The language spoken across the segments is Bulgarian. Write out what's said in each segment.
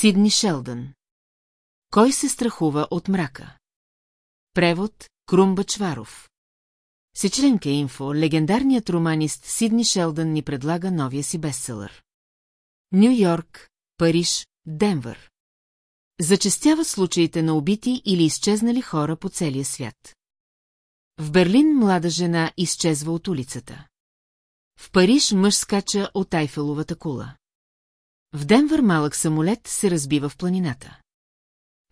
Сидни Шелдън. Кой се страхува от мрака? Превод Крумба Чваров. Сечленка Инфо, легендарният романист Сидни Шелдън ни предлага новия си бестселър. Ню Йорк, Париж, Денвър. Зачестяват случаите на убити или изчезнали хора по целия свят. В Берлин млада жена изчезва от улицата. В Париж мъж скача от Айфеловата кула. В Денвър малък самолет се разбива в планината.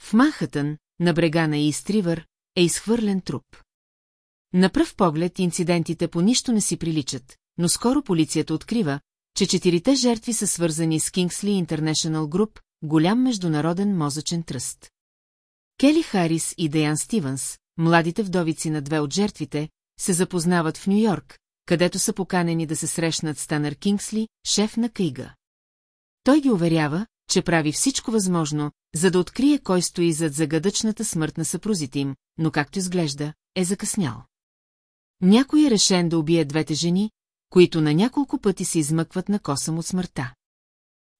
В Манхътън, на брега на Истривър, е изхвърлен труп. На пръв поглед инцидентите по нищо не си приличат, но скоро полицията открива, че четирите жертви са свързани с Kingsley International Group, голям международен мозъчен тръст. Кели Харис и Деян Стивенс, младите вдовици на две от жертвите, се запознават в Нью-Йорк, където са поканени да се срещнат с Танър Кингсли, шеф на Кайга. Той ги уверява, че прави всичко възможно, за да открие кой стои зад загадъчната смърт на съпрузите им, но както изглежда, е закъснял. Някой е решен да убие двете жени, които на няколко пъти се измъкват на косъм от смъртта.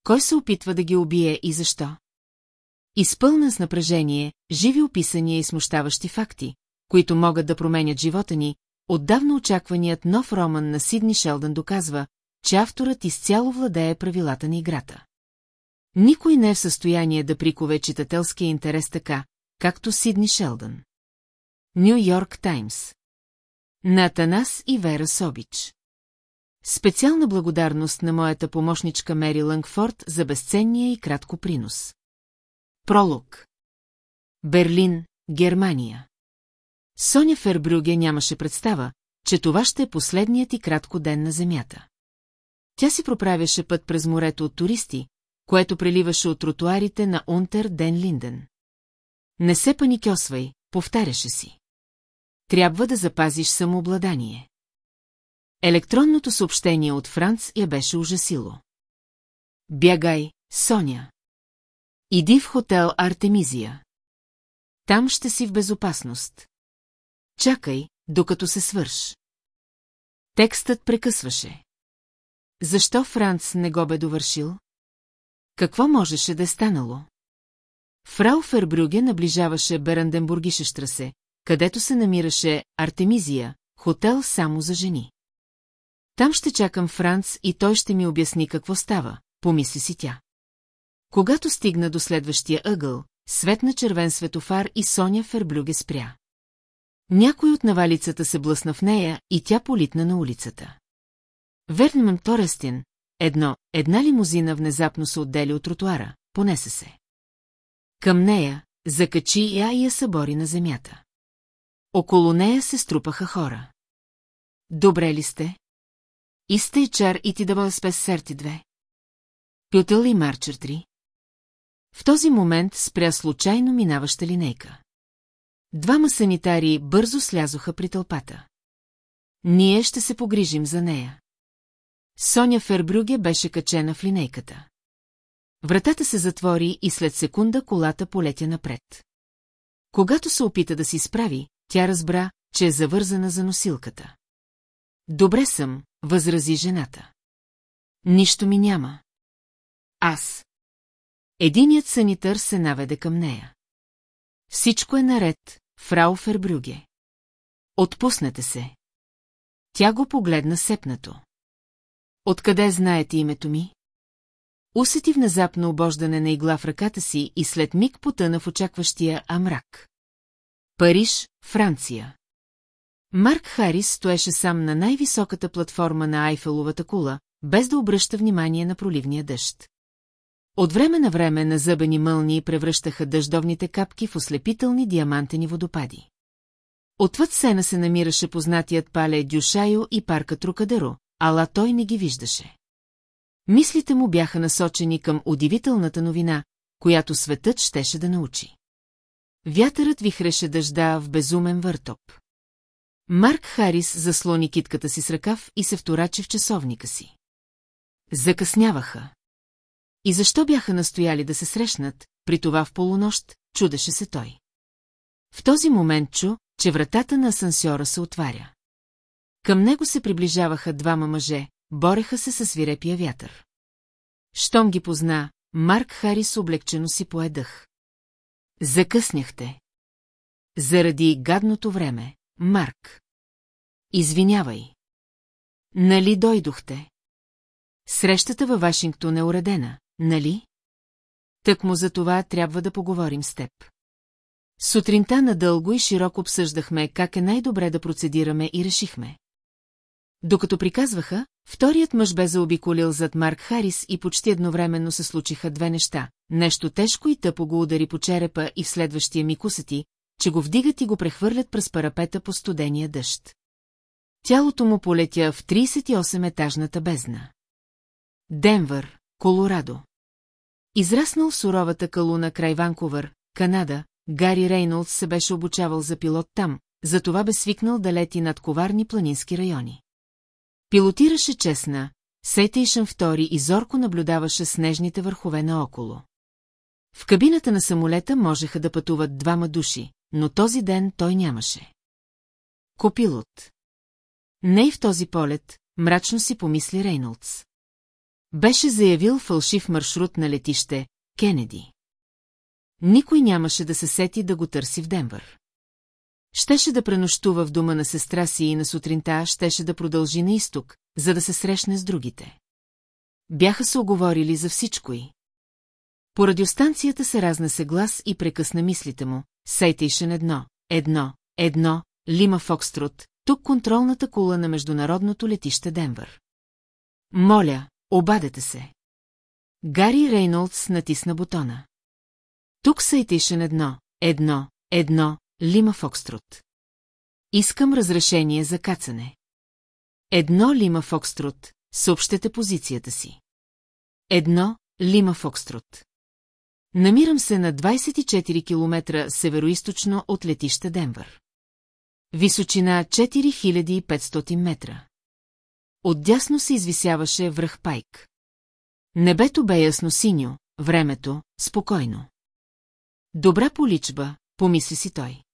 Кой се опитва да ги убие и защо? Изпълнен с напрежение, живи описания и смущаващи факти, които могат да променят живота ни, отдавна очакваният нов роман на Сидни Шелдън доказва, че авторът изцяло владее правилата на играта. Никой не е в състояние да прикове читателския интерес така, както Сидни Шелдън. Нью Йорк Таймс На Атанас и Вера Собич Специална благодарност на моята помощничка Мери Лънгфорд за безценния и кратко принос. Пролог Берлин, Германия Соня Фербрюге нямаше представа, че това ще е последният и кратко ден на земята. Тя си проправяше път през морето от туристи, което преливаше от тротуарите на Унтер Ден Линден. Не се паникьосвай, повтаряше си. Трябва да запазиш самообладание. Електронното съобщение от Франц я беше ужасило. Бягай, Соня. Иди в хотел Артемизия. Там ще си в безопасност. Чакай, докато се свърш. Текстът прекъсваше. Защо Франц не го бе довършил? Какво можеше да е станало? Фрау Фербрюге наближаваше Беранденбургише штрасе, където се намираше Артемизия, хотел само за жени. Там ще чакам Франц и той ще ми обясни какво става, помисли си тя. Когато стигна до следващия ъгъл, светна червен светофар и Соня Ферблюге спря. Някой от навалицата се блъсна в нея и тя политна на улицата. Вернемън Торестин, едно, една лимузина внезапно се отдели от тротуара, понесе се. Към нея, закачи я и я събори на земята. Около нея се струпаха хора. Добре ли сте? Иста и чар и ти да бъда спес серти две. Пютел и Марчер три. В този момент спря случайно минаваща линейка. Двама санитари бързо слязоха при тълпата. Ние ще се погрижим за нея. Соня Фербрюге беше качена в линейката. Вратата се затвори и след секунда колата полетя напред. Когато се опита да си справи, тя разбра, че е завързана за носилката. Добре съм, възрази жената. Нищо ми няма. Аз. Единият санитър се наведе към нея. Всичко е наред, фрау Фербрюге. Отпуснете се. Тя го погледна сепнато. Откъде знаете името ми? Усети внезапно обождане на игла в ръката си и след миг потъна в очакващия амрак. Париж, Франция. Марк Харис стоеше сам на най-високата платформа на Айфеловата кула, без да обръща внимание на проливния дъжд. От време на време на зъбени мълнии превръщаха дъждовните капки в ослепителни диамантени водопади. Отвъд сена се намираше познатият пале Дюшайо и парка Трукадеро, ала той не ги виждаше. Мислите му бяха насочени към удивителната новина, която светът щеше да научи. Вятърът вихреше дъжда в безумен въртоп. Марк Харис заслони китката си с ръкав и се вторачи в часовника си. Закъсняваха. И защо бяха настояли да се срещнат, при това в полунощ, чудеше се той. В този момент чу, че вратата на асансьора се отваря. Към него се приближаваха двама мъже, бореха се със свирепия вятър. Щом ги позна, Марк Харис облегчено си поедах. Закъсняхте. Заради гадното време, Марк. Извинявай. Нали дойдохте? Срещата във Вашингтон е уредена, нали? Так му за това трябва да поговорим с теб. Сутринта надълго и широко обсъждахме как е най-добре да процедираме и решихме. Докато приказваха, вторият мъж бе заобиколил зад Марк Харис и почти едновременно се случиха две неща. Нещо тежко и тъпо го удари по черепа и в следващия ми кусати, че го вдигат и го прехвърлят през парапета по студения дъжд. Тялото му полетя в 38-етажната бездна. Денвър, Колорадо. Израснал в суровата калуна край Ванкувър, Канада, Гари Рейнолдс се беше обучавал за пилот там, затова бе свикнал да лети над коварни планински райони. Пилотираше честна, Сейтейшън втори и зорко наблюдаваше снежните върхове наоколо. В кабината на самолета можеха да пътуват двама души, но този ден той нямаше. Копилот. Не и в този полет, мрачно си помисли Рейнолдс. Беше заявил фалшив маршрут на летище Кенеди. Никой нямаше да се сети да го търси в Денвър. Щеше да пренощува в дома на сестра си и на сутринта щеше да продължи на изток, за да се срещне с другите. Бяха се оговорили за всичко и. По радиостанцията се разнесе глас и прекъсна мислите му. Сейтейшен едно, едно, едно, Лима Фокстрот, тук контролната кула на международното летище Денвър. Моля, обадете се. Гари Рейнолдс натисна бутона. Тук Сейтейшен едно, едно, едно, Лима Фокстрот. Искам разрешение за кацане. Едно Лима Фокстрот, съобщете позицията си. Едно Лима Фокстрот. Намирам се на 24 км североисточно от летища Денвър. Височина 4500 метра. Отдясно се извисяваше връх Пайк. Небето бе ясно синьо, времето – спокойно. Добра поличба, помисли си той.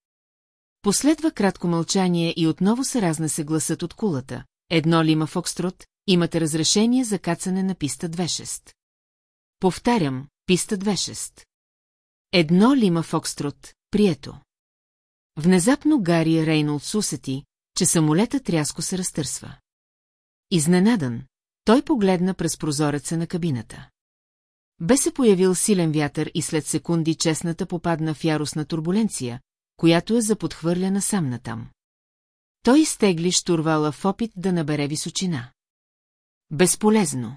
Последва кратко мълчание и отново се разнесе гласът от кулата. Едно ли има Фокстрот, имате разрешение за кацане на писта 26. Повтарям, писта 26. Едно ли има Фокстрот, прието. Внезапно Гари Рейнолдс усети, че самолетът рязко се разтърсва. Изненадан, той погледна през прозореца на кабината. Бе се появил силен вятър и след секунди честната попадна в яростна турбуленция, която е заподхвърляна сам натам. Той изтегли штурвала в опит да набере височина. Безполезно.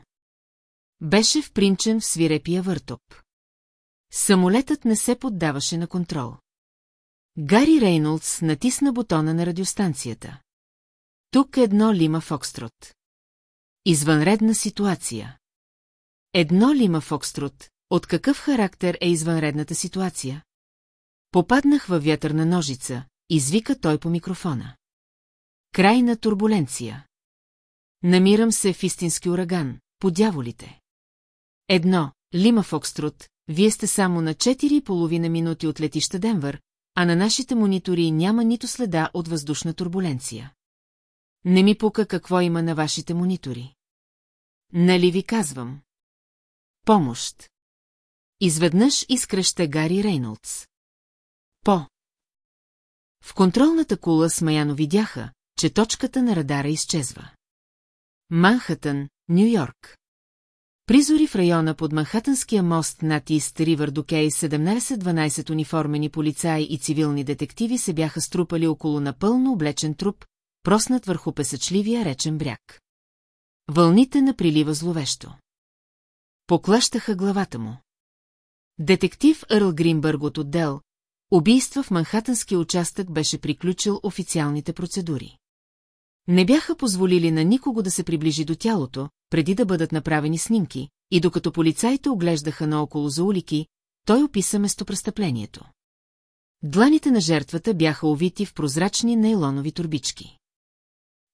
Беше впринчен в свирепия въртоп. Самолетът не се поддаваше на контрол. Гари Рейнолдс натисна бутона на радиостанцията. Тук едно Лима Фокстрот. Извънредна ситуация. Едно Лима Фокстрот, от какъв характер е извънредната ситуация? Попаднах във вятърна ножица, извика той по микрофона. Край на турбуленция. Намирам се в истински ураган, по дяволите. Едно, Лима Фокструт, вие сте само на 4,5 минути от летища Денвър, а на нашите монитори няма нито следа от въздушна турбуленция. Не ми пука какво има на вашите монитори. Нали ви казвам? Помощ. Изведнъж изкръща Гари Рейнолдс. По. В контролната кула смаяно видяха, че точката на радара изчезва. Манхатън, Нью-Йорк. Призори в района под Манхатънския мост над Ист Ривър до Кей 17-12 униформени полицаи и цивилни детективи се бяха струпали около напълно облечен труп, проснат върху песъчливия речен бряг. Вълните на прилива зловещо. Поклащаха главата му. ДетективЪрл Гринбърг от отдел, убийства в Манхатънския участък беше приключил официалните процедури. Не бяха позволили на никого да се приближи до тялото, преди да бъдат направени снимки, и докато полицаите оглеждаха наоколо за улики, той описа местопрестъплението. Дланите на жертвата бяха овити в прозрачни нейлонови турбички.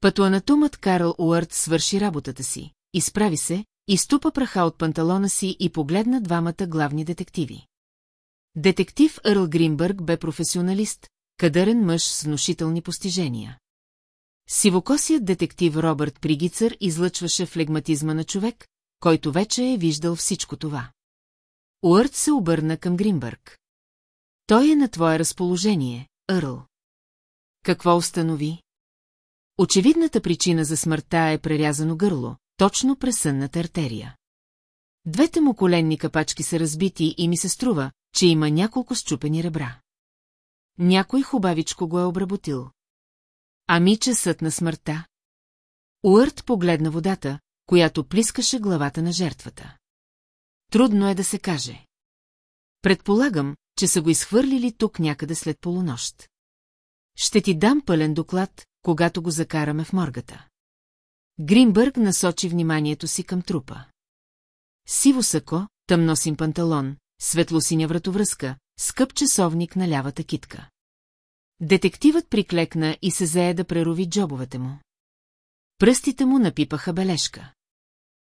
Патоанатомът Карл Уърт свърши работата си, изправи се, изтупа праха от панталона си и погледна двамата главни детективи. ДетективЪрл Гринбърг бе професионалист, кадърен мъж с внушителни постижения. Сивокосият детектив Робърт Пригицър излъчваше флегматизма на човек, който вече е виждал всичко това. Уърт се обърна към Гринбърг. Той е на твое разположение,Ърл. Какво установи? Очевидната причина за смъртта е прерязано гърло, точно през сънната артерия. Двете му коленни капачки са разбити и ми се струва, че има няколко щупени ребра. Някой хубавичко го е обработил. Ами часът на смъртта? Уърт погледна водата, която плискаше главата на жертвата. Трудно е да се каже. Предполагам, че са го изхвърлили тук някъде след полунощ. Ще ти дам пълен доклад, когато го закараме в моргата. Гринбърг насочи вниманието си към трупа. Сиво сако, тъмносин панталон, светлосиня вратовръзка, скъп часовник на лявата китка. Детективът приклекна и се зае да прерови джобовете му. Пръстите му напипаха бележка.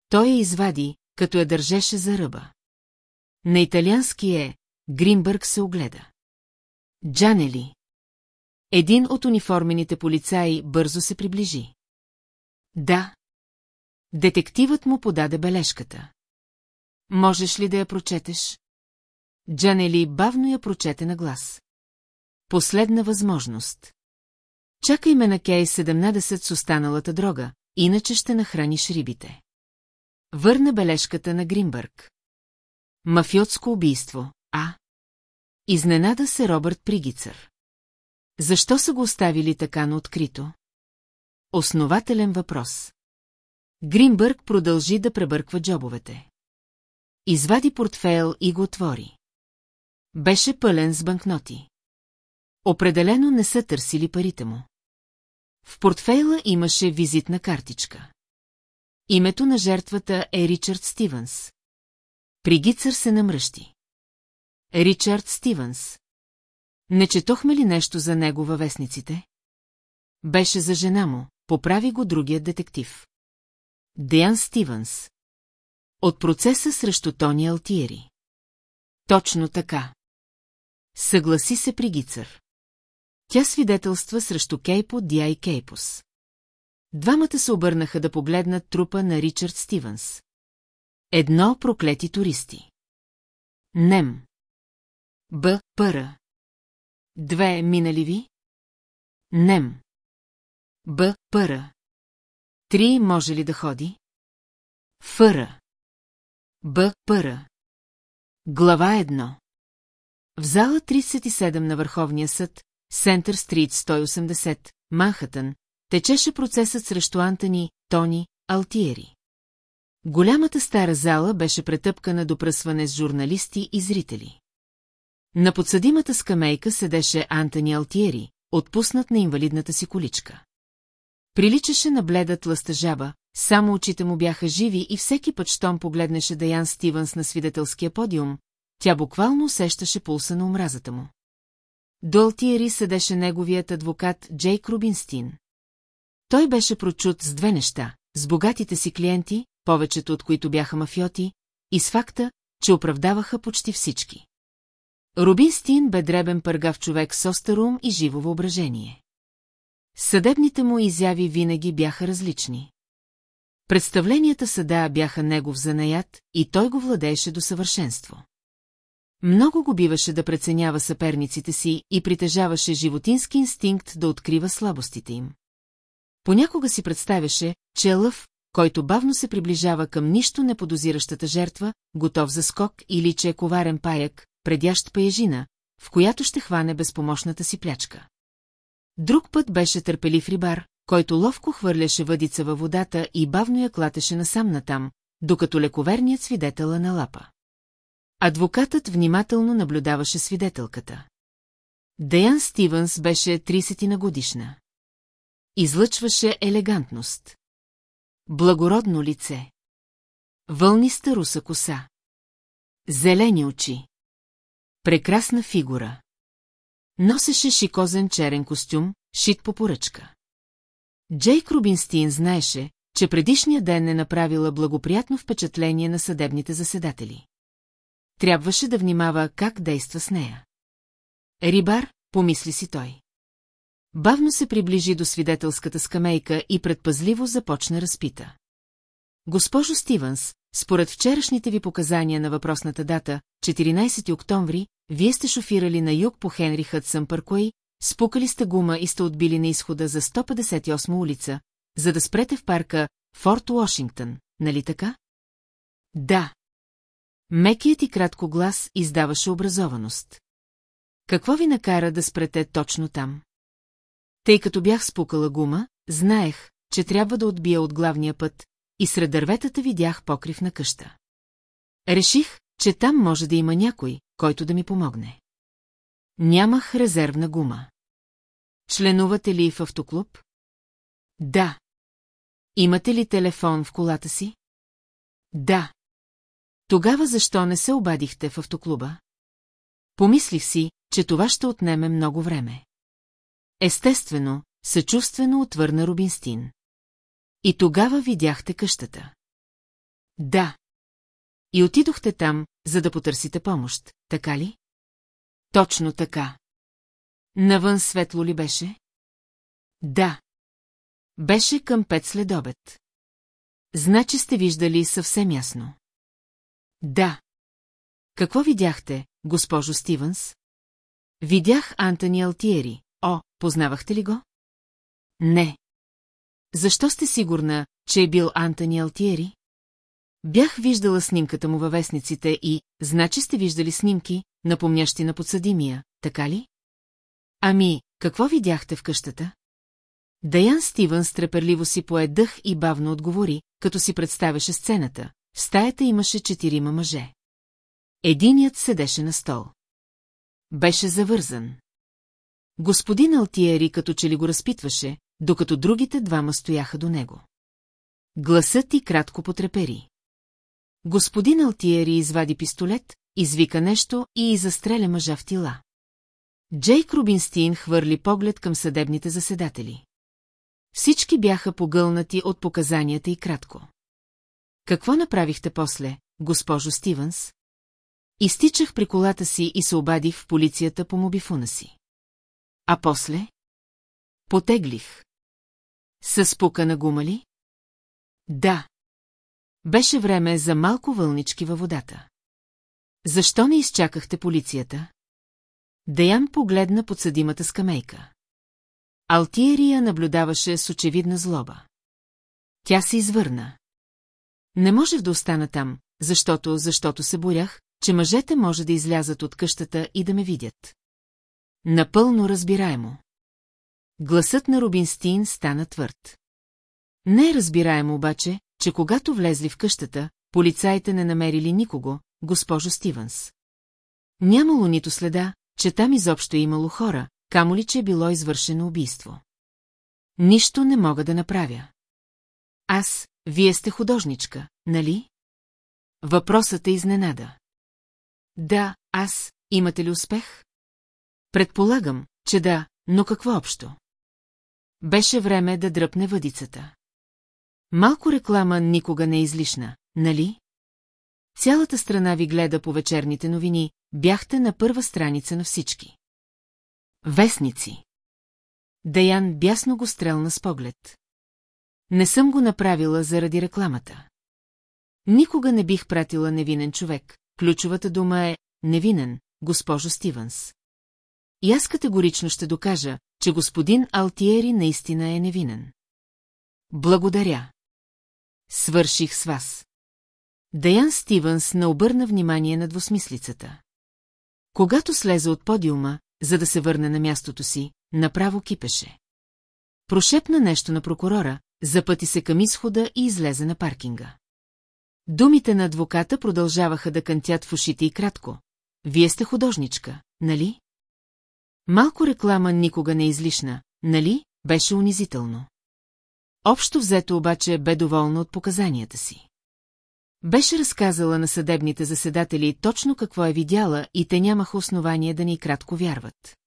Той я извади, като я държеше за ръба. На италиански е Гринбърг се огледа. Джанели. Един от униформените полицаи бързо се приближи. Да. Детективът му подаде бележката. Можеш ли да я прочетеш? Джанели бавно я прочете на глас. Последна възможност. Чакай ме на Кей 17 с останалата дрога, иначе ще нахраниш рибите. Върна бележката на Гринбърг. Мафиотско убийство, а? Изненада се Робърт Пригицър. Защо са го оставили така на открито? Основателен въпрос. Гринбърг продължи да пребърква джобовете. Извади портфейл и го отвори. Беше пълен с банкноти. Определено не са търсили парите му. В портфейла имаше визитна картичка. Името на жертвата е Ричард Стивенс. Пригицър се намръщи. Ричард Стивенс. Не четохме ли нещо за него във вестниците? Беше за жена му, поправи го другият детектив. Деян Стивенс. От процеса срещу Тони Алтиери. Точно така. Съгласи се Пригицър. Тя свидетелства срещу Кейпо Диай Кейпус. Двамата се обърнаха да погледнат трупа на Ричард Стивенс. Едно проклети туристи. Нем. Б. Пъра. Две минали ви? Нем. Б. Пъра. Три може ли да ходи? Фъра. Б. Пъра. Глава едно. В зала 37 на Върховния съд, Сентър Стрит 180, Манхатън, течеше процесът срещу Антони, Тони, Алтиери. Голямата стара зала беше претъпкана до пръсване с журналисти и зрители. На подсъдимата скамейка седеше Антони Алтиери, отпуснат на инвалидната си количка. Приличаше на бледа тлъста жаба, само очите му бяха живи и всеки път, щом погледнеше Даян Стивенс на свидетелския подиум, тя буквално усещаше пулса на омразата му. До Алтиери седеше неговият адвокат Джейк Рубинстин. Той беше прочут с две неща, с богатите си клиенти, повечето от които бяха мафиоти, и с факта, че оправдаваха почти всички. Рубинстин бе дребен пъргав човек с остър ум и живо въображение. Съдебните му изяви винаги бяха различни. Представленията съда бяха негов занаят и той го владееше до съвършенство. Много го биваше да преценява съперниците си и притежаваше животински инстинкт да открива слабостите им. Понякога си представяше, че е лъв, който бавно се приближава към нищо неподозиращата жертва, готов за скок или че е коварен паяк, предящ паяжина, в която ще хване безпомощната си плячка. Друг път беше търпелив рибар, който ловко хвърляше въдица във водата и бавно я клатеше насам натам, докато лековерният свидетел на лапа. Адвокатът внимателно наблюдаваше свидетелката. Деян Стивенс беше 30 на годишна. Излъчваше елегантност. Благородно лице. Вълниста руса коса. Зелени очи. Прекрасна фигура. Носеше шикозен черен костюм, шит по поръчка. Джейк Рубинстин знаеше, че предишния ден е направила благоприятно впечатление на съдебните заседатели. Трябваше да внимава как действа с нея. Рибар, помисли си той. Бавно се приближи до свидетелската скамейка и предпазливо започна разпита. Госпожо Стивенс, според вчерашните ви показания на въпросната дата, 14 октомври, вие сте шофирали на юг по Хенри Хътсън Паркуей, спукали сте гума и сте отбили на изхода за 158 улица, за да спрете в парка Форт Уошингтън, нали така? Да. Мекият и кратко глас издаваше образованост. Какво ви накара да спрете точно там? Тъй като бях спукала гума, знаех, че трябва да отбия от главния път, и сред дърветата видях покрив на къща. Реших, че там може да има някой, който да ми помогне. Нямах резервна гума. Членувате ли в автоклуб? Да. Имате ли телефон в колата си? Да. Тогава защо не се обадихте в автоклуба? Помислих си, че това ще отнеме много време. Естествено, съчувствено отвърна Рубинстин. И тогава видяхте къщата. Да. И отидохте там, за да потърсите помощ, така ли? Точно така. Навън светло ли беше? Да. Беше към пет следобед. Значи сте виждали съвсем ясно. Да. Какво видяхте, госпожо Стивенс? Видях Антони Алтиери. О, познавахте ли го? Не. Защо сте сигурна, че е бил Антони Алтиери? Бях виждала снимката му във вестниците и, значи сте виждали снимки, напомнящи на подсъдимия, така ли? Ами, какво видяхте в къщата? Даян Стивън стреперливо си пое дъх и бавно отговори, като си представяше сцената. В стаята имаше четирима мъже. Единият седеше на стол. Беше завързан. Господин Алтиери като че ли го разпитваше, докато другите двама стояха до него. Гласът ти кратко потрепери. Господин Алтиери извади пистолет, извика нещо и застреля мъжа в тила. Джейк Рубинстин хвърли поглед към съдебните заседатели. Всички бяха погълнати от показанията и кратко. Какво направихте после, госпожо Стивенс? Изтичах при колата си и се обадих в полицията по мобифуна си. А после? Потеглих. С на гума ли? Да. Беше време за малко вълнички във водата. Защо не изчакахте полицията? Деян погледна подсъдимата скамейка. Алтиерия наблюдаваше с очевидна злоба. Тя се извърна. Не можех да остана там, защото, защото се борях, че мъжете може да излязат от къщата и да ме видят. Напълно разбираемо. Гласът на Рубинстин стана твърд. Не е разбираемо обаче, че когато влезли в къщата, полицаите не намерили никого, госпожо Стивенс. Нямало нито следа, че там изобщо е имало хора, камо ли, че е било извършено убийство. Нищо не мога да направя. Аз, вие сте художничка, нали? Въпросът е изненада. Да, аз, имате ли успех? Предполагам, че да, но какво общо? Беше време да дръпне въдицата. Малко реклама никога не е излишна, нали? Цялата страна ви гледа по вечерните новини, бяхте на първа страница на всички. Вестници. Даян бясно го стрелна с поглед. Не съм го направила заради рекламата. Никога не бих пратила невинен човек. Ключовата дума е невинен, госпожо Стивенс. И аз категорично ще докажа, че господин Алтиери наистина е невинен. Благодаря. Свърших с вас. Даян Стивенс не обърна внимание на двусмислицата. Когато слезе от подиума, за да се върне на мястото си, направо кипеше. Прошепна нещо на прокурора, запъти се към изхода и излезе на паркинга. Думите на адвоката продължаваха да кънтят в ушите и кратко. Вие сте художничка, нали? Малко реклама никога не е излишна, нали? Беше унизително. Общо взето обаче бе доволна от показанията си. Беше разказала на съдебните заседатели точно какво е видяла и те нямаха основание да ни кратко вярват.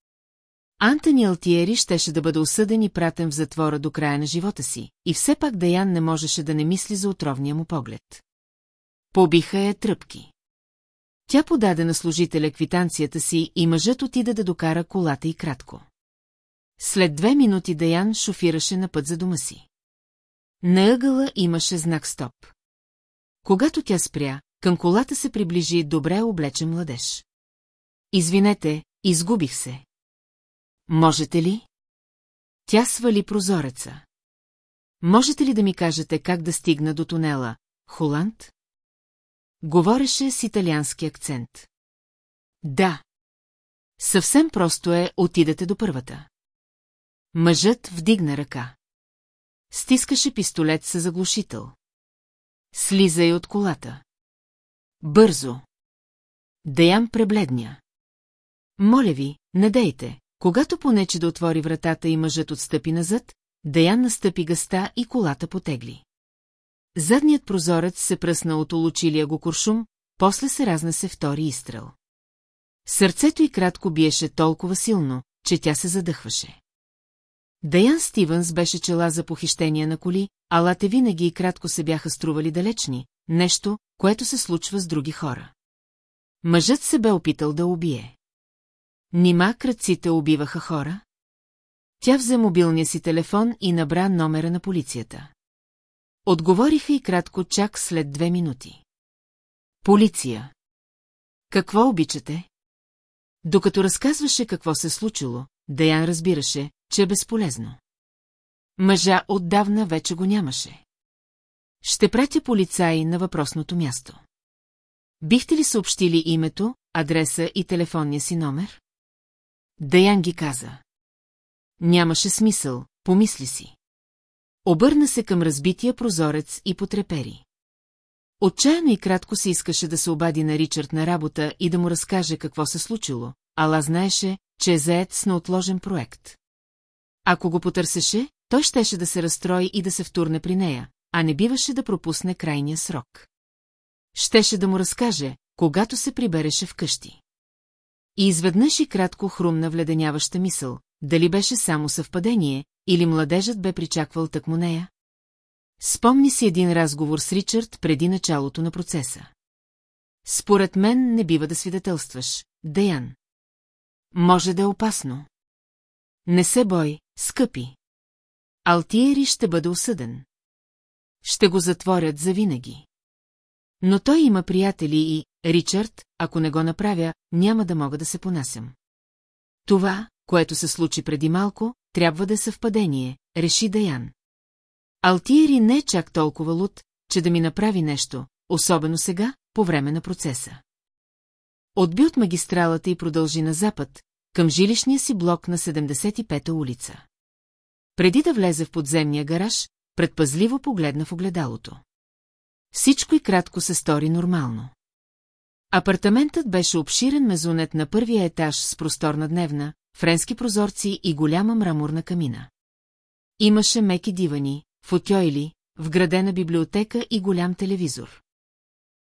Антони Алтиери щеше да бъде осъден и пратен в затвора до края на живота си, и все пак Даян не можеше да не мисли за отровния му поглед. Побиха я тръпки. Тя подаде на служителя квитанцията си и мъжът отида да докара колата и кратко. След две минути Даян шофираше на път за дома си. На ъгъла имаше знак стоп. Когато тя спря, към колата се приближи добре облечен младеж. Извинете, изгубих се. Можете ли? Тя свали прозореца. Можете ли да ми кажете как да стигна до тунела, Холанд? Говореше с италиански акцент. Да. Съвсем просто е, отидете до първата. Мъжът вдигна ръка. Стискаше пистолет със заглушител. Слизай от колата. Бързо. Даян пребледня. Моля ви, не дейте. Когато понече да отвори вратата и мъжът отстъпи назад, Даян настъпи гъста и колата потегли. Задният прозорец се пръсна от улучилия го куршум, после се разнесе втори изстрел. Сърцето й кратко биеше толкова силно, че тя се задъхваше. Даян Стивенс беше чела за похищения на коли, а лате винаги и кратко се бяха стрували далечни, нещо, което се случва с други хора. Мъжът се бе опитал да убие. Нима кръците убиваха хора? Тя взе мобилния си телефон и набра номера на полицията. Отговориха и кратко чак след две минути. Полиция. Какво обичате? Докато разказваше какво се случило, Даян разбираше, че е безполезно. Мъжа отдавна вече го нямаше. Ще пратя полицаи на въпросното място. Бихте ли съобщили името, адреса и телефонния си номер? Даян ги каза. Нямаше смисъл, помисли си. Обърна се към разбития прозорец и потрепери. Отчаяно и кратко се искаше да се обади на Ричард на работа и да му разкаже какво се случило, ала знаеше, че е заед с неотложен проект. Ако го потърсеше, той щеше да се разстрои и да се втурне при нея, а не биваше да пропусне крайния срок. Щеше да му разкаже, когато се прибереше вкъщи. И изведнъж и кратко хрумна вледеняваща мисъл, дали беше само съвпадение, или младежът бе причаквал тъкмо нея? Спомни си един разговор с Ричард преди началото на процеса. Според мен не бива да свидетелстваш, Деян. Може да е опасно. Не се бой, скъпи. Алтиери ще бъде осъден. Ще го затворят завинаги. Но той има приятели и, Ричард, ако не го направя, няма да мога да се понасям. Това, което се случи преди малко, трябва да е съвпадение, реши Даян. Алтиери не е чак толкова луд, че да ми направи нещо, особено сега, по време на процеса. Отби от магистралата и продължи на запад, към жилищния си блок на 75-та улица. Преди да влезе в подземния гараж, предпазливо погледна в огледалото. Всичко и кратко се стори нормално. Апартаментът беше обширен мезонет на първия етаж с просторна дневна, френски прозорци и голяма мраморна камина. Имаше меки дивани, фотойли, вградена библиотека и голям телевизор.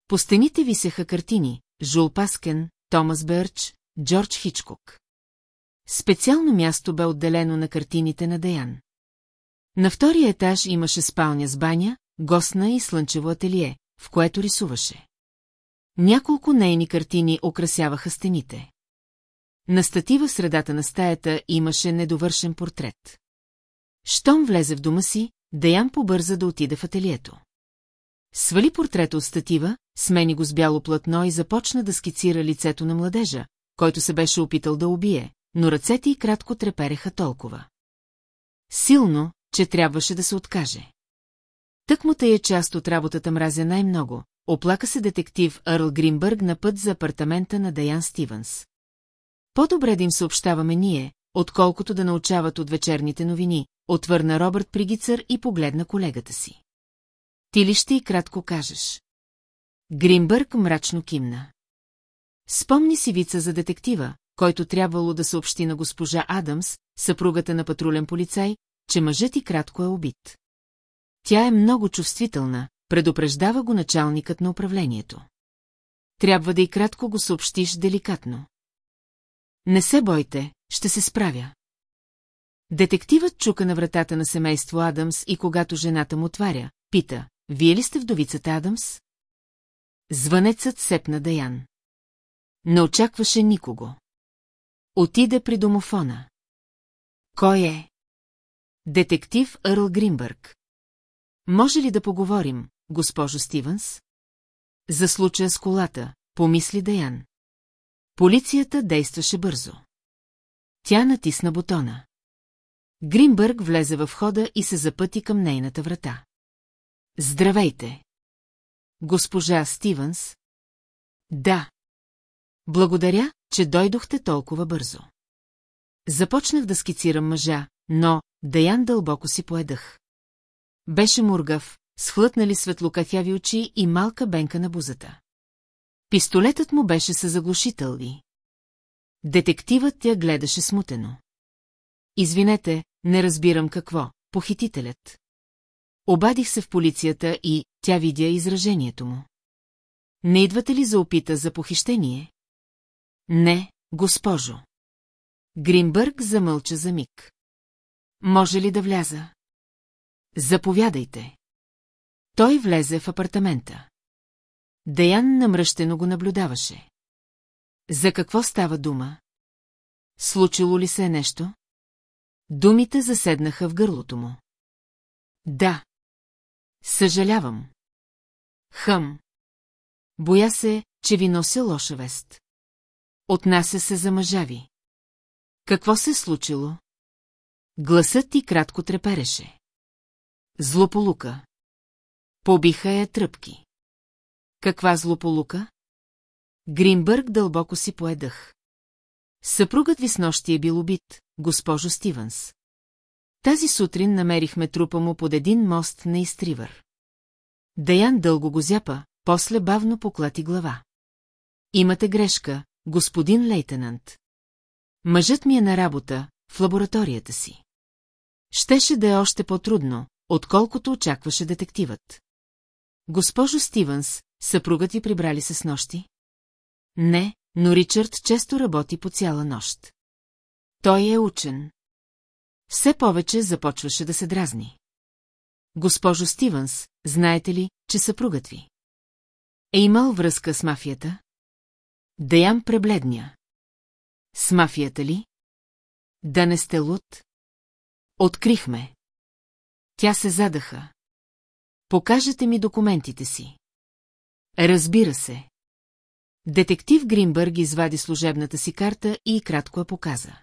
По стените висеха картини Жул Паскен, Томас Бърч, Джордж Хичкок. Специално място бе отделено на картините на Даян. На втория етаж имаше спалня с баня, гостна и слънчево ателие, в което рисуваше. Няколко нейни картини украсяваха стените. На статива средата на стаята имаше недовършен портрет. Щом влезе в дома си, Даян побърза да отиде в ателието. Свали портрета от статива, смени го с бяло платно и започна да скицира лицето на младежа, който се беше опитал да убие, но ръцете й кратко трепереха толкова. Силно, че трябваше да се откаже. Тъкмота е част от работата мразя най-много, оплака се детектив Арл Гринбърг на път за апартамента на Даян Стивенс. По-добре да им съобщаваме ние, отколкото да научават от вечерните новини, отвърна Робърт Пригицър и погледна колегата си. Ти ли ще и кратко кажеш? Гринбърг мрачно кимна. Спомни си вица за детектива, който трябвало да съобщи на госпожа Адамс, съпругата на патрулен полицай, че мъжът и кратко е убит. Тя е много чувствителна, предупреждава го началникът на управлението. Трябва да и кратко го съобщиш деликатно. Не се бойте, ще се справя. Детективът чука на вратата на семейство Адамс и когато жената му отваря, пита, вие ли сте вдовицата Адамс? Звънецът сепна Даян. Не очакваше никого. Отиде при домофона. Кой е? ДетективЪрл Гринбърг. Може ли да поговорим, госпожо Стивенс? За случая с колата, помисли Даян. Полицията действаше бързо. Тя натисна бутона. Гринбърг влезе в входа и се запъти към нейната врата. Здравейте! Госпожа Стивенс? Да. Благодаря, че дойдохте толкова бързо. Започнах да скицирам мъжа, но Даян дълбоко си поедах. Беше мургав, схлътнали светлокафяви очи и малка бенка на бузата. Пистолетът му беше със заглушител и... Детективът тя гледаше смутено. Извинете, не разбирам какво, похитителят. Обадих се в полицията и тя видя изражението му. Не идвате ли за опита за похищение? Не, госпожо. Гринбърг замълча за миг. Може ли да вляза? Заповядайте. Той влезе в апартамента. Деян намръщено го наблюдаваше. За какво става дума? Случило ли се е нещо? Думите заседнаха в гърлото му. Да. Съжалявам. Хъм. Боя се, че ви нося лоша вест. Отнася се за мъжави. Какво се е случило? Гласът ти кратко трепереше. Злополука. Побиха я тръпки. Каква злополука? Гринбърг дълбоко си поедах. Съпругът ви с нощи е бил убит, госпожо Стивенс. Тази сутрин намерихме трупа му под един мост на изтривър. Даян дълго го зяпа, после бавно поклати глава. Имате грешка, господин лейтенант. Мъжът ми е на работа, в лабораторията си. Щеше да е още по-трудно, отколкото очакваше детективът. Госпожо Стивенс, съпругът ви прибрали се с нощи? Не, но Ричард често работи по цяла нощ. Той е учен. Все повече започваше да се дразни. Госпожо Стивенс, знаете ли, че съпругът ви? Е имал връзка с мафията? Деян пребледня. С мафията ли? Да не сте луд? Открихме. Тя се задаха. Покажете ми документите си. Разбира се. Детектив Гринбърг извади служебната си карта и кратко я показа.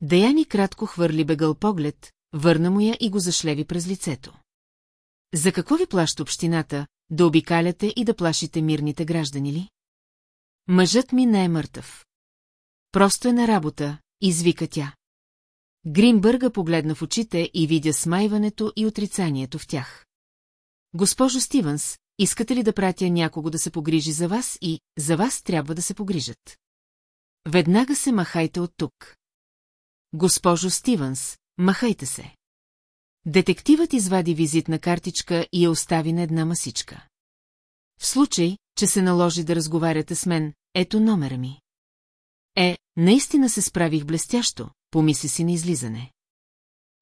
Даяни кратко хвърли бегъл поглед, върна му я и го зашлеви през лицето. За какво ви плаща общината, да обикаляте и да плашите мирните граждани ли? Мъжът ми не е мъртъв. Просто е на работа, извика тя. Гринбърга погледна в очите и видя смайването и отрицанието в тях. Госпожо Стивенс, искате ли да пратя някого да се погрижи за вас и за вас трябва да се погрижат? Веднага се махайте от тук. Госпожо Стивенс, махайте се. Детективът извади визитна картичка и я остави на една масичка. В случай, че се наложи да разговаряте с мен, ето номера ми. Е, наистина се справих блестящо, помисли си на излизане.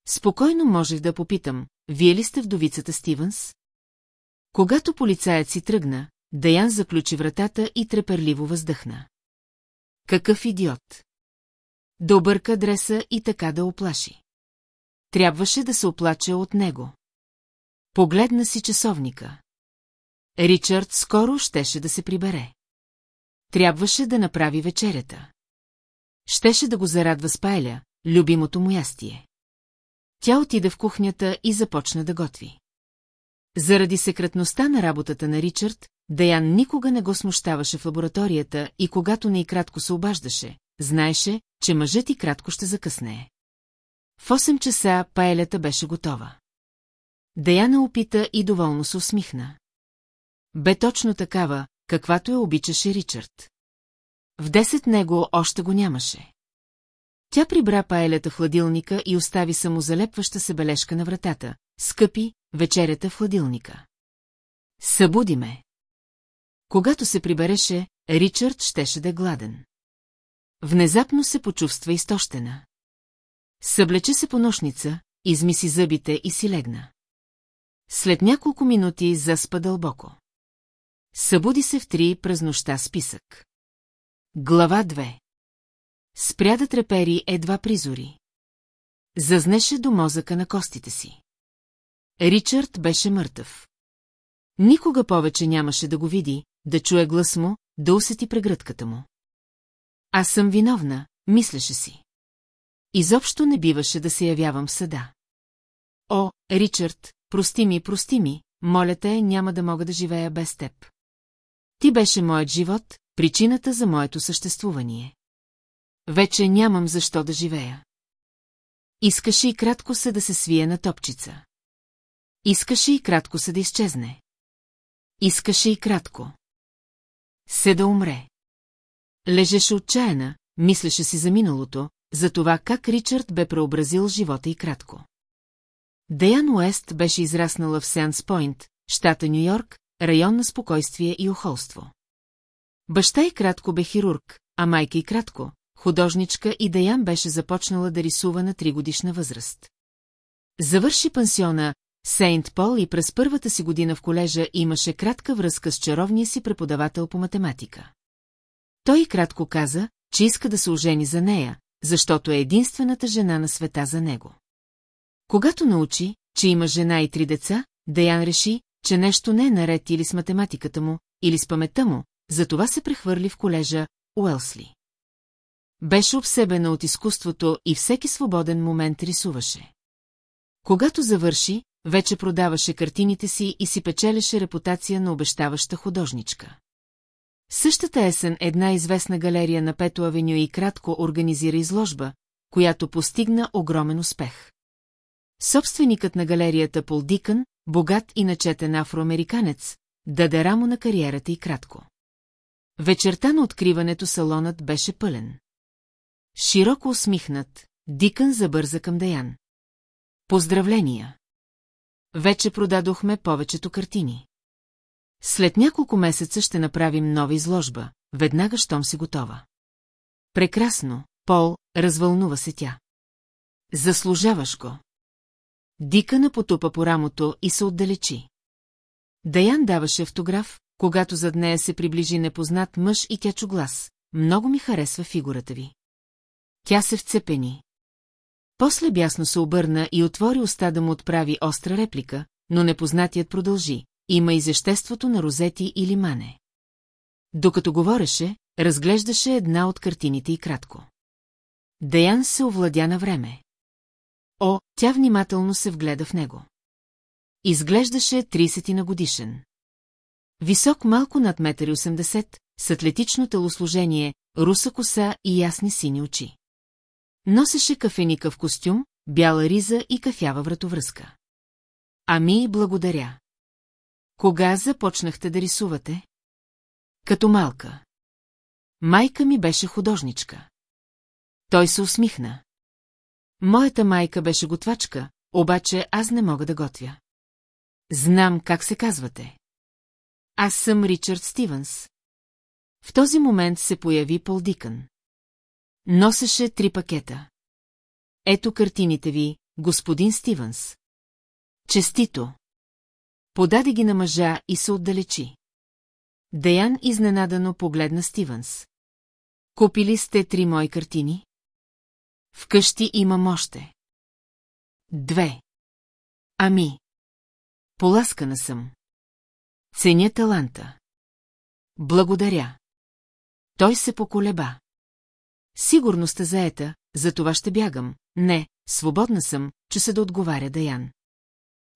Спокойно можех да попитам, вие ли сте вдовицата Стивенс? Когато полицаят си тръгна, Даян заключи вратата и треперливо въздъхна. Какъв идиот! Да обърка адреса и така да оплаши. Трябваше да се оплача от него. Погледна си часовника. Ричард скоро щеше да се прибере. Трябваше да направи вечерята. Щеше да го зарадва с пайля, любимото му ястие. Тя отида в кухнята и започна да готви. Заради секретността на работата на Ричард, Даян никога не го смущаваше в лабораторията и когато не и кратко се обаждаше, знаеше, че мъжът и кратко ще закъснее. В 8 часа паелята беше готова. Даяна опита и доволно се усмихна. Бе точно такава, каквато я обичаше Ричард. В 10 него още го нямаше. Тя прибра паелята в хладилника и остави самозалепваща се бележка на вратата. Скъпи, вечерята в хладилника. Събуди ме. Когато се прибереше, Ричард щеше да е гладен. Внезапно се почувства изтощена. Съблече се по нощница, измиси зъбите и си легна. След няколко минути заспа дълбоко. Събуди се в три през нощта списък. Глава 2 Спря да трепери едва призори. Зазнеше до мозъка на костите си. Ричард беше мъртъв. Никога повече нямаше да го види, да чуе глас му, да усети прегръдката му. Аз съм виновна, мислеше си. Изобщо не биваше да се явявам в съда. О, Ричард, прости ми, прости ми, моля те, няма да мога да живея без теб. Ти беше моят живот, причината за моето съществуване. Вече нямам защо да живея. Искаше и кратко се да се свие на топчица. Искаше и кратко се да изчезне. Искаше и кратко. Се да умре. Лежеше отчаяна, мислеше си за миналото, за това как Ричард бе преобразил живота и кратко. Деян Уест беше израснала в Сенс Пойнт, щата Нью-Йорк, район на спокойствие и охолство. Баща и кратко бе хирург, а майка и кратко, художничка и Даян беше започнала да рисува на тригодишна възраст. Завърши пансиона Сейнт Пол и през първата си година в колежа имаше кратка връзка с чаровния си преподавател по математика. Той кратко каза, че иска да се ожени за нея, защото е единствената жена на света за него. Когато научи, че има жена и три деца, Даян реши, че нещо не е наред или с математиката му, или с паметта му, затова се прехвърли в колежа Уелсли. Беше обсебена от изкуството и всеки свободен момент рисуваше. Когато завърши, вече продаваше картините си и си печелеше репутация на обещаваща художничка. Същата есен една известна галерия на Пето Авеню и кратко организира изложба, която постигна огромен успех. Собственикът на галерията Пол Дикън, богат и начетен афроамериканец, даде рамо на кариерата и кратко. Вечерта на откриването салонът беше пълен. Широко усмихнат, Дикън забърза към Даян. Поздравления! Вече продадохме повечето картини. След няколко месеца ще направим нова изложба, веднага щом си готова. Прекрасно, Пол, развълнува се тя. Заслужаваш го. Дикана потупа по рамото и се отдалечи. Даян даваше автограф, когато зад нея се приближи непознат мъж и тя чу глас. Много ми харесва фигурата ви. Тя се вцепени. После бясно се обърна и отвори уста да му отправи остра реплика, но непознатият продължи. Има изеществото на розети или мане. Докато говореше, разглеждаше една от картините и кратко. Деян се овладя на време. О, тя внимателно се вгледа в него. Изглеждаше 30 на годишен. Висок малко над 1,80 с атлетично телосложение, руса коса и ясни сини очи. Носеше кафеникъв костюм, бяла риза и кафява вратовръзка. Ами, благодаря. Кога започнахте да рисувате? Като малка. Майка ми беше художничка. Той се усмихна. Моята майка беше готвачка, обаче аз не мога да готвя. Знам как се казвате. Аз съм Ричард Стивенс. В този момент се появи Пол Дикън. Носеше три пакета. Ето картините ви, господин Стивенс. Честито. Подаде ги на мъжа и се отдалечи. Деян изненадано погледна Стивенс. Купили сте три мои картини? Вкъщи имам още. Две. Ами. Поласкана съм. Ценя таланта. Благодаря. Той се поколеба. Сигурно сте заета, за това ще бягам. Не, свободна съм, че се да отговаря Даян.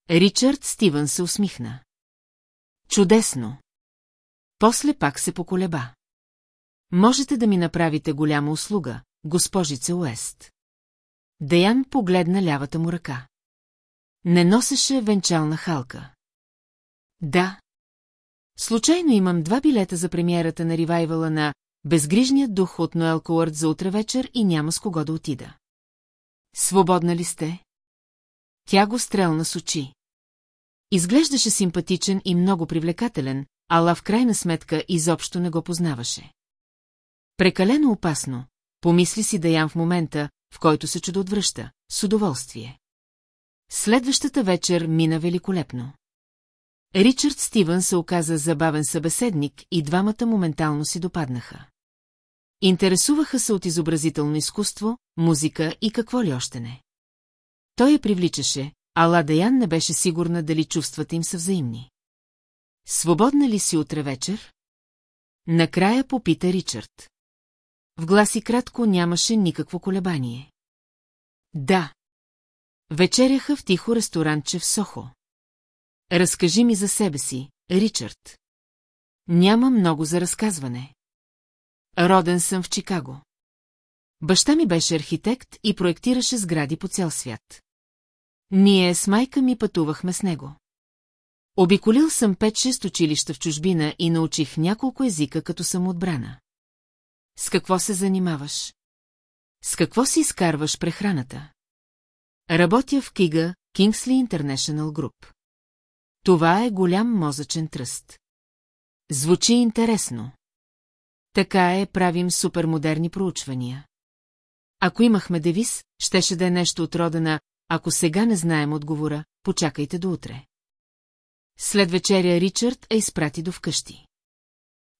Ричард Стивън се усмихна. Чудесно. После пак се поколеба. Можете да ми направите голяма услуга, госпожице Уест. Даян погледна лявата му ръка. Не носеше венчална халка. Да. Случайно имам два билета за премиерата на ревайвала на Безгрижният дух от Ноел Куърт за утре вечер и няма с кого да отида. Свободна ли сте? Тя го стрелна с очи. Изглеждаше симпатичен и много привлекателен, ала в крайна сметка изобщо не го познаваше. Прекалено опасно, помисли си Даян в момента, в който се чудоотвръща, с удоволствие. Следващата вечер мина великолепно. Ричард Стивън се оказа забавен събеседник и двамата моментално си допаднаха. Интересуваха се от изобразително изкуство, музика и какво ли още не. Той я привличаше, ала Даян не беше сигурна дали чувствата им са взаимни. Свободна ли си утре вечер? Накрая попита Ричард. В гласи кратко нямаше никакво колебание. Да. Вечеряха в тихо ресторантче в Сохо. Разкажи ми за себе си, Ричард. Няма много за разказване. Роден съм в Чикаго. Баща ми беше архитект и проектираше сгради по цял свят. Ние с майка ми пътувахме с него. Обиколил съм 5-6 училища в чужбина и научих няколко езика като самоотбрана. С какво се занимаваш? С какво си изкарваш прехраната? Работя в Кига, Kingsley International Group. Това е голям мозъчен тръст. Звучи интересно. Така е, правим супермодерни проучвания. Ако имахме девиз, щеше да е нещо от рода на «Ако сега не знаем отговора, почакайте до утре». След вечеря Ричард е изпрати до вкъщи.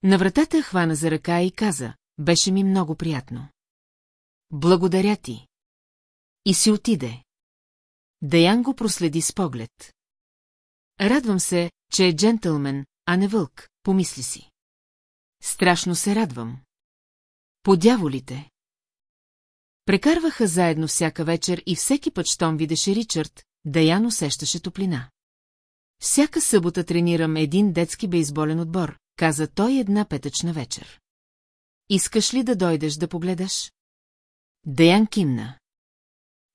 На вратата хвана за ръка и каза, беше ми много приятно. Благодаря ти. И си отиде. Даян го проследи с поглед. Радвам се, че е джентълмен, а не вълк, помисли си. Страшно се радвам. Подяволите. Прекарваха заедно всяка вечер и всеки път, щом видеше Ричард, Даян усещаше топлина. Всяка събота тренирам един детски бейсболен отбор, каза той една петъчна вечер. Искаш ли да дойдеш да погледаш? Даян кимна.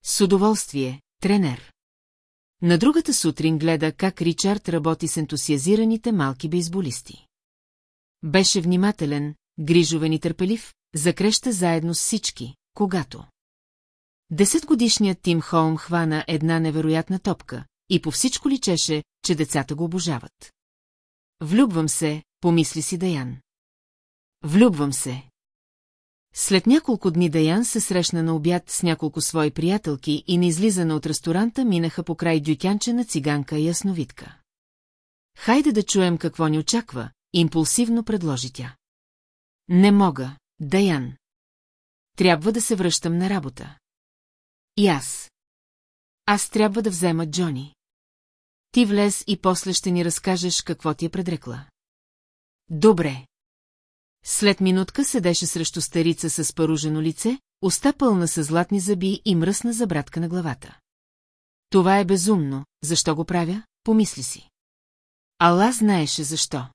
С удоволствие, тренер. На другата сутрин гледа как Ричард работи с ентусиазираните малки бейсболисти. Беше внимателен, грижовен и търпелив, закреща заедно с всички, когато. Десетгодишният Тим Холм хвана една невероятна топка и по всичко личеше, че децата го обожават. Влюбвам се, помисли си Даян. Влюбвам се. След няколко дни Даян се срещна на обяд с няколко свои приятелки и на излизане от ресторанта минаха по край дюкянче на циганка и ясновидка. Хайде да чуем какво ни очаква, импулсивно предложи тя. Не мога, Даян. Трябва да се връщам на работа. И аз. Аз трябва да взема Джони. Ти влез и после ще ни разкажеш какво ти е предрекла. Добре. След минутка седеше срещу старица с паружено лице, уста пълна с златни зъби и мръсна забратка на главата. Това е безумно, защо го правя? Помисли си. Ала знаеше защо.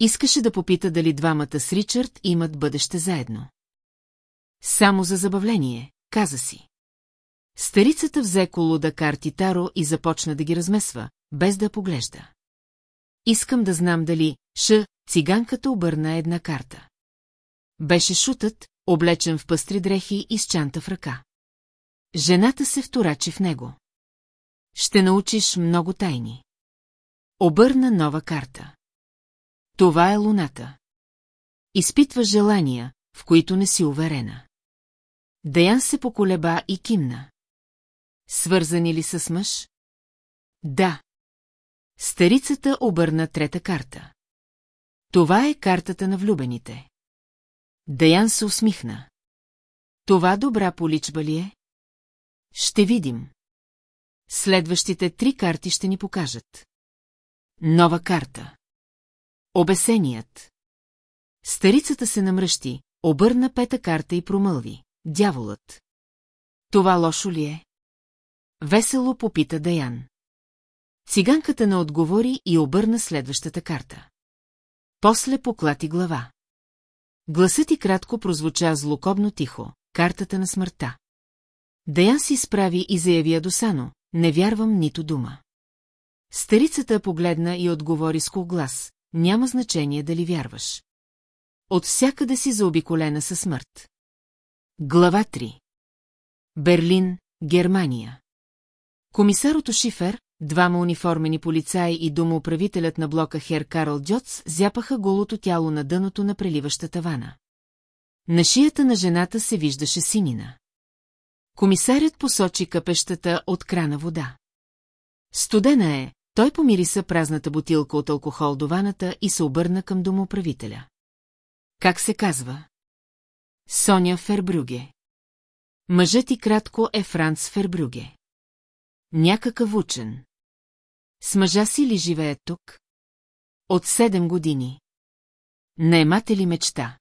Искаше да попита дали двамата с Ричард имат бъдеще заедно. Само за забавление, каза си. Старицата взе колода карти Таро и започна да ги размесва, без да поглежда. Искам да знам дали Ш, циганката обърна една карта. Беше шутът, облечен в пъстри дрехи и с чанта в ръка. Жената се вторачи в него. Ще научиш много тайни. Обърна нова карта. Това е луната. Изпитва желания, в които не си уверена. Даян се поколеба и кимна. Свързани ли с мъж? Да. Старицата обърна трета карта. Това е картата на влюбените. Даян се усмихна. Това добра поличба ли е? Ще видим. Следващите три карти ще ни покажат. Нова карта. Обесеният. Старицата се намръщи, обърна пета карта и промълви. Дяволът. Това лошо ли е? Весело попита Даян. Циганката не отговори и обърна следващата карта. После поклати глава. Гласът ти кратко прозвуча злокобно тихо, картата на смъртта. Даян си справи и заяви досано, не вярвам нито дума. Старицата погледна и отговори с глас, няма значение дали вярваш. От всякъде си заобиколена със смърт. Глава 3 Берлин, Германия Комисар от Шифер, двама униформени полицаи и домоуправителят на блока Хер Карл Джоц зяпаха голото тяло на дъното на преливащата вана. На шията на жената се виждаше синина. Комисарят посочи къпещата от крана вода. Студена е, той помириса празната бутилка от алкохол до ваната и се обърна към домоуправителя. Как се казва? Соня Фербрюге. Мъжът и кратко е Франц Фербрюге. Някакъв учен. С мъжа си ли живее тук? От седем години. Наемате ли мечта?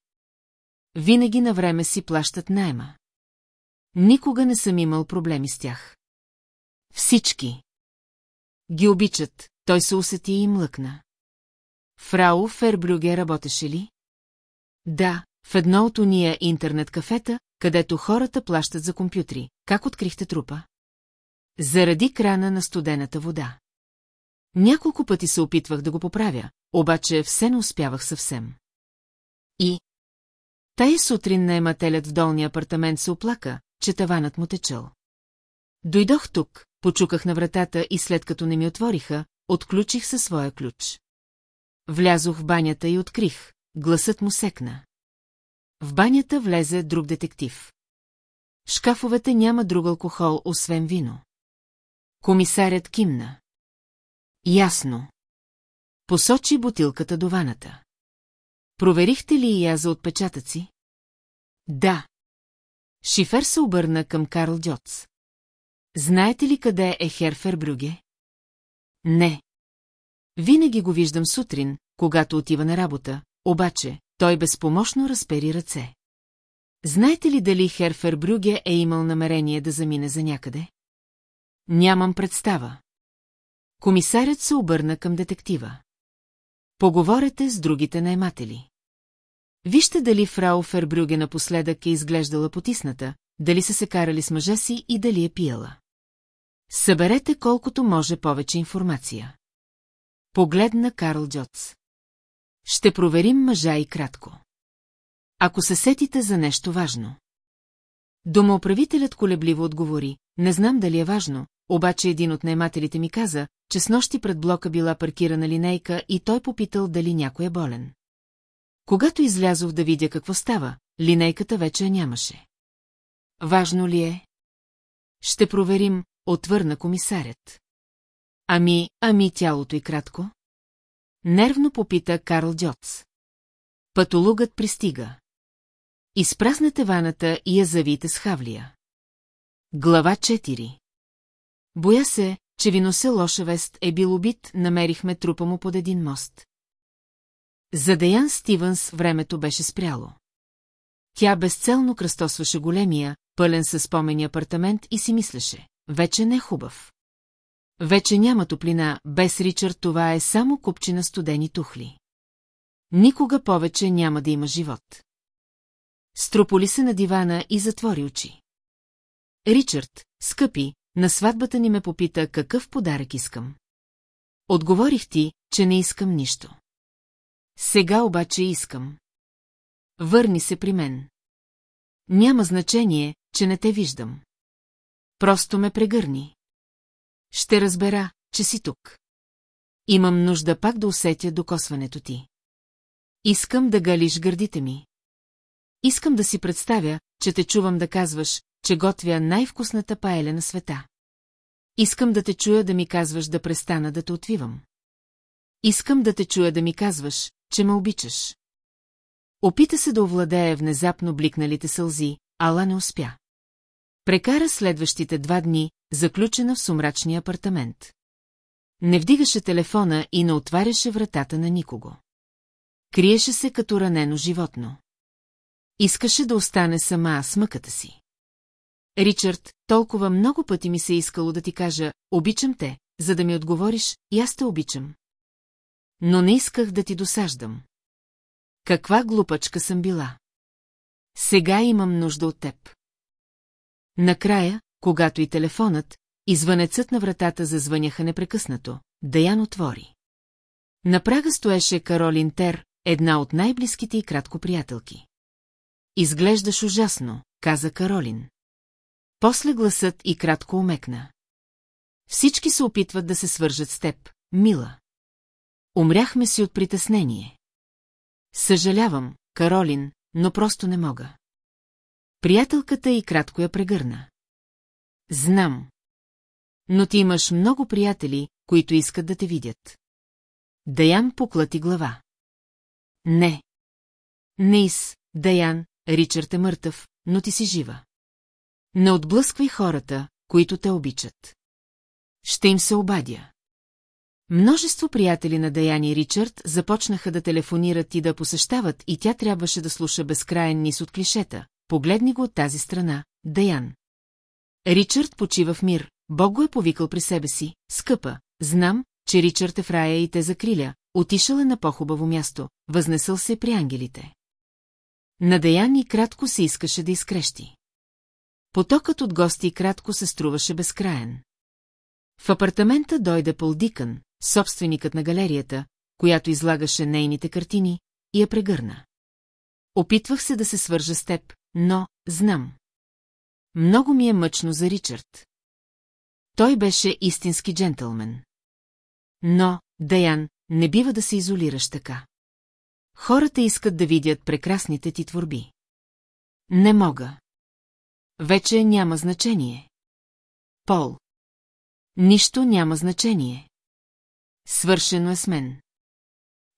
Винаги на време си плащат найема. Никога не съм имал проблеми с тях. Всички. Ги обичат, той се усети и млъкна. Фрау Фербрюге работеше ли? Да, в едно от уния интернет кафета, където хората плащат за компютри. Как открихте трупа? Заради крана на студената вода. Няколко пъти се опитвах да го поправя, обаче все не успявах съвсем. И... Тая сутрин наемателят в долния апартамент се оплака, че таванът му течел. Дойдох тук, почуках на вратата и след като не ми отвориха, отключих със своя ключ. Влязох в банята и открих, гласът му секна. В банята влезе друг детектив. Шкафовете няма друг алкохол, освен вино. Комисарят кимна. Ясно. Посочи бутилката до ваната. Проверихте ли и я за отпечатъци? Да. Шифер се обърна към Карл Джоц. Знаете ли къде е Херфер Брюге? Не. Винаги го виждам сутрин, когато отива на работа, обаче той безпомощно разпери ръце. Знаете ли дали Херфер Брюге е имал намерение да замине за някъде? Нямам представа. Комисарят се обърна към детектива. Поговорете с другите наематели. Вижте дали фрау Фербрюге напоследък е изглеждала потисната, дали са се карали с мъжа си и дали е пияла. Съберете колкото може повече информация. Погледна Карл Джоц. Ще проверим мъжа и кратко. Ако се сетите за нещо важно. Домоуправителят колебливо отговори, не знам дали е важно, обаче един от наемателите ми каза, че с нощи пред блока била паркирана линейка и той попитал дали някой е болен. Когато излязох да видя какво става, линейката вече нямаше. Важно ли е? Ще проверим, отвърна комисарят. Ами, ами тялото и кратко? Нервно попита Карл Джоц. Патологът пристига. Изпраснете ваната и я завите с хавлия. Глава 4 Боя се, че ви нося лоша вест е бил убит, намерихме трупа му под един мост. За Деян Стивенс времето беше спряло. Тя безцелно кръстосваше големия, пълен със спомени апартамент и си мислеше, вече не е хубав. Вече няма топлина, без Ричард това е само купчина студени тухли. Никога повече няма да има живот. Строполи се на дивана и затвори очи. Ричард, скъпи, на сватбата ни ме попита какъв подарък искам. Отговорих ти, че не искам нищо. Сега обаче искам. Върни се при мен. Няма значение, че не те виждам. Просто ме прегърни. Ще разбера, че си тук. Имам нужда пак да усетя докосването ти. Искам да галиш гърдите ми. Искам да си представя, че те чувам да казваш, че готвя най-вкусната паеля на света. Искам да те чуя да ми казваш да престана да те отвивам. Искам да те чуя да ми казваш, че ме обичаш. Опита се да овладее внезапно бликналите сълзи, ала не успя. Прекара следващите два дни, заключена в сумрачния апартамент. Не вдигаше телефона и не отваряше вратата на никого. Криеше се като ранено животно. Искаше да остане сама с мъката си. Ричард, толкова много пъти ми се е искало да ти кажа, обичам те, за да ми отговориш, и аз те обичам. Но не исках да ти досаждам. Каква глупачка съм била. Сега имам нужда от теб. Накрая, когато и телефонът, извънецът на вратата зазвъняха непрекъснато, Даян отвори. На прага стоеше Каролин Тер, една от най-близките и кратко приятелки. Изглеждаш ужасно, каза Каролин. После гласът и кратко омекна. Всички се опитват да се свържат с теб, мила. Умряхме си от притеснение. Съжалявам, Каролин, но просто не мога. Приятелката и кратко я прегърна. Знам. Но ти имаш много приятели, които искат да те видят. Даян поклати глава. Не. Нейс, Даян, Ричард е мъртъв, но ти си жива. Не отблъсквай хората, които те обичат. Ще им се обадя. Множество приятели на Даяни Ричард започнаха да телефонират и да посещават и тя трябваше да слуша безкраен низ от клишета. Погледни го от тази страна, Даян. Ричард почива в мир, Бог го е повикал при себе си, скъпа, знам, че Ричард е в рая и те закриля, отишъл е на по-хубаво място, възнесъл се при ангелите. На Даян и кратко се искаше да изкрещи. Потокът от гости кратко се струваше безкраен. В апартамента дойде Пол Дикън, собственикът на галерията, която излагаше нейните картини, и я прегърна. Опитвах се да се свържа с теб, но, знам. Много ми е мъчно за Ричард. Той беше истински джентълмен. Но, Даян, не бива да се изолираш така. Хората искат да видят прекрасните ти творби. Не мога. Вече няма значение. Пол. Нищо няма значение. Свършено е с мен.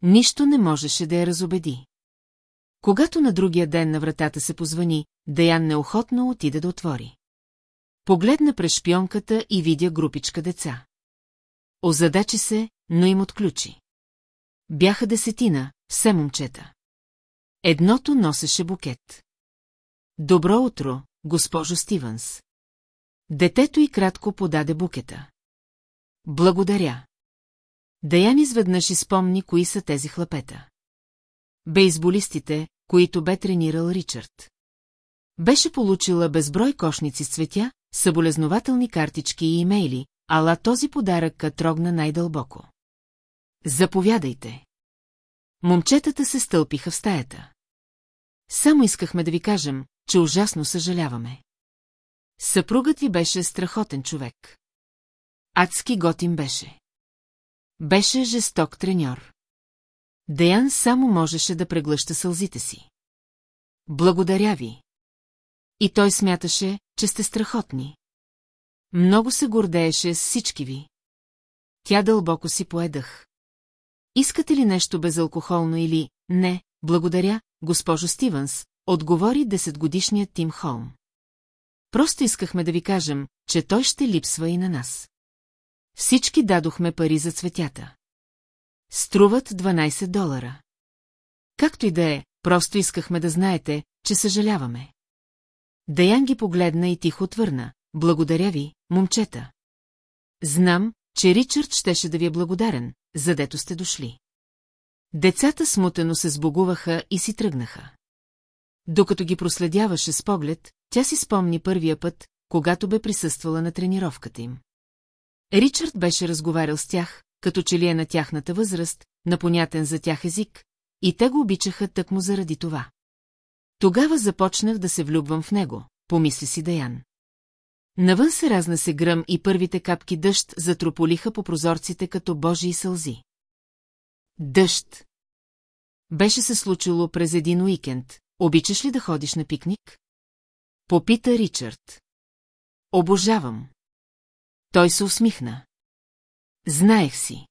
Нищо не можеше да я разобеди. Когато на другия ден на вратата се позвани, Даян неохотно отиде да отвори. Погледна през шпионката и видя групичка деца. Озадачи се, но им отключи. Бяха десетина, все момчета. Едното носеше букет. Добро утро, госпожо Стивенс. Детето и кратко подаде букета. Благодаря. Даян изведнъж изпомни кои са тези хлапета. Бейсболистите, които бе тренирал Ричард. Беше получила безброй кошници с цветя, съболезнователни картички и имейли, ала този подарък трогна най-дълбоко. Заповядайте. Момчетата се стълпиха в стаята. Само искахме да ви кажем, че ужасно съжаляваме. Съпругът ви беше страхотен човек. Адски готин беше. Беше жесток треньор. Деян само можеше да преглъща сълзите си. Благодаря ви. И той смяташе, че сте страхотни. Много се гордееше с всички ви. Тя дълбоко си поедах. Искате ли нещо безалкохолно или... Не, благодаря, госпожо Стивенс, отговори десетгодишният Тим Холм. Просто искахме да ви кажем, че той ще липсва и на нас. Всички дадохме пари за цветята. Струват 12 долара. Както и да е, просто искахме да знаете, че съжаляваме. Даян ги погледна и тихо отвърна. Благодаря ви, момчета. Знам, че Ричард щеше да ви е благодарен, задето сте дошли. Децата смутено се сбогуваха и си тръгнаха. Докато ги проследяваше с поглед, тя си спомни първия път, когато бе присъствала на тренировката им. Ричард беше разговарял с тях, като че ли е на тяхната възраст, на понятен за тях език, и те го обичаха тъкмо заради това. Тогава започнах да се влюбвам в него, помисли си Даян. Навън се разнесе гръм и първите капки дъжд затрополиха по прозорците като божии сълзи. Дъжд. Беше се случило през един уикенд. Обичаш ли да ходиш на пикник? Попита Ричард. Обожавам. Той се усмихна. Знаех си.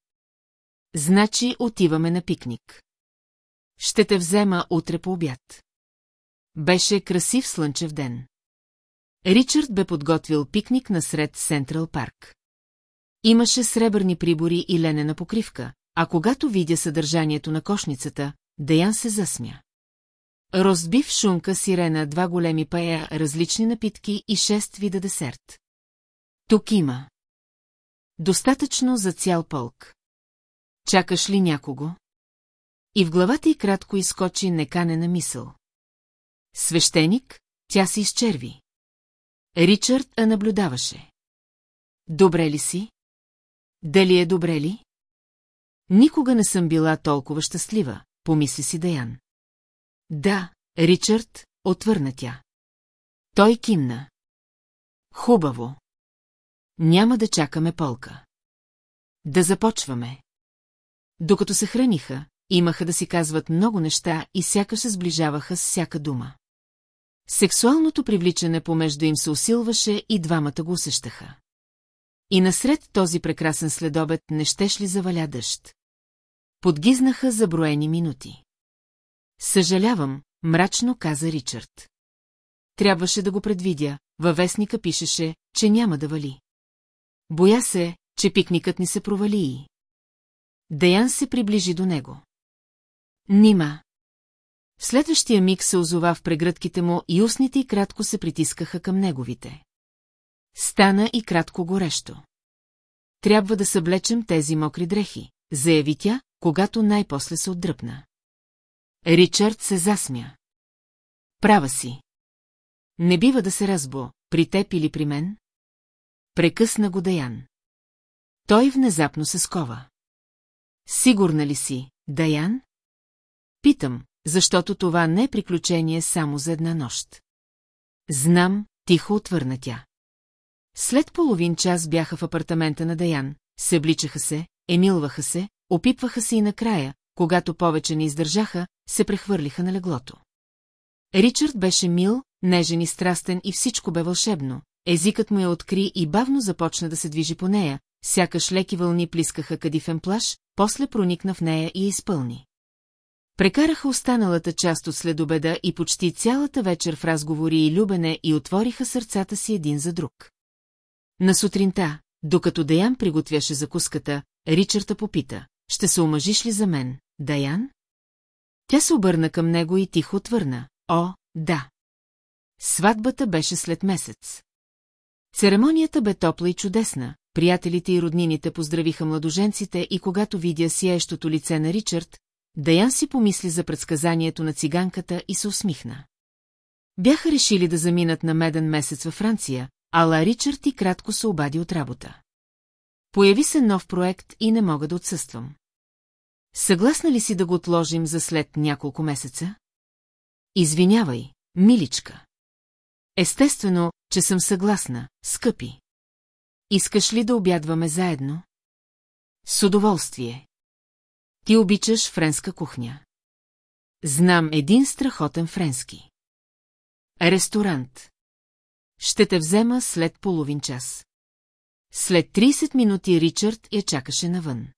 Значи отиваме на пикник. Ще те взема утре по обяд. Беше красив слънчев ден. Ричард бе подготвил пикник насред Сентрал парк. Имаше сребърни прибори и ленена покривка, а когато видя съдържанието на кошницата, Деян се засмя. Розбив шунка, сирена, два големи пая, различни напитки и шест вида десерт. Тук има. Достатъчно за цял полк. Чакаш ли някого? И в главата й кратко изкочи неканена мисъл. Свещеник, тя се изчерви. Ричард а наблюдаваше. Добре ли си? Дали е добре ли? Никога не съм била толкова щастлива, помисли си Даян. Да, Ричард, отвърна тя. Той кимна. Хубаво. Няма да чакаме полка. Да започваме. Докато се храниха, имаха да си казват много неща и сякаш се сближаваха с всяка дума. Сексуалното привличане помежду им се усилваше и двамата го усещаха. И насред този прекрасен следобед не щеш ли заваля дъжд? Подгизнаха за броени минути. Съжалявам, мрачно каза Ричард. Трябваше да го предвидя, във вестника пишеше, че няма да вали. Боя се, че пикникът ни се провали и... Даян се приближи до него. Нима. В следващия миг се озова в прегръдките му и устните и кратко се притискаха към неговите. Стана и кратко горещо. Трябва да съблечем тези мокри дрехи, заяви тя, когато най-после се отдръпна. Ричард се засмя. Права си. Не бива да се разбо, при теб или при мен? Прекъсна го Даян. Той внезапно се скова. Сигурна ли си, Даян? Питам, защото това не е приключение само за една нощ. Знам, тихо отвърна тя. След половин час бяха в апартамента на Даян, се обличаха се, емилваха се, опипваха се и накрая, когато повече не издържаха, се прехвърлиха на леглото. Ричард беше мил, нежен и страстен и всичко бе вълшебно. Езикът му я откри и бавно започна да се движи по нея, сякаш леки вълни плискаха кадифен плаш, после проникна в нея и изпълни. Прекараха останалата част от следобеда и почти цялата вечер в разговори и любене и отвориха сърцата си един за друг. На сутринта, докато Даян приготвяше закуската, Ричарда попита, ще се омъжиш ли за мен, Даян? Тя се обърна към него и тихо отвърна, о, да. Сватбата беше след месец. Церемонията бе топла и чудесна, приятелите и роднините поздравиха младоженците и когато видя сияещото лице на Ричард, Даян си помисли за предсказанието на циганката и се усмихна. Бяха решили да заминат на меден месец във Франция, ала Ричард и кратко се обади от работа. Появи се нов проект и не мога да отсъствам. Съгласна ли си да го отложим за след няколко месеца? Извинявай, миличка. Естествено, че съм съгласна, скъпи. Искаш ли да обядваме заедно? С удоволствие. Ти обичаш френска кухня. Знам един страхотен френски. Ресторант. Ще те взема след половин час. След 30 минути Ричард я чакаше навън.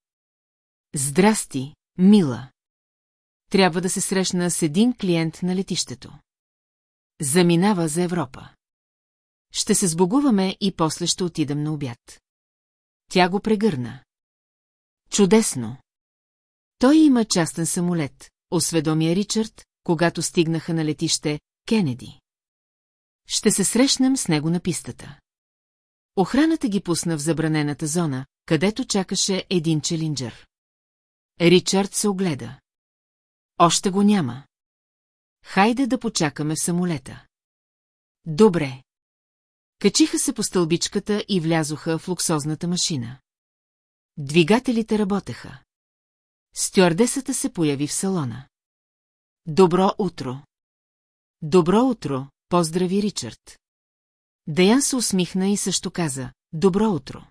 Здрасти, мила. Трябва да се срещна с един клиент на летището. Заминава за Европа. Ще се сбогуваме и после ще отидем на обяд. Тя го прегърна. Чудесно. Той има частен самолет, осведомя Ричард, когато стигнаха на летище Кенеди. Ще се срещнем с него на пистата. Охраната ги пусна в забранената зона, където чакаше един челинджър. Ричард се огледа. Още го няма. Хайде да почакаме в самолета. Добре. Качиха се по стълбичката и влязоха в луксозната машина. Двигателите работеха. Стюардесата се появи в салона. Добро утро. Добро утро, поздрави Ричард. Даян се усмихна и също каза «Добро утро».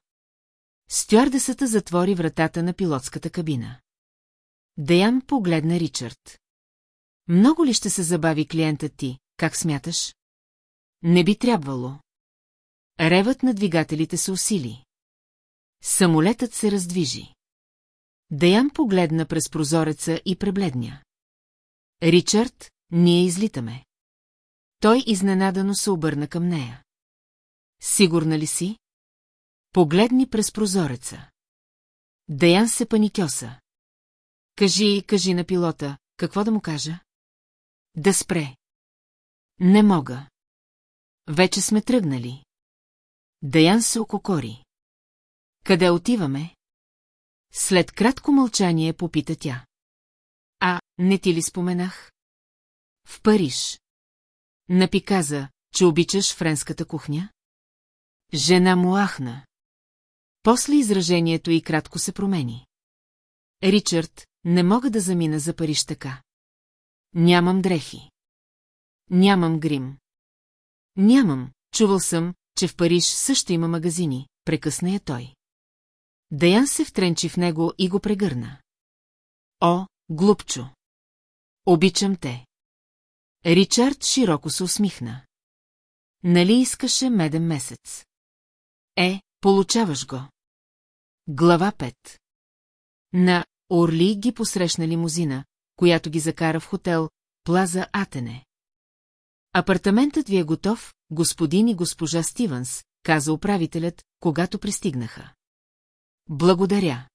Стюардесата затвори вратата на пилотската кабина. Даян погледна Ричард. Много ли ще се забави клиентът ти, как смяташ? Не би трябвало. Ревът на двигателите се усили. Самолетът се раздвижи. Даян погледна през прозореца и пребледня. Ричард, ние излитаме. Той изненадано се обърна към нея. Сигурна ли си? Погледни през прозореца. Даян се паникьоса. Кажи, кажи на пилота, какво да му кажа? Да спре. Не мога. Вече сме тръгнали. Даян се ококори. Къде отиваме? След кратко мълчание попита тя. А, не ти ли споменах? В Париж. Напи каза, че обичаш френската кухня? Жена му ахна. После изражението и кратко се промени. Ричард, не мога да замина за Париж така. Нямам дрехи. Нямам грим. Нямам, чувал съм, че в Париж също има магазини, прекъсна я той. Даян се втренчи в него и го прегърна. О, глупчо! Обичам те. Ричард широко се усмихна. Нали искаше меден месец? Е, получаваш го. Глава 5 На Орли ги посрещна лимузина, която ги закара в хотел Плаза Атене. Апартаментът ви е готов, господин и госпожа Стивенс, каза управителят, когато пристигнаха. Благодаря.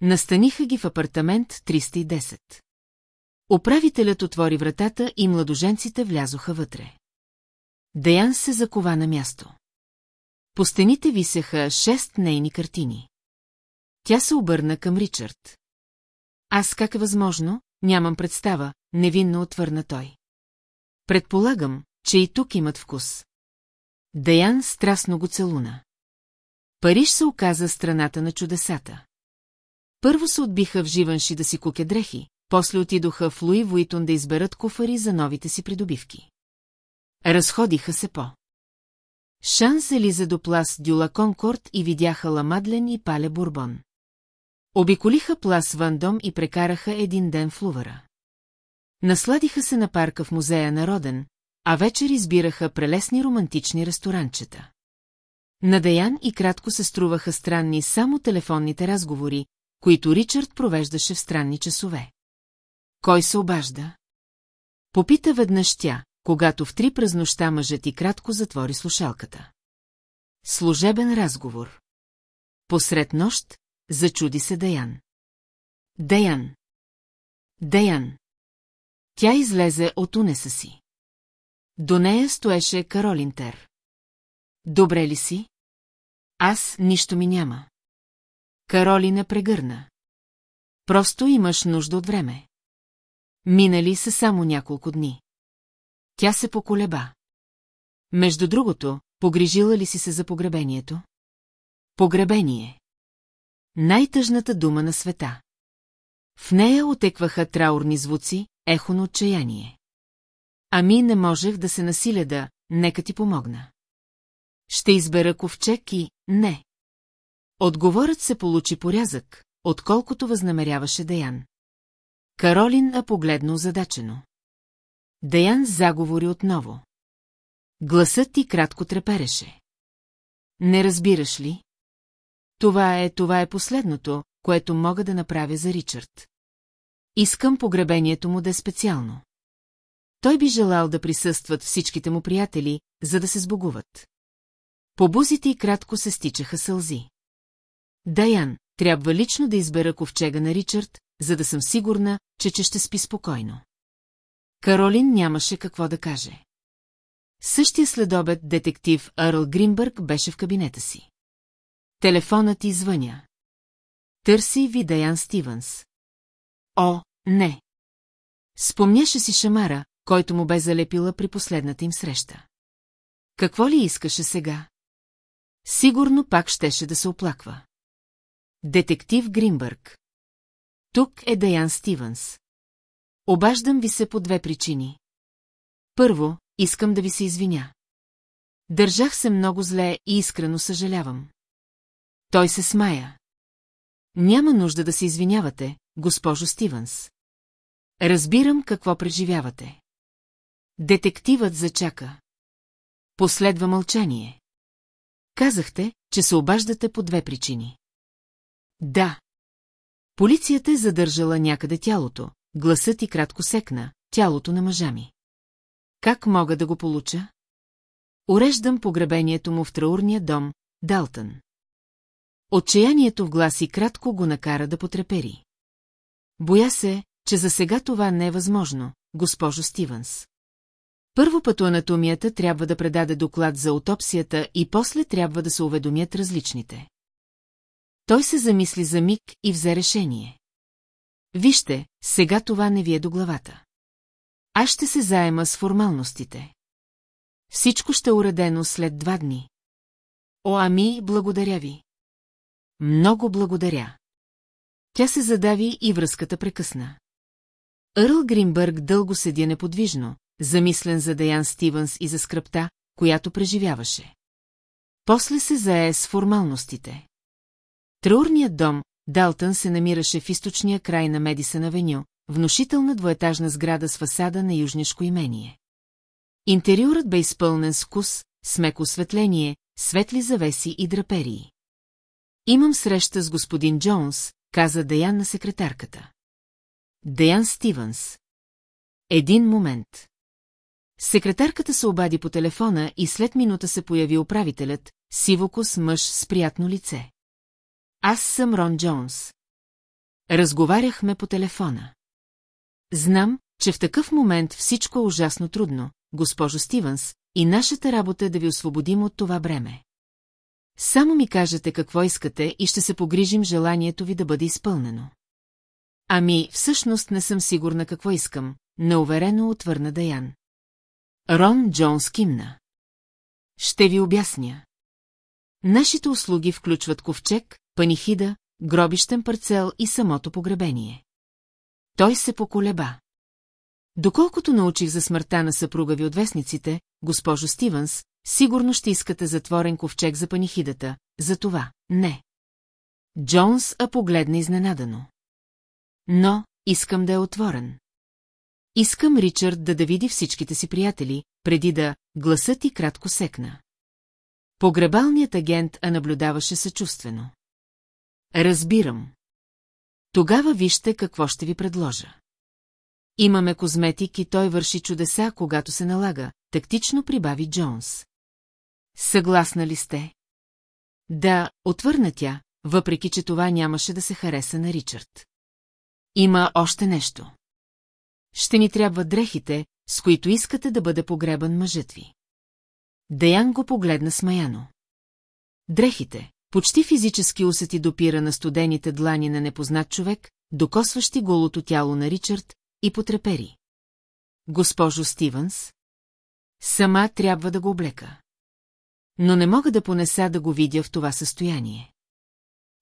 Настаниха ги в апартамент 310. Управителят отвори вратата и младоженците влязоха вътре. Деян се закова на място. По стените висеха шест нейни картини. Тя се обърна към Ричард. Аз как е възможно, нямам представа, невинно отвърна той. Предполагам, че и тук имат вкус. Даян страстно го целуна. Париж се оказа страната на чудесата. Първо се отбиха в живанши да си куке дрехи, после отидоха в Луи Вуитон да изберат куфари за новите си придобивки. Разходиха се по. Шанс Елиза до плас Дюла Конкорд и видяха Ламадлен и Пале Бурбон. Обиколиха плас Вандом и прекараха един ден в Лувара. Насладиха се на парка в музея Народен, а вечер избираха прелесни романтични ресторанчета. На Даян и кратко се струваха странни само телефонните разговори, които Ричард провеждаше в странни часове. Кой се обажда? Попита веднъж тя, когато в три през нощта мъжът и кратко затвори слушалката. Служебен разговор. Посред нощ, зачуди се Даян. Даян. Даян. Тя излезе от унеса си. До нея стоеше Каролин Тер. Добре ли си? Аз нищо ми няма. Каролина прегърна. Просто имаш нужда от време. Минали са само няколко дни. Тя се поколеба. Между другото, погрижила ли си се за погребението? Погребение. Най-тъжната дума на света. В нея отекваха траурни звуци, ехо на отчаяние. Ами не можех да се насиля да, нека ти помогна. Ще избера ковчег и не. Отговорът се получи порязък, отколкото възнамеряваше Деян. Каролин а погледна озадачено. Деян заговори отново. Гласът ти кратко трепереше. Не разбираш ли? Това е, това е последното, което мога да направя за Ричард. Искам погребението му да е специално. Той би желал да присъстват всичките му приятели, за да се сбогуват. По бузите и кратко се стичаха сълзи. Даян, трябва лично да избера ковчега на Ричард, за да съм сигурна, че, че ще спи спокойно. Каролин нямаше какво да каже. Същия следобед детектив Арл Гринбърг беше в кабинета си. Телефонът извъня. Търси ви Даян Стивенс. О, не! Спомняше си Шамара, който му бе залепила при последната им среща. Какво ли искаше сега? Сигурно пак щеше да се оплаква. Детектив Гринбърг. Тук е Даян Стивенс. Обаждам ви се по две причини. Първо, искам да ви се извиня. Държах се много зле и искрено съжалявам. Той се смая. Няма нужда да се извинявате, госпожо Стивенс. Разбирам какво преживявате. Детективът зачака. Последва мълчание. Казахте, че се обаждате по две причини. Да. Полицията е задържала някъде тялото, гласът и кратко секна, тялото на мъжа ми. Как мога да го получа? Уреждам погребението му в траурния дом, Далтън. Отчаянието в глас и кратко го накара да потрепери. Боя се, че за сега това не е възможно, госпожо Стивенс. Първо патоанатомията трябва да предаде доклад за аутопсията и после трябва да се уведомят различните. Той се замисли за миг и взе решение. Вижте, сега това не ви е до главата. Аз ще се заема с формалностите. Всичко ще е уредено след два дни. О, ами, благодаря ви. Много благодаря. Тя се задави и връзката прекъсна.Ърл Гринбърг дълго седя неподвижно, замислен за Даян Стивенс и за скръпта, която преживяваше. После се зае с формалностите. Траурният дом, Далтън се намираше в източния край на Медисън Авеню, внушителна двоетажна сграда с фасада на южнишко имение. Интериорът бе изпълнен с вкус, смеко осветление, светли завеси и драперии. Имам среща с господин Джонс, каза Даян на секретарката. Даян Стивенс. Един момент. Секретарката се обади по телефона и след минута се появи управителят, сивокос мъж с приятно лице. Аз съм Рон Джонс. Разговаряхме по телефона. Знам, че в такъв момент всичко е ужасно трудно, госпожо Стивенс, и нашата работа е да ви освободим от това бреме. Само ми кажете какво искате и ще се погрижим желанието ви да бъде изпълнено. Ами, всъщност не съм сигурна какво искам, неуверено отвърна Даян. Рон Джонс кимна. Ще ви обясня. Нашите услуги включват ковчег, панихида, гробищен парцел и самото погребение. Той се поколеба. Доколкото научих за смъртта на съпруга ви от вестниците, госпожо Стивенс, сигурно ще искате затворен ковчег за панихидата, за това не. Джонс а погледна изненадано. Но, искам да е отворен. Искам Ричард да да види всичките си приятели, преди да гласът и кратко секна. Погребалният агент а наблюдаваше съчувствено. Разбирам. Тогава вижте какво ще ви предложа. Имаме козметик и той върши чудеса, когато се налага, тактично прибави Джонс. Съгласна ли сте? Да, отвърна тя, въпреки че това нямаше да се хареса на Ричард. Има още нещо. Ще ни трябва дрехите, с които искате да бъде погребан мъжът ви. Деян го погледна смаяно. Дрехите, почти физически усети допира на студените длани на непознат човек, докосващи голото тяло на Ричард, и потрепери. Госпожо Стивенс? Сама трябва да го облека. Но не мога да понеса да го видя в това състояние.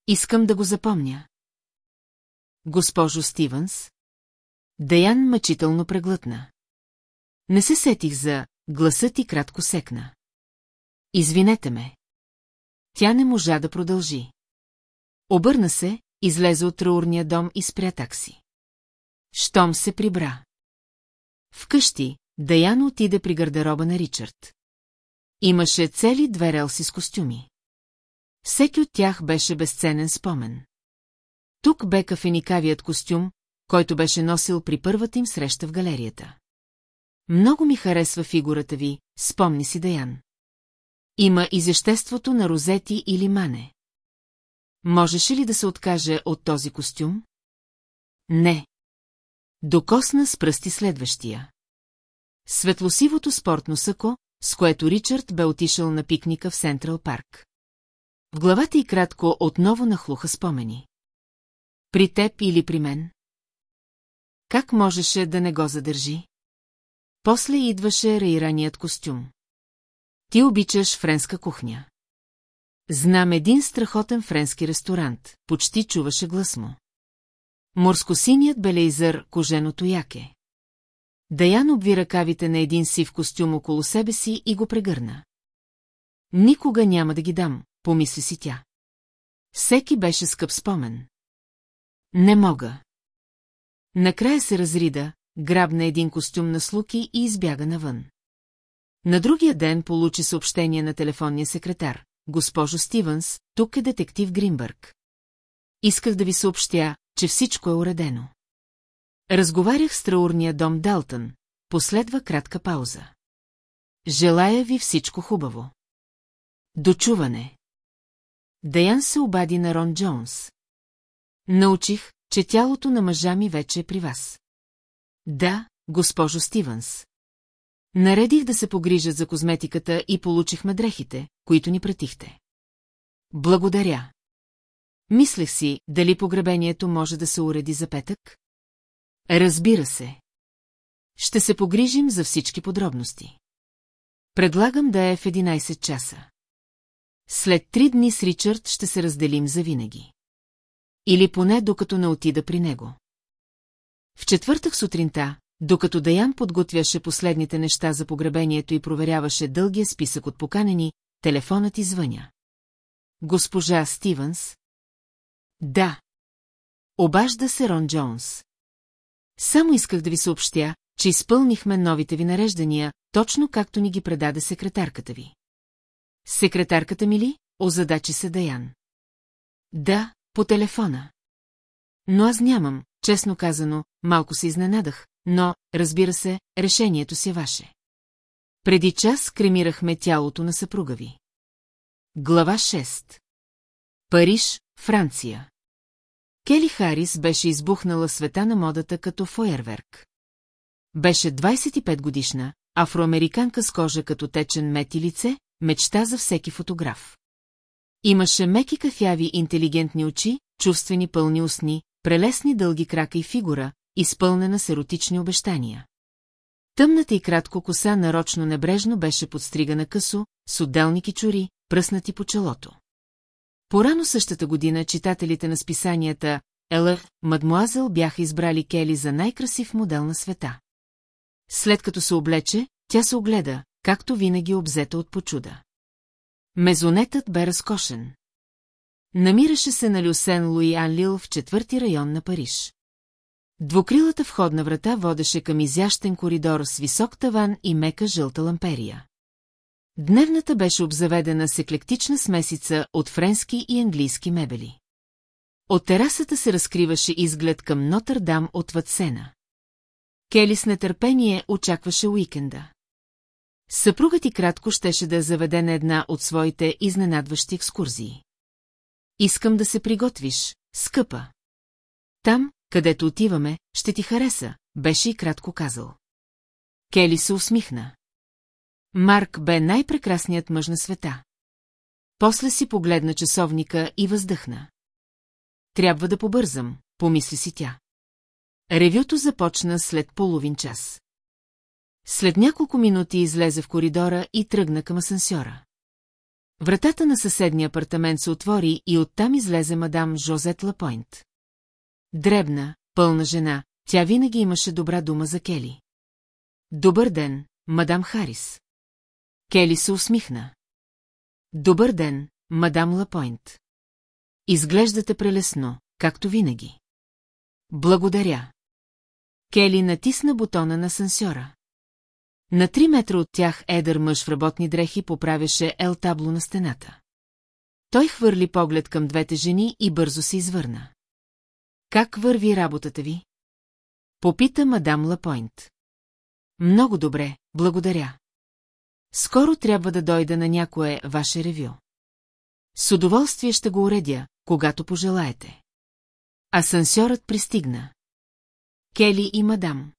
Искам да го запомня. Госпожо Стивенс? Даян мъчително преглътна. Не се сетих за гласът и кратко секна. Извинете ме. Тя не можа да продължи. Обърна се, излезе от траурния дом и спря такси. Щом се прибра. Вкъщи, Даян отиде при гардероба на Ричард. Имаше цели две релси с костюми. Всеки от тях беше безценен спомен. Тук бе кафеникавият костюм, който беше носил при първата им среща в галерията. Много ми харесва фигурата ви, спомни си Даян. Има изяществото на розети или мане. Можеше ли да се откаже от този костюм? Не. Докосна с пръсти следващия. Светлосивото спортно сако, с което Ричард бе отишъл на пикника в Сентрал парк. В главата й кратко отново нахлуха спомени. При теб или при мен? Как можеше да не го задържи? После идваше рейраният костюм. Ти обичаш френска кухня. Знам един страхотен френски ресторант, почти чуваше глас му. Морскосиният белейзър, коженото яке. Даян обви ръкавите на един сив костюм около себе си и го прегърна. Никога няма да ги дам, помисли си тя. Всеки беше скъп спомен. Не мога. Накрая се разрида, грабна един костюм на слуки и избяга навън. На другия ден получи съобщение на телефонния секретар. Госпожо Стивенс, тук е детектив Гринбърг. Исках да ви съобщя, че всичко е уредено. Разговарях с траурния дом Далтън, последва кратка пауза. Желая ви всичко хубаво. Дочуване. Даян се обади на Рон Джонс. Научих, че тялото на мъжа ми вече е при вас. Да, госпожо Стивенс. Наредих да се погрижат за козметиката и получихме дрехите, които ни пратихте. Благодаря. Мислех си, дали погребението може да се уреди за петък? Разбира се. Ще се погрижим за всички подробности. Предлагам да е в 11 часа. След три дни с Ричард ще се разделим завинаги. Или поне докато не отида при него. В четвъртък сутринта, докато Даян подготвяше последните неща за погребението и проверяваше дългия списък от поканени, телефонът извъня. Госпожа Стивенс? Да. Обажда се Рон Джонс. Само исках да ви съобщя, че изпълнихме новите ви нареждания, точно както ни ги предаде секретарката ви. Секретарката ми ли? Озадачи се Даян. Да, по телефона. Но аз нямам, честно казано, малко се изненадах, но, разбира се, решението си е ваше. Преди час кремирахме тялото на съпруга ви. Глава 6 Париж, Франция Кели Харис беше избухнала света на модата като фойерверк. Беше 25 годишна, афроамериканка с кожа като течен мет и лице, мечта за всеки фотограф. Имаше меки кафяви интелигентни очи, чувствени пълни устни, прелесни дълги крака и фигура, изпълнена с еротични обещания. Тъмната и кратко коса нарочно небрежно беше подстригана късо, с отделни кичури, пръснати по челото. Порано същата година читателите на списанията Елър, мадмуазел бяха избрали Кели за най-красив модел на света. След като се облече, тя се огледа, както винаги обзета от почуда. Мезонетът бе разкошен. Намираше се на Люсен Луи Анлил в четвърти район на Париж. Двукрилата входна врата водеше към изящен коридор с висок таван и мека жълта ламперия. Дневната беше обзаведена с еклектична смесица от френски и английски мебели. От терасата се разкриваше изглед към Нотърдам от Ватсена. Кели с нетърпение очакваше уикенда. Съпругът и кратко щеше да заведе на една от своите изненадващи екскурзии. Искам да се приготвиш, скъпа. Там, където отиваме, ще ти хареса, беше и кратко казал. Кели се усмихна. Марк бе най-прекрасният мъж на света. После си погледна часовника и въздъхна. Трябва да побързам, помисли си тя. Ревюто започна след половин час. След няколко минути излезе в коридора и тръгна към асансьора. Вратата на съседния апартамент се отвори и оттам излезе мадам Жозет Лапойнт. Дребна, пълна жена, тя винаги имаше добра дума за Кели. Добър ден, мадам Харис. Кели се усмихна. Добър ден, мадам Лапойнт. Изглеждате прелесно, както винаги. Благодаря. Кели натисна бутона на сансьора. На три метра от тях едър мъж в работни дрехи поправяше ел табло на стената. Той хвърли поглед към двете жени и бързо се извърна. Как върви работата ви? Попита мадам Лапойнт. Много добре, благодаря. Скоро трябва да дойда на някое ваше ревю. С удоволствие ще го уредя, когато пожелаете. Асансьорът пристигна. Кели и мадам.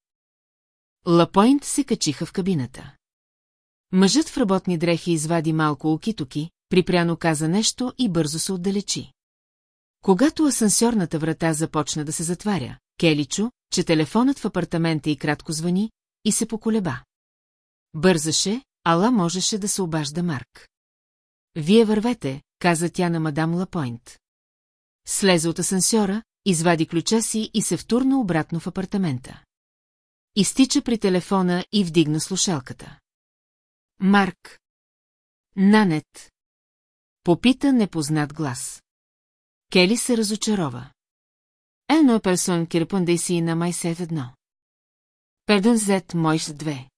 Лапойнт се качиха в кабината. Мъжът в работни дрехи извади малко окитоки, припряно каза нещо и бързо се отдалечи. Когато асансьорната врата започна да се затваря, Кели чу, че телефонът в апартамента и кратко звъни, и се поколеба. Бързаше, ала можеше да се обажда Марк. Вие вървете, каза тя на мадам Лапойнт. Слезе от асансьора, извади ключа си и се втурна обратно в апартамента. Изтича при телефона и вдигна слушалката. Марк. Нанет. Попита непознат глас. Кели се разочарова. Едно е персон кирпън си на май сет едно. Педън зет мойс две.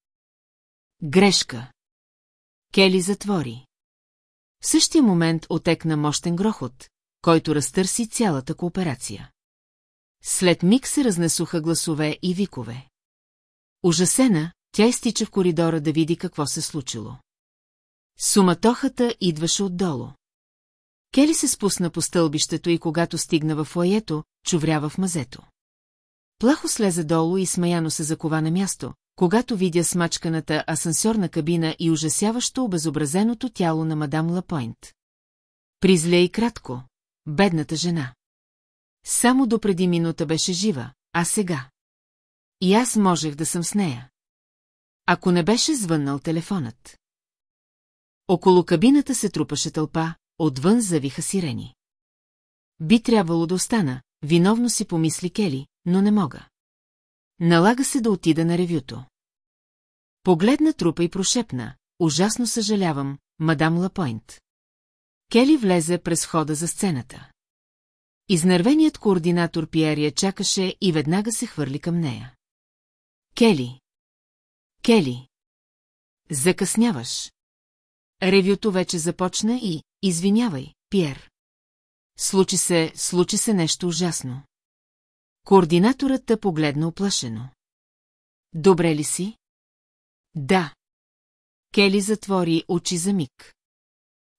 Грешка. Кели затвори. В същия момент отекна мощен грохот, който разтърси цялата кооперация. След миг се разнесоха гласове и викове. Ужасена, тя изтича в коридора да види какво се случило. Суматохата идваше отдолу. Кели се спусна по стълбището и когато стигна в фоето, чуврява в мазето. Плахо слезе долу и смаяно се закова на място, когато видя смачканата асансьорна кабина и ужасяващо обезобразеното тяло на мадам Лапойнт. Призле и кратко, бедната жена. Само допреди минута беше жива, а сега? И аз можех да съм с нея. Ако не беше звъннал телефонът. Около кабината се трупаше тълпа, отвън завиха сирени. Би трябвало да остана, виновно си помисли Кели, но не мога. Налага се да отида на ревюто. Погледна трупа и прошепна. Ужасно съжалявам, мадам Лапойнт. Кели влезе през хода за сцената. Изнервеният координатор Пиерия чакаше и веднага се хвърли към нея. Кели! Кели! Закъсняваш. Ревюто вече започна и, извинявай, Пьер. Случи се, случи се нещо ужасно. Координаторът те погледна оплашено. Добре ли си? Да. Кели затвори очи за миг.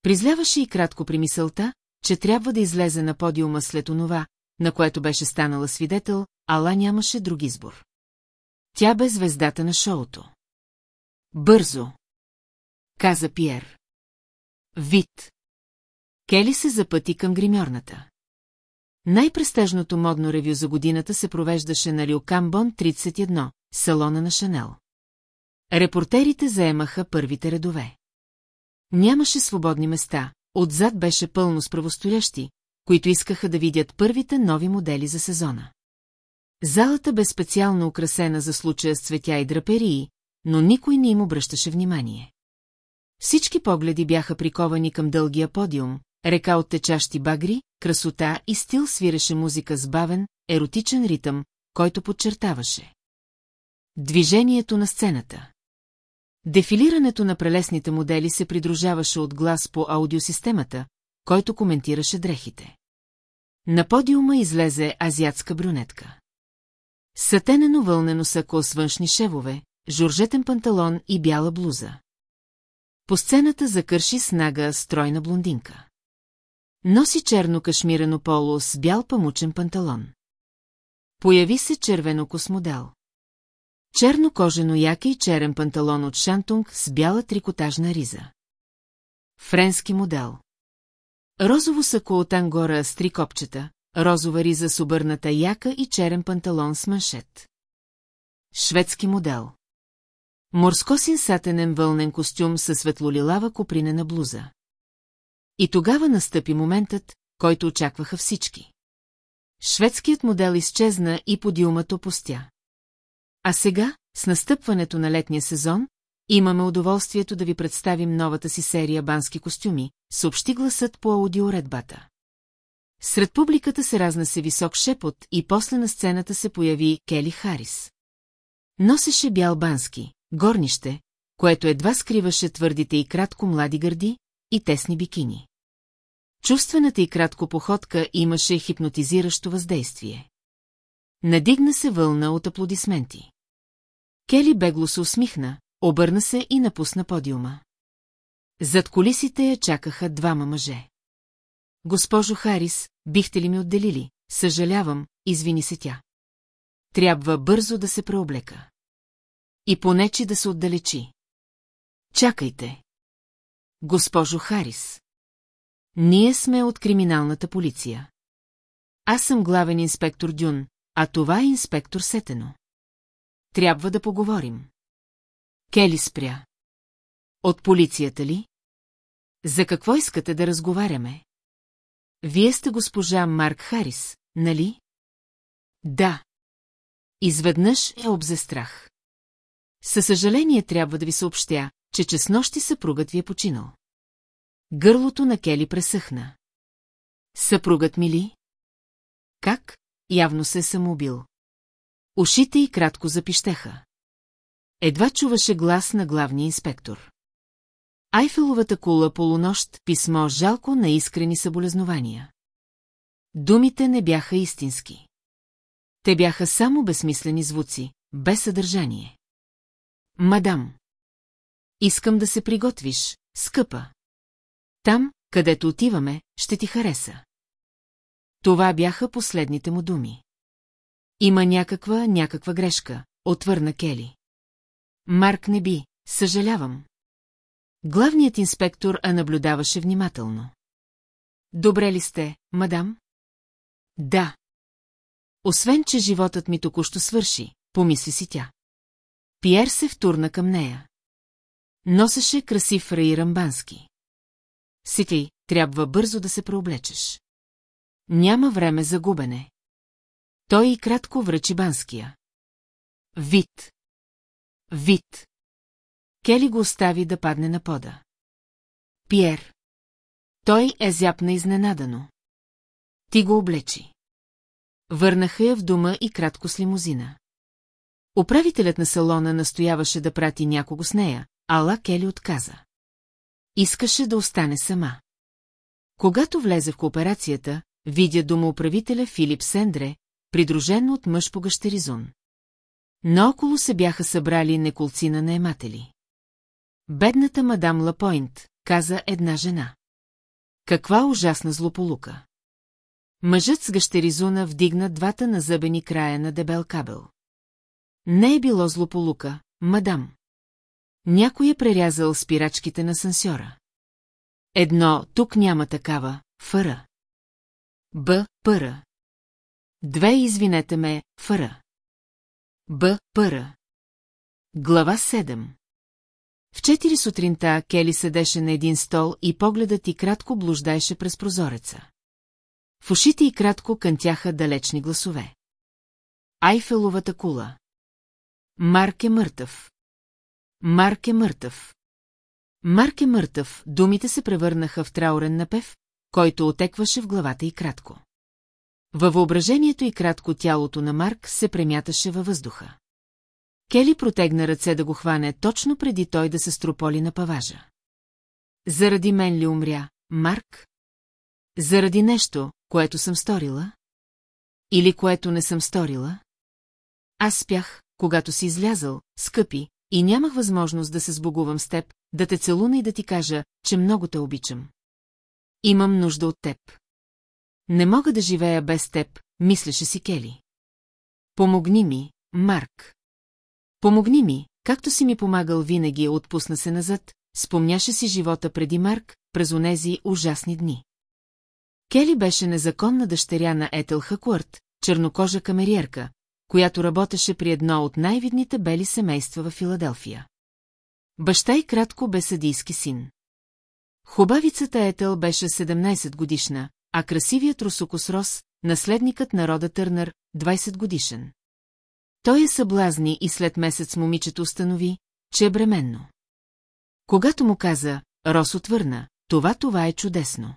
Призляваше и кратко при мисълта, че трябва да излезе на подиума след онова, на което беше станала свидетел, ала нямаше друг избор. Тя бе звездата на шоуто. Бързо! Каза Пиер. Вид. Кели се запъти към гримьорната. Най-престежното модно ревю за годината се провеждаше на Рилкамбон 31, салона на Шанел. Репортерите заемаха първите редове. Нямаше свободни места, отзад беше пълно с правостоящи, които искаха да видят първите нови модели за сезона. Залата бе специално украсена за случая с цветя и драперии, но никой не им обръщаше внимание. Всички погледи бяха приковани към дългия подиум, река от течащи багри, красота и стил свиреше музика с бавен, еротичен ритъм, който подчертаваше. Движението на сцената. Дефилирането на прелесните модели се придружаваше от глас по аудиосистемата, който коментираше дрехите. На подиума излезе азиатска брюнетка. Сатенено вълнено сако с външни шевове, журжетен панталон и бяла блуза. По сцената закърши снага стройна блондинка. Носи черно кашмирено поло с бял памучен панталон. Появи се червено космодел. Черно кожено яке и черен панталон от шантунг с бяла трикотажна риза. Френски модел. Розово сако от ангора с три копчета, розова риза с обърната яка и черен панталон с маншет. Шведски модел. Морскосин сатенен вълнен костюм със светлолилава копринена блуза. И тогава настъпи моментът, който очакваха всички. Шведският модел изчезна и подиумът опустя. А сега, с настъпването на летния сезон, имаме удоволствието да ви представим новата си серия бански костюми, съобщи гласът по аудиоредбата. Сред публиката се разнесе висок шепот и после на сцената се появи Кели Харис. Носеше бял бански, горнище, което едва скриваше твърдите и кратко млади гърди и тесни бикини. Чувствената и кратко походка имаше хипнотизиращо въздействие. Надигна се вълна от аплодисменти. Кели бегло се усмихна, обърна се и напусна подиума. Зад колисите я чакаха двама мъже. Госпожо Харис, бихте ли ми отделили? Съжалявам, извини се тя. Трябва бързо да се преоблека. И понечи да се отдалечи. Чакайте. Госпожо Харис. Ние сме от криминалната полиция. Аз съм главен инспектор Дюн, а това е инспектор Сетено. Трябва да поговорим. Кели спря. От полицията ли? За какво искате да разговаряме? Вие сте госпожа Марк Харис, нали? Да. Изведнъж е обзе страх. Със съжаление трябва да ви съобщя, че чрез нощи съпругът ви е починал. Гърлото на Кели пресъхна. Съпругът ми ли? Как? Явно се е самоубил. Ушите й кратко запищеха. Едва чуваше глас на главния инспектор. Айфеловата кула полунощ писмо жалко на искрени съболезнования. Думите не бяха истински. Те бяха само безсмислени звуци, без съдържание. Мадам. Искам да се приготвиш, скъпа. Там, където отиваме, ще ти хареса. Това бяха последните му думи. Има някаква, някаква грешка, отвърна Кели. Марк не би, съжалявам. Главният инспектор а наблюдаваше внимателно. Добре ли сте, мадам? Да. Освен, че животът ми току-що свърши, помисли си тя. Пиер се втурна към нея. Носеше красив раирамбански. Сити, трябва бързо да се преоблечеш. Няма време за губене. Той и кратко връчи банския. Вид. Вид. Кели го остави да падне на пода. Пиер. Той е зяпна изненадано. Ти го облечи. Върнаха я в дома и кратко с лимузина. Управителят на салона настояваше да прати някого с нея, ала Кели отказа. Искаше да остане сама. Когато влезе в кооперацията, видя домоуправителя Филип Сендре, придружен от мъж по гъщеризон. Наоколо се бяха събрали неколци на наематели. Бедната мадам Лапойнт, каза една жена. Каква ужасна злополука. Мъжът с гъщеризуна вдигна двата назъбени края на дебел кабел. Не е било злополука, мадам. Някой е прерязал спирачките на сансьора. Едно, тук няма такава, фъра. Б, пъра. Две, извинете ме, фъра. Б, пъра. Глава 7 В четири сутринта Кели седеше на един стол и погледът и кратко блуждаеше през прозореца. В ушите и кратко кънтяха далечни гласове. Айфеловата кула. Марк е мъртъв. Марк е мъртъв. Марк е мъртъв, думите се превърнаха в траурен напев, който отекваше в главата и кратко. Във въображението и кратко тялото на Марк се премяташе във въздуха. Кели протегна ръце да го хване точно преди той да се строполи на паважа. Заради мен ли умря, Марк? Заради нещо, което съм сторила? Или което не съм сторила? Аз спях, когато си излязъл, скъпи, и нямах възможност да се сбогувам с теб, да те целуна и да ти кажа, че много те обичам. Имам нужда от теб. Не мога да живея без теб, мислеше си Кели. Помогни ми, Марк. Помогни ми, както си ми помагал винаги, отпусна се назад, спомняше си живота преди Марк, през онези ужасни дни. Кели беше незаконна дъщеря на Етел Хакуърт, чернокожа камериерка, която работеше при едно от най-видните бели семейства в Филаделфия. Баща и кратко бе съдийски син. Хубавицата Етел беше 17 годишна, а красивият Русокос Рос, наследникът на рода Търнър, 20 годишен. Той е съблазни и след месец момичето установи, че е бременно. Когато му каза, Рос отвърна, това това е чудесно.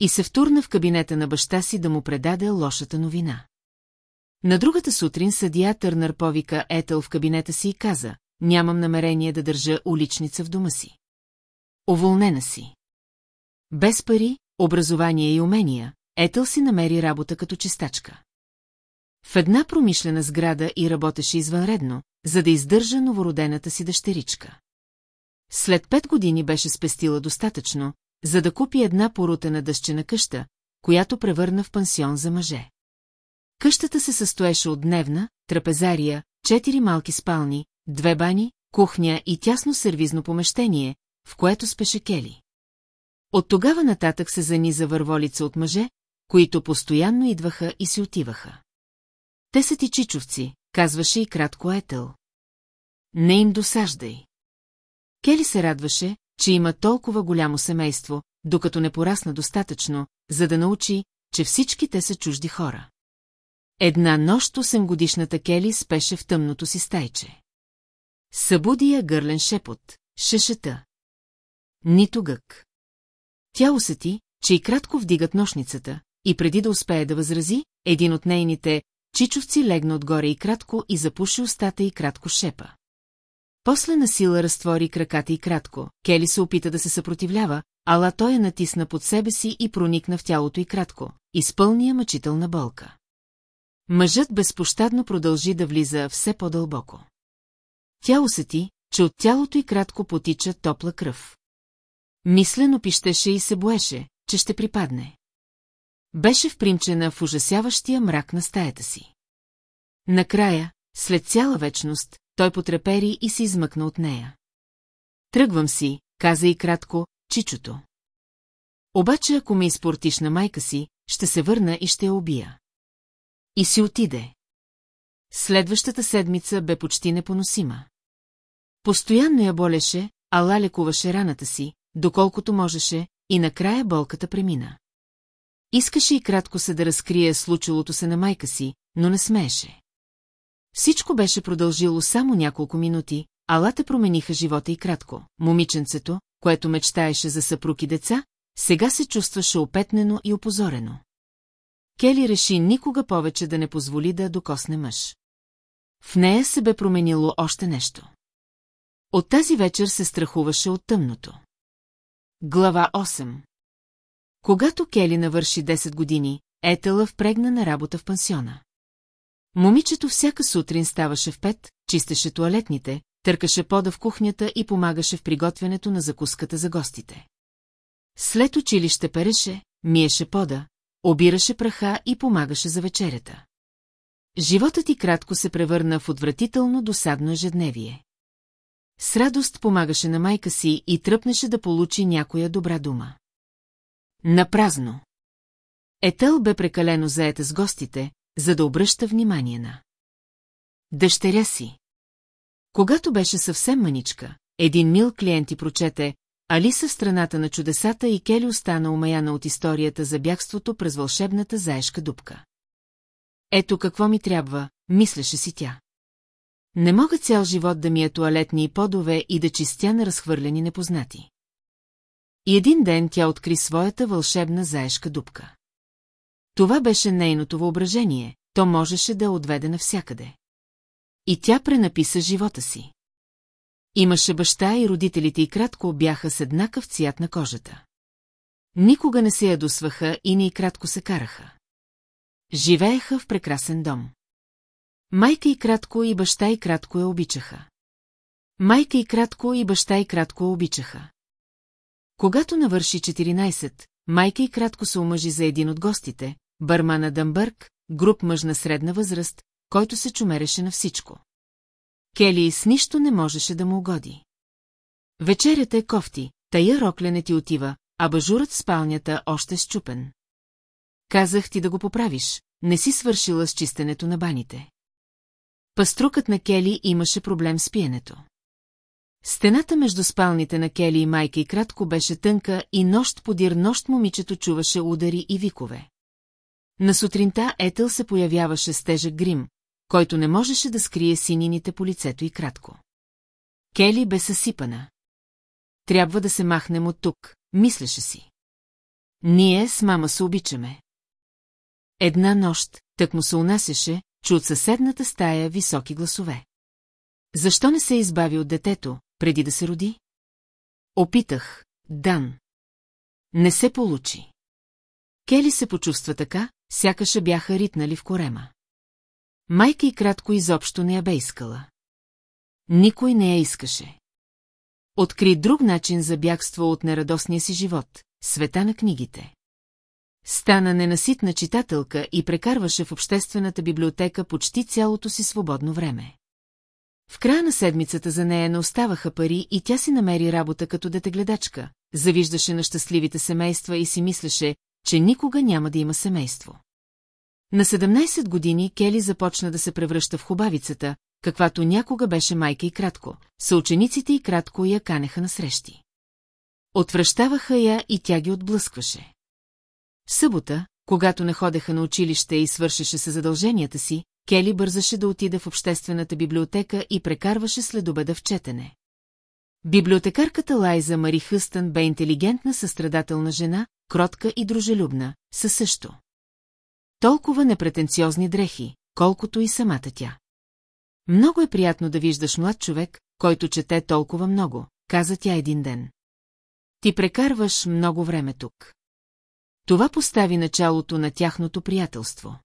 И се втурна в кабинета на баща си да му предаде лошата новина. На другата сутрин съдия Търнър повика Етел в кабинета си и каза, нямам намерение да държа уличница в дома си. Оволнена си. Без пари, образование и умения, Етел си намери работа като чистачка. В една промишлена сграда и работеше извънредно, за да издържа новородената си дъщеричка. След пет години беше спестила достатъчно, за да купи една порутена дъщена къща, която превърна в пансион за мъже. Къщата се състоеше от дневна, трапезария, четири малки спални, две бани, кухня и тясно сервизно помещение, в което спеше Кели. От тогава нататък се заниза върволица от мъже, които постоянно идваха и си отиваха. Те са ти чичовци, казваше и кратко Етел. Не им досаждай. Кели се радваше, че има толкова голямо семейство, докато не порасна достатъчно, за да научи, че всички те са чужди хора. Една нощ 8-годишната Кели спеше в тъмното си стайче. Събуди я гърлен шепот, шешета. Нито гък. Тя усети, че и кратко вдигат нощницата, и преди да успее да възрази, един от нейните чичовци легна отгоре и кратко и запуши устата и кратко шепа. После на сила разтвори краката и кратко, Кели се опита да се съпротивлява, ала той я натисна под себе си и проникна в тялото и кратко, изпълни я мъчителна болка. Мъжът безпощадно продължи да влиза все по-дълбоко. Тя усети, че от тялото й кратко потича топла кръв. Мислено пищеше и се боеше, че ще припадне. Беше впринчена в ужасяващия мрак на стаята си. Накрая, след цяла вечност, той потрепери и се измъкна от нея. Тръгвам си, каза и кратко, чичото. Обаче ако ме изпортиш на майка си, ще се върна и ще я убия. И си отиде. Следващата седмица бе почти непоносима. Постоянно я болеше, ала лекуваше раната си, доколкото можеше, и накрая болката премина. Искаше и кратко се да разкрие случилото се на майка си, но не смееше. Всичко беше продължило само няколко минути, алата промениха живота и кратко. Момиченцето, което мечтаеше за съпруг и деца, сега се чувстваше опетнено и опозорено. Кели реши никога повече да не позволи да докосне мъж. В нея се бе променило още нещо. От тази вечер се страхуваше от тъмното. Глава 8 Когато Кели навърши 10 години, Етела впрегна на работа в пансиона. Момичето всяка сутрин ставаше в пет, чистеше туалетните, търкаше пода в кухнята и помагаше в приготвянето на закуската за гостите. След училище переше, миеше пода, обираше праха и помагаше за вечерята. Животът ти кратко се превърна в отвратително досадно ежедневие. С радост помагаше на майка си и тръпнеше да получи някоя добра дума. Напразно. Етел бе прекалено заета с гостите, за да обръща внимание на. Дъщеря си. Когато беше съвсем маничка, един мил клиент и прочете Алиса в страната на чудесата и Кели остана умаяна от историята за бягството през вълшебната заешка дупка. Ето какво ми трябва, мислеше си тя. Не мога цял живот да ми е туалетни и подове и да чистя на разхвърлени непознати. И един ден тя откри своята вълшебна заешка дупка. Това беше нейното въображение, то можеше да е отведе навсякъде. И тя пренаписа живота си. Имаше баща и родителите и кратко бяха с еднакъв цвят на кожата. Никога не се ядосваха и ни кратко се караха. Живееха в прекрасен дом. Майка и кратко и баща и кратко я обичаха. Майка и кратко и баща и кратко обичаха. Когато навърши 14, майка и кратко се омъжи за един от гостите, бармана Дъмбърг, груп мъж на средна възраст, който се чумереше на всичко. Кели с нищо не можеше да му угоди. Вечерята е кофти, тая рокля не ти отива, а бажурът в спалнята още щупен. Казах ти да го поправиш, не си свършила с чистенето на баните. Паструкът на Кели имаше проблем с пиенето. Стената между спалните на Кели и майка и кратко беше тънка и нощ подир нощ момичето чуваше удари и викове. На сутринта Етел се появяваше с тежък грим, който не можеше да скрие синините по лицето и кратко. Кели бе съсипана. Трябва да се махнем от тук, мислеше си. Ние с мама се обичаме. Една нощ, так му се унасяше, чу от съседната стая високи гласове. Защо не се избави от детето, преди да се роди? Опитах, Дан. Не се получи. Кели се почувства така, сякаше бяха ритнали в корема. Майка и кратко изобщо не я бе искала. Никой не я искаше. Откри друг начин за бягство от нерадостния си живот – света на книгите. Стана ненаситна читателка и прекарваше в обществената библиотека почти цялото си свободно време. В края на седмицата за нея не оставаха пари и тя си намери работа като детегледачка, завиждаше на щастливите семейства и си мислеше, че никога няма да има семейство. На 17 години Кели започна да се превръща в хубавицата, каквато някога беше майка и кратко, съучениците и кратко я канеха на срещи. Отвръщаваха я и тя ги отблъскваше. В събота, когато не ходеха на училище и свършеше се задълженията си, Кели бързаше да отиде в обществената библиотека и прекарваше следобеда в четене. Библиотекарката Лайза Мари Хъстън бе интелигентна състрадателна жена, кротка и дружелюбна, със също. Толкова непретенциозни дрехи, колкото и самата тя. Много е приятно да виждаш млад човек, който чете толкова много, каза тя един ден. Ти прекарваш много време тук. Това постави началото на тяхното приятелство.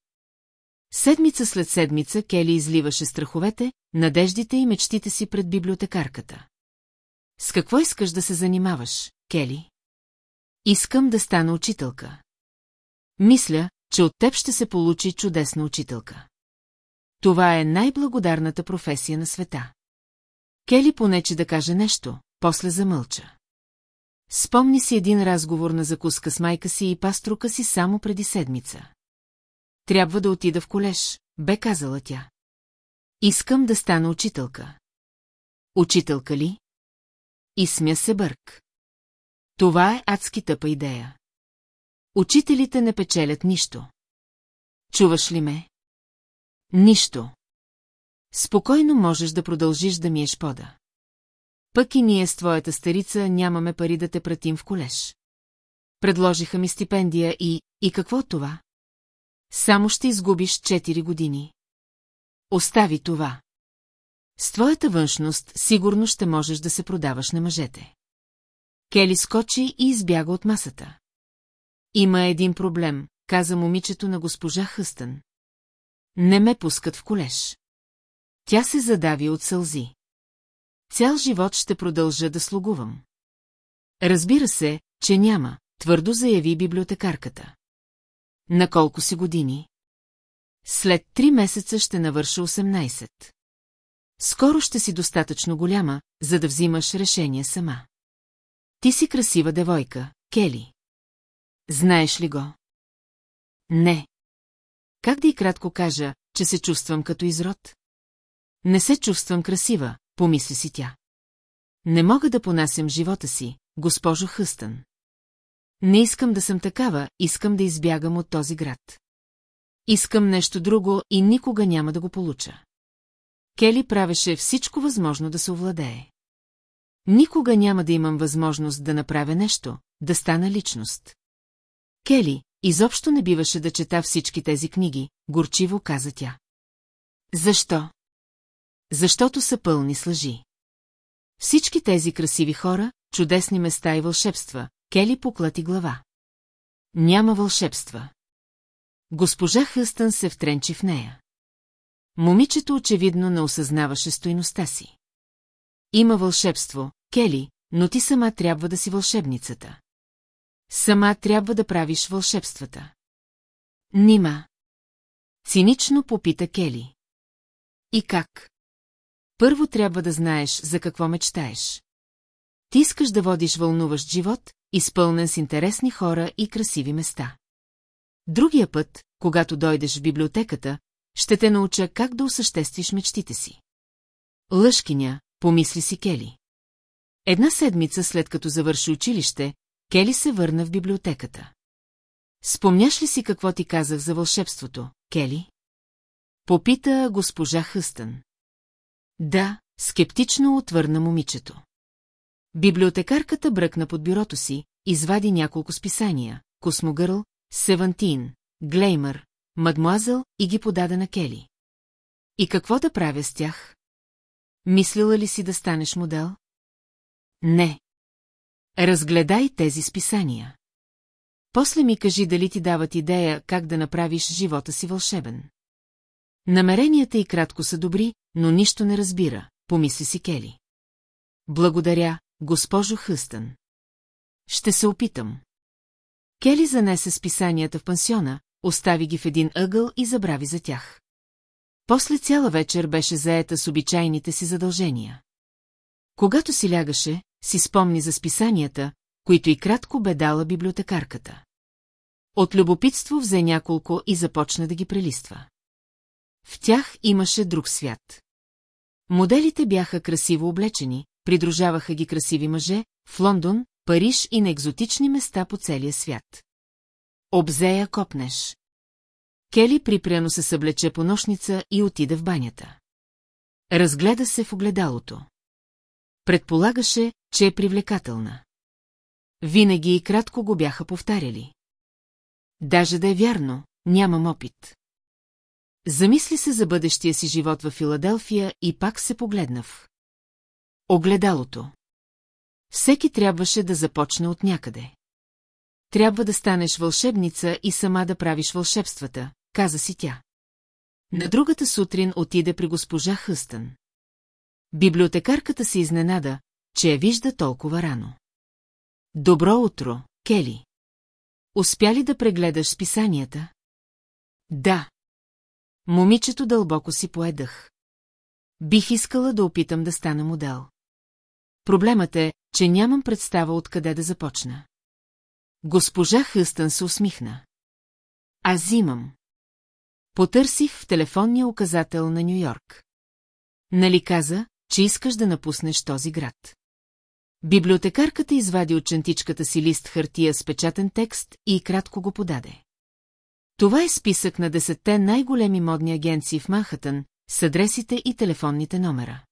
Седмица след седмица Кели изливаше страховете, надеждите и мечтите си пред библиотекарката. С какво искаш да се занимаваш, Кели? Искам да стана учителка. Мисля, че от теб ще се получи чудесна учителка. Това е най-благодарната професия на света. Кели понече да каже нещо, после замълча. Спомни си един разговор на закуска с майка си и паструка си само преди седмица. Трябва да отида в колеж, бе казала тя. Искам да стана учителка. Учителка ли? И смя се бърк. Това е адски тъпа идея. Учителите не печелят нищо. Чуваш ли ме? Нищо. Спокойно можеш да продължиш да миеш пода. Пък и ние с твоята старица нямаме пари да те пратим в колеж. Предложиха ми стипендия и... И какво това? Само ще изгубиш 4 години. Остави това. С твоята външност сигурно ще можеш да се продаваш на мъжете. Кели скочи и избяга от масата. Има един проблем, каза момичето на госпожа Хъстън. Не ме пускат в колеж. Тя се задави от сълзи. Цял живот ще продължа да слугувам. Разбира се, че няма, твърдо заяви библиотекарката. На колко си години? След три месеца ще навърша 18. Скоро ще си достатъчно голяма, за да взимаш решение сама. Ти си красива девойка, Кели. Знаеш ли го? Не. Как да и кратко кажа, че се чувствам като изрод? Не се чувствам красива, помисли си тя. Не мога да понасям живота си, госпожо Хъстън. Не искам да съм такава, искам да избягам от този град. Искам нещо друго и никога няма да го получа. Кели правеше всичко възможно да се овладее. Никога няма да имам възможност да направя нещо, да стана личност. Кели, изобщо не биваше да чета всички тези книги, горчиво каза тя. Защо? Защото са пълни с лъжи. Всички тези красиви хора, чудесни места и вълшебства, Кели поклати глава. Няма вълшебства. Госпожа Хъстън се втренчи в нея. Момичето очевидно не осъзнаваше стойността си. Има вълшебство, Кели, но ти сама трябва да си вълшебницата. Сама трябва да правиш вълшебствата. Нима. Цинично попита Кели. И как? Първо трябва да знаеш за какво мечтаеш. Ти искаш да водиш вълнуващ живот, изпълнен с интересни хора и красиви места. Другия път, когато дойдеш в библиотеката, ще те науча как да осъществиш мечтите си. Лъжкиня, помисли си Кели. Една седмица след като завърши училище, Кели се върна в библиотеката. Спомняш ли си какво ти казах за вълшебството, Кели? Попита госпожа Хъстън. Да, скептично отвърна момичето. Библиотекарката бръкна под бюрото си, извади няколко списания – Космогърл, Севантин, Глеймър, Мадмуазъл и ги подаде на Кели. И какво да правя с тях? Мислила ли си да станеш модел? Не. Разгледай тези списания. После ми кажи дали ти дават идея как да направиш живота си вълшебен. Намеренията и кратко са добри, но нищо не разбира, помисли си Кели. Благодаря, госпожо Хъстън. Ще се опитам. Кели занесе списанията в пансиона, остави ги в един ъгъл и забрави за тях. После цяла вечер беше заета с обичайните си задължения. Когато си лягаше, си спомни за списанията, които и кратко бе дала библиотекарката. От любопитство взе няколко и започна да ги прелиства. В тях имаше друг свят. Моделите бяха красиво облечени, придружаваха ги красиви мъже, в Лондон, Париж и на екзотични места по целия свят. Обзея копнеш. Кели припряно се съблече по нощница и отиде в банята. Разгледа се в огледалото. Предполагаше, че е привлекателна. Винаги и кратко го бяха повтаряли. Даже да е вярно, нямам опит. Замисли се за бъдещия си живот във Филаделфия и пак се погледна в. Огледалото. Всеки трябваше да започне от някъде. Трябва да станеш вълшебница и сама да правиш вълшебствата, каза си тя. На другата сутрин отиде при госпожа Хъстън. Библиотекарката се изненада, че я вижда толкова рано. Добро утро, Кели. Успя ли да прегледаш списанията? Да. Момичето дълбоко си поедах. Бих искала да опитам да стана модел. Проблемът е, че нямам представа откъде да започна. Госпожа Хъстън се усмихна. Аз взимам. Потърсих в телефонния указател на Нью-Йорк. Нали каза, че искаш да напуснеш този град? Библиотекарката извади от чантичката си лист хартия с печатен текст и кратко го подаде. Това е списък на десетте най-големи модни агенции в Манхатън, с адресите и телефонните номера.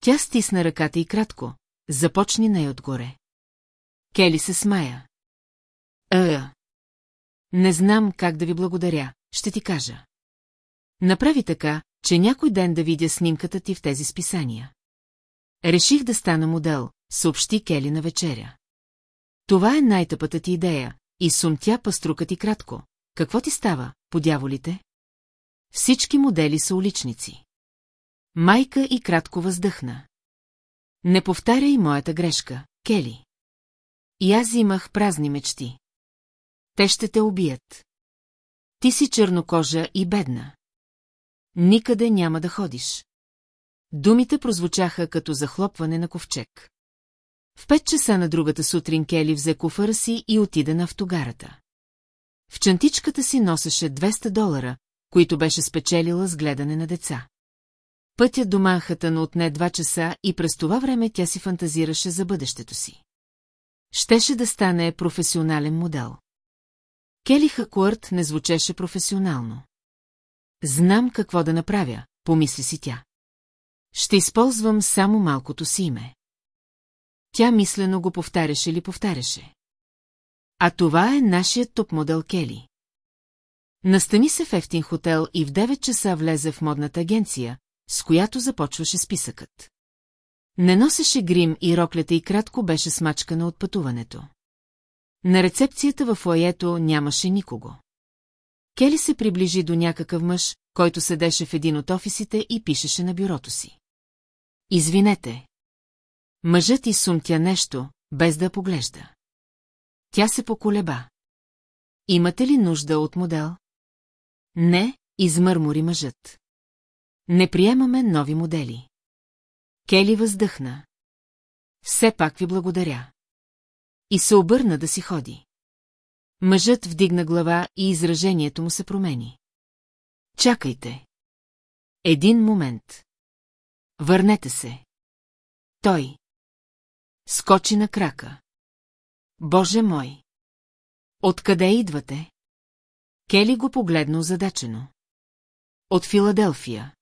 Тя стисна ръката и кратко, започни най-отгоре. Кели се смая. Е, не знам как да ви благодаря, ще ти кажа. Направи така, че някой ден да видя снимката ти в тези списания. Реших да стана модел, съобщи Кели на вечеря. Това е най-тъпата ти идея, и сумтя паструка ти кратко. Какво ти става, подяволите? Всички модели са уличници. Майка и кратко въздъхна. Не повтаряй моята грешка, Кели. И аз имах празни мечти. Те ще те убият. Ти си чернокожа и бедна. Никъде няма да ходиш. Думите прозвучаха като захлопване на ковчег. В пет часа на другата сутрин Кели взе куфара си и отида на автогарата. В чантичката си носеше 200 долара, които беше спечелила с гледане на деца. Пътят до Манхатън отне два часа и през това време тя си фантазираше за бъдещето си. Щеше да стане професионален модел. Кели Хакуърт не звучеше професионално. Знам какво да направя, помисли си тя. Ще използвам само малкото си име. Тя мислено го повтаряше ли повтаряше. А това е нашият топ модел Кели. Настани се в ефтин хотел и в 9 часа влезе в модната агенция, с която започваше списъкът. Не носеше грим и роклята и кратко беше смачкана от пътуването. На рецепцията в лаето нямаше никого. Кели се приближи до някакъв мъж, който седеше в един от офисите и пишеше на бюрото си. Извинете. Мъжът изсумтя нещо, без да поглежда. Тя се поколеба. Имате ли нужда от модел? Не, измърмори мъжът. Не приемаме нови модели. Кели въздъхна. Все пак ви благодаря. И се обърна да си ходи. Мъжът вдигна глава и изражението му се промени. Чакайте. Един момент. Върнете се. Той. Скочи на крака. Боже мой! Откъде идвате? Кели го погледна озадачено. От Филаделфия.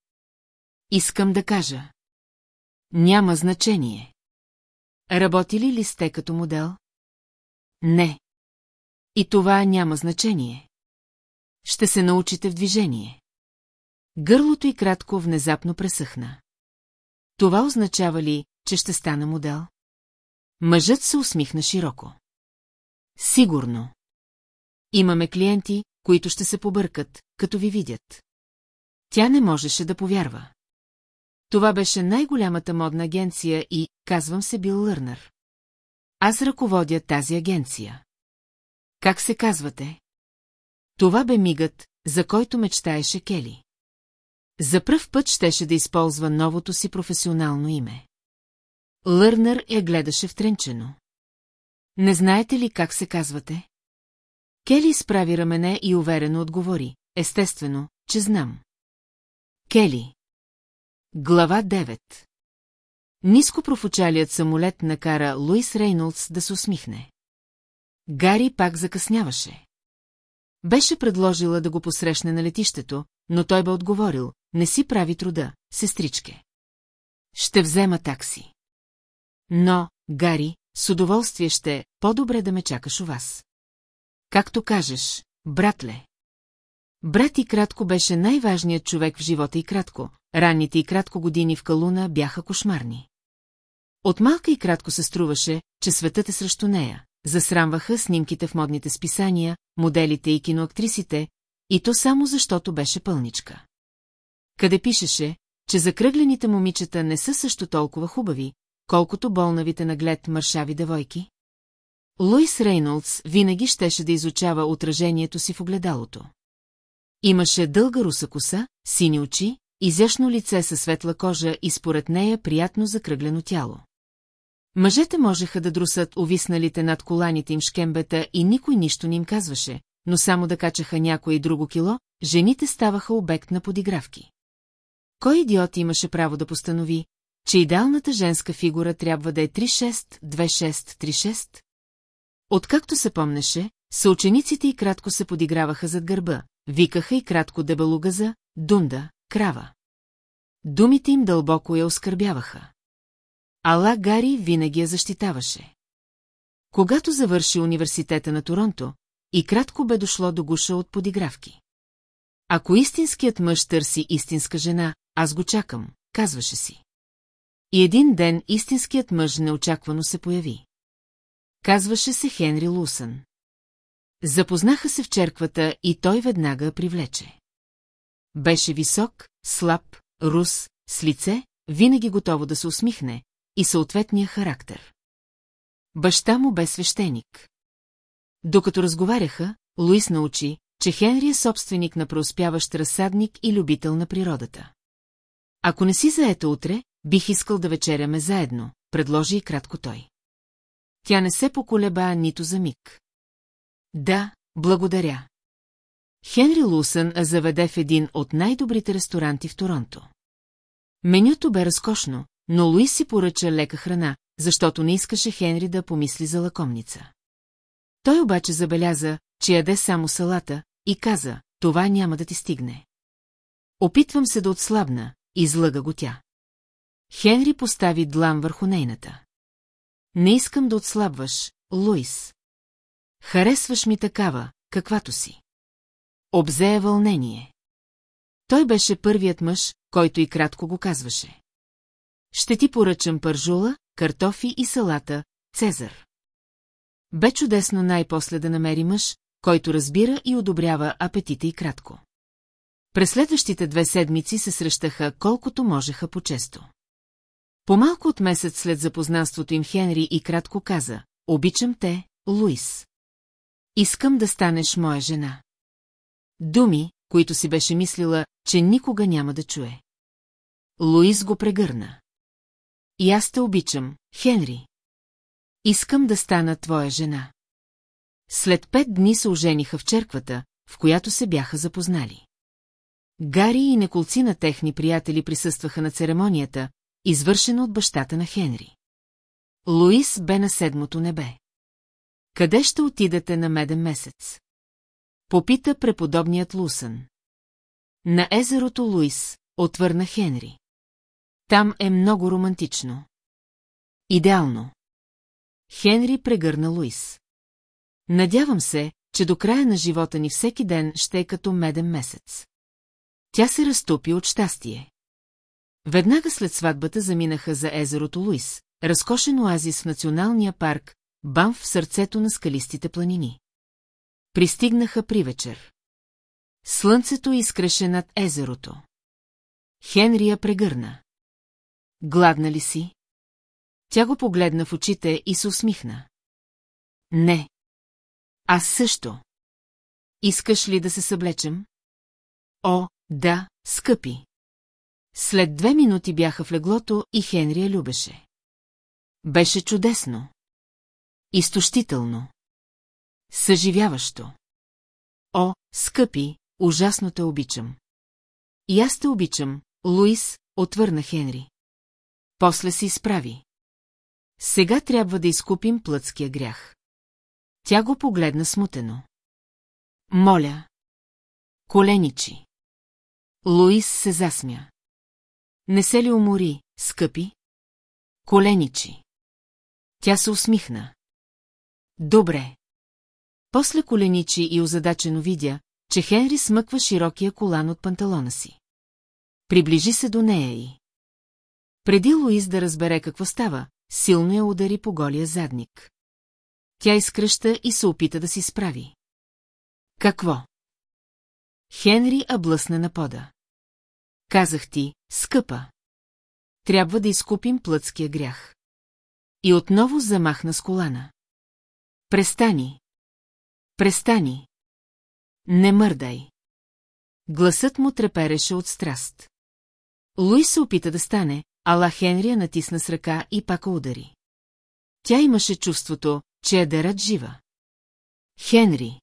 Искам да кажа. Няма значение. Работили ли сте като модел? Не. И това няма значение. Ще се научите в движение. Гърлото и кратко внезапно пресъхна. Това означава ли, че ще стана модел? Мъжът се усмихна широко. Сигурно. Имаме клиенти, които ще се побъркат, като ви видят. Тя не можеше да повярва. Това беше най-голямата модна агенция и, казвам се Бил Лърнър. Аз ръководя тази агенция. Как се казвате? Това бе мигът, за който мечтаеше Кели. За пръв път щеше да използва новото си професионално име. Лърнър я гледаше втренчено. Не знаете ли как се казвате? Кели изправи рамене и уверено отговори. Естествено, че знам. Кели. Глава 9 Ниско профучалият самолет накара Луис Рейнолдс да се усмихне. Гари пак закъсняваше. Беше предложила да го посрещне на летището, но той бе отговорил, не си прави труда, сестричке. Ще взема такси. Но, Гари, с удоволствие ще, по-добре да ме чакаш у вас. Както кажеш, братле. Брат и кратко беше най-важният човек в живота и кратко, ранните и кратко години в Калуна бяха кошмарни. От малка и кратко се струваше, че светът е срещу нея. Засрамваха снимките в модните списания, моделите и киноактрисите, и то само защото беше пълничка. Къде пишеше, че закръглените момичета не са също толкова хубави, колкото болнавите наглед мършави девойки? Луис Рейнолдс винаги щеше да изучава отражението си в огледалото. Имаше дълга руса коса, сини очи, изящно лице със светла кожа и според нея приятно закръглено тяло. Мъжете можеха да друсат увисналите над коланите им шкембета и никой нищо не им казваше, но само да качаха някое и друго кило, жените ставаха обект на подигравки. Кой идиот имаше право да постанови, че идеалната женска фигура трябва да е 3-6-2-6-3-6? Откакто се помнеше, съучениците и кратко се подиграваха зад гърба, викаха и кратко дебелугаза, дунда, крава. Думите им дълбоко я оскърбяваха. Ала Гари винаги я защитаваше. Когато завърши университета на Торонто, и кратко бе дошло до гуша от подигравки. Ако истинският мъж търси истинска жена, аз го чакам, казваше си. И един ден истинският мъж неочаквано се появи. Казваше се Хенри Лусън. Запознаха се в черквата и той веднага привлече. Беше висок, слаб, рус, с лице, винаги готово да се усмихне, и съответния характер. Баща му бе свещеник. Докато разговаряха, Луис научи, че Хенри е собственик на преуспяващ разсадник и любител на природата. Ако не си заета утре, бих искал да вечеряме заедно, предложи и кратко той. Тя не се поколеба нито за миг. Да, благодаря. Хенри Лусън заведе в един от най-добрите ресторанти в Торонто. Менюто бе разкошно, но Луис си поръча лека храна, защото не искаше Хенри да помисли за лакомница. Той обаче забеляза, че яде само салата, и каза, това няма да ти стигне. Опитвам се да отслабна, излъга го тя. Хенри постави длан върху нейната. Не искам да отслабваш, Луис. Харесваш ми такава, каквато си. Обзея вълнение. Той беше първият мъж, който и кратко го казваше. Ще ти поръчам пържула, картофи и салата, Цезар. Бе чудесно най-после да намери мъж, който разбира и одобрява апетита и кратко. През следващите две седмици се срещаха колкото можеха по-често. По-малко от месец след запознанството им Хенри и кратко каза, обичам те, Луис. Искам да станеш моя жена. Думи, които си беше мислила, че никога няма да чуе. Луис го прегърна. И аз те обичам, Хенри. Искам да стана твоя жена. След пет дни се ожениха в черквата, в която се бяха запознали. Гари и неколци на техни приятели присъстваха на церемонията, извършена от бащата на Хенри. Луис бе на седмото небе. Къде ще отидете на меден месец? Попита преподобният Лусън. На езерото Луис, отвърна Хенри. Там е много романтично. Идеално. Хенри прегърна Луис. Надявам се, че до края на живота ни всеки ден ще е като меден месец. Тя се разтопи от щастие. Веднага след сватбата заминаха за езерото Луис, разкошен оазис в националния парк, Банф в сърцето на скалистите планини. Пристигнаха при вечер. Слънцето изкреше над езерото. Хенрия прегърна. Гладна ли си? Тя го погледна в очите и се усмихна. Не. Аз също. Искаш ли да се съблечем? О, да, скъпи. След две минути бяха в леглото и Хенрия любеше. Беше чудесно. Изтощително. Съживяващо. О, скъпи, ужасно те обичам. И аз те обичам, Луис, отвърна Хенри. После се изправи. Сега трябва да изкупим плътския грях. Тя го погледна смутено. Моля. Коленичи. Луис се засмя. Не се ли умори, скъпи? Коленичи. Тя се усмихна. Добре. После коленичи и озадачено видя, че Хенри смъква широкия колан от панталона си. Приближи се до нея и... Преди Луис да разбере какво става, силно я удари по голия задник. Тя изкръща и се опита да си справи. Какво? Хенри облъсна на пода. Казах ти, скъпа. Трябва да изкупим плътския грях. И отново замахна с колана. Престани. Престани. Не мърдай. Гласът му трепереше от страст. Луи се опита да стане, ала Хенрия натисна с ръка и пака удари. Тя имаше чувството, че е дерат жива. Хенри.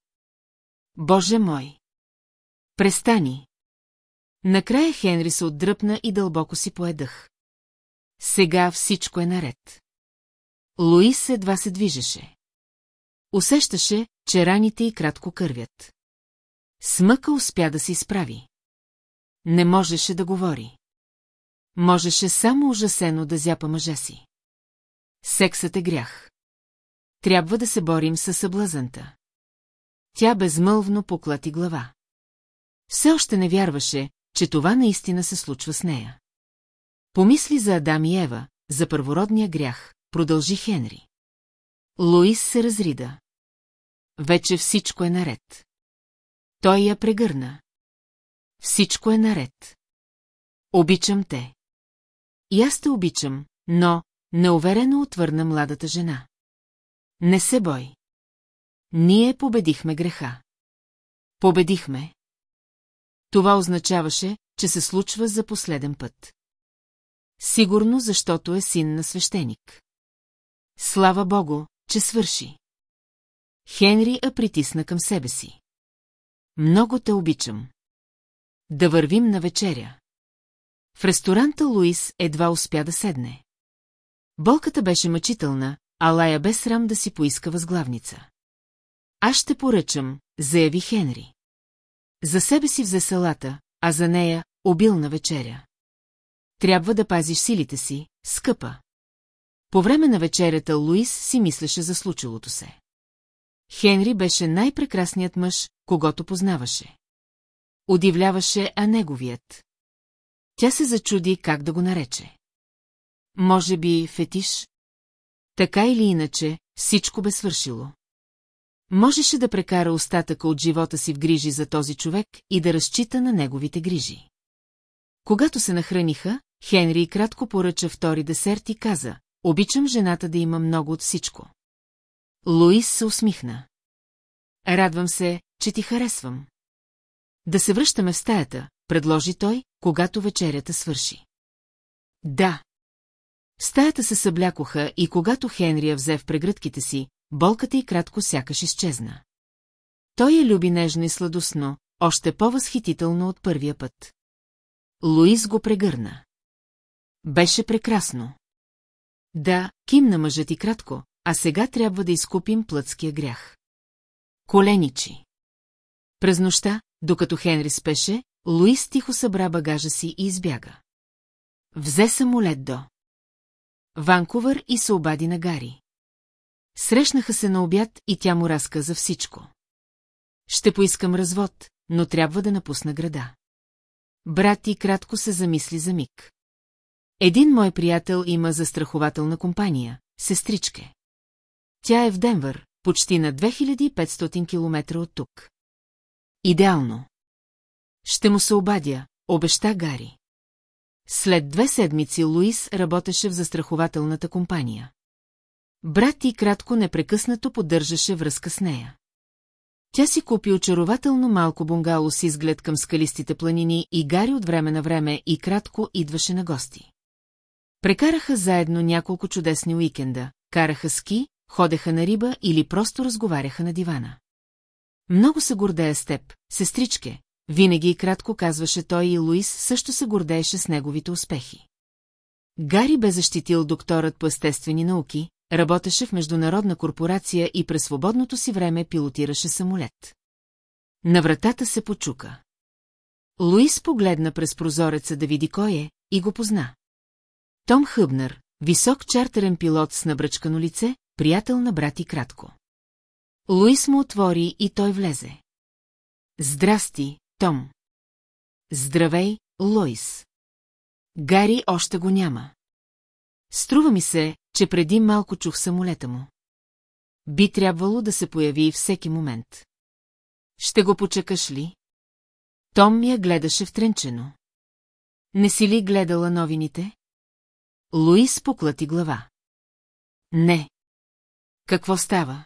Боже мой! Престани! Накрая Хенри се отдръпна и дълбоко си поедах. Сега всичко е наред. Луис едва се движеше. Усещаше, че раните й кратко кървят. Смъка успя да се изправи. Не можеше да говори. Можеше само ужасено да зяпа мъжа си. Сексът е грях. Трябва да се борим с съблазънта. Тя безмълвно поклати глава. Все още не вярваше, че това наистина се случва с нея. Помисли за Адам и Ева, за първородния грях, продължи Хенри. Луис се разрида. Вече всичко е наред. Той я прегърна. Всичко е наред. Обичам те. И аз те обичам, но неуверено отвърна младата жена. Не се бой. Ние победихме греха. Победихме. Това означаваше, че се случва за последен път. Сигурно, защото е син на свещеник. Слава богу, че свърши. Хенри а притисна към себе си. Много те обичам. Да вървим на вечеря. В ресторанта Луис едва успя да седне. Болката беше мъчителна, а Лая без срам да си поиска възглавница. Аз ще поръчам, заяви Хенри. За себе си взе салата, а за нея – обилна вечеря. Трябва да пазиш силите си, скъпа. По време на вечерята Луис си мислеше за случилото се. Хенри беше най-прекрасният мъж, когато познаваше. Удивляваше, а неговият. Тя се зачуди как да го нарече. Може би фетиш? Така или иначе, всичко бе свършило. Можеше да прекара остатъка от живота си в грижи за този човек и да разчита на неговите грижи. Когато се нахраниха, Хенри кратко поръча втори десерт и каза, обичам жената да има много от всичко. Луис се усмихна. Радвам се, че ти харесвам. Да се връщаме в стаята, предложи той, когато вечерята свърши. Да. Стаята се съблякоха и когато Хенрия взе в прегръдките си, болката й кратко сякаш изчезна. Той я люби нежно и сладостно, още по-възхитително от първия път. Луис го прегърна. Беше прекрасно. Да, кимна мъжът и кратко, а сега трябва да изкупим плътския грях. Коленичи. През нощта, докато Хенри спеше, Луис тихо събра багажа си и избяга. Взе самолет до. Ванкувър и се обади на Гари. Срещнаха се на обяд и тя му разказа всичко. Ще поискам развод, но трябва да напусна града. Брат ти кратко се замисли за миг. Един мой приятел има застрахователна компания, сестричке. Тя е в Денвър, почти на 2500 км от тук. Идеално. Ще му се обадя, обеща Гари. След две седмици Луис работеше в застрахователната компания. Брат ти кратко непрекъснато поддържаше връзка с нея. Тя си купи очарователно малко бунгало с изглед към скалистите планини и Гари от време на време и кратко идваше на гости. Прекараха заедно няколко чудесни уикенда, караха ски, ходеха на риба или просто разговаряха на дивана. Много се гордея с теб, сестричке, винаги и кратко казваше той и Луис също се гордееше с неговите успехи. Гари бе защитил докторът по естествени науки, работеше в международна корпорация и през свободното си време пилотираше самолет. На вратата се почука. Луис погледна през прозореца да види кой е и го позна. Том Хъбнер, висок чартерен пилот с набръчкано лице, приятел на брати кратко. Луис му отвори и той влезе. Здрасти, Том. Здравей, Луис. Гари още го няма. Струва ми се, че преди малко чух самолета му. Би трябвало да се появи всеки момент. Ще го почекаш ли? Том я гледаше втренчено. Не си ли гледала новините? Луис поклати глава. Не. Какво става?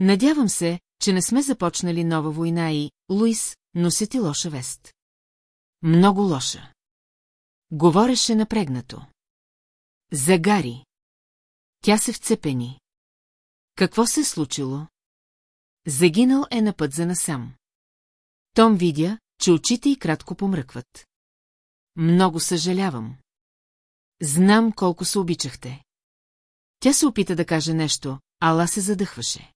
Надявам се, че не сме започнали нова война и, Луис, носи ти лоша вест. Много лоша. Говореше напрегнато. За Гари. Тя се вцепени. Какво се е случило? Загинал е на път за насам. Том видя, че очите й кратко помръкват. Много съжалявам. Знам колко се обичахте. Тя се опита да каже нещо, ала се задъхваше.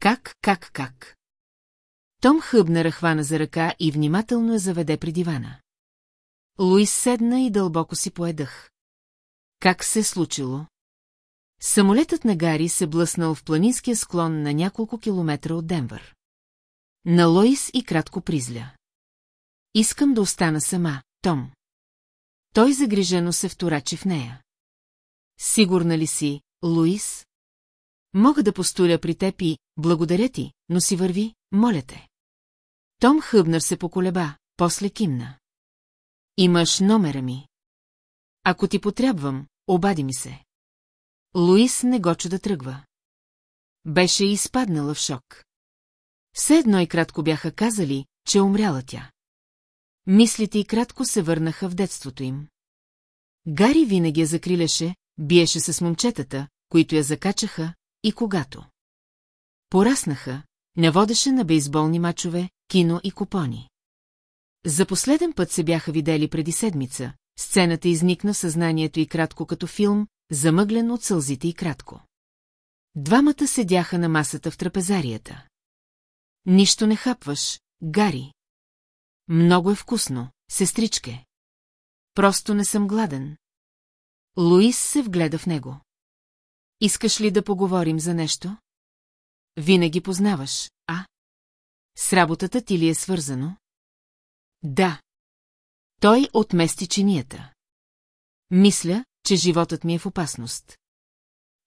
Как, как, как? Том хъбна ръхвана за ръка и внимателно я заведе при дивана. Луис седна и дълбоко си поедах. Как се е случило? Самолетът на Гари се блъснал в планинския склон на няколко километра от Денвър. На Лоис и кратко призля. Искам да остана сама, Том. Той загрижено се вторачи в нея. Сигурна ли си, Луис? Мога да постуля при теб и, благодаря ти, но си върви, моля те. Том Хъбнер се поколеба, после кимна. Имаш номера ми. Ако ти потребвам, обади ми се. Луис не го да тръгва. Беше изпаднала в шок. Все едно и кратко бяха казали, че умряла тя. Мислите и кратко се върнаха в детството им. Гари винаги я закриляше, биеше се с момчетата, които я закачаха, и когато. Пораснаха, не водеше на бейсболни мачове, кино и купони. За последен път се бяха видели преди седмица, сцената изникна в съзнанието и кратко като филм, замъглен от сълзите и кратко. Двамата седяха на масата в трапезарията. Нищо не хапваш, Гари. Много е вкусно, сестричке. Просто не съм гладен. Луис се вгледа в него. Искаш ли да поговорим за нещо? Винаги познаваш, а? С работата ти ли е свързано? Да. Той отмести чинията. Мисля, че животът ми е в опасност.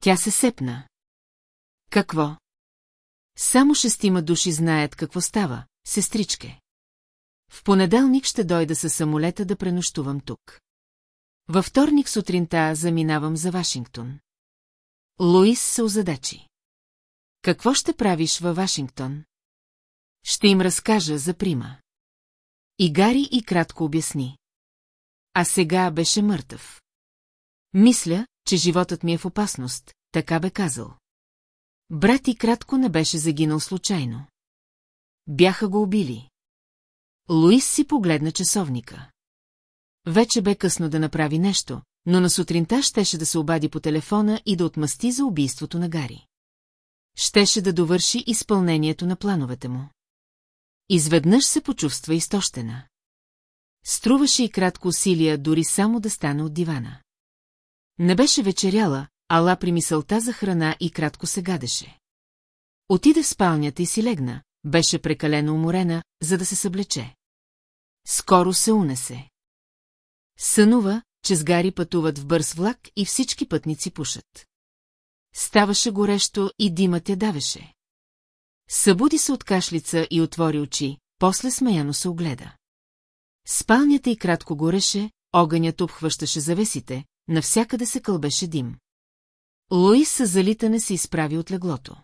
Тя се сепна. Какво? Само шестима души знаят какво става, сестричке. В понеделник ще дойда със самолета да пренощувам тук. Във вторник сутринта заминавам за Вашингтон. Луис се озадачи. Какво ще правиш във Вашингтон? Ще им разкажа за прима. И Гари и кратко обясни. А сега беше мъртъв. Мисля, че животът ми е в опасност, така бе казал. Брат и кратко не беше загинал случайно. Бяха го убили. Луис си погледна часовника. Вече бе късно да направи нещо, но на сутринта щеше да се обади по телефона и да отмъсти за убийството на Гари. Щеше да довърши изпълнението на плановете му. Изведнъж се почувства изтощена. Струваше и кратко усилия дори само да стане от дивана. Не беше вечеряла, ала при мисълта за храна и кратко се гадеше. Отиде в спалнята и си легна, беше прекалено уморена, за да се съблече. Скоро се унесе. Сънува, че с Гари пътуват в бърз влак и всички пътници пушат. Ставаше горещо и димът я давеше. Събуди се от кашлица и отвори очи, после смаяно се огледа. Спалнята й кратко гореше, огънят обхващаше завесите, навсякъде се кълбеше дим. Луис със залитане се изправи от леглото.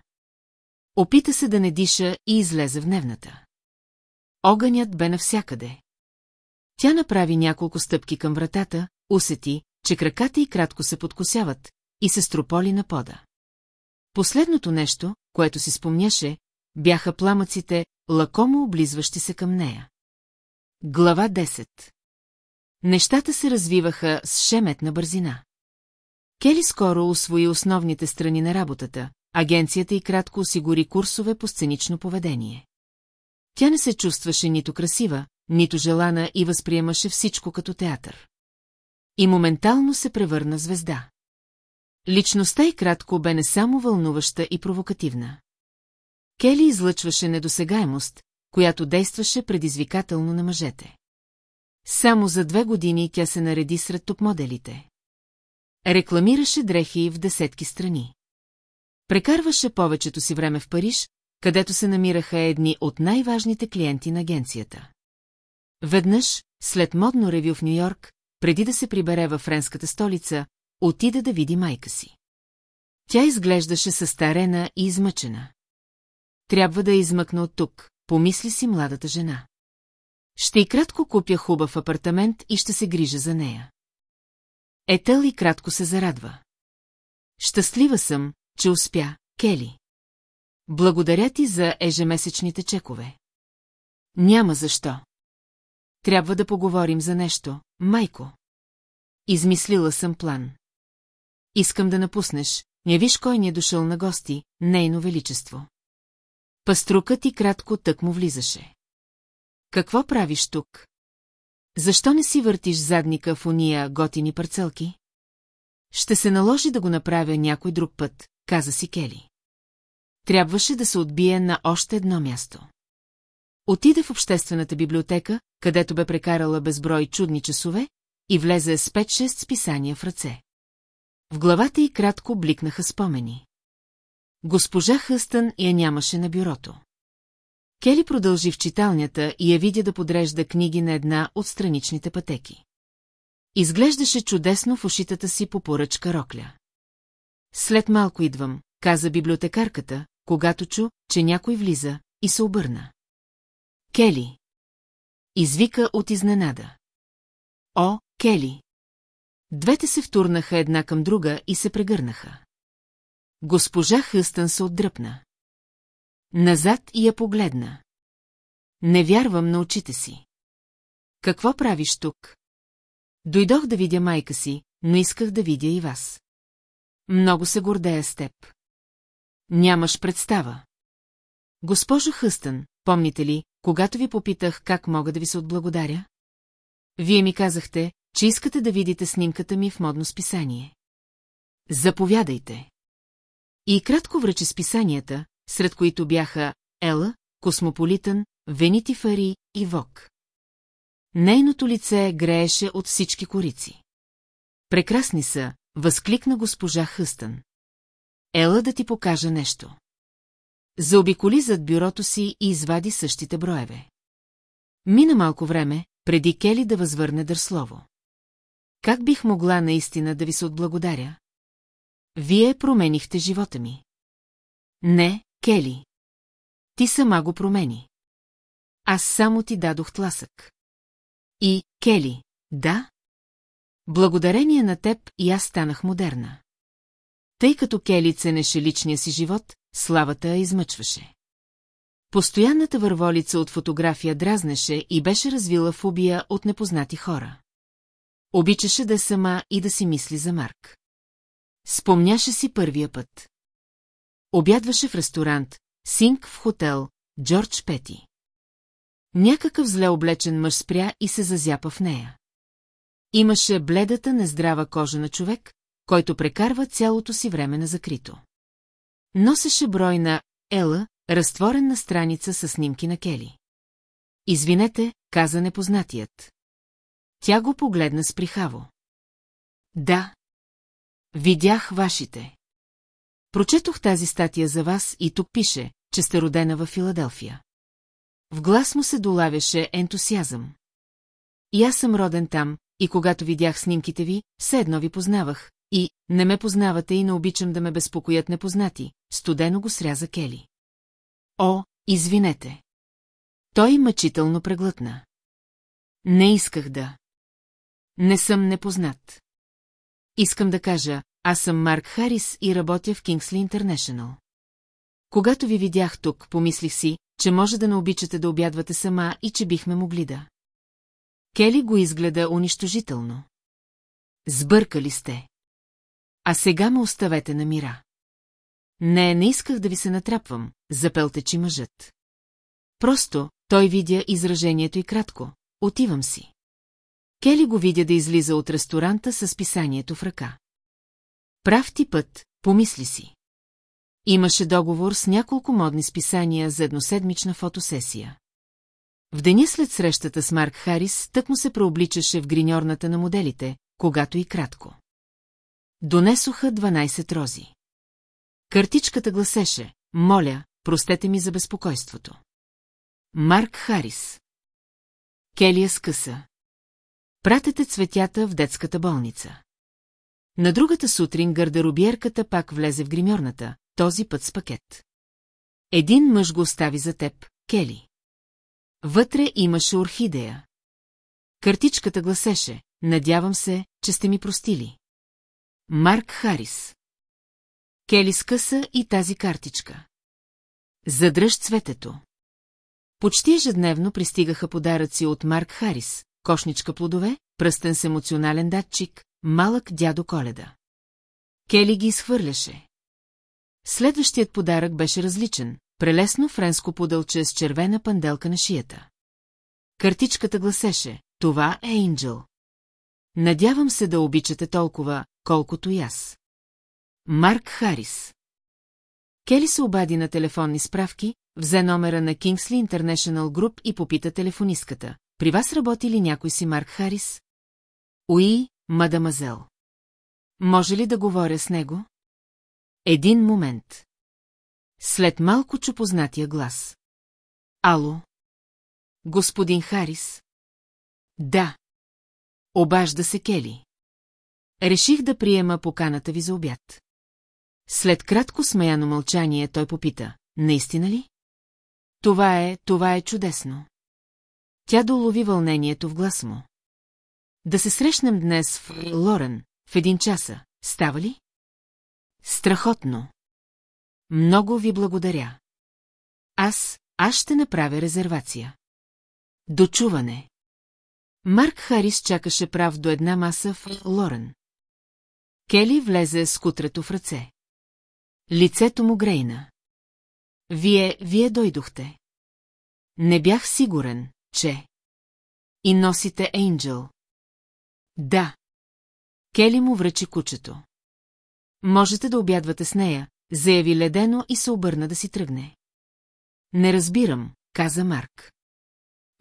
Опита се да не диша и излезе в дневната. Огънят бе навсякъде. Тя направи няколко стъпки към вратата, усети, че краката й кратко се подкосяват, и се строполи на пода. Последното нещо, което си спомняше, бяха пламъците, лакомо облизващи се към нея. Глава 10 Нещата се развиваха с шеметна бързина. Кели скоро освои основните страни на работата, агенцията и кратко осигури курсове по сценично поведение. Тя не се чувстваше нито красива, нито желана и възприемаше всичко като театър. И моментално се превърна звезда. Личността и кратко бе не само вълнуваща и провокативна. Кели излъчваше недосегаемост, която действаше предизвикателно на мъжете. Само за две години тя се нареди сред топ-моделите. Рекламираше дрехи в десетки страни. Прекарваше повечето си време в Париж, където се намираха едни от най-важните клиенти на агенцията. Веднъж, след модно ревю в Нью-Йорк, преди да се прибере във френската столица, отида да види майка си. Тя изглеждаше състарена и измъчена. Трябва да я измъкна от тук, помисли си младата жена. Ще и кратко купя хубав апартамент и ще се грижа за нея. Етел и кратко се зарадва. Щастлива съм, че успя, Кели. Благодаря ти за ежемесечните чекове. Няма защо. Трябва да поговорим за нещо, майко. Измислила съм план. Искам да напуснеш, не виж кой ни е дошъл на гости, нейно величество. Паструкът и кратко тък му влизаше. Какво правиш тук? Защо не си въртиш задника в уния готини парцелки? Ще се наложи да го направя някой друг път, каза си Кели. Трябваше да се отбие на още едно място. Отиде в обществената библиотека, където бе прекарала безброй чудни часове, и влезе с 5-6 списания в ръце. В главата й кратко бликнаха спомени. Госпожа Хъстън я нямаше на бюрото. Кели продължи в читалнята и я видя да подрежда книги на една от страничните пътеки. Изглеждаше чудесно в ушитата си по поръчка рокля. След малко идвам, каза библиотекарката, когато чу, че някой влиза, и се обърна. Кели! Извика от изненада. О, Кели! Двете се втурнаха една към друга и се прегърнаха. Госпожа Хъстън се отдръпна. Назад и я погледна. Не вярвам на очите си. Какво правиш тук? Дойдох да видя майка си, но исках да видя и вас. Много се гордея с теб. Нямаш представа. Госпожо Хъстън, помните ли, когато ви попитах как мога да ви се отблагодаря? Вие ми казахте, че искате да видите снимката ми в модно списание. Заповядайте. И кратко връчи списанията, сред които бяха Ела, Космополитън, Венити Фари и Вок. Нейното лице грееше от всички корици. Прекрасни са, възкликна госпожа Хъстън. Ела да ти покажа нещо. Заобиколи зад бюрото си и извади същите броеве. Мина малко време, преди Кели да възвърне дърслово. Как бих могла наистина да ви се отблагодаря? Вие променихте живота ми. Не, Кели. Ти сама го промени. Аз само ти дадох тласък. И, Кели, да? Благодарение на теб и аз станах модерна. Тъй като Кели ценеше личния си живот, славата я измъчваше. Постоянната върволица от фотография дразнеше и беше развила фобия от непознати хора. Обичаше да е сама и да си мисли за Марк. Спомняше си първия път. Обядваше в ресторант, Синк в хотел, Джордж Пети. Някакъв зле облечен мъж спря и се зазяпа в нея. Имаше бледата нездрава кожа на човек, който прекарва цялото си време на закрито. Носеше брой на Ела, разтворена страница с снимки на Кели. Извинете, каза непознатият. Тя го погледна с прихаво. Да. Видях вашите. Прочетох тази статия за вас и тук пише, че сте родена в Филаделфия. В глас му се долавяше ентусиазъм. И аз съм роден там, и когато видях снимките ви, все едно ви познавах, и не ме познавате и не обичам да ме безпокоят непознати, студено го сряза Кели. О, извинете. Той мъчително преглътна. Не исках да. Не съм непознат. Искам да кажа, аз съм Марк Харис и работя в Kingsley International. Когато ви видях тук, помислих си, че може да не обичате да обядвате сама и че бихме могли да. Кели го изгледа унищожително. Сбъркали сте. А сега ме оставете на мира. Не, не исках да ви се натрапвам, запелтечи мъжът. Просто, той видя изражението и кратко. Отивам си. Кели го видя да излиза от ресторанта с писанието в ръка. Прав ти път, помисли си. Имаше договор с няколко модни списания за едноседмична фотосесия. В деня след срещата с Марк Харис тък му се преобличаше в гриньорната на моделите, когато и кратко. Донесоха 12 рози. Картичката гласеше, моля, простете ми за безпокойството. Марк Харис. Келия скъса. Пратете цветята в детската болница. На другата сутрин гардеробиерката пак влезе в гримьорната, този път с пакет. Един мъж го остави за теб, Кели. Вътре имаше орхидея. Картичката гласеше, надявам се, че сте ми простили. Марк Харис. Кели скъса и тази картичка. Задръж цветето. Почти ежедневно пристигаха подаръци от Марк Харис, кошничка плодове, пръстен с емоционален датчик, малък дядо Коледа. Кели ги изхвърляше. Следващият подарък беше различен, прелесно френско подълче с червена панделка на шията. Картичката гласеше, това е Инджел. Надявам се да обичате толкова, колкото и аз. Марк Харис Кели се обади на телефонни справки, взе номера на Kingsley International Group и попита телефонистката. При вас работи ли някой си Марк Харис? Уи, мадамазел. Може ли да говоря с него? Един момент. След малко чу познатия глас. Ало? Господин Харис? Да. Обажда се Кели. Реших да приема поканата ви за обяд. След кратко смеяно мълчание той попита, наистина ли? Това е, това е чудесно. Тя долови вълнението в глас му. Да се срещнем днес в Лорен, в един часа, става ли? Страхотно. Много ви благодаря. Аз, аз ще направя резервация. Дочуване. Марк Харис чакаше прав до една маса в Лорен. Кели влезе с кутрето в ръце. Лицето му грейна. Вие, вие дойдохте. Не бях сигурен, че... И носите Ейнджел. Да. Кели му връчи кучето. Можете да обядвате с нея, заяви ледено и се обърна да си тръгне. Не разбирам, каза Марк.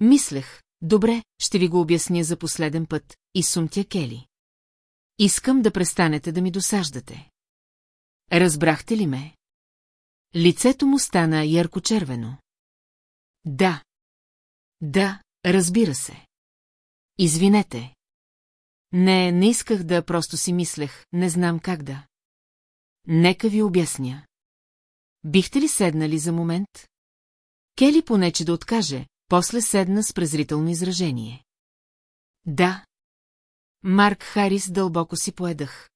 Мислех, добре, ще ви го обясня за последен път, и сумтя Кели. Искам да престанете да ми досаждате. Разбрахте ли ме? Лицето му стана ярко-червено. Да. Да, разбира се. Извинете. Не, не исках да просто си мислех, не знам как да. Нека ви обясня. Бихте ли седнали за момент? Кели понече да откаже, после седна с презрително изражение. Да. Марк Харис дълбоко си поедах.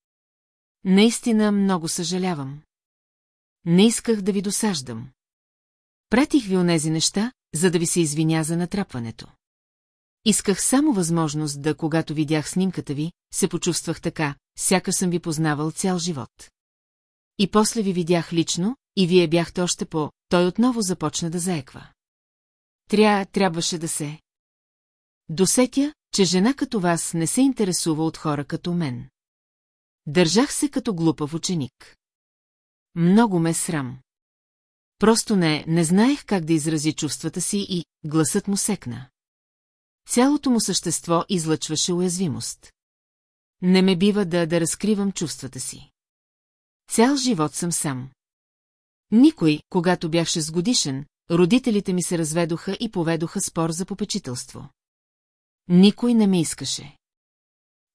Наистина много съжалявам. Не исках да ви досаждам. Пратих ви онези неща, за да ви се извиня за натрапването. Исках само възможност да, когато видях снимката ви, се почувствах така, сякаш съм ви познавал цял живот. И после ви видях лично, и вие бяхте още по... Той отново започна да заеква. Тря, трябваше да се... Досетя, че жена като вас не се интересува от хора като мен. Държах се като глупав ученик. Много ме срам. Просто не, не знаех как да изрази чувствата си и гласът му секна. Цялото му същество излъчваше уязвимост. Не ме бива да, да разкривам чувствата си. Цял живот съм сам. Никой, когато бях годишен, родителите ми се разведоха и поведоха спор за попечителство. Никой не ме искаше.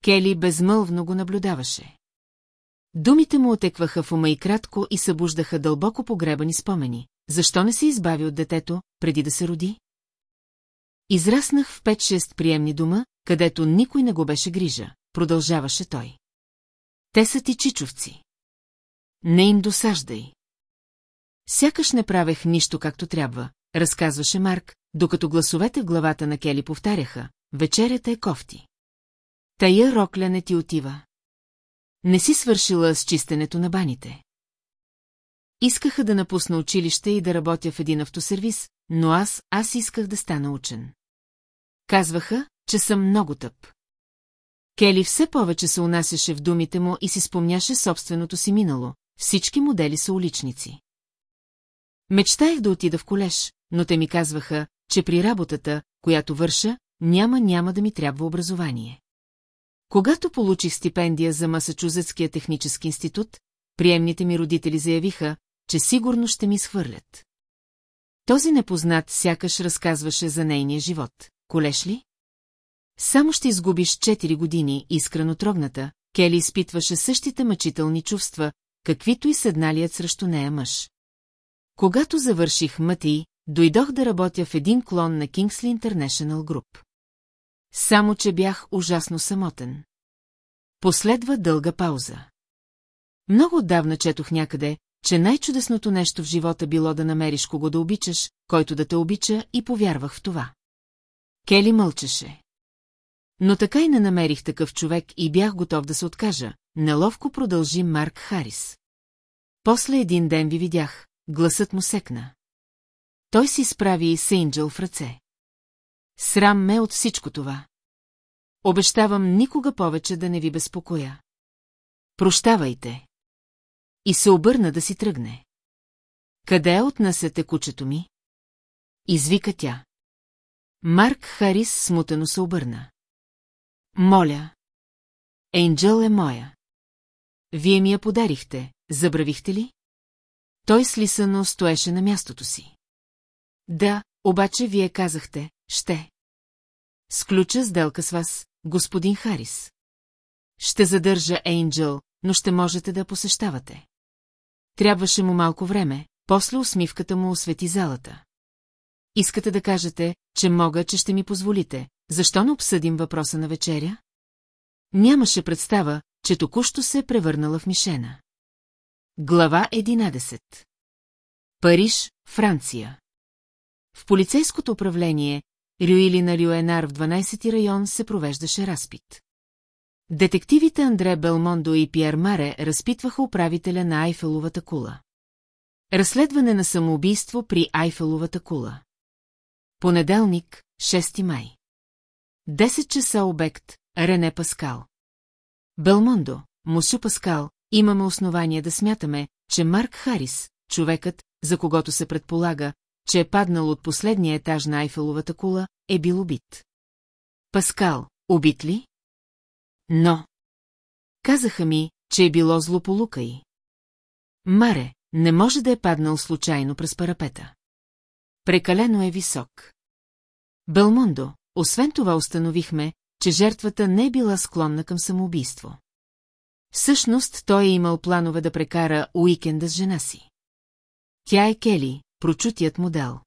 Кели безмълвно го наблюдаваше. Думите му отекваха в ума и кратко и събуждаха дълбоко погребани спомени. Защо не се избави от детето, преди да се роди? Израснах в 5-6 приемни дома, където никой не го беше грижа, продължаваше той. Те са ти чичовци. Не им досаждай. Сякаш не правех нищо както трябва, разказваше Марк, докато гласовете в главата на Кели повтаряха, вечерята е кофти. Тая рокля не ти отива. Не си свършила с чистенето на баните. Искаха да напусна училище и да работя в един автосервис, но аз, аз исках да стана учен. Казваха, че съм много тъп. Кели все повече се унасяше в думите му и си спомняше собственото си минало. Всички модели са уличници. Мечтаях да отида в колеж, но те ми казваха, че при работата, която върша, няма няма да ми трябва образование. Когато получих стипендия за Масачузетския технически институт, приемните ми родители заявиха, че сигурно ще ми схвърлят. Този непознат сякаш разказваше за нейния живот. Колеш ли? Само ще изгубиш 4 години, искрено трогната, Кели изпитваше същите мъчителни чувства, каквито и седналият срещу нея мъж. Когато завърших мъти, дойдох да работя в един клон на Kingsley International Group. Само, че бях ужасно самотен. Последва дълга пауза. Много отдавна четох някъде, че най-чудесното нещо в живота било да намериш кого да обичаш, който да те обича и повярвах в това. Кели мълчеше. Но така и не намерих такъв човек и бях готов да се откажа. Неловко продължи Марк Харис. После един ден ви видях, гласът му секна. Той си справи с Сейнджел в ръце. Срам ме от всичко това. Обещавам никога повече да не ви безпокоя. Прощавайте. И се обърна да си тръгне. Къде отнасяте кучето ми? Извика тя. Марк Харис смутено се обърна. Моля. Енджел е моя. Вие ми я подарихте, забравихте ли? Той слисано стоеше на мястото си. Да, обаче вие казахте, ще. Сключа сделка с вас, господин Харис. Ще задържа Ейнджел, но ще можете да посещавате. Трябваше му малко време, после усмивката му освети залата. искате да кажете, че мога, че ще ми позволите. Защо не обсъдим въпроса на вечеря? Нямаше представа, че току-що се е превърнала в мишена. Глава 11 Париж, Франция В полицейското управление, Рюили на Рюенар в 12-ти район се провеждаше разпит. Детективите Андре Белмондо и Пьер Маре разпитваха управителя на Айфеловата кула. Разследване на самоубийство при Айфеловата кула. Понеделник, 6 май. 10 часа обект, Рене Паскал. Белмондо, Мусю Паскал, имаме основание да смятаме, че Марк Харис, човекът, за когото се предполага, че е паднал от последния етаж на Айфеловата кула, е бил убит. Паскал, убит ли? Но. Казаха ми, че е било злополука и. Маре, не може да е паднал случайно през парапета. Прекалено е висок. Белмондо, освен това установихме, че жертвата не е била склонна към самоубийство. Всъщност той е имал планове да прекара уикенда с жена си. Тя е Кели, прочутият модел.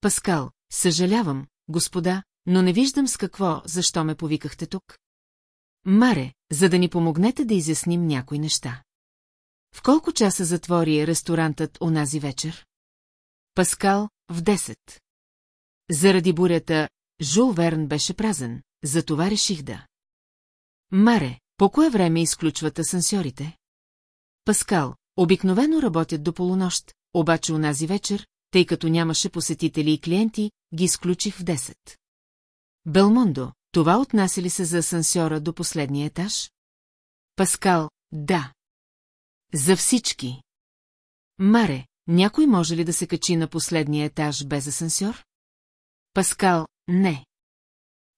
Паскал, съжалявам, господа, но не виждам с какво, защо ме повикахте тук. Маре, за да ни помогнете да изясним някои неща. В колко часа затвори ресторантът онази вечер? Паскал, в 10. Заради бурята, Жул Верн беше празен, затова реших да. Маре, по кое време изключват асансьорите? Паскал, обикновено работят до полунощ, обаче унази вечер, тъй като нямаше посетители и клиенти, ги изключих в 10. Белмондо, това отнася ли се за асансьора до последния етаж? Паскал, да. За всички. Маре, някой може ли да се качи на последния етаж без асансьор? Паскал, не.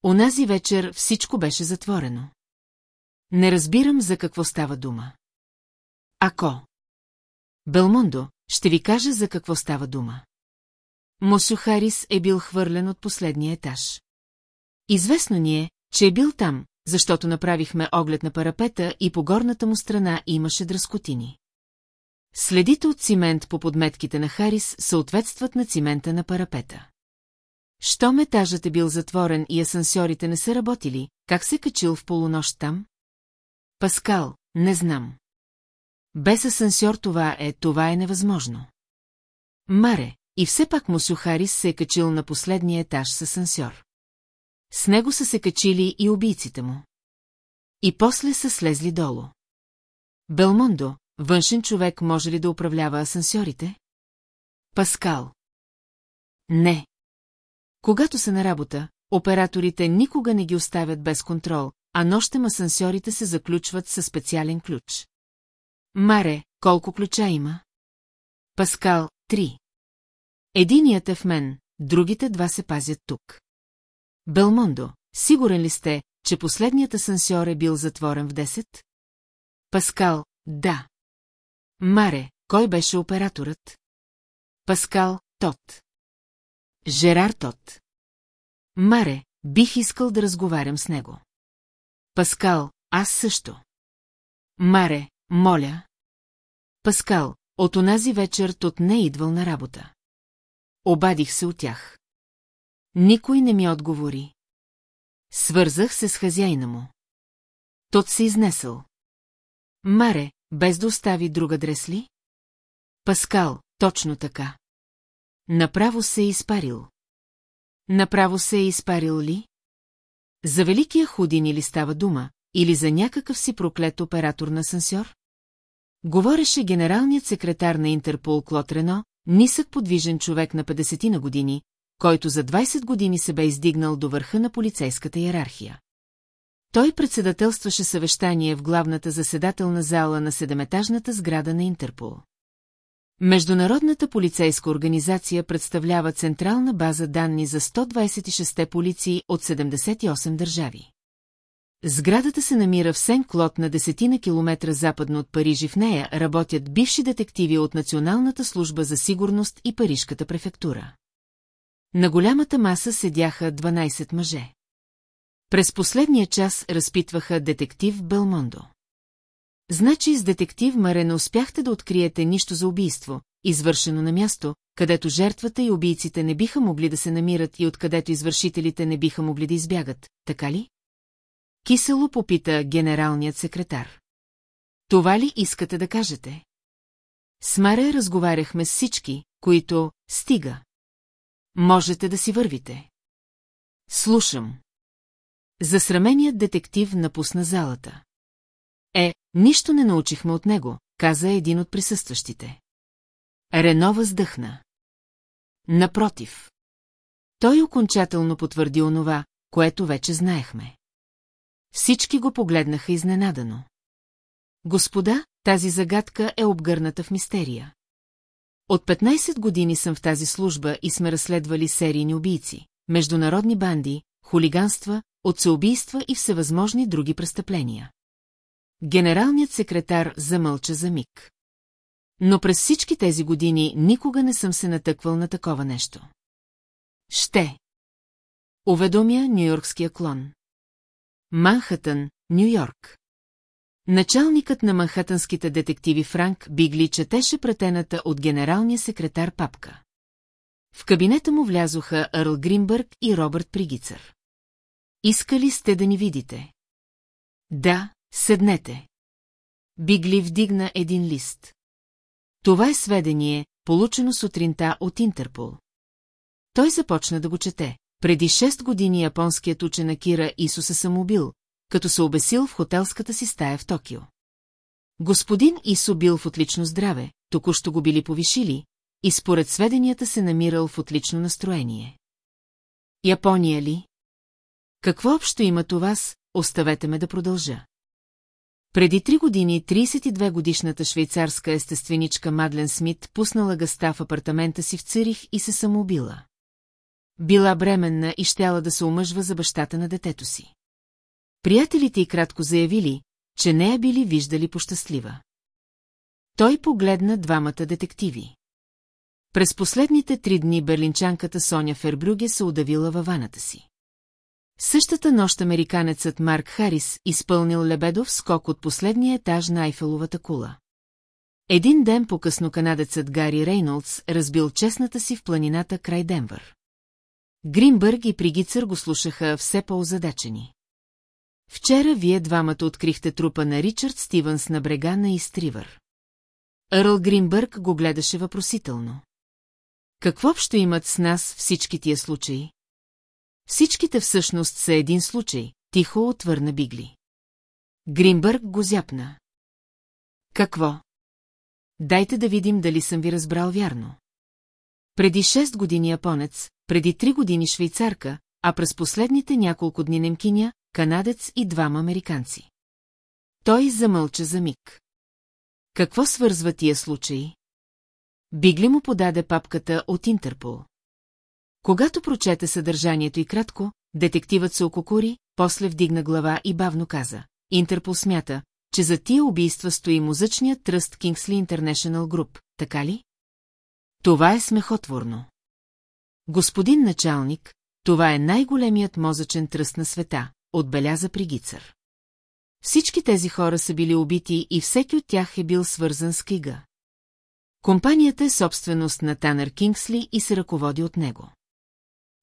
Онази вечер всичко беше затворено. Не разбирам за какво става дума. Ако. Белмондо, ще ви кажа за какво става дума. Мосо Харис е бил хвърлен от последния етаж. Известно ни е, че е бил там, защото направихме оглед на парапета и по горната му страна имаше дръскотини. Следите от цимент по подметките на Харис съответстват на цимента на парапета. Щом етажът е бил затворен и асансьорите не са работили, как се качил в полунощ там? Паскал, не знам. Без асансьор това е, това е невъзможно. Маре, и все пак Мусю Харис се е качил на последния етаж с асансьор. С него са се качили и убийците му. И после са слезли долу. Белмондо, външен човек може ли да управлява асансьорите? Паскал. Не. Когато са на работа, операторите никога не ги оставят без контрол, а нощем асансьорите се заключват със специален ключ. Маре, колко ключа има? Паскал, три. Единият е в мен, другите два се пазят тук. Белмондо, сигурен ли сте, че последният асансьор е бил затворен в 10? Паскал, да. Маре, кой беше операторът? Паскал, Тот. Жерар Тот. Маре, бих искал да разговарям с него. Паскал, аз също. Маре, моля. Паскал, от онази вечер Тот не е идвал на работа. Обадих се от тях. Никой не ми отговори. Свързах се с хазяйна му. Тот се изнесъл. Маре, без да остави друг адрес ли? Паскал, точно така. Направо се е изпарил. Направо се е изпарил ли? За великия худин или става дума, или за някакъв си проклет оператор на сансьор? Говореше генералният секретар на Интерпол Клод Рено, нисък подвижен човек на 50 на години, който за 20 години се бе издигнал до върха на полицейската иерархия. Той председателстваше съвещание в главната заседателна зала на седеметажната сграда на Интерпол. Международната полицейска организация представлява централна база данни за 126 полиции от 78 държави. Сградата се намира в Сен-Клод на десетина километра западно от Париж и в нея работят бивши детективи от Националната служба за сигурност и Парижката префектура. На голямата маса седяха 12 мъже. През последния час разпитваха детектив Белмондо. Значи с детектив Маре не успяхте да откриете нищо за убийство, извършено на място, където жертвата и убийците не биха могли да се намират и откъдето извършителите не биха могли да избягат, така ли? Кисело попита генералният секретар. Това ли искате да кажете? С Маре разговаряхме с всички, които стига. Можете да си вървите. Слушам. Засраменият детектив напусна залата. Е, нищо не научихме от него, каза един от присъстващите. Рено въздъхна. Напротив. Той окончателно потвърди онова, което вече знаехме. Всички го погледнаха изненадано. Господа, тази загадка е обгърната в мистерия. От 15 години съм в тази служба и сме разследвали серийни убийци, международни банди, хулиганства, отцеубийства и всевъзможни други престъпления. Генералният секретар замълча за миг. Но през всички тези години никога не съм се натъквал на такова нещо. Ще. Уведомя Нью-Йоркския клон. Манхатън, Нью-Йорк. Началникът на манхатънските детективи Франк Бигли четеше претената от генералния секретар папка. В кабинета му влязоха Арл Гринбърг и Робърт Пригицър. Искали сте да ни видите? Да, седнете. Бигли вдигна един лист. Това е сведение, получено сутринта от Интерпол. Той започна да го чете. Преди 6 години японският учен Акира Исо се самоубил, като се обесил в хотелската си стая в Токио. Господин Исо бил в отлично здраве, току-що го били повишили, и според сведенията се намирал в отлично настроение. Япония ли? Какво общо има това с, оставете ме да продължа. Преди три години 32-годишната швейцарска естественичка Мадлен Смит пуснала гъста в апартамента си в Цирих и се самоубила. Била бременна и щяла да се омъжва за бащата на детето си. Приятелите й кратко заявили, че не я били виждали пощастлива. Той погледна двамата детективи. През последните три дни берлинчанката Соня Фербрюге се удавила във ваната си. Същата нощ американецът Марк Харис изпълнил лебедов скок от последния етаж на Айфеловата кула. Един ден по-късно канадецът Гари Рейнолдс разбил честната си в планината край Денвър. Гринбърг и Пригицър го слушаха все по-озадачени. Вчера вие двамата открихте трупа на Ричард Стивънс на брега на Истривър.Ърл Гринбърг го гледаше въпросително. Какво общо имат с нас всички тия случаи? Всичките всъщност са един случай, тихо отвърна Бигли. Гринбърг го зяпна. Какво? Дайте да видим дали съм ви разбрал вярно. Преди 6 години японец, преди 3 години швейцарка, а през последните няколко дни немкиня, канадец и двама американци. Той замълча за миг. Какво свързва тия случаи? Бигли му подаде папката от Интерпол. Когато прочете съдържанието и кратко, детективът се ококури, после вдигна глава и бавно каза. Интерпол смята, че за тия убийства стои музъчният тръст Kingsley International Group, така ли? Това е смехотворно. Господин началник, това е най-големият мозъчен тръст на света, отбеляза Пригицър. Всички тези хора са били убити и всеки от тях е бил свързан с Кига. Компанията е собственост на Танър Кингсли и се ръководи от него.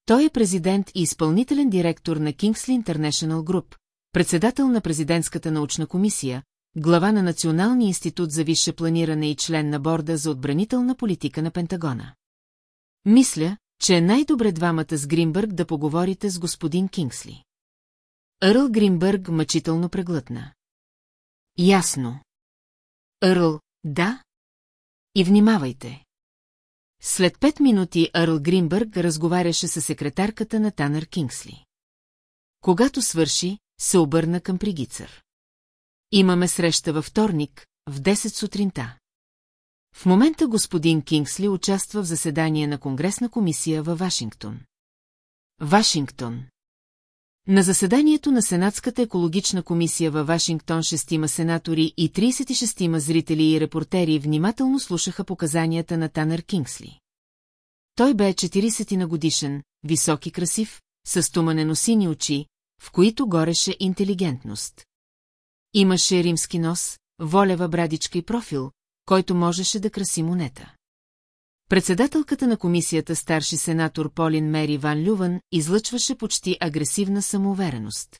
Той е президент и изпълнителен директор на Kingsley International Group, председател на президентската научна комисия, глава на Националния институт за висше планиране и член на борда за отбранителна политика на Пентагона. Мисля, че е най-добре двамата с Гринбърг да поговорите с господин Кингсли.Ърл Гринбърг мъчително преглътна. Ясно.Ърл, да? И внимавайте. След пет минути Арл Гринбърг разговаряше с секретарката на Танър Кингсли. Когато свърши, се обърна към Пригицър. Имаме среща във вторник, в 10 сутринта. В момента господин Кингсли участва в заседание на Конгресна комисия във Вашингтон. Вашингтон. На заседанието на Сенатската екологична комисия във Вашингтон шестима сенатори и 36 зрители и репортери внимателно слушаха показанията на Танър Кингсли. Той бе 40 на годишен, висок и красив, с туманено сини очи, в които гореше интелигентност. Имаше римски нос, волева брадичка и профил, който можеше да краси монета. Председателката на комисията старши сенатор Полин Мери Ван Люван излъчваше почти агресивна самоувереност.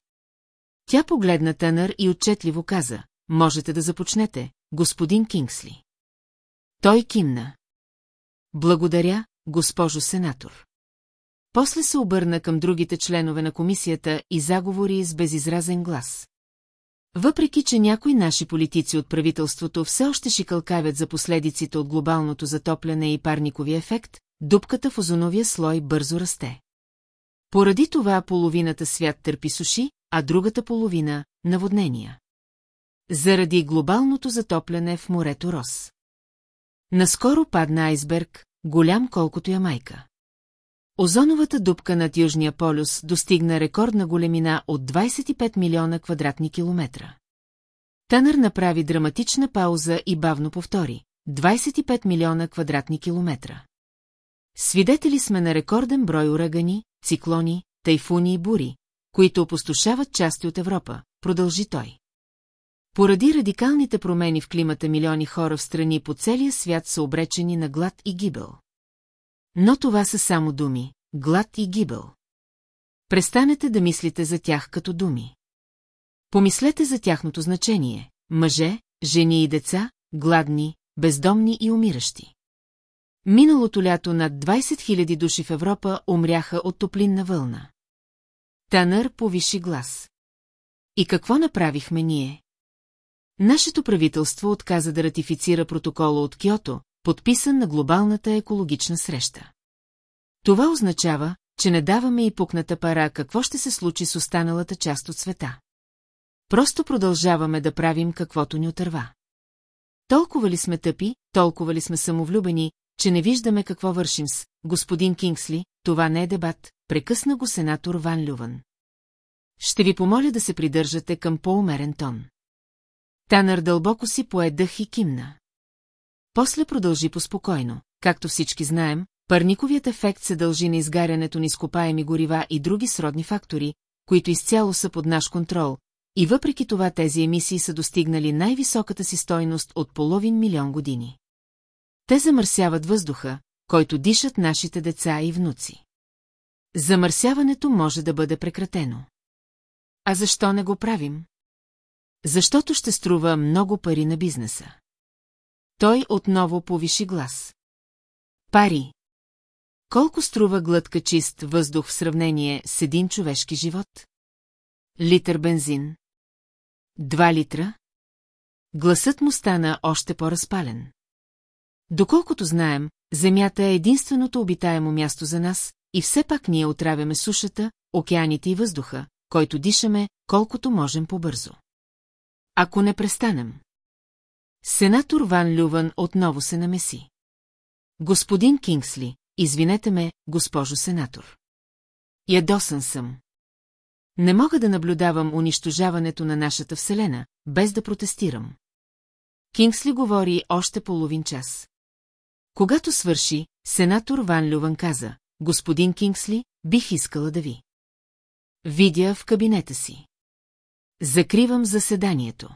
Тя погледна Тънър и отчетливо каза, можете да започнете, господин Кингсли. Той кимна. Благодаря, госпожо сенатор. После се обърна към другите членове на комисията и заговори с безизразен глас. Въпреки, че някои наши политици от правителството все още шикалкавят за последиците от глобалното затопляне и парникови ефект, дупката в озоновия слой бързо расте. Поради това половината свят търпи суши, а другата половина – наводнения. Заради глобалното затопляне в морето Рос. Наскоро падна айсберг, голям колкото Ямайка. Озоновата дупка над Южния полюс достигна рекордна големина от 25 милиона квадратни километра. Танър направи драматична пауза и бавно повтори – 25 милиона квадратни километра. Свидетели сме на рекорден брой урагани, циклони, тайфуни и бури, които опустошават части от Европа, продължи той. Поради радикалните промени в климата милиони хора в страни по целия свят са обречени на глад и гибел. Но това са само думи, глад и гибел. Престанете да мислите за тях като думи. Помислете за тяхното значение – мъже, жени и деца, гладни, бездомни и умиращи. Миналото лято над 20 000 души в Европа умряха от топлинна вълна. Танър повиши глас. И какво направихме ние? Нашето правителство отказа да ратифицира протокола от Киото, подписан на глобалната екологична среща. Това означава, че не даваме и пукната пара какво ще се случи с останалата част от света. Просто продължаваме да правим каквото ни отърва. Толкова ли сме тъпи, толкова ли сме самовлюбени, че не виждаме какво вършим с господин Кингсли, това не е дебат, прекъсна го сенатор Ван Люван. Ще ви помоля да се придържате към по-умерен тон. Танър дълбоко си пое дъх и кимна. После продължи поспокойно. Както всички знаем, парниковият ефект се дължи на изгарянето на изкопаеми горива и други сродни фактори, които изцяло са под наш контрол, и въпреки това тези емисии са достигнали най-високата си стойност от половин милион години. Те замърсяват въздуха, който дишат нашите деца и внуци. Замърсяването може да бъде прекратено. А защо не го правим? Защото ще струва много пари на бизнеса. Той отново повиши глас. Пари. Колко струва глътка чист въздух в сравнение с един човешки живот? Литър бензин. Два литра? Гласът му стана още по-разпален. Доколкото знаем, Земята е единственото обитаемо място за нас, и все пак ние отравяме сушата, океаните и въздуха, който дишаме, колкото можем по-бързо. Ако не престанем. Сенатор Ван Люван отново се намеси. Господин Кингсли, извинете ме, госпожо сенатор. Ядосан съм. Не мога да наблюдавам унищожаването на нашата вселена, без да протестирам. Кингсли говори още половин час. Когато свърши, сенатор Ван Люван каза, господин Кингсли, бих искала да ви. Видя в кабинета си. Закривам заседанието.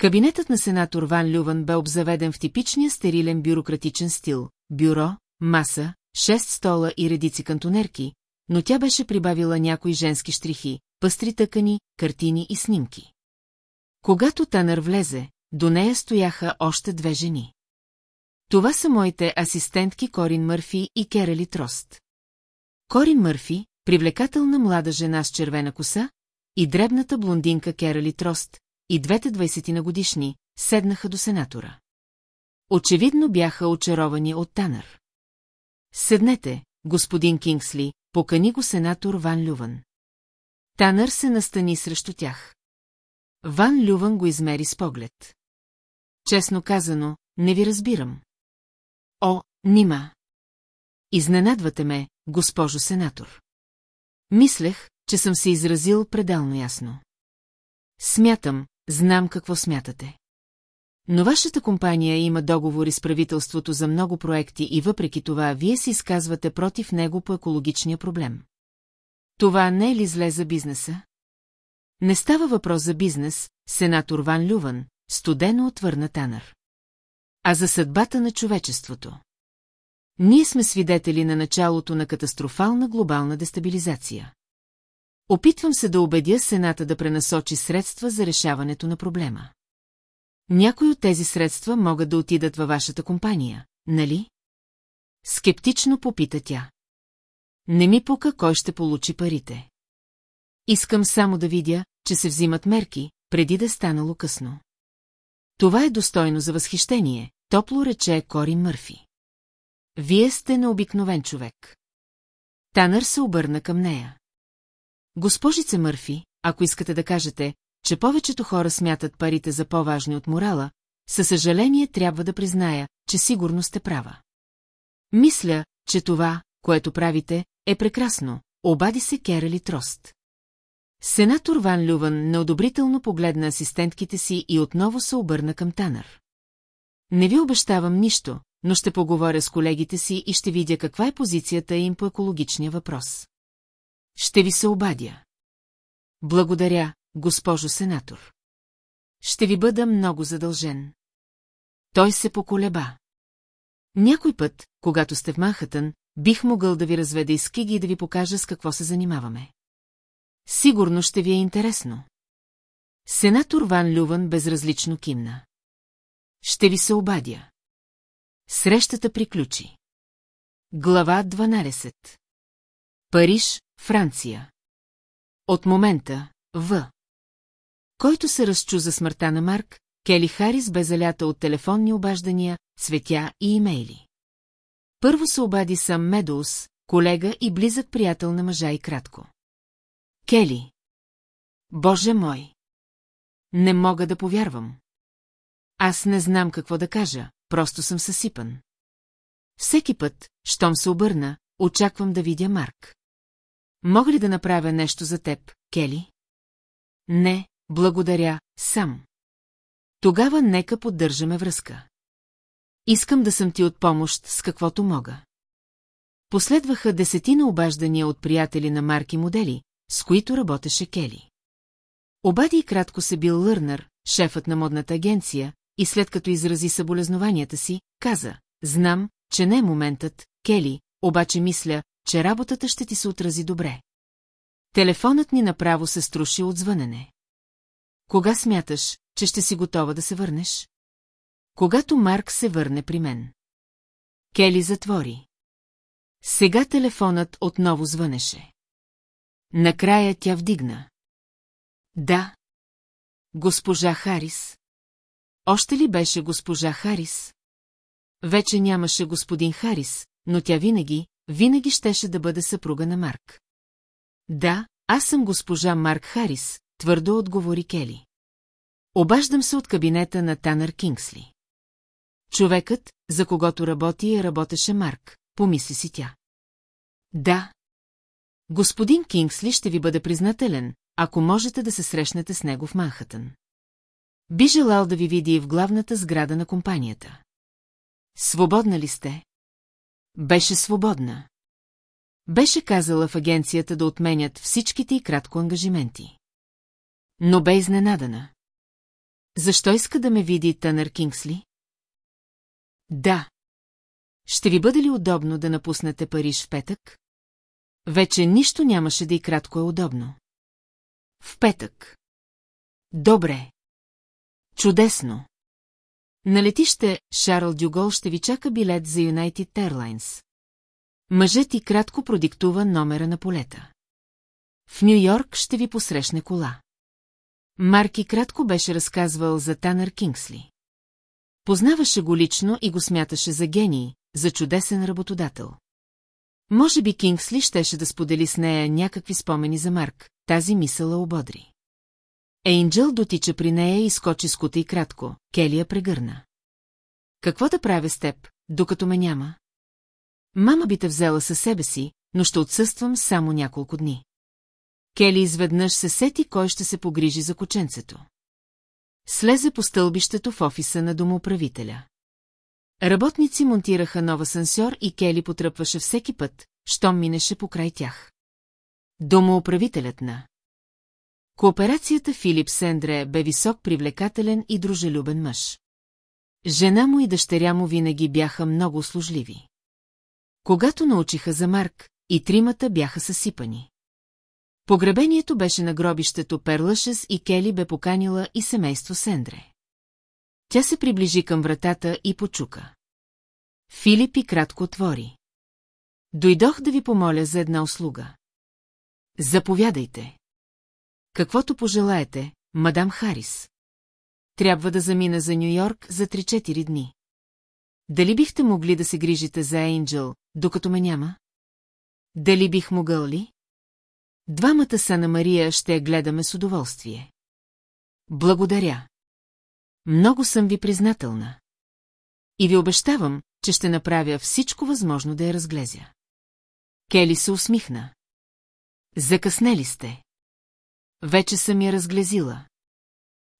Кабинетът на сенатор Ван Люван бе обзаведен в типичния стерилен бюрократичен стил – бюро, маса, шест стола и редици кантонерки, но тя беше прибавила някои женски штрихи, пъстри тъкани, картини и снимки. Когато Танър влезе, до нея стояха още две жени. Това са моите асистентки Корин Мърфи и Керали Трост. Корин Мърфи, привлекателна млада жена с червена коса, и дребната блондинка Керали Трост, и двете двайсетина годишни, седнаха до сенатора. Очевидно бяха очаровани от Танър. Седнете, господин Кингсли, покани го сенатор Ван Люван. Танър се настани срещу тях. Ван Люван го измери с поглед. Честно казано, не ви разбирам. О, нима! Изненадвате ме, госпожо сенатор. Мислех, че съм се изразил пределно ясно. Смятам, знам какво смятате. Но вашата компания има договори с правителството за много проекти и въпреки това вие се изказвате против него по екологичния проблем. Това не е ли зле за бизнеса? Не става въпрос за бизнес, сенатор Ван Люван, студено отвърна Танър. А за съдбата на човечеството. Ние сме свидетели на началото на катастрофална глобална дестабилизация. Опитвам се да убедя Сената да пренасочи средства за решаването на проблема. Някои от тези средства могат да отидат във вашата компания, нали? Скептично попита тя. Не ми пука кой ще получи парите. Искам само да видя, че се взимат мерки, преди да е станало късно. Това е достойно за възхищение, топло рече Корин Мърфи. Вие сте необикновен човек. Танър се обърна към нея. Госпожице Мърфи, ако искате да кажете, че повечето хора смятат парите за по-важни от морала, със съжаление трябва да призная, че сигурно сте права. Мисля, че това, което правите, е прекрасно, обади се Керали Трост. Сенатор Ван Люван неодобрително погледна асистентките си и отново се обърна към Танър. Не ви обещавам нищо, но ще поговоря с колегите си и ще видя каква е позицията им по екологичния въпрос. Ще ви се обадя. Благодаря, госпожо сенатор. Ще ви бъда много задължен. Той се поколеба. Някой път, когато сте в Манхатън, бих могъл да ви разведа из киги и да ви покажа с какво се занимаваме. Сигурно ще ви е интересно. Сенатор Ван Люван безразлично кимна. Ще ви се обадя. Срещата приключи. Глава 12 Париж, Франция От момента, В. Който се разчу за смъртта на Марк, Кели Харис бе залята от телефонни обаждания, цветя и имейли. Първо се обади сам Медоус, колега и близък приятел на мъжа и кратко. Кели. Боже мой! Не мога да повярвам. Аз не знам какво да кажа, просто съм съсипан. Всеки път, щом се обърна, очаквам да видя Марк. Мога ли да направя нещо за теб, Кели? Не, благодаря, сам. Тогава нека поддържаме връзка. Искам да съм ти от помощ с каквото мога. Последваха десетина обаждания от приятели на марки модели, с които работеше Кели. Обади и кратко се бил Лърнър, шефът на модната агенция, и след като изрази съболезнованията си, каза, знам, че не е моментът, Кели, обаче мисля, че работата ще ти се отрази добре. Телефонът ни направо се струши от звънене. Кога смяташ, че ще си готова да се върнеш? Когато Марк се върне при мен. Кели затвори. Сега телефонът отново звънеше. Накрая тя вдигна. Да. Госпожа Харис. Още ли беше госпожа Харис? Вече нямаше господин Харис, но тя винаги, винаги щеше да бъде съпруга на Марк. Да, аз съм госпожа Марк Харис, твърдо отговори Кели. Обаждам се от кабинета на Танър Кингсли. Човекът, за когото работи, е работеше Марк, помисли си тя. Да. Господин Кингсли ще ви бъде признателен, ако можете да се срещнете с него в Манхатън. Би желал да ви види в главната сграда на компанията. Свободна ли сте? Беше свободна. Беше казала в агенцията да отменят всичките и кратко ангажименти. Но бе изненадана. Защо иска да ме види Тънър Кингсли? Да. Ще ви бъде ли удобно да напуснете Париж в петък? Вече нищо нямаше да и кратко е удобно. В петък. Добре. Чудесно. На летище Шарл Дюгол ще ви чака билет за United Airlines. Мъжът ти кратко продиктува номера на полета. В Нью-Йорк ще ви посрещне кола. Марки кратко беше разказвал за Танър Кингсли. Познаваше го лично и го смяташе за гений, за чудесен работодател. Може би Кингсли щеше да сподели с нея някакви спомени за Марк, тази мисъла ободри. Ейнджел дотича при нея и скочи с и кратко, Келия прегърна. Какво да правя с теб, докато ме няма? Мама би те взела със себе си, но ще отсъствам само няколко дни. Кели изведнъж се сети кой ще се погрижи за кученцето. Слезе по стълбището в офиса на домоуправителя. Работници монтираха нова сансьор и Кели потръпваше всеки път, щом минеше покрай тях. Домоуправителят на Кооперацията Филип Сендре бе висок, привлекателен и дружелюбен мъж. Жена му и дъщеря му винаги бяха много услужливи. Когато научиха за Марк, и тримата бяха съсипани. Погребението беше на гробището Перлъшес и Кели бе поканила и семейство Сендре. Тя се приближи към вратата и почука. Филип и кратко отвори. Дойдох да ви помоля за една услуга. Заповядайте. Каквото пожелаете, мадам Харис. Трябва да замина за Нью-Йорк за 3-4 дни. Дали бихте могли да се грижите за Ейнджел, докато ме няма? Дали бих могъл ли? Двамата са на Мария ще я гледаме с удоволствие. Благодаря. Много съм ви признателна. И ви обещавам, че ще направя всичко възможно да я разглезя. Кели се усмихна. Закъснели сте. Вече съм я разглезила.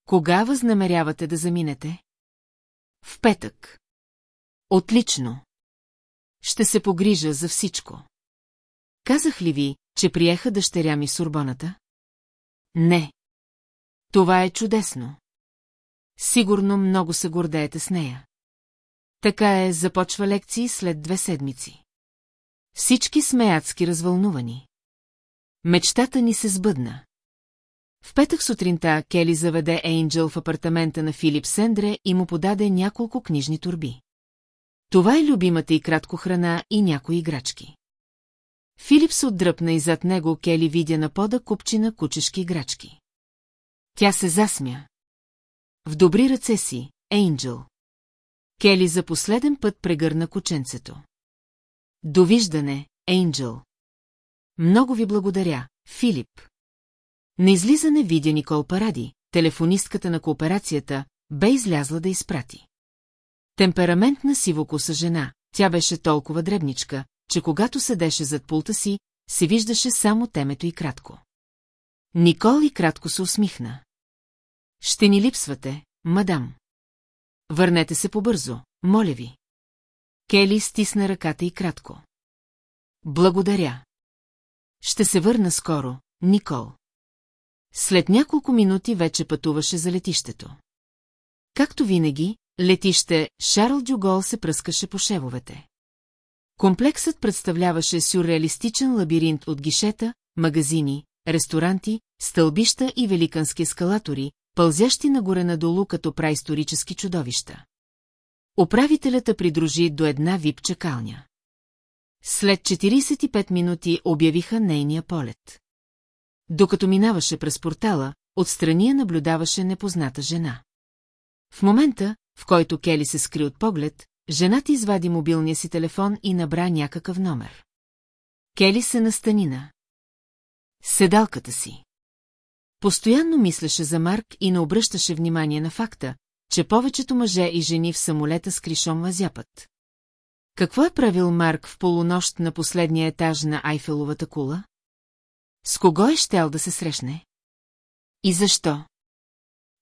Кога възнамерявате да заминете? В петък. Отлично. Ще се погрижа за всичко. Казах ли ви, че приеха дъщеря ми Сурбоната? Не. Това е чудесно. Сигурно много се гордеете с нея. Така е, започва лекции след две седмици. Всички сме адски развълнувани. Мечтата ни се сбъдна. В петък сутринта Кели заведе Ейнджел в апартамента на Филип Сендре и му подаде няколко книжни турби. Това е любимата и кратко храна и някои играчки. Филип се отдръпна и зад него Кели видя на пода купчина кучешки играчки. Тя се засмя. В добри ръце си, Ейнджел. Кели за последен път прегърна кученцето. Довиждане, Ейнджел. Много ви благодаря, Филип. На излизане видя Никол Паради, телефонистката на кооперацията, бе излязла да изпрати. Темпераментна сивокоса жена, тя беше толкова дребничка, че когато седеше зад пулта си, се виждаше само темето и кратко. Никол и кратко се усмихна. Ще ни липсвате, мадам. Върнете се побързо, моля ви. Кели стисна ръката и кратко. Благодаря. Ще се върна скоро, Никол. След няколко минути вече пътуваше за летището. Както винаги, летище Шарл Дюгол се пръскаше по шевовете. Комплексът представляваше сюрреалистичен лабиринт от гишета, магазини, ресторанти, стълбища и великански ескалатори, пълзящи нагоре-надолу като праисторически чудовища. Управителята придружи до една вип чакалня. След 45 минути обявиха нейния полет. Докато минаваше през портала, отстрани я наблюдаваше непозната жена. В момента, в който Кели се скри от поглед, жената извади мобилния си телефон и набра някакъв номер. Кели се настанина. Седалката си. Постоянно мислеше за Марк и не обръщаше внимание на факта, че повечето мъже и жени в самолета с кришом лазяпат. Какво е правил Марк в полунощ на последния етаж на Айфеловата кула? С кого е щел да се срещне? И защо?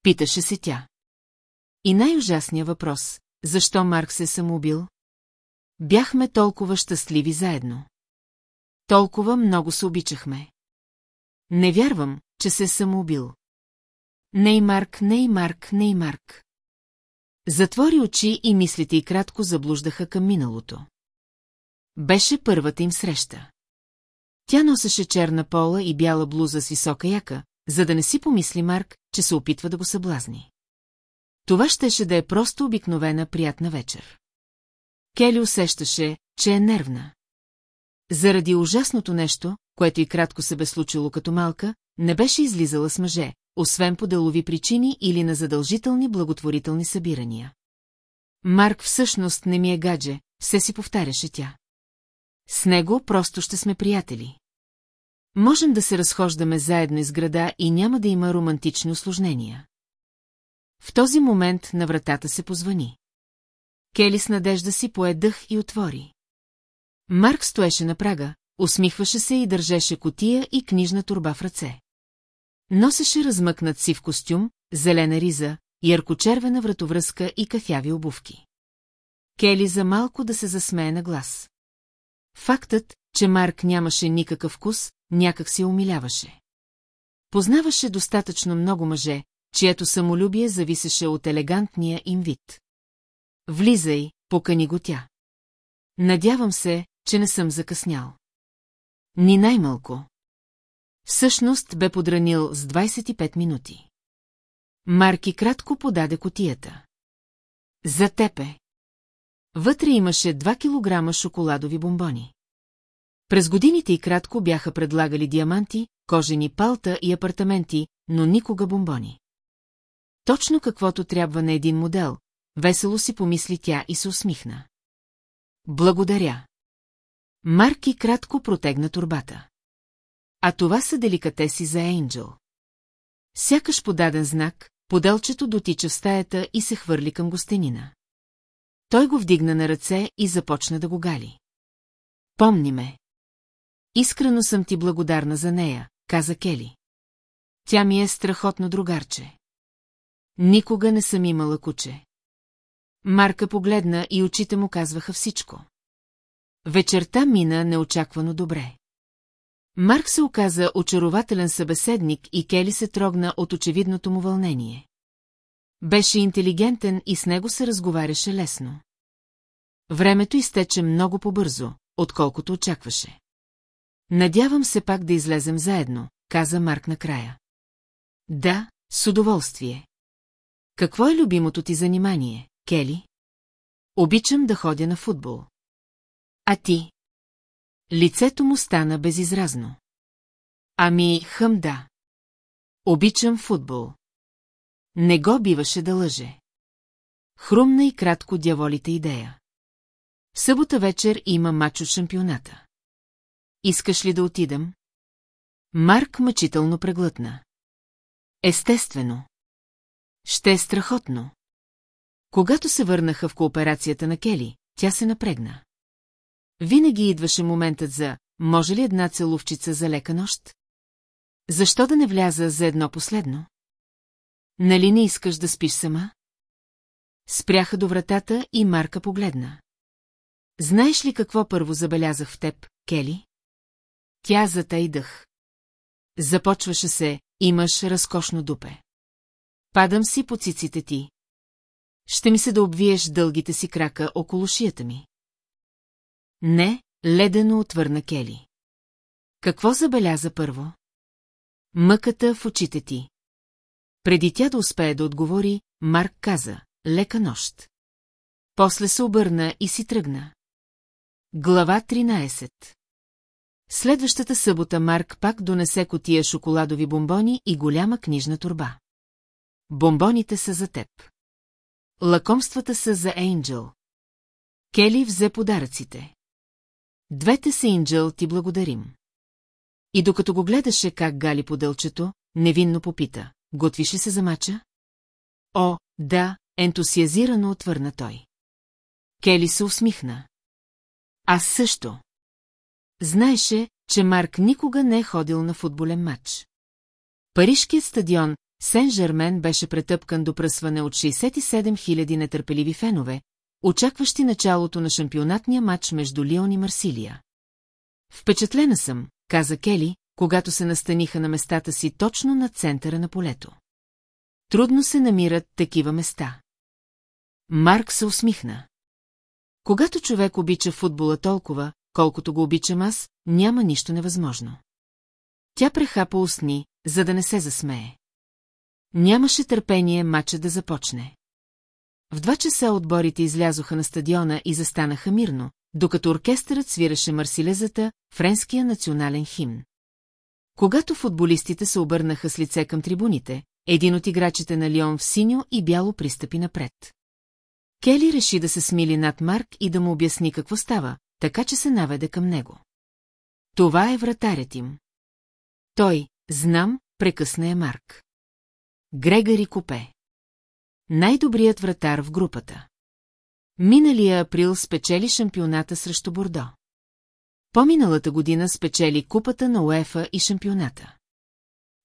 Питаше се тя. И най-ужасният въпрос – защо Марк се е самоубил? Бяхме толкова щастливи заедно. Толкова много се обичахме. Не вярвам, че се е самоубил. Ней Марк, ней Марк, ней Марк. Затвори очи и мислите и кратко заблуждаха към миналото. Беше първата им среща. Тя носеше черна пола и бяла блуза с висока яка, за да не си помисли Марк, че се опитва да го съблазни. Това щеше да е просто обикновена приятна вечер. Кели усещаше, че е нервна. Заради ужасното нещо, което и кратко се бе случило като малка, не беше излизала с мъже, освен по делови причини или на задължителни благотворителни събирания. Марк всъщност не ми е гадже, все си повтаряше тя. С него просто ще сме приятели. Можем да се разхождаме заедно из града и няма да има романтични осложнения. В този момент на вратата се позвани. Кели с надежда си поедъх и отвори. Марк стоеше на прага, усмихваше се и държеше котия и книжна турба в ръце. Носеше размъкнат си в костюм, зелена риза, яркочервена вратовръзка и кафяви обувки. Кели за малко да се засмее на глас. Фактът, че Марк нямаше никакъв вкус, някак си умиляваше. Познаваше достатъчно много мъже, чието самолюбие зависеше от елегантния им вид. Влизай, покани го тя. Надявам се, че не съм закъснял. Ни най-малко. Всъщност бе подранил с 25 минути. Марки кратко подаде котията. За тепе. Вътре имаше 2 килограма шоколадови бомбони. През годините и кратко бяха предлагали диаманти, кожени палта и апартаменти, но никога бомбони. Точно каквото трябва на един модел, весело си помисли тя и се усмихна. Благодаря. Марки кратко протегна турбата. А това са деликатеси за Ейнджел. Сякаш подаден знак, поделчето дотича в стаята и се хвърли към гостенина. Той го вдигна на ръце и започна да го гали. Помни ме. Искрено съм ти благодарна за нея, каза Кели. Тя ми е страхотно другарче. Никога не съм имала куче. Марка погледна и очите му казваха всичко. Вечерта мина неочаквано добре. Марк се оказа очарователен събеседник и Кели се трогна от очевидното му вълнение. Беше интелигентен и с него се разговаряше лесно. Времето изтече много по-бързо, отколкото очакваше. Надявам се пак да излезем заедно, каза Марк накрая. Да, с удоволствие. Какво е любимото ти занимание, Кели? Обичам да ходя на футбол. А ти? Лицето му стана безизразно. Ами, хъм да. Обичам футбол. Не го биваше да лъже. Хрумна и кратко дяволите идея. В събота вечер има матч от шампионата. Искаш ли да отидем? Марк мъчително преглътна. Естествено. Ще е страхотно. Когато се върнаха в кооперацията на Кели, тя се напрегна. Винаги идваше моментът за «Може ли една целувчица за лека нощ?» Защо да не вляза за едно последно? Нали не искаш да спиш сама? Спряха до вратата и Марка погледна. Знаеш ли какво първо забелязах в теб, Кели? Тя затай дъх. Започваше се, имаш разкошно дупе. Падам си по циците ти. Ще ми се да обвиеш дългите си крака около шията ми. Не, ледено отвърна Кели. Какво забеляза първо? Мъката в очите ти. Преди тя да успее да отговори, Марк каза, лека нощ. После се обърна и си тръгна. Глава 13 Следващата събота Марк пак донесе котия шоколадови бомбони и голяма книжна турба. Бомбоните са за теб. Лакомствата са за Ейнджел. Кели взе подаръците. Двете са Инджел ти благодарим. И докато го гледаше как гали по дълчето, невинно попита. Готвиш ли се за мача? О, да, ентусиазирано отвърна той. Кели се усмихна. Аз също. Знаеше, че Марк никога не е ходил на футболен матч. Парижкият стадион Сен-Жермен беше претъпкан до пръсване от 67 000 нетърпеливи фенове, очакващи началото на шампионатния матч между Лион и Марсилия. Впечатлена съм, каза Кели, когато се настаниха на местата си точно над центъра на полето. Трудно се намират такива места. Марк се усмихна. Когато човек обича футбола толкова, колкото го обичам аз, няма нищо невъзможно. Тя прехапа устни, за да не се засмее. Нямаше търпение мача да започне. В два часа отборите излязоха на стадиона и застанаха мирно, докато оркестърът свираше Марсилезата, френския национален химн. Когато футболистите се обърнаха с лице към трибуните, един от играчите на Лион в синьо и бяло пристъпи напред. Кели реши да се смили над Марк и да му обясни какво става, така че се наведе към него. Това е вратарят им. Той, знам, прекъсна е Марк. Грегори Купе. Най-добрият вратар в групата. Миналия април спечели шампионата срещу Бордо. По-миналата година спечели купата на УЕФА и шампионата.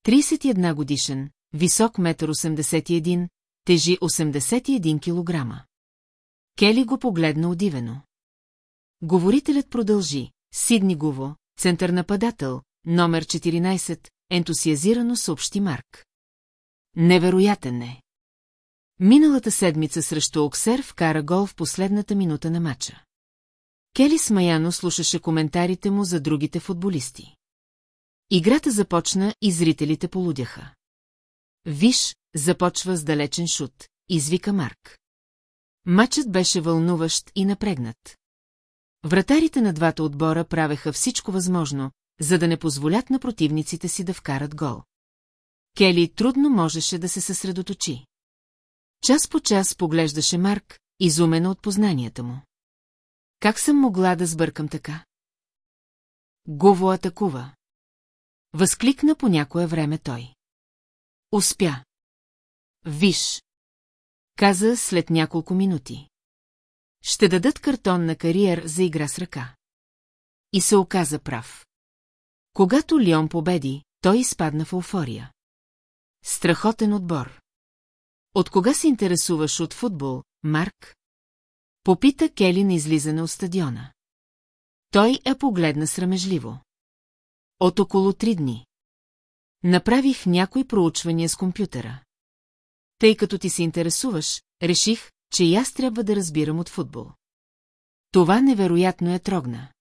31 годишен, висок 1,81 м, тежи 81 кг. Кели го погледна удивено. Говорителят продължи. Сидни Гуво, център нападател, номер 14, ентусиазирано съобщи Марк. Невероятен е. Миналата седмица срещу Оксер вкара гол в последната минута на матча. Кели смаяно слушаше коментарите му за другите футболисти. Играта започна и зрителите полудяха. Виж, започва с далечен шут, извика Марк. Матчът беше вълнуващ и напрегнат. Вратарите на двата отбора правеха всичко възможно, за да не позволят на противниците си да вкарат гол. Кели трудно можеше да се съсредоточи. Час по час поглеждаше Марк, изумена от познанията му. Как съм могла да сбъркам така? Гово атакува. Възкликна по някое време той. Успя. Виж. Каза след няколко минути. Ще дадат картон на кариер за игра с ръка. И се оказа прав. Когато Лион победи, той изпадна в еуфория. Страхотен отбор. От кога се интересуваш от футбол, Марк? Попита Кели на излизане от стадиона. Той е погледна срамежливо. От около три дни. Направих някои проучвания с компютъра. Тъй като ти се интересуваш, реших, че и аз трябва да разбирам от футбол. Това невероятно е трогна.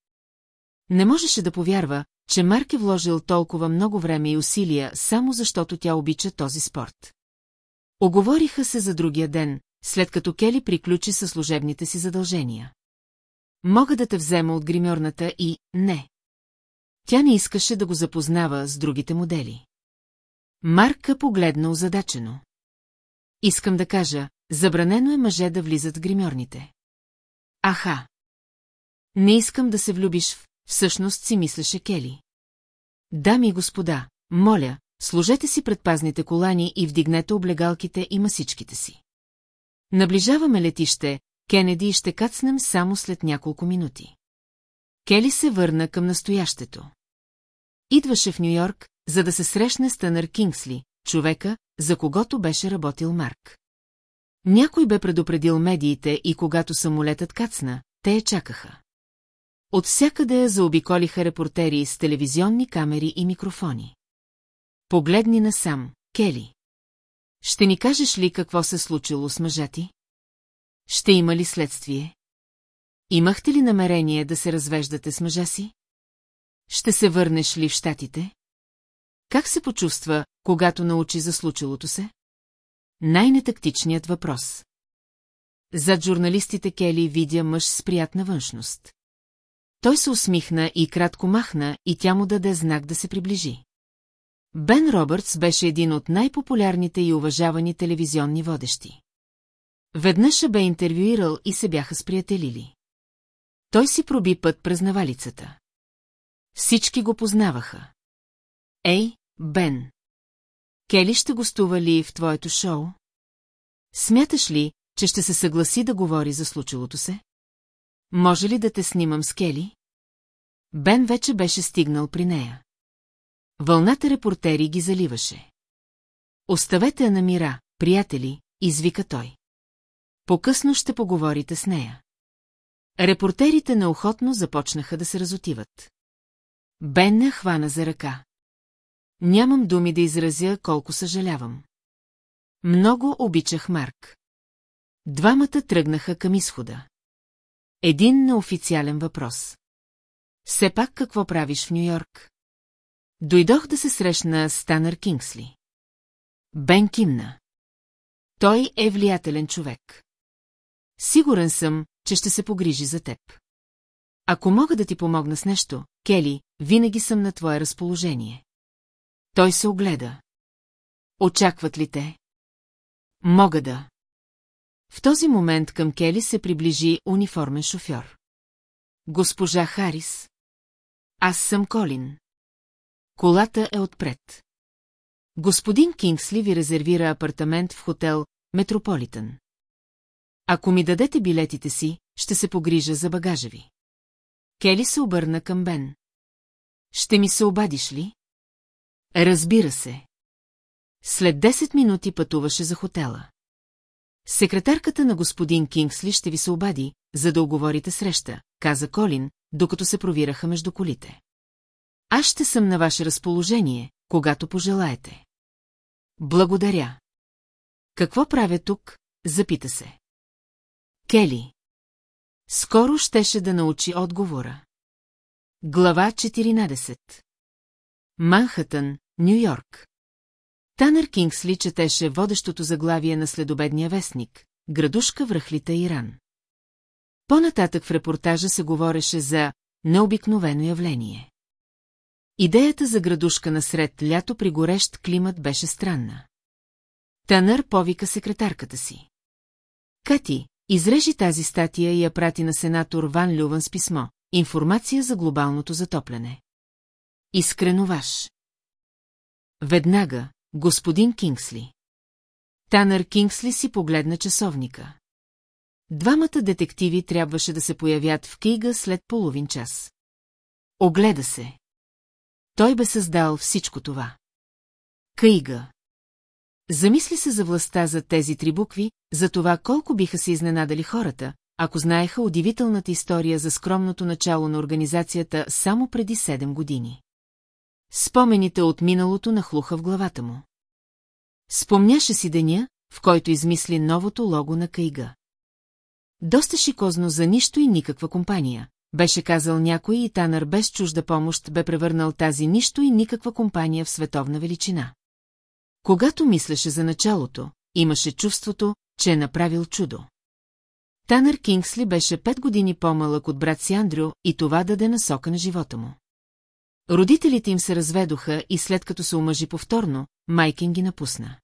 Не можеше да повярва, че Марк е вложил толкова много време и усилия, само защото тя обича този спорт. Оговориха се за другия ден, след като Кели приключи със служебните си задължения. Мога да те взема от гримьорната и не. Тя не искаше да го запознава с другите модели. Марка погледна озадачено. Искам да кажа, забранено е мъже да влизат в гримьорните. Аха. Не искам да се влюбиш в, всъщност си мислеше Кели. Дами и господа, моля, сложете си предпазните колани и вдигнете облегалките и масичките си. Наближаваме летище, Кенеди и ще кацнем само след няколко минути. Кели се върна към настоящето. Идваше в Нью-Йорк, за да се срещне с Тънър Кингсли, човека, за когото беше работил Марк. Някой бе предупредил медиите и когато самолетът кацна, те я чакаха. От всякъде я заобиколиха репортери с телевизионни камери и микрофони. Погледни насам, Кели. Ще ни кажеш ли какво се случило с мъжа ти? Ще има ли следствие? Имахте ли намерение да се развеждате с мъжа си? Ще се върнеш ли в щатите? Как се почувства, когато научи за случилото се? Най-нетактичният въпрос. Зад журналистите Кели видя мъж с приятна външност. Той се усмихна и кратко махна, и тя му даде знак да се приближи. Бен Робъртс беше един от най-популярните и уважавани телевизионни водещи. Веднъж бе интервюирал и се бяха сприятелили. Той си проби път през навалицата. Всички го познаваха. Ей, Бен! Кели ще гостува ли в твоето шоу? Смяташ ли, че ще се съгласи да говори за случилото се? Може ли да те снимам с Кели? Бен вече беше стигнал при нея. Вълната репортери ги заливаше. Оставете я на мира, приятели, извика той. По-късно ще поговорите с нея. Репортерите неохотно започнаха да се разотиват. Бен хвана за ръка. Нямам думи да изразя колко съжалявам. Много обичах Марк. Двамата тръгнаха към изхода. Един неофициален въпрос. Все пак какво правиш в Нью-Йорк? Дойдох да се срещна с Танър Кингсли. Бен кимна. Той е влиятелен човек. Сигурен съм, че ще се погрижи за теб. Ако мога да ти помогна с нещо, Кели, винаги съм на твое разположение. Той се огледа. Очакват ли те? Мога да. В този момент към Кели се приближи униформен шофьор. Госпожа Харис. Аз съм Колин. Колата е отпред. Господин Кингсли ви резервира апартамент в хотел Метрополитън. Ако ми дадете билетите си, ще се погрижа за багажа ви. Кели се обърна към Бен. Ще ми се обадиш ли? Разбира се. След 10 минути пътуваше за хотела. Секретарката на господин Кингсли ще ви се обади, за да оговорите среща, каза Колин, докато се провираха между колите. Аз ще съм на ваше разположение, когато пожелаете. Благодаря. Какво правя тук? Запита се. Кели. Скоро щеше да научи отговора. Глава 14 Манхътън, Нью-Йорк Танър Кингсли четеше водещото заглавие на следобедния вестник Градушка връхлита Иран. По-нататък в репортажа се говореше за необикновено явление. Идеята за градушка насред лято при горещ климат беше странна. Танър повика секретарката си. Кати, изрежи тази статия и я прати на сенатор Ван Люван с писмо. Информация за глобалното затопляне. Искрено ваш. Веднага, господин Кингсли. Танър Кингсли си погледна часовника. Двамата детективи трябваше да се появят в Кига след половин час. Огледа се. Той бе създал всичко това. Кига. Замисли се за властта за тези три букви, за това колко биха се изненадали хората, ако знаеха удивителната история за скромното начало на организацията само преди 7 години. Спомените от миналото нахлуха в главата му. Спомняше си деня, в който измисли новото лого на Кайга. Доста шикозно за нищо и никаква компания, беше казал някой и Танър без чужда помощ бе превърнал тази нищо и никаква компания в световна величина. Когато мислеше за началото, имаше чувството, че е направил чудо. Танър Кингсли беше пет години по-малък от брат си Андрю и това даде насока на живота му. Родителите им се разведоха и след като се омъжи повторно, майкин ги напусна.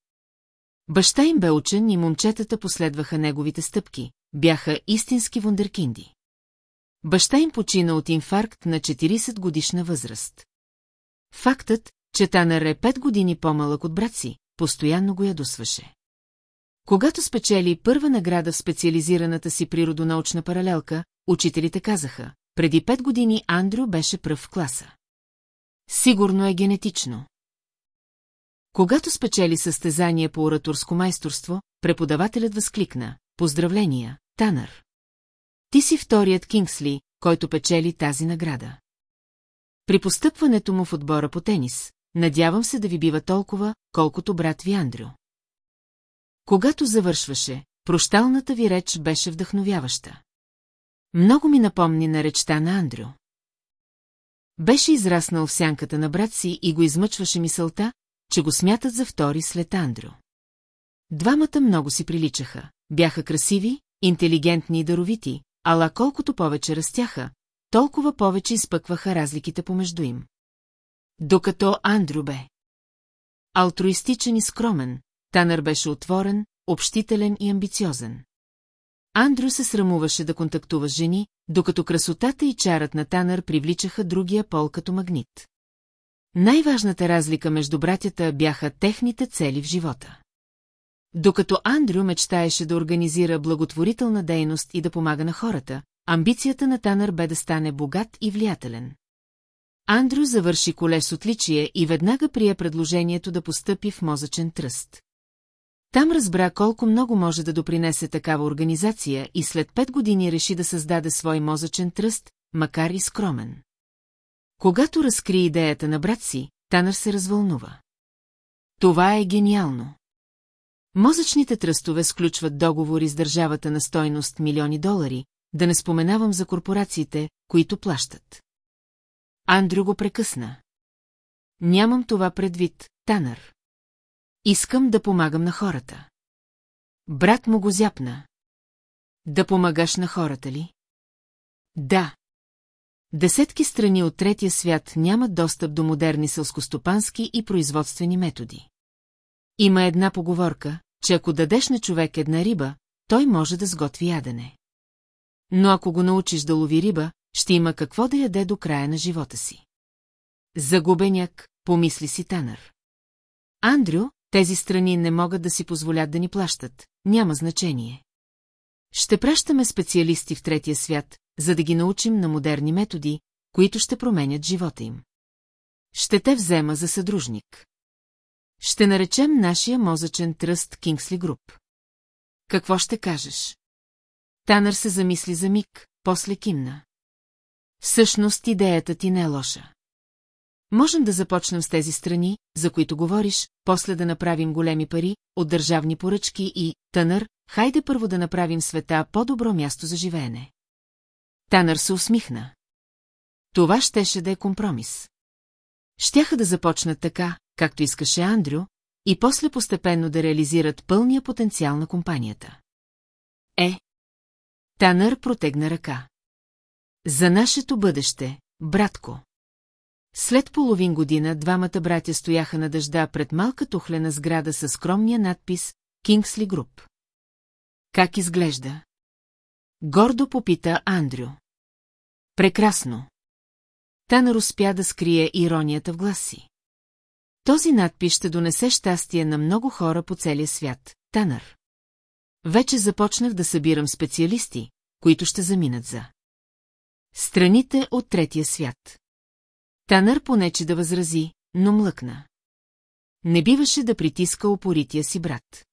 Баща им бе учен и момчетата последваха неговите стъпки, бяха истински вундеркинди. Баща им почина от инфаркт на 40 годишна възраст. Фактът, че Танър е 5 години по-малък от брат си, постоянно го ядосваше. Когато спечели първа награда в специализираната си природонаучна паралелка, учителите казаха, преди пет години Андрю беше пръв в класа. Сигурно е генетично. Когато спечели състезание по ораторско майсторство, преподавателят възкликна «Поздравления, Танър!» Ти си вторият Кингсли, който печели тази награда. При постъпването му в отбора по тенис, надявам се да ви бива толкова, колкото брат ви Андрю. Когато завършваше, прощалната ви реч беше вдъхновяваща. Много ми напомни на речта на Андрю. Беше израснал в сянката на брат си и го измъчваше мисълта, че го смятат за втори след Андрю. Двамата много си приличаха, бяха красиви, интелигентни и даровити, ала колкото повече растяха, толкова повече изпъкваха разликите помежду им. Докато Андрю бе. Алтруистичен и скромен, Танър беше отворен, общителен и амбициозен. Андрю се срамуваше да контактува с жени, докато красотата и чарът на Танър привличаха другия пол като магнит. Най-важната разлика между братята бяха техните цели в живота. Докато Андрю мечтаеше да организира благотворителна дейност и да помага на хората, амбицията на Танър бе да стане богат и влиятелен. Андрю завърши колеж с отличие и веднага прие предложението да постъпи в мозъчен тръст. Там разбра колко много може да допринесе такава организация и след пет години реши да създаде свой мозъчен тръст, макар и скромен. Когато разкри идеята на брат си, Танър се развълнува. Това е гениално. Мозъчните тръстове сключват договори с държавата на стойност милиони долари, да не споменавам за корпорациите, които плащат. Андрю го прекъсна. Нямам това предвид, Танър. Искам да помагам на хората. Брат му го зяпна. Да помагаш на хората ли? Да. Десетки страни от третия свят нямат достъп до модерни селскостопански и производствени методи. Има една поговорка, че ако дадеш на човек една риба, той може да сготви ядене. Но ако го научиш да лови риба, ще има какво да яде до края на живота си. Загубеняк, помисли си Танър. Андрю, тези страни не могат да си позволят да ни плащат, няма значение. Ще пращаме специалисти в третия свят, за да ги научим на модерни методи, които ще променят живота им. Ще те взема за съдружник. Ще наречем нашия мозъчен тръст Кингсли Груп. Какво ще кажеш? Танър се замисли за миг, после кимна. Всъщност идеята ти не е лоша. Можем да започнем с тези страни, за които говориш, после да направим големи пари, от държавни поръчки и, Тънър, хайде първо да направим света по-добро място за живеене. Танър се усмихна. Това щеше да е компромис. Щяха да започнат така, както искаше Андрю, и после постепенно да реализират пълния потенциал на компанията. Е. Танър протегна ръка. За нашето бъдеще, братко. След половин година двамата братя стояха на дъжда пред малка тухлена сграда с скромния надпис «Кингсли Груп». Как изглежда? Гордо попита Андрю. Прекрасно. Танър успя да скрие иронията в глас си. Този надпис ще донесе щастие на много хора по целия свят, Танър. Вече започнах да събирам специалисти, които ще заминат за. Страните от третия свят. Танър понече да възрази, но млъкна. Не биваше да притиска опорития си брат.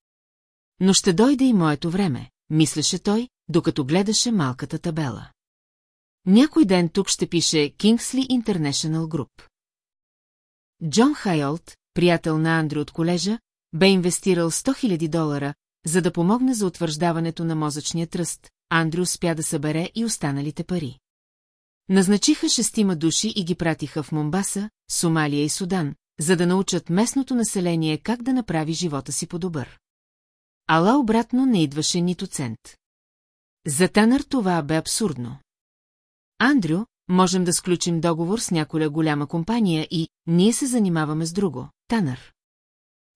Но ще дойде и моето време, мислеше той, докато гледаше малката табела. Някой ден тук ще пише Kingsley International Group. Джон Хайолт, приятел на Андрю от колежа, бе инвестирал 100 000 долара, за да помогне за утвърждаването на мозъчния тръст. Андрю успя да събере и останалите пари. Назначиха шестима души и ги пратиха в Момбаса, Сомалия и Судан, за да научат местното население как да направи живота си по-добър. Ала обратно не идваше нито цент. За Танър това бе абсурдно. Андрю, можем да сключим договор с няколя голяма компания и ние се занимаваме с друго, Танър.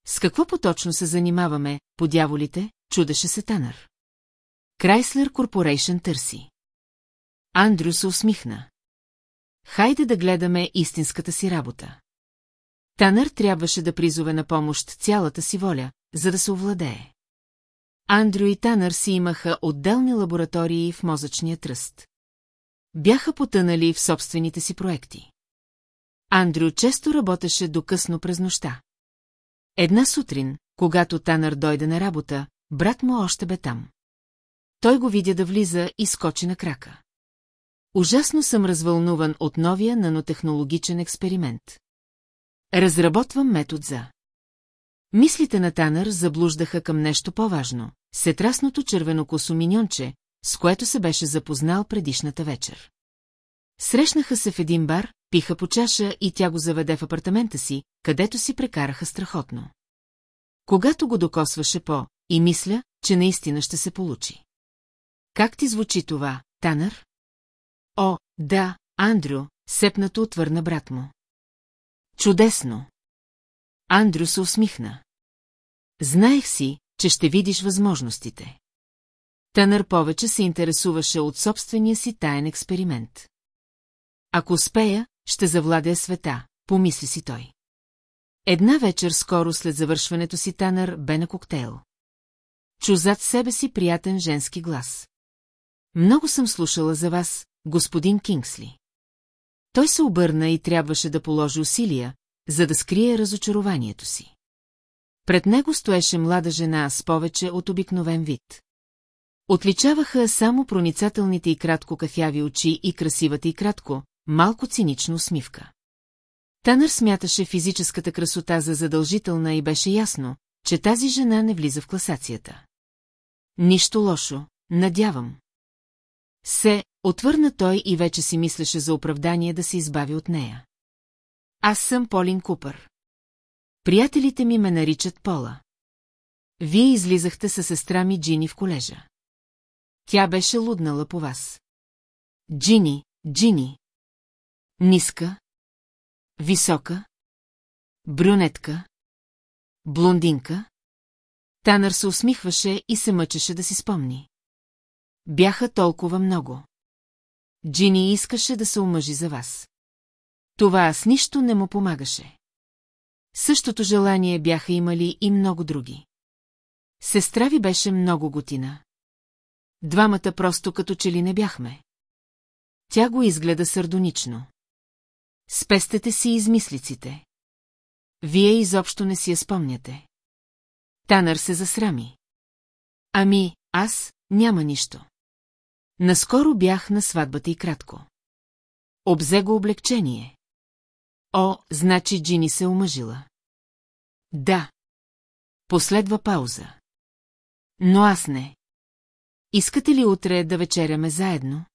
С какво поточно се занимаваме, по дяволите, чудеше се Танър. Крайслер Корпорейшн търси. Андрю се усмихна. Хайде да гледаме истинската си работа. Танър трябваше да призове на помощ цялата си воля, за да се овладее. Андрю и Танър си имаха отделни лаборатории в мозъчния тръст. Бяха потънали в собствените си проекти. Андрю често работеше до късно през нощта. Една сутрин, когато Танър дойде на работа, брат му още бе там. Той го видя да влиза и скочи на крака. Ужасно съм развълнуван от новия нанотехнологичен експеримент. Разработвам метод за... Мислите на Танър заблуждаха към нещо по-важно – сетрасното червено косоминьонче, с което се беше запознал предишната вечер. Срещнаха се в един бар, пиха по чаша и тя го заведе в апартамента си, където си прекараха страхотно. Когато го докосваше по, и мисля, че наистина ще се получи. Как ти звучи това, Танър? О, да, Андрю, сепнато отвърна брат му. Чудесно! Андрю се усмихна. Знаех си, че ще видиш възможностите. Тънър повече се интересуваше от собствения си таен експеримент. Ако успея, ще завладя света, помисли си той. Една вечер скоро след завършването си Танър бе на коктейл. Чу зад себе си приятен женски глас. Много съм слушала за вас, господин Кингсли. Той се обърна и трябваше да положи усилия, за да скрие разочарованието си. Пред него стоеше млада жена с повече от обикновен вид. Отличаваха само проницателните и кратко кафяви очи и красивата и кратко, малко цинична усмивка. Танър смяташе физическата красота за задължителна и беше ясно, че тази жена не влиза в класацията. Нищо лошо, надявам. Се, отвърна той и вече си мислеше за оправдание да се избави от нея. Аз съм Полин Купър. Приятелите ми ме наричат Пола. Вие излизахте със сестра ми Джини в колежа. Тя беше луднала по вас. Джини, Джини. Ниска. Висока. Брюнетка. Блондинка. Танър се усмихваше и се мъчеше да си спомни. Бяха толкова много. Джини искаше да се омъжи за вас. Това с нищо не му помагаше. Същото желание бяха имали и много други. Сестра ви беше много готина. Двамата просто като че ли не бяхме. Тя го изгледа сърдонично. Спестете си измислиците. Вие изобщо не си я спомняте. Танър се засрами. Ами, аз няма нищо. Наскоро бях на сватбата и кратко. Обзе го облегчение. О, значи Джини се омъжила. Да. Последва пауза. Но аз не. Искате ли утре да вечеряме заедно?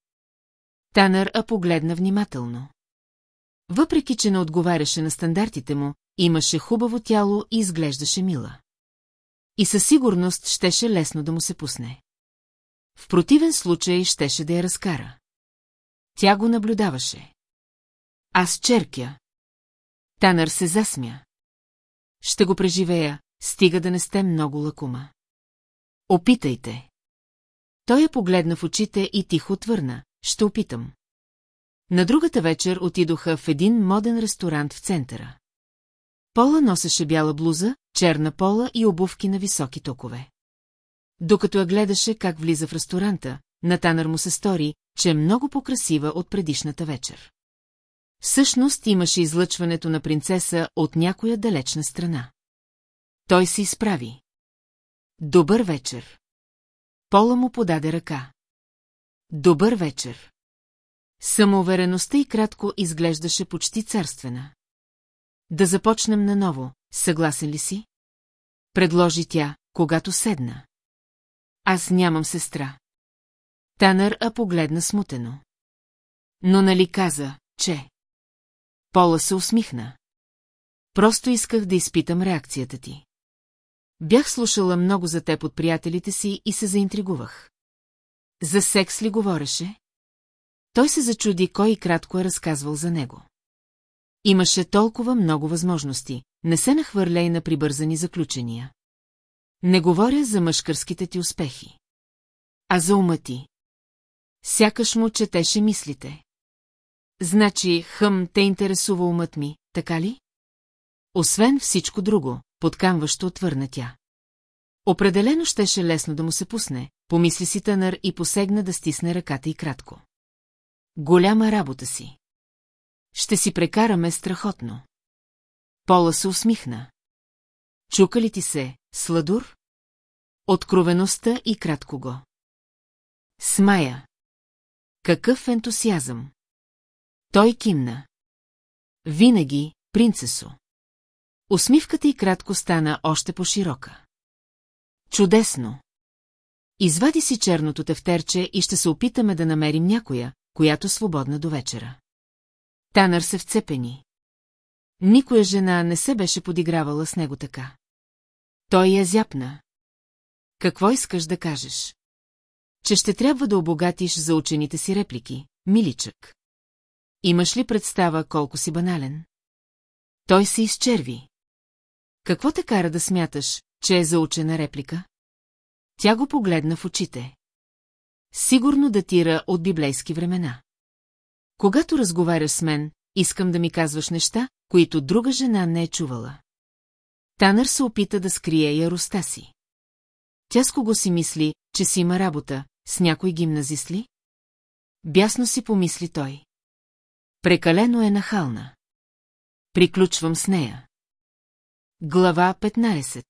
Танър а погледна внимателно. Въпреки, че не отговаряше на стандартите му, имаше хубаво тяло и изглеждаше мила. И със сигурност щеше лесно да му се пусне. В противен случай щеше да я разкара. Тя го наблюдаваше. Аз черкя. Танър се засмя. Ще го преживея, стига да не сте много лакума. Опитайте. Той я погледна в очите и тихо отвърна. Ще опитам. На другата вечер отидоха в един моден ресторант в центъра. Пола носеше бяла блуза, черна пола и обувки на високи токове. Докато я гледаше как влиза в ресторанта, на Танър му се стори, че е много покрасива от предишната вечер. Всъщност имаше излъчването на принцеса от някоя далечна страна. Той се изправи. Добър вечер. Пола му подаде ръка. Добър вечер. Самоувереността и кратко изглеждаше почти царствена. Да започнем наново, съгласен ли си? Предложи тя, когато седна. Аз нямам сестра. Танър а погледна смутено. Но нали каза, че... Пола се усмихна. Просто исках да изпитам реакцията ти. Бях слушала много за теб от приятелите си и се заинтригувах. За секс ли говореше? Той се зачуди кой и кратко е разказвал за него. Имаше толкова много възможности, не се нахвърляй на прибързани заключения. Не говоря за мъжкърските ти успехи. А за ума ти. Сякаш му четеше мислите. Значи, хъм, те интересува умът ми, така ли? Освен всичко друго, подкамващо отвърна тя. Определено щеше лесно да му се пусне, помисли си Тънър и посегна да стисне ръката и кратко. Голяма работа си. Ще си прекараме страхотно. Пола се усмихна. Чука ли ти се, сладур? Откровеността и кратко го. Смая. Какъв ентусиазъм! Той кимна. Винаги, принцесо. Усмивката й кратко стана още по-широка. Чудесно! Извади си черното тефтерче и ще се опитаме да намерим някоя, която свободна до вечера. Танър се вцепени. Никоя жена не се беше подигравала с него така. Той я зяпна. Какво искаш да кажеш? Че ще трябва да обогатиш за учените си реплики, миличък. Имаш ли представа колко си банален? Той се изчерви. Какво те кара да смяташ, че е заучена реплика? Тя го погледна в очите. Сигурно датира от библейски времена. Когато разговаряш с мен, искам да ми казваш неща, които друга жена не е чувала. Танър се опита да скрие яростта си. Тя с кого си мисли, че си има работа, с някой гимназист ли? Бясно си помисли той. Прекалено е нахална. Приключвам с нея. Глава 15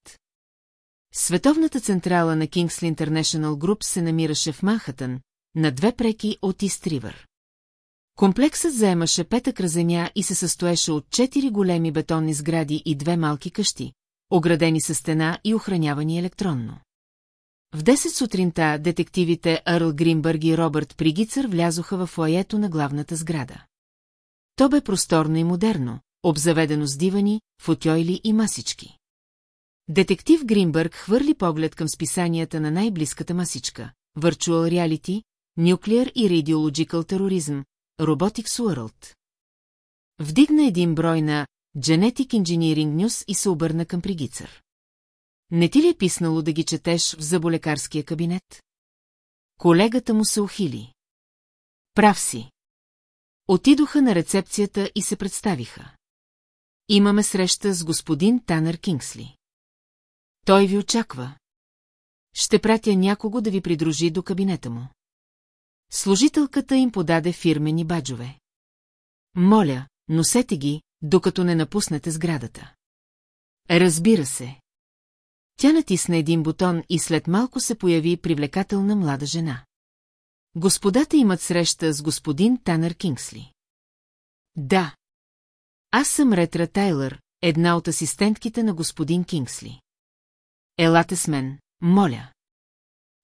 Световната централа на Kingsley International Group се намираше в Манхатън, на две преки от Истривър. Комплексът заемаше петък земя и се състоеше от четири големи бетонни сгради и две малки къщи, оградени със стена и охранявани електронно. В 10 сутринта детективите Арл Гринбърг и Робърт Пригицър влязоха в фоето на главната сграда. То бе просторно и модерно, обзаведено с дивани, футойли и масички. Детектив Гринбърг хвърли поглед към списанията на най-близката масичка – Virtual Reality, Nuclear и Radiological Terrorism, Robotics World. Вдигна един брой на Genetic Engineering News и се обърна към Пригицър. Не ти ли е писнало да ги четеш в заболекарския кабинет? Колегата му се ухили. Прав си. Отидоха на рецепцията и се представиха. Имаме среща с господин Танър Кингсли. Той ви очаква. Ще пратя някого да ви придружи до кабинета му. Служителката им подаде фирмени баджове. Моля, носете ги, докато не напуснете сградата. Разбира се. Тя натисна един бутон и след малко се появи привлекателна млада жена. Господата имат среща с господин Танър Кингсли. Да. Аз съм Ретра Тайлър, една от асистентките на господин Кингсли. Елате с мен, моля.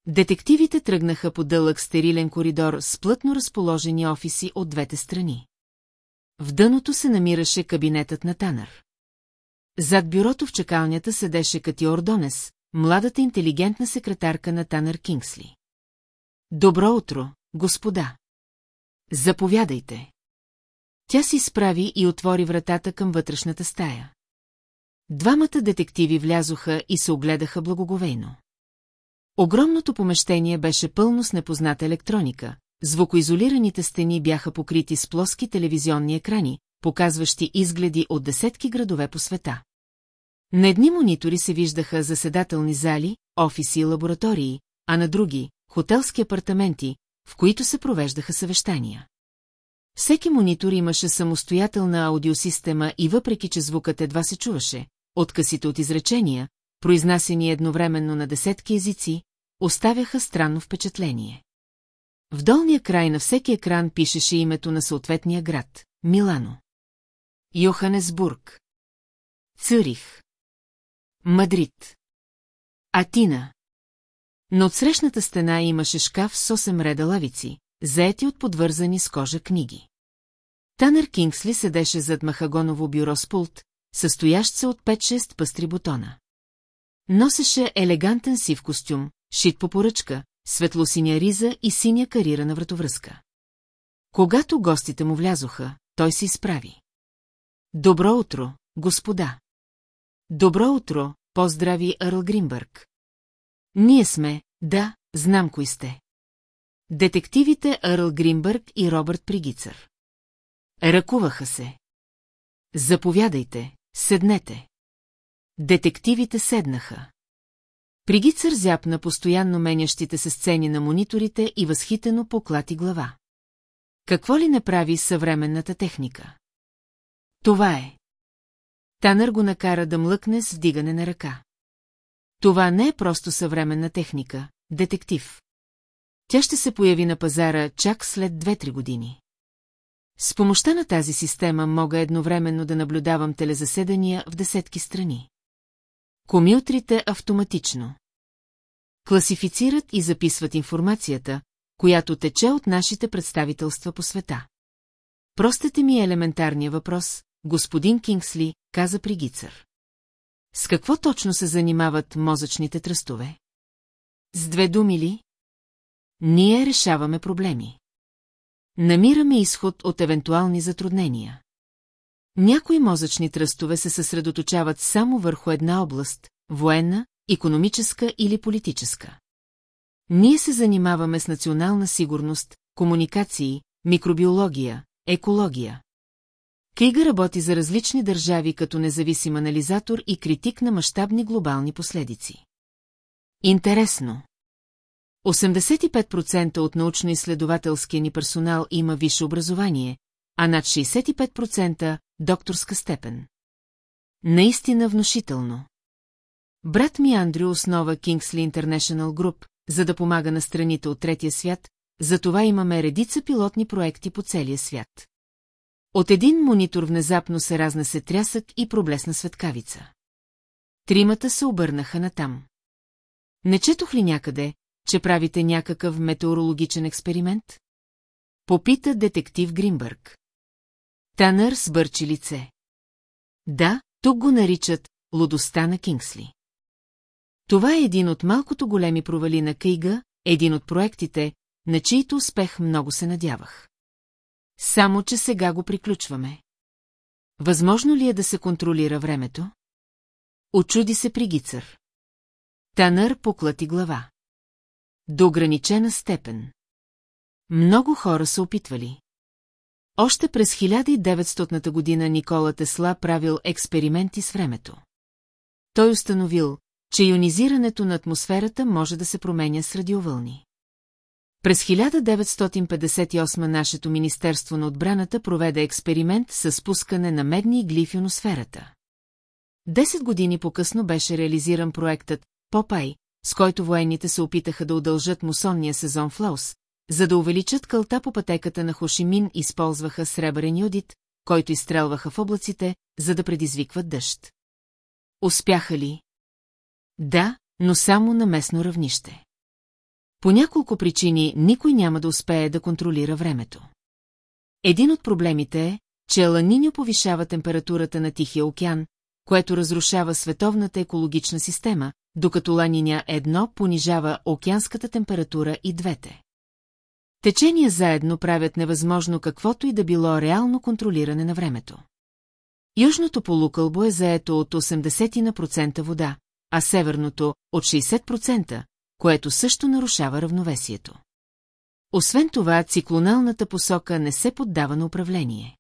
Детективите тръгнаха по дълъг стерилен коридор с плътно разположени офиси от двете страни. В дъното се намираше кабинетът на Танър. Зад бюрото в чакалнята седеше Кати Ордонес, младата интелигентна секретарка на Танър Кингсли. Добро утро, господа. Заповядайте. Тя си справи и отвори вратата към вътрешната стая. Двамата детективи влязоха и се огледаха благоговейно. Огромното помещение беше пълно с непозната електроника, звукоизолираните стени бяха покрити с плоски телевизионни екрани, показващи изгледи от десетки градове по света. На едни монитори се виждаха заседателни зали, офиси и лаборатории, а на други – хотелски апартаменти, в които се провеждаха съвещания. Всеки монитор имаше самостоятелна аудиосистема и въпреки, че звукът едва се чуваше, откъсите от изречения, произнасени едновременно на десетки езици, оставяха странно впечатление. В долния край на всеки екран пишеше името на съответния град – Милано. Йоханесбург. Цюрих. Мадрид. Атина. Но от срещната стена имаше шкаф с 8 реда лавици, заети от подвързани с кожа книги. Танър Кингсли седеше зад махагоново бюро с пулт, състоящ се от 5-6 пъстри бутона. Носеше елегантен сив костюм, шит по поръчка, светлосиня риза и синя карира на вратовръзка. Когато гостите му влязоха, той се изправи. Добро утро, господа! Добро утро, поздрави Арл Гринбърг. Ние сме, да, знам кои сте. Детективите Арл Гринбърг и Робърт Пригицър. Ръкуваха се. Заповядайте, седнете. Детективите седнаха. Пригицър зяпна постоянно менящите се сцени на мониторите и възхитено поклати глава. Какво ли не прави съвременната техника? Това е. Танър го накара да млъкне с вдигане на ръка. Това не е просто съвременна техника, детектив. Тя ще се появи на пазара чак след 2-3 години. С помощта на тази система мога едновременно да наблюдавам телезаседания в десетки страни. Комютрите автоматично. Класифицират и записват информацията, която тече от нашите представителства по света. Простете ми е елементарния въпрос, господин Кингсли, каза Пригицър. С какво точно се занимават мозъчните тръстове? С две думи ли? Ние решаваме проблеми. Намираме изход от евентуални затруднения. Някои мозъчни тръстове се съсредоточават само върху една област – военна, економическа или политическа. Ние се занимаваме с национална сигурност, комуникации, микробиология, екология. Кейга работи за различни държави като независим анализатор и критик на мащабни глобални последици. Интересно. 85% от научно-изследователския ни персонал има висше образование, а над 65% – докторска степен. Наистина внушително. Брат ми Андрю основа Kingsley International Group, за да помага на страните от третия свят, затова имаме редица пилотни проекти по целия свят. От един монитор внезапно се разнесе трясък и проблесна светкавица. Тримата се обърнаха натам. Не четох ли някъде, че правите някакъв метеорологичен експеримент? Попита детектив Гринбърг. Танър сбърчи лице. Да, тук го наричат лудостта на Кингсли. Това е един от малкото големи провали на Кейга, един от проектите, на чието успех много се надявах. Само, че сега го приключваме. Възможно ли е да се контролира времето? Очуди се при Гицър. Танър поклати глава. До ограничена степен. Много хора са опитвали. Още през 1900 година Никола Тесла правил експерименти с времето. Той установил, че ионизирането на атмосферата може да се променя с радиовълни. През 1958 нашето Министерство на отбраната проведе експеримент с спускане на медни игли в ионосферата. Десет години по-късно беше реализиран проектът Попай, с който военните се опитаха да удължат мусонния сезон в Лаос, за да увеличат кълта по пътеката на Хошимин използваха сребърен йодит, който изстрелваха в облаците, за да предизвикват дъжд. Успяха ли? Да, но само на местно равнище. По няколко причини никой няма да успее да контролира времето. Един от проблемите е, че Аланиньо повишава температурата на Тихия океан, което разрушава световната екологична система, докато Ланиня едно понижава океанската температура и двете. Течения заедно правят невъзможно каквото и да било реално контролиране на времето. Южното полукълбо е заето от 80% вода, а северното – от 60%, което също нарушава равновесието. Освен това, циклоналната посока не се поддава на управление.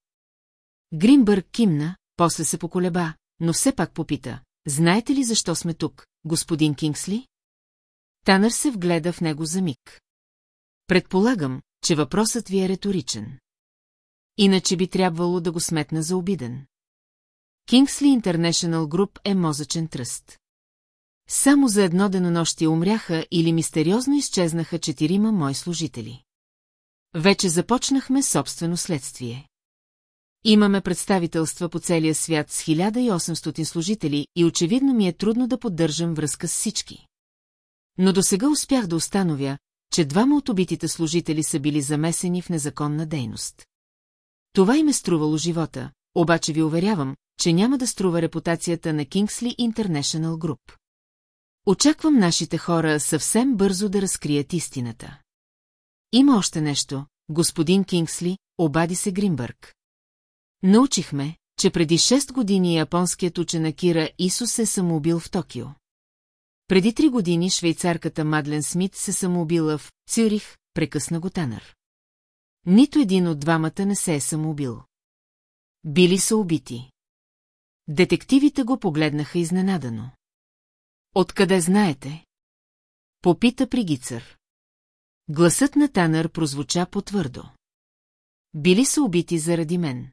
Гринбърг кимна, после се поколеба, но все пак попита, знаете ли защо сме тук, господин Кингсли? Танър се вгледа в него за миг. Предполагам, че въпросът ви е риторичен. Иначе би трябвало да го сметна за обиден. Kingsley International Group е мозъчен тръст. Само за едно денонощие умряха или мистериозно изчезнаха четирима мои служители. Вече започнахме собствено следствие. Имаме представителства по целия свят с 1800 служители и очевидно ми е трудно да поддържам връзка с всички. Но до сега успях да установя, че двама от убитите служители са били замесени в незаконна дейност. Това им е струвало живота, обаче ви уверявам, че няма да струва репутацията на Kingsley International Group. Очаквам нашите хора съвсем бързо да разкрият истината. Има още нещо, господин Кингсли, обади се Гринбърг. Научихме, че преди 6 години японският учен Акира Исус се самоубил в Токио. Преди три години швейцарката Мадлен Смит се самоубила в Цюрих, прекъсна го Танър. Нито един от двамата не се е самоубил. Били са убити. Детективите го погледнаха изненадано. Откъде знаете? Попита Пригицър. Гласът на Танър прозвуча потвърдо. Били са убити заради мен.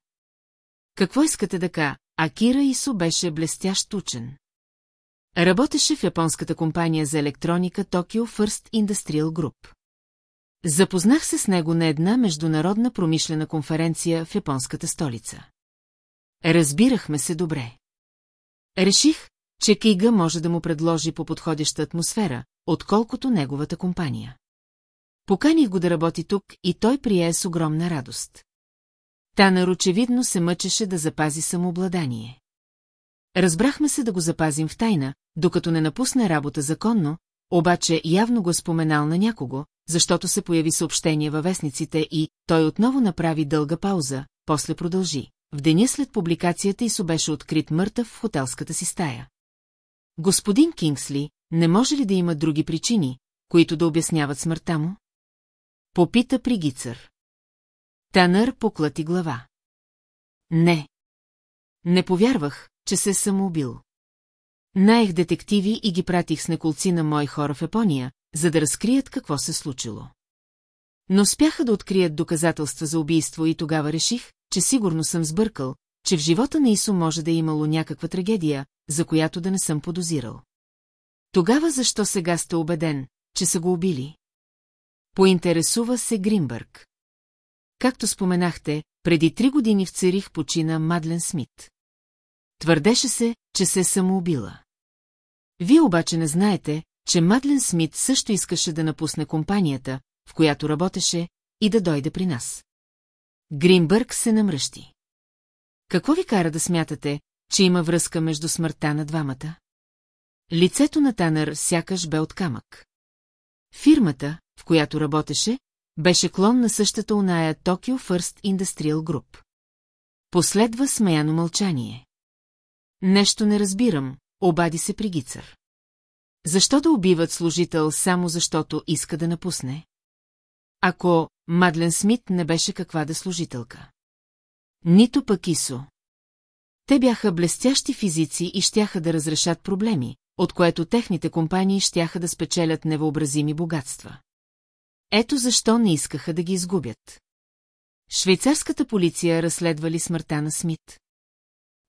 Какво искате да ка? Акира Исо беше блестящ учен. Работеше в японската компания за електроника Tokyo First Industrial Group. Запознах се с него на една международна промишлена конференция в японската столица. Разбирахме се добре. Реших, че Кига може да му предложи по подходяща атмосфера, отколкото неговата компания. Поканих го да работи тук и той прие с огромна радост. Танър очевидно се мъчеше да запази самообладание. Разбрахме се да го запазим в тайна, докато не напусне работа законно, обаче явно го е споменал на някого, защото се появи съобщение във вестниците и той отново направи дълга пауза, после продължи. В деня след публикацията Исо беше открит мъртъв в хотелската си стая. Господин Кингсли, не може ли да има други причини, които да обясняват смъртта му? Попита Пригицър. Танър поклати глава. Не. Не повярвах, че се самоубил. Наех детективи и ги пратих с неколци на мои хора в Япония, за да разкрият какво се случило. Но успяха да открият доказателства за убийство и тогава реших, че сигурно съм сбъркал, че в живота на Исо може да е имало някаква трагедия, за която да не съм подозирал. Тогава защо сега сте убеден, че са го убили? Поинтересува се Гринбърг. Както споменахте, преди три години в Цирих почина Мадлен Смит. Твърдеше се, че се е самоубила. Вие обаче не знаете, че Мадлен Смит също искаше да напусне компанията, в която работеше, и да дойде при нас. Гринбърг се намръщи. Какво ви кара да смятате, че има връзка между смъртта на двамата? Лицето на Танър сякаш бе от камък. Фирмата, в която работеше, беше клон на същата оная Tokyo First Industrial Group. Последва смеяно мълчание. Нещо не разбирам, обади се Пригицър. Защо да убиват служител само защото иска да напусне? Ако Мадлен Смит не беше каква да служителка. Нито пък Исо. Те бяха блестящи физици и щяха да разрешат проблеми, от което техните компании щяха да спечелят невъобразими богатства. Ето защо не искаха да ги изгубят. Швейцарската полиция разследва ли смъртта на Смит?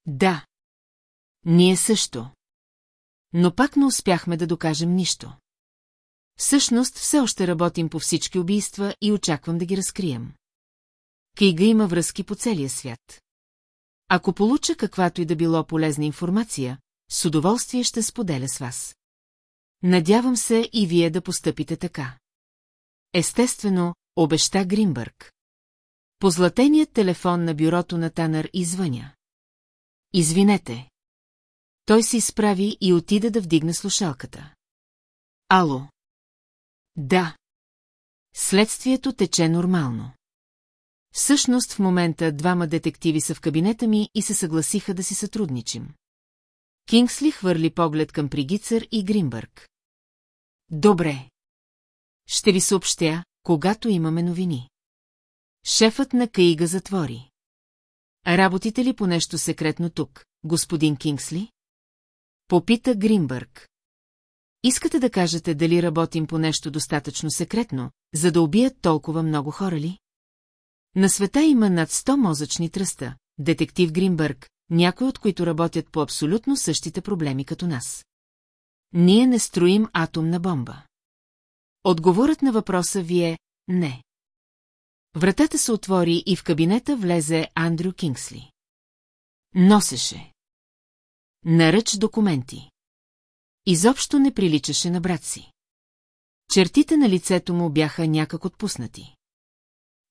Да. Ние също. Но пак не успяхме да докажем нищо. Всъщност все още работим по всички убийства и очаквам да ги разкрием. Кейга има връзки по целия свят. Ако получа каквато и да било полезна информация, с удоволствие ще споделя с вас. Надявам се и вие да постъпите така. Естествено, обеща Гринбърг. Позлатеният телефон на бюрото на Танър извъня. Извинете. Той се изправи и отида да вдигне слушалката. Ало. Да. Следствието тече нормално. Всъщност в момента двама детективи са в кабинета ми и се съгласиха да си сътрудничим. Кингсли хвърли поглед към Пригицър и Гринбърг. Добре. Ще ви съобщя, когато имаме новини. Шефът на Каига затвори. Работите ли по нещо секретно тук, господин Кингсли? Попита Гринбърг. Искате да кажете дали работим по нещо достатъчно секретно, за да убият толкова много хора ли? На света има над 100 мозъчни тръста, детектив Гринбърг, някои от които работят по абсолютно същите проблеми като нас. Ние не строим атомна бомба. Отговорът на въпроса ви е «не». Вратата се отвори и в кабинета влезе Андрю Кингсли. Носеше. Наръч документи. Изобщо не приличаше на брат си. Чертите на лицето му бяха някак отпуснати.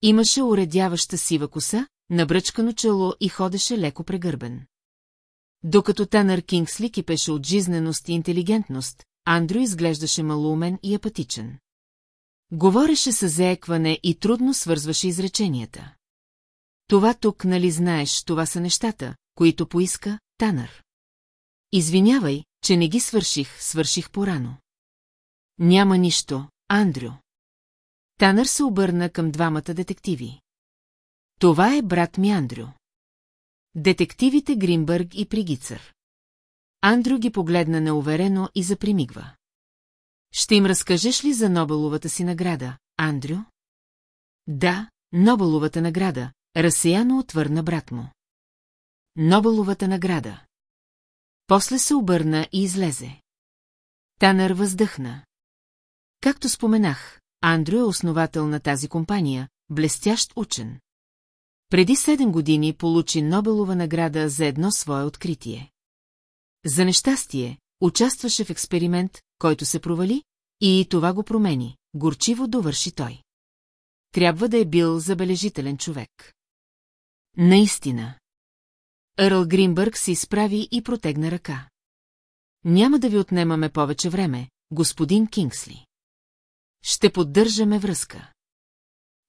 Имаше уредяваща сива коса, набръчкано чело и ходеше леко прегърбен. Докато Танър Кингсли кипеше от жизненост и интелигентност, Андрю изглеждаше малумен и апатичен. Говореше с заекване и трудно свързваше изреченията. Това тук, нали знаеш, това са нещата, които поиска Танър. Извинявай, че не ги свърших, свърших порано. Няма нищо, Андрю. Танър се обърна към двамата детективи. Това е брат ми Андрю. Детективите Гринбърг и Пригицър. Андрю ги погледна неуверено и запримигва. Ще им разкажеш ли за Нобеловата си награда, Андрю? Да, Нобеловата награда, разсеяно отвърна брат му. Нобеловата награда. После се обърна и излезе. Танър въздъхна. Както споменах, Андрю е основател на тази компания, блестящ учен. Преди седем години получи Нобелова награда за едно свое откритие. За нещастие, участваше в експеримент, който се провали, и това го промени, горчиво довърши той. Трябва да е бил забележителен човек. Наистина. Ерл Гринбърг се изправи и протегна ръка. Няма да ви отнемаме повече време, господин Кингсли. Ще поддържаме връзка.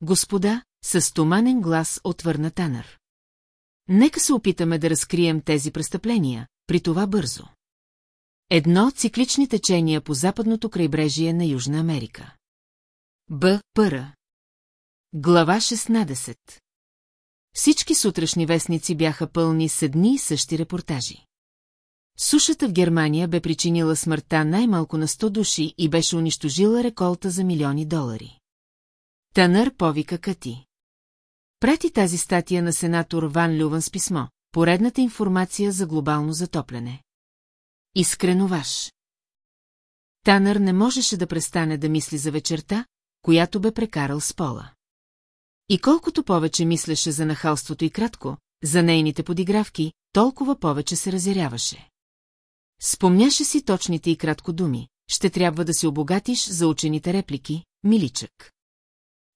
Господа, с туманен глас отвърна Танър. Нека се опитаме да разкрием тези престъпления, при това бързо. Едно – циклични течения по западното крайбрежие на Южна Америка. Б. Пъра. Глава 16 Всички сутрешни вестници бяха пълни с едни и същи репортажи. Сушата в Германия бе причинила смъртта най-малко на 100 души и беше унищожила реколта за милиони долари. Танър повика Кати. Прати тази статия на сенатор Ван Люван с писмо, поредната информация за глобално затопляне. Искрено ваш. Танър не можеше да престане да мисли за вечерта, която бе прекарал с Пола. И колкото повече мислеше за нахалството и кратко, за нейните подигравки, толкова повече се разяряваше. Спомняше си точните и кратко думи. Ще трябва да си обогатиш за учените реплики, миличък.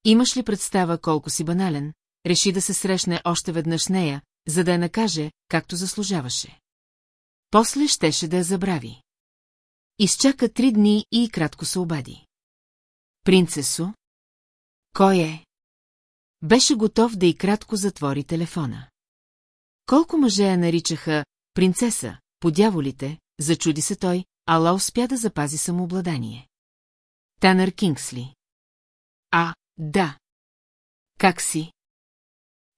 Имаш ли представа колко си банален, реши да се срещне още веднъж с нея, за да я накаже, както заслужаваше. После щеше да я забрави. Изчака три дни и кратко се обади. Принцесо? Кой е? Беше готов да и кратко затвори телефона. Колко мъже я наричаха принцеса, по дяволите, зачуди се той, ала успя да запази самообладание. Танър Кингсли. А, да. Как си?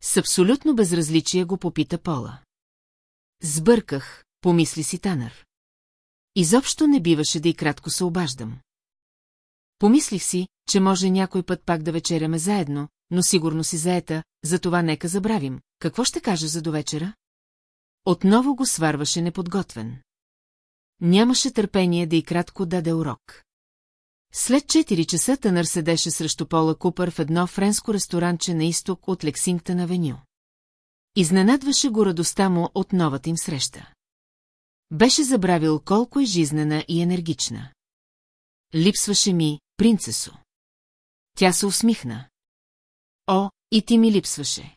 С абсолютно безразличие го попита Пола. Сбърках, помисли си Танър. Изобщо не биваше да и кратко се обаждам. Помислих си, че може някой път пак да вечеряме заедно, но сигурно си заета, затова нека забравим. Какво ще кажа за довечера? Отново го сварваше неподготвен. Нямаше търпение да и кратко даде урок. След 4 часа Тънър седеше срещу Пола Купър в едно френско ресторанче на изток от Лексингтън авеню. Изненадваше го радостта му от новата им среща. Беше забравил колко е жизнена и енергична. Липсваше ми, принцесо. Тя се усмихна. О, и ти ми липсваше.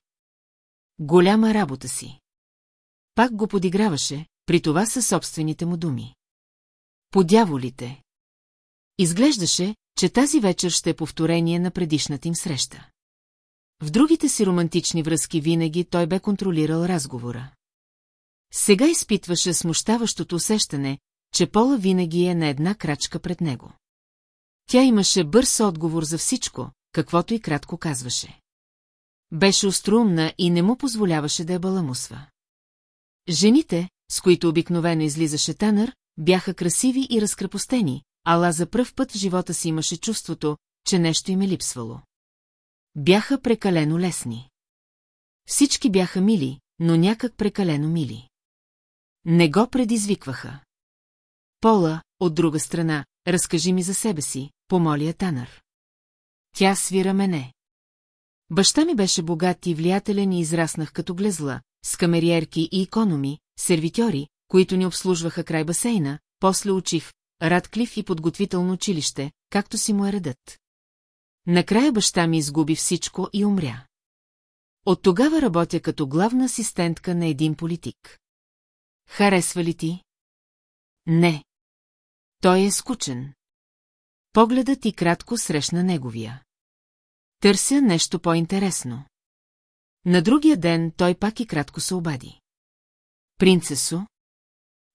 Голяма работа си. Пак го подиграваше, при това със собствените му думи. Подяволите. Изглеждаше, че тази вечер ще е повторение на предишната им среща. В другите си романтични връзки винаги той бе контролирал разговора. Сега изпитваше смущаващото усещане, че Пола винаги е на една крачка пред него. Тя имаше бърз отговор за всичко, каквото и кратко казваше. Беше остроумна и не му позволяваше да я баламусва. Жените, с които обикновено излизаше Танър, бяха красиви и разкрепостени, ала за пръв път в живота си имаше чувството, че нещо им е липсвало. Бяха прекалено лесни. Всички бяха мили, но някак прекалено мили. Не го предизвикваха. Пола, от друга страна, разкажи ми за себе си, помоли я Танър. Тя свира мене. Баща ми беше богат и влиятелен и израснах като глезла, с камериерки и икономи, сервитьори, които ни обслужваха край басейна, после учих Радклиф и подготвително училище, както си му е редът. Накрая баща ми изгуби всичко и умря. От тогава работя като главна асистентка на един политик. Харесва ли ти? Не. Той е скучен. Погледът ти кратко срещна неговия. Търся нещо по-интересно. На другия ден той пак и кратко се обади. Принцесо?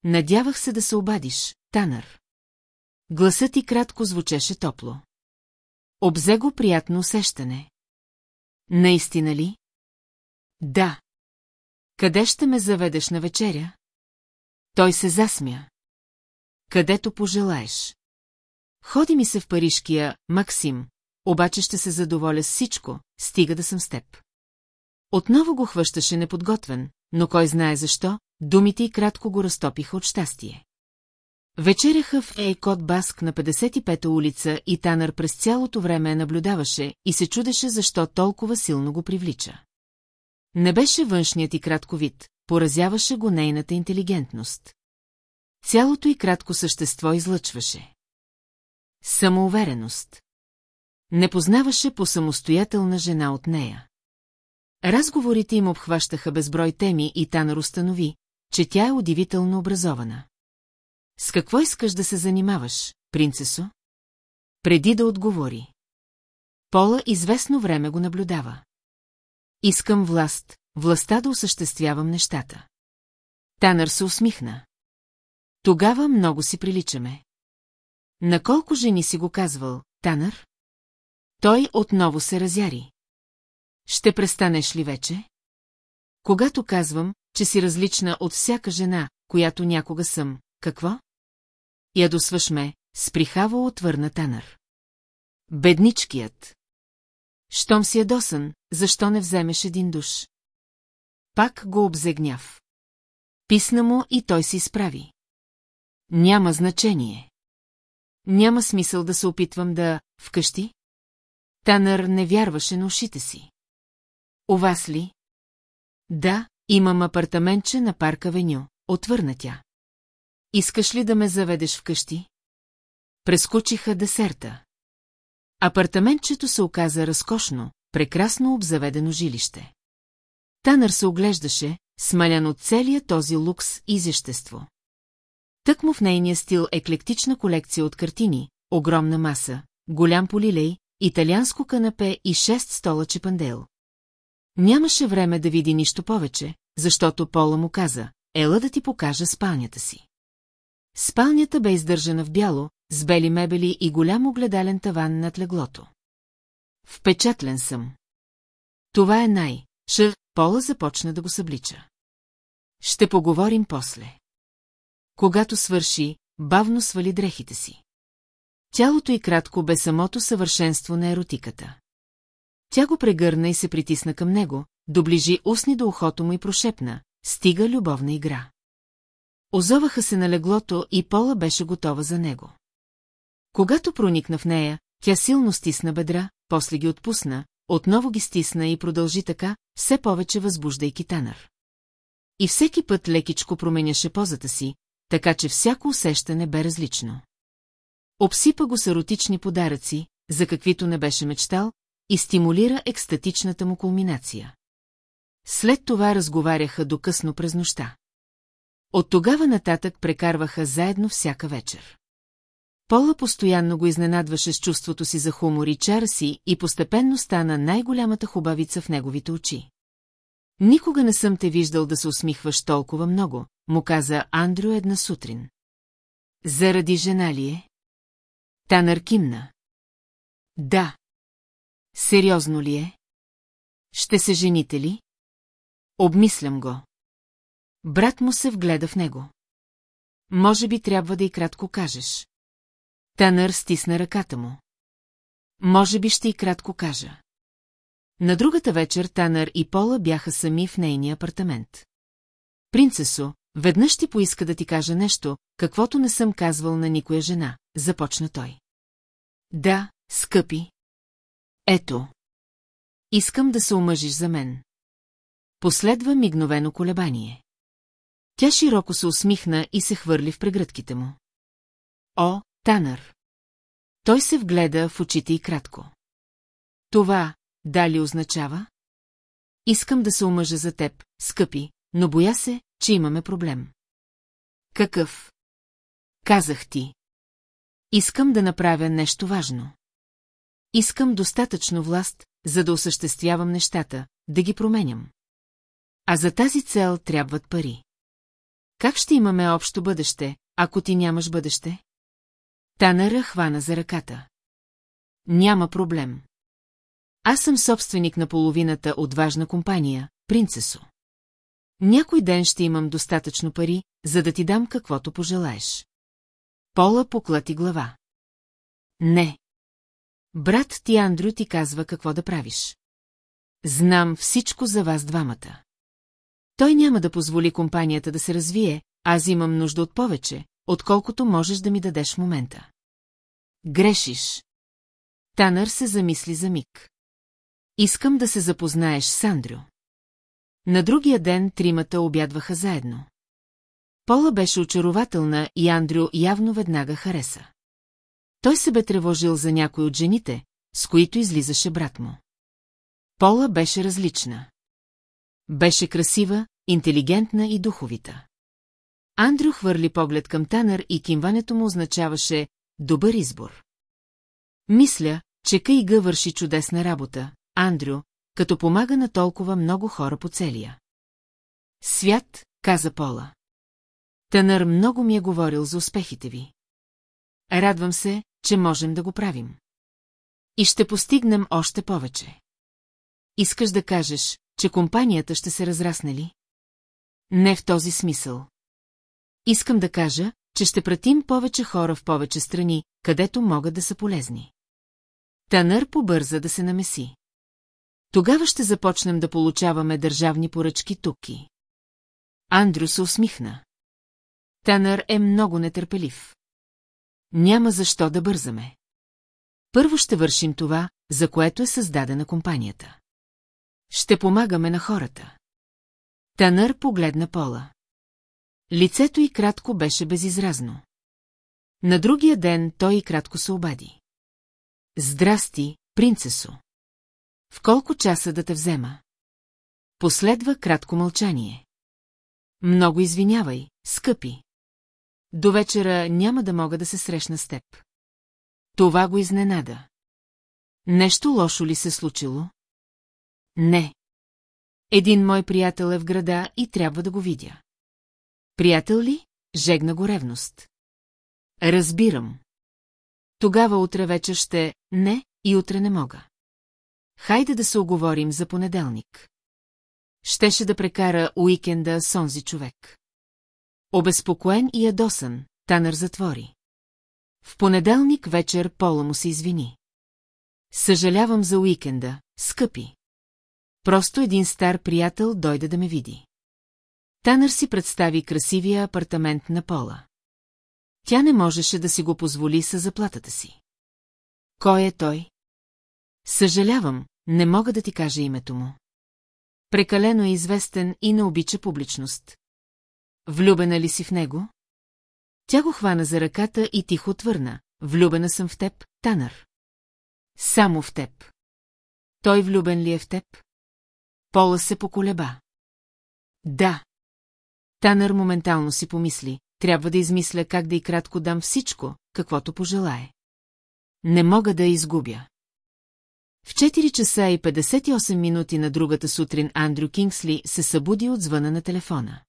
Надявах се да се обадиш, Танър. Гласът ти кратко звучеше топло. Обзе го приятно усещане. Наистина ли? Да. Къде ще ме заведеш на вечеря? Той се засмя. Където пожелаеш. Ходи ми се в парижкия, Максим, обаче ще се задоволя с всичко, стига да съм с теб. Отново го хващаше неподготвен, но кой знае защо, думите и кратко го разтопиха от щастие. Вечеряха в Ейкот Баск на 55-та улица и Танър през цялото време наблюдаваше и се чудеше защо толкова силно го привлича. Не беше външният и кратко вид, поразяваше го нейната интелигентност. Цялото и кратко същество излъчваше. Самоувереност. Не познаваше по самостоятелна жена от нея. Разговорите им обхващаха безброй теми и Танър установи, че тя е удивително образована. С какво искаш да се занимаваш, принцесо? Преди да отговори. Пола известно време го наблюдава. Искам власт, властта да осъществявам нещата. Танър се усмихна. Тогава много си приличаме. На колко жени си го казвал, Танър? Той отново се разяри. Ще престанеш ли вече? Когато казвам, че си различна от всяка жена, която някога съм, какво? Ядосваш ме, сприхаво отвърна Танър. Бедничкият. Щом си ядосан, защо не вземеш един душ? Пак го обзегняв. Писна му и той се изправи. Няма значение. Няма смисъл да се опитвам да... вкъщи? Танър не вярваше на ушите си. У вас ли? Да, имам апартаментче на парк Авеню, отвърна тя. Искаш ли да ме заведеш вкъщи? Прескочиха десерта. Апартаментчето се оказа разкошно, прекрасно обзаведено жилище. Танър се оглеждаше, смалян от целия този лукс и изящество. Тъкмо в нейния стил еклектична колекция от картини, огромна маса, голям полилей, италианско канапе и шест стола чепандел. Нямаше време да види нищо повече, защото Пола му каза, ела да ти покажа спалнята си. Спалнята бе издържана в бяло, с бели мебели и голям огледален таван над леглото. Впечатлен съм. Това е най. Пола започна да го съблича. Ще поговорим после. Когато свърши, бавно свали дрехите си. Тялото й кратко бе самото съвършенство на еротиката. Тя го прегърна и се притисна към него, доближи устни до ухото му и прошепна, стига любовна игра. Озоваха се на леглото и Пола беше готова за него. Когато проникна в нея, тя силно стисна бедра, после ги отпусна, отново ги стисна и продължи така, все повече възбуждайки Танър. И всеки път лекичко променяше позата си, така че всяко усещане бе различно. Обсипа го с еротични подаръци, за каквито не беше мечтал, и стимулира екстатичната му кулминация. След това разговаряха до късно през нощта. От тогава нататък прекарваха заедно всяка вечер. Пола постоянно го изненадваше с чувството си за хумор и чара си и постепенно стана най-голямата хубавица в неговите очи. Никога не съм те виждал да се усмихваш толкова много, му каза Андрю една сутрин. Заради жена ли е? Танър кимна. Да. Сериозно ли е? Ще се жените ли? Обмислям го. Брат му се вгледа в него. Може би трябва да и кратко кажеш. Танър стисна ръката му. Може би ще и кратко кажа. На другата вечер Танър и Пола бяха сами в нейния апартамент. Принцесо, веднъж ти поиска да ти кажа нещо, каквото не съм казвал на никоя жена, започна той. Да, скъпи. Ето. Искам да се омъжиш за мен. Последва мигновено колебание. Тя широко се усмихна и се хвърли в прегръдките му. О, Танър! Той се вгледа в очите и кратко. Това, дали означава? Искам да се омъжа за теб, скъпи, но боя се, че имаме проблем. Какъв? Казах ти. Искам да направя нещо важно. Искам достатъчно власт, за да осъществявам нещата, да ги променям. А за тази цел трябват пари. Как ще имаме общо бъдеще, ако ти нямаш бъдеще? Танъра хвана за ръката. Няма проблем. Аз съм собственик на половината от важна компания, принцесо. Някой ден ще имам достатъчно пари, за да ти дам каквото пожелаеш. Пола поклати глава. Не. Брат ти Андрю ти казва какво да правиш. Знам всичко за вас двамата. Той няма да позволи компанията да се развие, аз имам нужда от повече, отколкото можеш да ми дадеш в момента. Грешиш. Танър се замисли за миг. Искам да се запознаеш с Андрю. На другия ден тримата обядваха заедно. Пола беше очарователна и Андрю явно веднага хареса. Той се бе тревожил за някой от жените, с които излизаше брат му. Пола беше различна. Беше красива, интелигентна и духовита. Андрю хвърли поглед към Танър и кимването му означаваше добър избор. Мисля, че Кайга върши чудесна работа, Андрю, като помага на толкова много хора по целия. Свят, каза Пола. Танър много ми е говорил за успехите ви. Радвам се, че можем да го правим. И ще постигнем още повече. Искаш да кажеш, че компанията ще се разрасне ли? Не в този смисъл. Искам да кажа, че ще пратим повече хора в повече страни, където могат да са полезни. Танър побърза да се намеси. Тогава ще започнем да получаваме държавни поръчки туки. Андрю се усмихна. Танър е много нетърпелив. Няма защо да бързаме. Първо ще вършим това, за което е създадена компанията. Ще помагаме на хората. Танър погледна Пола. Лицето й кратко беше безизразно. На другия ден той и кратко се обади. Здрасти, принцесо. В колко часа да те взема? Последва кратко мълчание. Много извинявай, скъпи. До вечера няма да мога да се срещна с теб. Това го изненада. Нещо лошо ли се случило? Не. Един мой приятел е в града и трябва да го видя. Приятел ли? Жегна го ревност. Разбирам. Тогава утре вече ще... Не, и утре не мога. Хайде да се оговорим за понеделник. Щеше да прекара уикенда с онзи човек. Обезпокоен и ядосан, Танър затвори. В понеделник вечер Пола му се извини. Съжалявам за уикенда, скъпи. Просто един стар приятел дойде да ме види. Танър си представи красивия апартамент на Пола. Тя не можеше да си го позволи с заплатата си. Кой е той? Съжалявам, не мога да ти кажа името му. Прекалено е известен и не обича публичност. Влюбена ли си в него? Тя го хвана за ръката и тихо отвърна. Влюбена съм в теб, Танър. Само в теб. Той влюбен ли е в теб? Пола се поколеба. Да. Танър моментално си помисли, трябва да измисля как да и кратко дам всичко, каквото пожелае. Не мога да я изгубя. В 4 часа и 58 минути на другата сутрин Андрю Кингсли се събуди от звъна на телефона.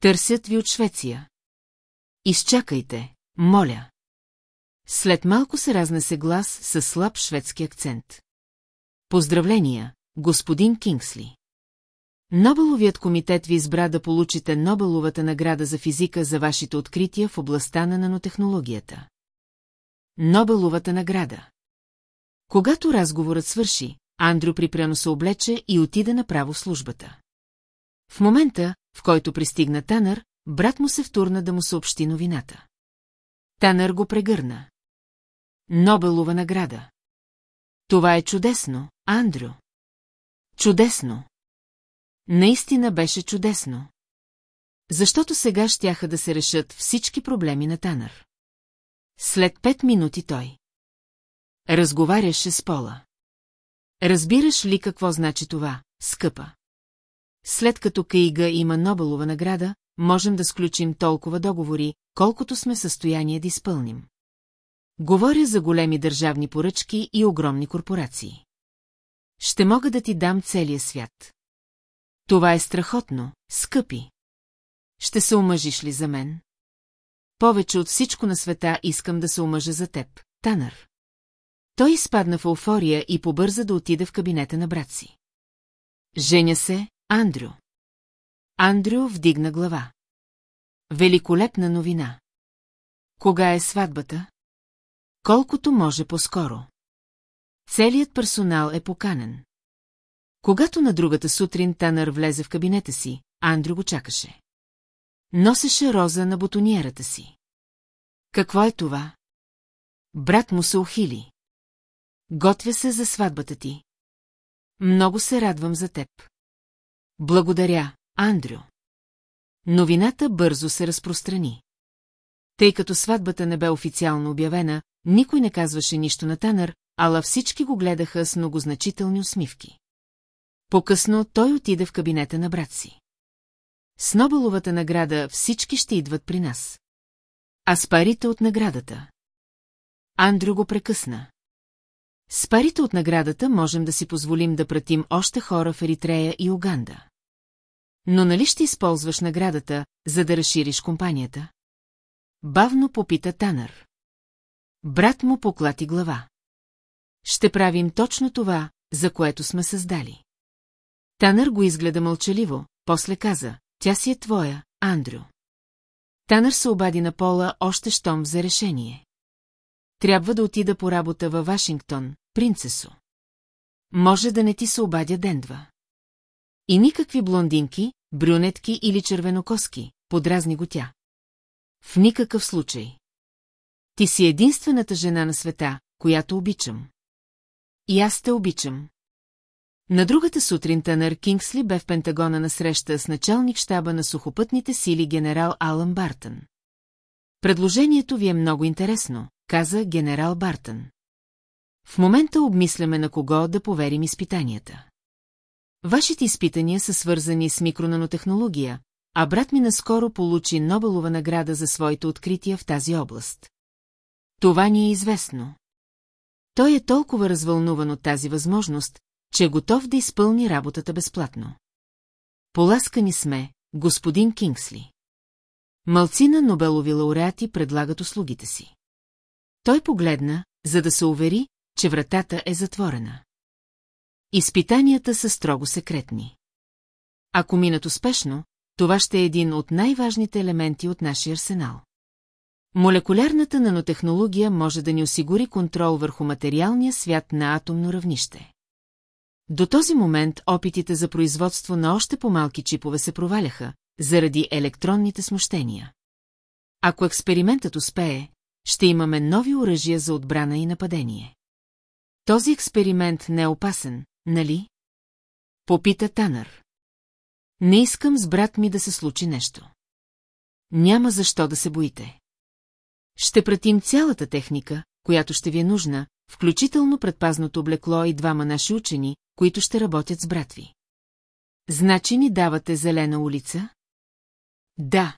Търсят ви от Швеция. Изчакайте, моля. След малко се разнесе глас със слаб шведски акцент. Поздравления, господин Кингсли. Нобеловият комитет ви избра да получите Нобеловата награда за физика за вашите открития в областта на нанотехнологията. Нобеловата награда. Когато разговорът свърши, Андрю припряно се облече и отида направо в службата. В момента, в който пристигна Танър, брат му се втурна да му съобщи новината. Танър го прегърна. Нобелова награда. Това е чудесно, Андрю. Чудесно. Наистина беше чудесно. Защото сега щяха да се решат всички проблеми на Танър. След пет минути той. Разговаряше с Пола. Разбираш ли какво значи това, скъпа? След като Каига има Нобелова награда, можем да сключим толкова договори, колкото сме в състояние да изпълним. Говоря за големи държавни поръчки и огромни корпорации. Ще мога да ти дам целия свят. Това е страхотно, скъпи. Ще се омъжиш ли за мен? Повече от всичко на света искам да се омъжа за теб, Танър. Той изпадна в еуфория и побърза да отида в кабинета на брат си. Женя се, Андрю. Андрю вдигна глава. Великолепна новина. Кога е сватбата? Колкото може по-скоро. Целият персонал е поканен. Когато на другата сутрин Танър влезе в кабинета си, Андрю го чакаше. Носеше роза на бутониерата си. Какво е това? Брат му се ухили. Готвя се за сватбата ти. Много се радвам за теб. Благодаря, Андрю. Новината бързо се разпространи. Тъй като сватбата не бе официално обявена, никой не казваше нищо на Танър, ала всички го гледаха с многозначителни усмивки. По-късно той отиде в кабинета на брат си. С Нобеловата награда всички ще идват при нас. А с парите от наградата? Андрю го прекъсна. С парите от наградата можем да си позволим да пратим още хора в Еритрея и Уганда. Но нали ще използваш наградата, за да разшириш компанията? Бавно попита Танър. Брат му поклати глава. Ще правим точно това, за което сме създали. Танър го изгледа мълчаливо, после каза, тя си е твоя, Андрю. Танър се обади на Пола още щом взе решение. Трябва да отида по работа във Вашингтон, принцесо. Може да не ти се обадя ден-два. И никакви блондинки, брюнетки или червенокоски, подразни го тя. В никакъв случай. Ти си единствената жена на света, която обичам. И аз те обичам. На другата сутрин Тънър Кингсли бе в Пентагона на среща с началник щаба на сухопътните сили генерал Алън Бартън. Предложението ви е много интересно, каза генерал Бартън. В момента обмисляме на кого да поверим изпитанията. Вашите изпитания са свързани с микронанотехнология, а брат ми наскоро получи Нобелова награда за своите открития в тази област. Това ни е известно. Той е толкова развълнуван от тази възможност, че е готов да изпълни работата безплатно. Поласкани сме, господин Кингсли. Малцина Нобелови лауреати предлагат услугите си. Той погледна, за да се увери, че вратата е затворена. Изпитанията са строго секретни. Ако минат успешно, това ще е един от най-важните елементи от нашия арсенал. Молекулярната нанотехнология може да ни осигури контрол върху материалния свят на атомно равнище. До този момент опитите за производство на още по-малки чипове се проваляха, заради електронните смущения. Ако експериментът успее, ще имаме нови оръжия за отбрана и нападение. Този експеримент не е опасен, нали? Попита Танър. Не искам с брат ми да се случи нещо. Няма защо да се боите. Ще пратим цялата техника, която ще ви е нужна, включително предпазното облекло и двама наши учени, които ще работят с брат ви. Значи ни давате зелена улица? Да.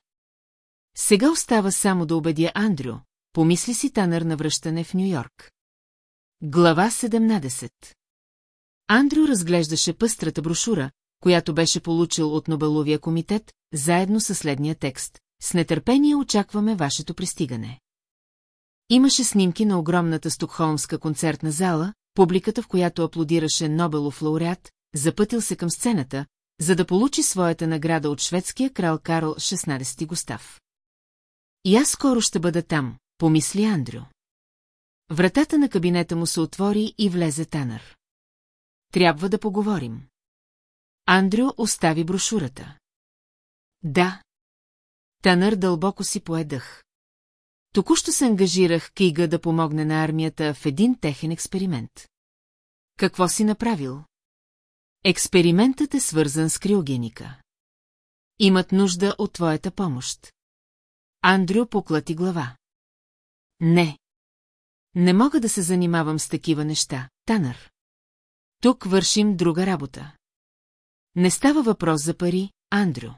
Сега остава само да убедя Андрю, помисли си Танър на връщане в Нью-Йорк. Глава 17 Андрю разглеждаше пъстрата брошура, която беше получил от Нобеловия комитет, заедно със следния текст. С нетърпение очакваме вашето пристигане. Имаше снимки на огромната стокхолмска концертна зала, публиката в която аплодираше Нобелов лауреат, запътил се към сцената, за да получи своята награда от шведския крал Карл 16 Густав. И аз скоро ще бъда там, помисли Андрю. Вратата на кабинета му се отвори и влезе Танър. Трябва да поговорим. Андрю остави брошурата. Да. Танър дълбоко си поедах. Току-що се ангажирах Кига да помогне на армията в един техен експеримент. Какво си направил? Експериментът е свързан с криогеника. Имат нужда от твоята помощ. Андрю поклати глава. Не. Не мога да се занимавам с такива неща, Танър. Тук вършим друга работа. Не става въпрос за пари, Андрю.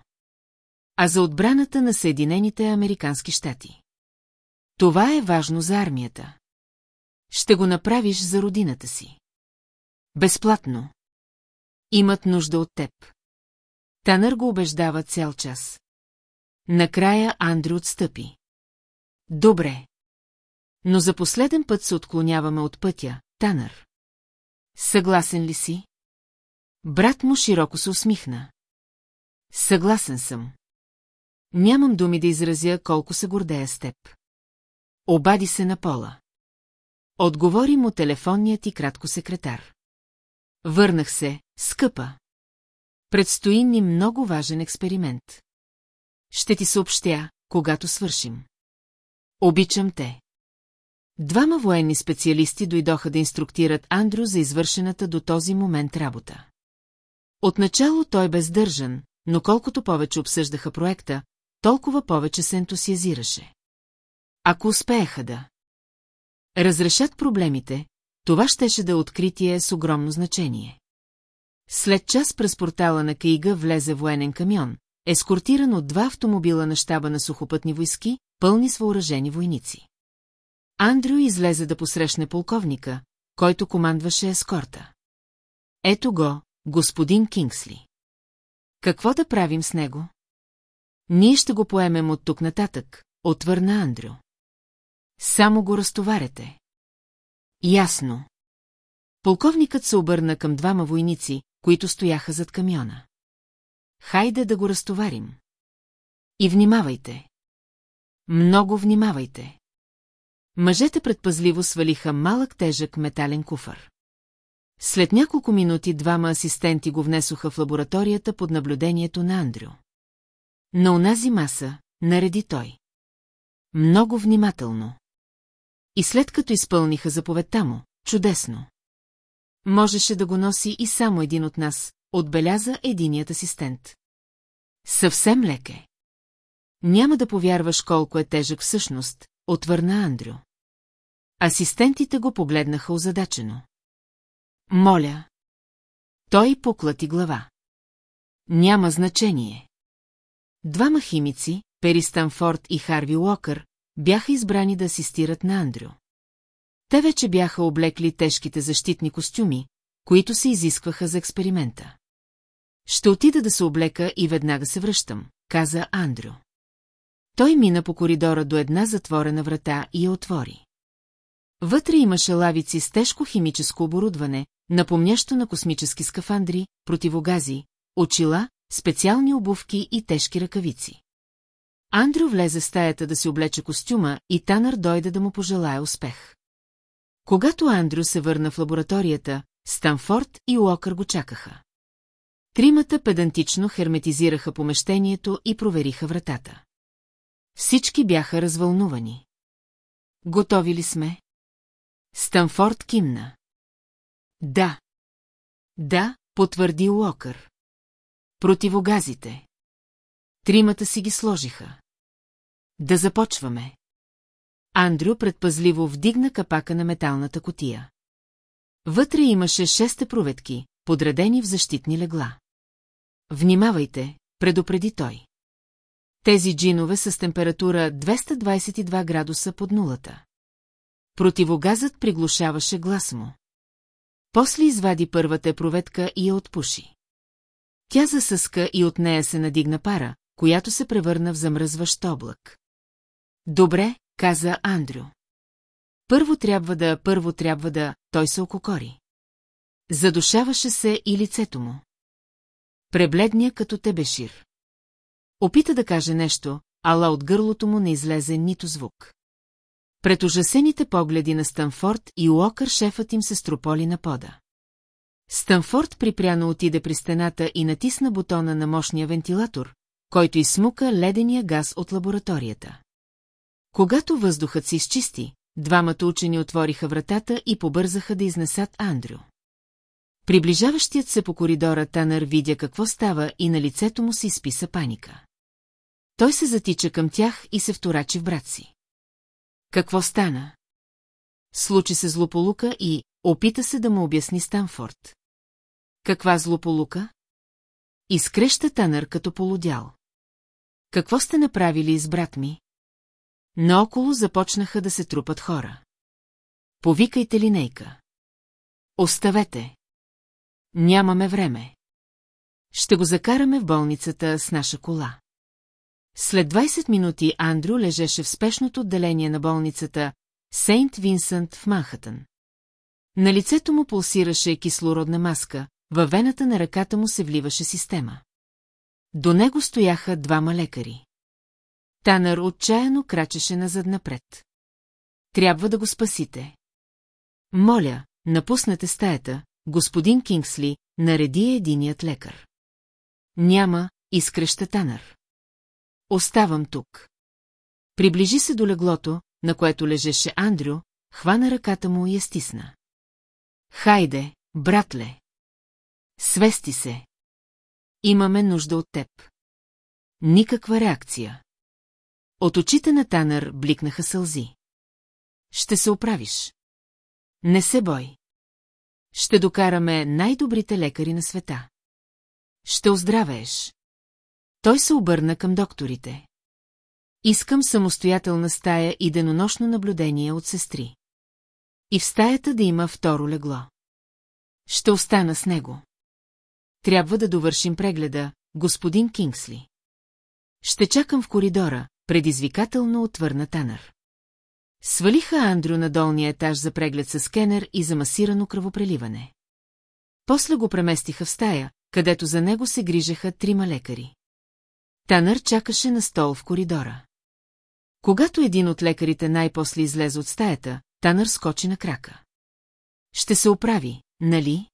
А за отбраната на Съединените Американски щати. Това е важно за армията. Ще го направиш за родината си. Безплатно. Имат нужда от теб. Танър го убеждава цял час. Накрая Андрю отстъпи. Добре. Но за последен път се отклоняваме от пътя, Танър. Съгласен ли си? Брат му широко се усмихна. Съгласен съм. Нямам думи да изразя колко се гордея с теб. Обади се на пола. Отговори му телефонният и кратко секретар. Върнах се, скъпа. Предстои ни много важен експеримент. Ще ти съобщя, когато свършим. Обичам те. Двама военни специалисти дойдоха да инструктират Андрю за извършената до този момент работа. Отначало той бе сдържан, но колкото повече обсъждаха проекта, толкова повече се ентусиазираше. Ако успееха да разрешат проблемите, това щеше да е откритие с огромно значение. След час през портала на Каига влезе военен камион, ескортиран от два автомобила на щаба на сухопътни войски, пълни с въоръжени войници. Андрю излезе да посрещне полковника, който командваше ескорта. Ето го, господин Кингсли. Какво да правим с него? Ние ще го поемем от тук нататък, отвърна Андрю. Само го разтоварете. Ясно. Полковникът се обърна към двама войници, които стояха зад камиона. Хайде да го разтоварим. И внимавайте. Много внимавайте. Мъжете предпазливо свалиха малък тежък метален куфър. След няколко минути двама асистенти го внесоха в лабораторията под наблюдението на Андрю. На онази маса, нареди той. Много внимателно. И след като изпълниха заповедта му, чудесно. Можеше да го носи и само един от нас, отбеляза единият асистент. Съвсем леке. Няма да повярваш колко е тежък всъщност, отвърна Андрю. Асистентите го погледнаха озадачено. Моля. Той поклати глава. Няма значение. Двама химици, Пери Станфорд и Харви Уокър, бяха избрани да асистират на Андрю. Те вече бяха облекли тежките защитни костюми, които се изискваха за експеримента. Ще отида да се облека и веднага се връщам, каза Андрю. Той мина по коридора до една затворена врата и я отвори. Вътре имаше лавици с тежко химическо оборудване, напомнящо на космически скафандри, противогази, очила, специални обувки и тежки ръкавици. Андрю влезе в стаята да си облече костюма и Танър дойде да му пожелая успех. Когато Андрю се върна в лабораторията, Станфорд и Уокър го чакаха. Тримата педантично херметизираха помещението и провериха вратата. Всички бяха развълнувани. Готови ли сме? Станфорд кимна. Да. Да, потвърди Уокър. Противогазите. Тримата си ги сложиха. Да започваме. Андрю предпазливо вдигна капака на металната котия. Вътре имаше шесте проветки, подредени в защитни легла. Внимавайте, предупреди той. Тези джинове са с температура 222 градуса под нулата. Противогазът приглушаваше глас му. После извади първата проветка и я отпуши. Тя засъска и от нея се надигна пара, която се превърна в замръзващ облак. Добре, каза Андрю. Първо трябва да, първо трябва да, той се ококори. Задушаваше се и лицето му. Пребледня като тебешир. Опита да каже нещо, ала от гърлото му не излезе нито звук. Пред ужасените погледи на Станфорд и Уокър шефът им се строполи на пода. Станфорд припряно отиде при стената и натисна бутона на мощния вентилатор, който изсмука ледения газ от лабораторията. Когато въздухът се изчисти, двамата учени отвориха вратата и побързаха да изнесат Андрю. Приближаващият се по коридора Танър видя какво става и на лицето му се изписа паника. Той се затича към тях и се вторачи в брат си. Какво стана? Случи се злополука и опита се да му обясни Станфорд. Каква злополука? Изкреща Танър като полудял. Какво сте направили с брат ми? Наоколо започнаха да се трупат хора. Повикайте линейка. Оставете. Нямаме време. Ще го закараме в болницата с наша кола. След 20 минути Андрю лежеше в спешното отделение на болницата Сейнт Винсент в Манхатън. На лицето му пулсираше кислородна маска, във вената на ръката му се вливаше система. До него стояха двама лекари. Танър отчаяно крачеше назад-напред. Трябва да го спасите. Моля, напуснете стаята, господин Кингсли, нареди единият лекар. Няма, изкреща Танър. Оставам тук. Приближи се до леглото, на което лежеше Андрю, хвана ръката му и я стисна. Хайде, братле! Свести се! Имаме нужда от теб. Никаква реакция. От очите на Танър бликнаха сълзи. Ще се оправиш. Не се бой. Ще докараме най-добрите лекари на света. Ще оздравееш. Той се обърна към докторите. Искам самостоятелна стая и денонощно наблюдение от сестри. И в стаята да има второ легло. Ще остана с него. Трябва да довършим прегледа, господин Кингсли. Ще чакам в коридора, предизвикателно отвърна Танър. Свалиха Андрю на долния етаж за преглед с скенер и за масирано кръвопреливане. После го преместиха в стая, където за него се грижеха трима лекари. Танър чакаше на стол в коридора. Когато един от лекарите най-после излезе от стаята, Танър скочи на крака. Ще се оправи, нали?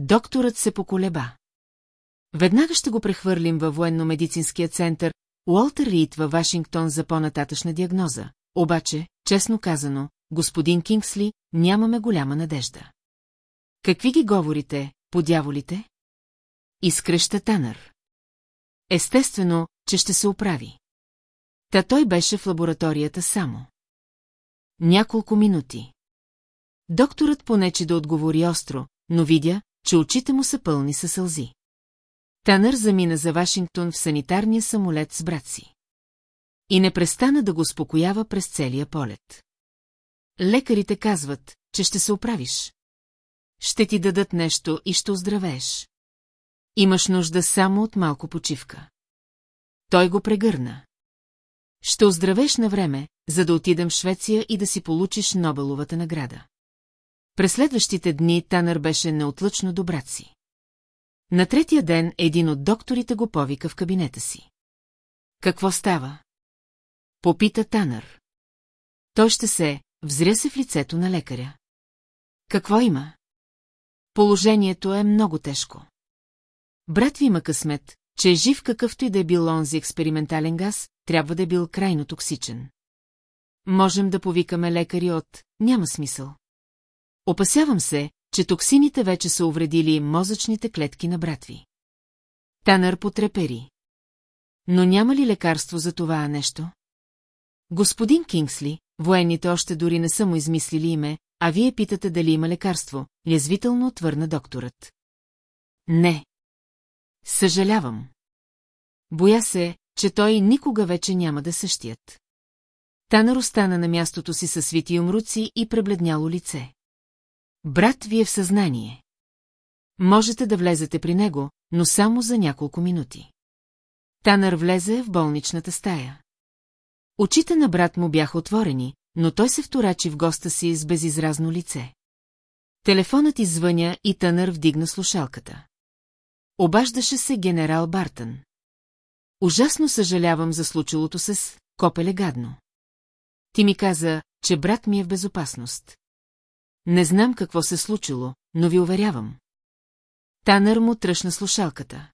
Докторът се поколеба. Веднага ще го прехвърлим във военно-медицинския център Уолтер Рид във Вашингтон за по-нататъчна диагноза. Обаче, честно казано, господин Кингсли, нямаме голяма надежда. Какви ги говорите, подяволите? Изкръща Танър. Естествено, че ще се оправи. Та той беше в лабораторията само. Няколко минути. Докторът понече да отговори остро, но видя, че очите му са пълни със сълзи. Танър замина за Вашингтон в санитарния самолет с брат си. И не престана да го успокоява през целия полет. Лекарите казват, че ще се оправиш. Ще ти дадат нещо и ще оздравееш. Имаш нужда само от малко почивка. Той го прегърна. Ще оздравеш на време, за да отидем в Швеция и да си получиш Нобеловата награда. През следващите дни Танър беше неотлъчно до брат си. На третия ден един от докторите го повика в кабинета си. Какво става? Попита Танър. Той ще се, взря се в лицето на лекаря. Какво има? Положението е много тежко. Брат ви има късмет, че е жив какъвто и да е бил онзи експериментален газ, трябва да е бил крайно токсичен. Можем да повикаме лекари от «няма смисъл». Опасявам се, че токсините вече са увредили мозъчните клетки на брат ви. Танър потрепери. Но няма ли лекарство за това нещо? Господин Кингсли, военните още дори не са му измислили име, а вие питате дали има лекарство, язвително отвърна докторът. Не. Съжалявам. Боя се, че той никога вече няма да същият. Танър остана на мястото си със свити умруци и пребледняло лице. Брат ви е в съзнание. Можете да влезете при него, но само за няколко минути. Танър влезе в болничната стая. Очите на брат му бяха отворени, но той се вторачи в госта си с безизразно лице. Телефонът извъня и Тънър вдигна слушалката. Обаждаше се генерал Бартън. Ужасно съжалявам за случилото с Копеле гадно. Ти ми каза, че брат ми е в безопасност. Не знам какво се случило, но ви уверявам. Танър му тръщна слушалката.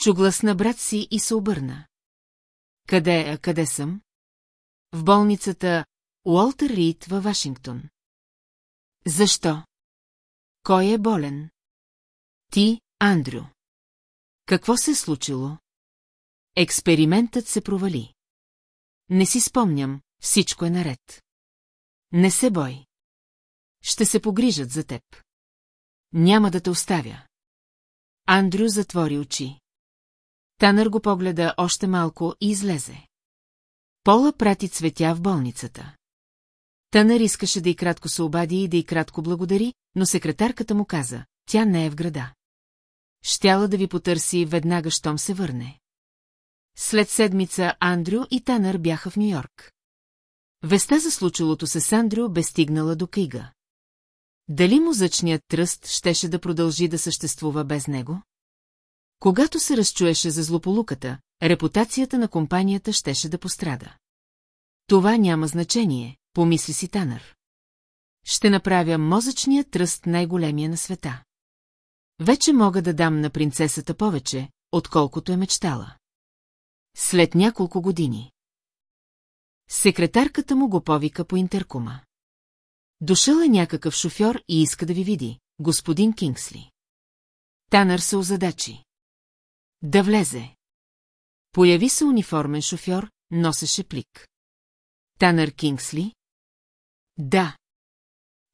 Чу глас на брат си и се обърна. Къде, а къде съм? В болницата Уолтер Рид във Вашингтон. Защо? Кой е болен? Ти, Андрю. Какво се е случило? Експериментът се провали. Не си спомням, всичко е наред. Не се бой. Ще се погрижат за теб. Няма да те оставя. Андрю затвори очи. Танър го погледа още малко и излезе. Пола прати цветя в болницата. Танър искаше да и кратко се обади и да и кратко благодари, но секретарката му каза, тя не е в града. Щяла да ви потърси веднага, щом се върне. След седмица Андрю и Танър бяха в Нью-Йорк. Веста за случилото се с Андрю бе стигнала до Кига. Дали музъчният тръст щеше да продължи да съществува без него? Когато се разчуеше за злополуката, репутацията на компанията щеше да пострада. Това няма значение, помисли си Танър. Ще направя мозъчния тръст най-големия на света. Вече мога да дам на принцесата повече, отколкото е мечтала. След няколко години. Секретарката му го повика по интеркума. Дошъл е някакъв шофьор и иска да ви види, господин Кингсли. Танър се озадачи. Да влезе. Появи се униформен шофьор, носеше плик. Танър Кингсли? Да.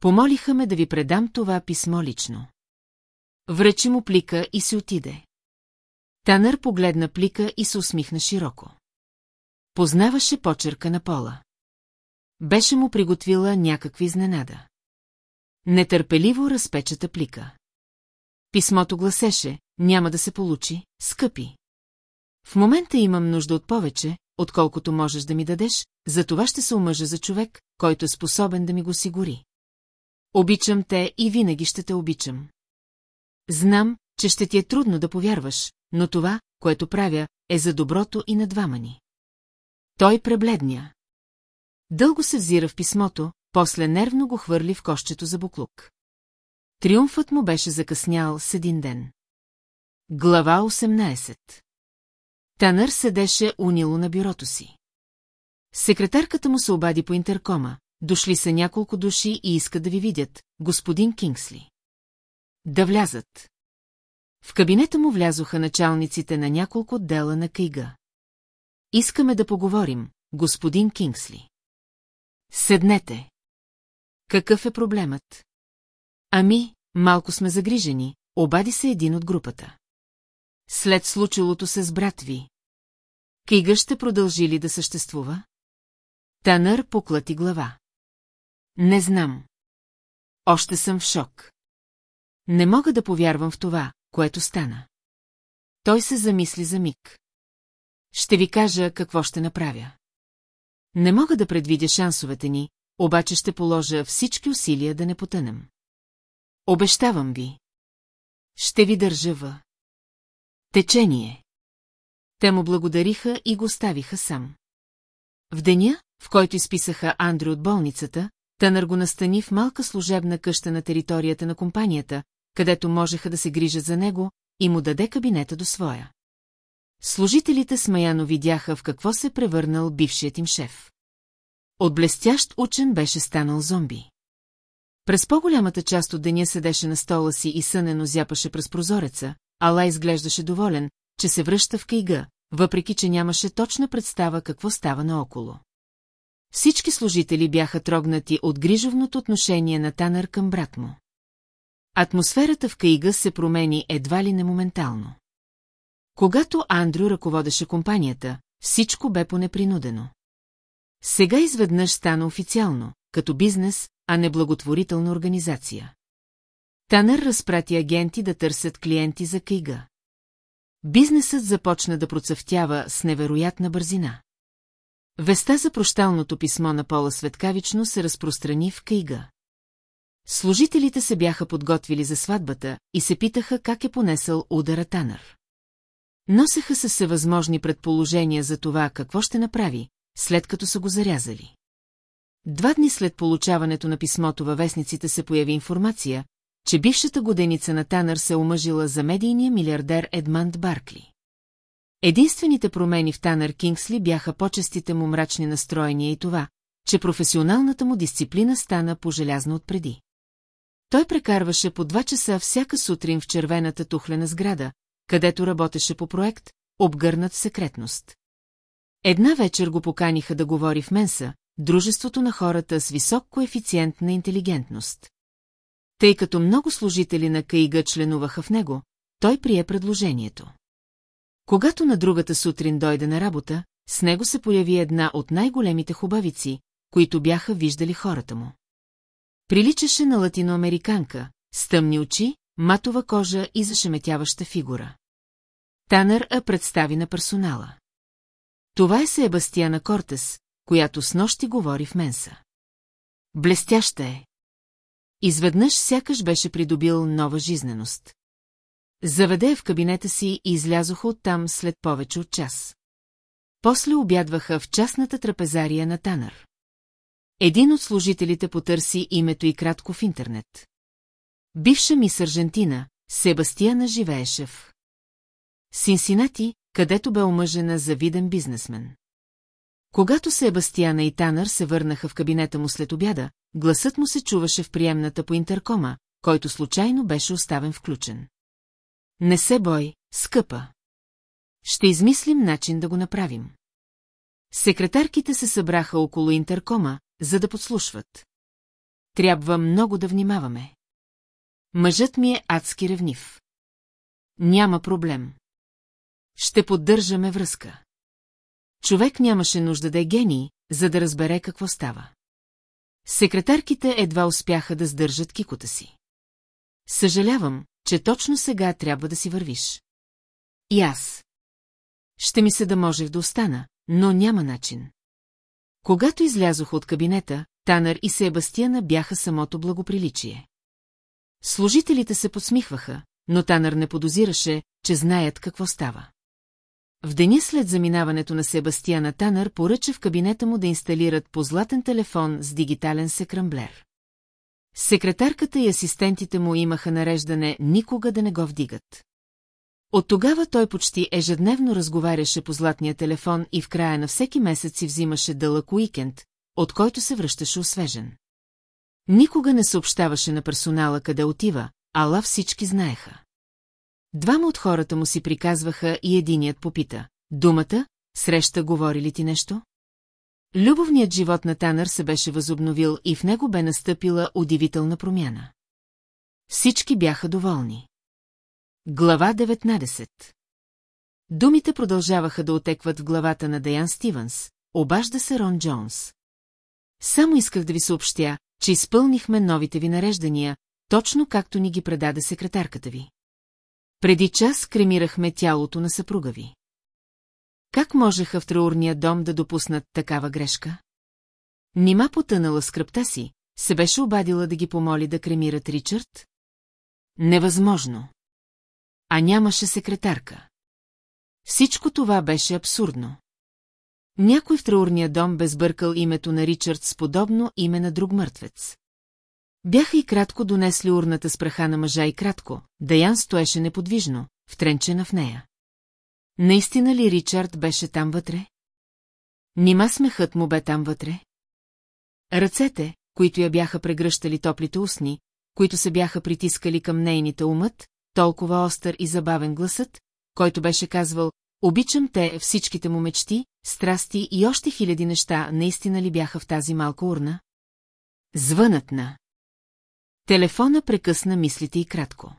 Помолиха ме да ви предам това писмо лично. Връчи му плика и се отиде. Танър погледна плика и се усмихна широко. Познаваше почерка на пола. Беше му приготвила някаква изненада. Нетърпеливо разпечата плика. Писмото гласеше, няма да се получи, скъпи. В момента имам нужда от повече, отколкото можеш да ми дадеш, за това ще се омъжа за човек, който е способен да ми го сигури. Обичам те и винаги ще те обичам. Знам, че ще ти е трудно да повярваш, но това, което правя, е за доброто и на двама ни. Той пребледня. Дълго се взира в писмото, после нервно го хвърли в кощето за буклук. Триумфът му беше закъснял с един ден. Глава 18 Танър седеше унило на бюрото си. Секретарката му се обади по интеркома. Дошли са няколко души и искат да ви видят, господин Кингсли. Да влязат. В кабинета му влязоха началниците на няколко отдела на Кайга. Искаме да поговорим, господин Кингсли. Седнете. Какъв е проблемът? Ами, малко сме загрижени, обади се един от групата. След случилото се с брат ви. Кига ще продължи ли да съществува? Танър поклати глава. Не знам. Още съм в шок. Не мога да повярвам в това, което стана. Той се замисли за миг. Ще ви кажа какво ще направя. Не мога да предвидя шансовете ни, обаче ще положа всички усилия да не потънем. Обещавам ви. Ще ви държа в. Течение. Те му благодариха и го оставиха сам. В деня, в който изписаха Андрю от болницата, Тънър го настани в малка служебна къща на територията на компанията, където можеха да се грижат за него, и му даде кабинета до своя. Служителите смаяно видяха в какво се превърнал бившият им шеф. От блестящ учен беше станал зомби. През по-голямата част от деня седеше на стола си и сънено зяпаше през прозореца, ала изглеждаше доволен, че се връща в кайга, въпреки че нямаше точна представа какво става наоколо. Всички служители бяха трогнати от грижовното отношение на Танър към брат му. Атмосферата в Каига се промени едва ли не моментално. Когато Андрю ръководеше компанията, всичко бе понепринудено. Сега изведнъж стана официално, като бизнес, а не благотворителна организация. Танър разпрати агенти да търсят клиенти за Кига. Бизнесът започна да процъфтява с невероятна бързина. Веста за прощалното писмо на Пола Светкавично се разпространи в Кига. Служителите се бяха подготвили за сватбата и се питаха как е понесъл удара Танър. Носеха се всевъзможни предположения за това какво ще направи, след като са го зарязали. Два дни след получаването на писмото във вестниците се появи информация, че бившата годеница на Танър се омъжила за медийния милиардер Едманд Баркли. Единствените промени в Танър Кингсли бяха почестите му мрачни настроения и това, че професионалната му дисциплина стана пожелязна отпреди. Той прекарваше по два часа всяка сутрин в червената тухлена сграда, където работеше по проект, обгърнат в секретност. Една вечер го поканиха да говори в Менса, дружеството на хората с висок коефициент на интелигентност. Тъй като много служители на Каига членуваха в него, той прие предложението. Когато на другата сутрин дойде на работа, с него се появи една от най-големите хубавици, които бяха виждали хората му. Приличаше на латиноамериканка, с тъмни очи, матова кожа и зашеметяваща фигура. Танър а представи на персонала. Това е Себастияна Кортес, която с нощи говори в Менса. Блестяща е. Изведнъж сякаш беше придобил нова жизненост. Заведе в кабинета си и излязоха оттам след повече от час. После обядваха в частната трапезария на Танър. Един от служителите потърси името и кратко в интернет. Бивша мис Аржентина, Себастияна живееше в Синсинати, където бе омъжена за виден бизнесмен. Когато Себастияна и Танър се върнаха в кабинета му след обяда, гласът му се чуваше в приемната по интеркома, който случайно беше оставен включен. Не се бой, скъпа. Ще измислим начин да го направим. Секретарките се събраха около интеркома, за да подслушват. Трябва много да внимаваме. Мъжът ми е адски ревнив. Няма проблем. Ще поддържаме връзка. Човек нямаше нужда да е гений, за да разбере какво става. Секретарките едва успяха да сдържат кикота си. Съжалявам, че точно сега трябва да си вървиш. И аз. Ще ми се да можех да остана, но няма начин. Когато излязох от кабинета, Танър и Себастияна бяха самото благоприличие. Служителите се подсмихваха, но Танър не подозираше, че знаят какво става. В деня след заминаването на Себастияна Танър поръча в кабинета му да инсталират по златен телефон с дигитален секрамблер. Секретарката и асистентите му имаха нареждане никога да не го вдигат. От тогава той почти ежедневно разговаряше по златния телефон и в края на всеки месец си взимаше дълъг уикенд, от който се връщаше освежен. Никога не съобщаваше на персонала къде отива, ала всички знаеха. Двама от хората му си приказваха и единият попита. Думата, среща говори ли ти нещо? Любовният живот на Танър се беше възобновил и в него бе настъпила удивителна промяна. Всички бяха доволни. Глава 19 Думите продължаваха да отекват в главата на Даян Стивенс, обажда се Рон Джонс. Само исках да ви съобщя, че изпълнихме новите ви нареждания, точно както ни ги предаде секретарката ви. Преди час кремирахме тялото на съпруга ви. Как можеха в траурния дом да допуснат такава грешка? Нима потънала скръпта си, се беше обадила да ги помоли да кремират Ричард? Невъзможно. А нямаше секретарка. Всичко това беше абсурдно. Някой в траурния дом безбъркал името на Ричард с подобно име на друг мъртвец. Бяха и кратко донесли урната с праха на мъжа и кратко, Даян стоеше неподвижно, втренчена в нея. Наистина ли Ричард беше там вътре? Нима смехът му бе там вътре? Ръцете, които я бяха прегръщали топлите устни, които се бяха притискали към нейните умът, толкова остър и забавен гласът, който беше казвал «Обичам те всичките му мечти», страсти и още хиляди неща наистина ли бяха в тази малка урна? Звънат на. Телефона прекъсна мислите и кратко.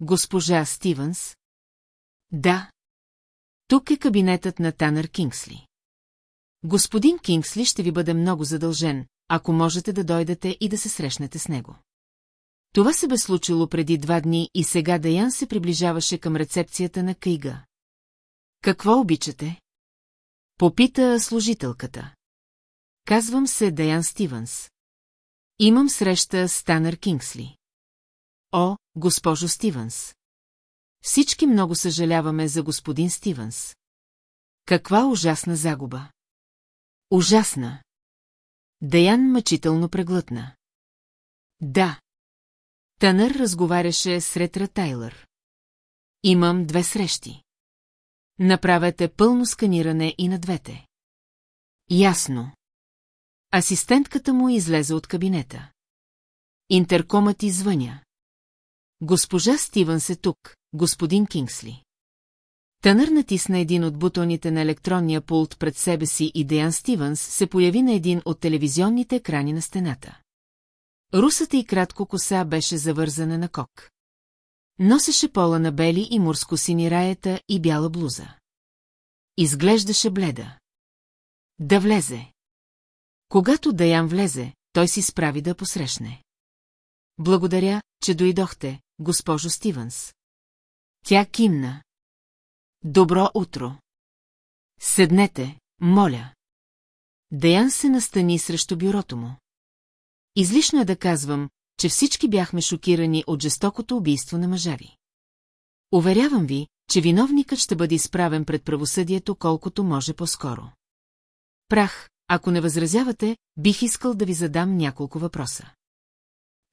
Госпожа Стивенс? Да. Тук е кабинетът на Танър Кингсли. Господин Кингсли ще ви бъде много задължен, ако можете да дойдете и да се срещнете с него. Това се бе случило преди два дни и сега Даян се приближаваше към рецепцията на Кайга. Какво обичате? Попита служителката. Казвам се Даян Стивенс. Имам среща с Танър Кингсли. О, госпожо Стивенс. Всички много съжаляваме за господин Стивенс. Каква ужасна загуба. Ужасна. Даян мъчително преглътна. Да. Танър разговаряше с Ретра Тайлър. Имам две срещи. Направете пълно сканиране и на двете. Ясно. Асистентката му излезе от кабинета. Интеркомът извъня. Госпожа Стивън се тук, господин Кингсли. Тънър натисна един от бутоните на електронния пулт пред себе си и Деян Стивънс се появи на един от телевизионните екрани на стената. Русата и кратко коса беше завързана на кок. Носеше пола на бели и морско-сини раята и бяла блуза. Изглеждаше бледа. Да влезе. Когато Даян влезе, той си справи да посрещне. Благодаря, че дойдохте, госпожо Стивенс. Тя кимна. Добро утро. Седнете, моля. Даян се настани срещу бюрото му. Излишно е да казвам, че всички бяхме шокирани от жестокото убийство на мъжа ви. Уверявам ви, че виновникът ще бъде изправен пред правосъдието колкото може по-скоро. Прах, ако не възразявате, бих искал да ви задам няколко въпроса.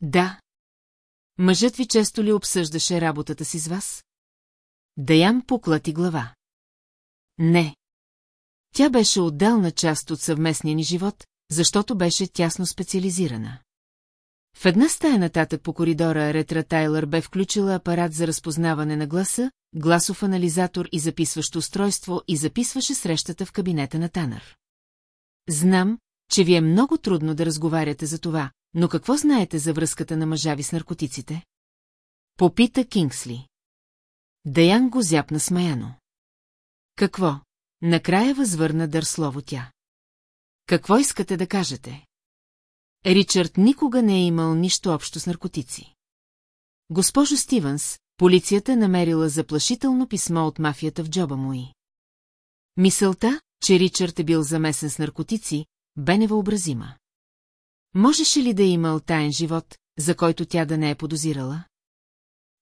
Да. Мъжът ви често ли обсъждаше работата си с вас? Даян поклати глава. Не. Тя беше отделна част от съвместния ни живот, защото беше тясно специализирана. В една стая нататък по коридора Ретра Тайлър бе включила апарат за разпознаване на гласа, гласов анализатор и записващо устройство и записваше срещата в кабинета на Танър. Знам, че ви е много трудно да разговаряте за това, но какво знаете за връзката на мъжа ви с наркотиците? Попита Кингсли. Даян го зяпна смаяно. Какво? Накрая възвърна дърслово тя. Какво искате да кажете? Ричард никога не е имал нищо общо с наркотици. Госпожо Стивенс, полицията намерила заплашително писмо от мафията в джоба му и. Мисълта, че Ричард е бил замесен с наркотици, бе невъобразима. Можеше ли да е имал таен живот, за който тя да не е подозирала?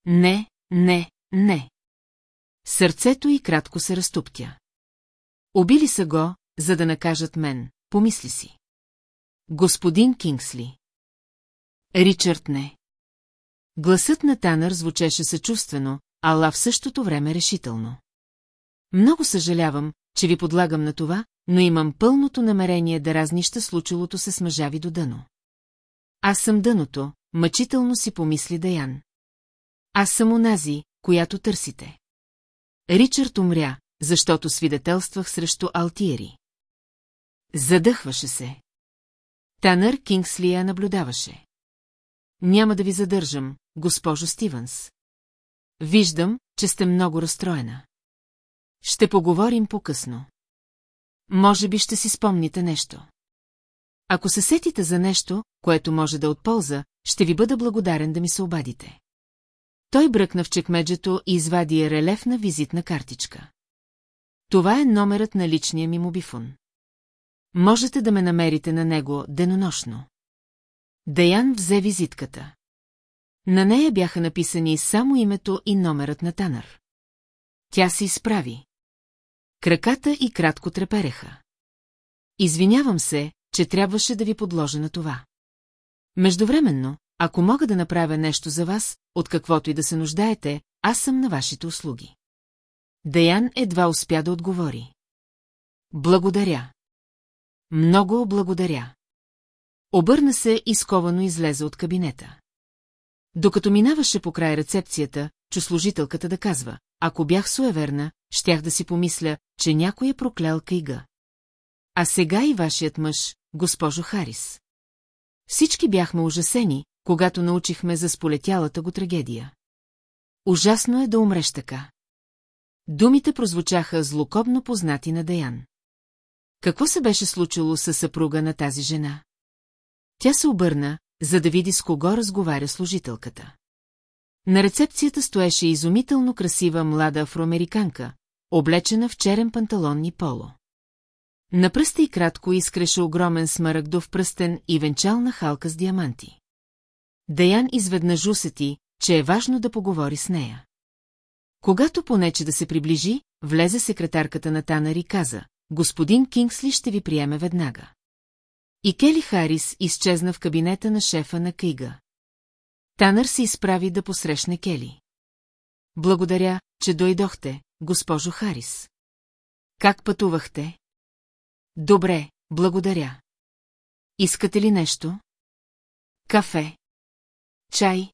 Не, не, не. Сърцето й кратко се разтуптя. Убили са го, за да накажат мен, помисли си. Господин Кингсли. Ричард не. Гласът на Танър звучеше съчувствено, ала в същото време решително. Много съжалявам, че ви подлагам на това, но имам пълното намерение да разнища случилото се с мъжа ви до дъно. Аз съм дъното, мъчително си помисли Даян. Аз съм онази, която търсите. Ричард умря, защото свидетелствах срещу Алтиери. Задъхваше се. Танър Кингсли я наблюдаваше. Няма да ви задържам, госпожо Стивенс. Виждам, че сте много разстроена. Ще поговорим по-късно. Може би ще си спомните нещо. Ако се сетите за нещо, което може да отполза, ще ви бъда благодарен да ми се обадите. Той бръкна в чекмеджето и извади релефна визитна картичка. Това е номерът на личния ми мобифон. Можете да ме намерите на него денонощно. Даян взе визитката. На нея бяха написани само името и номерът на Танър. Тя се изправи. Краката и кратко трепереха. Извинявам се, че трябваше да ви подложа на това. Междувременно, ако мога да направя нещо за вас, от каквото и да се нуждаете, аз съм на вашите услуги. Даян едва успя да отговори. Благодаря. Много благодаря. Обърна се и сковано излезе от кабинета. Докато минаваше по край рецепцията, чу служителката да казва, ако бях суеверна, щях да си помисля, че някой е проклял Кайга. А сега и вашият мъж, госпожо Харис. Всички бяхме ужасени, когато научихме за сполетялата го трагедия. Ужасно е да умреш така. Думите прозвучаха злокобно познати на Даян. Какво се беше случило с съпруга на тази жена? Тя се обърна, за да види с кого разговаря служителката. На рецепцията стоеше изумително красива млада афроамериканка, облечена в черен панталон и поло. На пръста и кратко изкреше огромен смарагдов пръстен и венчална халка с диаманти. Даян изведнъж усети, че е важно да поговори с нея. Когато понече да се приближи, влезе секретарката на Танър и каза, господин Кингсли ще ви приеме веднага. И Кели Харис изчезна в кабинета на шефа на Кига. Танър се изправи да посрещне Кели. Благодаря, че дойдохте, госпожо Харис. Как пътувахте? Добре, благодаря. Искате ли нещо? Кафе. Чай.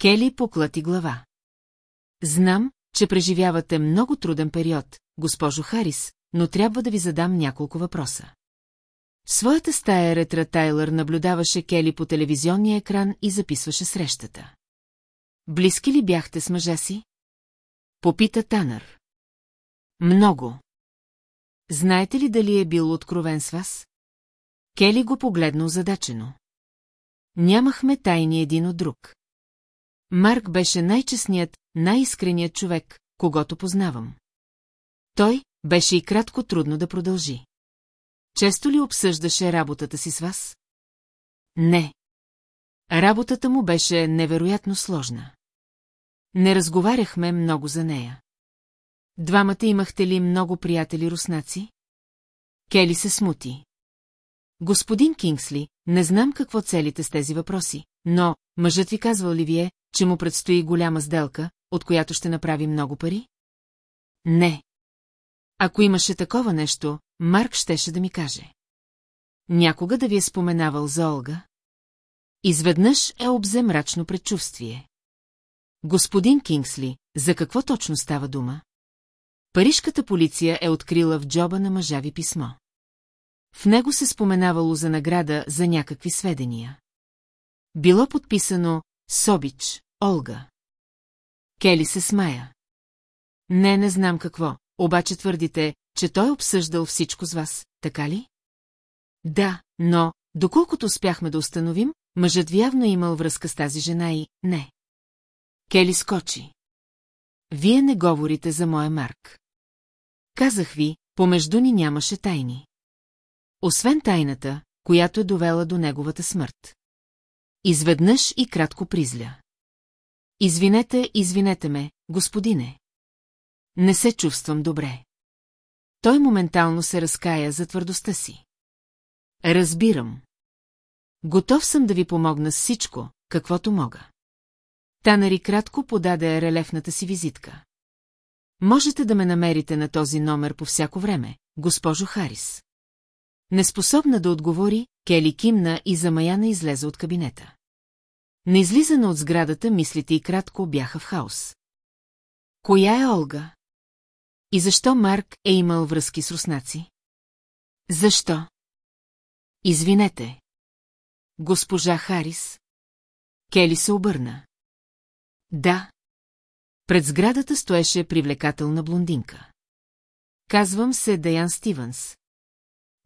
Кели поклати глава. Знам, че преживявате много труден период, госпожо Харис, но трябва да ви задам няколко въпроса. В своята стая Ретра Тайлър наблюдаваше Кели по телевизионния екран и записваше срещата. Близки ли бяхте с мъжа си? Попита Танър. Много. Знаете ли дали е бил откровен с вас? Кели го погледна озадачено. Нямахме тайни един от друг. Марк беше най-честният, най-искреният човек, когато познавам. Той беше и кратко трудно да продължи. Често ли обсъждаше работата си с вас? Не. Работата му беше невероятно сложна. Не разговаряхме много за нея. Двамата имахте ли много приятели руснаци? Кели се смути. Господин Кингсли, не знам какво целите с тези въпроси, но мъжът ви казвал ли вие, че му предстои голяма сделка, от която ще направи много пари? Не. Ако имаше такова нещо, Марк щеше да ми каже. Някога да ви е споменавал за Олга? Изведнъж е обзе мрачно предчувствие. Господин Кингсли, за какво точно става дума? Парижката полиция е открила в джоба на мъжа ви писмо. В него се споменавало за награда за някакви сведения. Било подписано Собич, Олга. Кели се смая. Не, не знам какво, обаче твърдите, че той е обсъждал всичко с вас, така ли? Да, но, доколкото успяхме да установим, мъжът явно е имал връзка с тази жена и не. Кели скочи. Вие не говорите за моя Марк. Казах ви, помежду ни нямаше тайни. Освен тайната, която е довела до неговата смърт. Изведнъж и кратко призля. Извинете, извинете ме, господине. Не се чувствам добре. Той моментално се разкая за твърдостта си. Разбирам. Готов съм да ви помогна с всичко, каквото мога. Танари кратко подаде релефната си визитка. Можете да ме намерите на този номер по всяко време, госпожо Харис. Неспособна да отговори, Кели кимна и замаяна излезе от кабинета. На излизане от сградата мислите и кратко бяха в хаос. Коя е Олга? И защо Марк е имал връзки с руснаци? Защо? Извинете. Госпожа Харис. Кели се обърна. Да. Пред сградата стоеше привлекателна блондинка. Казвам се Даян Стивенс.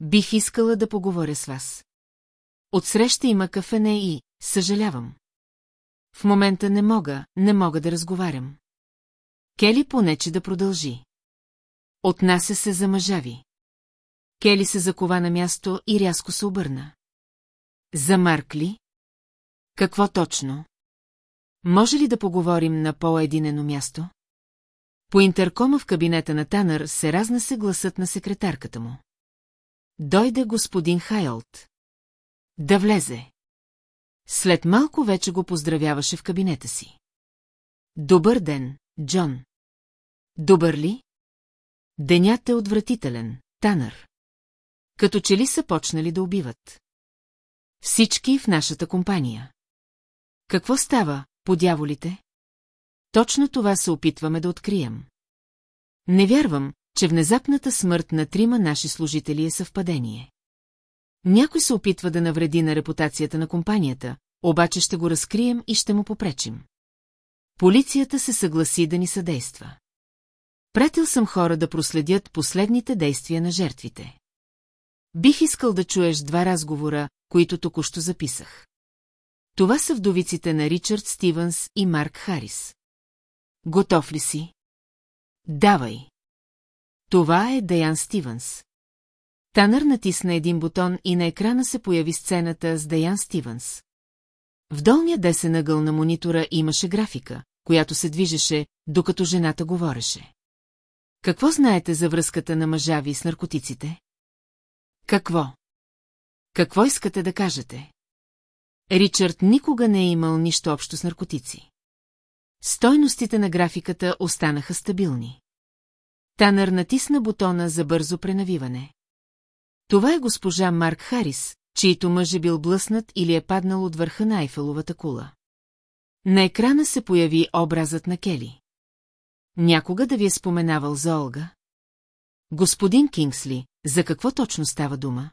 Бих искала да поговоря с вас. Отсреща има кафене и, съжалявам. В момента не мога, не мога да разговарям. Кели понече да продължи. Отнася се за мъжави. Кели се закова на място и рязко се обърна. За Марк ли? Какво точно? Може ли да поговорим на по-единено място? По интеркома в кабинета на Танър се разнесе гласът на секретарката му. Дойде господин Хайлт. Да влезе. След малко вече го поздравяваше в кабинета си. Добър ден, Джон. Добър ли? Денят е отвратителен, Танър. Като че ли са почнали да убиват? Всички в нашата компания. Какво става, по дяволите? Точно това се опитваме да открием. Не вярвам, че внезапната смърт на трима наши служители е съвпадение. Някой се опитва да навреди на репутацията на компанията, обаче ще го разкрием и ще му попречим. Полицията се съгласи да ни съдейства. Пратил съм хора да проследят последните действия на жертвите. Бих искал да чуеш два разговора, които току-що записах. Това са вдовиците на Ричард Стивенс и Марк Харис. Готов ли си? Давай. Това е Даян Стивенс. Танър натисна един бутон и на екрана се появи сцената с Даян Стивенс. В долния десен ъгъл на монитора имаше графика, която се движеше, докато жената говореше. Какво знаете за връзката на мъжа ви с наркотиците? Какво? Какво искате да кажете? Ричард никога не е имал нищо общо с наркотици. Стойностите на графиката останаха стабилни. Танър натисна бутона за бързо пренавиване. Това е госпожа Марк Харис, чието мъж е бил блъснат или е паднал от върха на Айфеловата кула. На екрана се появи образът на Кели. Някога да ви е споменавал за Олга? Господин Кингсли, за какво точно става дума?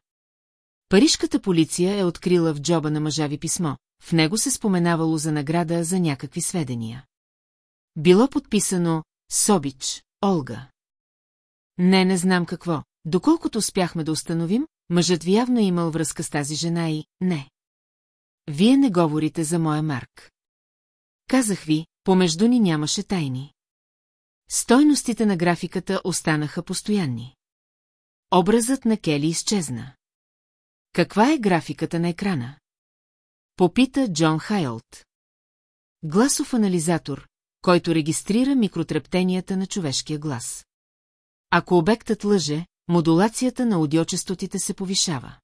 Парижката полиция е открила в джоба на мъжа ви писмо, в него се споменавало за награда за някакви сведения. Било подписано Собич, Олга. Не, не знам какво. Доколкото успяхме да установим, мъжът ви явно е имал връзка с тази жена и не. Вие не говорите за моя Марк. Казах ви, помежду ни нямаше тайни. Стойностите на графиката останаха постоянни. Образът на Кели изчезна. Каква е графиката на екрана? Попита Джон Хайлт. Гласов анализатор, който регистрира микротрептенията на човешкия глас. Ако обектът лъже, модулацията на аудиочастотите се повишава.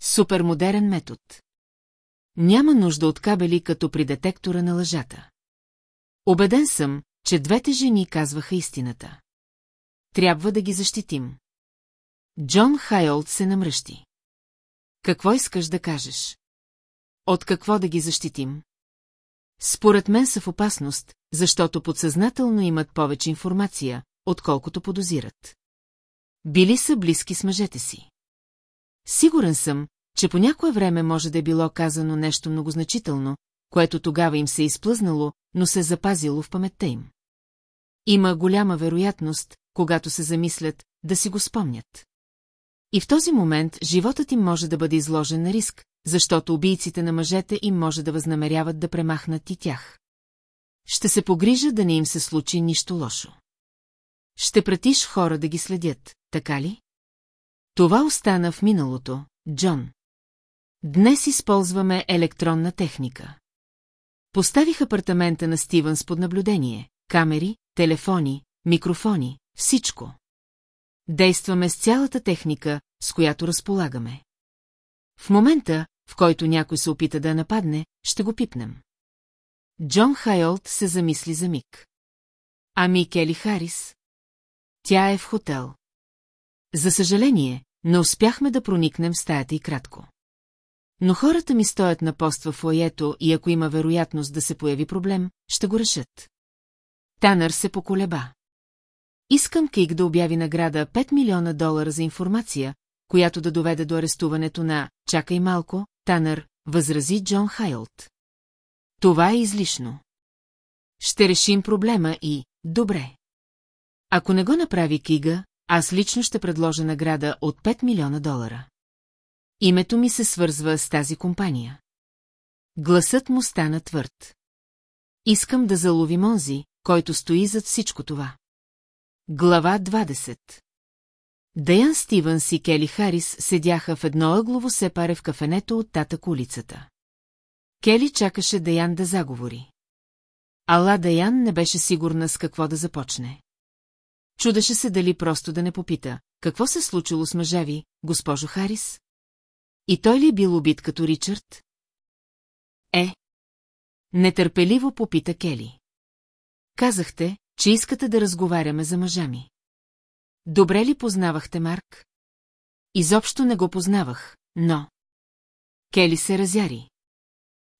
Супермодерен метод. Няма нужда от кабели като при детектора на лъжата. Обеден съм, че двете жени казваха истината. Трябва да ги защитим. Джон Хайолд се намръщи. Какво искаш да кажеш? От какво да ги защитим? Според мен са в опасност, защото подсъзнателно имат повече информация, отколкото подозират. Били са близки с мъжете си. Сигурен съм, че по някое време може да е било казано нещо многозначително, което тогава им се е изплъзнало, но се е запазило в паметта им. Има голяма вероятност, когато се замислят, да си го спомнят. И в този момент животът им може да бъде изложен на риск, защото убийците на мъжете им може да възнамеряват да премахнат и тях. Ще се погрижа да не им се случи нищо лошо. Ще пратиш хора да ги следят, така ли? Това остана в миналото, Джон. Днес използваме електронна техника. Поставих апартамента на Стивънс под наблюдение, камери, телефони, микрофони, всичко. Действаме с цялата техника, с която разполагаме. В момента, в който някой се опита да нападне, ще го пипнем. Джон Хайлд се замисли за миг. Ами Кели Харис? Тя е в хотел. За съжаление, не успяхме да проникнем в стаята и кратко. Но хората ми стоят на пост в фоето и ако има вероятност да се появи проблем, ще го решат. Танър се поколеба. Искам Кик да обяви награда 5 милиона долара за информация, която да доведе до арестуването на «Чакай малко», Танър, възрази Джон Хайлт. Това е излишно. Ще решим проблема и... Добре. Ако не го направи Кига, аз лично ще предложа награда от 5 милиона долара. Името ми се свързва с тази компания. Гласът му стана твърд. Искам да заловим онзи, който стои зад всичко това. Глава 20 Даян Стивънс и Кели Харис седяха в едно ъглово сепаре в кафенето от тата улицата. Кели чакаше Даян да заговори. Ала Даян не беше сигурна с какво да започне. Чудеше се дали просто да не попита, какво се случило с мъжа ви, госпожо Харис? И той ли е бил убит като Ричард? Е. Нетърпеливо попита Кели. Казахте, че искате да разговаряме за мъжа ми. Добре ли познавахте Марк? Изобщо не го познавах, но... Кели се разяри.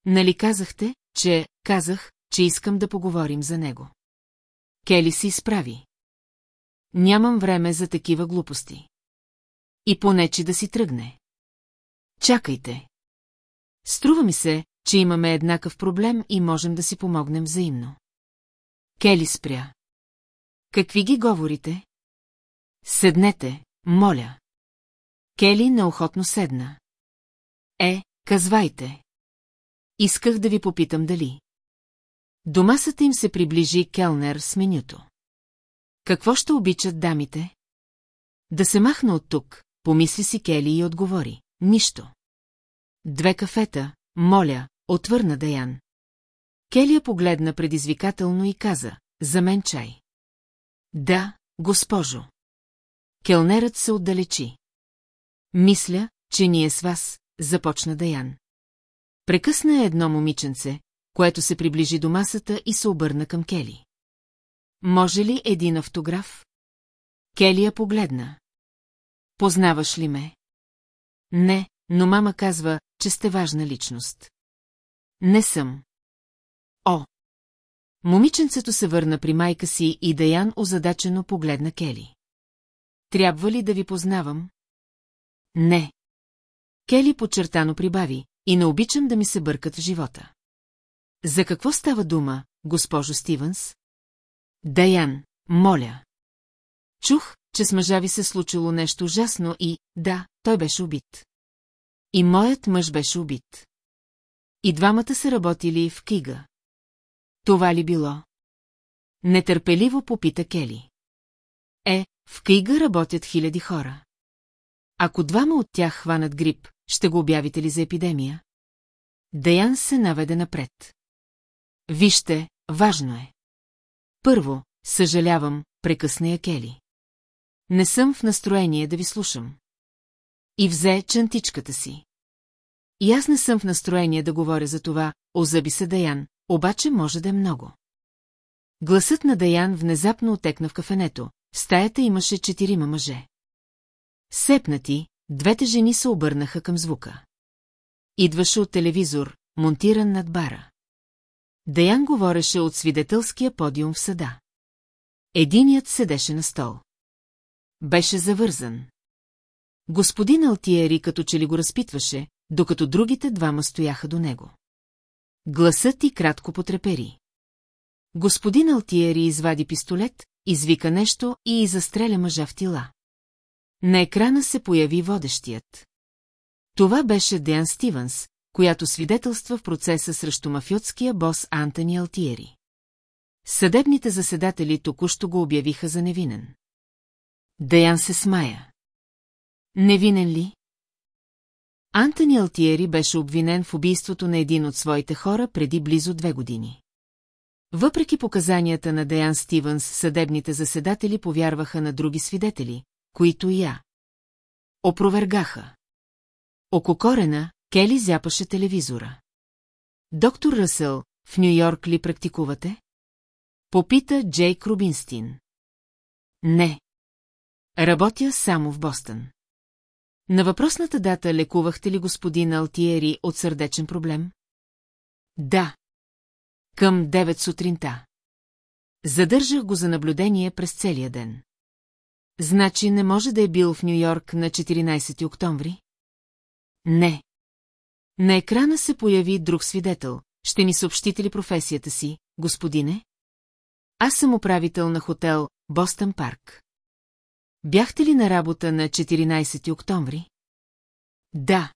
Нали казахте, че, казах, че искам да поговорим за него. Кели си изправи. Нямам време за такива глупости. И понечи да си тръгне. Чакайте. Струва ми се, че имаме еднакъв проблем и можем да си помогнем взаимно. Кели спря. Какви ги говорите? Седнете, моля. Кели неохотно седна. Е, казвайте. Исках да ви попитам дали. До масата им се приближи келнер с менюто. Какво ще обичат дамите? Да се махна от тук, помисли си Кели и отговори. Нищо. Две кафета, моля, отвърна Даян. Келия погледна предизвикателно и каза, за мен чай. Да, госпожо. Келнерът се отдалечи. Мисля, че ние с вас, започна Даян. Прекъсна едно момиченце, което се приближи до масата и се обърна към Кели. Може ли един автограф? Келия погледна. Познаваш ли ме? Не, но мама казва, че сте важна личност. Не съм. Момиченцето се върна при майка си и Даян озадачено погледна Кели. Трябва ли да ви познавам? Не. Кели подчертано прибави, и не обичам да ми се бъркат в живота. За какво става дума, госпожо Стивенс? Даян, моля. Чух, че с мъжа ви се случило нещо ужасно и, да, той беше убит. И моят мъж беше убит. И двамата са работили в Кига. Това ли било? Нетърпеливо попита Кели. Е, в Кига работят хиляди хора. Ако двама от тях хванат грип, ще го обявите ли за епидемия? Даян се наведе напред. Вижте, важно е. Първо, съжалявам, прекъсна я Кели. Не съм в настроение да ви слушам. И взе чантичката си. И аз не съм в настроение да говоря за това, озъби се Даян, обаче може да е много. Гласът на Даян внезапно отекна в кафенето, в стаята имаше четирима мъже. Сепнати, двете жени се обърнаха към звука. Идваше от телевизор, монтиран над бара. Даян говореше от свидетелския подиум в съда. Единият седеше на стол. Беше завързан. Господин Алтиери като че ли го разпитваше, докато другите двама стояха до него. Гласът ти кратко потрепери. Господин Алтиери извади пистолет, извика нещо и застреля мъжа в тила. На екрана се появи водещият. Това беше Деан Стивенс, която свидетелства в процеса срещу мафиотския бос Антони Алтиери. Съдебните заседатели току-що го обявиха за невинен. Деян се смая. Невинен ли? Антони Алтиери беше обвинен в убийството на един от своите хора преди близо две години. Въпреки показанията на Деян Стивенс, съдебните заседатели повярваха на други свидетели, които и я. Опровергаха. Око корена, Кели зяпаше телевизора. Доктор Ръсъл, в Нью-Йорк ли практикувате? Попита Джейк Рубинстин. Не. Работя само в Бостън. На въпросната дата лекувахте ли господин Алтиери от сърдечен проблем? Да. Към 9 сутринта. Задържах го за наблюдение през целия ден. Значи не може да е бил в Нью-Йорк на 14 октомври? Не. На екрана се появи друг свидетел. Ще ни съобщите ли професията си, господине? Аз съм управител на хотел Бостън Парк. Бяхте ли на работа на 14 октомври? Да.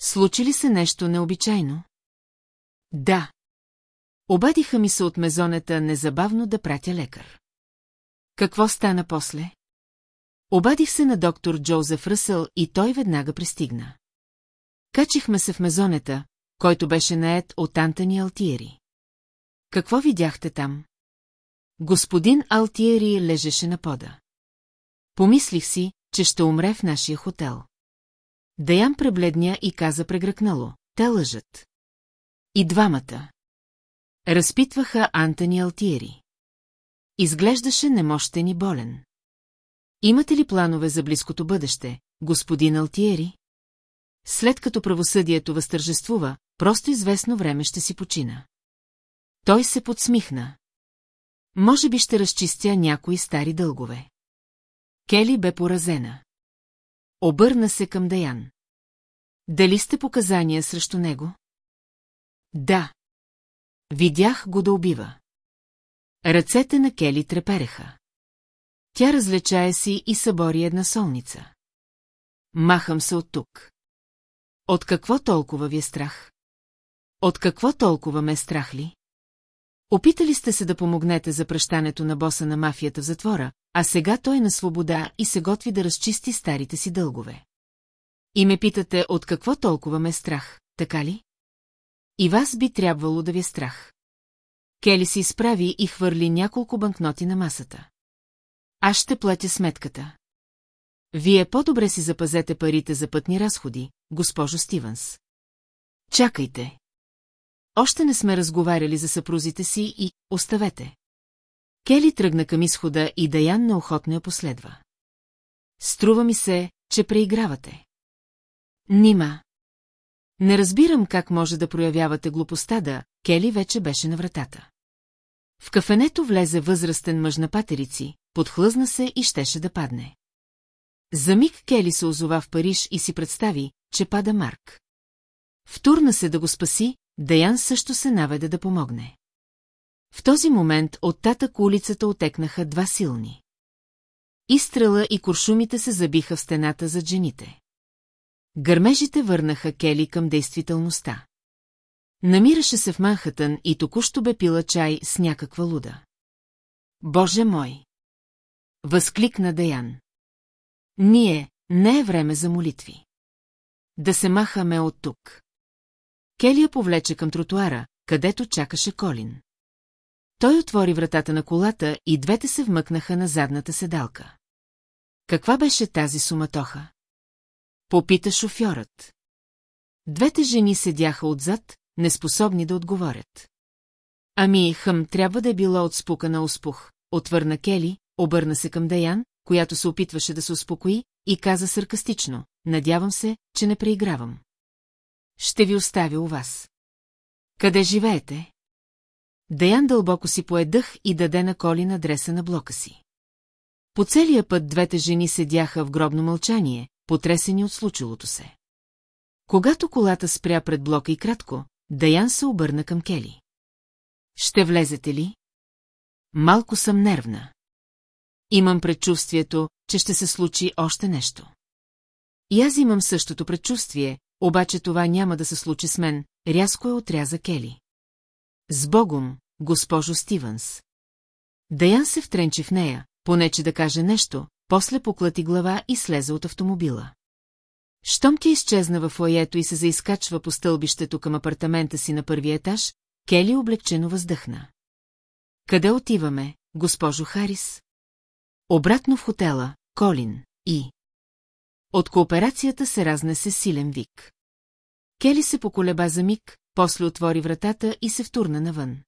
Случи ли се нещо необичайно? Да. Обадиха ми се от мезонета незабавно да пратя лекар. Какво стана после? Обадих се на доктор Джозеф Ръсъл и той веднага пристигна. Качихме се в мезонета, който беше наед от Антони Алтиери. Какво видяхте там? Господин Алтиери лежеше на пода. Помислих си, че ще умре в нашия хотел. Даян пребледня и каза прегръкнало. Те лъжат. И двамата. Разпитваха Антони Алтиери. Изглеждаше немощен и болен. Имате ли планове за близкото бъдеще, господин Алтиери? След като правосъдието възтържествува, просто известно време ще си почина. Той се подсмихна. Може би ще разчистя някои стари дългове. Кели бе поразена. Обърна се към Даян. Дали сте показания срещу него? Да. Видях го да убива. Ръцете на Кели трепереха. Тя разлечая си и събори една солница. Махам се от тук. От какво толкова ви е страх? От какво толкова ме е страх ли? Опитали сте се да помогнете за пръщането на боса на мафията в затвора, а сега той е на свобода и се готви да разчисти старите си дългове. И ме питате от какво толкова ме е страх, така ли? И вас би трябвало да ви е страх. Кели се изправи и хвърли няколко банкноти на масата. Аз ще платя сметката. Вие по-добре си запазете парите за пътни разходи, госпожо Стивенс. Чакайте. Още не сме разговаряли за съпрузите си и оставете. Кели тръгна към изхода и Даян неохотно я последва. Струва ми се, че преигравате. Нима. Не разбирам как може да проявявате глупостта да, Кели вече беше на вратата. В кафенето влезе възрастен мъж на патерици, подхлъзна се и щеше да падне. За миг Кели се озова в Париж и си представи, че пада Марк. Втурна се да го спаси, Даян също се наведе да помогне. В този момент от татък улицата отекнаха два силни. Изстрела и куршумите се забиха в стената зад жените. Гърмежите върнаха Кели към действителността. Намираше се в Манхатън и току-що бе пила чай с някаква луда. Боже мой! Възкликна Даян. Ние, не е време за молитви. Да се махаме от тук. Келия повлече към тротуара, където чакаше Колин. Той отвори вратата на колата и двете се вмъкнаха на задната седалка. Каква беше тази суматоха? Попита шофьорът. Двете жени седяха отзад, неспособни да отговорят. Ами, хъм, трябва да е било от спука на успух, отвърна Кели, обърна се към Даян, която се опитваше да се успокои, и каза саркастично, надявам се, че не преигравам. Ще ви оставя у вас. Къде живеете? Даян дълбоко си поедъх и даде на Колин адреса на блока си. По целия път двете жени седяха в гробно мълчание, потресени от случилото се. Когато колата спря пред блока и кратко, Даян се обърна към Кели. Ще влезете ли? Малко съм нервна. Имам предчувствието, че ще се случи още нещо. И аз имам същото предчувствие, обаче това няма да се случи с мен, рязко е отряза Кели. С Богом, госпожо Стивенс. Даян се втренчи в нея, понече да каже нещо, после поклати глава и слезе от автомобила. Щом ти изчезна в лаето и се заискачва по стълбището към апартамента си на първия етаж, Кели облегчено въздъхна. Къде отиваме, госпожо Харис? Обратно в хотела, Колин, и... От кооперацията се разнесе силен вик. Кели се поколеба за миг, после отвори вратата и се втурна навън.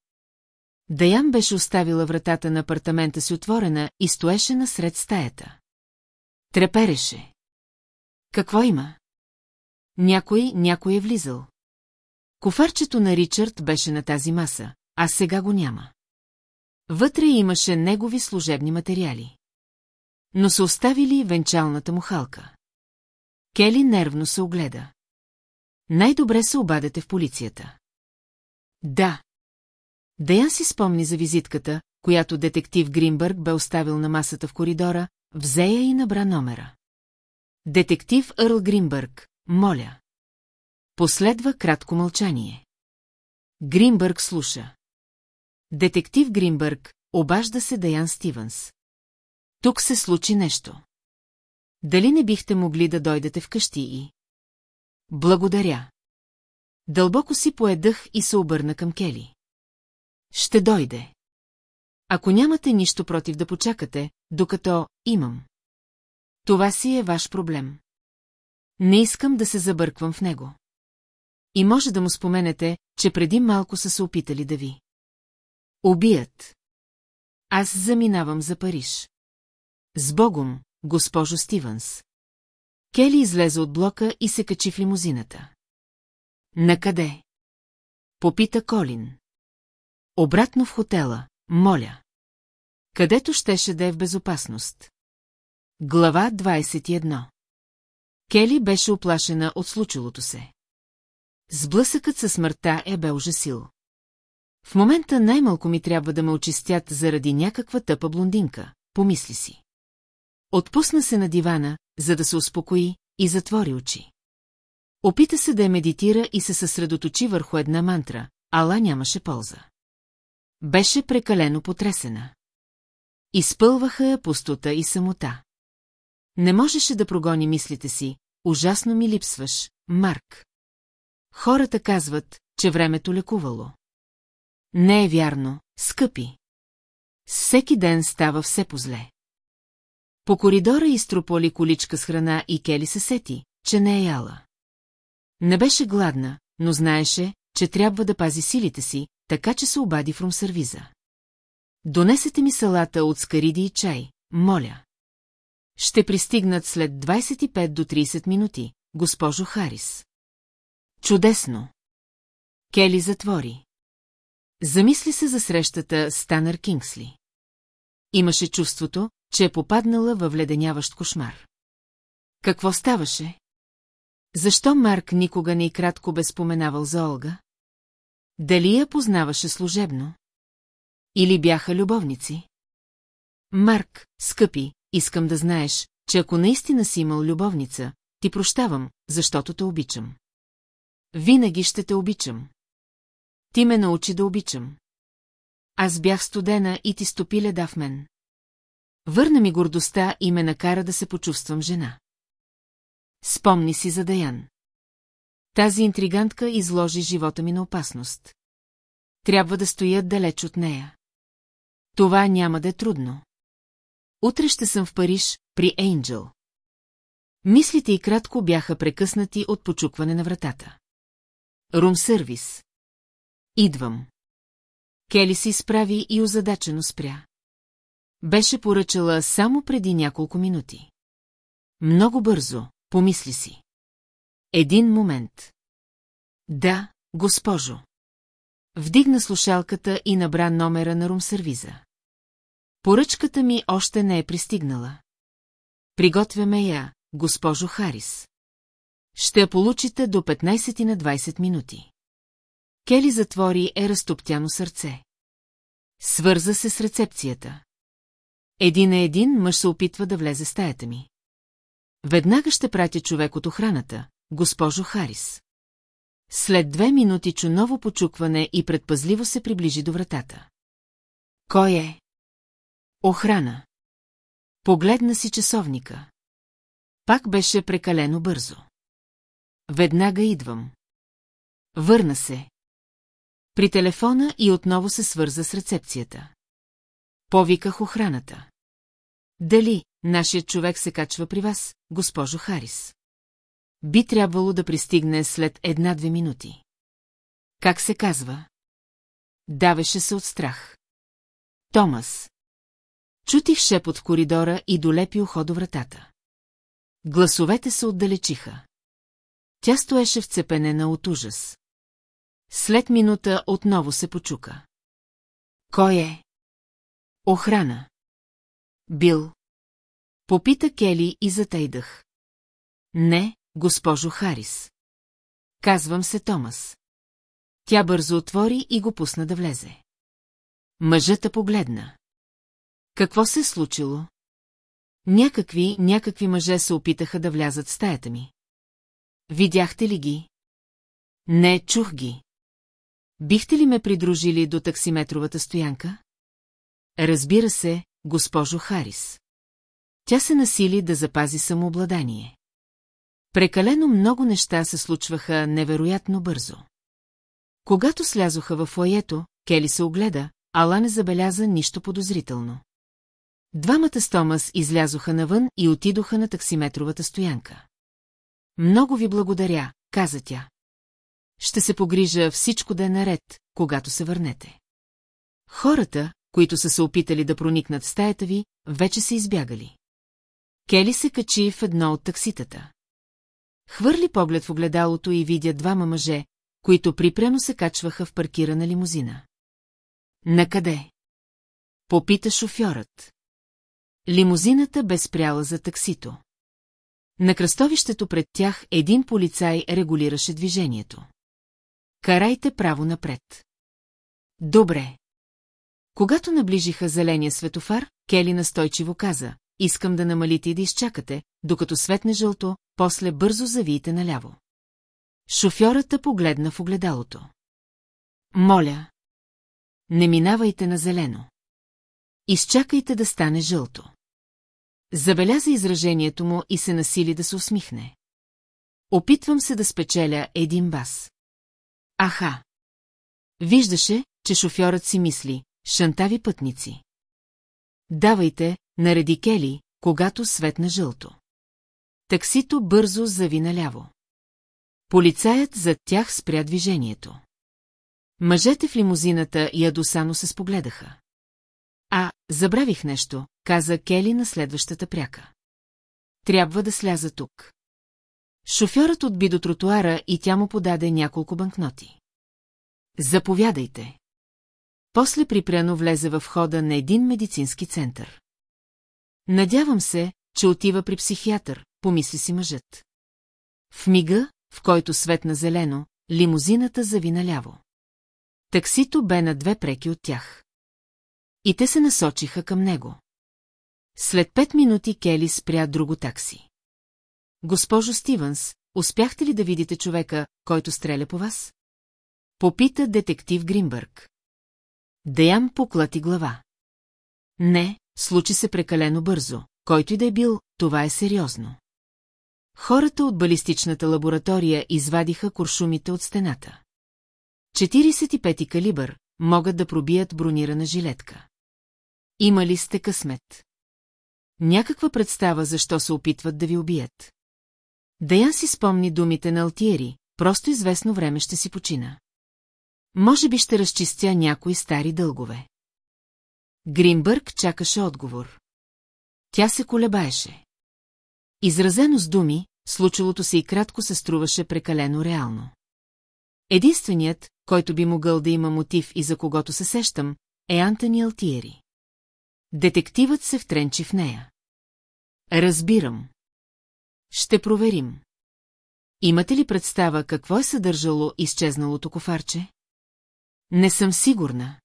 Даян беше оставила вратата на апартамента си отворена и стоеше насред стаята. Трепереше. Какво има? Някой, някой е влизал. Кофарчето на Ричард беше на тази маса, а сега го няма. Вътре имаше негови служебни материали. Но са оставили венчалната му халка. Кели нервно се огледа. Най-добре се обадете в полицията. Да. Даян си спомни за визитката, която детектив Гринбърг бе оставил на масата в коридора, взе я и набра номера. ДетективЪрл Гринбърг, моля. Последва кратко мълчание. Гринбърг слуша. Детектив Гринбърг, обажда се Даян Стивенс. Тук се случи нещо. Дали не бихте могли да дойдете вкъщи и... Благодаря. Дълбоко си поедах и се обърна към Кели. Ще дойде. Ако нямате нищо против да почакате, докато имам. Това си е ваш проблем. Не искам да се забърквам в него. И може да му споменете, че преди малко са се опитали да ви. Убият. Аз заминавам за Париж. С Богом, госпожо Стивенс. Кели излезе от блока и се качи в лимузината. Накъде? Попита Колин. Обратно в хотела, моля. Където щеше да е в безопасност. Глава 21 Кели беше оплашена от случилото се. Сблъсъкът със смъртта е бе ужасил. В момента най-малко ми трябва да ме очистят заради някаква тъпа блондинка, помисли си. Отпусна се на дивана, за да се успокои, и затвори очи. Опита се да я медитира и се съсредоточи върху една мантра, ала нямаше полза. Беше прекалено потресена. Изпълваха я пустота и самота. Не можеше да прогони мислите си, ужасно ми липсваш, Марк. Хората казват, че времето лекувало. Не е вярно, скъпи. всеки ден става все позле. По коридора изтрополи количка с храна и Кели се сети, че не е яла. Не беше гладна, но знаеше, че трябва да пази силите си, така че се обади в. Донесете ми салата от скариди и чай, моля. Ще пристигнат след 25 до 30 минути, госпожо Харис. Чудесно. Кели затвори. Замисли се за срещата с Танър Кингсли. Имаше чувството, че е попаднала във вледеняващ кошмар. Какво ставаше? Защо Марк никога не и кратко бе споменавал за Олга? Дали я познаваше служебно? Или бяха любовници? Марк, скъпи, искам да знаеш, че ако наистина си имал любовница, ти прощавам, защото те обичам. Винаги ще те обичам. Ти ме научи да обичам. Аз бях студена и ти стопи леда в мен. Върна ми гордостта и ме накара да се почувствам жена. Спомни си за Даян. Тази интригантка изложи живота ми на опасност. Трябва да стоя далеч от нея. Това няма да е трудно. Утре ще съм в Париж, при Ейнджел. Мислите и кратко бяха прекъснати от почукване на вратата. Рум сервис. Идвам. Кели се изправи и озадачено спря. Беше поръчала само преди няколко минути. Много бързо, помисли си. Един момент. Да, госпожо. Вдигна слушалката и набра номера на румсервиза. Поръчката ми още не е пристигнала. Приготвяме я, госпожо Харис. Ще я получите до 15 на 20 минути. Кели затвори е разтоптяно сърце. Свърза се с рецепцията. Един на един мъж се опитва да влезе стаята ми. Веднага ще пратя човек от охраната, госпожо Харис. След две минути чу ново почукване и предпазливо се приближи до вратата. Кой е? Охрана. Погледна си часовника. Пак беше прекалено бързо. Веднага идвам. Върна се. При телефона и отново се свърза с рецепцията. Повиках охраната. Дали, нашият човек се качва при вас, госпожо Харис? Би трябвало да пристигне след една-две минути. Как се казва? Давеше се от страх. Томас. Чутих шепот в коридора и долепи ухо до вратата. Гласовете се отдалечиха. Тя стоеше вцепенена от ужас. След минута отново се почука. Кой е? Охрана. Бил. Попита Кели и затейдах. Не, госпожо Харис. Казвам се Томас. Тя бързо отвори и го пусна да влезе. Мъжата погледна. Какво се е случило? Някакви, някакви мъже се опитаха да влязат в стаята ми. Видяхте ли ги? Не, чух ги. Бихте ли ме придружили до таксиметровата стоянка? Разбира се, госпожо Харис. Тя се насили да запази самообладание. Прекалено много неща се случваха невероятно бързо. Когато слязоха в фоето, Кели се огледа, ала не забеляза нищо подозрително. Двамата с Томас излязоха навън и отидоха на таксиметровата стоянка. Много ви благодаря, каза тя. Ще се погрижа всичко да е наред, когато се върнете. Хората, които са се опитали да проникнат в стаята ви, вече са избягали. Кели се качи в едно от такситата. Хвърли поглед в огледалото и видя двама мъже, които припрено се качваха в паркирана лимузина. Накъде? Попита шофьорът. Лимузината бе спряла за таксито. На кръстовището пред тях един полицай регулираше движението. Карайте право напред. Добре. Когато наближиха зеления светофар, Кели настойчиво каза, искам да намалите и да изчакате, докато светне жълто, после бързо завиете наляво. Шофьората погледна в огледалото. Моля. Не минавайте на зелено. Изчакайте да стане жълто. Забеляза изражението му и се насили да се усмихне. Опитвам се да спечеля един бас. Аха! Виждаше, че шофьорът си мисли, шантави пътници. Давайте, нареди Кели, когато светна жълто. Таксито бързо зави наляво. Полицаят зад тях спря движението. Мъжете в лимузината ядосано се спогледаха. А, забравих нещо, каза Кели на следващата пряка. Трябва да сляза тук. Шофьорът отби до тротуара и тя му подаде няколко банкноти. Заповядайте. После припряно влезе в хода на един медицински център. Надявам се, че отива при психиатър, помисли си мъжът. В мига, в който светна зелено, лимузината зави наляво. Таксито бе на две преки от тях. И те се насочиха към него. След пет минути Кели спря друго такси. Госпожо Стивенс, успяхте ли да видите човека, който стреля по вас? Попита детектив Гринбърг. Деян поклати глава. Не, случи се прекалено бързо. Който и да е бил, това е сериозно. Хората от балистичната лаборатория извадиха куршумите от стената. 45 калибър могат да пробият бронирана жилетка. Има ли сте късмет? Някаква представа защо се опитват да ви убият. Даян си спомни думите на Алтиери, просто известно време ще си почина. Може би ще разчистя някои стари дългове. Гринбърг чакаше отговор. Тя се колебаеше. Изразено с думи, случилото се и кратко се струваше прекалено реално. Единственият, който би могъл да има мотив и за когото се сещам, е Антони Алтиери. Детективът се втренчи в нея. Разбирам. Ще проверим. Имате ли представа какво е съдържало изчезналото кофарче? Не съм сигурна.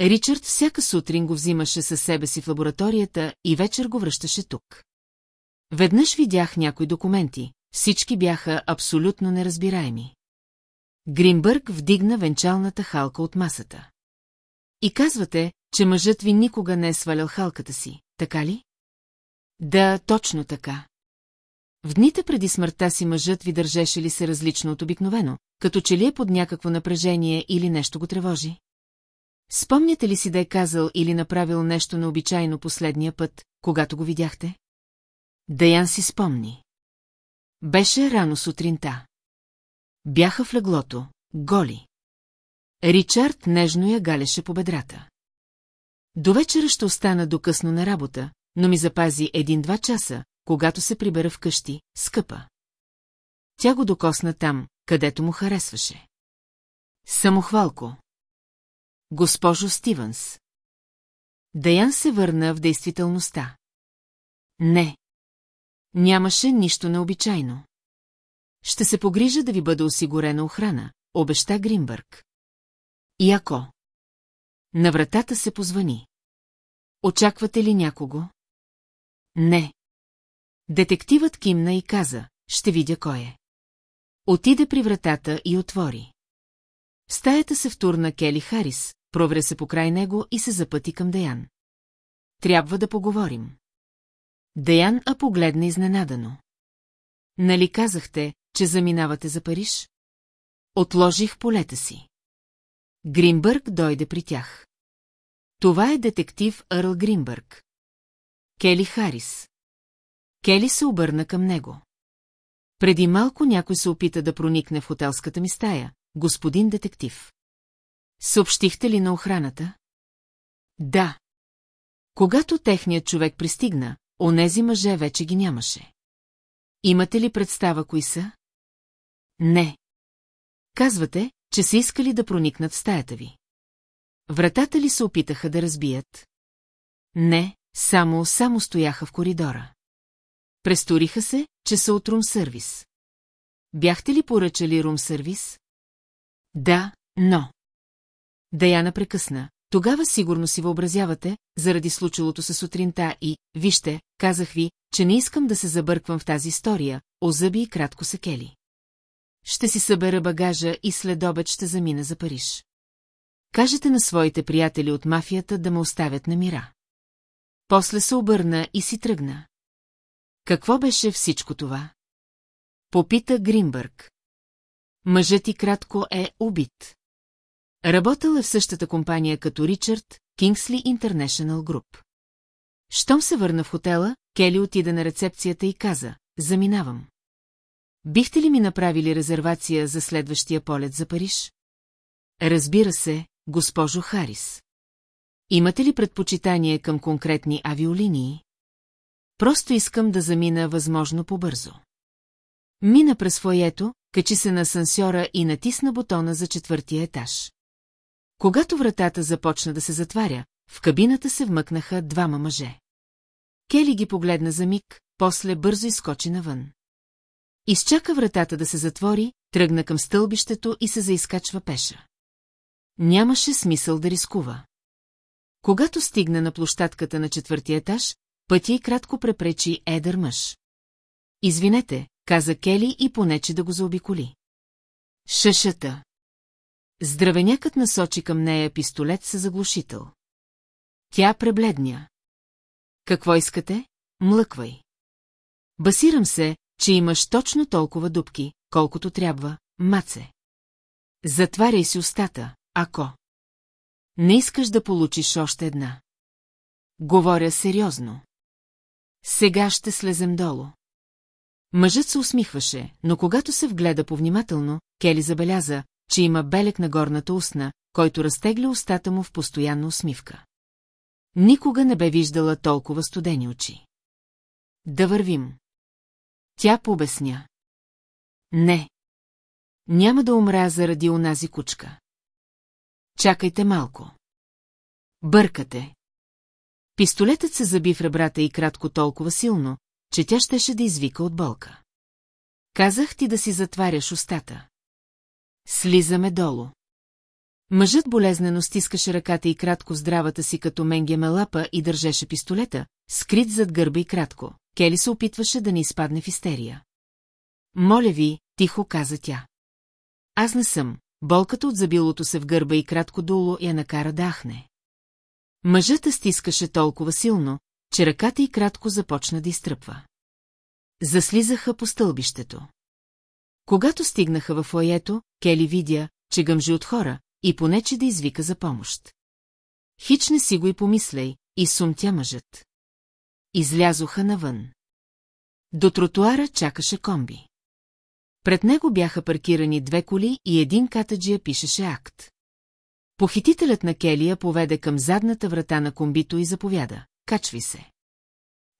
Ричард всяка сутрин го взимаше със себе си в лабораторията и вечер го връщаше тук. Веднъж видях някои документи, всички бяха абсолютно неразбираеми. Гринбърг вдигна венчалната халка от масата. И казвате, че мъжът ви никога не е свалял халката си, така ли? Да, точно така. В дните преди смъртта си мъжът ви държеше ли се различно от обикновено, като че ли е под някакво напрежение или нещо го тревожи? Спомняте ли си да е казал или направил нещо необичайно последния път, когато го видяхте? Даян си спомни. Беше рано сутринта. Бяха в леглото, голи. Ричард нежно я галеше по бедрата. До вечера ще остана докъсно на работа, но ми запази един-два часа, когато се прибера вкъщи, скъпа. Тя го докосна там, където му харесваше. Самохвалко. Госпожо Стивенс. Даян се върна в действителността. Не. Нямаше нищо необичайно. Ще се погрижа да ви бъде осигурена охрана, обеща Гринбърг. И ако... На вратата се позвани. Очаквате ли някого? Не. Детективът кимна и каза, ще видя кой е. Отиде при вратата и отвори. В стаята се втурна Кели Харис, провре се покрай него и се запъти към Деян. Трябва да поговорим. Деян а погледна изненадано. Нали казахте, че заминавате за Париж? Отложих полета си. Гринбърг дойде при тях. Това е детективЪрл Гринбърг. Кели Харис. Кели се обърна към него. Преди малко някой се опита да проникне в хотелската ми стая, господин детектив. Съобщихте ли на охраната? Да. Когато техният човек пристигна, онези мъже вече ги нямаше. Имате ли представа кои са? Не. Казвате, че са искали да проникнат в стаята ви. вратата ли се опитаха да разбият? Не, само, само стояха в коридора. Престориха се, че са от рум сервис. Бяхте ли поръчали рум сервис? Да, но... Даяна прекъсна. Тогава сигурно си въобразявате, заради случилото се сутринта и, вижте, казах ви, че не искам да се забърквам в тази история, озъби и кратко се кели. Ще си събера багажа и след обед ще замина за Париж. Кажете на своите приятели от мафията да ме оставят на мира. После се обърна и си тръгна. Какво беше всичко това? Попита Гринбърг. Мъжът и кратко е убит. Работил е в същата компания като Ричард, Кингсли International Group. Щом се върна в хотела, Кели отида на рецепцията и каза, заминавам. Бихте ли ми направили резервация за следващия полет за Париж? Разбира се, госпожо Харис. Имате ли предпочитание към конкретни авиолинии? Просто искам да замина възможно побързо. Мина през фоето, качи се на асансьора и натисна бутона за четвъртия етаж. Когато вратата започна да се затваря, в кабината се вмъкнаха двама мъже. Кели ги погледна за миг, после бързо изскочи навън. Изчака вратата да се затвори, тръгна към стълбището и се заискачва пеша. Нямаше смисъл да рискува. Когато стигна на площадката на четвъртия етаж, пътя и кратко препречи едър мъж. Извинете, каза Кели и понече да го заобиколи. Шашата. Здравенякът насочи към нея пистолет с заглушител. Тя пребледня. Какво искате? Млъквай. Басирам се, че имаш точно толкова дубки, колкото трябва, маце. Затваряй си устата, ако... Не искаш да получиш още една. Говоря сериозно. Сега ще слезем долу. Мъжът се усмихваше, но когато се вгледа повнимателно, Кели забеляза, че има белек на горната устна, който разтегля устата му в постоянна усмивка. Никога не бе виждала толкова студени очи. Да вървим. Тя пообясня. Не. Няма да умра заради онази кучка. Чакайте малко. Бъркате. Пистолетът се заби в ребрата и кратко толкова силно, че тя щеше да извика от болка. Казах ти да си затваряш устата. Слизаме долу. Мъжът болезнено стискаше ръката и кратко здравата си като менгеме лапа и държеше пистолета, скрит зад гърба и кратко. Кели се опитваше да не изпадне в истерия. Моля ви, тихо каза тя. Аз не съм. Болката от забилото се в гърба и кратко долу я накара да ахне. Мъжът стискаше толкова силно, че ръката и кратко започна да изтръпва. Заслизаха по стълбището. Когато стигнаха във фоето, Кели видя, че гъмжи от хора, и понече да извика за помощ. Хич не си го и помисляй, и сумтя мъжът. Излязоха навън. До тротуара чакаше комби. Пред него бяха паркирани две коли и един катаджия пишеше акт. Похитителят на Келия поведе към задната врата на комбито и заповяда. Качви се.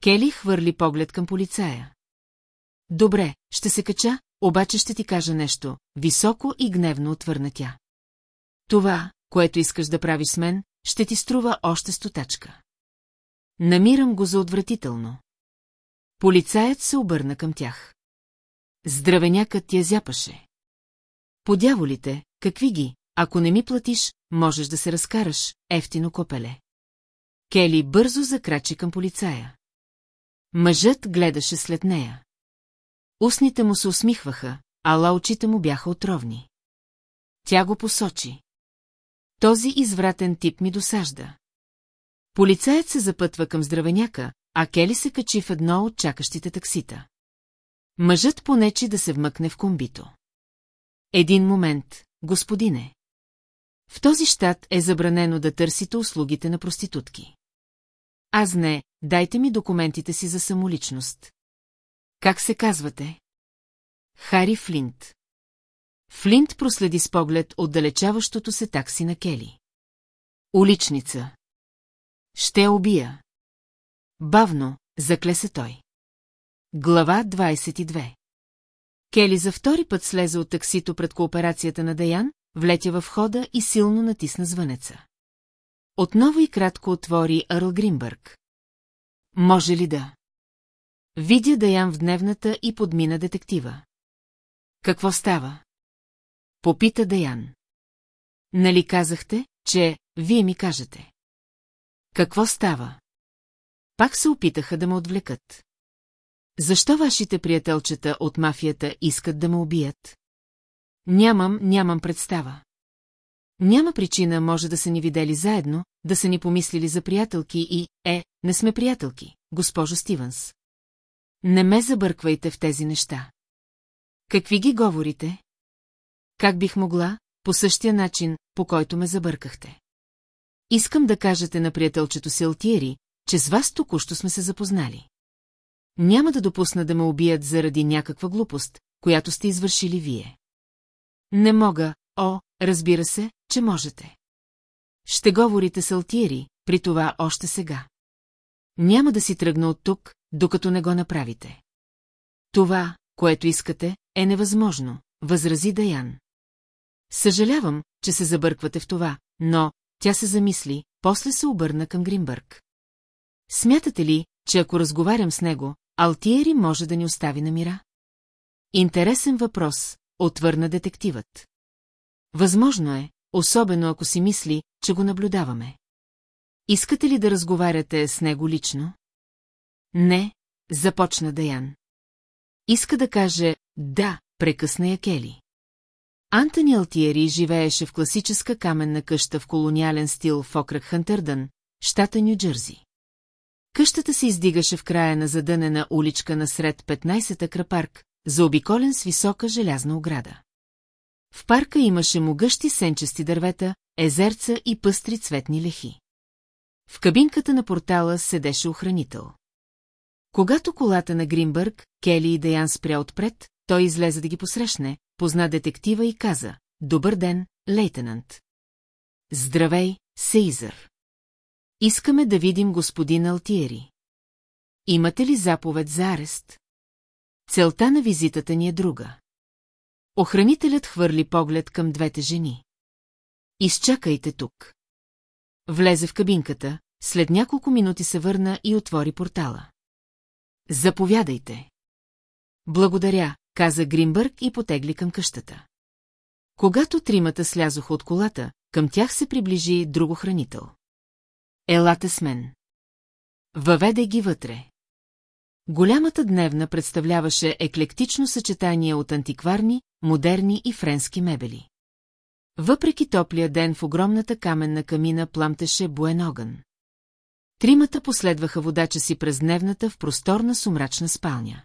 Кели хвърли поглед към полицая. Добре, ще се кача, обаче ще ти кажа нещо, високо и гневно отвърна тя. Това, което искаш да правиш с мен, ще ти струва още стотачка. Намирам го за отвратително. Полицаят се обърна към тях. Здравенякът я зяпаше. Подяволите, какви ги, ако не ми платиш, можеш да се разкараш, ефтино копеле. Кели бързо закрачи към полицая. Мъжът гледаше след нея. Устните му се усмихваха, ала очите му бяха отровни. Тя го посочи. Този извратен тип ми досажда. Полицаят се запътва към здравеняка, а Кели се качи в едно от чакащите таксита. Мъжът понечи да се вмъкне в комбито. Един момент, господине. В този щат е забранено да търсите услугите на проститутки. Аз не, дайте ми документите си за самоличност. Как се казвате? Хари Флинт. Флинт проследи с поглед отдалечаващото се такси на Кели. Уличница. Ще убия. Бавно, закле се той. Глава 22 Кели за втори път слезе от таксито пред кооперацията на Даян, влетя в хода и силно натисна звънеца. Отново и кратко отвори Арл Гринбърг. Може ли да? Видя Даян в дневната и подмина детектива. Какво става? Попита Даян. Нали казахте, че вие ми кажете? Какво става? Пак се опитаха да ме отвлекат. Защо вашите приятелчета от мафията искат да ме убият? Нямам, нямам представа. Няма причина, може да са ни видели заедно, да са ни помислили за приятелки и, е, не сме приятелки, госпожо Стивенс. Не ме забърквайте в тези неща. Какви ги говорите? Как бих могла, по същия начин, по който ме забъркахте? Искам да кажете на приятелчето си че с вас току-що сме се запознали. Няма да допусна да ме убият заради някаква глупост, която сте извършили вие. Не мога, о, разбира се, че можете. Ще говорите с Алтиери, при това още сега. Няма да си тръгна от тук, докато не го направите. Това, което искате, е невъзможно, възрази Даян. Съжалявам, че се забърквате в това, но тя се замисли, после се обърна към Гринбърг. Смятате ли, че ако разговарям с него, Алтиери може да ни остави на мира? Интересен въпрос, отвърна детективът. Възможно е, особено ако си мисли, че го наблюдаваме. Искате ли да разговаряте с него лично? Не, започна Даян. Иска да каже «да», прекъсна я Кели. Антони Алтиери живееше в класическа каменна къща в колониален стил в окръг Хантърдън, щата Нью-Джерси. Къщата се издигаше в края на задънена уличка насред 15-та крапарк, заобиколен с висока желязна ограда. В парка имаше могъщи сенчести дървета, езерца и пъстри цветни лехи. В кабинката на портала седеше охранител. Когато колата на Гринбърг, Кели и Даян спря отпред, той излезе да ги посрещне, позна детектива и каза «Добър ден, лейтенант». Здравей, Сейзър. Искаме да видим господин Алтиери. Имате ли заповед за арест? Целта на визитата ни е друга. Охранителят хвърли поглед към двете жени. Изчакайте тук. Влезе в кабинката, след няколко минути се върна и отвори портала. Заповядайте. Благодаря, каза Гринбърг и потегли към къщата. Когато тримата слязоха от колата, към тях се приближи друг охранител. Елате с мен. Въведе ги вътре. Голямата дневна представляваше еклектично съчетание от антикварни, модерни и френски мебели. Въпреки топлия ден в огромната каменна камина пламтеше буен огън. Тримата последваха водача си през дневната в просторна сумрачна спалня.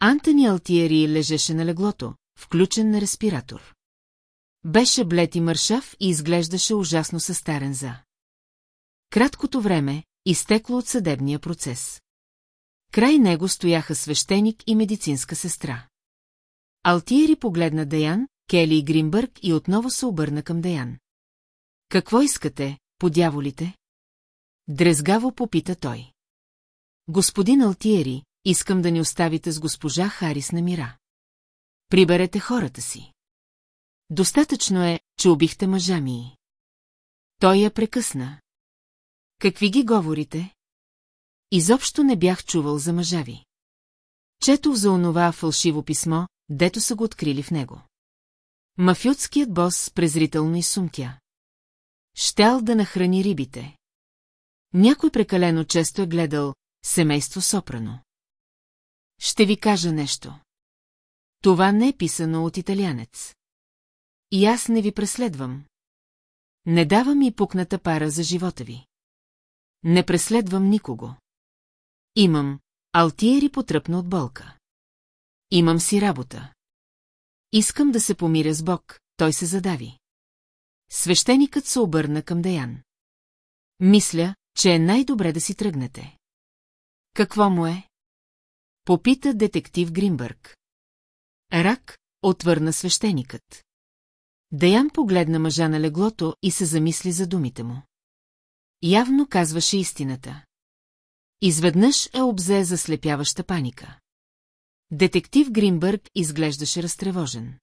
Антони Алтиери лежеше на леглото, включен на респиратор. Беше блед и мършав и изглеждаше ужасно състарен за. Краткото време, изтекло от съдебния процес. Край него стояха свещеник и медицинска сестра. Алтиери погледна Даян, Кели и Гринбърг и отново се обърна към Даян. Какво искате, подяволите? Дрезгаво попита той. Господин Алтиери, искам да ни оставите с госпожа Харис на мира. Приберете хората си. Достатъчно е, че убихте мъжа ми. Той я прекъсна. Какви ги говорите? Изобщо не бях чувал за мъжа ви. Четох за онова фалшиво писмо, дето са го открили в него. Мафиотският бос презрително изсумтя. Щял да нахрани рибите. Някой прекалено често е гледал семейство Сопрано. Ще ви кажа нещо. Това не е писано от италянец. И аз не ви преследвам. Не давам и пукната пара за живота ви. Не преследвам никого. Имам, Алтиери потръпна от болка. Имам си работа. Искам да се помиря с Бог, той се задави. Свещеникът се обърна към Даян. Мисля, че е най-добре да си тръгнете. Какво му е? Попита детектив Гринбърг. Рак, отвърна свещеникът. Даян погледна мъжа на леглото и се замисли за думите му. Явно казваше истината. Изведнъж е обзе заслепяваща паника. Детектив Гринбърг изглеждаше разтревожен.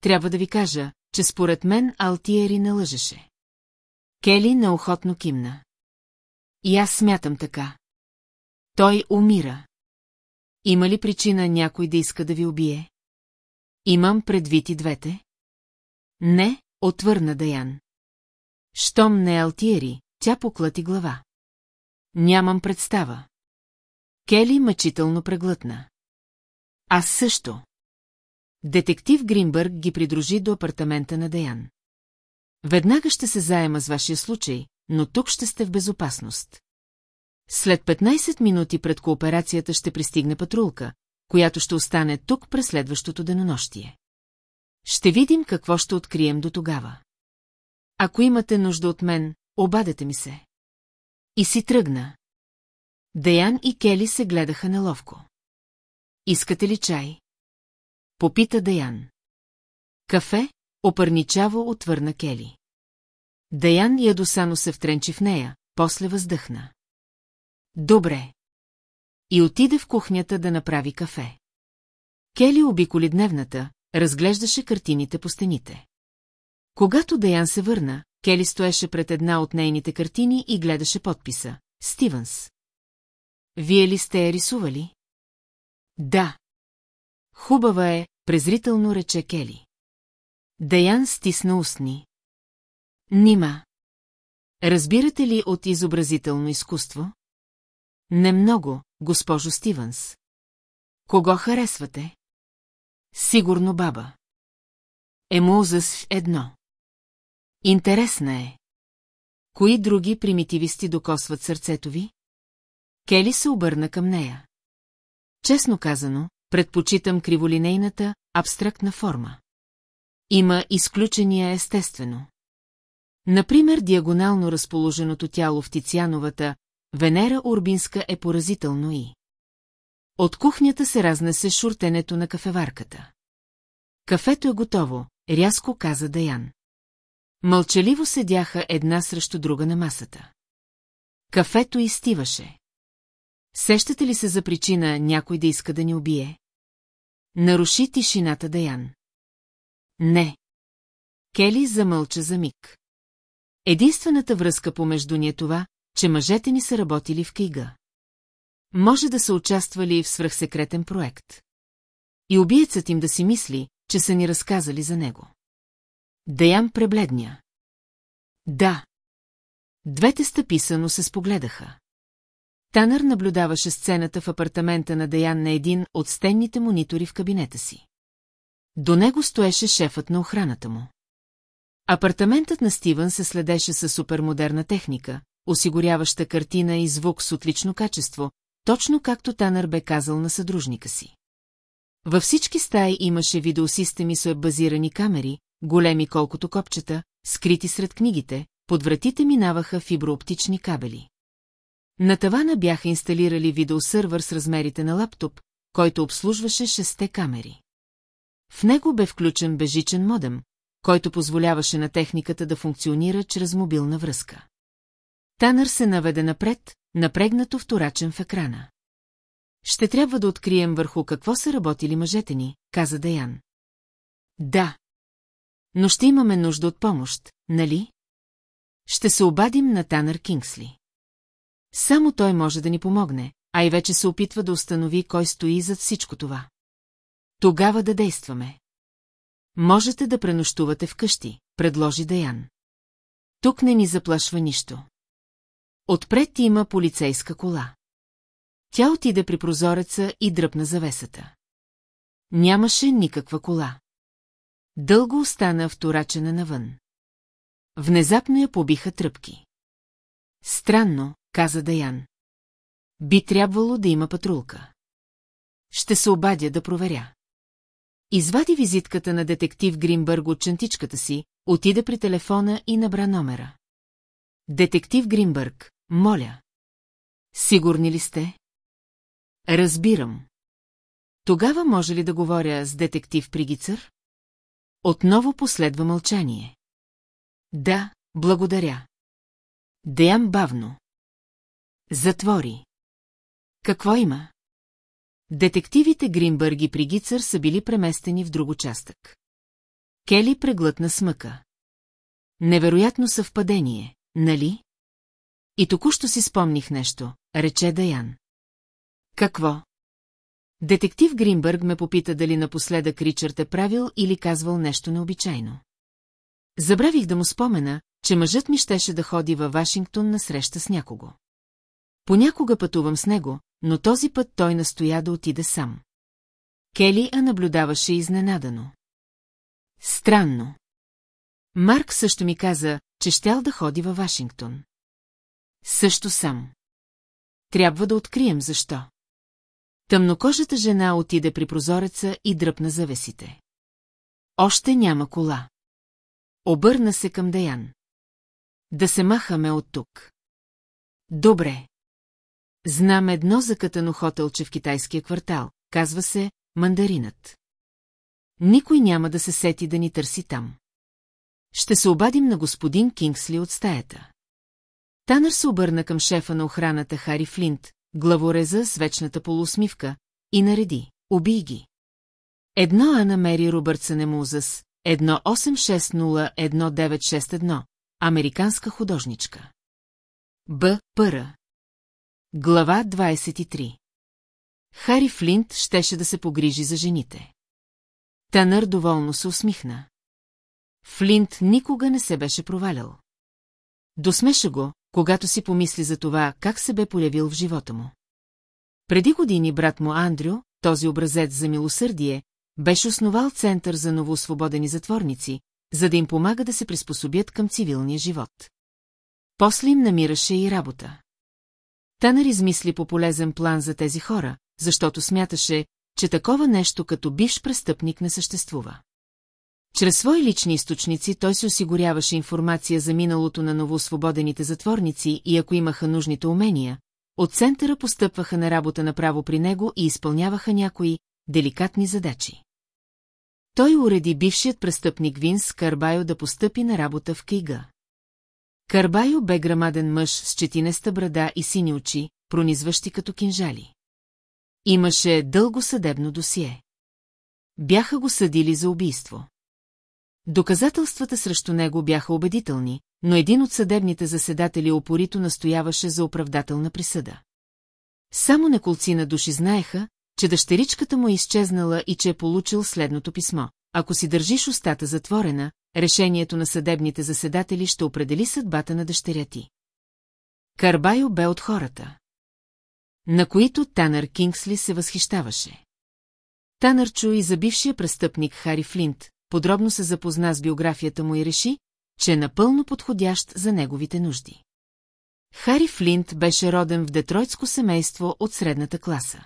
Трябва да ви кажа, че според мен Алтиери не лъжеше. Кели неохотно кимна. И аз смятам така. Той умира. Има ли причина някой да иска да ви убие? Имам предвид и двете. Не, отвърна Даян. Щом не Алтиери, тя поклати глава. Нямам представа. Кели мъчително преглътна. Аз също. Детектив Гринбърг ги придружи до апартамента на Даян. Веднага ще се заема с вашия случай, но тук ще сте в безопасност. След 15 минути пред кооперацията ще пристигне патрулка, която ще остане тук през следващото денонощие. Ще видим какво ще открием до тогава. Ако имате нужда от мен, обадете ми се. И си тръгна. Деян и Кели се гледаха неловко. Искате ли чай? Попита Деян. Кафе? Опърничаво отвърна Кели. Деян ядосано се втренчи в нея, после въздъхна. Добре. И отиде в кухнята да направи кафе. Кели обиколи дневната, разглеждаше картините по стените. Когато Деян се върна, Кели стоеше пред една от нейните картини и гледаше подписа. Стивенс. Вие ли сте я рисували? Да. Хубава е, презрително рече Кели. Даян стисна устни. Нима. Разбирате ли от изобразително изкуство? Не много, госпожо Стивенс. Кого харесвате? Сигурно баба. Емузъс в едно. Интересна е. Кои други примитивисти докосват сърцето ви? Кели се обърна към нея. Честно казано, предпочитам криволинейната, абстрактна форма. Има изключения естествено. Например, диагонално разположеното тяло в Тициановата Венера Урбинска е поразително и... От кухнята се разнесе шуртенето на кафеварката. Кафето е готово, рязко каза Даян. Мълчаливо седяха една срещу друга на масата. Кафето изтиваше. Сещате ли се за причина някой да иска да ни убие? Наруши тишината Даян. Не. Кели замълча за миг. Единствената връзка помежду ни е това, че мъжете ни са работили в Кига. Може да са участвали в свръхсекретен проект. И убиецът им да си мисли, че са ни разказали за него. Даян пребледня. Да. Двете стъписано се спогледаха. Танър наблюдаваше сцената в апартамента на Даян на един от стенните монитори в кабинета си. До него стоеше шефът на охраната му. Апартаментът на Стивън се следеше с супермодерна техника, осигуряваща картина и звук с отлично качество, точно както Танър бе казал на съдружника си. Във всички стаи имаше видеосистеми с базирани камери, големи колкото копчета, скрити сред книгите, под вратите минаваха фиброоптични кабели. На тавана бяха инсталирали видеосървър с размерите на лаптоп, който обслужваше шесте камери. В него бе включен бежичен модем, който позволяваше на техниката да функционира чрез мобилна връзка. Танър се наведе напред, напрегнато вторачен в екрана. Ще трябва да открием върху какво са работили мъжете ни, каза Даян. Да. Но ще имаме нужда от помощ, нали? Ще се обадим на Танър Кингсли. Само той може да ни помогне, а и вече се опитва да установи кой стои зад всичко това. Тогава да действаме. Можете да пренощувате вкъщи, предложи Даян. Тук не ни заплашва нищо. Отпред има полицейска кола. Тя отиде при прозореца и дръпна завесата. Нямаше никаква кола. Дълго остана вторачена навън. Внезапно я побиха тръпки. Странно, каза Даян. Би трябвало да има патрулка. Ще се обадя да проверя. Извади визитката на детектив Гринбърг от чантичката си, отида при телефона и набра номера. Детектив Гринбърг, моля. Сигурни ли сте? Разбирам. Тогава може ли да говоря с детектив Пригицър? Отново последва мълчание. Да, благодаря. Деям бавно. Затвори. Какво има? Детективите Гринбърг и Пригицър са били преместени в друг участък. Кели преглътна смъка. Невероятно съвпадение, нали? И току-що си спомних нещо, рече Даян. Какво? Детектив Гринбърг ме попита дали напоследък Ричард е правил или казвал нещо необичайно. Забравих да му спомена, че мъжът ми щеше да ходи във Вашингтон на среща с някого. Понякога пътувам с него, но този път той настоя да отиде сам. Кели а наблюдаваше изненадано. Странно. Марк също ми каза, че щял да ходи във Вашингтон. Също сам. Трябва да открием защо. Тъмнокожата жена отиде при прозореца и дръпна завесите. Още няма кола. Обърна се към Даян. Да се махаме от тук. Добре. Знам едно закътано хотелче в китайския квартал, казва се Мандаринът. Никой няма да се сети да ни търси там. Ще се обадим на господин Кингсли от стаята. Танър се обърна към шефа на охраната Хари Флинт, главореза с вечната полусмивка, и нареди. Убий ги. Едно Ана Мери Робъртсън Емузас, 18601961, американска художничка. Б. Пъра. Глава 23 Хари Флинт щеше да се погрижи за жените. Танър доволно се усмихна. Флинт никога не се беше провалял. Досмеша го, когато си помисли за това, как се бе полявил в живота му. Преди години брат му Андрю, този образец за милосърдие, беше основал център за новосвободени затворници, за да им помага да се приспособят към цивилния живот. После им намираше и работа. Танър измисли по полезен план за тези хора, защото смяташе, че такова нещо като бивш престъпник не съществува. Чрез свои лични източници той се осигуряваше информация за миналото на новосвободените затворници и ако имаха нужните умения, от центъра постъпваха на работа направо при него и изпълняваха някои деликатни задачи. Той уреди бившият престъпник Винс Карбайо да постъпи на работа в Кейга. Карбайо бе грамаден мъж с четинеста брада и сини очи, пронизващи като кинжали. Имаше дълго съдебно досие. Бяха го съдили за убийство. Доказателствата срещу него бяха убедителни, но един от съдебните заседатели опорито настояваше за оправдателна присъда. Само неколцина души знаеха, че дъщеричката му е изчезнала и че е получил следното писмо. Ако си държиш устата затворена, решението на съдебните заседатели ще определи съдбата на дъщеря ти. Карбайо бе от хората, на които Танър Кингсли се възхищаваше. Танър чу и за бившия престъпник Хари Флинт, подробно се запозна с биографията му и реши, че е напълно подходящ за неговите нужди. Хари Флинт беше роден в детройтско семейство от средната класа.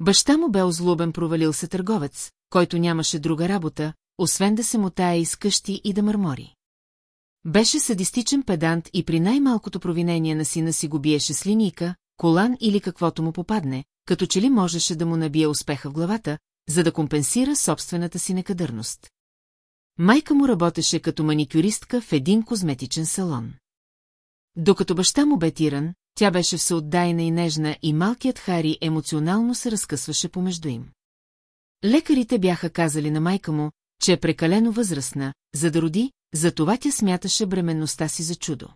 Баща му бе озлобен провалил се търговец, който нямаше друга работа, освен да се мотае из къщи и да мърмори. Беше садистичен педант и при най-малкото провинение на сина си го биеше с линийка, колан или каквото му попадне, като че ли можеше да му набие успеха в главата, за да компенсира собствената си некадърност. Майка му работеше като маникюристка в един козметичен салон. Докато баща му бе тиран, тя беше всеотдайна и нежна и малкият Хари емоционално се разкъсваше помежду им. Лекарите бяха казали на майка му, че е прекалено възрастна, за да роди, затова тя смяташе бременността си за чудо.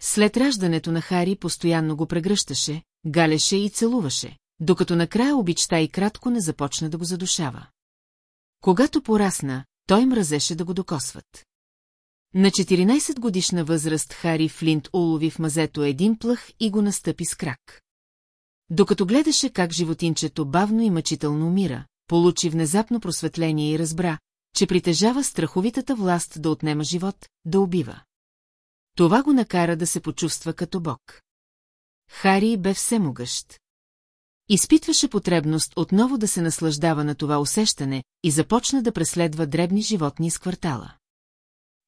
След раждането на Хари постоянно го прегръщаше, галеше и целуваше, докато накрая обичта и кратко не започна да го задушава. Когато порасна, той мразеше да го докосват. На 14 годишна възраст Хари Флинт улови в мазето един плъх и го настъпи с крак. Докато гледаше как животинчето бавно и мъчително умира, получи внезапно просветление и разбра, че притежава страховитата власт да отнема живот, да убива. Това го накара да се почувства като бог. Хари бе всемогъщ. Изпитваше потребност отново да се наслаждава на това усещане и започна да преследва дребни животни из квартала.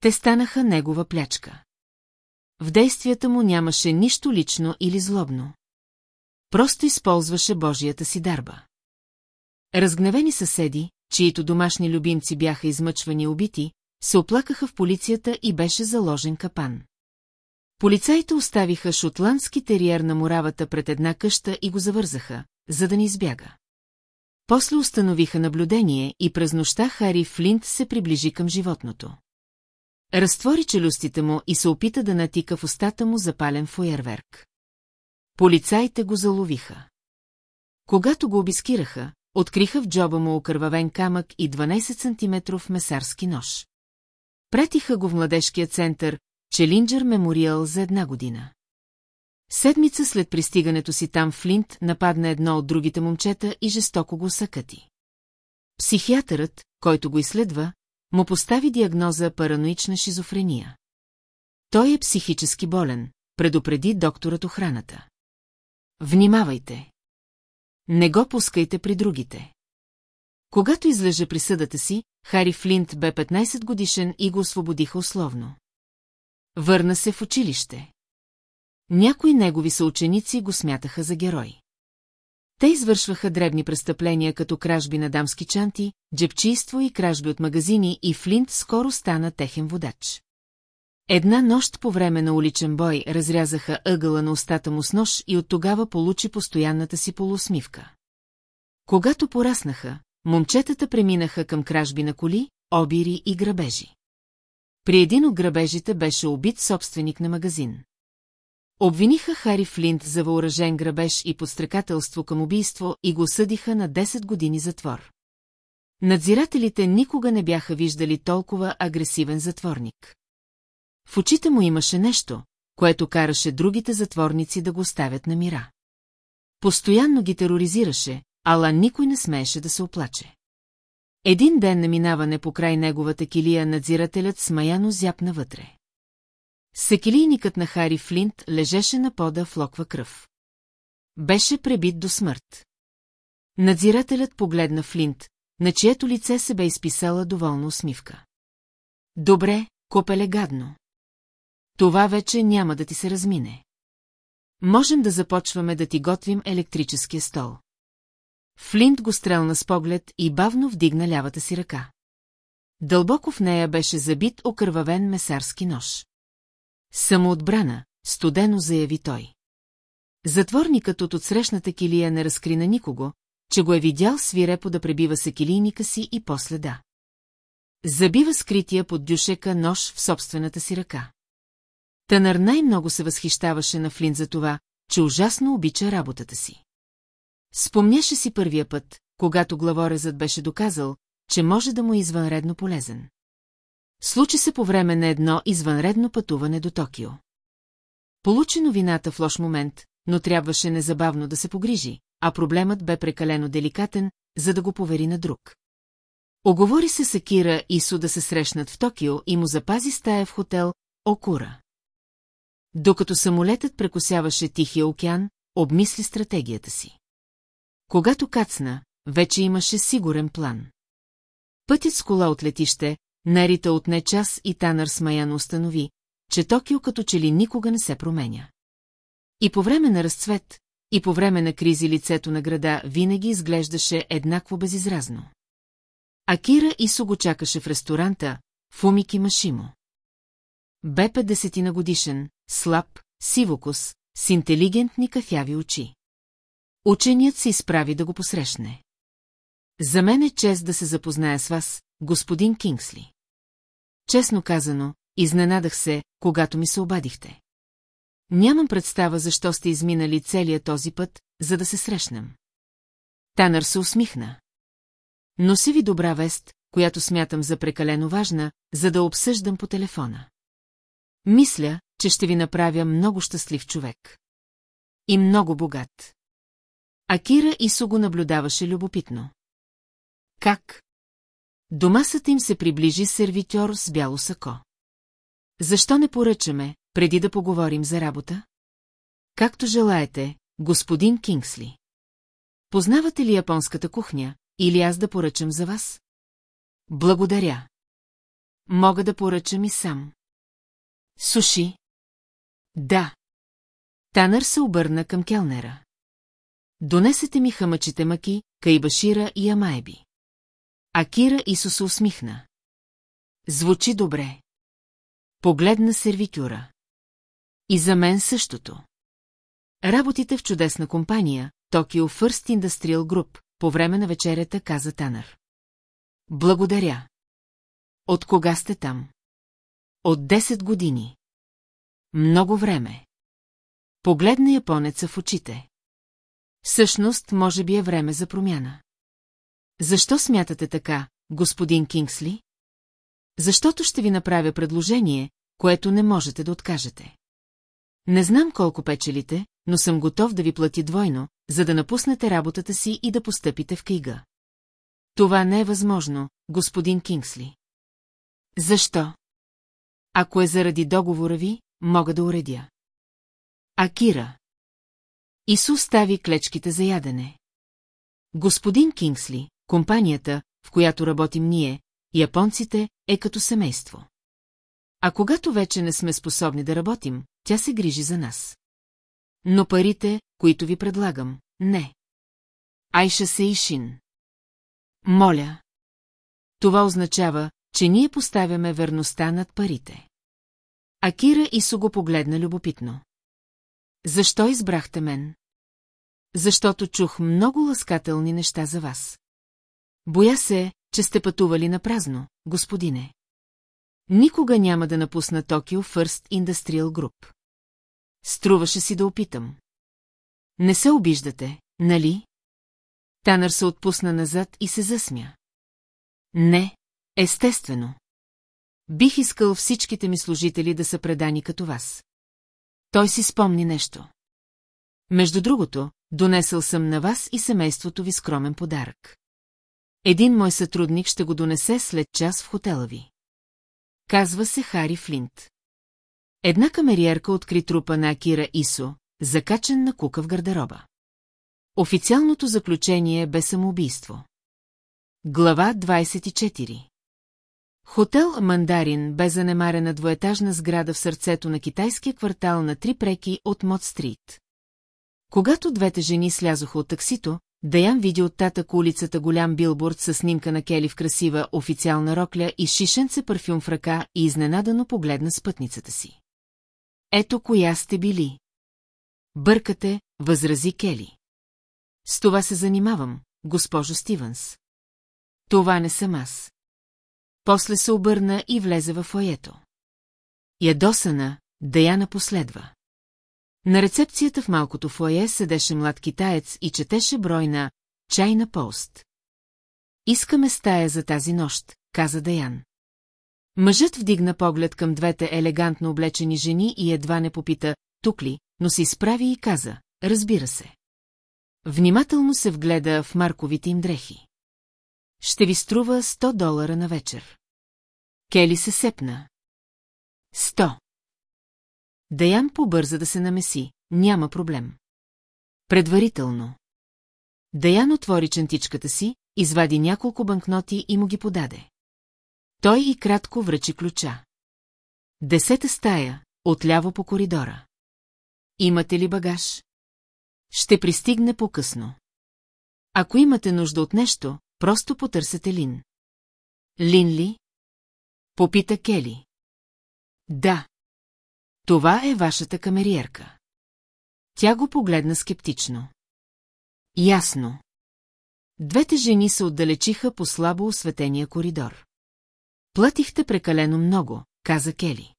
Те станаха негова плячка. В действията му нямаше нищо лично или злобно. Просто използваше Божията си дарба. Разгневени съседи, чието домашни любимци бяха измъчвани и убити, се оплакаха в полицията и беше заложен капан. Полицаите оставиха шотландски териер на муравата пред една къща и го завързаха, за да не избяга. После установиха наблюдение и през нощта Хари Флинт се приближи към животното. Разтвори челюстите му и се опита да натика в устата му запален фойерверк. Полицаите го заловиха. Когато го обискираха, откриха в джоба му окървавен камък и 12 см месарски нож. Претиха го в младежкия център Челинджър Мемориал за една година. Седмица след пристигането си там Флинт нападна едно от другите момчета и жестоко го съкати. Психиатърът, който го изследва, му постави диагноза параноична шизофрения. Той е психически болен, предупреди докторът охраната. Внимавайте! Не го пускайте при другите. Когато излежа присъдата си, Хари Флинт бе 15 годишен и го освободиха условно. Върна се в училище. Някои негови съученици го смятаха за герой. Те извършваха дребни престъпления като кражби на дамски чанти, джепчийство и кражби от магазини и Флинт скоро стана техен водач. Една нощ по време на уличен бой разрязаха ъгъла на устата му с нож и от тогава получи постоянната си полусмивка. Когато пораснаха, момчетата преминаха към кражби на коли, обири и грабежи. При един от грабежите беше убит собственик на магазин. Обвиниха Хари Флинт за въоръжен грабеж и подстрекателство към убийство и го съдиха на 10 години затвор. Надзирателите никога не бяха виждали толкова агресивен затворник. В очите му имаше нещо, което караше другите затворници да го оставят на мира. Постоянно ги тероризираше, ала никой не смееше да се оплаче. Един ден на минаване по край неговата килия надзирателят смаяно зяпна вътре. Секилийникът на Хари Флинт лежеше на пода в локва кръв. Беше пребит до смърт. Надзирателят погледна Флинт, на чието лице се бе изписала доволна усмивка. Добре, копеле гадно. Това вече няма да ти се размине. Можем да започваме да ти готвим електрическия стол. Флинт го стрелна с поглед и бавно вдигна лявата си ръка. Дълбоко в нея беше забит окървавен месарски нож. Самоотбрана, студено заяви той. Затворникът от отсрещната килия не разкри на никого, че го е видял свирепо да пребива се килийника си и после да. Забива скрития под дюшека нож в собствената си ръка. Танър най-много се възхищаваше на Флин за това, че ужасно обича работата си. Спомняше си първия път, когато главорезът беше доказал, че може да му е извънредно полезен. Случи се по време на едно извънредно пътуване до Токио. Получи новината в лош момент, но трябваше незабавно да се погрижи, а проблемът бе прекалено деликатен, за да го повери на друг. Оговори се Сакира и Су да се срещнат в Токио и му запази стая в хотел Окура. Докато самолетът прекосяваше Тихия океан, обмисли стратегията си. Когато кацна, вече имаше сигурен план. Пътят с кола от летище, Нарита отне час и Танър смаяно установи, че Токио като че ли никога не се променя. И по време на разцвет, и по време на кризи лицето на града винаги изглеждаше еднакво безизразно. Акира Исо го чакаше в ресторанта, Фумики Машимо. Бе 50 на годишен, слаб, сивокус, с интелигентни кафяви очи. Ученият се изправи да го посрещне. За мен е чест да се запозная с вас, господин Кингсли. Честно казано, изненадах се, когато ми се обадихте. Нямам представа защо сте изминали целия този път, за да се срещнем. Танър се усмихна. Носи ви добра вест, която смятам за прекалено важна, за да обсъждам по телефона. Мисля, че ще ви направя много щастлив човек. И много богат. Акира Исо го наблюдаваше любопитно. Как? До масата им се приближи сервитьор с бяло сако. Защо не поръчаме, преди да поговорим за работа? Както желаете, господин Кингсли. Познавате ли японската кухня, или аз да поръчам за вас? Благодаря. Мога да поръчам и сам. Суши? Да. Танър се обърна към келнера. Донесете ми хамачите маки, кайбашира и амаеби. Акира Исо се усмихна. Звучи добре. Погледна сервитюра. И за мен същото. Работите в чудесна компания, Токио First Industrial Group, по време на вечерята каза Танър. Благодаря. От кога сте там? От 10 години. Много време. Погледна японеца в очите. Всъщност, може би е време за промяна. Защо смятате така, господин Кингсли? Защото ще ви направя предложение, което не можете да откажете. Не знам колко печелите, но съм готов да ви плати двойно, за да напуснете работата си и да постъпите в Кига. Това не е възможно, господин Кингсли. Защо? Ако е заради договора ви, мога да уредя. Акира. Ису стави клечките за ядене. Господин Кингсли, компанията, в която работим ние, японците, е като семейство. А когато вече не сме способни да работим, тя се грижи за нас. Но парите, които ви предлагам, не. Айша се Ишин. Моля. Това означава, че ние поставяме верността над парите. Акира Исо го погледна любопитно. Защо избрахте мен? Защото чух много ласкателни неща за вас. Боя се, че сте пътували на празно, господине. Никога няма да напусна Токио First Industrial Group. Струваше си да опитам. Не се обиждате, нали? Танър се отпусна назад и се засмя. Не, естествено. Бих искал всичките ми служители да са предани като вас. Той си спомни нещо. Между другото, донесъл съм на вас и семейството ви скромен подарък. Един мой сътрудник ще го донесе след час в хотела ви. Казва се Хари Флинт. Една камериерка откри трупа на Акира Исо, закачен на кука в гардероба. Официалното заключение бе самоубийство. Глава 24 Хотел Мандарин бе занемарена двоетажна сграда в сърцето на китайския квартал на три преки от Мод Стрит. Когато двете жени слязоха от таксито, Даян видя от татък улицата голям билборд с снимка на Кели в красива официална рокля и шишенце парфюм в ръка и изненадано погледна спътницата си. Ето коя сте били. Бъркате, възрази Кели. С това се занимавам, госпожо Стивенс. Това не съм аз. После се обърна и влезе в фоето. Ядосана, Даяна последва. На рецепцията в малкото фойе седеше млад китаец и четеше брой на «Чайна пост». Искаме стая за тази нощ, каза Даян. Мъжът вдигна поглед към двете елегантно облечени жени и едва не попита, тук ли, но се изправи и каза, разбира се. Внимателно се вгледа в марковите им дрехи. Ще ви струва 100 долара на вечер. Кели се сепна. Сто. Даян побърза да се намеси, няма проблем. Предварително. Даян отвори чантичката си, извади няколко банкноти и му ги подаде. Той и кратко връчи ключа. Десета стая, отляво по коридора. Имате ли багаж? Ще пристигне по-късно. Ако имате нужда от нещо, просто потърсете Лин. Лин ли? Попита Кели. Да. Това е вашата камериерка. Тя го погледна скептично. Ясно. Двете жени се отдалечиха по слабо осветения коридор. Платихте прекалено много, каза Кели.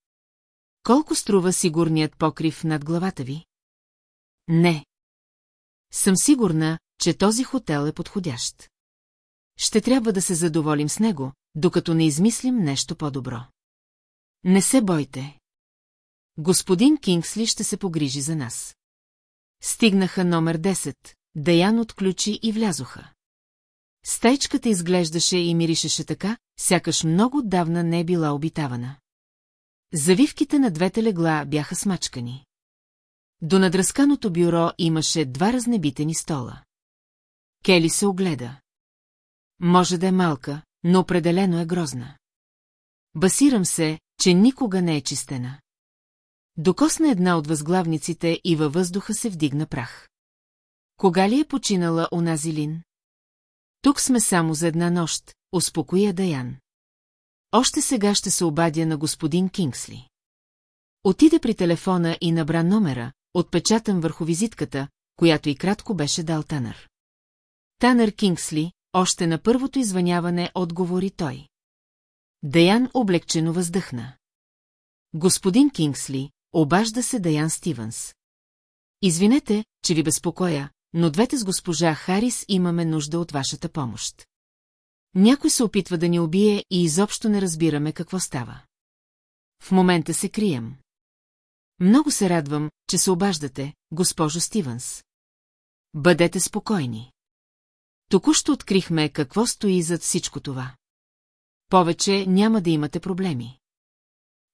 Колко струва сигурният покрив над главата ви? Не. Съм сигурна, че този хотел е подходящ. Ще трябва да се задоволим с него, докато не измислим нещо по-добро. Не се бойте. Господин Кингсли ще се погрижи за нас. Стигнаха номер 10, Даян отключи и влязоха. Стайчката изглеждаше и миришеше така, сякаш много отдавна не е била обитавана. Завивките на двете легла бяха смачкани. До надръсканото бюро имаше два разнебитени стола. Кели се огледа. Може да е малка, но определено е грозна. Басирам се, че никога не е чистена. Докосна една от възглавниците и във въздуха се вдигна прах. Кога ли е починала онази Лин? Тук сме само за една нощ, успокоя Даян. Още сега ще се обадя на господин Кингсли. Отиде при телефона и набра номера, отпечатан върху визитката, която и кратко беше дал Танър. Танър Кингсли, още на първото извъняване отговори той. Даян облегчено въздъхна. Господин Кингсли, обажда се Даян Стивенс. Извинете, че ви безпокоя, но двете с госпожа Харис имаме нужда от вашата помощ. Някой се опитва да ни убие и изобщо не разбираме какво става. В момента се крием. Много се радвам, че се обаждате, госпожо Стивенс. Бъдете спокойни. Току-що открихме какво стои зад всичко това. Повече няма да имате проблеми.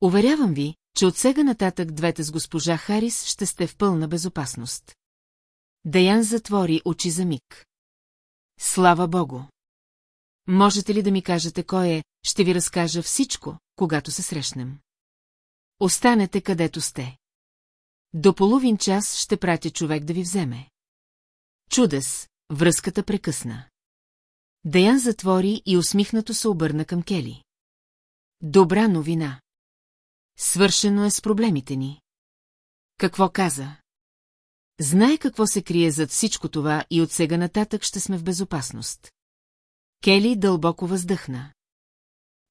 Уверявам ви, че от сега нататък двете с госпожа Харис ще сте в пълна безопасност. Даян затвори очи за миг. Слава Богу! Можете ли да ми кажете кой е, ще ви разкажа всичко, когато се срещнем. Останете където сте. До половин час ще пратя човек да ви вземе. Чудес, връзката прекъсна. Даян затвори и усмихнато се обърна към Кели. Добра новина. Свършено е с проблемите ни. Какво каза? Знае какво се крие зад всичко това и от сега нататък ще сме в безопасност. Кели дълбоко въздъхна.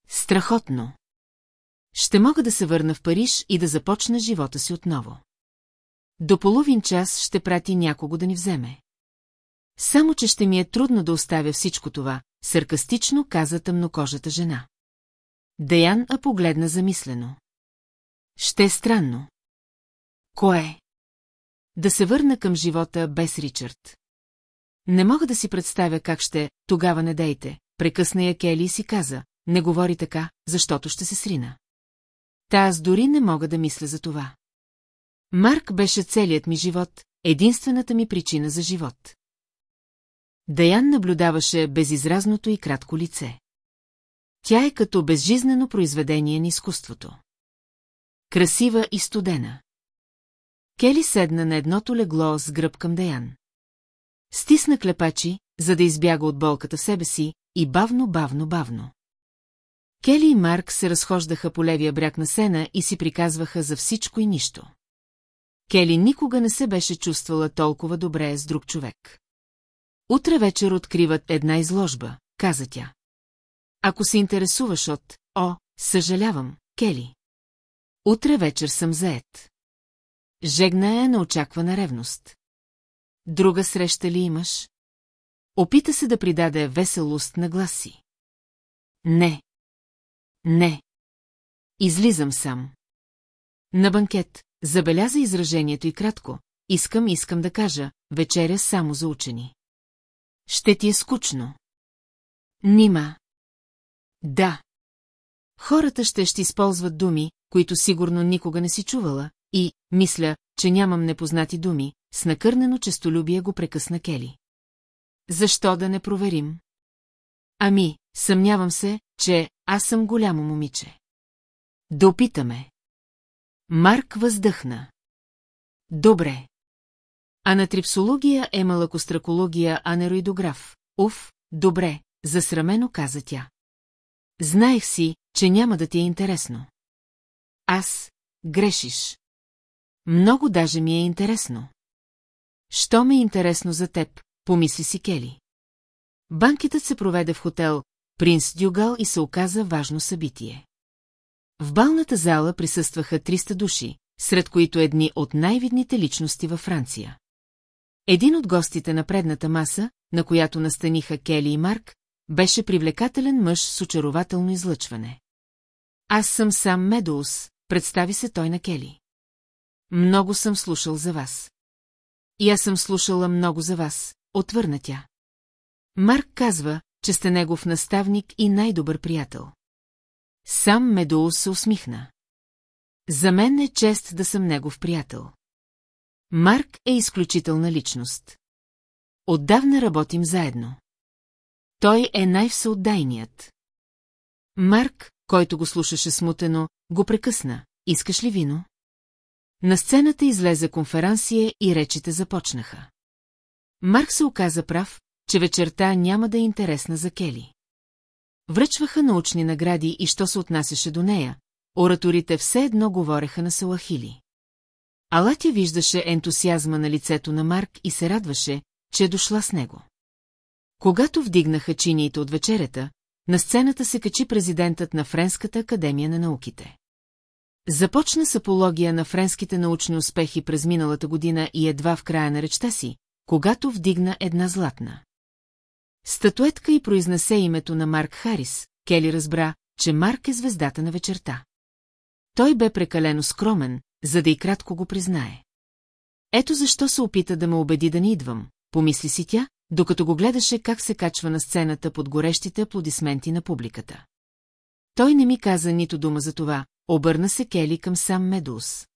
Страхотно. Ще мога да се върна в Париж и да започна живота си отново. До половин час ще прати някого да ни вземе. Само, че ще ми е трудно да оставя всичко това, саркастично каза тъмнокожата жена. Деян а погледна замислено. Ще е странно. Кое? Да се върна към живота без Ричард. Не мога да си представя как ще, тогава не дейте, прекъсна я Кели и си каза, не говори така, защото ще се срина. Та аз дори не мога да мисля за това. Марк беше целият ми живот, единствената ми причина за живот. Даян наблюдаваше безизразното и кратко лице. Тя е като безжизнено произведение на изкуството. Красива и студена. Кели седна на едното легло с гръб към Даян. Стисна клепачи, за да избяга от болката в себе си, и бавно, бавно, бавно. Кели и Марк се разхождаха по левия бряг на сена и си приказваха за всичко и нищо. Кели никога не се беше чувствала толкова добре с друг човек. Утре вечер откриват една изложба, каза тя. Ако се интересуваш от... О, съжалявам, Кели. Утре вечер съм заед. Жегна е на очаквана ревност. Друга среща ли имаш? Опита се да придаде веселост на гласи. Не. Не. Излизам сам. На банкет, забеляза изражението и кратко. Искам, искам да кажа, вечеря само за учени. Ще ти е скучно. Нима. Да. Хората ще ще използват думи, които сигурно никога не си чувала, и, мисля, че нямам непознати думи, с накърнено честолюбие го прекъсна Кели. Защо да не проверим? Ами, съмнявам се, че аз съм голямо момиче. Да опитаме. Марк въздъхна. Добре. Анатрипсология е малакостракология, а нероидограф. Уф, добре, засрамено каза тя. Знаех си, че няма да ти е интересно. Аз, грешиш. Много даже ми е интересно. Що ме е интересно за теб, помисли си Кели. Банкетът се проведе в хотел Принц Дюгал и се оказа важно събитие. В балната зала присъстваха 300 души, сред които едни от най-видните личности във Франция. Един от гостите на предната маса, на която настаниха Кели и Марк, беше привлекателен мъж с очарователно излъчване. Аз съм сам Медоус, представи се той на Кели. Много съм слушал за вас. И аз съм слушала много за вас, отвърна тя. Марк казва, че сте негов наставник и най-добър приятел. Сам Медоус се усмихна. За мен е чест да съм негов приятел. Марк е изключителна личност. Отдавна работим заедно. Той е най-всеотдайният. Марк, който го слушаше смутено, го прекъсна. Искаш ли вино? На сцената излезе конференция и речите започнаха. Марк се оказа прав, че вечерта няма да е интересна за Кели. Връчваха научни награди и що се отнасяше до нея, ораторите все едно говореха на Салахили. Алатя виждаше ентусиазма на лицето на Марк и се радваше, че е дошла с него. Когато вдигнаха чиниите от вечерята, на сцената се качи президентът на Френската академия на науките. Започна с апология на френските научни успехи през миналата година и едва в края на речта си, когато вдигна една златна. Статуетка и произнесе името на Марк Харис, Кели разбра, че Марк е звездата на вечерта. Той бе прекалено скромен, за да и кратко го признае. Ето защо се опита да ме убеди да не идвам, помисли си тя, докато го гледаше как се качва на сцената под горещите аплодисменти на публиката. Той не ми каза нито дума за това, обърна се Кели към сам Медус.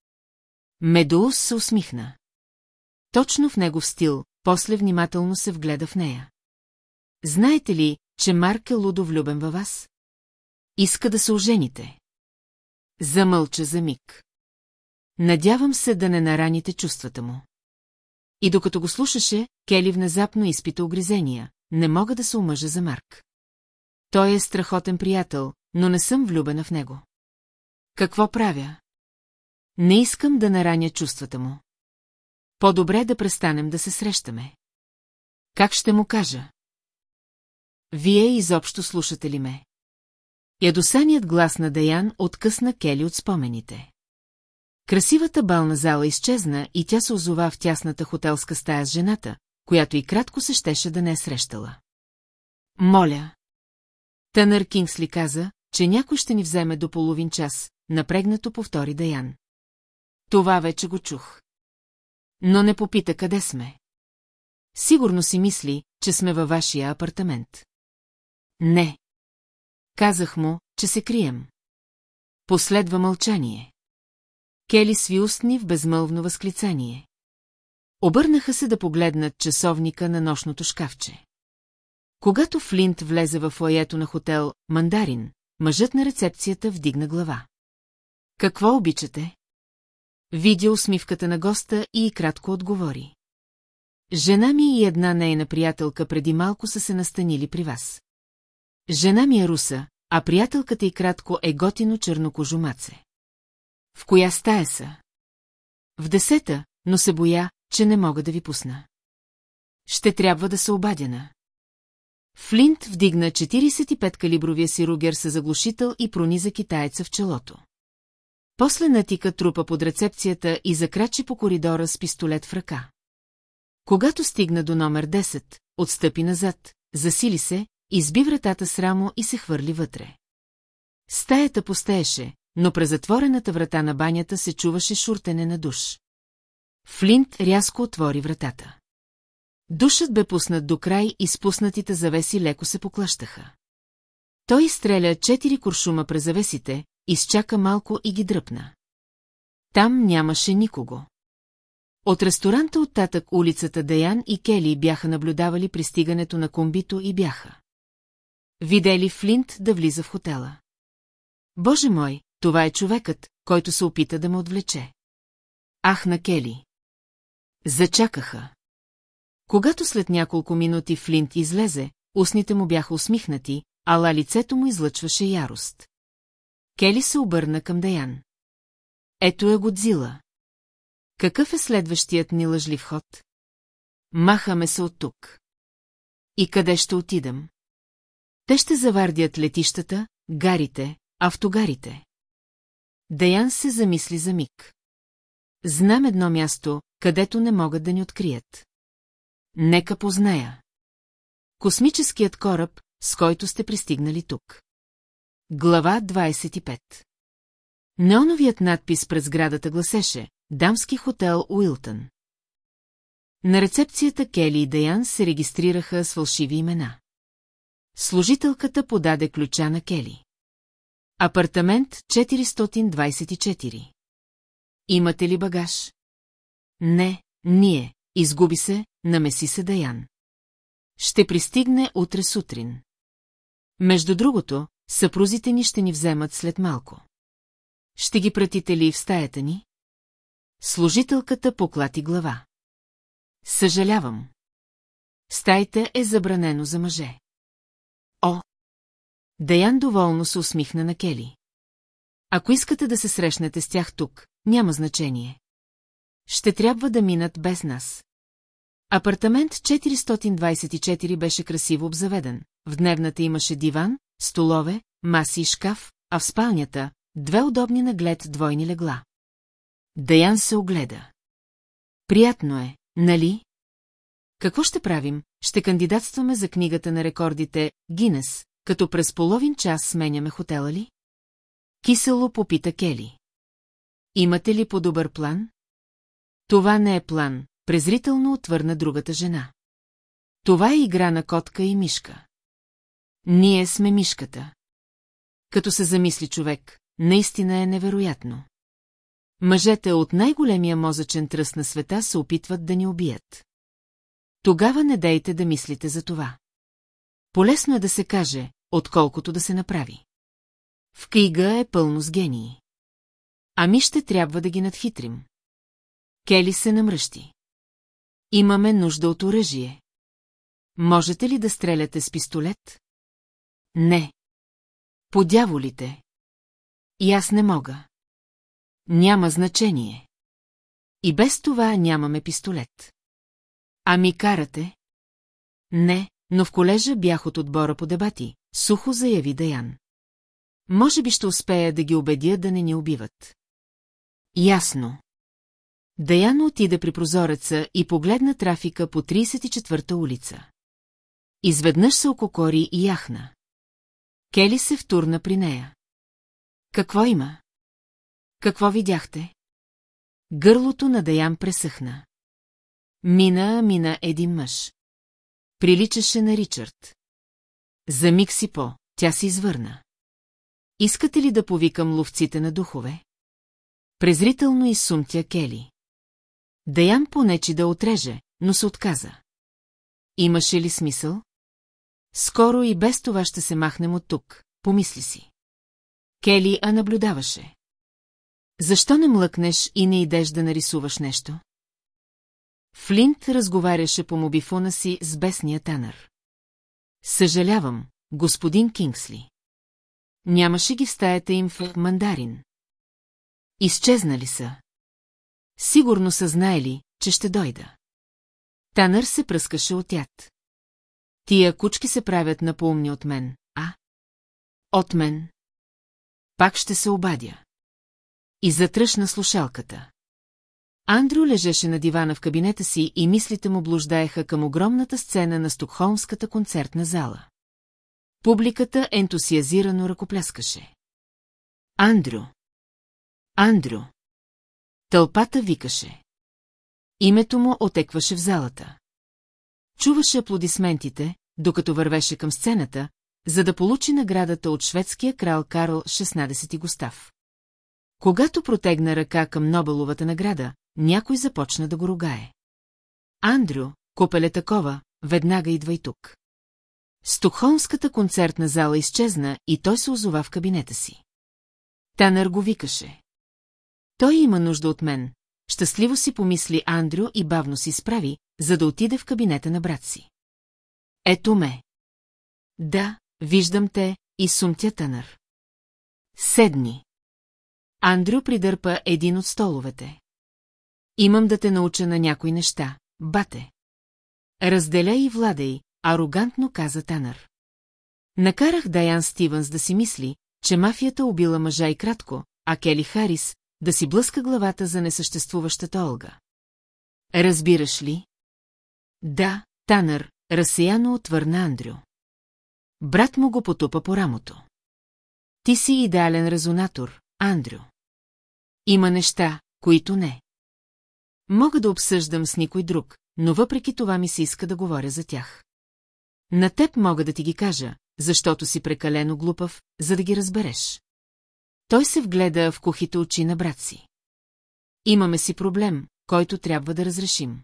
Медус се усмихна. Точно в негов стил, после внимателно се вгледа в нея. Знаете ли, че Марк е лудо във вас? Иска да се ожените. Замълча за миг. Надявам се да не нараните чувствата му. И докато го слушаше, Кели внезапно изпита огризения. Не мога да се омъжа за Марк. Той е страхотен приятел, но не съм влюбена в него. Какво правя? Не искам да нараня чувствата му. По-добре да престанем да се срещаме. Как ще му кажа? Вие изобщо слушате ли ме? Ядосаният глас на Даян откъсна Кели от спомените. Красивата бална зала изчезна и тя се озова в тясната хотелска стая с жената, която и кратко се щеше да не е срещала. Моля. Тънър Кингсли каза, че някой ще ни вземе до половин час, напрегнато повтори Даян. Това вече го чух. Но не попита къде сме. Сигурно си мисли, че сме във вашия апартамент. Не. Казах му, че се крием. Последва мълчание. Кели сви устни в безмълвно възклицание. Обърнаха се да погледнат часовника на нощното шкафче. Когато Флинт влезе в фоето на хотел «Мандарин», мъжът на рецепцията вдигна глава. Какво обичате? Видя усмивката на госта и кратко отговори. Жена ми и една нейна приятелка преди малко са се настанили при вас. Жена ми е руса, а приятелката и кратко е готино чернокожумаце. В коя стая са? В десета, но се боя, че не мога да ви пусна. Ще трябва да се обадена. Флинт вдигна 45 калибровия си ругер с заглушител и прониза китаеца в челото. После натика трупа под рецепцията и закрачи по коридора с пистолет в ръка. Когато стигна до номер 10, отстъпи назад, засили се, изби вратата с рамо и се хвърли вътре. Стаята постееше, но през затворената врата на банята се чуваше шуртене на душ. Флинт рязко отвори вратата. Душът бе пуснат до край и спуснатите завеси леко се поклащаха. Той изстреля четири куршума през завесите, изчака малко и ги дръпна. Там нямаше никого. От ресторанта оттатък улицата Даян и Кели бяха наблюдавали пристигането на комбито и бяха. Видели Флинт да влиза в хотела. Боже мой, това е човекът, който се опита да ме отвлече. Ах на Кели. Зачакаха. Когато след няколко минути Флинт излезе, устните му бяха усмихнати, ала лицето му излъчваше ярост. Кели се обърна към Даян. Ето е Годзила. Какъв е следващият ни лъжлив ход? Махаме се от тук. И къде ще отидем? Те ще завардят летищата, гарите, автогарите. Даян се замисли за миг. Знам едно място, където не могат да ни открият. Нека позная. Космическият кораб, с който сте пристигнали тук. Глава 25 Неоновият надпис пред сградата гласеше «Дамски хотел Уилтън». На рецепцията Кели и Даян се регистрираха с фалшиви имена. Служителката подаде ключа на Кели. Апартамент 424. Имате ли багаж? Не, ние. Изгуби се, намеси се Даян. Ще пристигне утре сутрин. Между другото, съпрузите ни ще ни вземат след малко. Ще ги пратите ли в стаята ни? Служителката поклати глава. Съжалявам. Стаята е забранено за мъже. О! Даян доволно се усмихна на Кели. Ако искате да се срещнете с тях тук, няма значение. Ще трябва да минат без нас. Апартамент 424 беше красиво обзаведен. В дневната имаше диван, столове, маси и шкаф, а в спалнята две удобни наглед двойни легла. Даян се огледа. Приятно е, нали? Какво ще правим? Ще кандидатстваме за книгата на рекордите Гинес, като през половин час сменяме хотела ли? Кисело попита Кели. Имате ли по-добър план? Това не е план, презрително отвърна другата жена. Това е игра на котка и мишка. Ние сме мишката. Като се замисли човек, наистина е невероятно. Мъжете от най-големия мозъчен тръст на света се опитват да ни убият. Тогава не дейте да мислите за това. Полесно е да се каже, отколкото да се направи. В книга е пълно с гении. Ами ще трябва да ги надхитрим. Кели се намръщи. Имаме нужда от оръжие. Можете ли да стреляте с пистолет? Не. Подяволите. И аз не мога. Няма значение. И без това нямаме пистолет. Ами карате? Не, но в колежа бях от отбора по дебати, сухо заяви Даян. Може би ще успея да ги убедя да не ни убиват. Ясно. Даян отиде при прозореца и погледна трафика по 34-та улица. Изведнъж се ококори и яхна. Кели се втурна при нея. Какво има? Какво видяхте? Гърлото на Даян пресъхна. Мина, мина един мъж. Приличаше на Ричард. За миг си по, тя се извърна. Искате ли да повикам ловците на духове? Презрително изсумтя Кели. Даян понечи да отреже, но се отказа. Имаше ли смисъл? Скоро и без това ще се махнем от тук, помисли си. Кели а наблюдаваше. Защо не млъкнеш и не идеш да нарисуваш нещо? Флинт разговаряше по мобифона си с бесния Танър. Съжалявам, господин Кингсли. Нямаше ги в стаята им в мандарин. Изчезнали са. Сигурно са знаели, че ще дойда. Танър се пръскаше от яд. Тия кучки се правят на поумни от мен, а? От мен. Пак ще се обадя. И затръшна слушалката. Андрю лежеше на дивана в кабинета си и мислите му блуждаеха към огромната сцена на Стокхолмската концертна зала. Публиката ентусиазирано ръкопляскаше. Андрю! Андрю! Тълпата викаше. Името му отекваше в залата. Чуваше аплодисментите, докато вървеше към сцената, за да получи наградата от шведския крал Карл 16 Густав. Когато протегна ръка към Нобеловата награда, някой започна да го ругае. Андрю, копеле такова, веднага идва и тук. Стокхолмската концертна зала изчезна и той се озова в кабинета си. Танър го викаше. Той има нужда от мен. Щастливо си помисли Андрю и бавно си справи, за да отиде в кабинета на брат си. Ето ме. Да, виждам те и сумтя Танър. Седни. Андрю придърпа един от столовете. Имам да те науча на някои неща, бате. Разделя и владей, арогантно каза Танър. Накарах Даян Стивенс да си мисли, че мафията убила мъжа и кратко, а Кели Харис да си блъска главата за несъществуващата Олга. Разбираш ли? Да, Танър, разсеяно отвърна Андрю. Брат му го потупа по рамото. Ти си идеален резонатор, Андрю. Има неща, които не. Мога да обсъждам с никой друг, но въпреки това ми се иска да говоря за тях. На теб мога да ти ги кажа, защото си прекалено глупав, за да ги разбереш. Той се вгледа в кухите очи на брат си. Имаме си проблем, който трябва да разрешим.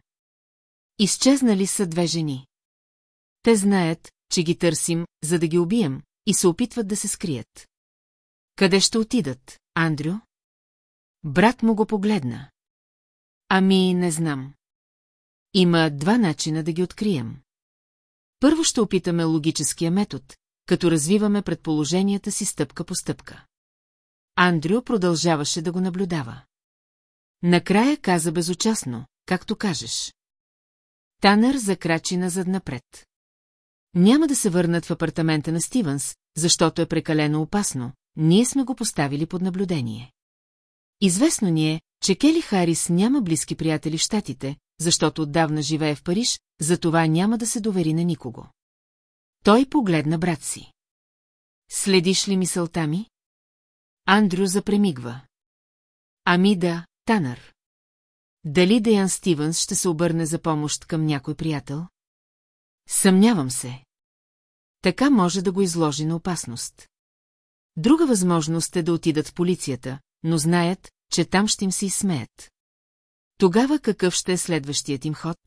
Изчезнали са две жени. Те знаят, че ги търсим, за да ги убием, и се опитват да се скрият. Къде ще отидат, Андрю? Брат му го погледна. Ами, не знам. Има два начина да ги открием. Първо ще опитаме логическия метод, като развиваме предположенията си стъпка по стъпка. Андрю продължаваше да го наблюдава. Накрая каза безучастно, както кажеш. Танър закрачи назад напред. Няма да се върнат в апартамента на Стивенс, защото е прекалено опасно, ние сме го поставили под наблюдение. Известно ни е, че Кели Харис няма близки приятели в Штатите, защото отдавна живее в Париж, затова няма да се довери на никого. Той погледна брат си. Следиш ли мисълта ми? Андрю запремигва. Ами да, Танър. Дали Деян Стивенс ще се обърне за помощ към някой приятел? Съмнявам се. Така може да го изложи на опасност. Друга възможност е да отидат в полицията, но знаят, че там ще им се изсмеят. Тогава какъв ще е следващият им ход?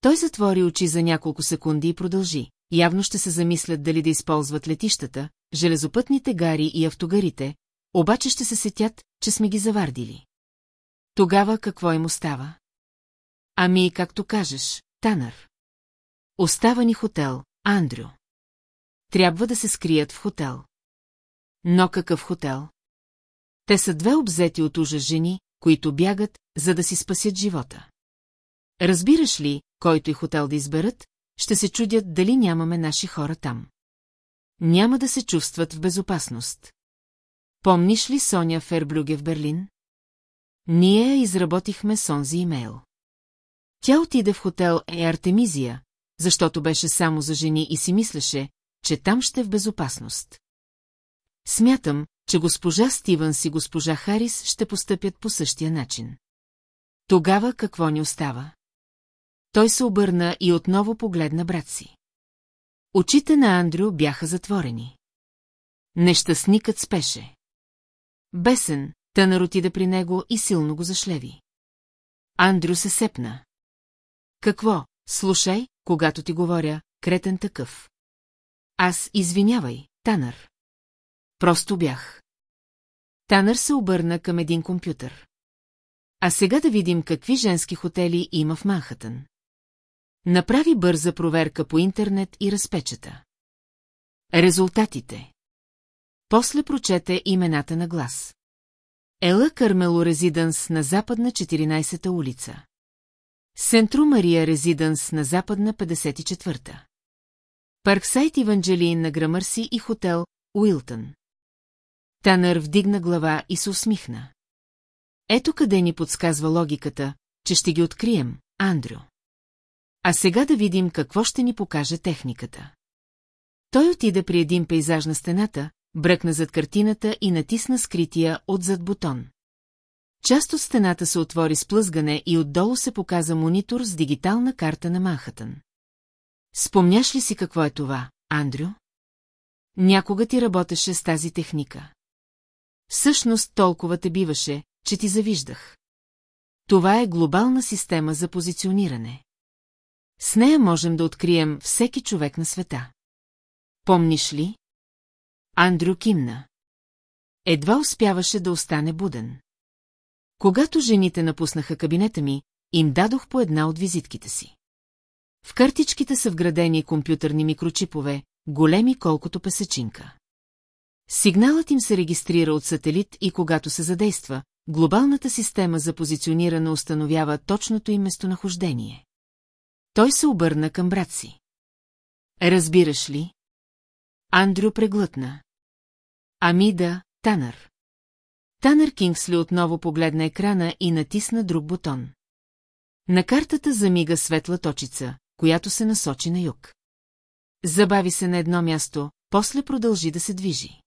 Той затвори очи за няколко секунди и продължи. Явно ще се замислят дали да използват летищата, железопътните гари и автогарите, обаче ще се сетят, че сме ги завардили. Тогава какво им остава? Ами, както кажеш, Танър. Остава ни хотел, Андрю. Трябва да се скрият в хотел. Но какъв хотел? Те са две обзети от ужас жени, които бягат, за да си спасят живота. Разбираш ли, който и хотел да изберат, ще се чудят дали нямаме наши хора там. Няма да се чувстват в безопасност. Помниш ли Соня Ферблюге в Берлин? Ние изработихме с онзи имейл. Тя отиде в хотел Е Артемизия, защото беше само за жени и си мислеше, че там ще е в безопасност. Смятам, че госпожа Стивънс и госпожа Харис ще постъпят по същия начин. Тогава какво ни остава? Той се обърна и отново погледна брат си. Очите на Андрю бяха затворени. Нещастникът спеше. Бесен, Тънър отида при него и силно го зашлеви. Андрю се сепна. Какво, слушай, когато ти говоря, кретен такъв. Аз извинявай, Танър. Просто бях. Танър се обърна към един компютър. А сега да видим какви женски хотели има в Манхатън. Направи бърза проверка по интернет и разпечата. Резултатите. После прочете имената на глас. Ела Кармело Резиденс на западна 14-та улица. Сентру Мария Резиденс на западна 54-та. Парксайт Еванджелиин на Грамърси и хотел Уилтън. Танър вдигна глава и се усмихна. Ето къде ни подсказва логиката, че ще ги открием, Андрю. А сега да видим какво ще ни покаже техниката. Той отида при един пейзаж на стената, бръкна зад картината и натисна скрития отзад бутон. Част от стената се отвори с плъзгане и отдолу се показа монитор с дигитална карта на Манхатън. Спомняш ли си какво е това, Андрю? Някога ти работеше с тази техника. Всъщност толкова те биваше, че ти завиждах. Това е глобална система за позициониране. С нея можем да открием всеки човек на света. Помниш ли? Андрю кимна. Едва успяваше да остане буден. Когато жените напуснаха кабинета ми, им дадох по една от визитките си. В картичките са вградени компютърни микрочипове, големи колкото песечинка. Сигналът им се регистрира от сателит и когато се задейства, глобалната система за позициониране установява точното им местонахождение. Той се обърна към брат си. Разбираш ли? Андрю преглътна. Ами да, Танър. Танър Кингсли отново погледна екрана и натисна друг бутон. На картата замига светла точица, която се насочи на юг. Забави се на едно място, после продължи да се движи.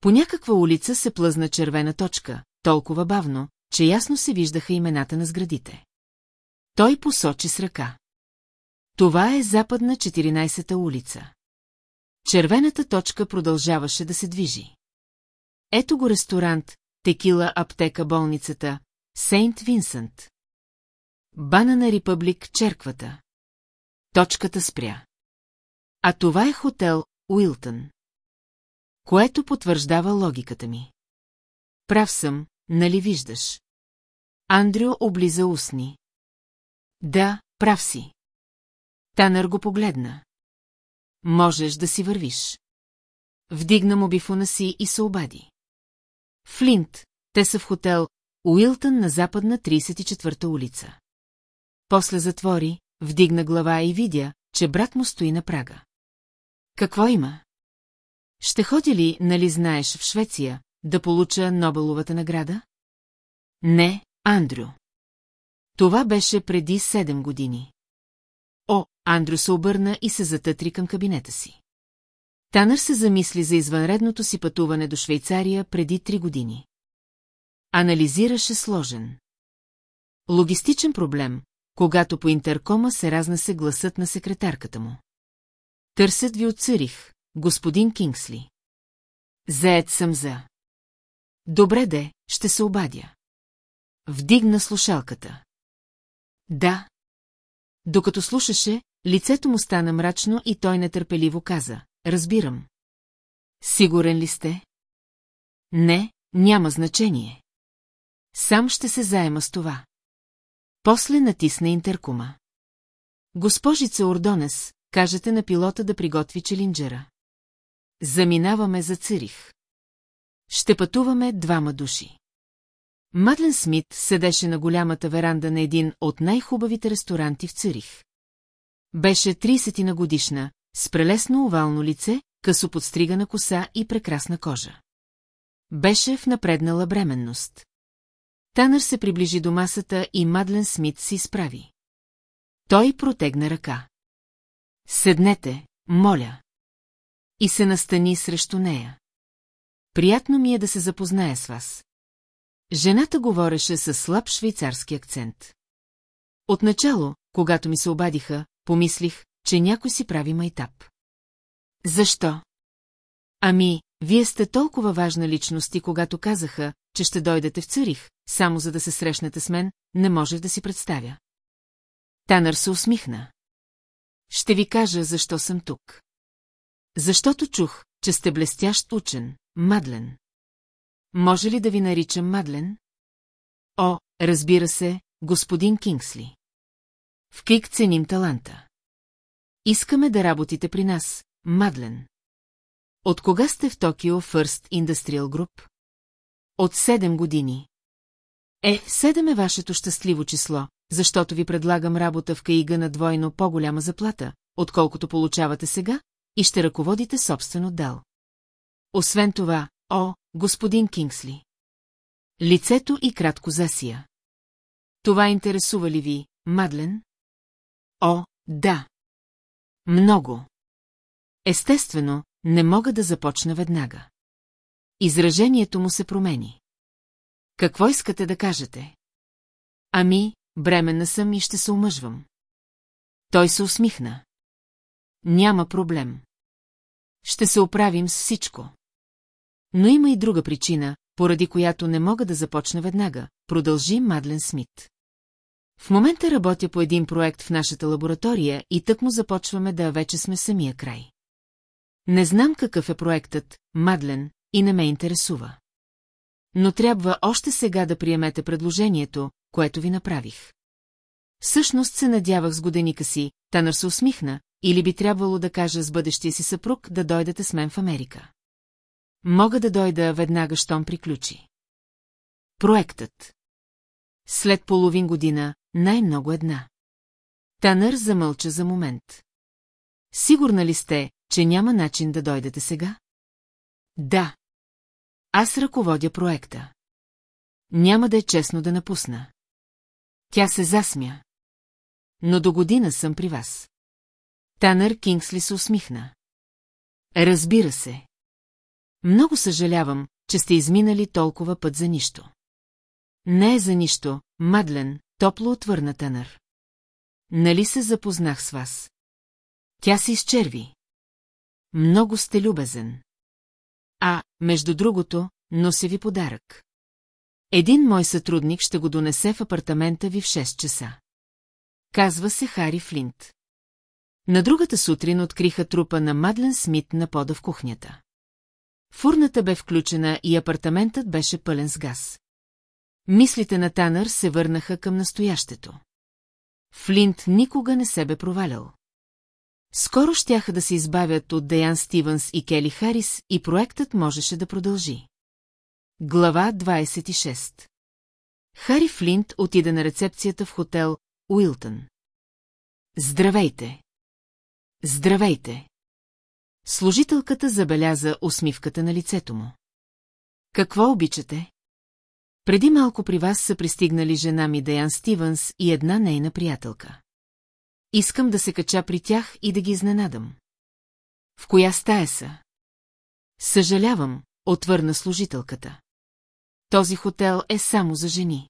По някаква улица се плъзна червена точка, толкова бавно, че ясно се виждаха имената на сградите. Той посочи с ръка. Това е западна 14-та улица. Червената точка продължаваше да се движи. Ето го ресторант, текила аптека болницата, Сейнт Винсент. Банана Репъблик черквата. Точката спря. А това е хотел Уилтън. Което потвърждава логиката ми. Прав съм, нали виждаш? Андрю облиза устни. Да, прав си. Танър го погледна. Можеш да си вървиш. Вдигна му бифона си и се обади. Флинт, те са в хотел Уилтън на западна 34-та улица. После затвори, вдигна глава и видя, че брат му стои на прага. Какво има? Ще ходя ли, нали знаеш, в Швеция, да получа Нобеловата награда? Не, Андрю. Това беше преди седем години. О, Андрю се обърна и се затътри към кабинета си. Танър се замисли за извънредното си пътуване до Швейцария преди три години. Анализираше сложен. Логистичен проблем, когато по интеркома се разнесе гласът на секретарката му. Търсят ви от Цирих, господин Кингсли. Заед съм за. Добре де, ще се обадя. Вдигна слушалката. Да. Докато слушаше, лицето му стана мрачно и той нетърпеливо каза. Разбирам. Сигурен ли сте? Не, няма значение. Сам ще се заема с това. После натисна интеркума. Госпожица Ордонес, кажете на пилота да приготви челинджера. Заминаваме за Цирих. Ще пътуваме двама души. Мадлен Смит седеше на голямата веранда на един от най-хубавите ресторанти в Цирих. Беше 30 на годишна, с прелесно овално лице, късо подстригана коса и прекрасна кожа. Беше в напреднала бременност. Танър се приближи до масата и Мадлен Смит се изправи. Той протегна ръка. Седнете, моля. И се настани срещу нея. Приятно ми е да се запозная с вас. Жената говореше със слаб швейцарски акцент. Отначало, когато ми се обадиха, помислих, че някой си прави майтап. Защо? Ами, вие сте толкова важна личност и когато казаха, че ще дойдете в Цюрих, само за да се срещнете с мен, не можех да си представя. Танър се усмихна. Ще ви кажа, защо съм тук. Защото чух, че сте блестящ учен, Мадлен. Може ли да ви наричам Мадлен? О, разбира се, господин Кингсли. В Кик ценим таланта. Искаме да работите при нас, Мадлен. От кога сте в Токио First Industrial Group? От седем години. Е, седем е вашето щастливо число, защото ви предлагам работа в Каига на двойно по-голяма заплата, отколкото получавате сега, и ще ръководите собствен отдел. Освен това, о, господин Кингсли. Лицето и кратко засия. Това интересува ли ви, Мадлен? О, да. Много. Естествено, не мога да започна веднага. Изражението му се промени. Какво искате да кажете? Ами, бременна съм и ще се омъжвам. Той се усмихна. Няма проблем. Ще се оправим с всичко. Но има и друга причина, поради която не мога да започна веднага, продължи Мадлен Смит. В момента работя по един проект в нашата лаборатория и тък му започваме да вече сме самия край. Не знам какъв е проектът, Мадлен, и не ме интересува. Но трябва още сега да приемете предложението, което ви направих. Всъщност се надявах с годеника си, Танър се усмихна, или би трябвало да кажа с бъдещия си съпруг да дойдете с мен в Америка. Мога да дойда веднага, щом приключи. Проектът. След половин година, най-много една. Танър замълча за момент. Сигурна ли сте, че няма начин да дойдете сега? Да. Аз ръководя проекта. Няма да е честно да напусна. Тя се засмя. Но до година съм при вас. Танър Кингсли се усмихна. Разбира се. Много съжалявам, че сте изминали толкова път за нищо. Не е за нищо, Мадлен, топло отвърна Танър. Нали се запознах с вас? Тя се изчерви. Много сте любезен. А, между другото, нося ви подарък. Един мой сътрудник ще го донесе в апартамента ви в 6 часа. Казва се Хари Флинт. На другата сутрин откриха трупа на Мадлен Смит на пода в кухнята. Фурната бе включена и апартаментът беше пълен с газ. Мислите на Танър се върнаха към настоящето. Флинт никога не се бе провалял. Скоро щяха да се избавят от Деян Стивенс и Кели Харис и проектът можеше да продължи. Глава 26 Хари Флинт отида на рецепцията в хотел Уилтън. Здравейте! Здравейте! Служителката забеляза усмивката на лицето му. Какво обичате? Преди малко при вас са пристигнали жена ми Даян Стивенс и една нейна приятелка. Искам да се кача при тях и да ги изненадам. В коя стая са? Съжалявам, отвърна служителката. Този хотел е само за жени.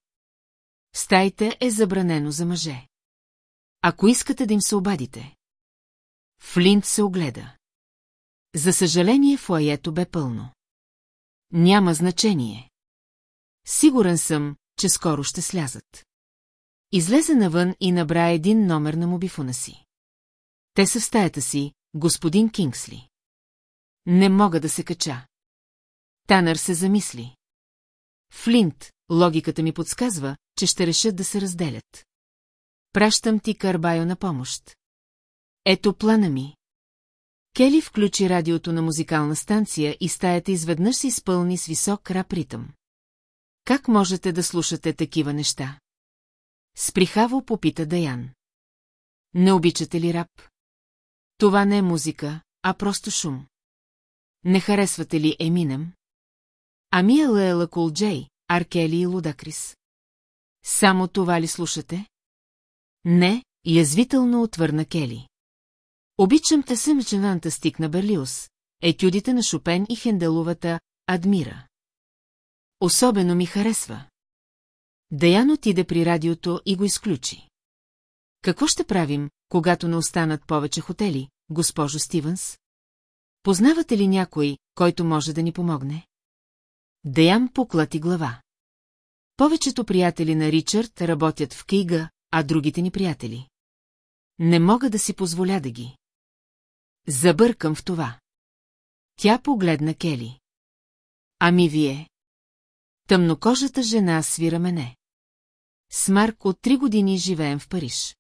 Стаите е забранено за мъже. Ако искате да им се обадите. Флинт се огледа. За съжаление, фуаето бе пълно. Няма значение. Сигурен съм, че скоро ще слязат. Излезе навън и набра един номер на мобифона си. Те са в стаята си, господин Кингсли. Не мога да се кача. Танър се замисли. Флинт, логиката ми подсказва, че ще решат да се разделят. Пращам ти Карбайо на помощ. Ето плана ми. Кели включи радиото на музикална станция и стаята изведнъж се изпълни с висок рап ритъм. Как можете да слушате такива неща? Сприхаво попита Даян. Не обичате ли рап? Това не е музика, а просто шум. Не харесвате ли Еминем? Ами Елела Кул Джей, Аркели и Лудакрис. Само това ли слушате? Не, язвително отвърна Кели. Обичам те семчеванта стик на Берлиус, етюдите на Шопен и Хенделовата Адмира. Особено ми харесва. Даян отиде при радиото и го изключи. Какво ще правим, когато не останат повече хотели, госпожо Стивенс? Познавате ли някой, който може да ни помогне? Даян поклати глава. Повечето приятели на Ричард работят в Кига, а другите ни приятели. Не мога да си позволя да ги. Забъркам в това. Тя погледна Кели. Ами вие? Тъмнокожата жена свира мене. С Марк от три години живеем в Париж.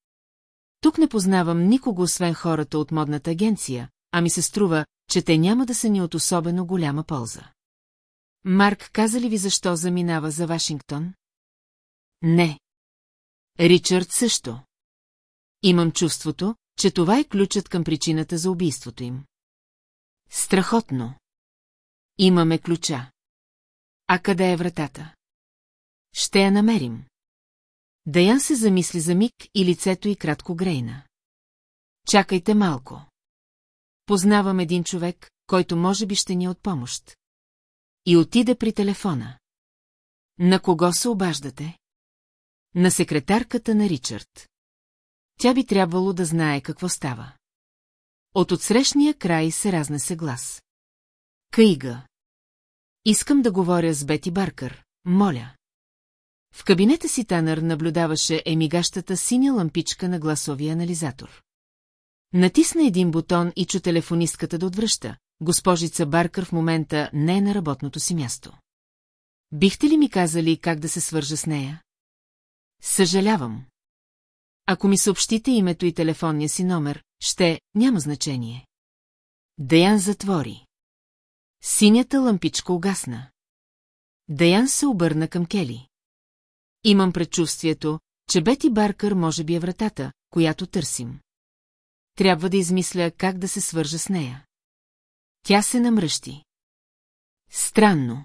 Тук не познавам никого, освен хората от модната агенция, а ми се струва, че те няма да са ни от особено голяма полза. Марк, каза ли ви защо заминава за Вашингтон? Не. Ричард също. Имам чувството, че това е ключът към причината за убийството им. Страхотно. Имаме ключа. А къде е вратата? Ще я намерим. Даян се замисли за миг и лицето й кратко грейна. Чакайте малко. Познавам един човек, който може би ще ни е от помощ. И отиде при телефона. На кого се обаждате? На секретарката на Ричард. Тя би трябвало да знае какво става. От отсрещния край се разнесе глас. Кайга. Искам да говоря с Бети Баркър, моля. В кабинета си Танър наблюдаваше емигащата синя лампичка на гласовия анализатор. Натисна един бутон и чу телефонистката да отвръща. Госпожица Баркър в момента не е на работното си място. Бихте ли ми казали как да се свържа с нея? Съжалявам. Ако ми съобщите името и телефонния си номер, ще няма значение. Даян затвори. Синята лампичка угасна. Даян се обърна към Кели. Имам предчувствието, че Бети Баркър може би е вратата, която търсим. Трябва да измисля как да се свържа с нея. Тя се намръщи. Странно.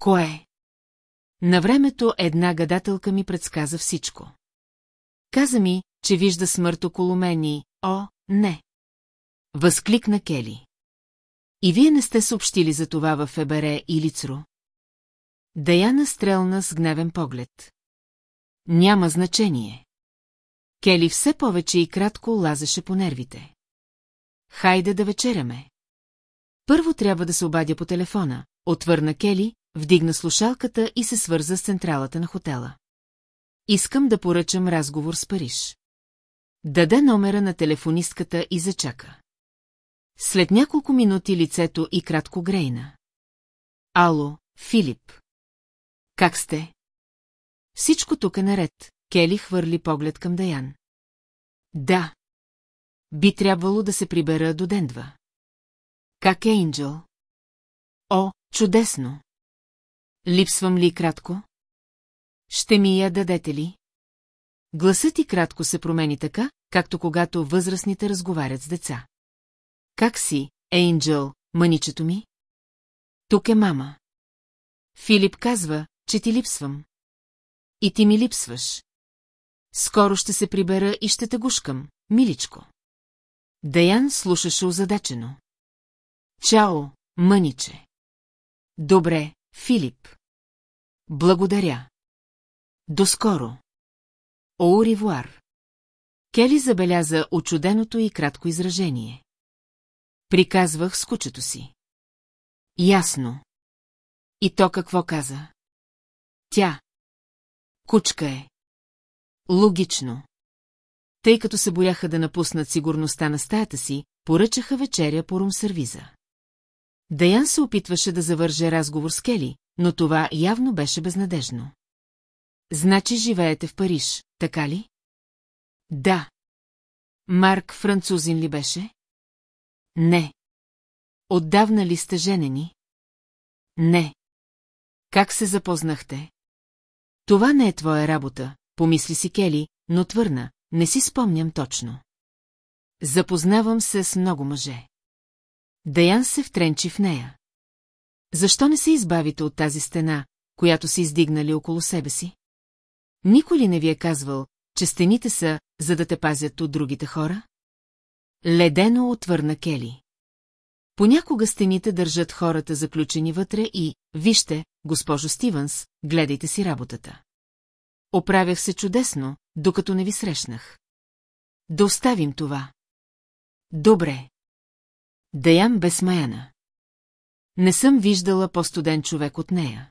Кое? На времето една гадателка ми предсказа всичко. Каза ми, че вижда смърт около мен и... О, не! Възкликна Кели. И вие не сте съобщили за това в Ебере или Цру? Даяна стрелна с гневен поглед. Няма значение. Кели все повече и кратко лазеше по нервите. Хайде да вечеряме. Първо трябва да се обадя по телефона, отвърна Кели, вдигна слушалката и се свърза с централата на хотела. Искам да поръчам разговор с Париж. Даде номера на телефонистката и зачака. След няколко минути лицето и кратко грейна. Ало, Филип. Как сте? Всичко тук е наред, Кели хвърли поглед към Даян. Да. Би трябвало да се прибера до Дендва. Как е, Инджел? О, чудесно! Липсвам ли кратко? Ще ми я дадете ли? Гласът ти кратко се промени така, както когато възрастните разговарят с деца. Как си, Ейнджъл, мъничето ми? Тук е мама. Филип казва, че ти липсвам. И ти ми липсваш. Скоро ще се прибера и ще те гушкам, миличко. Даян слушаше озадачено. Чао, мъниче. Добре, Филип. Благодаря. Доскоро. О, ривуар. Кели забеляза очуденото и кратко изражение. Приказвах с кучето си. Ясно. И то какво каза? Тя. Кучка е. Логично. Тъй като се бояха да напуснат сигурността на стаята си, поръчаха вечеря по румсервиза. Даян се опитваше да завърже разговор с Кели, но това явно беше безнадежно. Значи живеете в Париж, така ли? Да. Марк французин ли беше? Не. Отдавна ли сте женени? Не. Как се запознахте? Това не е твоя работа, помисли си Кели, но твърна, не си спомням точно. Запознавам се с много мъже. Даян се втренчи в нея. Защо не се избавите от тази стена, която си издигнали около себе си? Никой ли не ви е казвал, че стените са, за да те пазят от другите хора? Ледено отвърна Кели. Понякога стените държат хората заключени вътре и, вижте, госпожо Стивенс, гледайте си работата. Оправях се чудесно, докато не ви срещнах. Да оставим това. Добре. Даян бе смаяна. Не съм виждала по-студен човек от нея.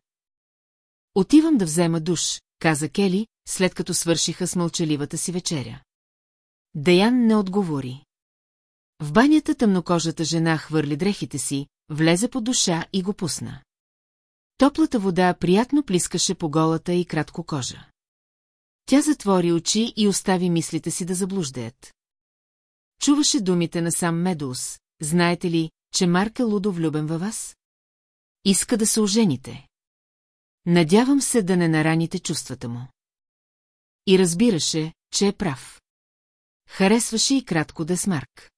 Отивам да взема душ, каза Кели, след като свършиха с мълчаливата си вечеря. Даян не отговори. В банята тъмнокожата жена хвърли дрехите си, влезе по душа и го пусна. Топлата вода приятно плискаше по голата и кратко кожа. Тя затвори очи и остави мислите си да заблуждаят. Чуваше думите на сам Медус. Знаете ли, че Марк е лудо влюбен във вас? Иска да се ожените. Надявам се да не нараните чувствата му. И разбираше, че е прав. Харесваше и кратко да е с Марк.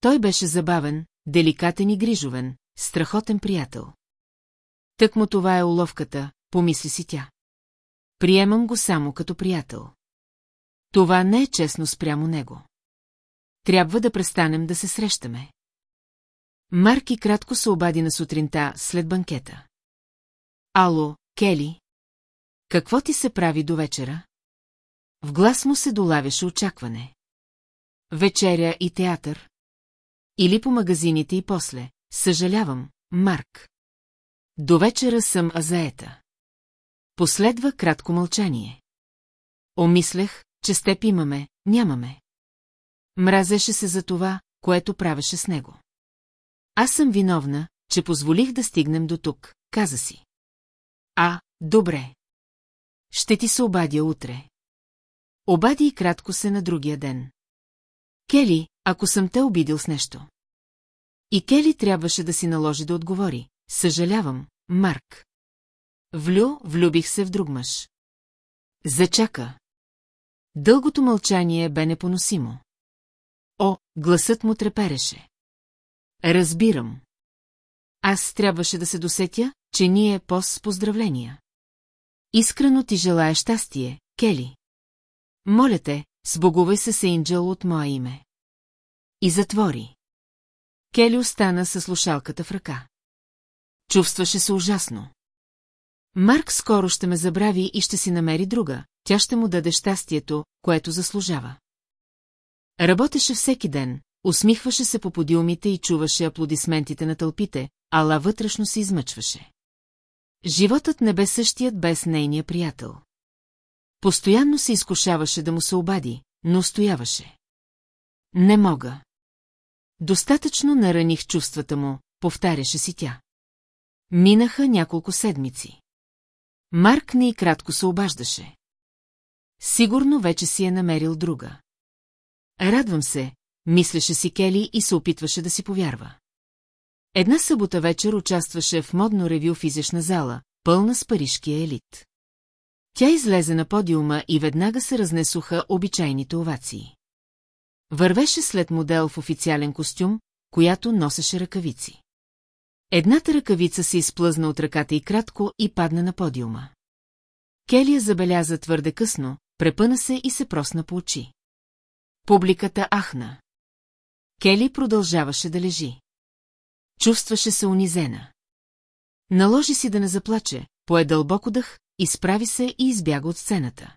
Той беше забавен, деликатен и грижовен, страхотен приятел. Тък му това е уловката, помисли си тя. Приемам го само като приятел. Това не е честно спрямо него. Трябва да престанем да се срещаме. Марки кратко се обади на сутринта след банкета. Ало, Кели? Какво ти се прави до вечера? В глас му се долавяше очакване. Вечеря и театър? Или по магазините и после. Съжалявам, Марк. До вечера съм азаета. Последва кратко мълчание. Омислех, че с теб имаме, нямаме. Мразеше се за това, което правеше с него. Аз съм виновна, че позволих да стигнем до тук, каза си. А, добре. Ще ти се обадя утре. Обади и кратко се на другия ден. Кели, ако съм те обидил с нещо. И Кели трябваше да си наложи да отговори. Съжалявам, Марк. Влю, влюбих се в друг мъж. Зачака. Дългото мълчание бе непоносимо. О, гласът му трепереше. Разбирам. Аз трябваше да се досетя, че ние пос с поздравления. Искрено ти желая щастие, Кели. Моля те, сбогувай се с Инджел от мое име. И затвори. Кели остана със слушалката в ръка. Чувстваше се ужасно. Марк скоро ще ме забрави и ще си намери друга, тя ще му даде щастието, което заслужава. Работеше всеки ден, усмихваше се по подиумите и чуваше аплодисментите на тълпите, ала вътрешно се измъчваше. Животът не бе същият без нейния приятел. Постоянно се изкушаваше да му се обади, но устояваше. Не мога. Достатъчно нараних чувствата му, повтаряше си тя. Минаха няколко седмици. Марк не и кратко се обаждаше. Сигурно вече си е намерил друга. Радвам се, мислеше си Кели и се опитваше да си повярва. Една събота вечер участваше в модно ревю в изящна зала, пълна с парижкия елит. Тя излезе на подиума и веднага се разнесоха обичайните овации. Вървеше след модел в официален костюм, която носеше ръкавици. Едната ръкавица се изплъзна от ръката и кратко и падна на подиума. Келия забеляза твърде късно, препъна се и се просна по очи. Публиката ахна. Кели продължаваше да лежи. Чувстваше се унизена. Наложи си да не заплаче, пое дълбоко дъх, изправи се и избяга от сцената.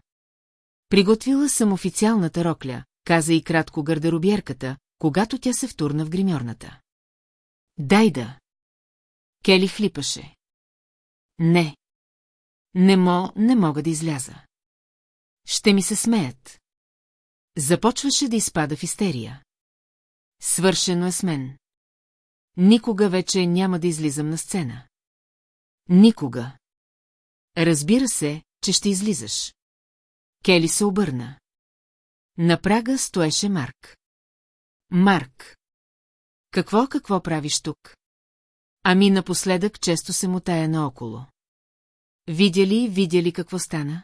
Приготвила съм официалната рокля, каза и кратко гардеробierката, когато тя се втурна в гримьорната. Дай да. Кели хлипаше. Не. Не мо, не мога да изляза. Ще ми се смеят. Започваше да изпада в истерия. Свършено е с мен. Никога вече няма да излизам на сцена. Никога. Разбира се, че ще излизаш. Кели се обърна. На прага стоеше Марк. Марк. Какво, какво правиш тук? Ами напоследък често се мутая наоколо. Видя ли, видя ли какво стана?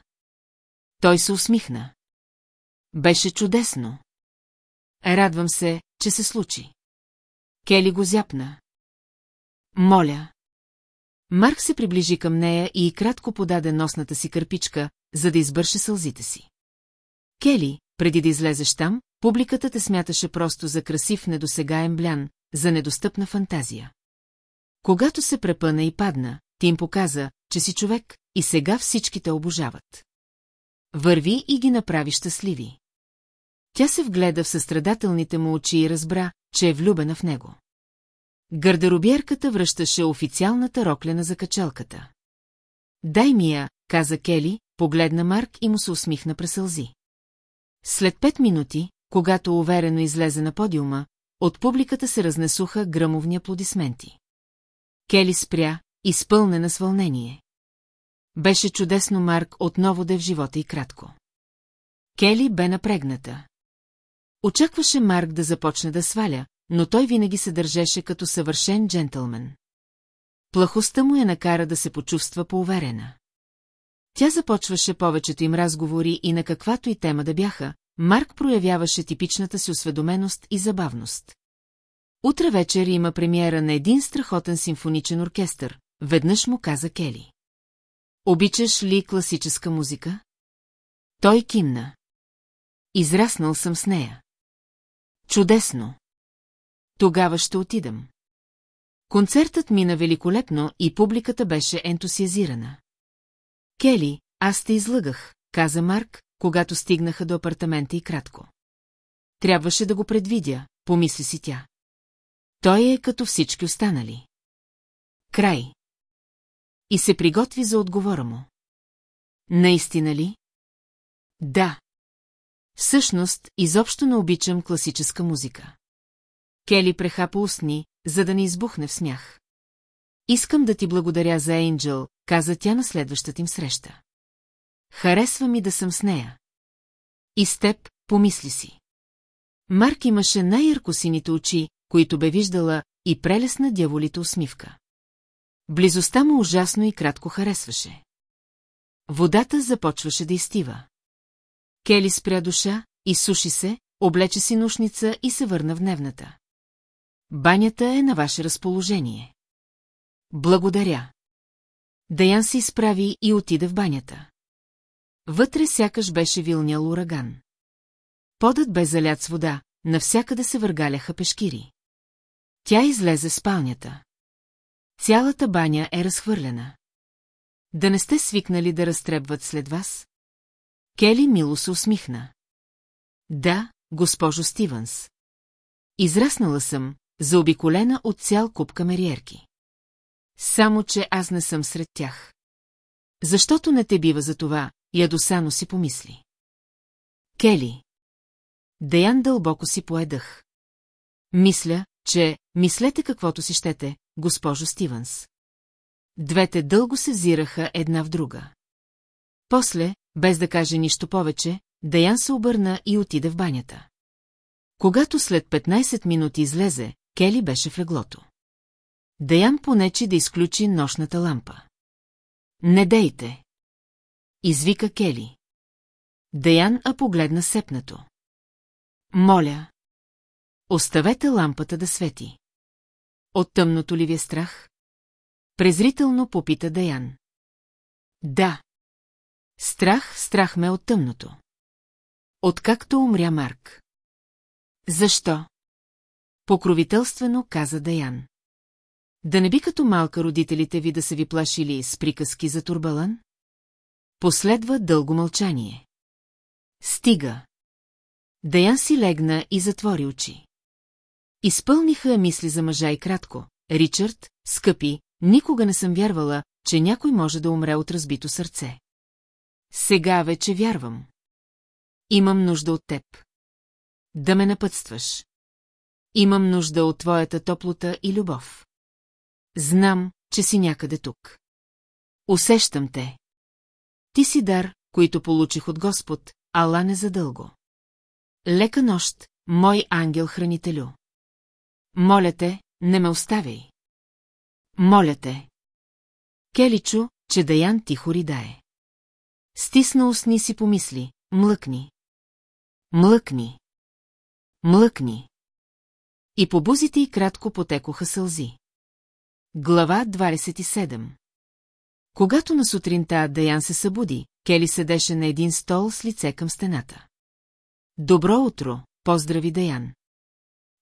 Той се усмихна. Беше чудесно. Радвам се, че се случи. Кели го зяпна. Моля. Марк се приближи към нея и кратко подаде носната си кърпичка, за да избърше сълзите си. Кели, преди да излезеш там, публиката те смяташе просто за красив недосегаем блян, за недостъпна фантазия. Когато се препъна и падна, ти им показа, че си човек, и сега всички те обожават. Върви и ги направи щастливи. Тя се вгледа в състрадателните му очи и разбра, че е влюбена в него. Гардеробierката връщаше официалната рокля на закачалката. Дай ми я, каза Кели, погледна Марк и му се усмихна през сълзи. След пет минути, когато уверено излезе на подиума, от публиката се разнесуха гръмовни аплодисменти. Кели спря, изпълнена с вълнение. Беше чудесно Марк отново да е в живота и кратко. Кели бе напрегната. Очакваше Марк да започне да сваля, но той винаги се държеше като съвършен джентълмен. Плахостта му я накара да се почувства поуверена. Тя започваше повечето им разговори и на каквато и тема да бяха, Марк проявяваше типичната си осведоменост и забавност. Утре вечер има премиера на един страхотен симфоничен оркестър, веднъж му каза Кели. Обичаш ли класическа музика? Той кимна. Израснал съм с нея. Чудесно. Тогава ще отидам. Концертът мина великолепно и публиката беше ентусиазирана. Кели, аз те излъгах, каза Марк, когато стигнаха до апартамента и кратко. Трябваше да го предвидя, помисли си тя. Той е като всички останали. Край. И се приготви за отговора му. Наистина ли? Да. Всъщност, изобщо не обичам класическа музика. Кели прехапа устни, за да не избухне в смях. Искам да ти благодаря за Ейнджел, каза тя на следващата им среща. Харесва ми да съм с нея. И с теб, помисли си. Марк имаше най-ярко сините очи, които бе виждала, и прелесна дяволите усмивка. Близостта му ужасно и кратко харесваше. Водата започваше да изтива. Кели спря душа, изсуши се, облече си нушница и се върна в дневната. Банята е на ваше разположение. Благодаря. Даян се изправи и отида в банята. Вътре сякаш беше вилнял ураган. Подът бе залят с вода, навсякъде се въргаляха пешкири. Тя излезе в спалнята. Цялата баня е разхвърлена. Да не сте свикнали да разтребват след вас? Кели мило се усмихна. Да, госпожо Стивенс. Израснала съм, заобиколена от цял куп камериерки. Само, че аз не съм сред тях. Защото не те бива за това, ядосано си помисли. Кели. Деян дълбоко си поедах. Мисля, че мислете каквото си щете, госпожо Стивенс. Двете дълго се взираха една в друга. После, без да каже нищо повече, Даян се обърна и отиде в банята. Когато след 15 минути излезе, Кели беше в леглото. Даян понечи да изключи нощната лампа. Не дейте! Извика Кели. Даян а погледна сепнато. Моля. Оставете лампата да свети. От тъмното ли ви е страх? Презрително попита Даян. Да. Страх, страх ме от тъмното. Откакто умря Марк. Защо? Покровителствено каза Даян. Да не би като малка родителите ви да са ви плашили с приказки за турбалан? Последва дълго мълчание. Стига. Даян си легна и затвори очи. Изпълниха мисли за мъжа и кратко. Ричард, скъпи, никога не съм вярвала, че някой може да умре от разбито сърце. Сега вече вярвам. Имам нужда от теб. Да ме напътстваш. Имам нужда от твоята топлота и любов. Знам, че си някъде тук. Усещам те. Ти си дар, който получих от Господ, ала не задълго. Лека нощ, мой ангел-хранителю. Моля те, не ме оставяй. Моля те. Келичо, че Даян тихо ридае. Стисна устни си помисли, млъкни. Млъкни. Млъкни. И по бузите й кратко потекоха сълзи. Глава 27 Когато на сутринта Даян се събуди, Кели седеше на един стол с лице към стената. Добро утро, поздрави Даян.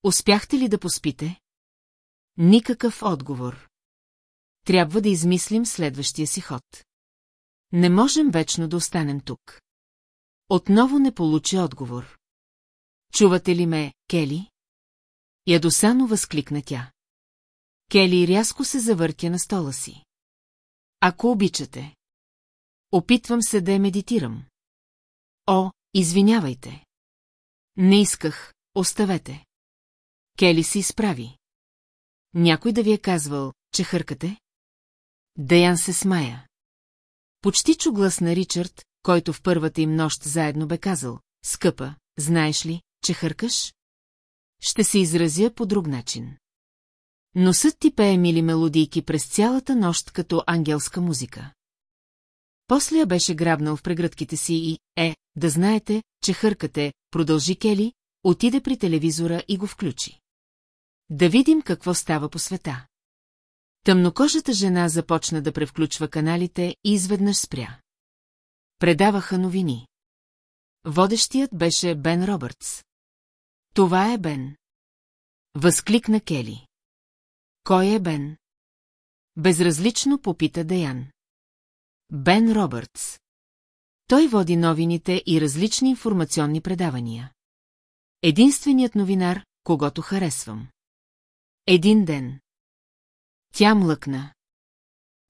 Успяхте ли да поспите? Никакъв отговор. Трябва да измислим следващия си ход. Не можем вечно да останем тук. Отново не получи отговор. Чувате ли ме, Кели? Ядосано възкликна тя. Кели рязко се завъртя на стола си. Ако обичате. Опитвам се да я медитирам. О, извинявайте. Не исках, оставете. Кели се изправи. Някой да ви е казвал, че хъркате? Даян се смая. Почти чу глас на Ричард, който в първата им нощ заедно бе казал, скъпа, знаеш ли, че хъркаш? Ще се изразя по друг начин. Носът ти пее мили мелодийки през цялата нощ като ангелска музика. После я беше грабнал в прегръдките си и, е, да знаете, че хъркате, продължи Кели, отиде при телевизора и го включи. Да видим какво става по света. Тъмнокожата жена започна да превключва каналите и изведнъж спря. Предаваха новини. Водещият беше Бен Робъртс. Това е Бен. Възкликна Кели. Кой е Бен? Безразлично попита Деян. Бен Робъртс. Той води новините и различни информационни предавания. Единственият новинар, когато харесвам. Един ден. Тя млъкна.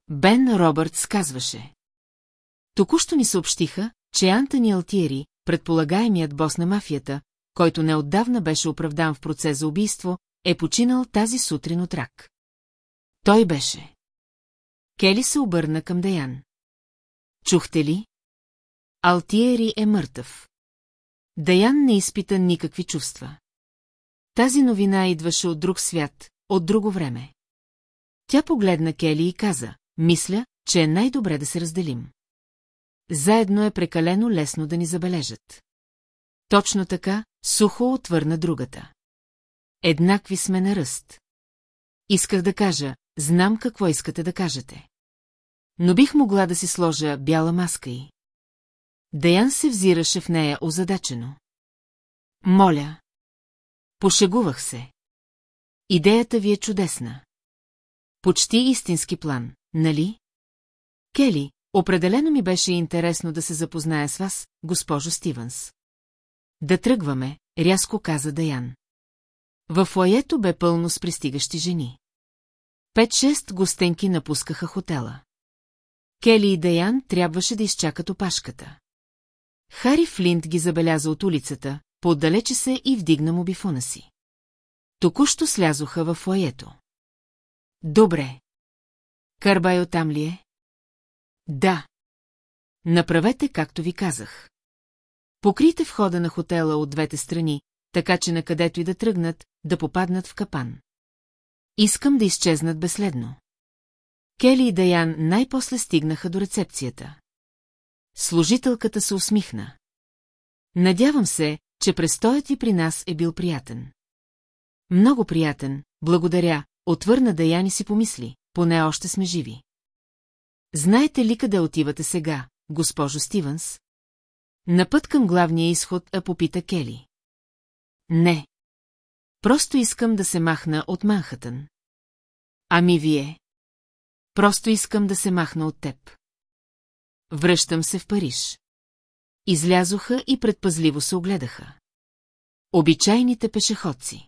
Бен Робъртс казваше. Току-що ни съобщиха, че Антони Алтиери, предполагаемият бос на мафията, който неотдавна беше оправдан в процес за убийство, е починал тази сутрин от рак. Той беше. Кели се обърна към Даян. Чухте ли? Алтиери е мъртъв. Даян не изпита никакви чувства. Тази новина идваше от друг свят, от друго време. Тя погледна Кели и каза, мисля, че е най-добре да се разделим. Заедно е прекалено лесно да ни забележат. Точно така, сухо отвърна другата. Еднакви сме на ръст. Исках да кажа, знам какво искате да кажете. Но бих могла да си сложа бяла маска и... Даян се взираше в нея озадачено. Моля. Пошегувах се. Идеята ви е чудесна. Почти истински план, нали? Кели, определено ми беше интересно да се запозная с вас, госпожо Стивенс. Да тръгваме, рязко каза Даян. В лаето бе пълно с пристигащи жени. Пет-шест гостенки напускаха хотела. Кели и Даян трябваше да изчакат опашката. Хари Флинт ги забеляза от улицата, поотдалече се и вдигна му бифона си. Току-що слязоха в лаето. Добре. Карбайо там ли е? Да. Направете както ви казах. Покрийте входа на хотела от двете страни, така че на където и да тръгнат, да попаднат в капан. Искам да изчезнат безследно. Кели и Даян най-после стигнаха до рецепцията. Служителката се усмихна. Надявам се, че престоят ви при нас е бил приятен. Много приятен, благодаря, отвърна Даяни си помисли, поне още сме живи. Знаете ли къде отивате сега, госпожо Стивенс? На път към главния изход, а попита Кели. Не. Просто искам да се махна от Манхатън. Ами вие? Просто искам да се махна от теб. Връщам се в Париж. Излязоха и предпазливо се огледаха. Обичайните пешеходци.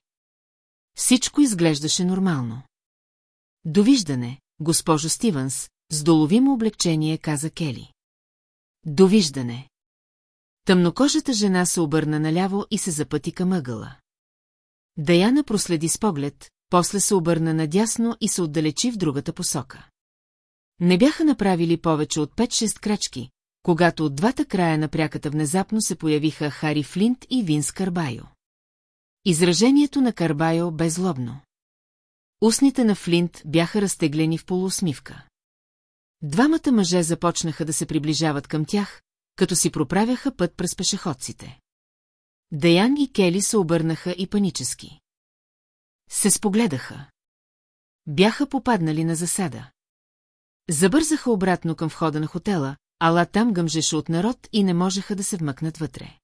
Всичко изглеждаше нормално. Довиждане, госпожо Стивенс, с доловимо облегчение каза Кели. Довиждане. Тъмнокожата жена се обърна наляво и се запъти към ъгъла. Даяна проследи с поглед, после се обърна надясно и се отдалечи в другата посока. Не бяха направили повече от 5-6 крачки, когато от двата края на пряката внезапно се появиха Хари Флинт и Винс Карбайо. Изражението на Карбайо бе злобно. Устните на Флинт бяха разтеглени в полуусмивка. Двамата мъже започнаха да се приближават към тях, като си проправяха път през пешеходците. Даян и Кели се обърнаха и панически. Се спогледаха. Бяха попаднали на засада. Забързаха обратно към входа на хотела, ала там гъмжеше от народ и не можеха да се вмъкнат вътре.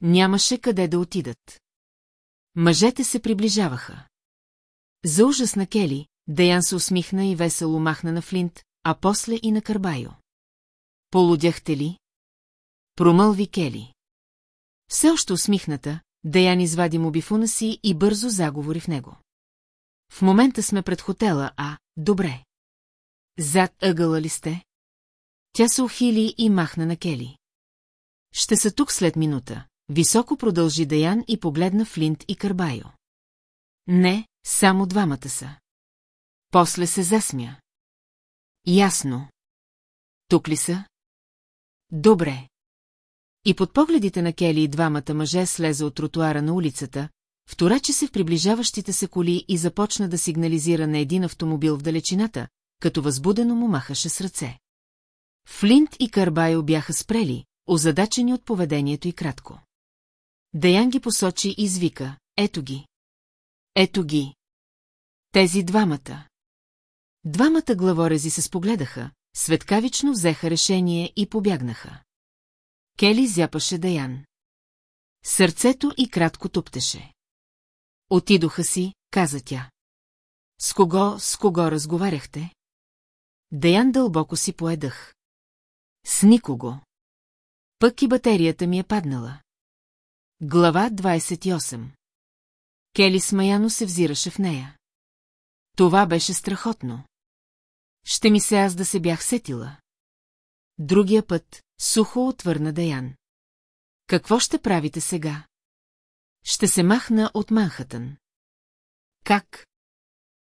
Нямаше къде да отидат. Мъжете се приближаваха. За ужас на Кели, Даян се усмихна и весело махна на Флинт, а после и на Карбайо. Полудяхте ли? Промълви Кели. Все още усмихната, Даян извади мобифуна си и бързо заговори в него. В момента сме пред хотела, а, добре. Зад ъгъла ли сте? Тя се ухили и махна на Кели. Ще са тук след минута. Високо продължи Даян и погледна Флинт и Карбайо. Не, само двамата са. После се засмя. Ясно. Тук ли са? Добре. И под погледите на Кели и двамата мъже слезе от тротуара на улицата, вторачи се в приближаващите се коли и започна да сигнализира на един автомобил в далечината, като възбудено му махаше с ръце. Флинт и Карбайо бяха спрели, озадачени от поведението и кратко. Даян ги посочи и извика, ето ги. Ето ги. Тези двамата. Двамата главорези се спогледаха, светкавично взеха решение и побягнаха. Кели зяпаше Даян. Сърцето и кратко туптеше. Отидоха си, каза тя. С кого, с кого разговаряхте? Даян дълбоко си поедах. С никого. Пък и батерията ми е паднала. Глава 28 Кели смаяно се взираше в нея. Това беше страхотно. Ще ми се аз да се бях сетила. Другия път, сухо отвърна Даян. Какво ще правите сега? Ще се махна от Манхатън. Как?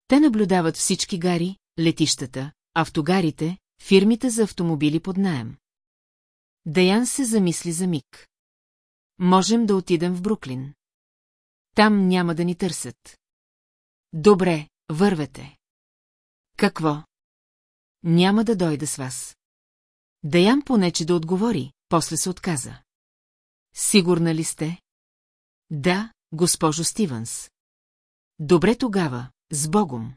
Те наблюдават всички гари, летищата, автогарите, фирмите за автомобили под наем. Даян се замисли за миг. Можем да отидем в Бруклин. Там няма да ни търсят. Добре, вървете. Какво? Няма да дойда с вас. Даян понече да отговори, после се отказа. Сигурна ли сте? Да, госпожо Стивенс. Добре тогава, с Богом.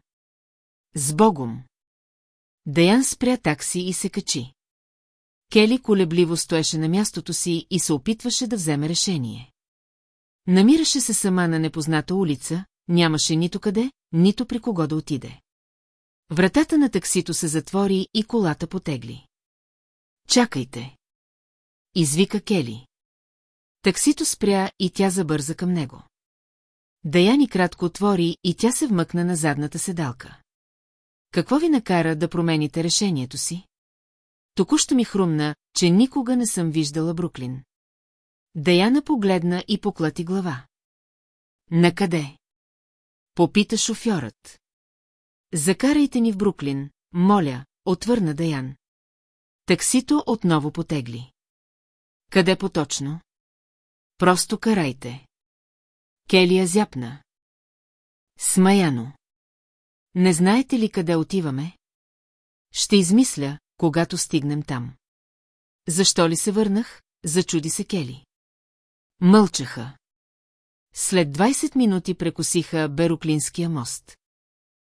С Богом. Даян спря такси и се качи. Кели колебливо стоеше на мястото си и се опитваше да вземе решение. Намираше се сама на непозната улица, нямаше нито къде, нито при кого да отиде. Вратата на таксито се затвори и колата потегли. Чакайте! Извика Кели. Таксито спря и тя забърза към него. Даяни кратко отвори и тя се вмъкна на задната седалка. Какво ви накара да промените решението си? Току-що ми хрумна, че никога не съм виждала Бруклин. Даяна погледна и поклати глава. Накъде? Попита шофьорът. Закарайте ни в Бруклин, моля, отвърна Даян. Таксито отново потегли. Къде поточно? Просто карайте. Келия зяпна. Смаяно. Не знаете ли къде отиваме? Ще измисля, когато стигнем там. Защо ли се върнах? Зачуди се Кели. Мълчаха. След 20 минути прекосиха Бероклинския мост.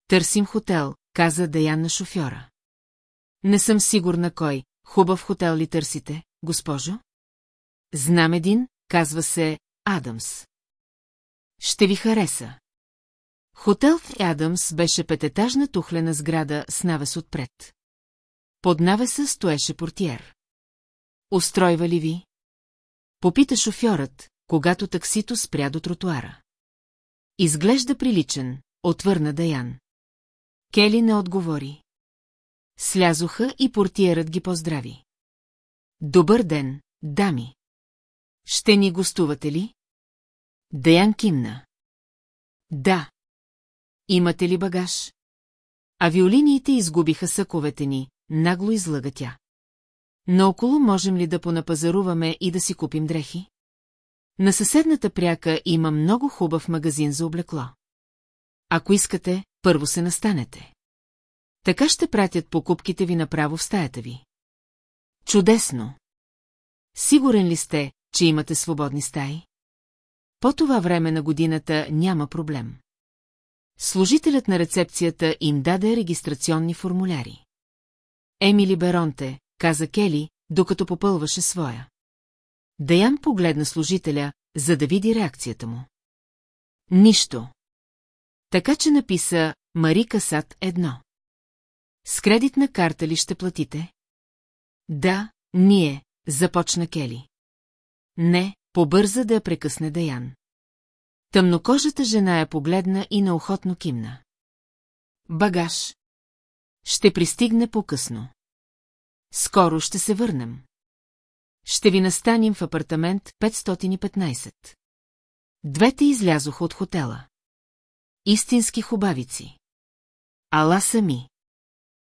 Търсим хотел, каза Даян на шофьора. Не съм сигурна кой, хубав хотел ли търсите, госпожо? Знам един, казва се Адамс. Ще ви хареса. Хотел в Адамс беше пететажна тухлена сграда с навес отпред. Под навеса стоеше портиер. Устройва ли ви? Попита шофьорът, когато таксито спря до тротуара. Изглежда приличен, отвърна Даян. Кели не отговори. Слязоха и портиерът ги поздрави. Добър ден, дами. Ще ни гостувате ли? Даян кимна. Да. Имате ли багаж? Авиолиниите изгубиха съковете ни, нагло излъга тя. Наоколо можем ли да понапазаруваме и да си купим дрехи? На съседната пряка има много хубав магазин за облекло. Ако искате, първо се настанете. Така ще пратят покупките ви направо в стаята ви. Чудесно! Сигурен ли сте, че имате свободни стаи? По това време на годината няма проблем. Служителят на рецепцията им даде регистрационни формуляри. Емили Беронте, каза Кели, докато попълваше своя. Даян погледна служителя, за да види реакцията му. Нищо. Така че написа Мари Касат едно. С кредитна карта ли ще платите? Да, ние, започна Кели. Не, побърза да я прекъсне Даян. Тъмнокожата жена я погледна и неохотно кимна. Багаж. Ще пристигне по-късно. Скоро ще се върнем. Ще ви настаним в апартамент 515. Двете излязоха от хотела. Истински хубавици. Ала сами.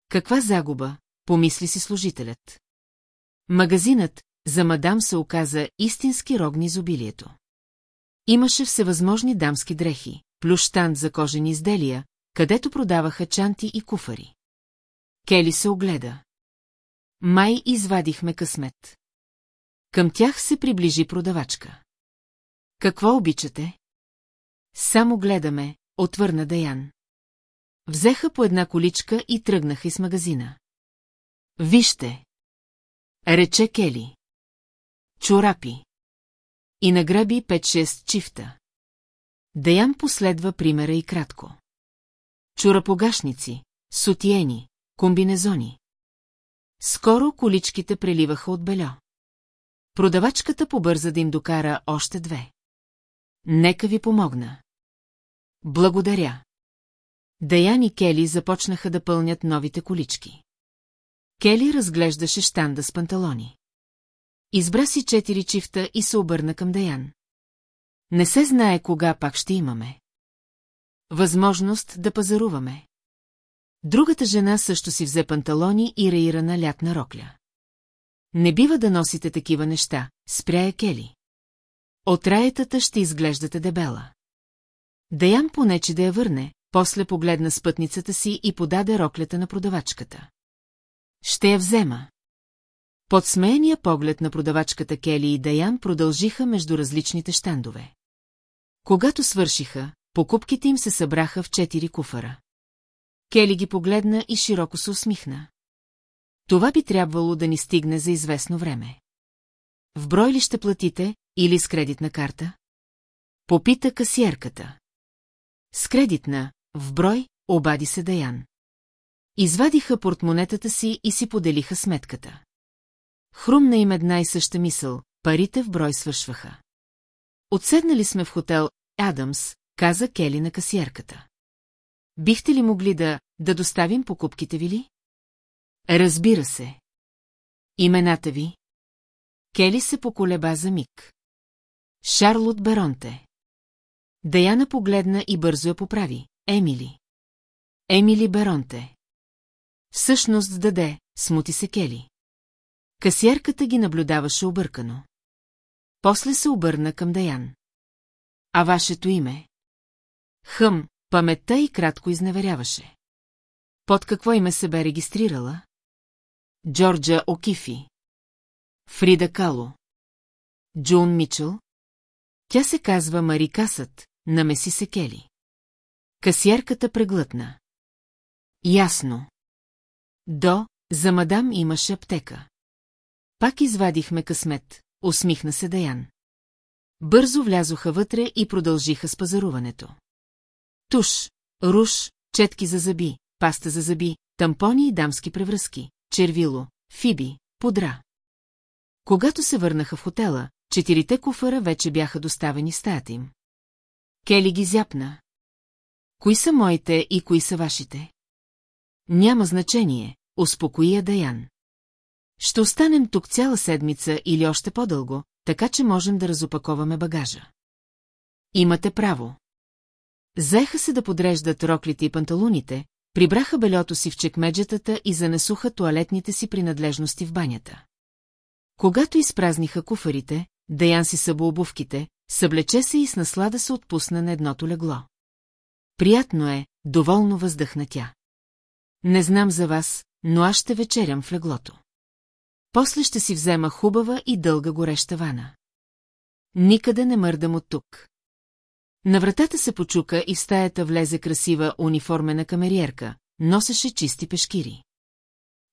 Каква загуба, помисли си служителят. Магазинът за мадам се оказа истински рогни изобилието. Имаше всевъзможни дамски дрехи, плющан за кожени изделия, където продаваха чанти и куфари. Кели се огледа. Май извадихме късмет. Към тях се приближи продавачка. Какво обичате? Само гледаме, отвърна Даян. Взеха по една количка и тръгнаха из магазина. Вижте! Рече Кели. Чорапи. И награби 5-6 чифта. Даян последва примера и кратко. Чурапогашници, сутиени, комбинезони. Скоро количките преливаха от бельо. Продавачката побърза да им докара още две. Нека ви помогна. Благодаря. Даян и Кели започнаха да пълнят новите колички. Кели разглеждаше штанда с панталони. Избра си четири чифта и се обърна към Даян. Не се знае кога пак ще имаме. Възможност да пазаруваме. Другата жена също си взе панталони и раирана лятна рокля. Не бива да носите такива неща, спря я Кели. От раетата ще изглеждате дебела. Даян понече да я върне, после погледна спътницата си и подаде роклята на продавачката. Ще я взема. Под смеяния поглед на продавачката Кели и Даян продължиха между различните щандове. Когато свършиха, покупките им се събраха в четири куфара. Кели ги погледна и широко се усмихна. Това би трябвало да ни стигне за известно време. В брой ли ще платите или с кредитна карта? Попита касиерката. С кредитна, в брой, обади се Даян. Извадиха портмонетата си и си поделиха сметката. Хрумна им една и съща мисъл, парите в брой свършваха. Отседнали сме в хотел Адамс, каза Кели на касиерката. Бихте ли могли да, да доставим покупките ви ли? Разбира се. Имената ви? Кели се поколеба за миг. Шарлот Беронте. Даяна погледна и бързо я поправи. Емили. Емили Беронте. Всъщност даде, смути се Кели. Касиерката ги наблюдаваше объркано. После се обърна към Даян. А вашето име? Хъм, паметта и кратко изневеряваше. Под какво име се бе регистрирала? Джорджа Окифи. Фрида Кало. Джун Мичел. Тя се казва Мари Касът, намеси се Кели. Касиерката преглътна. Ясно. До, за мадам имаше аптека. Пак извадихме късмет, усмихна се Даян. Бързо влязоха вътре и продължиха с пазаруването. Туш, руш, четки за зъби, паста за зъби, тампони и дамски превръзки, червило, фиби, подра. Когато се върнаха в хотела, четирите куфара вече бяха доставени стаята им. Кели ги зяпна. Кои са моите и кои са вашите? Няма значение, успокои Даян. Ще останем тук цяла седмица или още по-дълго, така че можем да разопаковаме багажа. Имате право. Заеха се да подреждат роклите и панталоните, прибраха белето си в чекмеджетата и занесуха туалетните си принадлежности в банята. Когато изпразниха куфарите, Даян си събо обувките, съблече се и с наслада се отпусна на едното легло. Приятно е, доволно въздъхна тя. Не знам за вас, но аз ще вечерям в леглото. После ще си взема хубава и дълга гореща вана. Никъде не мърдам от тук. На вратата се почука и в стаята влезе красива униформена камериерка, носеше чисти пешкири.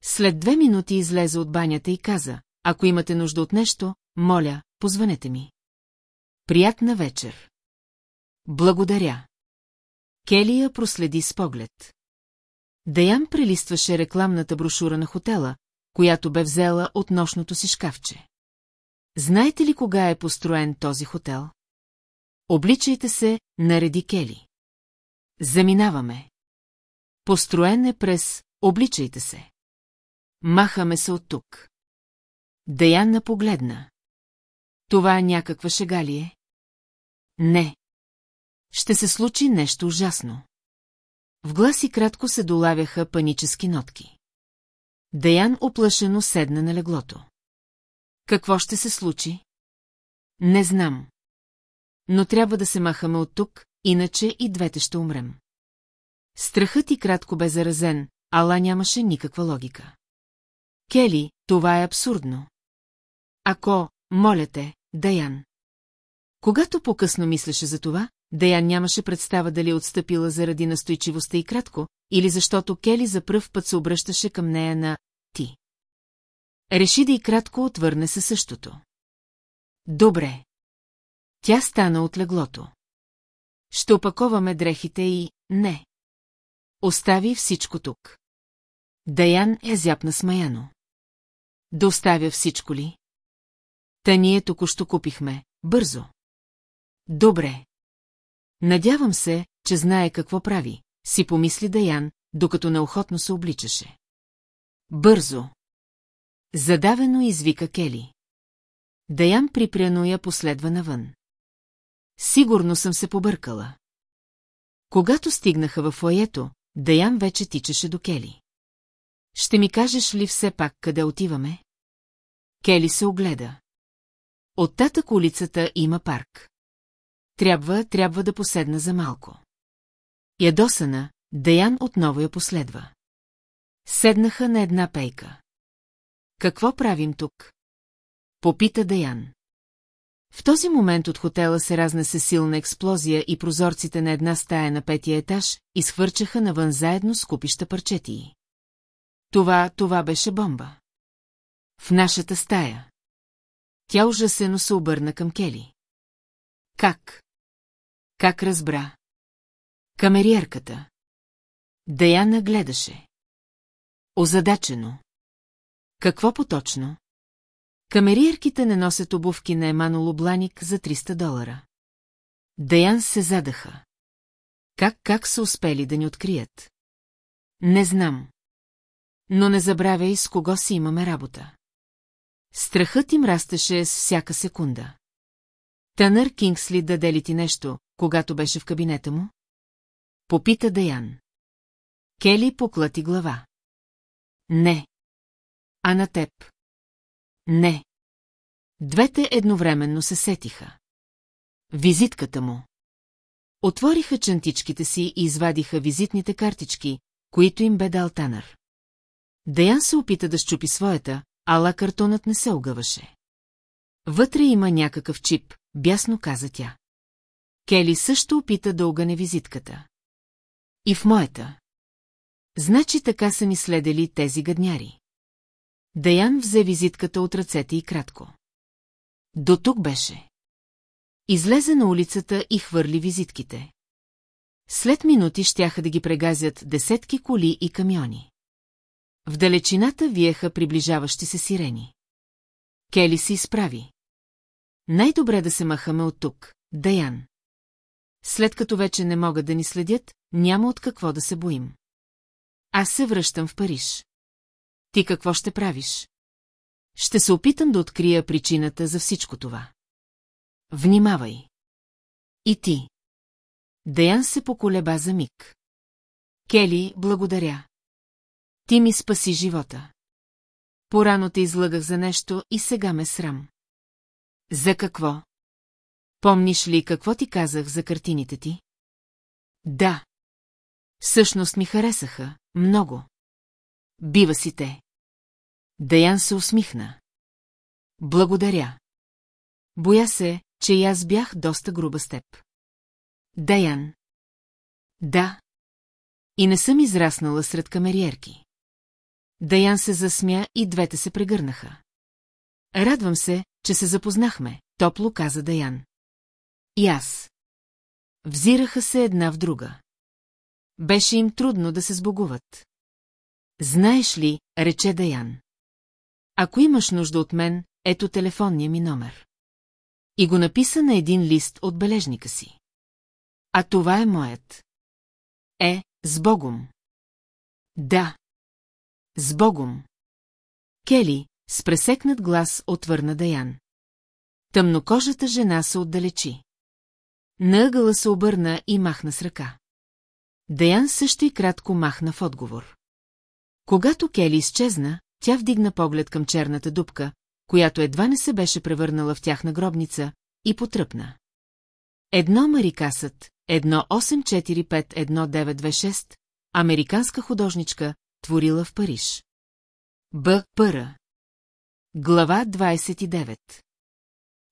След две минути излезе от банята и каза, ако имате нужда от нещо, моля, позванете ми. Приятна вечер. Благодаря. Келия проследи с поглед. Даян прелистваше рекламната брошура на хотела, която бе взела от нощното си шкафче. Знаете ли кога е построен този хотел? Обличайте се, нареди Кели. Заминаваме. Построен е през «Обличайте се». Махаме се от тук. Даяна погледна. Това някаква шега ли е? Не. Ще се случи нещо ужасно. В гласи кратко се долавяха панически нотки. Даян оплашено седна на леглото. Какво ще се случи? Не знам. Но трябва да се махаме от тук, иначе и двете ще умрем. Страхът и кратко бе заразен, ала нямаше никаква логика. Кели, това е абсурдно. Ако, моля те, Даян. Когато по-късно мислеше за това, Даян нямаше представа дали е отстъпила заради настойчивостта и кратко, или защото Кели за пръв път се обръщаше към нея на «ти». Реши да и кратко отвърне се същото. Добре. Тя стана от леглото. Ще опаковаме дрехите и... не. Остави всичко тук. Даян е зяпна смаяно. Да оставя всичко ли? Та ние току-що купихме, бързо. Добре. Надявам се, че знае какво прави, си помисли Даян, докато неохотно се обличаше. Бързо. Задавено извика Кели. Даян припряно я последва навън. Сигурно съм се побъркала. Когато стигнаха в фоето, Даян вече тичаше до Кели. Ще ми кажеш ли все пак къде отиваме? Кели се огледа. От татък улицата има парк. Трябва, трябва да поседна за малко. Ядосана, Даян отново я последва. Седнаха на една пейка. Какво правим тук? Попита Даян. В този момент от хотела се разнесе силна експлозия и прозорците на една стая на петия етаж изхвърчаха навън заедно с купища парчетии. Това, това беше бомба. В нашата стая. Тя ужасено се обърна към Кели. Как? Как разбра? Камериерката. Даяна гледаше. Озадачено. Какво поточно? Камериерките не носят обувки на Еманол Обланик за 300 долара. Даян се задаха. Как, как са успели да ни открият? Не знам. Но не забравяй с кого си имаме работа. Страхът им растеше с всяка секунда. Танър Кингсли даде ли ти нещо, когато беше в кабинета му? Попита Даян. Кели поклати глава. Не. А на теб? Не. Двете едновременно се сетиха. Визитката му. Отвориха чантичките си и извадиха визитните картички, които им бе дал Танър. Даян се опита да щупи своята, ала картонът не се огъваше. Вътре има някакъв чип, бясно каза тя. Кели също опита да огане визитката. И в моята. Значи така са ни следели тези гадняри. Даян взе визитката от ръцете и кратко. До тук беше. Излезе на улицата и хвърли визитките. След минути щяха да ги прегазят десетки коли и камиони. В далечината виеха приближаващи се сирени. Кели се изправи. Най-добре да се махаме от тук, Даян. След като вече не могат да ни следят, няма от какво да се боим. Аз се връщам в Париж. Ти какво ще правиш? Ще се опитам да открия причината за всичко това. Внимавай. И ти. Даян се поколеба за миг. Кели, благодаря. Ти ми спаси живота. Порано те излъгах за нещо и сега ме срам. За какво? Помниш ли какво ти казах за картините ти? Да. Всъщност ми харесаха, много. Бива си те. Даян се усмихна. Благодаря. Боя се, че и аз бях доста груба с теб. Даян. Да. И не съм израснала сред камериерки. Даян се засмя и двете се прегърнаха. Радвам се, че се запознахме, топло каза Даян. И аз. Взираха се една в друга. Беше им трудно да се сбогуват. Знаеш ли, рече Даян. Ако имаш нужда от мен, ето телефонния ми номер. И го написа на един лист от бележника си. А това е моят. Е, с Богом. Да. С Богом. Кели, с пресекнат глас отвърна Даян. Тъмнокожата жена се отдалечи. Наъгъла се обърна и махна с ръка. Даян също и кратко махна в отговор. Когато Кели изчезна, тя вдигна поглед към черната дупка, която едва не се беше превърнала в тяхна гробница, и потръпна. Едно Марикасът, едно 8451926, американска художничка, творила в Париж. Б. Пъра. Глава 29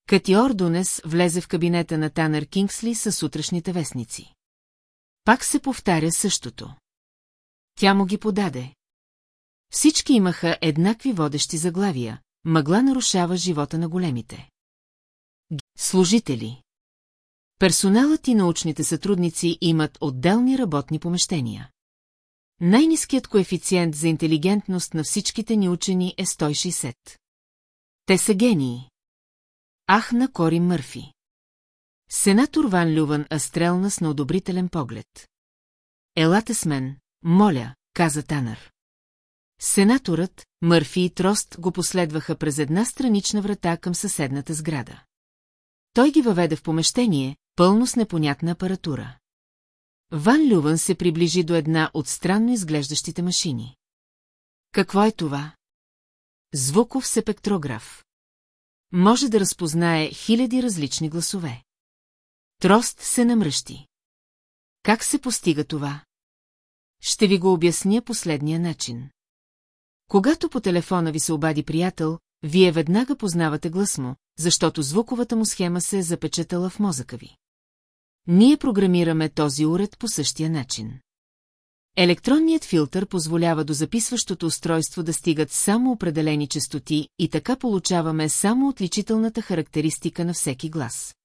Кати Ордонес влезе в кабинета на Танър Кингсли със сутрешните вестници. Пак се повтаря същото. Тя му ги подаде. Всички имаха еднакви водещи заглавия. Мъгла нарушава живота на големите. Служители. Персоналът и научните сътрудници имат отделни работни помещения. Най-низкият коефициент за интелигентност на всичките ни учени е 160. Те са гении. Ах на Кори Мърфи. Сенатор Ван Люван астрелна с неодобрителен поглед. Елате с мен, моля, каза Танър. Сенаторът, Мърфи и Трост го последваха през една странична врата към съседната сграда. Той ги въведе в помещение, пълно с непонятна апаратура. Ван Люван се приближи до една от странно изглеждащите машини. Какво е това? Звуков сепектрограф. Може да разпознае хиляди различни гласове. Трост се намръщи. Как се постига това? Ще ви го обясня последния начин. Когато по телефона ви се обади приятел, вие веднага познавате глас му, защото звуковата му схема се е запечатала в мозъка ви. Ние програмираме този уред по същия начин. Електронният филтър позволява до записващото устройство да стигат само определени частоти и така получаваме само отличителната характеристика на всеки глас.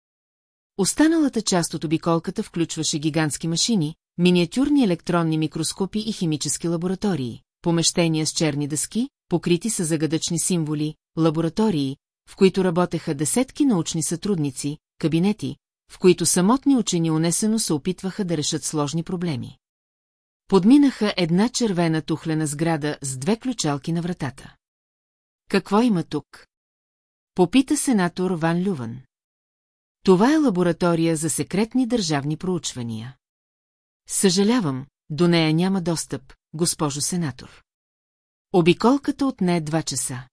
Останалата част от обиколката включваше гигантски машини, миниатюрни електронни микроскопи и химически лаборатории, помещения с черни дъски, покрити с загадъчни символи, лаборатории, в които работеха десетки научни сътрудници, кабинети, в които самотни учени унесено се опитваха да решат сложни проблеми. Подминаха една червена тухлена сграда с две ключалки на вратата. Какво има тук? Попита сенатор Ван Люван. Това е лаборатория за секретни държавни проучвания. Съжалявам, до нея няма достъп, госпожо сенатор. Обиколката отне два часа.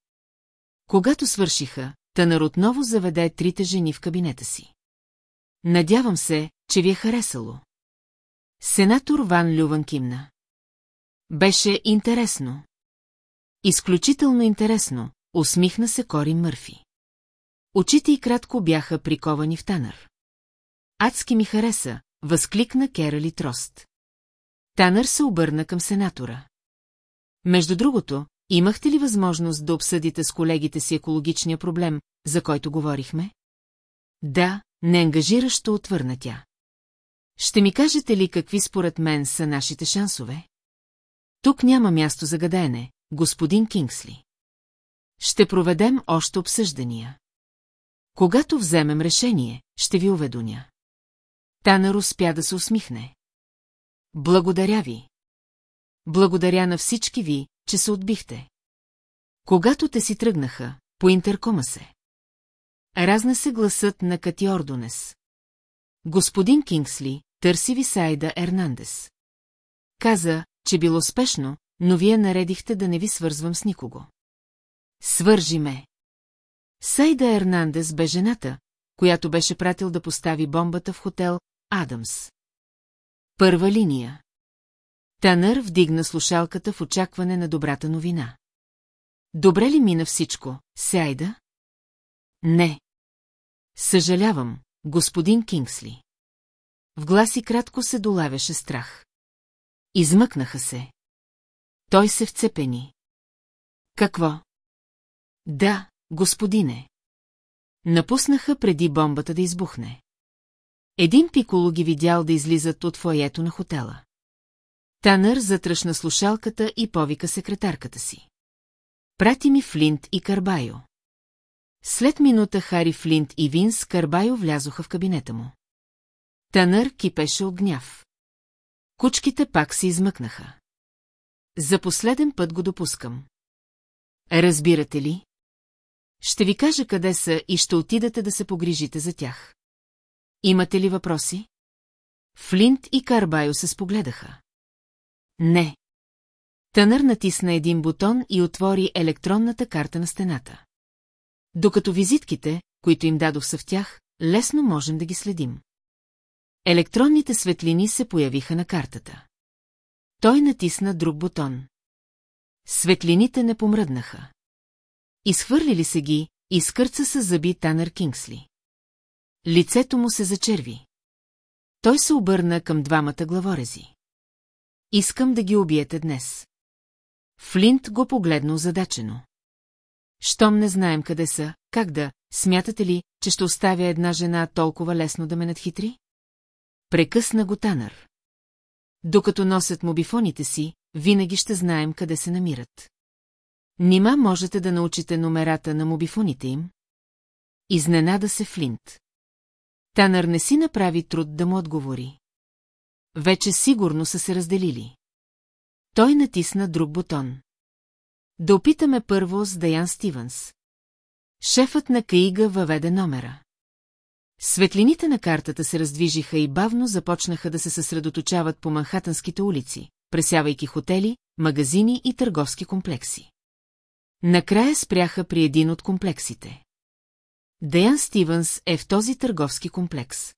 Когато свършиха, Тънър отново заведе трите жени в кабинета си. Надявам се, че ви е харесало. Сенатор Ван Люван кимна. Беше интересно. Изключително интересно, усмихна се Кори Мърфи. Очите й кратко бяха приковани в Танър. Адски ми хареса, възкликна Керали Трост. Танър се обърна към сенатора. Между другото, имахте ли възможност да обсъдите с колегите си екологичния проблем, за който говорихме? Да, неангажиращо отвърна тя. Ще ми кажете ли какви според мен са нашите шансове? Тук няма място за гадеене, господин Кингсли. Ще проведем още обсъждания. Когато вземем решение, ще ви уведоня. Танър успя да се усмихне. Благодаря ви. Благодаря на всички ви, че се отбихте. Когато те си тръгнаха, по интеркома се. Разна се гласът на Кати Ордонес. Господин Кингсли, търси ви Сайда Ернандес. Каза, че било спешно, но вие наредихте да не ви свързвам с никого. Свържи ме. Сайда Ернандес бе жената, която беше пратил да постави бомбата в хотел Адамс. Първа линия. Танър вдигна слушалката в очакване на добрата новина. Добре ли мина всичко, Сайда? Не. Съжалявам, господин Кингсли. В гласи кратко се долавяше страх. Измъкнаха се. Той се вцепени. Какво? Да, господине. Напуснаха преди бомбата да избухне. Един пиколо ги видял да излизат от фоето на хотела. Танър затръшна слушалката и повика секретарката си. Прати ми Флинт и Карбайо. След минута Хари Флинт и Винс Карбайо влязоха в кабинета му. Танър кипеше от гняв. Кучките пак се измъкнаха. За последен път го допускам. Разбирате ли? Ще ви кажа къде са и ще отидете да се погрижите за тях. Имате ли въпроси? Флинт и Карбайо се спогледаха. Не. Тънър натисна един бутон и отвори електронната карта на стената. Докато визитките, които им дадох са в тях, лесно можем да ги следим. Електронните светлини се появиха на картата. Той натисна друг бутон. Светлините не помръднаха. Изхвърлили се ги, изкърца с зъби Танър Кингсли. Лицето му се зачерви. Той се обърна към двамата главорези. Искам да ги убиете днес. Флинт го погледна озадачено. Щом не знаем къде са, как да, смятате ли, че ще оставя една жена толкова лесно да ме надхитри? Прекъсна го Танър. Докато носят мобифоните си, винаги ще знаем къде се намират. Нима можете да научите номерата на мобифоните им? Изненада се Флинт. Танър не си направи труд да му отговори. Вече сигурно са се разделили. Той натисна друг бутон. Да опитаме първо с Даян Стивенс. Шефът на Каига въведе номера. Светлините на картата се раздвижиха и бавно започнаха да се съсредоточават по манхатънските улици, пресявайки хотели, магазини и търговски комплекси. Накрая спряха при един от комплексите. Деян Стивенс е в този търговски комплекс.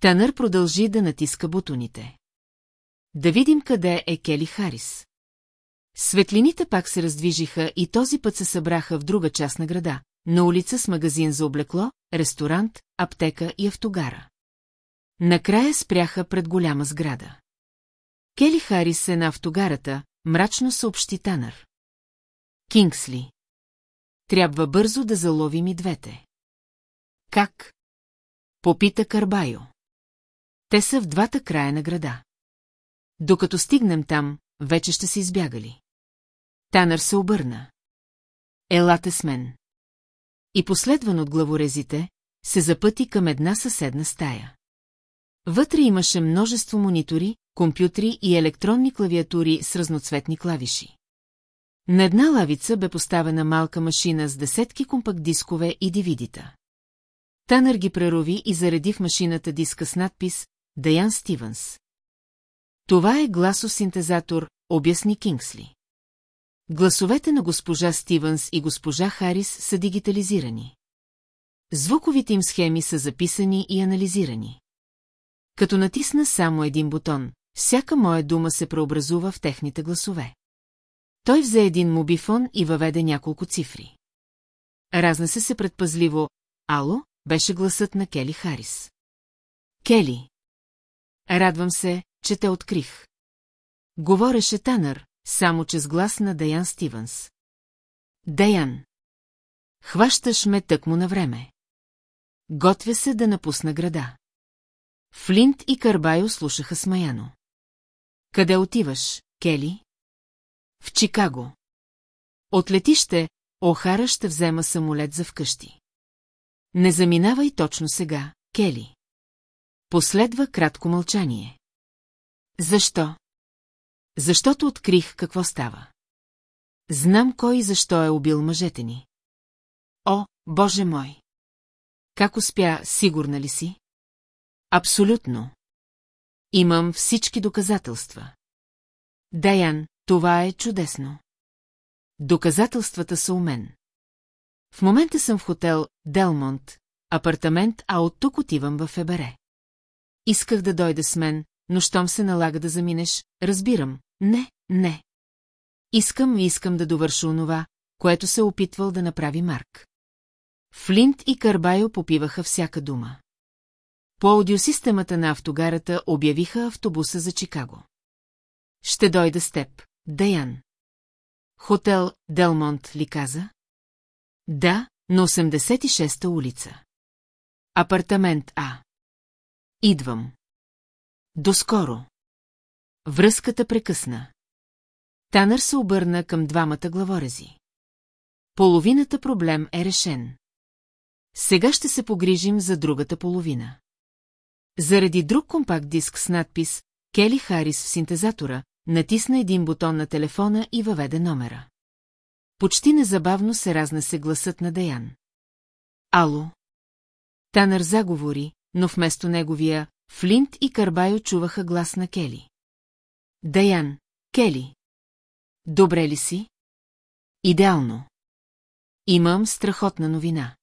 Танър продължи да натиска бутоните. Да видим къде е Кели Харис. Светлините пак се раздвижиха и този път се събраха в друга част на града, на улица с магазин за облекло, ресторант, аптека и автогара. Накрая спряха пред голяма сграда. Кели Харис е на автогарата, мрачно съобщи Танър. Кингсли. Трябва бързо да заловим и двете. Как? Попита Карбайо. Те са в двата края на града. Докато стигнем там, вече ще се избягали. Танър се обърна. Елате с мен. И последван от главорезите, се запъти към една съседна стая. Вътре имаше множество монитори, компютри и електронни клавиатури с разноцветни клавиши. На една лавица бе поставена малка машина с десетки компакт дискове и дивидита. Танър ги прерови и зареди в машината диска с надпис Даян Стивенс. Това е гласосинтезатор, обясни Кингсли. Гласовете на госпожа Стивенс и госпожа Харис са дигитализирани. Звуковите им схеми са записани и анализирани. Като натисна само един бутон, всяка моя дума се преобразува в техните гласове. Той взе един мобифон и въведе няколко цифри. Разнесе се предпазливо Ало, беше гласът на Кели Харис. Кели. Радвам се, че те открих. Говореше Танър, само че с глас на Даян Стивенс. Даян. Хващаш ме тъкмо на време. Готвя се да напусна града. Флинт и Карбайо слушаха смаяно. Къде отиваш, Кели? В Чикаго. От летище, Охара ще взема самолет за вкъщи. Не заминавай точно сега, Кели. Последва кратко мълчание. Защо? Защото открих какво става. Знам кой и защо е убил мъжете ни. О, Боже мой! Как успя, сигурна ли си? Абсолютно. Имам всички доказателства. Даян, това е чудесно. Доказателствата са у мен. В момента съм в хотел Делмонт, апартамент, а от тук отивам в Ебере. Исках да дойде с мен, но щом се налага да заминеш, разбирам. Не, не. Искам и искам да довърша онова, което се опитвал да направи Марк. Флинт и Карбайо попиваха всяка дума. По аудиосистемата на автогарата обявиха автобуса за Чикаго. Ще дойда с теб, Даян. Хотел Делмонт ли каза? Да, на 86-та улица. Апартамент А. Идвам. Доскоро. Връзката прекъсна. Танър се обърна към двамата главорези. Половината проблем е решен. Сега ще се погрижим за другата половина. Заради друг компакт диск с надпис Кели Харис в синтезатора, натисна един бутон на телефона и въведе номера. Почти незабавно се разнесе гласът на Даян. Ало. Танър заговори, но вместо неговия, Флинт и Карбайо чуваха глас на Кели. Даян, Кели. Добре ли си? Идеално. Имам страхотна новина.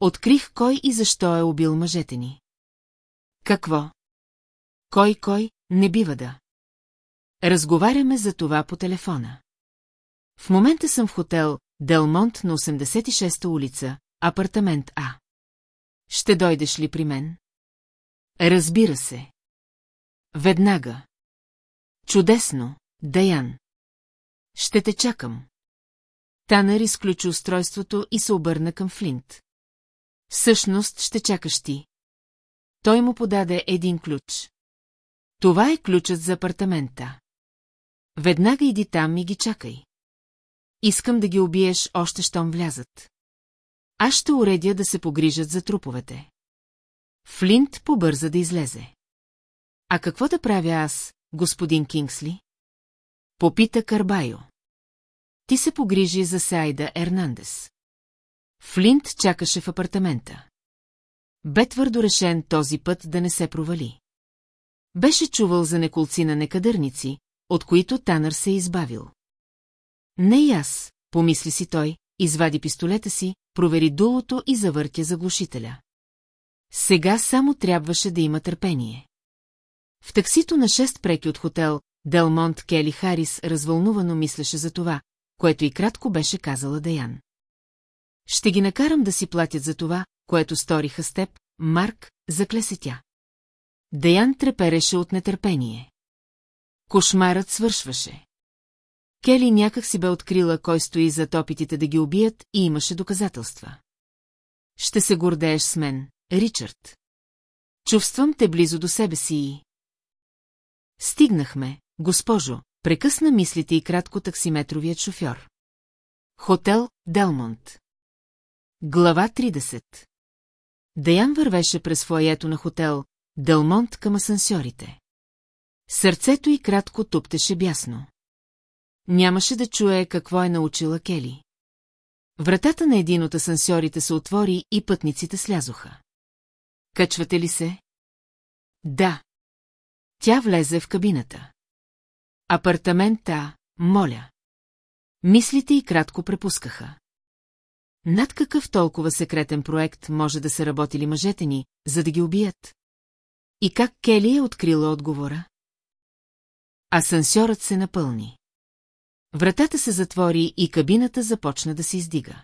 Открих кой и защо е убил мъжете ни. Какво? Кой-кой, не бива да. Разговаряме за това по телефона. В момента съм в хотел Делмонт на 86-та улица, апартамент А. Ще дойдеш ли при мен? Разбира се. Веднага. Чудесно, Даян. Ще те чакам. Танър изключи устройството и се обърна към Флинт. Всъщност ще чакаш ти. Той му подаде един ключ. Това е ключът за апартамента. Веднага иди там и ги чакай. Искам да ги убиеш още щом влязат. Аз ще уредя да се погрижат за труповете. Флинт побърза да излезе. А какво да правя аз, господин Кингсли? Попита Карбайо. Ти се погрижи за Сайда Ернандес. Флинт чакаше в апартамента. Бе твърдо решен този път да не се провали. Беше чувал за неколци на некадърници, от които Танър се е избавил. Не и аз, помисли си той, извади пистолета си, провери дулото и завъртя заглушителя. Сега само трябваше да има търпение. В таксито на шест преки от хотел, Делмонт Кели Харис развълнувано мислеше за това, което и кратко беше казала Даян. Ще ги накарам да си платят за това, което сториха с теб, Марк, заклесе тя. Даян трепереше от нетърпение. Кошмарът свършваше. Кели някак си бе открила кой стои за опитите да ги убият и имаше доказателства. Ще се гордееш с мен, Ричард. Чувствам те близо до себе си и... Стигнахме, госпожо, прекъсна мислите и кратко таксиметровият шофьор. Хотел Делмонт. Глава 30 Даян вървеше през фоето на хотел Делмонт към асансьорите. Сърцето й кратко туптеше бясно. Нямаше да чуе какво е научила Кели. Вратата на един от асансьорите се отвори и пътниците слязоха. Качвате ли се? Да. Тя влезе в кабината. Апартамента, моля. Мислите и кратко препускаха. Над какъв толкова секретен проект може да се работили мъжете ни, за да ги убият? И как Кели е открила отговора? Асансьорът се напълни. Вратата се затвори и кабината започна да се издига.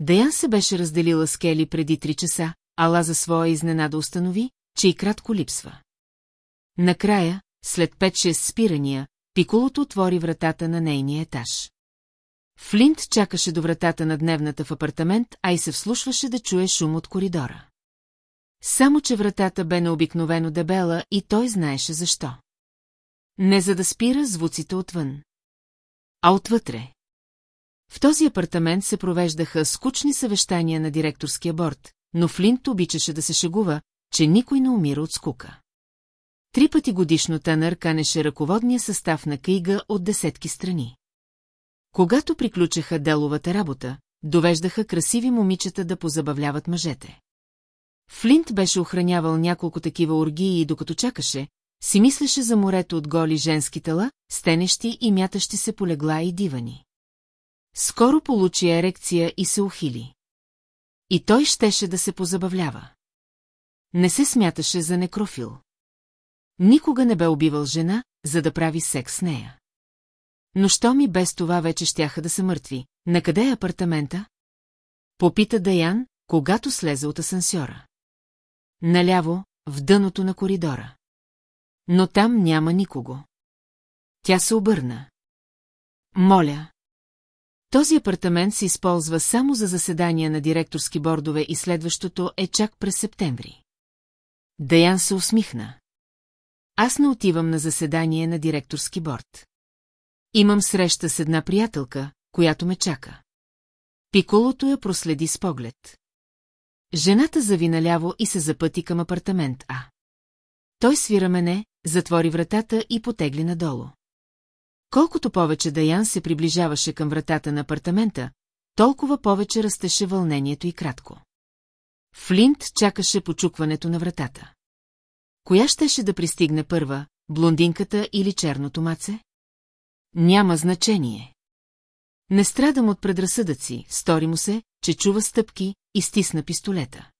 Даян се беше разделила с Кели преди три часа, ала за своя изненада установи, че и кратко липсва. Накрая, след 5-6 спирания, Пиколото отвори вратата на нейния етаж. Флинт чакаше до вратата на дневната в апартамент, а и се вслушваше да чуе шум от коридора. Само, че вратата бе необикновено дебела и той знаеше защо. Не за да спира звуците отвън. А отвътре. В този апартамент се провеждаха скучни съвещания на директорския борт, но Флинт обичаше да се шегува, че никой не умира от скука. Три пъти годишно Тънър канеше ръководния състав на Кига от десетки страни. Когато приключеха деловата работа, довеждаха красиви момичета да позабавляват мъжете. Флинт беше охранявал няколко такива оргии и докато чакаше, си мислеше за морето от голи женски тела, стенещи и мятащи се полегла и дивани. Скоро получи ерекция и се ухили. И той щеше да се позабавлява. Не се смяташе за некрофил. Никога не бе убивал жена, за да прави секс с нея. Но що ми без това вече щяха да са мъртви? Накъде е апартамента? Попита Даян, когато слезе от асансьора. Наляво, в дъното на коридора. Но там няма никого. Тя се обърна. Моля. Този апартамент се използва само за заседания на директорски бордове и следващото е чак през септември. Даян се усмихна. Аз не отивам на заседание на директорски борт. Имам среща с една приятелка, която ме чака. Пиколото я проследи с поглед. Жената зави наляво и се запъти към апартамент А. Той свира мене, затвори вратата и потегли надолу. Колкото повече Даян се приближаваше към вратата на апартамента, толкова повече растеше вълнението и кратко. Флинт чакаше почукването на вратата. Коя щеше да пристигне първа, блондинката или черното маце? Няма значение. Не страдам от предразсъдъци, стори му се, че чува стъпки и стисна пистолета.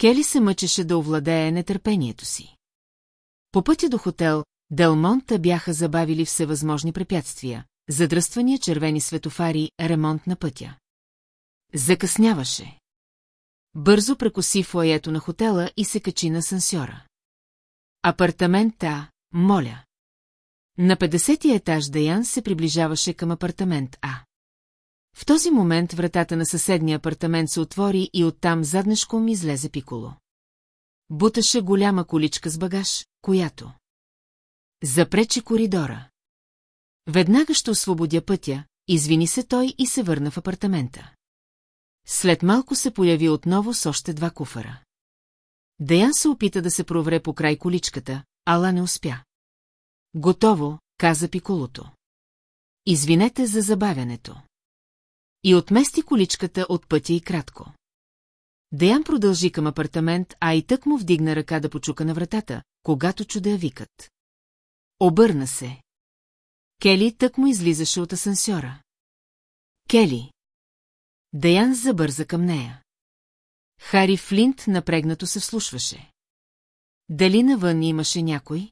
Кели се мъчеше да овладее нетърпението си. По пътя до хотел, Делмонта бяха забавили всевъзможни препятствия, задръствания червени светофари, ремонт на пътя. Закъсняваше. Бързо прекоси фоето на хотела и се качи на сансьора. Апартамент А, моля. На 50-ти етаж Даян се приближаваше към апартамент А. В този момент вратата на съседния апартамент се отвори и оттам заднешком излезе Пиколо. Буташе голяма количка с багаж, която... Запречи коридора. Веднага ще освободя пътя, извини се той и се върна в апартамента. След малко се появи отново с още два куфара. Деян се опита да се провре по край количката, ала не успя. Готово, каза Пиколото. Извинете за забавянето. И отмести количката от пътя и кратко. Деян продължи към апартамент, а и тък му вдигна ръка да почука на вратата, когато чудея викат. Обърна се. Кели тък му излизаше от асансьора. Кели. Деян забърза към нея. Хари Флинт напрегнато се вслушваше. Дали навън имаше някой?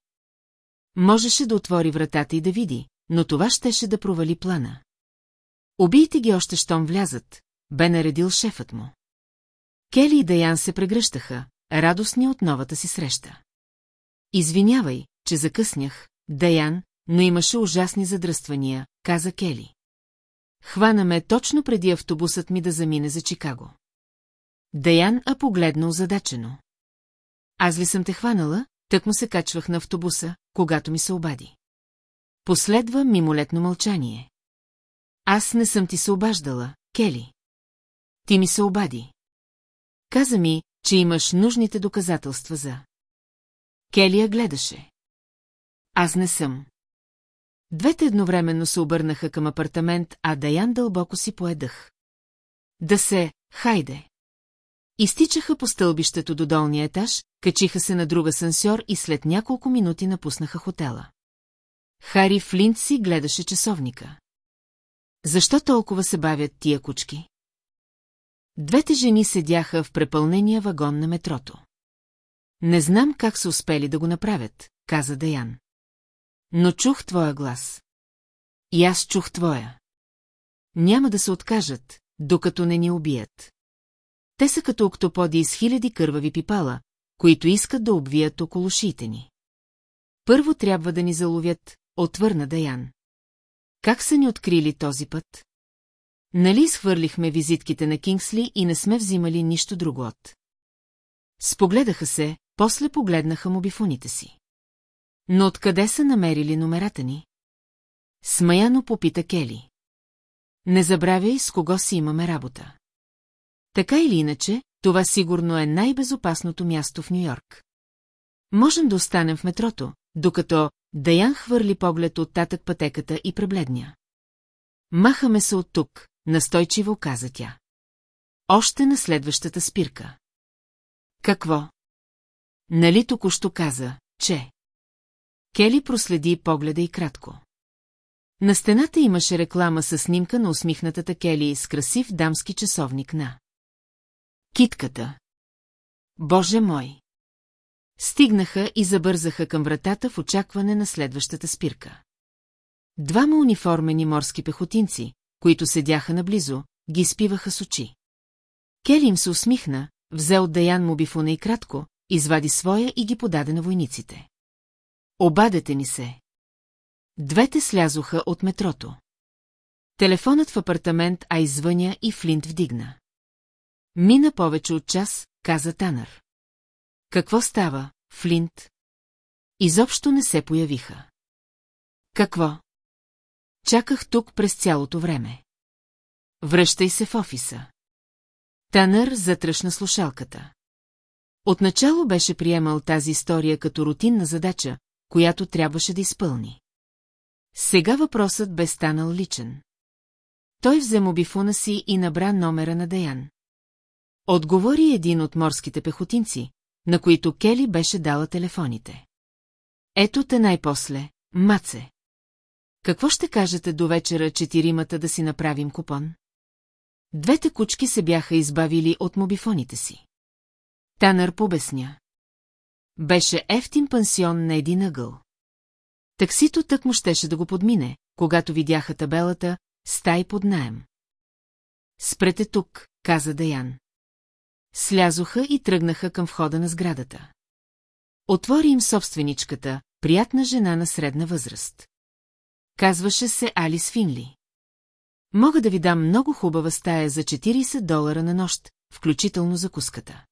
Можеше да отвори вратата и да види, но това щеше да провали плана. Убийте ги още, щом влязат, бе наредил шефът му. Кели и Даян се прегръщаха, радостни от новата си среща. Извинявай, че закъснях, Даян, но имаше ужасни задръствания, каза Кели. Хвана ме точно преди автобусът ми да замине за Чикаго. Даян а погледна озадачено. Аз ли съм те хванала, тък му се качвах на автобуса, когато ми се обади. Последва мимолетно мълчание. Аз не съм ти се обаждала, Кели. Ти ми се обади. Каза ми, че имаш нужните доказателства за... Келия гледаше. Аз не съм. Двете едновременно се обърнаха към апартамент, а Даян дълбоко си поедах. Да се, хайде. Изтичаха по стълбището до долния етаж, качиха се на друга сансьор и след няколко минути напуснаха хотела. Хари Флинт си гледаше часовника. Защо толкова се бавят тия кучки? Двете жени седяха в препълнения вагон на метрото. Не знам как са успели да го направят, каза Даян. Но чух твоя глас. И аз чух твоя. Няма да се откажат, докато не ни убият. Те са като октоподи с хиляди кървави пипала, които искат да обвият около шиите ни. Първо трябва да ни заловят, отвърна Даян. Как са ни открили този път? Нали изхвърлихме визитките на Кингсли и не сме взимали нищо друго от. Спогледаха се, после погледнаха мобифоните си. Но откъде са намерили номерата ни? Смаяно попита Кели. Не забравяй с кого си имаме работа. Така или иначе, това сигурно е най-безопасното място в Нью-Йорк. Можем да останем в метрото, докато Даян хвърли поглед от татък пътеката и пребледня. Махаме се от тук, настойчиво каза тя. Още на следващата спирка. Какво? Нали току-що каза, че... Кели проследи погледа и кратко. На стената имаше реклама с снимка на усмихнатата Кели с красив дамски часовник на. Китката. Боже мой! Стигнаха и забързаха към вратата в очакване на следващата спирка. Двама униформени морски пехотинци, които седяха наблизо, ги спиваха с очи. Кели им се усмихна, взе от Даян мобифона и кратко, извади своя и ги подаде на войниците. Обадете ни се. Двете слязоха от метрото. Телефонът в апартамент а извъня и Флинт вдигна. Мина повече от час, каза Танър. Какво става, Флинт? Изобщо не се появиха. Какво? Чаках тук през цялото време. Връщай се в офиса. Танър затръшна слушалката. Отначало беше приемал тази история като рутинна задача, която трябваше да изпълни. Сега въпросът бе станал личен. Той взе мобифона си и набра номера на Даян. Отговори един от морските пехотинци, на които Кели беше дала телефоните. Ето те най-после, маце. Какво ще кажете до вечера четиримата да си направим купон? Двете кучки се бяха избавили от мобифоните си. Танър побесня. Беше ефтин пансион на един ъгъл. Таксито тък му щеше да го подмине, когато видяха табелата «Стай под наем». Спрете тук, каза Даян. Слязоха и тръгнаха към входа на сградата. Отвори им собственичката, приятна жена на средна възраст. Казваше се Алис Финли. Мога да ви дам много хубава стая за 40 долара на нощ, включително закуската.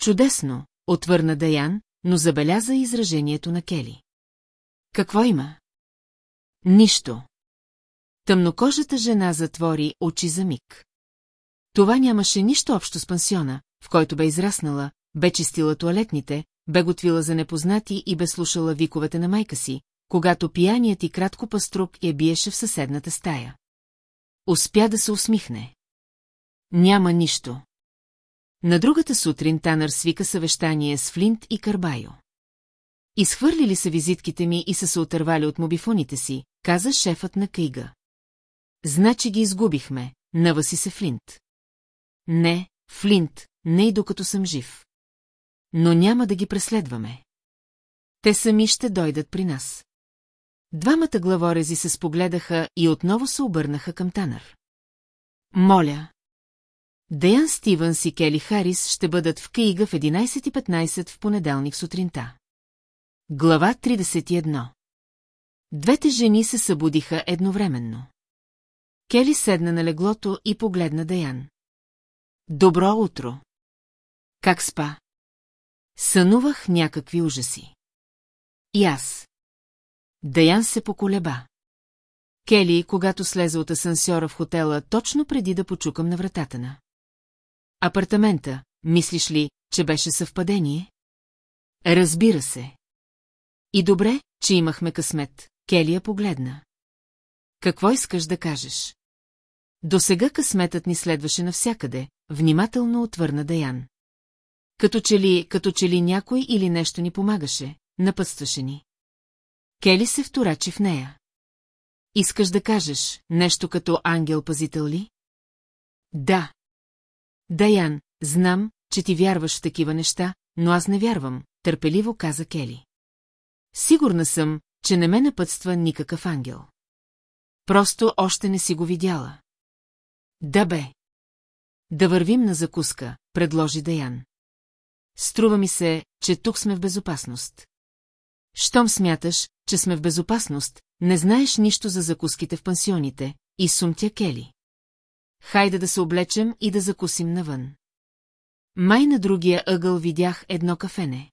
Чудесно, отвърна Даян, но забеляза изражението на Кели. Какво има? Нищо. Тъмнокожата жена затвори очи за миг. Това нямаше нищо общо с пансиона, в който бе израснала, бе чистила туалетните, бе готвила за непознати и бе слушала виковете на майка си, когато пияният и кратко паструк я биеше в съседната стая. Успя да се усмихне. Няма нищо. На другата сутрин Танър свика съвещание с Флинт и Карбайо. Изхвърлили са визитките ми и са се отървали от мобифоните си, каза шефът на Кайга. Значи ги изгубихме, наваси се Флинт. Не, Флинт, не и докато съм жив. Но няма да ги преследваме. Те сами ще дойдат при нас. Двамата главорези се спогледаха и отново се обърнаха към Танър. Моля. Деян Стивънс и Кели Харис ще бъдат в Кига в 11.15 в понеделник сутринта. Глава 31 Двете жени се събудиха едновременно. Кели седна на леглото и погледна Даян. Добро утро. Как спа? Сънувах някакви ужаси. И аз. Даян се поколеба. Кели, когато слезе от асансьора в хотела, точно преди да почукам на вратата на. Апартамента, мислиш ли, че беше съвпадение? Разбира се. И добре, че имахме късмет, Келия погледна. Какво искаш да кажеш? До сега късметът ни следваше навсякъде, внимателно отвърна Даян. Като че ли, като че ли някой или нещо ни помагаше, напътстваше ни. Кели се вторачи в нея. Искаш да кажеш нещо като ангел-пазител ли? Да. Даян, знам, че ти вярваш в такива неща, но аз не вярвам, търпеливо каза Кели. Сигурна съм, че не ме напътства никакъв ангел. Просто още не си го видяла. Да бе. Да вървим на закуска, предложи Даян. Струва ми се, че тук сме в безопасност. Щом смяташ, че сме в безопасност, не знаеш нищо за закуските в пансионите, и сумтя Кели. Хайде да се облечем и да закусим навън. Май на другия ъгъл видях едно кафене.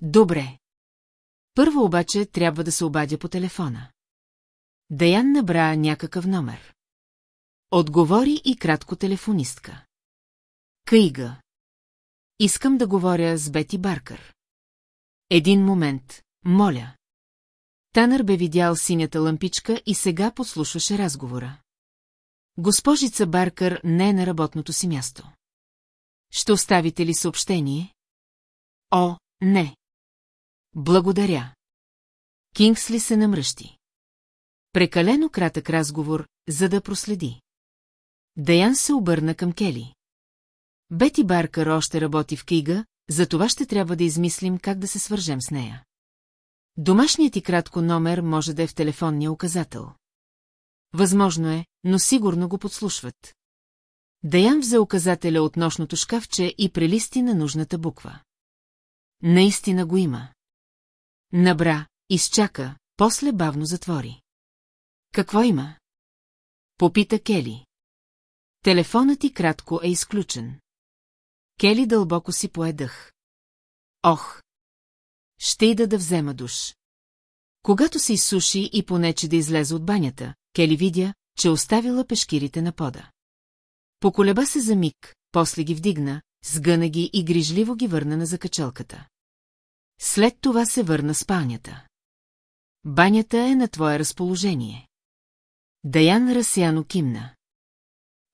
Добре. Първо обаче трябва да се обадя по телефона. Даян набра някакъв номер. Отговори и кратко телефонистка. Кайга. Искам да говоря с Бети Баркър. Един момент, моля. Танър бе видял синята лампичка и сега подслушваше разговора. Госпожица Баркър не е на работното си място. Ще оставите ли съобщение? О, не. Благодаря. Кингсли се намръщи. Прекалено кратък разговор, за да проследи. Даян се обърна към Кели. Бети Баркър още работи в Кига, за това ще трябва да измислим как да се свържем с нея. Домашният ти кратко номер може да е в телефонния указател. Възможно е, но сигурно го подслушват. Даян взе указателя от нощното шкафче и прелисти на нужната буква. Наистина го има. Набра, изчака, после бавно затвори. Какво има? Попита Кели. Телефонът ти кратко е изключен. Кели дълбоко си поедах. Ох! Ще ида да взема душ. Когато се изсуши и понече да излезе от банята, Кели видя, че оставила пешкирите на пода. Поколеба се за миг, после ги вдигна, сгъна ги и грижливо ги върна на закачалката. След това се върна спалнята. Банята е на твое разположение. Даян разсяно кимна.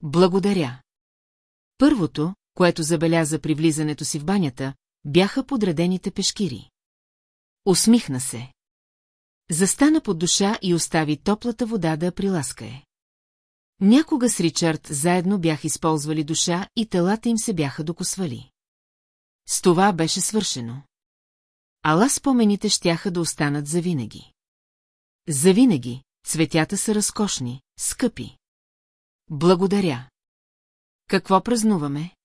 Благодаря. Първото, което забеляза при влизането си в банята, бяха подредените пешкири. Усмихна се. Застана под душа и остави топлата вода да приласкае. Някога с Ричард заедно бях използвали душа и телата им се бяха докосвали. С това беше свършено. Ала спомените щяха да останат завинаги. Завинаги, цветята са разкошни, скъпи. Благодаря. Какво празнуваме?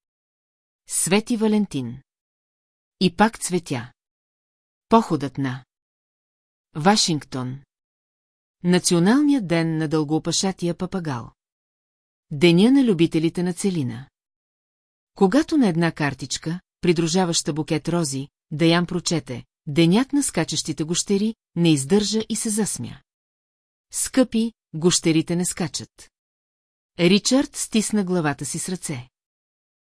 Свети Валентин. И пак цветя. Походът на Вашингтон. Националният ден на дългоопашатия папагал. Деня на любителите на целина. Когато на една картичка, придружаваща букет рози, Даян прочете, денят на скачащите гощери, не издържа и се засмя. Скъпи, гощерите не скачат. Ричард стисна главата си с ръце.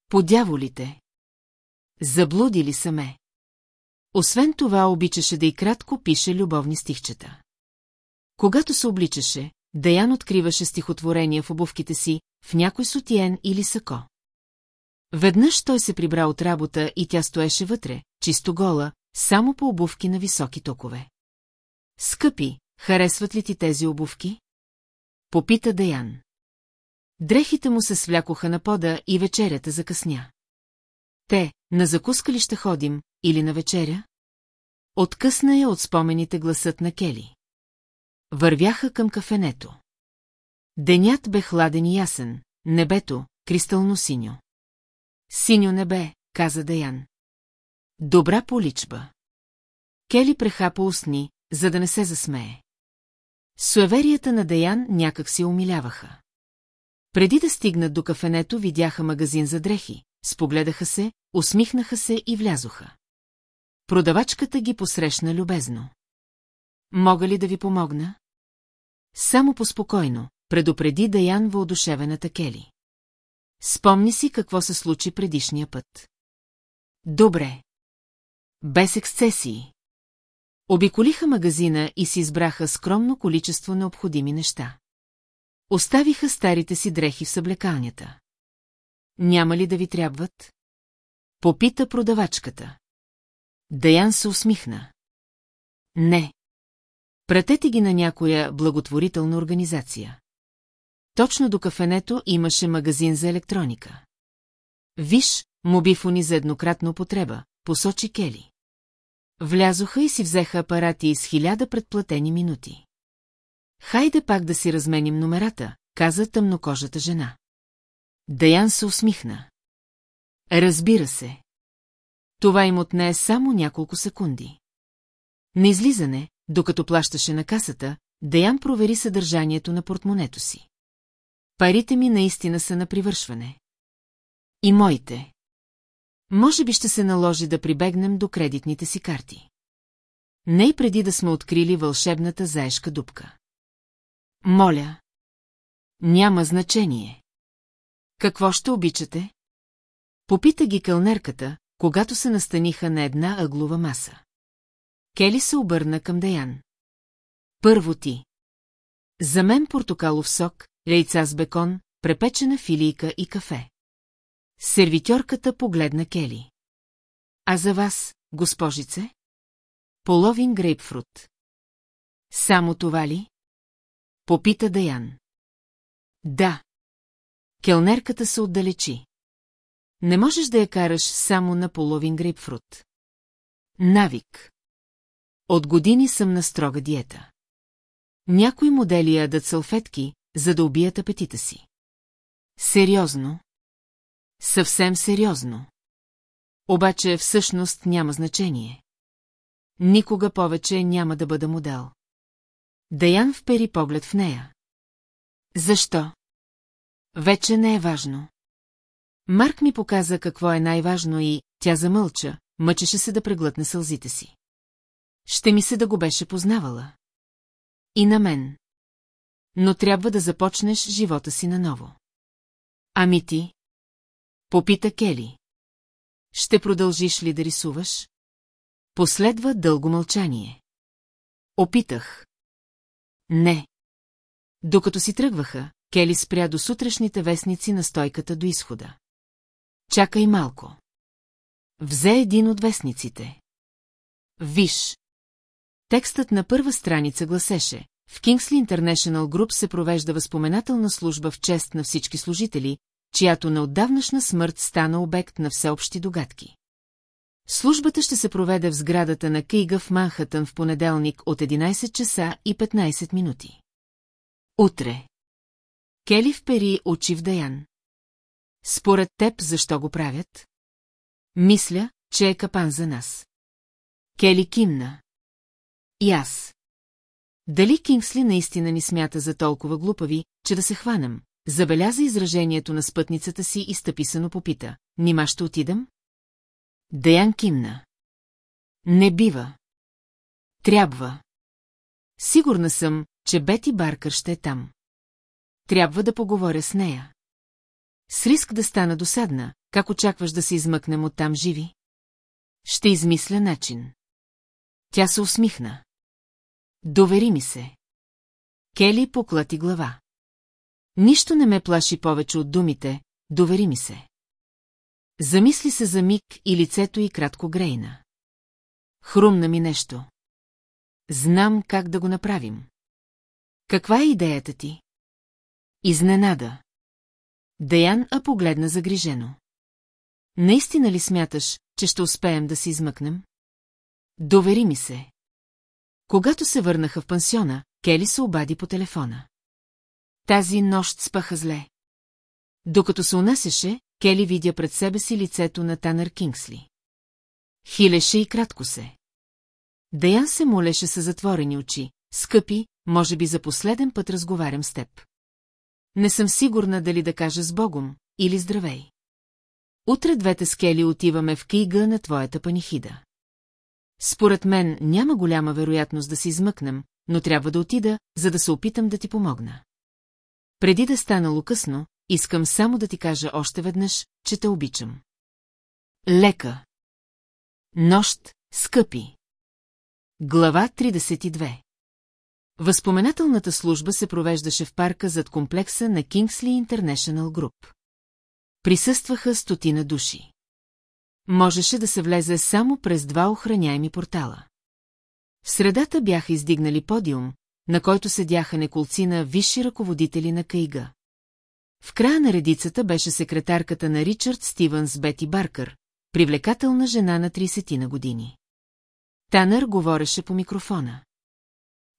Подяволите. Заблудили са ме. Освен това обичаше да и кратко пише любовни стихчета. Когато се обличаше, Даян откриваше стихотворения в обувките си, в някой сутиен или сако. Веднъж той се прибра от работа и тя стоеше вътре, чисто гола, само по обувки на високи токове. Скъпи, харесват ли ти тези обувки? Попита Даян. Дрехите му се свлякоха на пода и вечерята закъсня. Те, на закуска ли ще ходим, или на вечеря? Откъсна я от спомените гласът на Кели. Вървяха към кафенето. Денят бе хладен и ясен, небето, кристално синьо. Синьо небе, каза Даян. Добра поличба. Кели прехапа устни, за да не се засмее. Суеверията на Даян някак си умиляваха. Преди да стигнат до кафенето, видяха магазин за дрехи, спогледаха се, усмихнаха се и влязоха. Продавачката ги посрещна любезно. Мога ли да ви помогна? Само поспокойно, предупреди Даян въодушевената Кели. Спомни си какво се случи предишния път. Добре. Без ексцесии. Обиколиха магазина и си избраха скромно количество необходими неща. Оставиха старите си дрехи в съблекалнята. Няма ли да ви трябват? Попита продавачката. Даян се усмихна. Не. Пратете ги на някоя благотворителна организация. Точно до кафенето имаше магазин за електроника. Виж, мобифони за еднократна употреба, посочи Кели. Влязоха и си взеха апарати с хиляда предплатени минути. Хайде пак да си разменим номерата, каза тъмнокожата жена. Даян се усмихна. Разбира се. Това им отне само няколко секунди. На излизане, докато плащаше на касата, Даян провери съдържанието на портмонето си. Парите ми наистина са на привършване. И моите. Може би ще се наложи да прибегнем до кредитните си карти. Не и преди да сме открили вълшебната заешка дупка. Моля. Няма значение. Какво ще обичате? Попита ги кълнерката, когато се настаниха на една ъглова маса. Кели се обърна към Даян. Първо ти. За мен портокалов сок, яйца с бекон, препечена филийка и кафе. Сервитьорката погледна Кели. А за вас, госпожице? Половин грейпфрут. Само това ли? Попита Даян. Да. Келнерката се отдалечи. Не можеш да я караш само на половин грейпфрут. Навик. От години съм на строга диета. Някои модели ядат салфетки, за да убият апетита си. Сериозно? Съвсем сериозно. Обаче всъщност няма значение. Никога повече няма да бъда модел. Даян впери поглед в нея. Защо? Вече не е важно. Марк ми показа какво е най-важно и тя замълча, мъчеше се да преглътне сълзите си. Ще ми се да го беше познавала. И на мен. Но трябва да започнеш живота си наново. Ами ти? Попита Кели. Ще продължиш ли да рисуваш? Последва дълго мълчание. Опитах. Не. Докато си тръгваха, Кели спря до сутрешните вестници на стойката до изхода. Чакай малко. Взе един от вестниците. Виж. Текстът на първа страница гласеше. В Kingsley International Group се провежда възпоменателна служба в чест на всички служители, чиято неотдавнашна смърт стана обект на всеобщи догадки. Службата ще се проведе в сградата на Кейга в Манхатън в понеделник от 11 часа и 15 минути. Утре. Кели впери очи в Даян. Според теб защо го правят? Мисля, че е капан за нас. Кели кимна. И аз. Дали Кингсли наистина ни смята за толкова глупави, че да се хванем? Забеляза изражението на спътницата си и стъписано попита. Нима ще отидем? Деян кимна. Не бива. Трябва. Сигурна съм, че Бети Баркър ще е там. Трябва да поговоря с нея. С риск да стана досадна, как очакваш да се измъкнем оттам живи? Ще измисля начин. Тя се усмихна. Довери ми се. Кели поклати глава. Нищо не ме плаши повече от думите, довери ми се. Замисли се за миг и лицето й кратко грейна. Хрумна ми нещо. Знам как да го направим. Каква е идеята ти? Изненада. Даян а погледна загрижено. Наистина ли смяташ, че ще успеем да се измъкнем? Довери ми се. Когато се върнаха в пансиона, Кели се обади по телефона. Тази нощ спаха зле. Докато се унасяше, Кели видя пред себе си лицето на Танър Кингсли. Хилеше и кратко се. Даян се молеше с затворени очи. Скъпи, може би за последен път разговарям с теб. Не съм сигурна дали да кажа с Богом, или здравей. Утре двете скели отиваме в Кига на твоята панихида. Според мен няма голяма вероятност да се измъкнем, но трябва да отида, за да се опитам да ти помогна. Преди да стана късно, искам само да ти кажа още веднъж, че те обичам. Лека. Нощ, скъпи. Глава 32 Възпоменателната служба се провеждаше в парка зад комплекса на Kingsley International Group. Присъстваха стотина души. Можеше да се влезе само през два охраняеми портала. В средата бяха издигнали подиум, на който седяха неколцина висши ръководители на Кайга. В края на редицата беше секретарката на Ричард Стивенс Бети Баркър, привлекателна жена на 30 на години. Танър говореше по микрофона.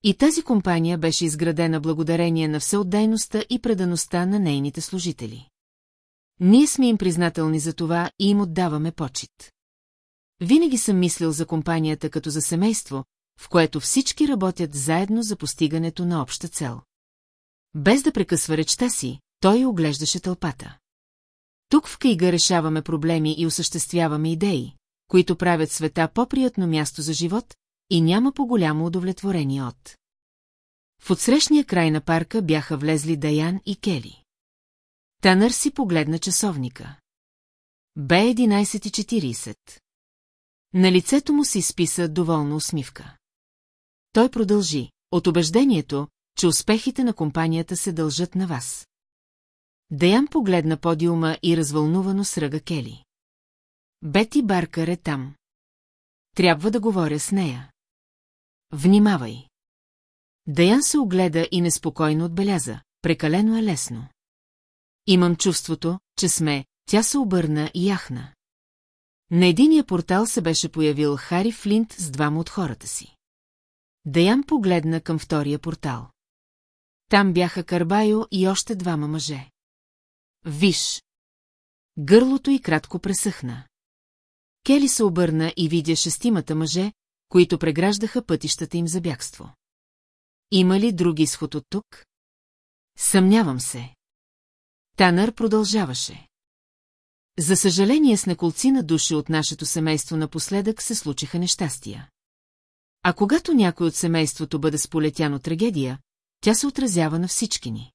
И тази компания беше изградена благодарение на всеотдайността и предаността на нейните служители. Ние сме им признателни за това и им отдаваме почет. Винаги съм мислил за компанията като за семейство, в което всички работят заедно за постигането на обща цел. Без да прекъсва речта си, той оглеждаше тълпата. Тук в Кайга решаваме проблеми и осъществяваме идеи, които правят света по-приятно място за живот и няма по-голямо удовлетворение от. В отсрещния край на парка бяха влезли Даян и Кели. Танър си погледна часовника. Бе 11.40. На лицето му се изписа доволна усмивка. Той продължи, от убеждението, че успехите на компанията се дължат на вас. Даян погледна подиума и развълнувано сръга Кели. Бети Баркър е там. Трябва да говоря с нея. Внимавай. Даян се огледа и неспокойно отбеляза. Прекалено е лесно. Имам чувството, че сме, тя се обърна и яхна. На единия портал се беше появил Хари Флинт с двама от хората си. Даян погледна към втория портал. Там бяха Карбайо и още двама мъже. Виж! Гърлото й кратко пресъхна. Кели се обърна и видя шестимата мъже, които преграждаха пътищата им за бягство. Има ли други изход от тук? Съмнявам се. Танър продължаваше. За съжаление с неколци на души от нашето семейство напоследък се случиха нещастия. А когато някой от семейството бъде сполетян трагедия, тя се отразява на всички ни.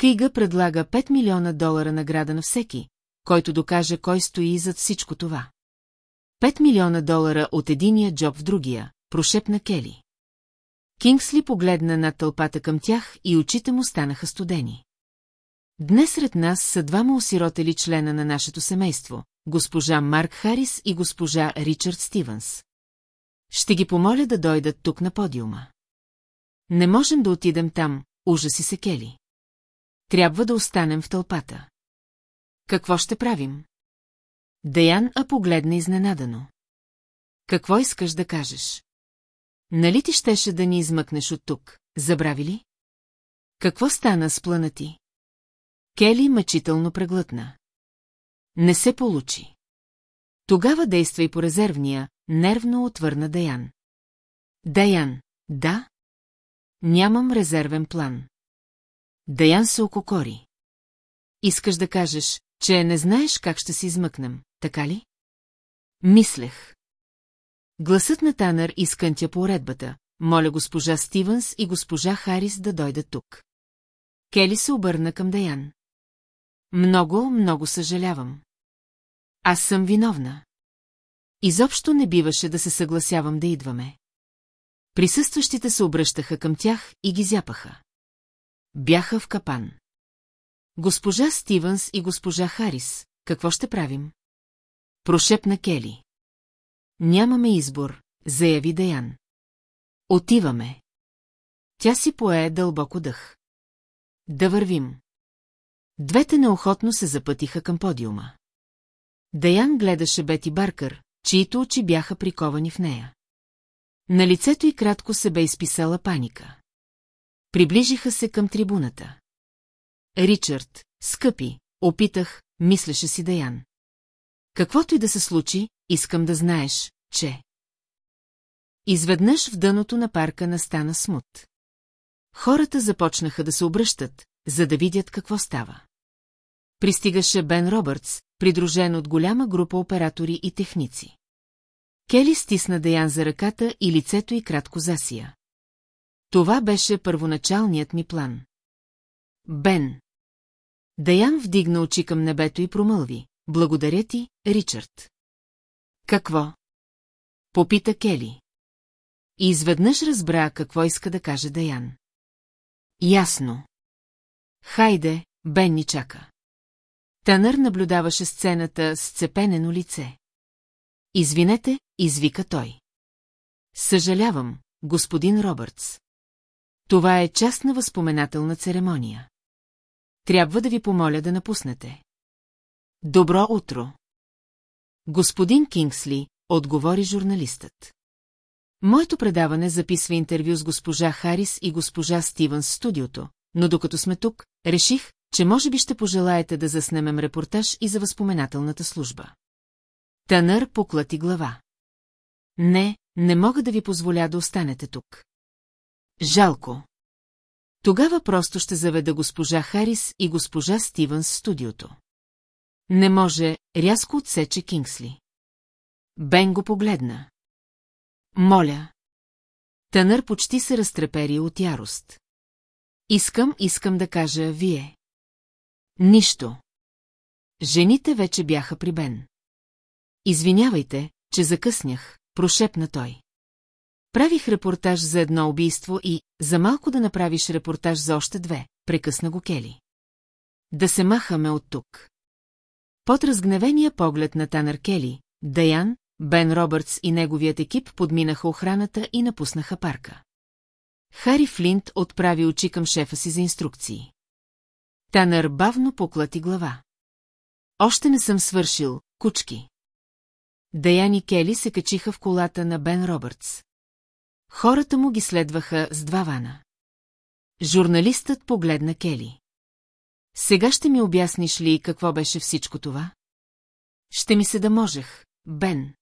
Кига предлага 5 милиона долара награда на всеки, който докаже кой стои зад всичко това. 5 милиона долара от единия джоб в другия, прошепна Кели. Кингсли погледна над тълпата към тях и очите му станаха студени. Днес сред нас са двама осиротели члена на нашето семейство, госпожа Марк Харис и госпожа Ричард Стивенс. Ще ги помоля да дойдат тук на подиума. Не можем да отидем там, ужаси се Кели. Трябва да останем в тълпата. Какво ще правим? Даян а погледна изненадано. Какво искаш да кажеш? Нали ти щеше да ни измъкнеш от тук, забрави ли? Какво стана с плана ти? Кели мъчително преглътна. Не се получи. Тогава действай по резервния, нервно отвърна Даян. Даян, да? Нямам резервен план. Даян се ококори. Искаш да кажеш, че не знаеш как ще се измъкнем, така ли? Мислех. Гласът на Танър изкънтя по уредбата. Моля госпожа Стивенс и госпожа Харис да дойдат тук. Кели се обърна към Даян. Много, много съжалявам. Аз съм виновна. Изобщо не биваше да се съгласявам да идваме. Присъстващите се обръщаха към тях и ги зяпаха. Бяха в капан. Госпожа Стивенс и госпожа Харис, какво ще правим? Прошепна Кели. Нямаме избор, заяви Даян. Отиваме. Тя си пое дълбоко дъх. Да вървим. Двете неохотно се запътиха към подиума. Даян гледаше Бети Баркър, чието очи бяха приковани в нея. На лицето й кратко се бе изписала паника. Приближиха се към трибуната. Ричард, скъпи, опитах, мислеше си Даян. Каквото и да се случи, искам да знаеш, че... Изведнъж в дъното на парка настана смут. Хората започнаха да се обръщат, за да видят какво става. Пристигаше Бен Робъртс, придружен от голяма група оператори и техници. Кели стисна Даян за ръката и лицето й кратко засия. Това беше първоначалният ми план. Бен. Даян вдигна очи към небето и промълви. Благодаря ти, Ричард. Какво? Попита Кели. И изведнъж разбра какво иска да каже Даян. Ясно. Хайде, Бен ни чака. Танър наблюдаваше сцената с цепенено лице. Извинете, извика той. Съжалявам, господин Робъртс. Това е част на възпоменателна церемония. Трябва да ви помоля да напуснете. Добро утро. Господин Кингсли, отговори журналистът. Моето предаване записва интервю с госпожа Харис и госпожа Стивън в студиото, но докато сме тук, реших, че може би ще пожелаете да заснемем репортаж и за възпоменателната служба. Танър поклати глава. Не, не мога да ви позволя да останете тук. Жалко. Тогава просто ще заведа госпожа Харис и госпожа Стивънс в студиото. Не може, рязко отсече Кингсли. Бен го погледна. Моля. Танър почти се разтрепери от ярост. Искам, искам да кажа вие. Нищо. Жените вече бяха при Бен. Извинявайте, че закъснях, прошепна той. Правих репортаж за едно убийство и, за малко да направиш репортаж за още две, прекъсна го Кели. Да се махаме от тук. Под разгневения поглед на Танър Кели, Даян, Бен Робъртс и неговият екип подминаха охраната и напуснаха парка. Хари Флинт отправи очи към шефа си за инструкции. Танър бавно поклати глава. Още не съм свършил, кучки. Даян и Кели се качиха в колата на Бен Робъртс. Хората му ги следваха с два вана. Журналистът погледна Кели. Сега ще ми обясниш ли какво беше всичко това? Ще ми се да можех, Бен.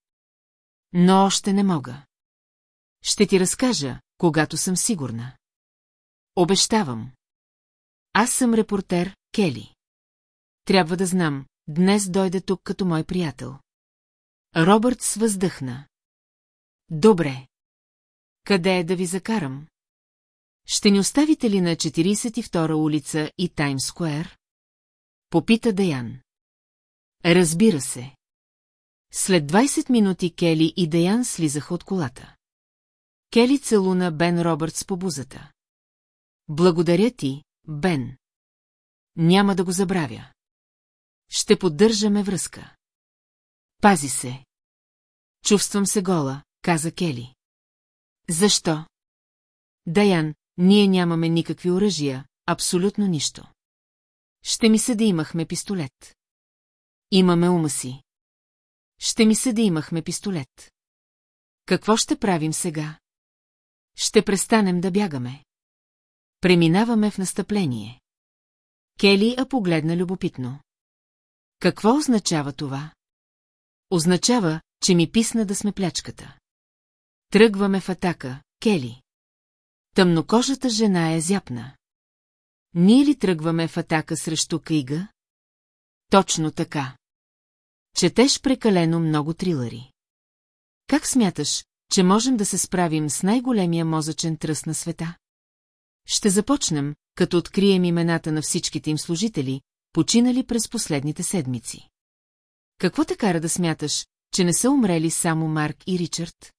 Но още не мога. Ще ти разкажа, когато съм сигурна. Обещавам. Аз съм репортер, Кели. Трябва да знам, днес дойде тук като мой приятел. Робъртс въздъхна. Добре. Къде е да ви закарам? Ще ни оставите ли на 42-а улица и Таймс Скуер? Попита Даян. Разбира се. След 20 минути Кели и Даян слизаха от колата. Кели целуна Бен Робъртс по бузата. Благодаря ти, Бен. Няма да го забравя. Ще поддържаме връзка. Пази се. Чувствам се гола, каза Кели. Защо? Даян, ние нямаме никакви оръжия, абсолютно нищо. Ще ми се да имахме пистолет. Имаме ума си. Ще ми се да имахме пистолет. Какво ще правим сега? Ще престанем да бягаме. Преминаваме в настъпление. Кели а погледна любопитно. Какво означава това? Означава, че ми писна да сме плячката. Тръгваме в атака, Кели. Тъмнокожата жена е зяпна. Ние ли тръгваме в атака срещу Кайга? Точно така. Четеш прекалено много трилъри. Как смяташ, че можем да се справим с най-големия мозъчен тръс на света? Ще започнем, като открием имената на всичките им служители, починали през последните седмици. Какво те кара да смяташ, че не са умрели само Марк и Ричард?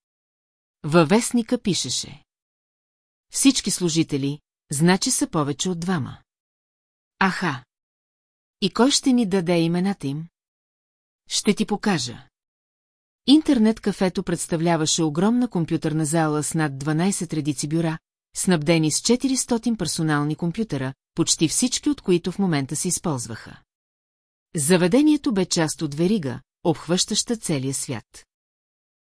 Във вестника пишеше. Всички служители, значи са повече от двама. Аха. И кой ще ни даде имената им? Ще ти покажа. Интернет-кафето представляваше огромна компютърна зала с над 12 редици бюра, снабдени с 400 персонални компютъра, почти всички от които в момента се използваха. Заведението бе част от верига, обхващаща целия свят.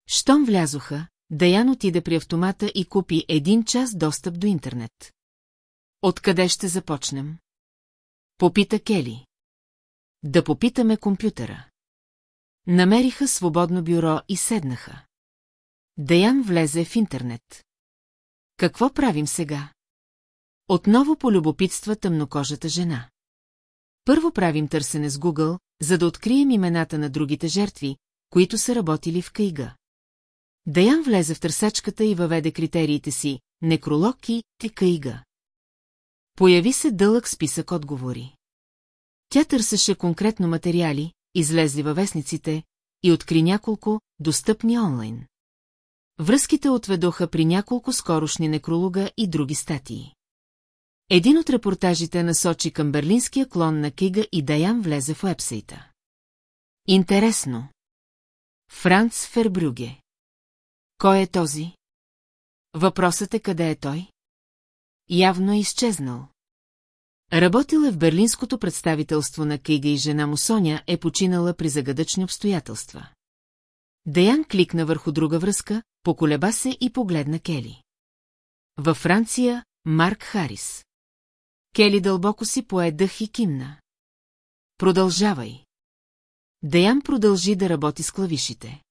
Щом влязоха, Даян отиде при автомата и купи един час достъп до интернет. Откъде ще започнем? Попита Кели. Да попитаме компютъра. Намериха свободно бюро и седнаха. Даян влезе в интернет. Какво правим сега? Отново полюбопитства тъмнокожата жена. Първо правим търсене с Google, за да открием имената на другите жертви, които са работили в Кайга. Даян влезе в търсачката и въведе критериите си некролог и Кайга. Появи се дълъг списък отговори. Тя търсеше конкретно материали, излезли във вестниците, и откри няколко, достъпни онлайн. Връзките отведоха при няколко скорошни некролога и други статии. Един от репортажите насочи към берлинския клон на Кига и Даян влезе в уебсайта. Интересно. Франц Фербрюге. Кой е този? Въпросът е къде е той? Явно е изчезнал. Работил е в берлинското представителство на Кига и жена му Соня е починала при загадъчни обстоятелства. Даян кликна върху друга връзка, поколеба се и погледна Кели. Във Франция – Марк Харис. Кели дълбоко си пое дъх и кимна. Продължавай. Даян продължи да работи с клавишите.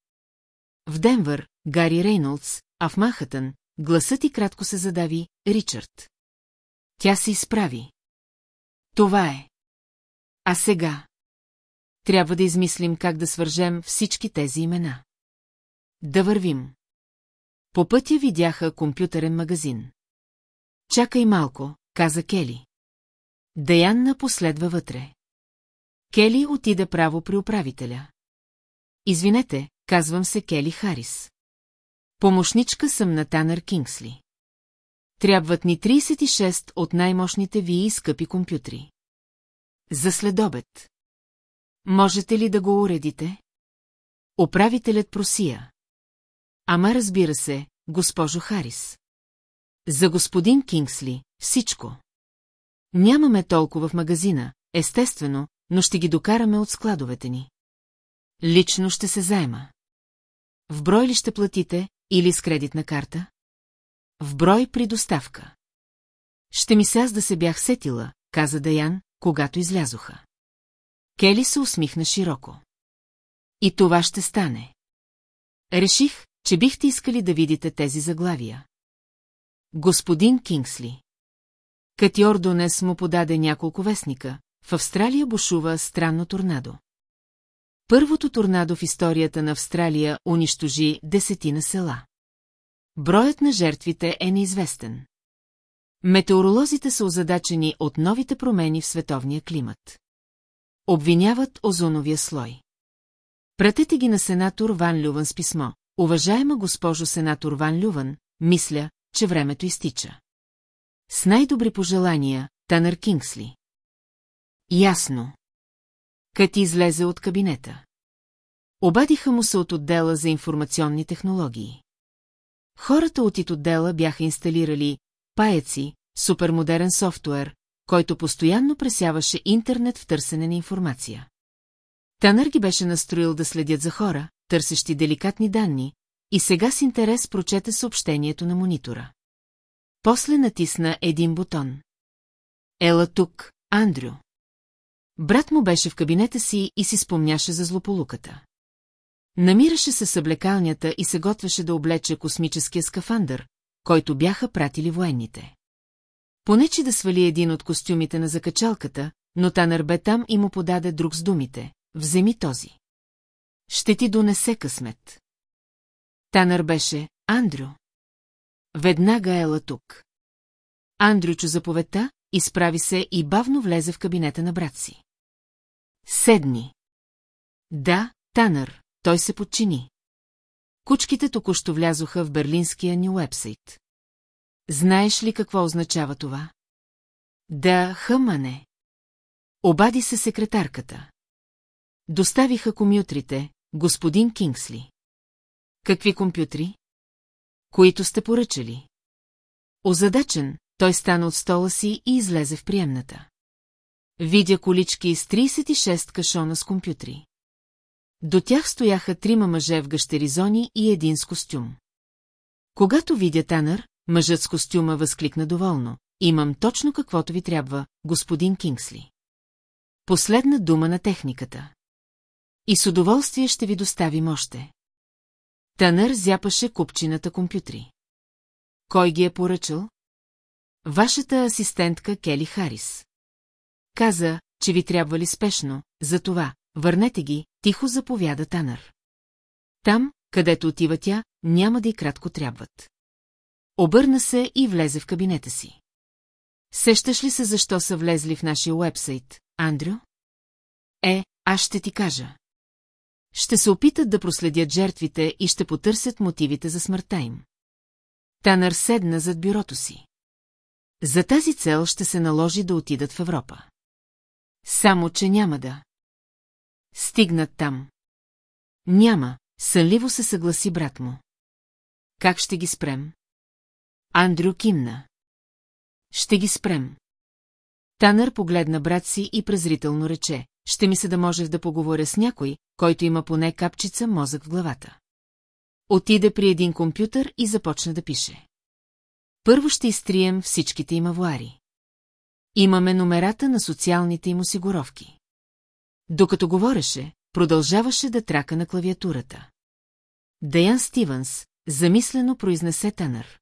В Денвър, Гари Рейнолдс, а в Махатън, гласът и кратко се задави Ричард. Тя се изправи. Това е. А сега? Трябва да измислим как да свържем всички тези имена. Да вървим. По пътя видяха компютърен магазин. Чакай малко, каза Кели. Даянна последва вътре. Кели отиде право при управителя. Извинете, казвам се Кели Харис. Помощничка съм на Танър Кингсли. Трябват ни 36 от най-мощните ви и скъпи компютри. За следобед. Можете ли да го уредите? Управителят просия. Ама разбира се, госпожо Харис. За господин Кингсли, всичко. Нямаме толкова в магазина, естествено, но ще ги докараме от складовете ни. Лично ще се заема. В брой ли ще платите, или с кредитна карта? В брой при доставка. Ще ми се аз да се бях сетила, каза Даян, когато излязоха. Кели се усмихна широко. И това ще стане. Реших, че бихте искали да видите тези заглавия. Господин Кингсли. Катиор Донес му подаде няколко вестника. В Австралия бушува странно торнадо. Първото торнадо в историята на Австралия унищожи десетина села. Броят на жертвите е неизвестен. Метеоролозите са озадачени от новите промени в световния климат. Обвиняват озоновия слой. Пратете ги на сенатор Ван Люван с писмо. Уважаема госпожо сенатор Ван Люван, мисля, че времето изтича. С най-добри пожелания, Танър Кингсли. Ясно. Кати излезе от кабинета. Обадиха му се от отдела за информационни технологии. Хората от отдела бяха инсталирали паяци, супермодерен софтуер, който постоянно пресяваше интернет в търсене на информация. Танър ги беше настроил да следят за хора, търсещи деликатни данни, и сега с интерес прочете съобщението на монитора. После натисна един бутон. Ела тук, Андрю. Брат му беше в кабинета си и си спомняше за злополуката. Намираше се съблекалнята и се готвеше да облече космическия скафандър, който бяха пратили военните. Понечи да свали един от костюмите на закачалката, но Танър бе там и му подаде друг с думите. Вземи този. Ще ти донесе късмет. Танър беше Андрю. Веднага ела тук. Андрю чу заповедта, изправи се и бавно влезе в кабинета на брат си. Седни. Да, Танър, той се подчини. Кучките току-що влязоха в берлинския ни уебсайт. Знаеш ли какво означава това? Да, хъмане. Обади се секретарката. Доставиха компютрите, господин Кингсли. Какви компютри? Които сте поръчали. Озадачен, той стана от стола си и излезе в приемната. Видя колички с 36 кашона с компютри. До тях стояха трима мъже в гъщеризони и един с костюм. Когато видя Танър, мъжът с костюма възкликна доволно. Имам точно каквото ви трябва, господин Кингсли. Последна дума на техниката. И с удоволствие ще ви доставим още. Танър зяпаше купчината компютри. Кой ги е поръчал? Вашата асистентка Кели Харис. Каза, че ви трябва ли спешно, за това, върнете ги, тихо заповяда Танър. Там, където отива тя, няма да и кратко трябват. Обърна се и влезе в кабинета си. Сещаш ли се защо са влезли в нашия уебсайт, Андрю? Е, аз ще ти кажа. Ще се опитат да проследят жертвите и ще потърсят мотивите за смъртта им. Танър седна зад бюрото си. За тази цел ще се наложи да отидат в Европа. Само, че няма да. Стигнат там. Няма, сънливо се съгласи брат му. Как ще ги спрем? Андрю кимна. Ще ги спрем. Танър погледна брат си и презрително рече. Ще ми се да можех да поговоря с някой, който има поне капчица мозък в главата. Отиде при един компютър и започна да пише. Първо ще изтрием всичките им авуари. Имаме номерата на социалните им осигуровки. Докато говореше, продължаваше да трака на клавиатурата. Даян Стивенс, замислено произнесе Танър.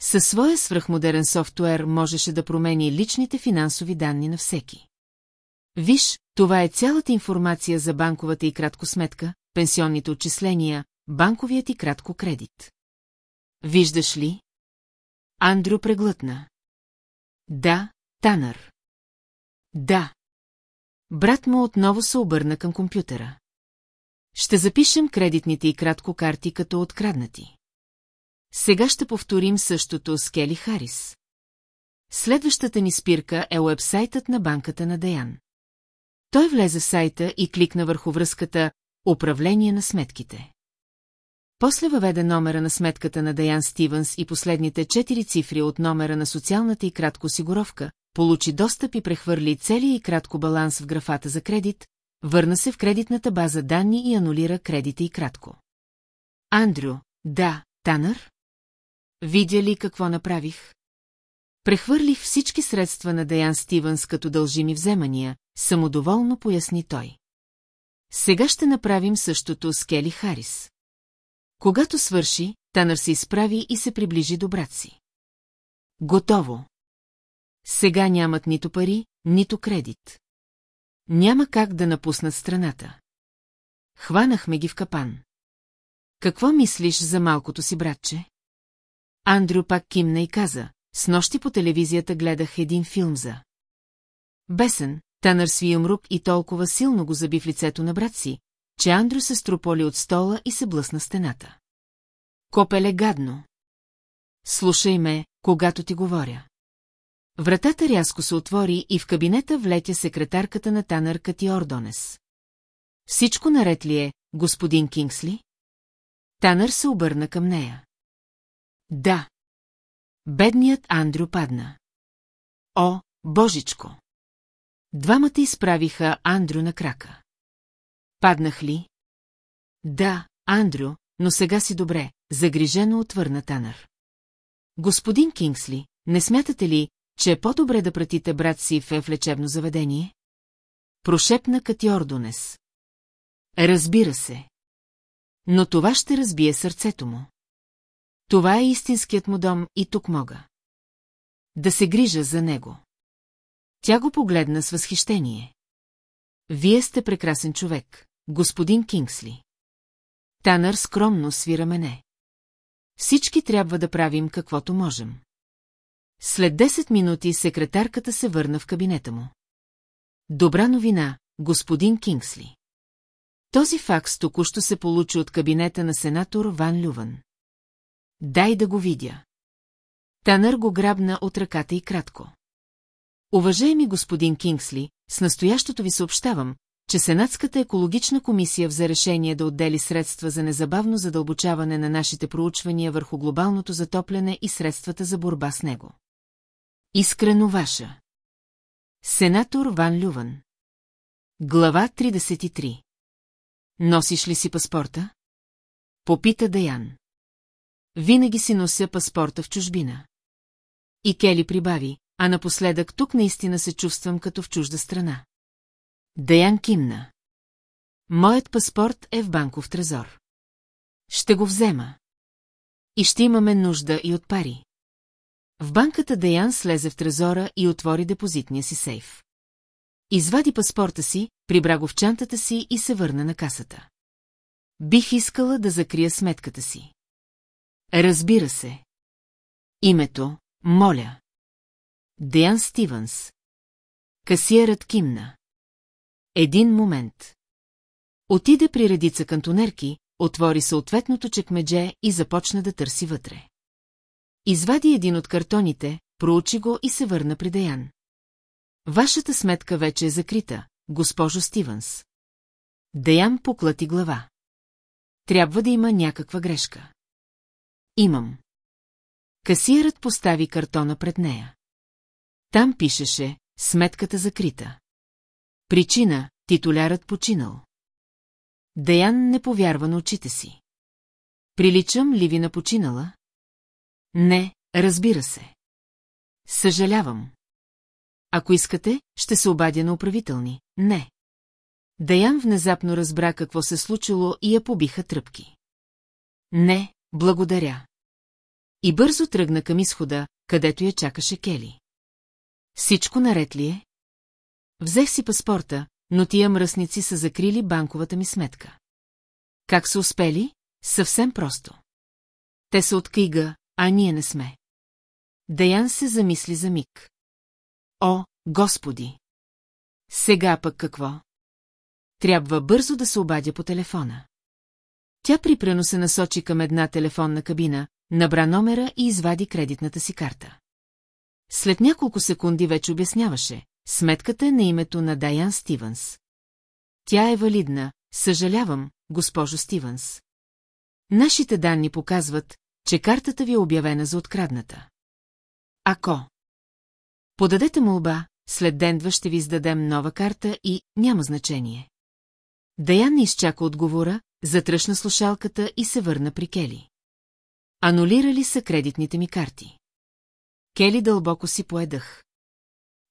Със своя свръхмодерен софтуер можеше да промени личните финансови данни на всеки. Виж, това е цялата информация за банковата и краткосметка, пенсионните отчисления, банковият и кратко кредит. Виждаш ли? Андрю преглътна. Да, Танър. Да. Брат му отново се обърна към компютъра. Ще запишем кредитните и кратко карти като откраднати. Сега ще повторим същото с Кели Харис. Следващата ни спирка е уебсайтът на банката на Даян. Той влезе в сайта и кликна върху връзката Управление на сметките. После въведе номера на сметката на Даян Стивенс и последните четири цифри от номера на социалната и кратко осигуровка, получи достъп и прехвърли целия и кратко баланс в графата за кредит, върна се в кредитната база данни и анулира кредита и кратко. Андрю, да, Танър? Видя ли какво направих? Прехвърлих всички средства на Даян Стивенс като дължими вземания, самодоволно поясни той. Сега ще направим същото с Кели Харис. Когато свърши, Танър се изправи и се приближи до брат си. Готово. Сега нямат нито пари, нито кредит. Няма как да напуснат страната. Хванахме ги в капан. Какво мислиш за малкото си братче? Андрю пак кимна и каза, с нощи по телевизията гледах един филм за... Бесен, Танър сви умрук и толкова силно го заби в лицето на брат си, че Андрю се строполи от стола и се блъсна стената. Копеле гадно. Слушай ме, когато ти говоря. Вратата рязко се отвори и в кабинета влетя секретарката на Танър Кати Ордонес. Всичко наред ли е, господин Кингсли? Танър се обърна към нея. Да. Бедният Андрю падна. О, божичко! Двамата изправиха Андрю на крака. Паднах ли? Да, Андрю, но сега си добре, загрижено отвърна Танър. Господин Кингсли, не смятате ли, че е по-добре да пратите брат си в лечебно заведение? Прошепна Катиордонес. Разбира се. Но това ще разбие сърцето му. Това е истинският му дом и тук мога. Да се грижа за него. Тя го погледна с възхищение. Вие сте прекрасен човек, господин Кингсли. Танър скромно свира мене. Всички трябва да правим каквото можем. След 10 минути секретарката се върна в кабинета му. Добра новина, господин Кингсли. Този факс току-що се получи от кабинета на сенатор Ван Люван. Дай да го видя. Танър го грабна от ръката и кратко. Уважаеми господин Кингсли, с настоящото ви съобщавам, че Сенатската екологична комисия взе решение да отдели средства за незабавно задълбочаване на нашите проучвания върху глобалното затопляне и средствата за борба с него. Искрено ваша. Сенатор Ван Люван. Глава 33. Носиш ли си паспорта? Попита Даян. Винаги си нося паспорта в чужбина. И Кели прибави, а напоследък тук наистина се чувствам като в чужда страна. Даян кимна. Моят паспорт е в банков трезор. Ще го взема. И ще имаме нужда и от пари. В банката Даян слезе в трезора и отвори депозитния си сейф. Извади паспорта си, прибра го в чантата си и се върна на касата. Бих искала да закрия сметката си. Разбира се. Името, моля. Деян Стивенс. Касиерът кимна. Един момент. Отиде при редица кантонерки, отвори съответното чекмедже и започна да търси вътре. Извади един от картоните, проучи го и се върна при Деян. Вашата сметка вече е закрита, госпожо Стивенс. Деян поклати глава. Трябва да има някаква грешка. Имам. Касиерът постави картона пред нея. Там пишеше «Сметката закрита». Причина – титулярът починал. Деян не повярва на очите си. Приличам ли ви на починала? Не, разбира се. Съжалявам. ако искате, ще се обадя на управителни. Не. Даян внезапно разбра какво се случило и я побиха тръпки. Не, благодаря. И бързо тръгна към изхода, където я чакаше Кели. Всичко наред ли е? Взех си паспорта, но тия мръсници са закрили банковата ми сметка. Как са успели? Съвсем просто. Те са от Кига, а ние не сме. Даян се замисли за миг. О, господи! Сега пък какво? Трябва бързо да се обадя по телефона. Тя припрено се насочи към една телефонна кабина, набра номера и извади кредитната си карта. След няколко секунди вече обясняваше, сметката е на името на Даян Стивенс. Тя е валидна, съжалявам, госпожо Стивенс. Нашите данни показват, че картата ви е обявена за открадната. Ако подадете молба, след ден-два ще ви издадем нова карта и няма значение. Даян не изчака отговора, затръшна слушалката и се върна при Кели. Анулирали са кредитните ми карти. Кели дълбоко си поедах.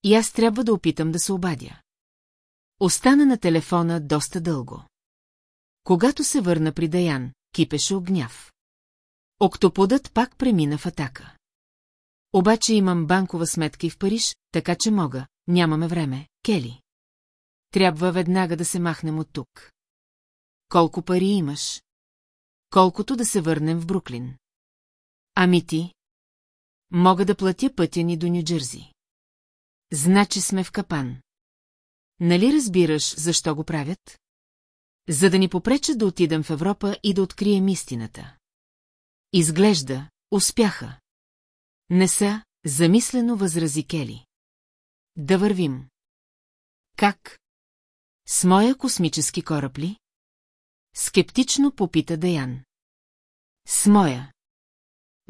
И аз трябва да опитам да се обадя. Остана на телефона доста дълго. Когато се върна при Даян, кипеше огняв. Октоподът пак премина в атака. Обаче имам банкова сметка и в Париж, така че мога, нямаме време, Кели. Трябва веднага да се махнем от тук. Колко пари имаш? Колкото да се върнем в Бруклин. Ами ти? Мога да платя пътя ни до Нью-Джерси. Значи сме в капан. Нали разбираш, защо го правят? За да ни попречат да отидем в Европа и да открием истината. Изглежда, успяха. Не са, замислено възрази Кели. Да вървим. Как? С моя космически кораб ли? Скептично попита Даян. С моя.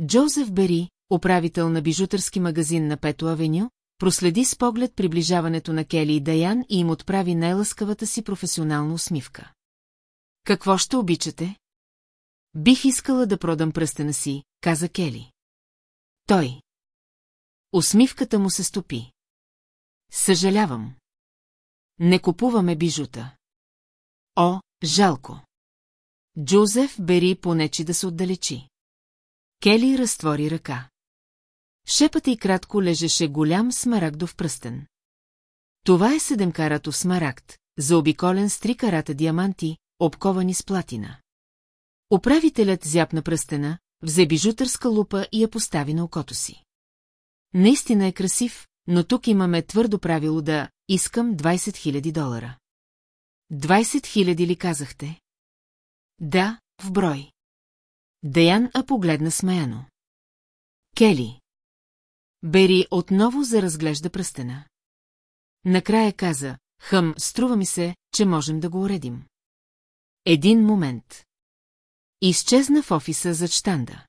Джозеф Бери, управител на бижутърски магазин на Пето Авеню, проследи с поглед приближаването на Кели и Даян и им отправи най-лъскавата си професионална усмивка. Какво ще обичате? Бих искала да продам пръстена си, каза Кели. Той. Усмивката му се стопи. Съжалявам. Не купуваме бижута. О, жалко. Джозеф бери понечи да се отдалечи. Кели разтвори ръка. Шепата и кратко лежеше голям смарагдов пръстен. Това е седемкаратов смарагд, заобиколен с три карата диаманти, обковани с платина. Управителят зяпна пръстена, взе бижутърска лупа и я постави на окото си. Наистина е красив, но тук имаме твърдо правило да искам 20 000 долара. 20 000 ли казахте? Да, в брой. Деян а погледна смеяно. Кели. Бери отново за разглежда пръстена. Накрая каза, хъм, струва ми се, че можем да го уредим. Един момент. Изчезна в офиса за штанда.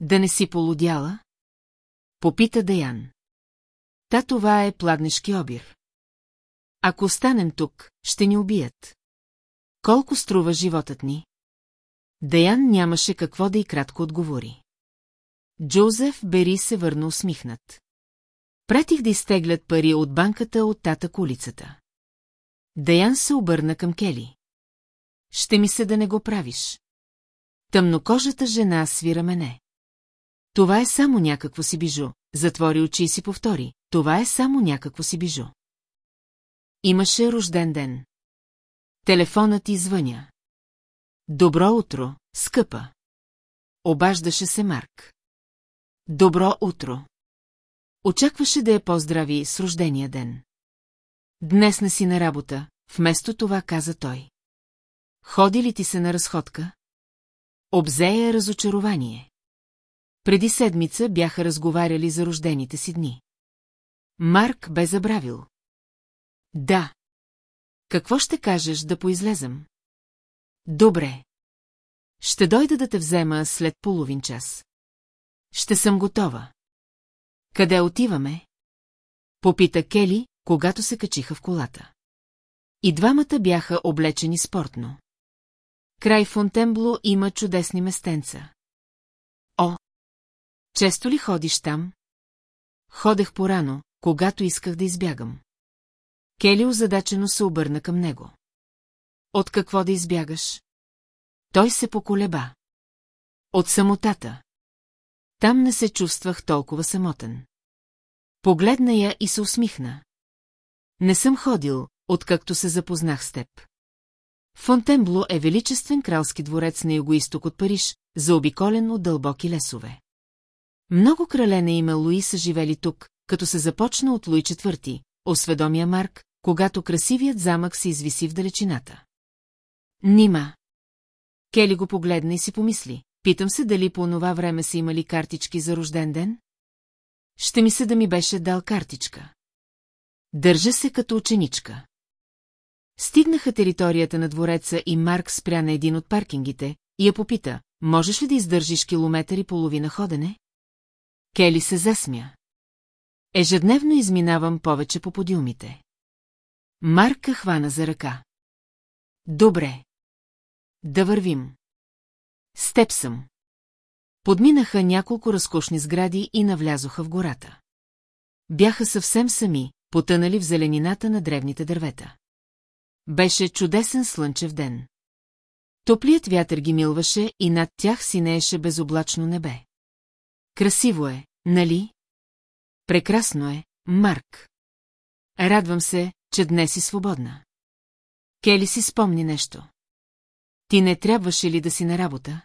Да не си полудяла? Попита Даян. Та това е пладнешки обир. Ако останем тук, ще ни убият. Колко струва животът ни? Даян нямаше какво да и кратко отговори. Джозеф Бери се върна усмихнат. Пратих да изтеглят пари от банката от тата улицата. Даян се обърна към Кели. Ще ми се да не го правиш. Тъмнокожата жена свира мене. Това е само някакво си бижу. Затвори очи и си повтори. Това е само някакво си бижу. Имаше рожден ден. Телефонът извъня. Добро утро, скъпа. Обаждаше се Марк. Добро утро. Очакваше да я поздрави с рождения ден. Днес не си на работа, вместо това каза той. Ходи ли ти се на разходка? Обзея разочарование. Преди седмица бяха разговаряли за рождените си дни. Марк бе забравил. Да. Какво ще кажеш да поизлезем? Добре. Ще дойда да те взема след половин час. Ще съм готова. Къде отиваме? Попита Кели, когато се качиха в колата. И двамата бяха облечени спортно. Край Фонтенбло има чудесни местенца. О! Често ли ходиш там? Ходех порано, когато исках да избягам. Кели озадачено се обърна към него. От какво да избягаш? Той се поколеба. От самотата. Там не се чувствах толкова самотен. Погледна я и се усмихна. Не съм ходил, откакто се запознах с теб. Фонтенбло е величествен кралски дворец на югоисток от Париж, заобиколен от дълбоки лесове. Много крале на име Луи са живели тук, като се започна от Луи IV, осведомя Марк, когато красивият замък се извиси в далечината. Нима. Кели го погледна и си помисли. Питам се дали по онова време са имали картички за рожден ден? Ще ми се да ми беше дал картичка. Държа се като ученичка. Стигнаха територията на двореца и Марк спря на един от паркингите и я попита, можеш ли да издържиш километър и половина ходене? Кели се засмя. Ежедневно изминавам повече по подиумите. Марка хвана за ръка. Добре. Да вървим. С теб съм. Подминаха няколко разкошни сгради и навлязоха в гората. Бяха съвсем сами, потънали в зеленината на древните дървета. Беше чудесен слънчев ден. Топлият вятър ги милваше и над тях синееше безоблачно небе. Красиво е, нали? Прекрасно е, Марк. Радвам се, че днес си свободна. Кели си спомни нещо. Ти не трябваше ли да си на работа?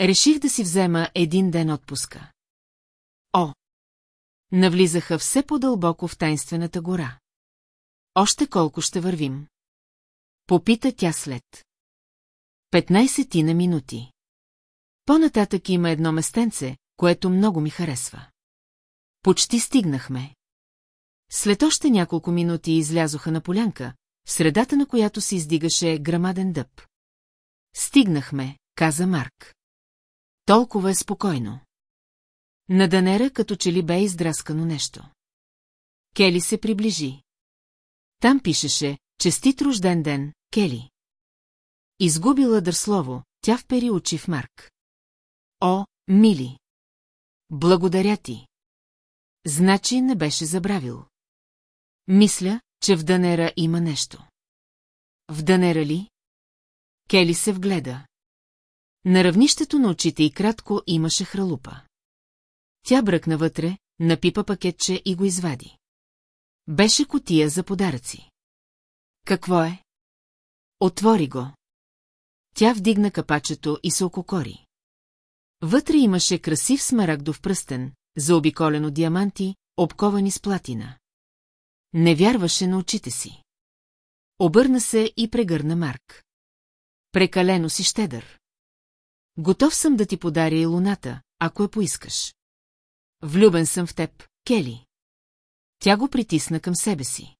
Реших да си взема един ден отпуска. О! Навлизаха все по-дълбоко в тайнствената гора. Още колко ще вървим? Попита тя след. Петнайсетина минути. По-нататък има едно местенце, което много ми харесва. Почти стигнахме. След още няколко минути излязоха на полянка, в средата на която се издигаше грамаден дъб. Стигнахме, каза Марк. Толкова е спокойно. На Данера като че ли бе издраскано нещо. Кели се приближи. Там пишеше, честит рожден ден, Кели. Изгубила дърслово, тя впери очи в Марк. О, мили! Благодаря ти. Значи не беше забравил. Мисля, че в Данера има нещо. В Данера ли? Кели се вгледа. На равнището на очите и кратко имаше хралупа. Тя бръкна вътре, напипа пакетче и го извади. Беше котия за подаръци. Какво е? Отвори го. Тя вдигна капачето и се ококори. Вътре имаше красив смарагдов пръстен, заобиколен от диаманти, обковани с платина. Не вярваше на очите си. Обърна се и прегърна Марк. Прекалено си щедър. Готов съм да ти подаря и луната, ако я поискаш. Влюбен съм в теб, Кели. Тя го притисна към себе си.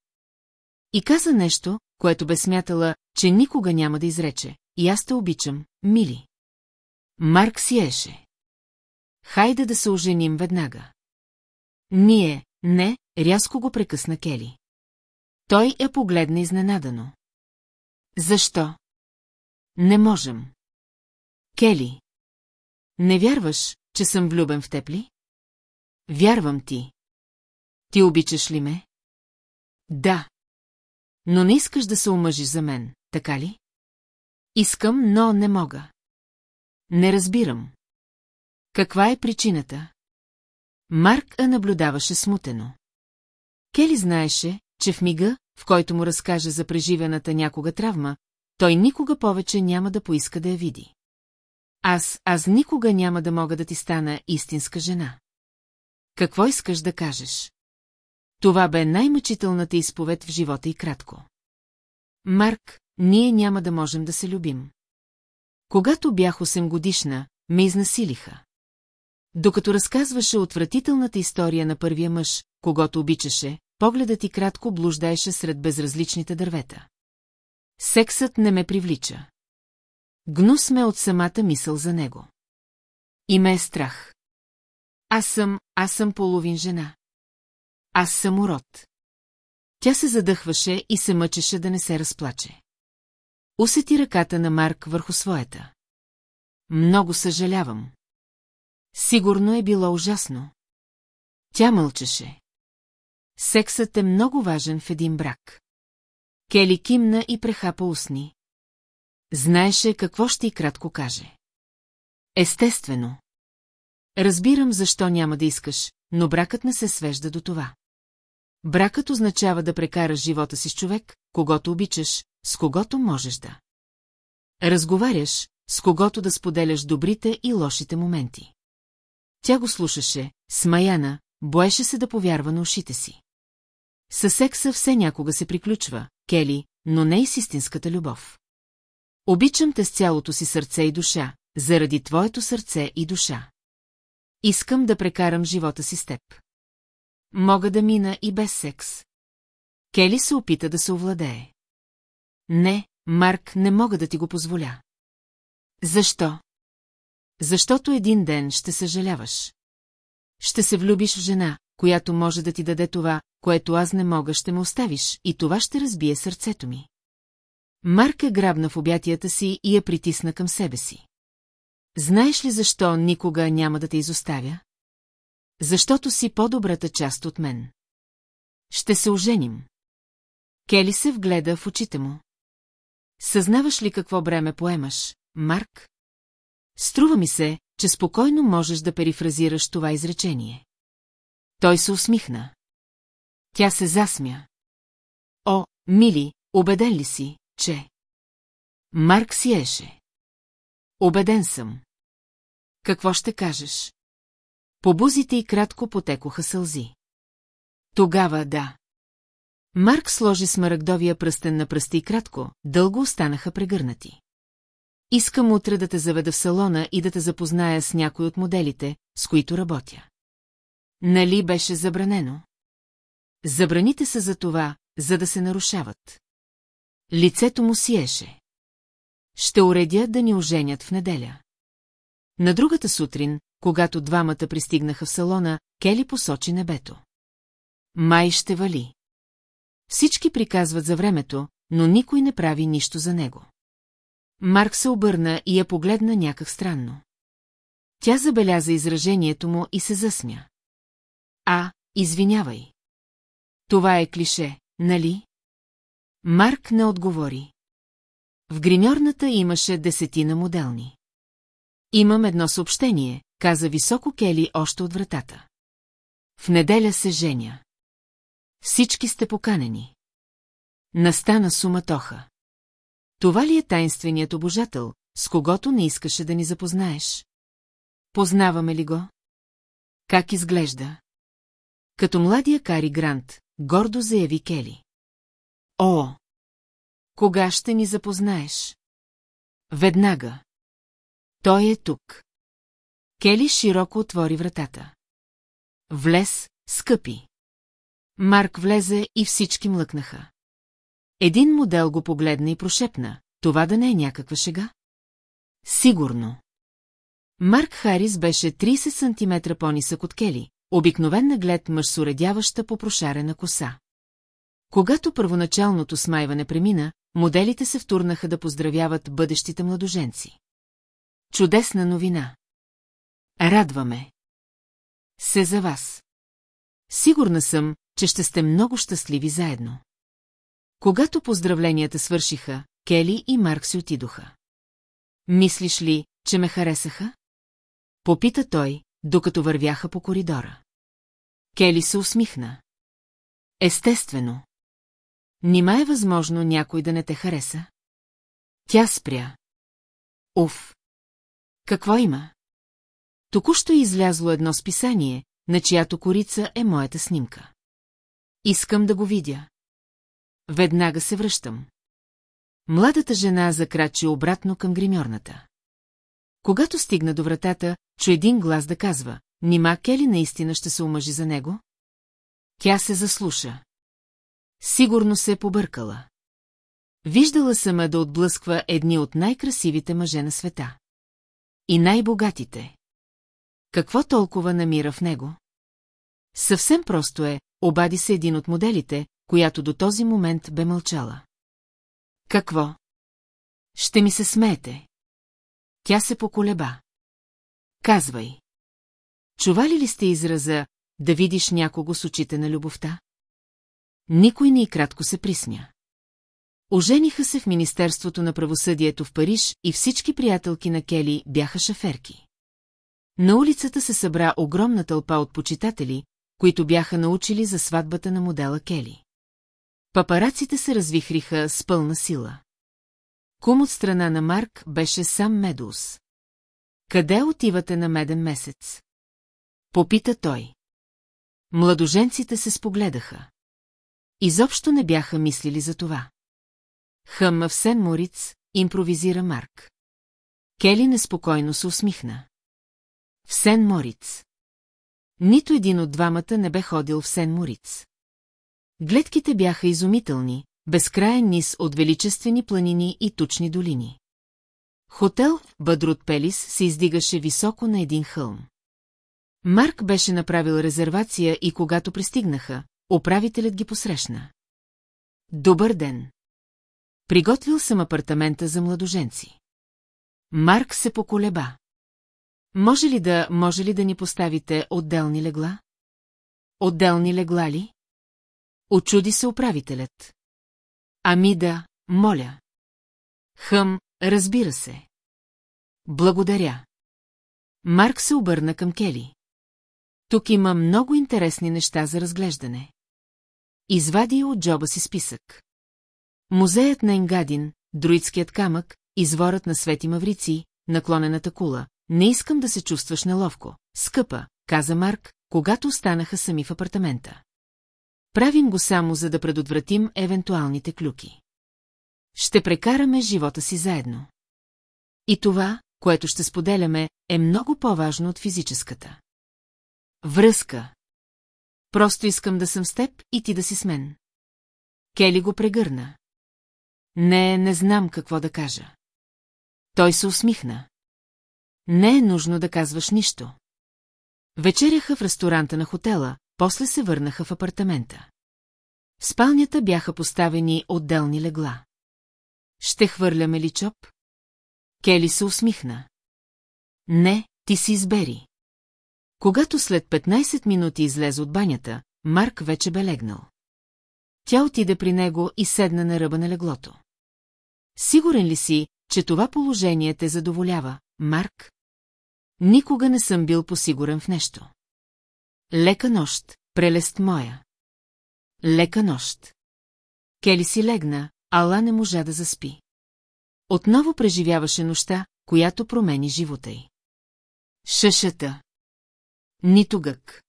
И каза нещо, което бе смятала, че никога няма да изрече. И аз те обичам, мили. Марк сиеше. Хайде да се оженим веднага. Ние, не, рязко го прекъсна Кели. Той я погледна изненадано. Защо? Не можем. Кели. Не вярваш, че съм влюбен в теб ли? Вярвам ти. Ти обичаш ли ме? Да. Но не искаш да се омъжиш за мен, така ли? Искам, но не мога. Не разбирам. Каква е причината? Марк а наблюдаваше смутено. Кели знаеше, че в мига, в който му разкаже за преживената някога травма, той никога повече няма да поиска да я види. Аз, аз никога няма да мога да ти стана истинска жена. Какво искаш да кажеш? Това бе най-мъчителната изповед в живота и кратко. Марк, ние няма да можем да се любим. Когато бях 8 годишна, ме изнасилиха. Докато разказваше отвратителната история на първия мъж, когато обичаше, погледът и кратко блуждаеше сред безразличните дървета. Сексът не ме привлича. Гнус ме от самата мисъл за него. И ме е страх. Аз съм, аз съм половин жена. Аз съм урод. Тя се задъхваше и се мъчеше да не се разплаче. Усети ръката на Марк върху своята. Много съжалявам. Сигурно е било ужасно. Тя мълчеше. Сексът е много важен в един брак. Кели кимна и прехапа устни. Знаеше какво ще и кратко каже. Естествено. Разбирам защо няма да искаш, но бракът не се свежда до това. Бракът означава да прекараш живота си с човек, когато обичаш, с когото можеш да. Разговаряш, с когото да споделяш добрите и лошите моменти. Тя го слушаше, смаяна, боеше се да повярва на ушите си. Със секса все някога се приключва, Кели, но не и с истинската любов. Обичам те с цялото си сърце и душа, заради твоето сърце и душа. Искам да прекарам живота си с теб. Мога да мина и без секс. Кели се опита да се овладее. Не, Марк, не мога да ти го позволя. Защо? Защото един ден ще съжаляваш. Ще се влюбиш в жена, която може да ти даде това, което аз не мога, ще ме оставиш, и това ще разбие сърцето ми. Марк е грабна в обятията си и я притисна към себе си. Знаеш ли защо никога няма да те изоставя? Защото си по-добрата част от мен. Ще се оженим. Кели се вгледа в очите му. Съзнаваш ли какво бреме поемаш, Марк? Струва ми се, че спокойно можеш да перифразираш това изречение. Той се усмихна. Тя се засмя. О, мили, убеден ли си, че... Марк сиеше. Обеден съм. Какво ще кажеш? По бузите и кратко потекоха сълзи. Тогава да. Марк сложи смарагдовия пръстен на пръсти и кратко, дълго останаха прегърнати. Искам утре да те заведа в салона и да те запозная с някой от моделите, с които работя. Нали беше забранено? Забраните са за това, за да се нарушават. Лицето му сиеше. Ще уредя да ни оженят в неделя. На другата сутрин, когато двамата пристигнаха в салона, Кели посочи небето. Май ще вали. Всички приказват за времето, но никой не прави нищо за него. Марк се обърна и я погледна някак странно. Тя забеляза изражението му и се засмя. А, извинявай. Това е клише, нали? Марк не отговори. В гримьорната имаше десетина моделни. Имам едно съобщение, каза високо Кели още от вратата. В неделя се женя. Всички сте поканени. Настана суматоха. Това ли е тайнственият обожател, с когото не искаше да ни запознаеш? Познаваме ли го? Как изглежда? Като младия Кари Грант, гордо заяви Кели. О! Кога ще ни запознаеш? Веднага. Той е тук. Кели широко отвори вратата. Влез, скъпи. Марк влезе и всички млъкнаха. Един модел го погледна и прошепна. Това да не е някаква шега? Сигурно. Марк Харис беше 30 см по-нисък от Кели, обикновен наглед мъж с уредяваща по прошарена коса. Когато първоначалното смайване премина, моделите се втурнаха да поздравяват бъдещите младоженци. Чудесна новина! Радваме! Се за вас! Сигурна съм, че ще сте много щастливи заедно. Когато поздравленията свършиха, Кели и Марк си отидоха. Мислиш ли, че ме харесаха? Попита той, докато вървяха по коридора. Кели се усмихна. Естествено. Нима е възможно някой да не те хареса? Тя спря. Уф! Какво има? Току-що е излязло едно списание, на чиято корица е моята снимка. Искам да го видя. Веднага се връщам. Младата жена закрачи обратно към гримьорната. Когато стигна до вратата, чу един глас да казва, нима Кели наистина ще се омъжи за него? Тя се заслуша. Сигурно се е побъркала. Виждала съм да отблъсква едни от най-красивите мъже на света. И най-богатите. Какво толкова намира в него? Съвсем просто е, обади се един от моделите, която до този момент бе мълчала. Какво? Ще ми се смеете. Тя се поколеба. Казвай. Чували ли сте израза да видиш някого с очите на любовта? никой не и кратко се присмя. Ожениха се в Министерството на правосъдието в Париж и всички приятелки на Кели бяха шаферки. На улицата се събра огромна тълпа от почитатели, които бяха научили за сватбата на модела Кели. Папараците се развихриха с пълна сила. Кум от страна на Марк беше сам Медус. Къде отивате на меден месец? Попита той. Младоженците се спогледаха. Изобщо не бяха мислили за това. Хъм в Сен Мориц, импровизира Марк. Кели неспокойно се усмихна. В Сен Мориц. Нито един от двамата не бе ходил в Сен Мориц. Гледките бяха изумителни, безкраен низ от величествени планини и тучни долини. Хотел Бъдрот Пелис се издигаше високо на един хълм. Марк беше направил резервация и когато пристигнаха, управителят ги посрещна. Добър ден! Приготвил съм апартамента за младоженци. Марк се поколеба. Може ли да, може ли да ни поставите отделни легла? Отделни легла ли? Очуди се управителят. Ами да, моля. Хъм, разбира се. Благодаря. Марк се обърна към Кели. Тук има много интересни неща за разглеждане. Извади от джоба си списък. Музеят на Енгадин, друидският камък, изворът на Свети Маврици, наклонената кула. Не искам да се чувстваш неловко. Скъпа, каза Марк, когато останаха сами в апартамента. Правим го само, за да предотвратим евентуалните клюки. Ще прекараме живота си заедно. И това, което ще споделяме, е много по-важно от физическата. Връзка. Просто искам да съм с теб и ти да си с мен. Кели го прегърна. Не, не знам какво да кажа. Той се усмихна. Не е нужно да казваш нищо. Вечеряха в ресторанта на хотела, после се върнаха в апартамента. В спалнята бяха поставени отделни легла. Ще хвърляме ли чоп? Кели се усмихна. Не, ти си избери. Когато след 15 минути излезе от банята, Марк вече бе легнал. Тя отиде при него и седна на ръба на леглото. Сигурен ли си, че това положение те задоволява, Марк? Никога не съм бил посигурен в нещо. Лека нощ, прелест моя. Лека нощ. Кели си легна, ала не можа да заспи. Отново преживяваше нощта, която промени живота й. Шашата. Нито гък.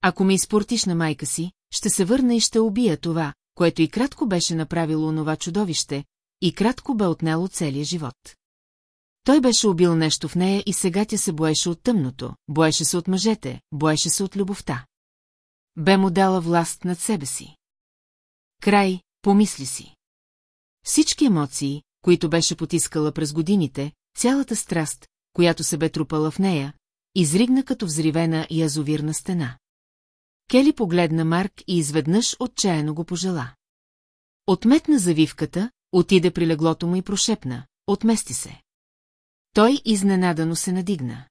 Ако ме изпортиш на майка си, ще се върна и ще убия това, което и кратко беше направило онова чудовище, и кратко бе отнело целия живот. Той беше убил нещо в нея и сега тя се боеше от тъмното, боеше се от мъжете, боеше се от любовта. Бе му дала власт над себе си. Край, помисли си. Всички емоции, които беше потискала през годините, цялата страст, която се бе трупала в нея, изригна като взривена язовирна стена. Кели погледна Марк и изведнъж отчаяно го пожела. Отметна завивката, отиде при леглото му и прошепна. Отмести се. Той изненадано се надигна.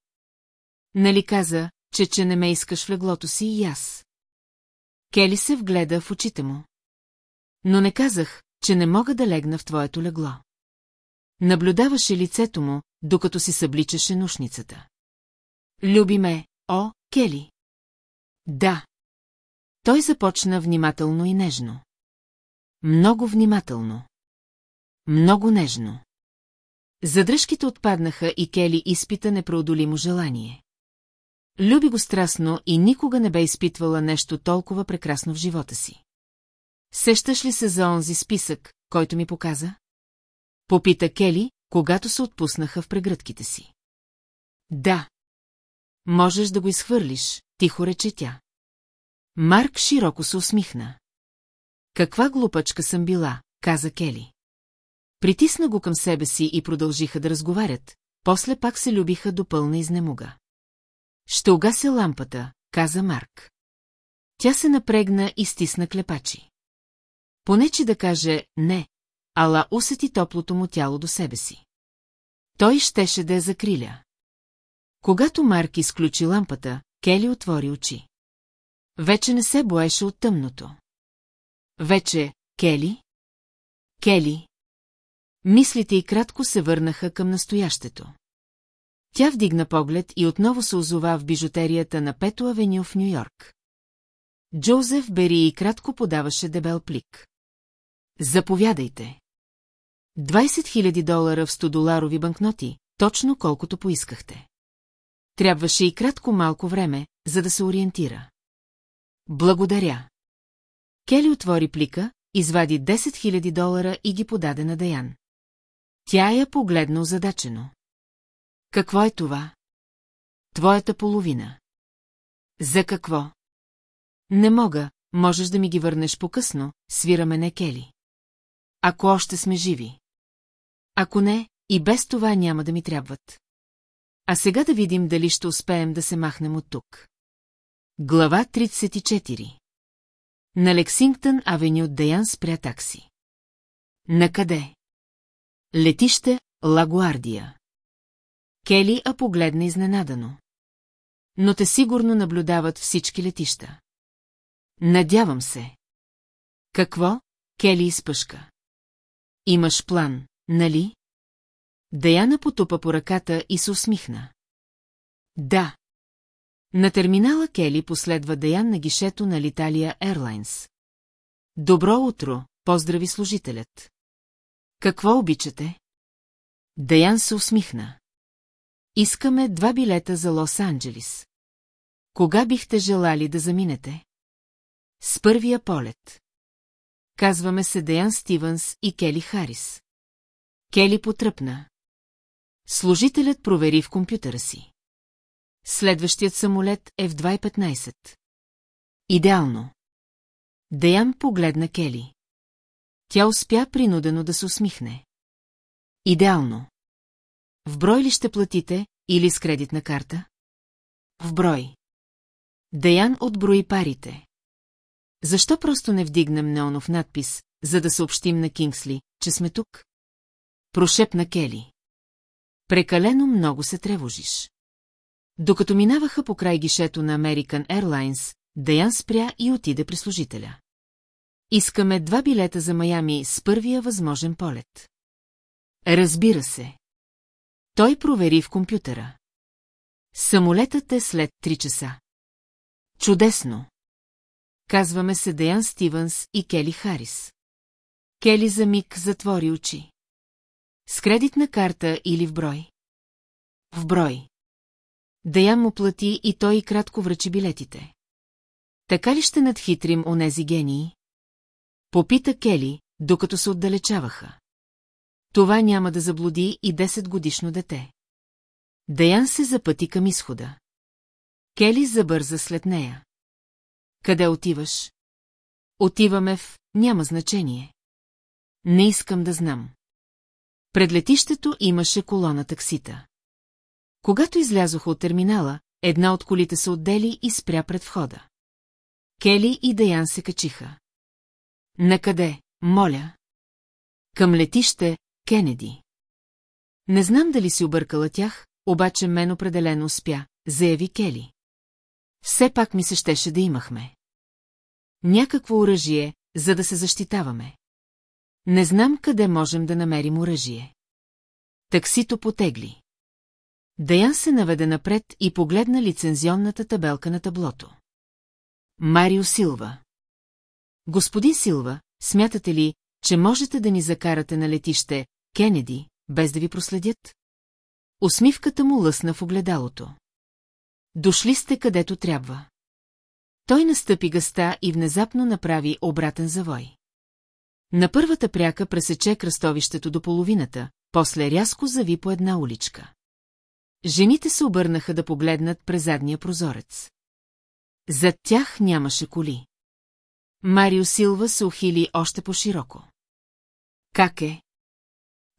Нали каза, че че не ме искаш в леглото си и аз. Кели се вгледа в очите му. Но не казах, че не мога да легна в твоето легло. Наблюдаваше лицето му, докато си събличаше нушницата. Люби ме, о, Кели. Да. Той започна внимателно и нежно. Много внимателно. Много нежно. Задръжките отпаднаха и Кели изпита непреодолимо желание. Люби го страстно и никога не бе изпитвала нещо толкова прекрасно в живота си. Сещаш ли се за онзи списък, който ми показа? Попита Кели, когато се отпуснаха в прегръдките си. Да. Можеш да го изхвърлиш, тихо рече тя. Марк широко се усмихна. Каква глупачка съм била, каза Кели. Притисна го към себе си и продължиха да разговарят, после пак се любиха до пълна изнемога. Ще угася лампата, каза Марк. Тя се напрегна и стисна клепачи. Поне че да каже «не», ала усети топлото му тяло до себе си. Той щеше да я закриля. Когато Марк изключи лампата, Кели отвори очи. Вече не се боеше от тъмното. Вече, Кели? Кели? Мислите и кратко се върнаха към настоящето. Тя вдигна поглед и отново се озова в бижутерията на Пето Авеню в Нью-Йорк. Джозеф Бери и кратко подаваше дебел плик. Заповядайте. 20 000 долара в 100-доларови банкноти, точно колкото поискахте. Трябваше и кратко малко време, за да се ориентира. Благодаря. Кели отвори плика, извади 10 000 долара и ги подаде на Даян. Тя я погледна озадачено. Какво е това? Твоята половина. За какво? Не мога, можеш да ми ги върнеш по-късно, свираме не Кели. Ако още сме живи. Ако не, и без това няма да ми трябват. А сега да видим дали ще успеем да се махнем от тук. Глава 34 На Лексингтън авеню Деян спря такси. Накъде? Летище Лагуардия. Кели а погледна изненадано. Но те сигурно наблюдават всички летища. Надявам се. Какво? Кели изпъшка. Имаш план, нали? Даяна потупа по ръката и се усмихна. Да. На терминала Кели последва Даян на гишето на Литалия Airlines. Добро утро, поздрави служителят. Какво обичате? Даян се усмихна. Искаме два билета за Лос-Анджелис. Кога бихте желали да заминете? С първия полет. Казваме се Деян Стивенс и Кели Харис. Кели потръпна. Служителят провери в компютъра си. Следващият самолет е в 2.15. Идеално. Деян погледна Кели. Тя успя принудено да се усмихне. Идеално. В брой ли ще платите или с кредитна карта? В брой. Деян отброи парите. Защо просто не вдигнем неонов надпис, за да съобщим на Кингсли, че сме тук? Прошепна Кели. Прекалено много се тревожиш. Докато минаваха по край гишето на American Airlines, Даян спря и отиде при служителя. Искаме два билета за Майами с първия възможен полет. Разбира се. Той провери в компютъра. Самолетът е след 3 часа. Чудесно. Казваме се Деян Стивенс и Кели Харис. Кели за миг затвори очи. С кредитна карта или в брой? В брой. Деян му плати и той кратко връчи билетите. Така ли ще надхитрим онези гении? Попита Кели, докато се отдалечаваха. Това няма да заблуди и 10 годишно дете. Даян се запъти към изхода. Кели забърза след нея. Къде отиваш? Отиваме в... Няма значение. Не искам да знам. Пред летището имаше колона таксита. Когато излязоха от терминала, една от колите се отдели и спря пред входа. Кели и Даян се качиха. Накъде, моля? Към летище Кенеди. Не знам дали си объркала тях, обаче мен определено успя, заяви Кели. Все пак ми се щеше да имахме. Някакво оръжие, за да се защитаваме. Не знам къде можем да намерим оръжие. Таксито потегли. Даян се наведе напред и погледна лицензионната табелка на таблото. Марио Силва. Господин Силва, смятате ли, че можете да ни закарате на летище Кенеди, без да ви проследят? Усмивката му лъсна в огледалото. Дошли сте където трябва. Той настъпи гъста и внезапно направи обратен завой. На първата пряка пресече кръстовището до половината, после рязко зави по една уличка. Жените се обърнаха да погледнат през задния прозорец. Зад тях нямаше коли. Марио Силва се ухили още по-широко. Как е?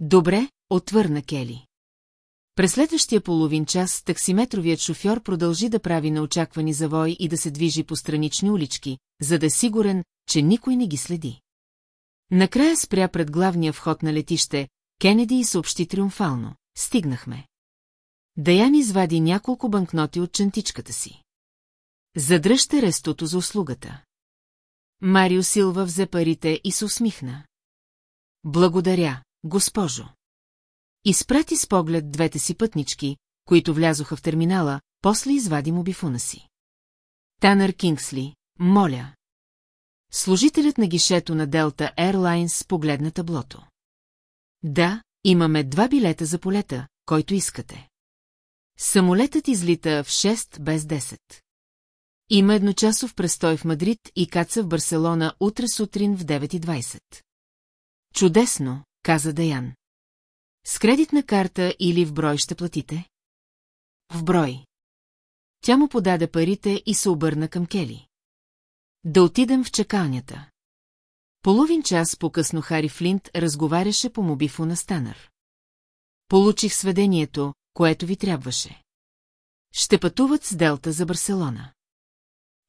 Добре, отвърна Кели. През следващия половин час таксиметровият шофьор продължи да прави неочаквани завой и да се движи по странични улички, за да е сигурен, че никой не ги следи. Накрая спря пред главния вход на летище, Кенеди и съобщи триумфално. Стигнахме. Даян извади няколко банкноти от чантичката си. Задръжте рестото за услугата. Марио Силва взе парите и се усмихна. Благодаря, госпожо. Изпрати с поглед двете си пътнички, които влязоха в терминала, после извади му бифуна си. Танър Кингсли, моля. Служителят на гишето на Делта Airlines погледна таблото. Да, имаме два билета за полета, който искате. Самолетът излита в 6 без 10. Има едночасов престой в Мадрид и каца в Барселона утре сутрин в 9.20. Чудесно, каза Даян. С кредитна карта или в брой ще платите? В брой. Тя му подаде парите и се обърна към Кели. Да отидем в чакалнята. Половин час по-късно Хари Флинт разговаряше по мобифона на Станър. Получих сведението, което ви трябваше. Ще пътуват с Делта за Барселона.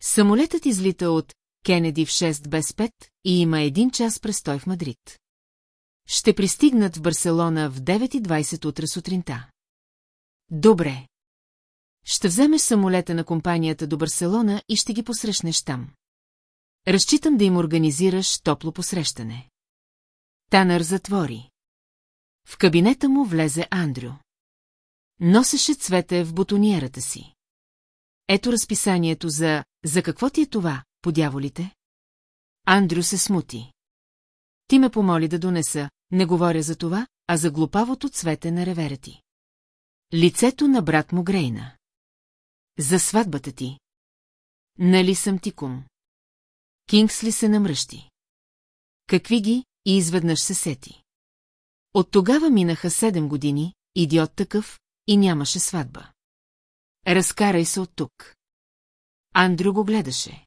Самолетът излита от Кенеди в 6 без 5 и има един час престой в Мадрид. Ще пристигнат в Барселона в 9.20 утре сутринта. Добре. Ще вземеш самолета на компанията до Барселона и ще ги посрещнеш там. Разчитам да им организираш топло посрещане. Танър затвори. В кабинета му влезе Андрю. Носеше цвете в бутониерата си. Ето разписанието за «За какво ти е това, подяволите?» Андрю се смути. Ти ме помоли да донеса, не говоря за това, а за глупавото цвете на ревера ти. Лицето на брат му Грейна. За сватбата ти. Нали съм ти кум? Кингсли се намръщи. Какви ги, и изведнъж се сети. От тогава минаха седем години, идиот такъв, и нямаше сватба. Разкарай се от тук. Андрю го гледаше.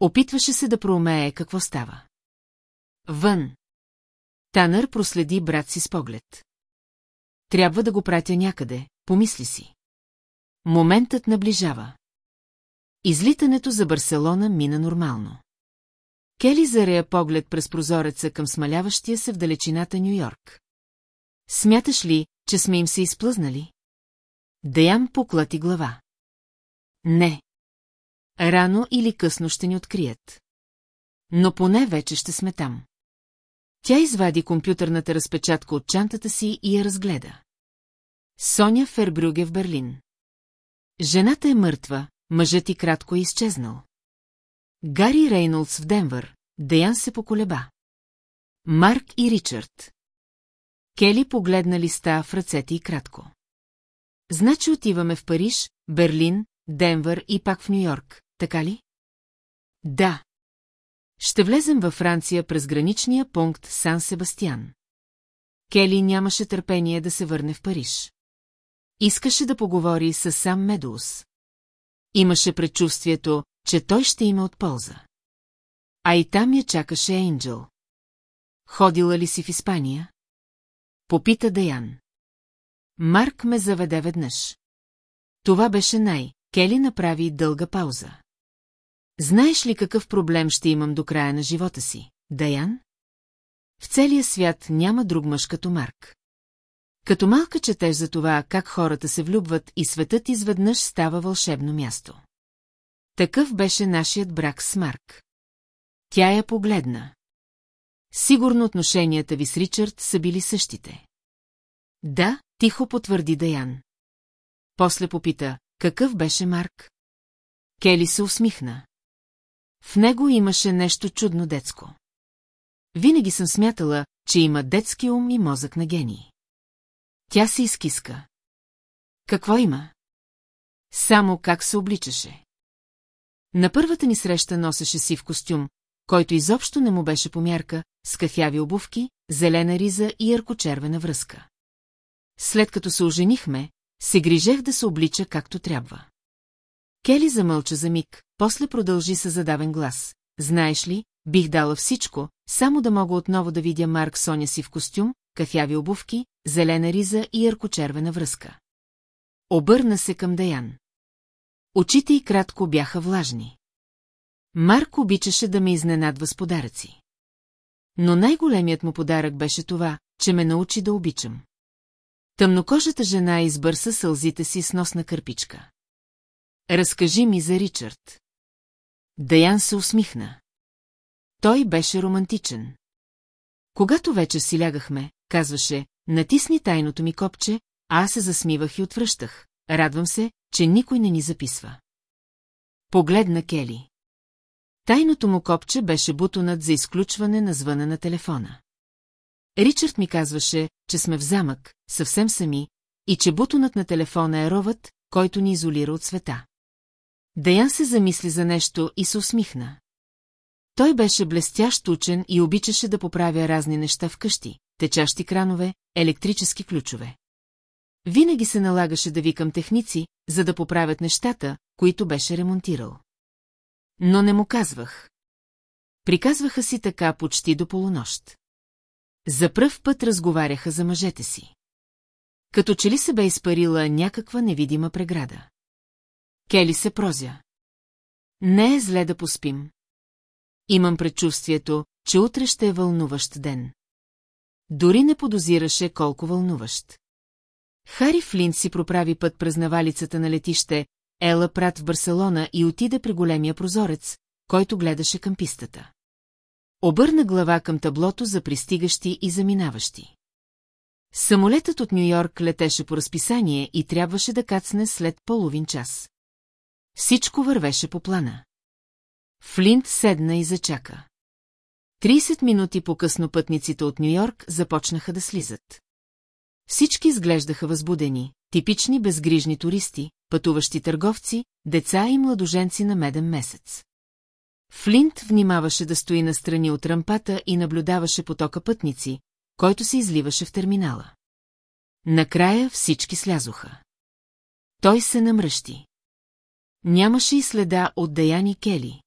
Опитваше се да проумее какво става. Вън. Танър проследи брат си с поглед. Трябва да го пратя някъде, помисли си. Моментът наближава. Излитането за Барселона мина нормално. Кели зарея поглед през прозореца към смаляващия се в далечината Нью-Йорк. Смяташ ли, че сме им се изплъзнали? Деян поклати глава. Не. Рано или късно ще ни открият. Но поне вече ще сме там. Тя извади компютърната разпечатка от чантата си и я разгледа. Соня Фербрюге в Берлин. Жената е мъртва, мъжът и кратко е изчезнал. Гари Рейнолдс в Денвър, Деян се поколеба. Марк и Ричард. Кели погледна листа в ръцете и кратко. Значи отиваме в Париж, Берлин, Денвър и пак в Нью-Йорк, така ли? Да. Ще влезем във Франция през граничния пункт Сан-Себастиан. Кели нямаше търпение да се върне в Париж. Искаше да поговори с сам Медоус. Имаше предчувствието, че той ще има от полза. А и там я чакаше Енджел. Ходила ли си в Испания? Попита Даян. Марк ме заведе веднъж. Това беше най. Кели направи дълга пауза. Знаеш ли какъв проблем ще имам до края на живота си, Даян? В целия свят няма друг мъж като Марк. Като малка четеш за това, как хората се влюбват и светът изведнъж става вълшебно място. Такъв беше нашият брак с Марк. Тя я погледна. Сигурно отношенията ви с Ричард са били същите. Да, тихо потвърди Даян. После попита, какъв беше Марк? Кели се усмихна. В него имаше нещо чудно детско. Винаги съм смятала, че има детски ум и мозък на гений. Тя се изкиска. Какво има? Само как се обличаше. На първата ни среща носеше си в костюм, който изобщо не му беше помярка, с кафяви обувки, зелена риза и яркочервена връзка. След като се оженихме, се грижех да се облича както трябва. Кели замълча за миг, после продължи със задавен глас. Знаеш ли, бих дала всичко, само да мога отново да видя Марк Соня си в костюм, кафяви обувки, зелена риза и яркочервена връзка. Обърна се към Даян. Очите й кратко бяха влажни. Марк обичаше да ме изненадва с подаръци. Но най-големият му подарък беше това, че ме научи да обичам. Тъмнокожата жена избърса сълзите си с носна кърпичка. Разкажи ми за Ричард. Даян се усмихна. Той беше романтичен. Когато вече си лягахме, казваше, натисни тайното ми копче, а аз се засмивах и отвръщах. Радвам се, че никой не ни записва. Погледна Кели. Тайното му копче беше бутонът за изключване на звъна на телефона. Ричард ми казваше, че сме в замък, съвсем сами, и че бутонът на телефона е ровът, който ни изолира от света. Даян се замисли за нещо и се усмихна. Той беше блестящ учен и обичаше да поправя разни неща вкъщи, течащи кранове, електрически ключове. Винаги се налагаше да викам техници, за да поправят нещата, които беше ремонтирал. Но не му казвах. Приказваха си така почти до полунощ. За пръв път разговаряха за мъжете си. Като че ли се бе изпарила някаква невидима преграда. Кели се прозя. Не е зле да поспим. Имам предчувствието, че утре ще е вълнуващ ден. Дори не подозираше колко вълнуващ. Хари Флинт си проправи път през навалицата на летище Ела Прат в Барселона и отиде при големия прозорец, който гледаше към пистата. Обърна глава към таблото за пристигащи и заминаващи. Самолетът от Нью-Йорк летеше по разписание и трябваше да кацне след половин час. Всичко вървеше по плана. Флинт седна и зачака. 30 минути по-късно пътниците от Нью-Йорк започнаха да слизат. Всички изглеждаха възбудени, типични безгрижни туристи, пътуващи търговци, деца и младоженци на меден месец. Флинт внимаваше да стои настрани от рампата и наблюдаваше потока пътници, който се изливаше в терминала. Накрая всички слязоха. Той се намръщи. Нямаше и следа от Даяни Кели.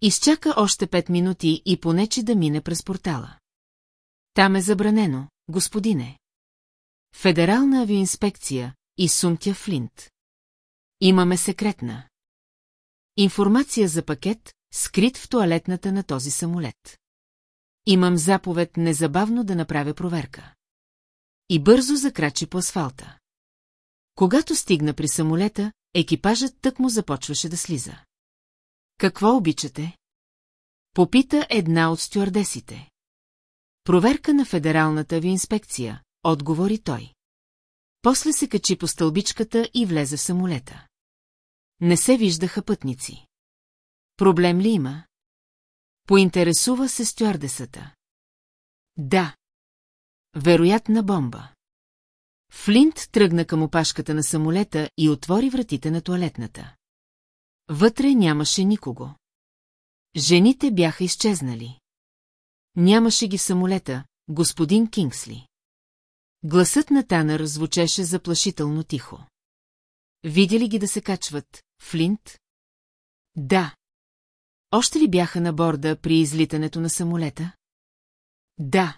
Изчака още пет минути и понече да мине през портала. Там е забранено, господине. Федерална авиоинспекция и сумтя Флинт. Имаме секретна. Информация за пакет, скрит в туалетната на този самолет. Имам заповед незабавно да направя проверка. И бързо закрачи по асфалта. Когато стигна при самолета, екипажът тък му започваше да слиза. Какво обичате? Попита една от стюардесите. Проверка на Федералната авиоинспекция, отговори той. После се качи по стълбичката и влезе в самолета. Не се виждаха пътници. Проблем ли има? Поинтересува се стюардесата. Да. Вероятна бомба. Флинт тръгна към опашката на самолета и отвори вратите на туалетната. Вътре нямаше никого. Жените бяха изчезнали. Нямаше ги в самолета, господин Кингсли. Гласът на Танър звучеше заплашително тихо. Видя ли ги да се качват, Флинт? Да. Още ли бяха на борда при излитането на самолета? Да.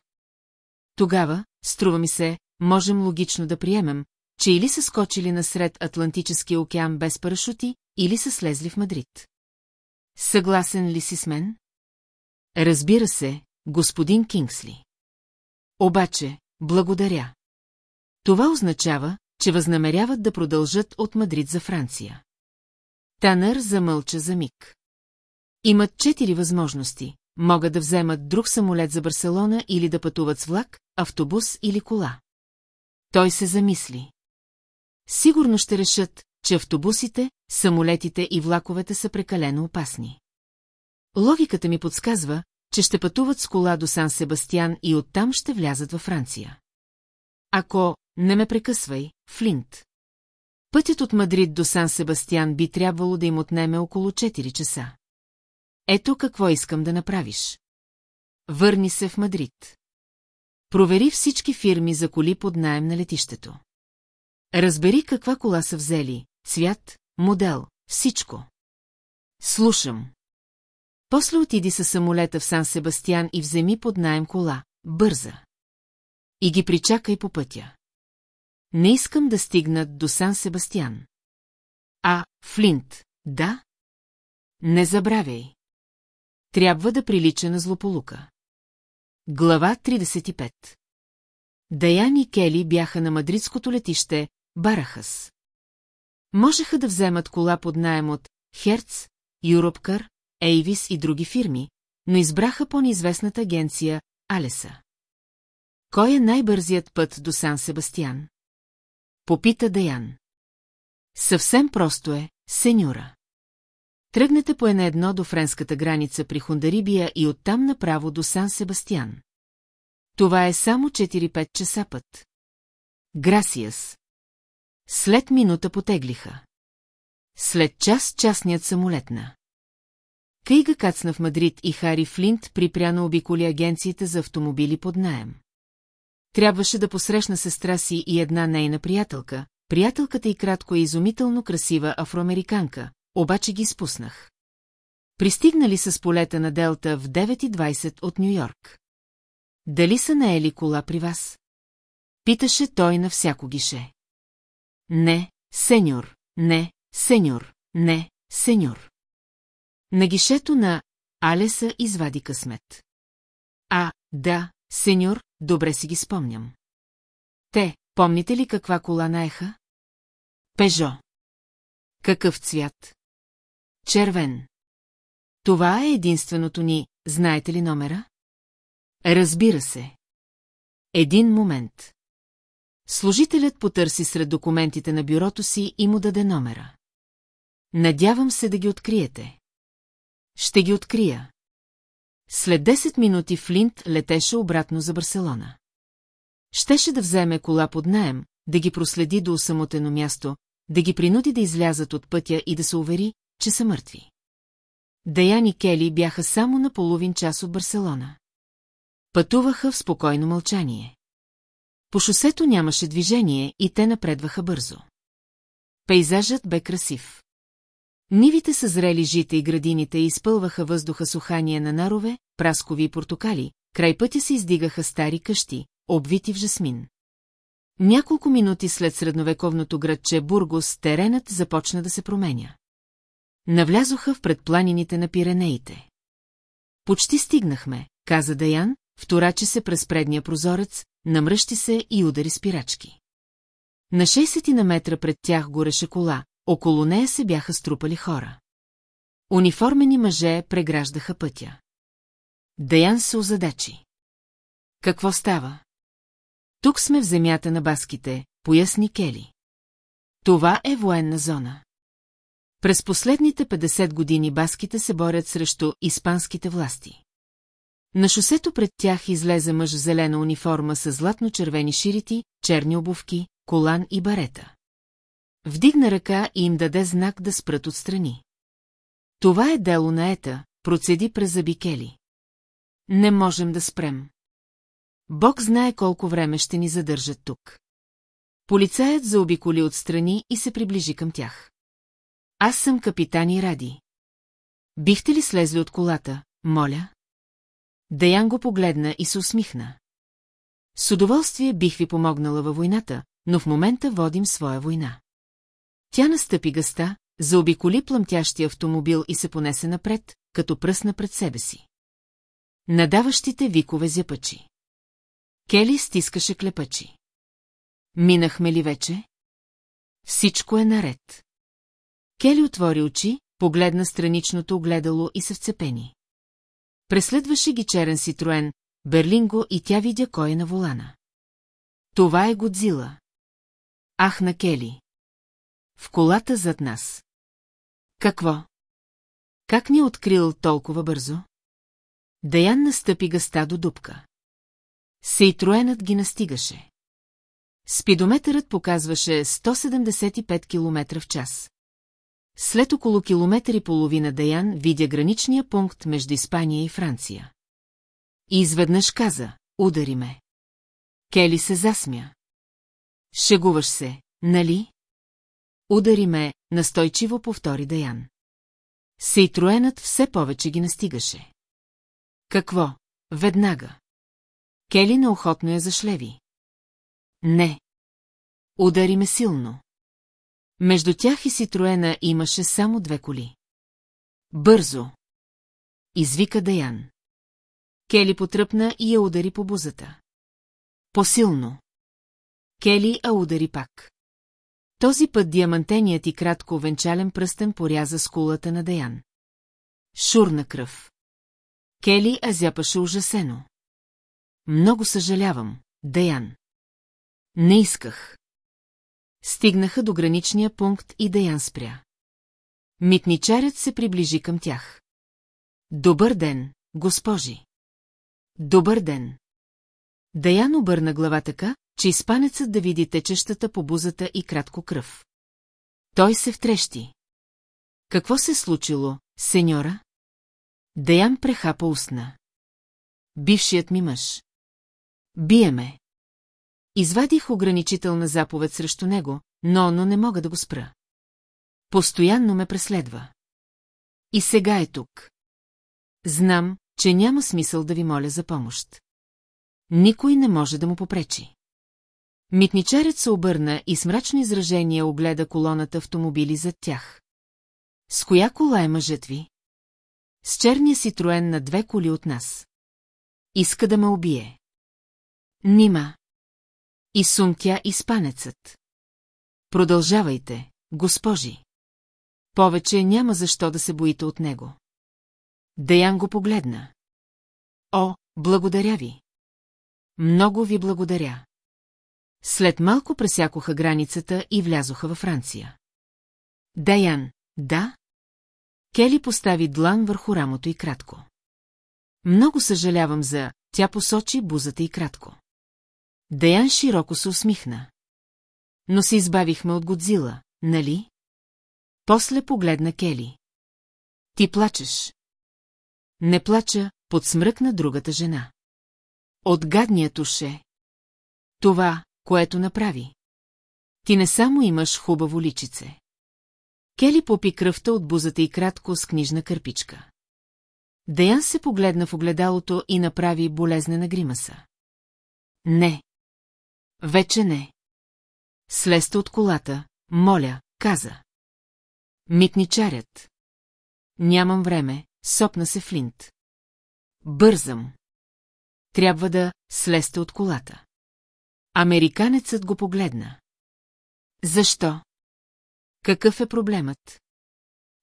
Тогава, струва ми се, можем логично да приемем, че или са скочили насред Атлантическия океан без парашути, или са слезли в Мадрид. Съгласен ли си с мен? Разбира се, господин Кингсли. Обаче, благодаря. Това означава, че възнамеряват да продължат от Мадрид за Франция. Танър замълча за миг. Имат четири възможности. Могат да вземат друг самолет за Барселона или да пътуват с влак, автобус или кола. Той се замисли. Сигурно ще решат, че автобусите, самолетите и влаковете са прекалено опасни. Логиката ми подсказва, че ще пътуват с кола до Сан Себастьян и оттам ще влязат във Франция. Ако не ме прекъсвай, Флинт. Пътят от Мадрид до Сан Себастьян би трябвало да им отнеме около 4 часа. Ето какво искам да направиш. Върни се в Мадрид. Провери всички фирми за коли под найем на летището. Разбери каква кола са взели, цвят, модел, всичко. Слушам. После отиди със самолета в Сан Себастьян и вземи под найем кола, бърза. И ги причакай по пътя. Не искам да стигнат до Сан Себастьян. А, Флинт, да? Не забравяй. Трябва да прилича на злополука. Глава 35 Даян и Кели бяха на мадридското летище Барахас. Можеха да вземат кола под найем от Херц, Юропкър, Ейвис и други фирми, но избраха по-неизвестната агенция Алеса. Кой е най-бързият път до Сан Себастиян? Попита Даян. Съвсем просто е, сеньора. Тръгнете по една едно до френската граница при Хундарибия и оттам направо до Сан Себастиян. Това е само 4-5 часа път. Грасиас. След минута потеглиха. След час частният самолетна. Кейга кацна в Мадрид и Хари Флинт припряно обиколи агенциите за автомобили под наем. Трябваше да посрещна сестра си и една нейна приятелка, приятелката и кратко е изумително красива афроамериканка, обаче ги спуснах. Пристигнали с полета на Делта в 9.20 от Нью-Йорк. Дали са наели кола при вас? Питаше той на всяко гише. Не, сеньор, не, сеньор, не, сеньор. На гишето на Алеса извади късмет. А, да, сеньор, добре си ги спомням. Те, помните ли каква кола наеха? Пежо. Какъв цвят? Червен. Това е единственото ни, знаете ли номера? Разбира се. Един момент. Служителят потърси сред документите на бюрото си и му даде номера. Надявам се да ги откриете. Ще ги открия. След 10 минути Флинт летеше обратно за Барселона. Щеше да вземе кола под наем, да ги проследи до самотено място, да ги принуди да излязат от пътя и да се увери, че са мъртви. Даян и Кели бяха само на половин час от Барселона. Пътуваха в спокойно мълчание. По шосето нямаше движение и те напредваха бързо. Пейзажът бе красив. Нивите са зрели жите и градините и изпълваха въздуха с ухание на нарове, праскови и портокали, край пътя се издигаха стари къщи, обвити в жасмин. Няколко минути след средновековното градче Бургос теренът започна да се променя. Навлязоха в предпланините на Пиренеите. Почти стигнахме, каза Даян, вторачи се през предния прозорец, намръщи се и удари спирачки. На 60 на метра пред тях гореше кола, около нея се бяха струпали хора. Униформени мъже преграждаха пътя. Даян се озадачи. Какво става? Тук сме в земята на баските, поясни Кели. Това е военна зона. През последните 50 години баските се борят срещу испанските власти. На шосето пред тях излезе мъж в зелена униформа с златно-червени ширити, черни обувки, колан и барета. Вдигна ръка и им даде знак да спрат отстрани. Това е дело на ета, процеди през забикели. Не можем да спрем. Бог знае колко време ще ни задържат тук. Полицаят заобиколи отстрани и се приближи към тях. Аз съм капитан и Ради. Бихте ли слезли от колата, моля? Даян го погледна и се усмихна. С удоволствие бих ви помогнала във войната, но в момента водим своя война. Тя настъпи гъста, заобиколи плъмтящи автомобил и се понесе напред, като пръсна пред себе си. Надаващите викове зяпачи. Кели стискаше клепачи. Минахме ли вече? Всичко е наред. Кели отвори очи, погледна страничното огледало и се вцепени. Преследваше ги черен Ситроен, Берлинго и тя видя кой е на волана. Това е Годзила. Ах на Кели. В колата зад нас. Какво? Как ни е открил толкова бързо? Даян настъпи гъста до дупка. Сейтроенът ги настигаше. Спидометърът показваше 175 км в час. След около километър и половина Даян видя граничния пункт между Испания и Франция. И изведнъж каза, удари ме. Кели се засмя. Шегуваш се, нали? Удари ме, настойчиво повтори Даян. Сейтроенът все повече ги настигаше. Какво? Веднага. Кели неохотно я зашлеви. Не. Удари ме силно. Между тях и Ситроена имаше само две коли. Бързо! Извика Даян. Кели потръпна и я удари по бузата. Посилно. Кели а удари пак. Този път диамантеният и кратко венчален пръстен поряза скулата на Даян. Шурна кръв. Кели азяпаше ужасено. Много съжалявам, Даян. Не исках. Стигнаха до граничния пункт и Даян спря. Митничарят се приближи към тях. Добър ден, госпожи. Добър ден. Даян обърна глава така, че изпанецът да види течещата по бузата и кратко кръв. Той се втрещи. Какво се случило, сеньора? Даян прехапа устна. Бившият ми мъж. Биеме. Извадих ограничителна заповед срещу него, но, но не мога да го спра. Постоянно ме преследва. И сега е тук. Знам, че няма смисъл да ви моля за помощ. Никой не може да му попречи. Митничарят се обърна и с мрачно изражение огледа колоната автомобили зад тях. С коя кола е мъжът ви? С черния си троен на две коли от нас. Иска да ме убие. Нима. И сумтя изпанецът. Продължавайте, госпожи. Повече няма защо да се боите от него. Деян го погледна. О, благодаря ви. Много ви благодаря. След малко пресякоха границата и влязоха във Франция. Даян, да? Кели постави длан върху рамото и кратко. Много съжалявам за... Тя посочи бузата и кратко. Даян широко се усмихна. Но се избавихме от Годзила, нали? После погледна Кели. Ти плачеш. Не плача, подсмръкна другата жена. От гадния туше. Това, което направи. Ти не само имаш хубаво личице. Кели попи кръвта от бузата и кратко с книжна кърпичка. Даян се погледна в огледалото и направи болезнена гримаса. Не. Вече не. Слезте от колата, моля, каза. Митничарят. Нямам време, сопна се Флинт. Бързам. Трябва да слезте от колата. Американецът го погледна. Защо? Какъв е проблемът?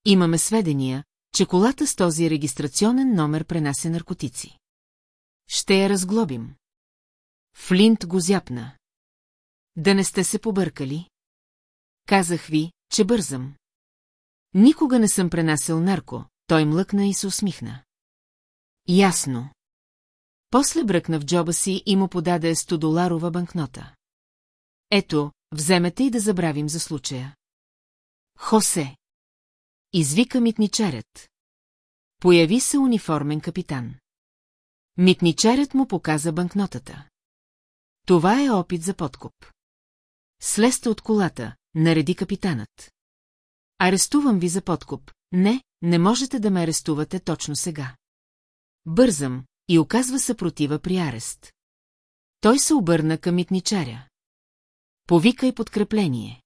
Имаме сведения, че колата с този регистрационен номер пренася наркотици. Ще я разглобим. Флинт го зяпна. Да не сте се побъркали? Казах ви, че бързам. Никога не съм пренасил нарко, той млъкна и се усмихна. Ясно. После бръкна в джоба си и му подаде 100-доларова банкнота. Ето, вземете и да забравим за случая. Хосе. Извика митничарят. Появи се униформен капитан. Митничарят му показа банкнотата. Това е опит за подкуп. Слезте от колата, нареди капитанът. Арестувам ви за подкуп. Не, не можете да ме арестувате точно сега. Бързам и оказва съпротива при арест. Той се обърна към митничаря. Повикай подкрепление.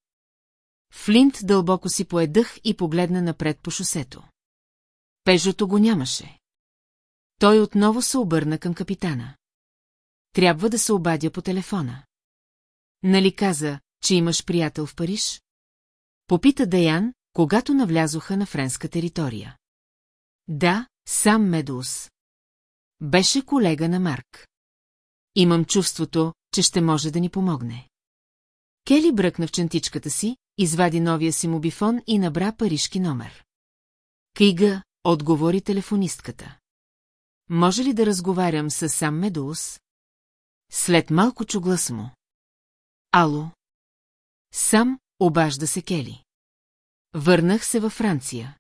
Флинт дълбоко си поедъх и погледна напред по шосето. Пежото го нямаше. Той отново се обърна към капитана. Трябва да се обадя по телефона. Нали каза, че имаш приятел в Париж? Попита Даян, когато навлязоха на френска територия. Да, сам Медус. Беше колега на Марк. Имам чувството, че ще може да ни помогне. Кели бръкна в чантичката си, извади новия си мобифон и набра парижки номер. Кига, отговори телефонистката. Може ли да разговарям с сам Медус? След малко чу глас му. Ало? Сам, обажда се Кели. Върнах се във Франция.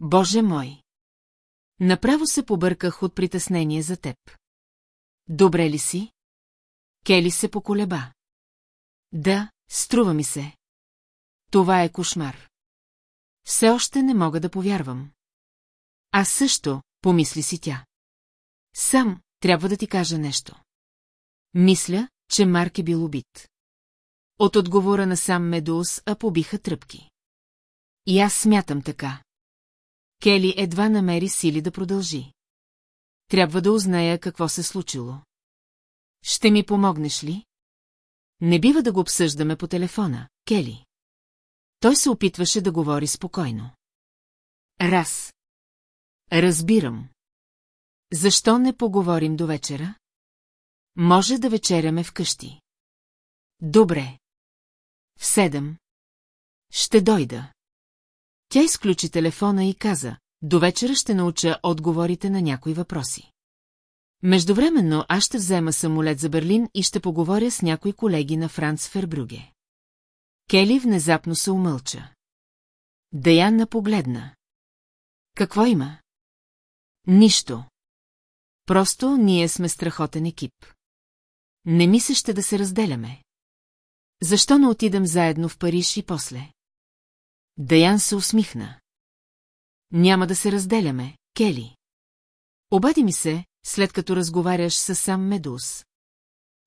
Боже мой! Направо се побърках от притеснение за теб. Добре ли си? Кели се поколеба. Да, струва ми се. Това е кошмар. Все още не мога да повярвам. А също, помисли си тя. Сам, трябва да ти кажа нещо. Мисля, че Марк е бил убит. От отговора на сам Медус, а побиха тръпки. И аз смятам така. Кели едва намери сили да продължи. Трябва да узная какво се случило. Ще ми помогнеш ли? Не бива да го обсъждаме по телефона, Кели. Той се опитваше да говори спокойно. Раз. Разбирам. Защо не поговорим до вечера? Може да вечеряме вкъщи. Добре. В седем. Ще дойда. Тя изключи телефона и каза, до вечера ще науча отговорите на някои въпроси. Междувременно аз ще взема самолет за Берлин и ще поговоря с някои колеги на Франц Фербрюге. Кели внезапно се умълча. Даяна погледна. Какво има? Нищо. Просто ние сме страхотен екип. Не ми се ще да се разделяме. Защо не отидем заедно в Париж и после? Даян се усмихна. Няма да се разделяме, Кели. Обади ми се, след като разговаряш с сам Медус.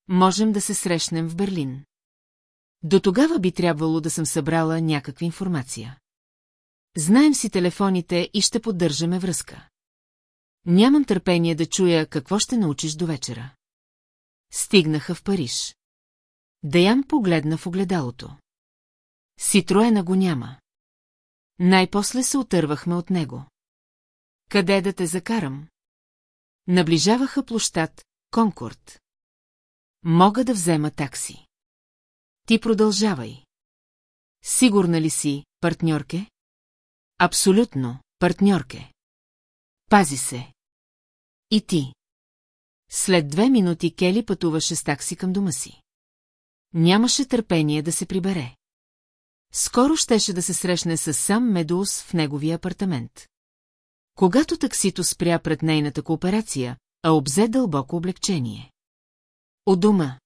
Можем да се срещнем в Берлин. До тогава би трябвало да съм събрала някаква информация. Знаем си телефоните и ще поддържаме връзка. Нямам търпение да чуя какво ще научиш до вечера. Стигнаха в Париж. Даян погледна в огледалото. Ситроена го няма. Най-после се отървахме от него. Къде да те закарам? Наближаваха площад Конкорд. Мога да взема такси. Ти продължавай. Сигурна ли си, партньорке? Абсолютно, партньорке. Пази се. И ти. След две минути Кели пътуваше с такси към дома си. Нямаше търпение да се прибере. Скоро щеше да се срещне с сам Медус в неговия апартамент. Когато таксито спря пред нейната кооперация, а обзе дълбоко облегчение. О дома.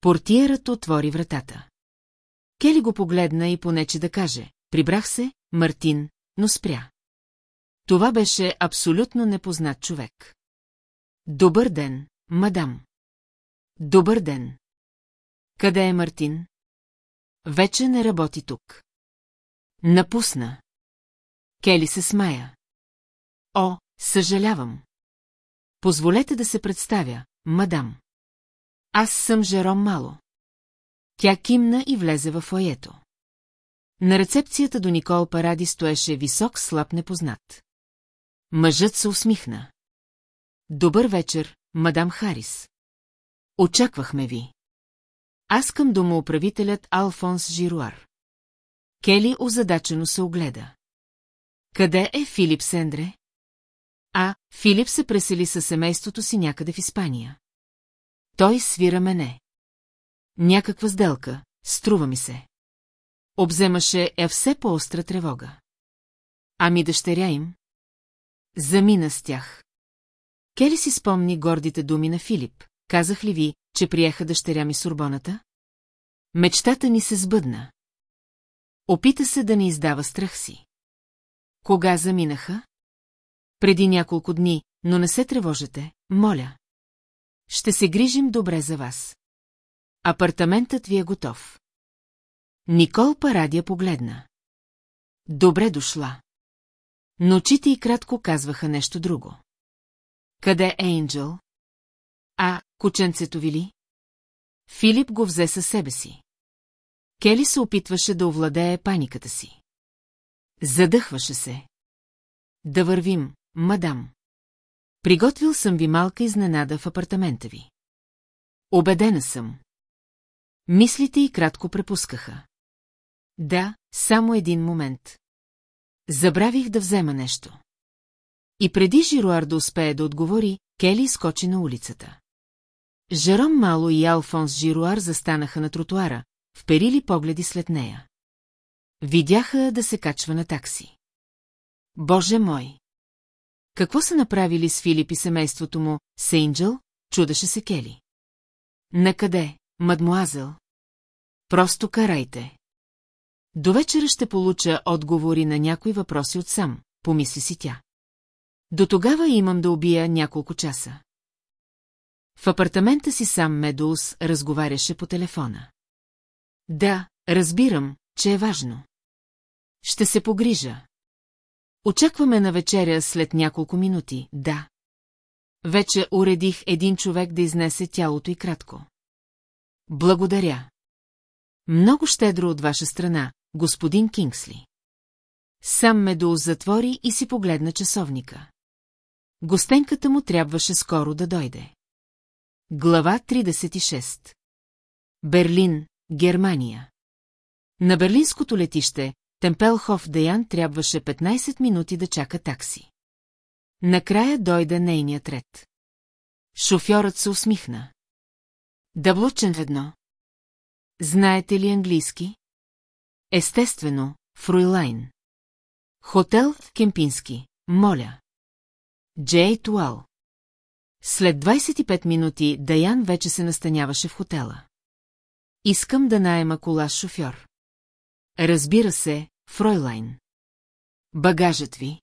Портиерът отвори вратата. Кели го погледна и понече да каже, прибрах се, Мартин, но спря. Това беше абсолютно непознат човек. Добър ден, мадам. Добър ден. Къде е Мартин? Вече не работи тук. Напусна. Кели се смая. О, съжалявам. Позволете да се представя, мадам. Аз съм Жером Мало. Тя кимна и влезе в фоето. На рецепцията до Никол Паради стоеше висок, слаб непознат. Мъжът се усмихна. Добър вечер, мадам Харис. Очаквахме ви. Аз към домоуправителят Алфонс Жируар. Кели озадачено се огледа. Къде е Филип Сендре? А, Филип се пресели със семейството си някъде в Испания. Той свира мене. Някаква сделка, струва ми се. Обземаше е все по-остра тревога. Ами дъщеря им? Замина с тях. Кели си спомни гордите думи на Филип. Казах ли ви, че приеха дъщеря ми Сурбоната? Мечтата ни се сбъдна. Опита се да не издава страх си. Кога заминаха? Преди няколко дни, но не се тревожете, моля. Ще се грижим добре за вас. Апартаментът ви е готов. Никол Парадия погледна. Добре дошла. Но очите и кратко казваха нещо друго. Къде е Енджел? А, кученцето ви ли? Филип го взе със себе си. Кели се опитваше да овладее паниката си. Задъхваше се. Да вървим, мадам. Приготвил съм ви малка изненада в апартамента ви. Обедена съм. Мислите и кратко препускаха. Да, само един момент. Забравих да взема нещо. И преди Жируар да успее да отговори, Кели скочи на улицата. Жером Мало и Алфонс Жируар застанаха на тротуара, вперили погледи след нея. Видяха да се качва на такси. Боже мой! Какво са направили с Филип и семейството му, Сейнджъл? Чудеше се Кели. Накъде, мадмуазел? Просто карайте. До вечера ще получа отговори на някои въпроси от сам, помисли си тя. До тогава имам да убия няколко часа. В апартамента си сам Медус разговаряше по телефона. Да, разбирам, че е важно. Ще се погрижа. Очакваме на вечеря след няколко минути, да. Вече уредих един човек да изнесе тялото и кратко. Благодаря. Много щедро от ваша страна, господин Кингсли. Сам Медоуз затвори и си погледна часовника. Гостенката му трябваше скоро да дойде. Глава 36 Берлин, Германия На берлинското летище, Темпелхоф Деян трябваше 15 минути да чака такси. Накрая дойде нейният ред. Шофьорът се усмихна. Даблочен едно. Знаете ли английски? Естествено, Фруйлайн. Хотел в Кемпински, моля. Джей Туал. След 25 минути Даян вече се настаняваше в хотела. Искам да найема кола с шофьор. Разбира се, Фройлайн. Багажът ви.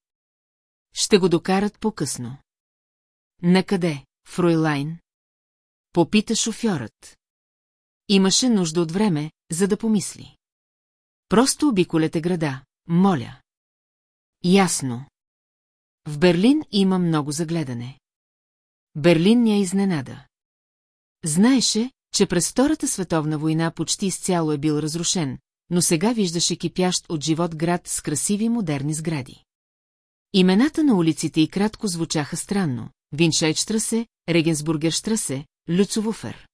Ще го докарат по-късно. Накъде, Фройлайн? Попита шофьорът. Имаше нужда от време, за да помисли. Просто обиколете града, моля. Ясно. В Берлин има много загледане. Берлин ня изненада. Знаеше, че през Втората световна война почти изцяло е бил разрушен, но сега виждаше кипящ от живот град с красиви модерни сгради. Имената на улиците и кратко звучаха странно. Виншайчтрасе, Регенсбургерштрасе, Люцовуфер.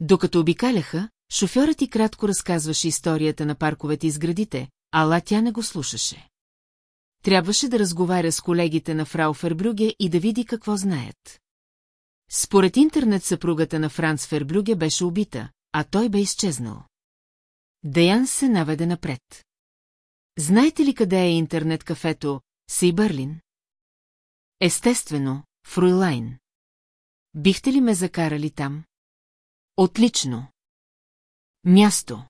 Докато обикаляха, шофьорът и кратко разказваше историята на парковете и сградите, ала тя не го слушаше. Трябваше да разговаря с колегите на фрау Фербрюге и да види какво знаят. Според интернет съпругата на Франц Фербрюге беше убита, а той бе изчезнал. Деян се наведе напред. Знаете ли къде е интернет-кафето Сейбърлин? Естествено, Фруйлайн. Бихте ли ме закарали там? Отлично. Място.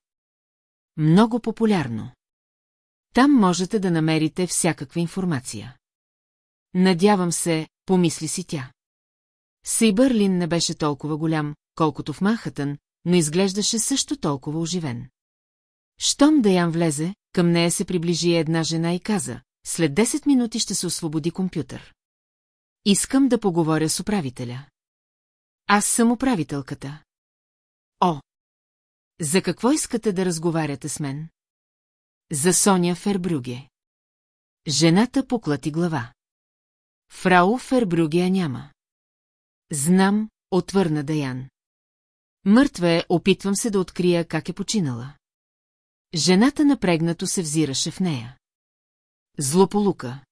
Много популярно. Там можете да намерите всякаква информация. Надявам се, помисли си тя. Сейбърлин не беше толкова голям, колкото в Манхатън, но изглеждаше също толкова оживен. Щом Даян влезе, към нея се приближи една жена и каза, след 10 минути ще се освободи компютър. Искам да поговоря с управителя. Аз съм управителката. О! За какво искате да разговаряте с мен? За Соня Фербрюге. Жената поклати глава. Фрау Фербрюге я няма. Знам, отвърна Даян. Мъртва е, опитвам се да открия как е починала. Жената напрегнато се взираше в нея. Злополука.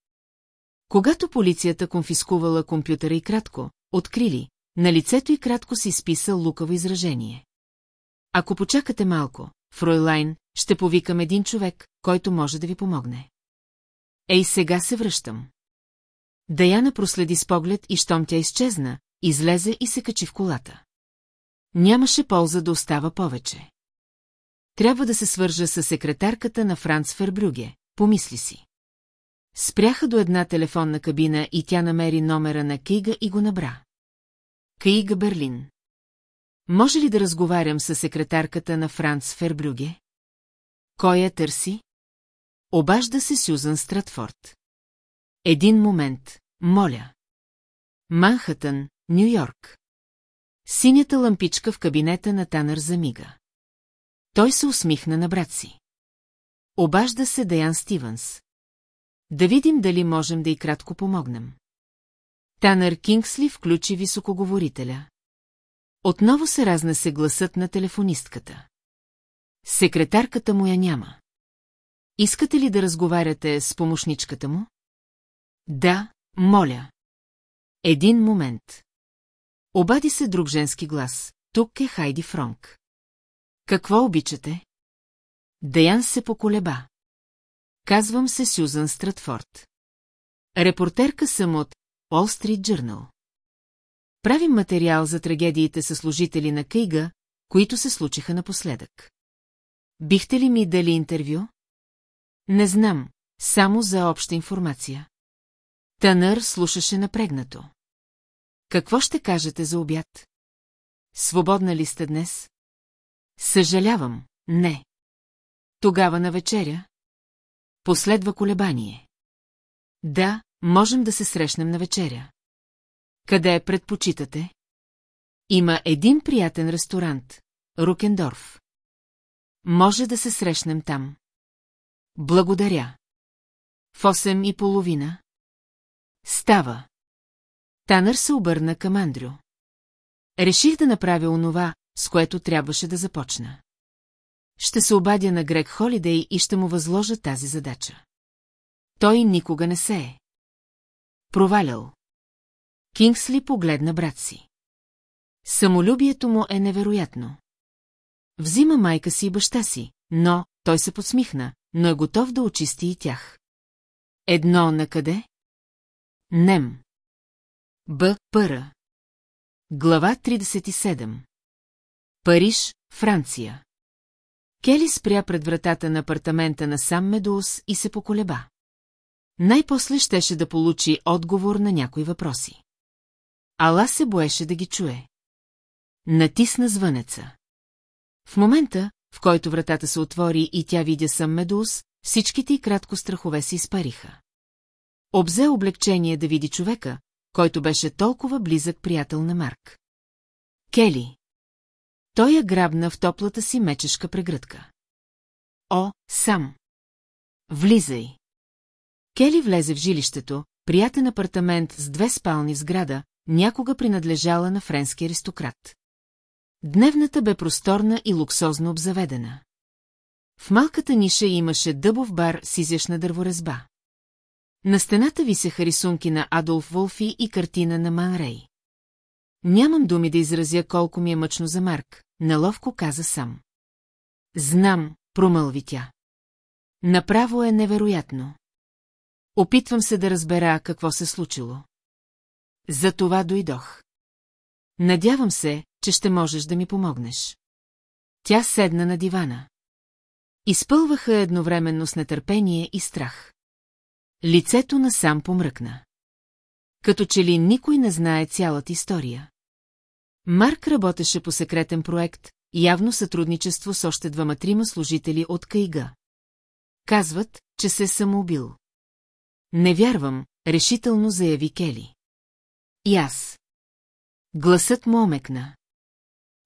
Когато полицията конфискувала компютъра и кратко, открили, на лицето и кратко се изписа лукаво изражение. Ако почакате малко, Фройлайн, ще повикам един човек, който може да ви помогне. Ей, сега се връщам. Даяна проследи с поглед и щом тя изчезна, излезе и се качи в колата. Нямаше полза да остава повече. Трябва да се свържа с секретарката на Франц Фербрюге, помисли си. Спряха до една телефонна кабина и тя намери номера на Кига и го набра. Кига Берлин. Може ли да разговарям с секретарката на Франц Фербрюге? Кой я търси? Обажда се Сюзан Стратфорд. Един момент, моля. Манхатън, Нью-Йорк. Синята лампичка в кабинета на Танър замига. Той се усмихна на брат си. Обажда се Даян Стивенс. Да видим дали можем да и кратко помогнем. Танър Кингсли включи високоговорителя. Отново се разнесе гласът на телефонистката. Секретарката му я няма. Искате ли да разговаряте с помощничката му? Да, моля. Един момент. Обади се друг женски глас. Тук е Хайди Фронк. Какво обичате? Деян се поколеба. Казвам се Сюзан Стратфорд. Репортерка съм от Wall Street Journal. Правим материал за трагедиите със служители на Кейга, които се случиха напоследък. Бихте ли ми дали интервю? Не знам, само за обща информация. Танър слушаше напрегнато. Какво ще кажете за обяд? Свободна ли сте днес? Съжалявам, не. Тогава на вечеря? Последва колебание. Да, можем да се срещнем на вечеря. Къде предпочитате? Има един приятен ресторант – Рукендорф. Може да се срещнем там. Благодаря. В осем и половина. Става. Танър се обърна към Андрю. Реших да направя онова, с което трябваше да започна. Ще се обадя на Грег Холидей и ще му възложа тази задача. Той никога не се е. Провалял. Кингсли погледна брат си. Самолюбието му е невероятно. Взима майка си и баща си, но той се подсмихна, но е готов да очисти и тях. Едно на къде? Нем. Б. Пъра. Глава 37. Париж, Франция. Кели спря пред вратата на апартамента на сам Медоус и се поколеба. Най-после щеше да получи отговор на някои въпроси. Ала се боеше да ги чуе. Натисна звънеца. В момента, в който вратата се отвори и тя видя сам Медус, всичките й кратко страхове се изпариха. Обзе облегчение да види човека, който беше толкова близък приятел на Марк. Кели. Той я грабна в топлата си мечешка прегръдка. О, сам. Влизай. Кели влезе в жилището, приятен апартамент с две спални сграда, някога принадлежала на френски аристократ. Дневната бе просторна и луксозно обзаведена. В малката ниша имаше дъбов бар с изящна дърворезба. На стената висеха рисунки на Адолф Волфи и картина на Манрей. Нямам думи да изразя колко ми е мъчно за Марк, наловко каза сам. Знам, промълви тя. Направо е невероятно. Опитвам се да разбера какво се случило. За това дойдох. Надявам се, че ще можеш да ми помогнеш. Тя седна на дивана. Изпълваха едновременно с нетърпение и страх. Лицето насам помръкна. Като че ли никой не знае цялата история. Марк работеше по секретен проект, явно сътрудничество с още двама-трима служители от Кайга. Казват, че се самоубил. Не вярвам, решително заяви Кели. И аз. Гласът му омекна.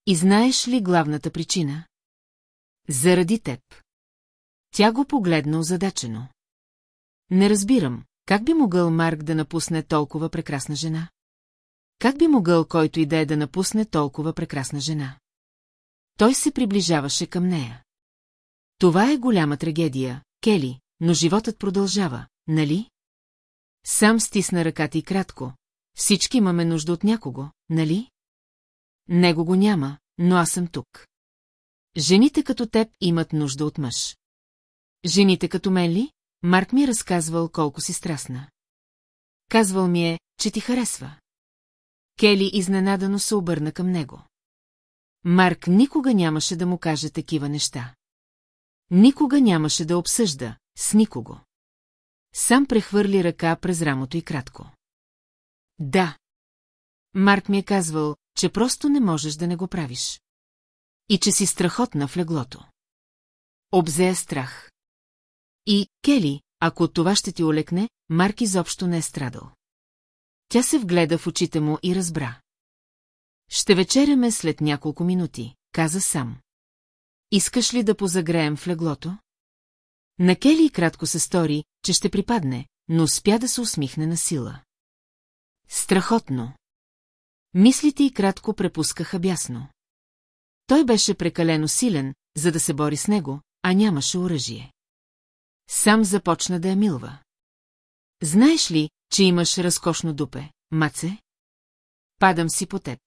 И знаеш ли главната причина? Заради теб. Тя го погледна озадачено. Не разбирам, как би могъл Марк да напусне толкова прекрасна жена? Как би могъл който и да е да напусне толкова прекрасна жена? Той се приближаваше към нея. Това е голяма трагедия, Кели, но животът продължава, нали? Сам стисна ръката и кратко. Всички имаме нужда от някого, нали? Него го няма, но аз съм тук. Жените като теб имат нужда от мъж. Жените като мен ли? Марк ми е разказвал колко си страстна. Казвал ми е, че ти харесва. Кели изненадано се обърна към него. Марк никога нямаше да му каже такива неща. Никога нямаше да обсъжда, с никого. Сам прехвърли ръка през рамото и кратко. Да. Марк ми е казвал, че просто не можеш да не го правиш. И че си страхотна в леглото. Обзея страх. И, Кели, ако това ще ти олекне, Марк изобщо не е страдал. Тя се вгледа в очите му и разбра. Ще вечеряме след няколко минути, каза сам. Искаш ли да позагреем в леглото? На Кели кратко се стори, че ще припадне, но успя да се усмихне на сила. Страхотно. Мислите и кратко препускаха бясно. Той беше прекалено силен, за да се бори с него, а нямаше оръжие. Сам започна да я милва. Знаеш ли, че имаш разкошно дупе, маце? Падам си по теб.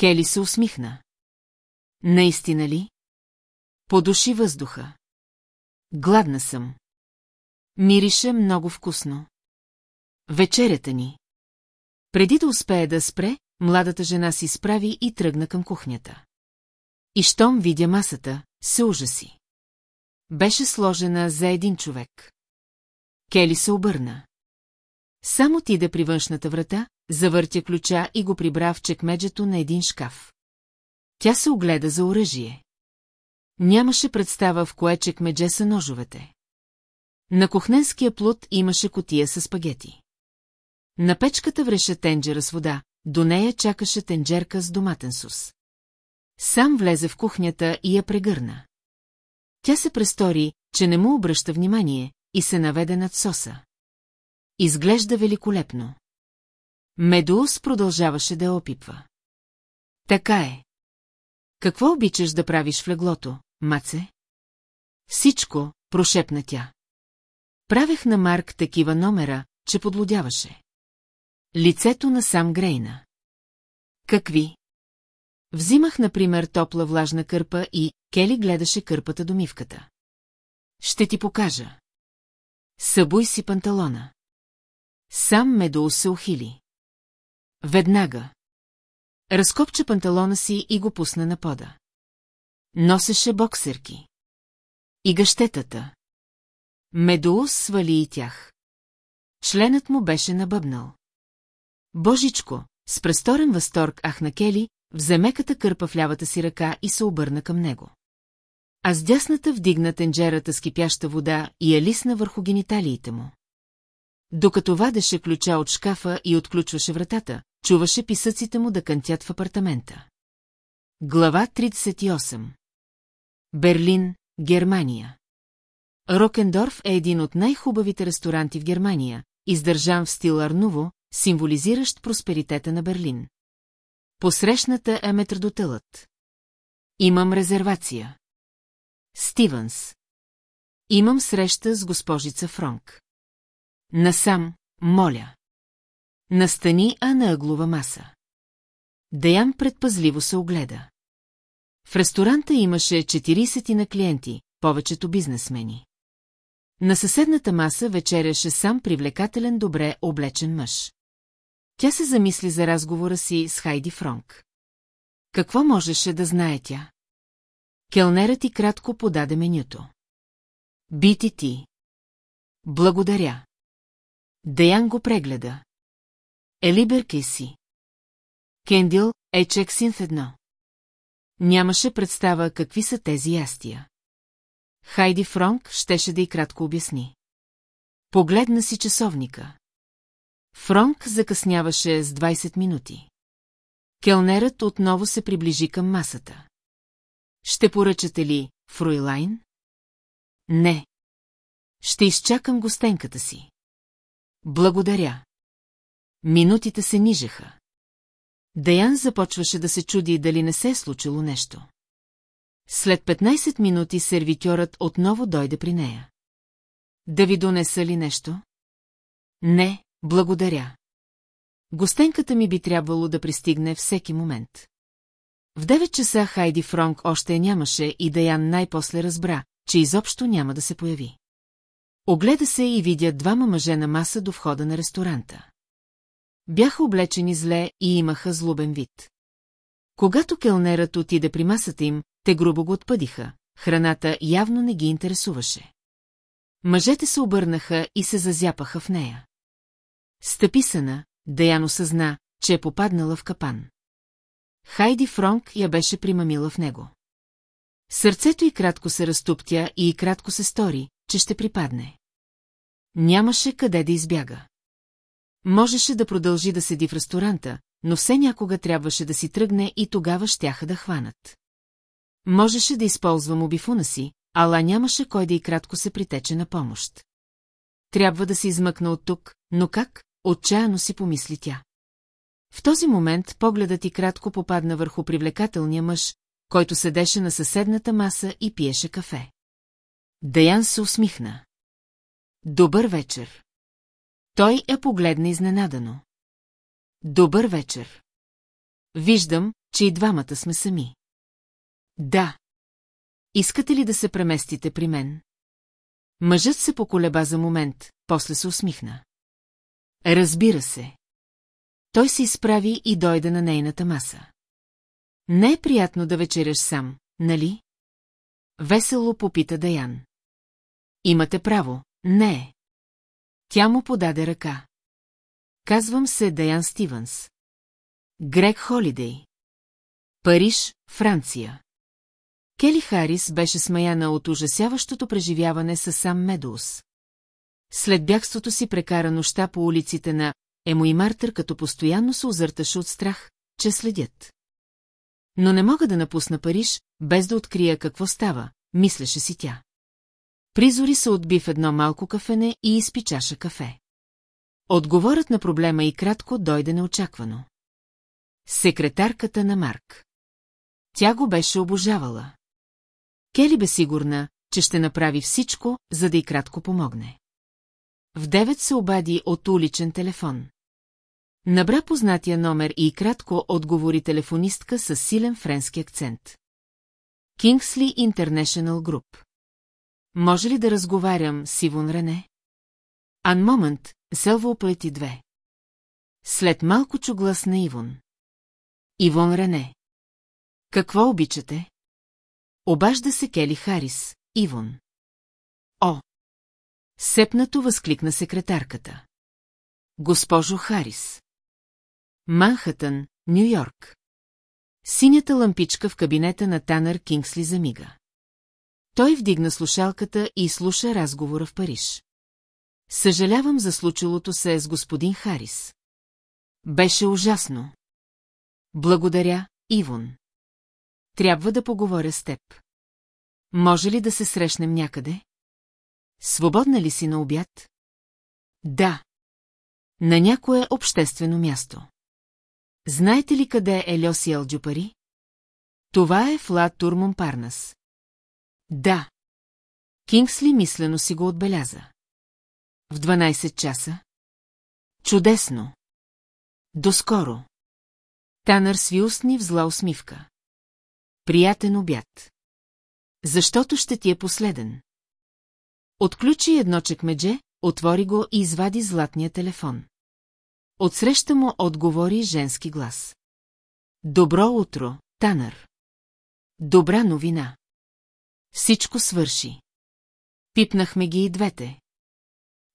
Кели се усмихна. Наистина ли? Подуши въздуха. Гладна съм. Мирише много вкусно. Вечерята ни. Преди да успее да спре, младата жена си справи и тръгна към кухнята. И щом видя масата, се ужаси. Беше сложена за един човек. Кели се обърна. Само ти да при външната врата, завъртя ключа и го прибра в чекмеджето на един шкаф. Тя се огледа за оръжие. Нямаше представа в кое чекмедже са ножовете. На кухненския плут имаше котия с спагети. На печката вреше тенджера с вода, до нея чакаше тенджерка с доматен сус. Сам влезе в кухнята и я прегърна. Тя се престори, че не му обръща внимание, и се наведе над соса. Изглежда великолепно. Медус продължаваше да я опипва. Така е. Какво обичаш да правиш в леглото, маце? Всичко, прошепна тя. Правех на Марк такива номера, че подлодяваше. Лицето на сам Грейна. Какви? Взимах, например, топла влажна кърпа и Кели гледаше кърпата до мивката. Ще ти покажа. Събуй си панталона. Сам Медоус се ухили. Веднага. Разкопча панталона си и го пусна на пода. Носеше боксерки. И гъщетата. Медоус свали и тях. Членът му беше набъбнал. Божичко, с престорен възторг ахна Кели, взе меката кърпа в лявата си ръка и се обърна към него. А с дясната вдигна тенджерата с кипяща вода и я лисна върху гениталиите му. Докато вадеше ключа от шкафа и отключваше вратата, чуваше писъците му да кънтят в апартамента. Глава 38 Берлин, Германия Рокендорф е един от най-хубавите ресторанти в Германия, издържан в стил Арнуво, символизиращ просперитета на Берлин. Посрещната е метродотелът. Имам резервация. Стивенс. Имам среща с госпожица Фронк. Насам, моля. Настани, а на ъглова маса. Деян предпазливо се огледа. В ресторанта имаше 40 на клиенти, повечето бизнесмени. На съседната маса вечеряше сам привлекателен добре облечен мъж. Тя се замисли за разговора си с Хайди Фронк. Какво можеше да знае тя? Келнерът и кратко подаде менюто. Бити ти. Благодаря. Деян го прегледа. Елибер Кеси. Кендил е Чексинф едно. Нямаше представа какви са тези ястия. Хайди Фронк щеше да и кратко обясни. Погледна си часовника. Фронк закъсняваше с 20 минути. Келнерът отново се приближи към масата. Ще поръчате ли, Фруйлайн? Не. Ще изчакам гостенката си. Благодаря. Минутите се нижеха. Даян започваше да се чуди дали не се е случило нещо. След 15 минути сервитьорът отново дойде при нея. Да ви донеса ли нещо? Не, благодаря. Гостенката ми би трябвало да пристигне всеки момент. В 9 часа Хайди Фронк още я нямаше и Даян най-после разбра, че изобщо няма да се появи. Огледа се и видя двама мъже на маса до входа на ресторанта. Бяха облечени зле и имаха злобен вид. Когато келнерът отиде при масата им, те грубо го отпъдиха, храната явно не ги интересуваше. Мъжете се обърнаха и се зазяпаха в нея. Стъписана, Даяно съзна, че е попаднала в капан. Хайди Фронк я беше примамила в него. Сърцето й кратко се разтуптя и кратко се стори, че ще припадне. Нямаше къде да избяга. Можеше да продължи да седи в ресторанта, но все някога трябваше да си тръгне и тогава щяха да хванат. Можеше да използва мобифуна си, ала нямаше кой да и кратко се притече на помощ. Трябва да се измъкна от тук, но как, отчаяно си помисли тя. В този момент погледът и кратко попадна върху привлекателния мъж, който седеше на съседната маса и пиеше кафе. Даян се усмихна. Добър вечер. Той я погледна изненадано. Добър вечер. Виждам, че и двамата сме сами. Да. Искате ли да се преместите при мен? Мъжът се поколеба за момент, после се усмихна. Разбира се. Той се изправи и дойде на нейната маса. Не е приятно да вечеряш сам, нали? Весело попита Даян. Имате право, не е. Тя му подаде ръка. Казвам се Даян Стивенс. Грег Холидей. Париж, Франция. Кели Харис беше смаяна от ужасяващото преживяване с сам Медус. След бягството си прекара нощта по улиците на Емо и Мартър, като постоянно се озърташе от страх, че следят. Но не мога да напусна Париж, без да открия какво става, мислеше си тя. Призори се отби в едно малко кафене и изпи чаша кафе. Отговорът на проблема и кратко дойде неочаквано. Секретарката на Марк. Тя го беше обожавала. Кели бе сигурна, че ще направи всичко, за да и кратко помогне. В девет се обади от уличен телефон. Набра познатия номер и кратко отговори телефонистка с силен френски акцент. Kingsley International Group. Може ли да разговарям с Ивон Рене? Ан момент, Селва оплети две. След малко чу глас на Ивон. Ивон Рене. Какво обичате? Обажда се Кели Харис, Ивон. О! Сепнато възкликна секретарката. Госпожо Харис. Манхатън, Нью Йорк. Синята лампичка в кабинета на Танър Кингсли замига. Той вдигна слушалката и слуша разговора в Париж. Съжалявам за случилото се с господин Харис. Беше ужасно. Благодаря, Ивон. Трябва да поговоря с теб. Може ли да се срещнем някъде? Свободна ли си на обяд? Да. На някое обществено място. Знаете ли къде е Льоси Елджупари? Това е Фла Турмон Парнас. Да. Кингсли мислено си го отбеляза. В 12 часа? Чудесно. Доскоро. Танър сви устни в зла усмивка. Приятен обяд. Защото ще ти е последен. Отключи едно чекмедже, отвори го и извади златния телефон. Отсреща му отговори женски глас. Добро утро, Танър. Добра новина. Всичко свърши. Пипнахме ги и двете.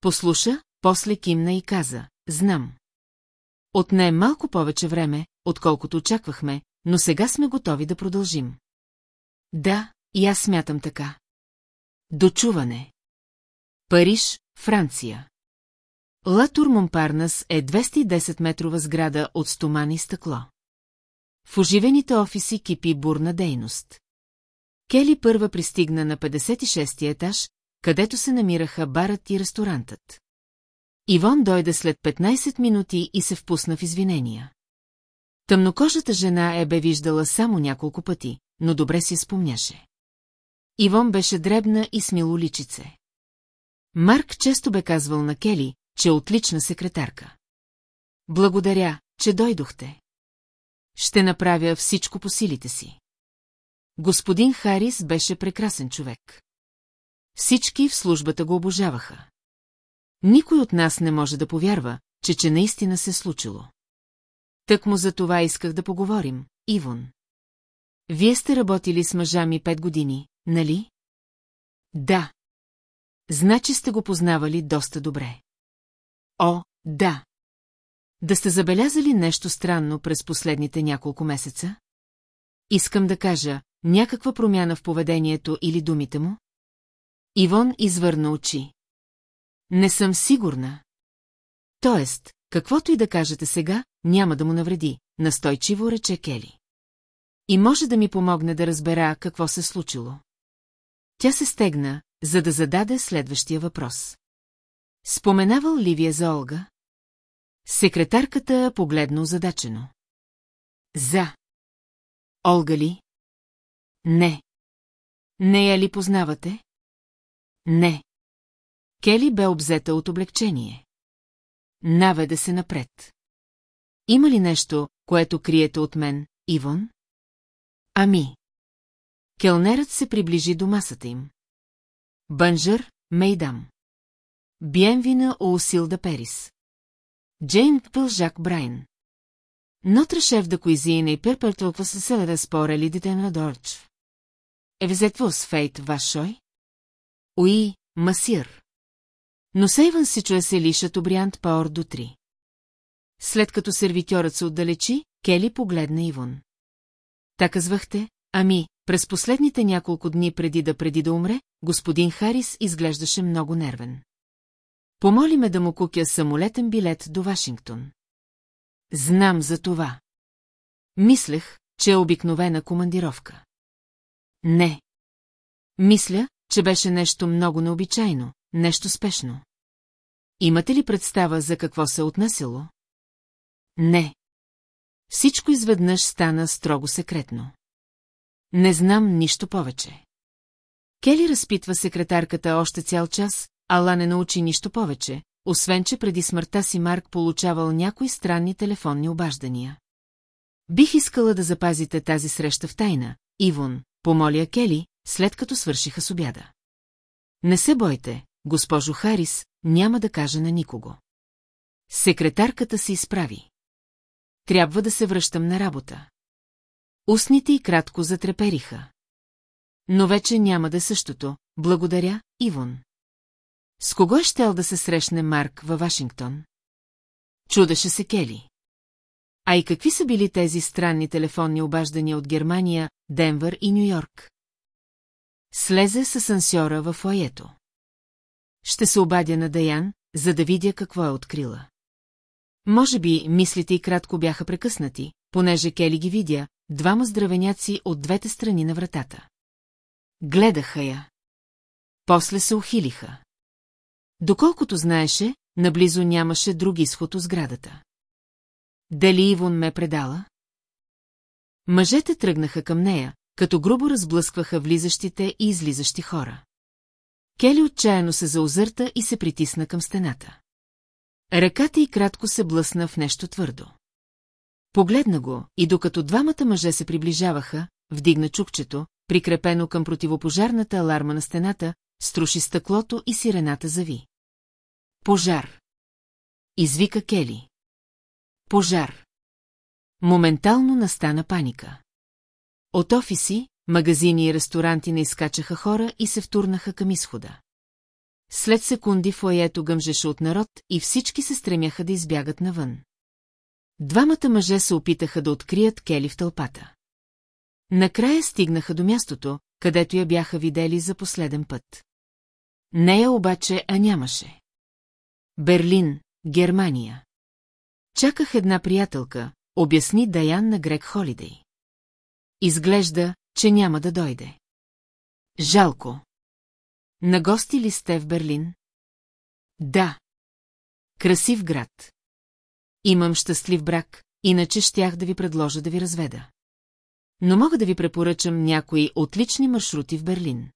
Послуша, после кимна и каза, знам. Отне малко повече време, отколкото очаквахме, но сега сме готови да продължим. Да, и аз смятам така. Дочуване. Париж, Франция. Латур Монпарнас е 210-метрова сграда от стоман и стъкло. В оживените офиси кипи бурна дейност. Кели първа пристигна на 56-ти етаж, където се намираха барът и ресторантът. Ивон дойде след 15 минути и се впусна в извинения. Тъмнокожата жена е бе виждала само няколко пъти, но добре си спомняше. Ивон беше дребна и смило личице. Марк често бе казвал на Кели, че е отлична секретарка. Благодаря, че дойдохте. Ще направя всичко по силите си. Господин Харис беше прекрасен човек. Всички в службата го обожаваха. Никой от нас не може да повярва, че че наистина се случило. Тък му за това исках да поговорим, Ивон. Вие сте работили с мъжа ми пет години, нали? Да. Значи сте го познавали доста добре. О, да. Да сте забелязали нещо странно през последните няколко месеца? Искам да кажа, някаква промяна в поведението или думите му? Ивон извърна очи. Не съм сигурна. Тоест, каквото и да кажете сега, няма да му навреди, настойчиво рече Кели. И може да ми помогне да разбера какво се случило. Тя се стегна, за да зададе следващия въпрос. Споменавал ли вие за Олга? Секретарката погледна озадачено. За. Олга ли? Не. Не я ли познавате? Не. Кели бе обзета от облегчение. Наведе се напред. Има ли нещо, което криете от мен, Ивон? Ами. Келнерът се приближи до масата им. Банжър, мейдам. Биенвина Оусил да Перис. Джейм Пължак Брайн. Notre chef de cuisine et perpétuellement se célèbre sport à l'idée на Дорч. Евзетвус фейт вашой? Уи, масир. Но Сейвън си чуе се лишат обрянт паор до три. След като сервитьорът се отдалечи, Кели погледна Ивон. Та казвахте, ами, през последните няколко дни преди да преди да умре, господин Харис изглеждаше много нервен. Помоли ме да му кукя самолетен билет до Вашингтон. Знам за това. Мислех, че е обикновена командировка. Не. Мисля, че беше нещо много необичайно, нещо спешно. Имате ли представа за какво се е отнасяло? Не. Всичко изведнъж стана строго секретно. Не знам нищо повече. Кели разпитва секретарката още цял час, ала не научи нищо повече, освен че преди смъртта си Марк получавал някои странни телефонни обаждания. Бих искала да запазите тази среща в тайна, Ивон, помоля Кели, след като свършиха с обяда. Не се бойте, госпожо Харис, няма да кажа на никого. Секретарката се изправи. Трябва да се връщам на работа. Устните и кратко затрепериха. Но вече няма да е същото. Благодаря, Ивон. С кого е щел да се срещне Марк във Вашингтон? Чудеше се Кели. А и какви са били тези странни телефонни обаждания от Германия, Денвър и Нью-Йорк? Слезе с асансьора в фойето. Ще се обадя на Даян, за да видя какво е открила. Може би мислите и кратко бяха прекъснати, понеже Кели ги видя, двама здравеняци от двете страни на вратата. Гледаха я. После се ухилиха. Доколкото знаеше, наблизо нямаше друг изход от сградата. Дали Ивон ме предала? Мъжете тръгнаха към нея, като грубо разблъскваха влизащите и излизащи хора. Кели отчаяно се заозърта и се притисна към стената. Ръката й кратко се блъсна в нещо твърдо. Погледна го и докато двамата мъже се приближаваха, вдигна чукчето, прикрепено към противопожарната аларма на стената, струши стъклото и сирената зави. Пожар! Извика Кели. Пожар! Моментално настана паника. От офиси, магазини и ресторанти не изкачаха хора и се втурнаха към изхода. След секунди фоето гъмжеше от народ и всички се стремяха да избягат навън. Двамата мъже се опитаха да открият Кели в тълпата. Накрая стигнаха до мястото, където я бяха видели за последен път. Нея обаче а нямаше. Берлин, Германия. Чаках една приятелка, обясни Даян на Грег Холидей. Изглежда, че няма да дойде. Жалко. На гости ли сте в Берлин? Да. Красив град. Имам щастлив брак, иначе щях да ви предложа да ви разведа. Но мога да ви препоръчам някои отлични маршрути в Берлин.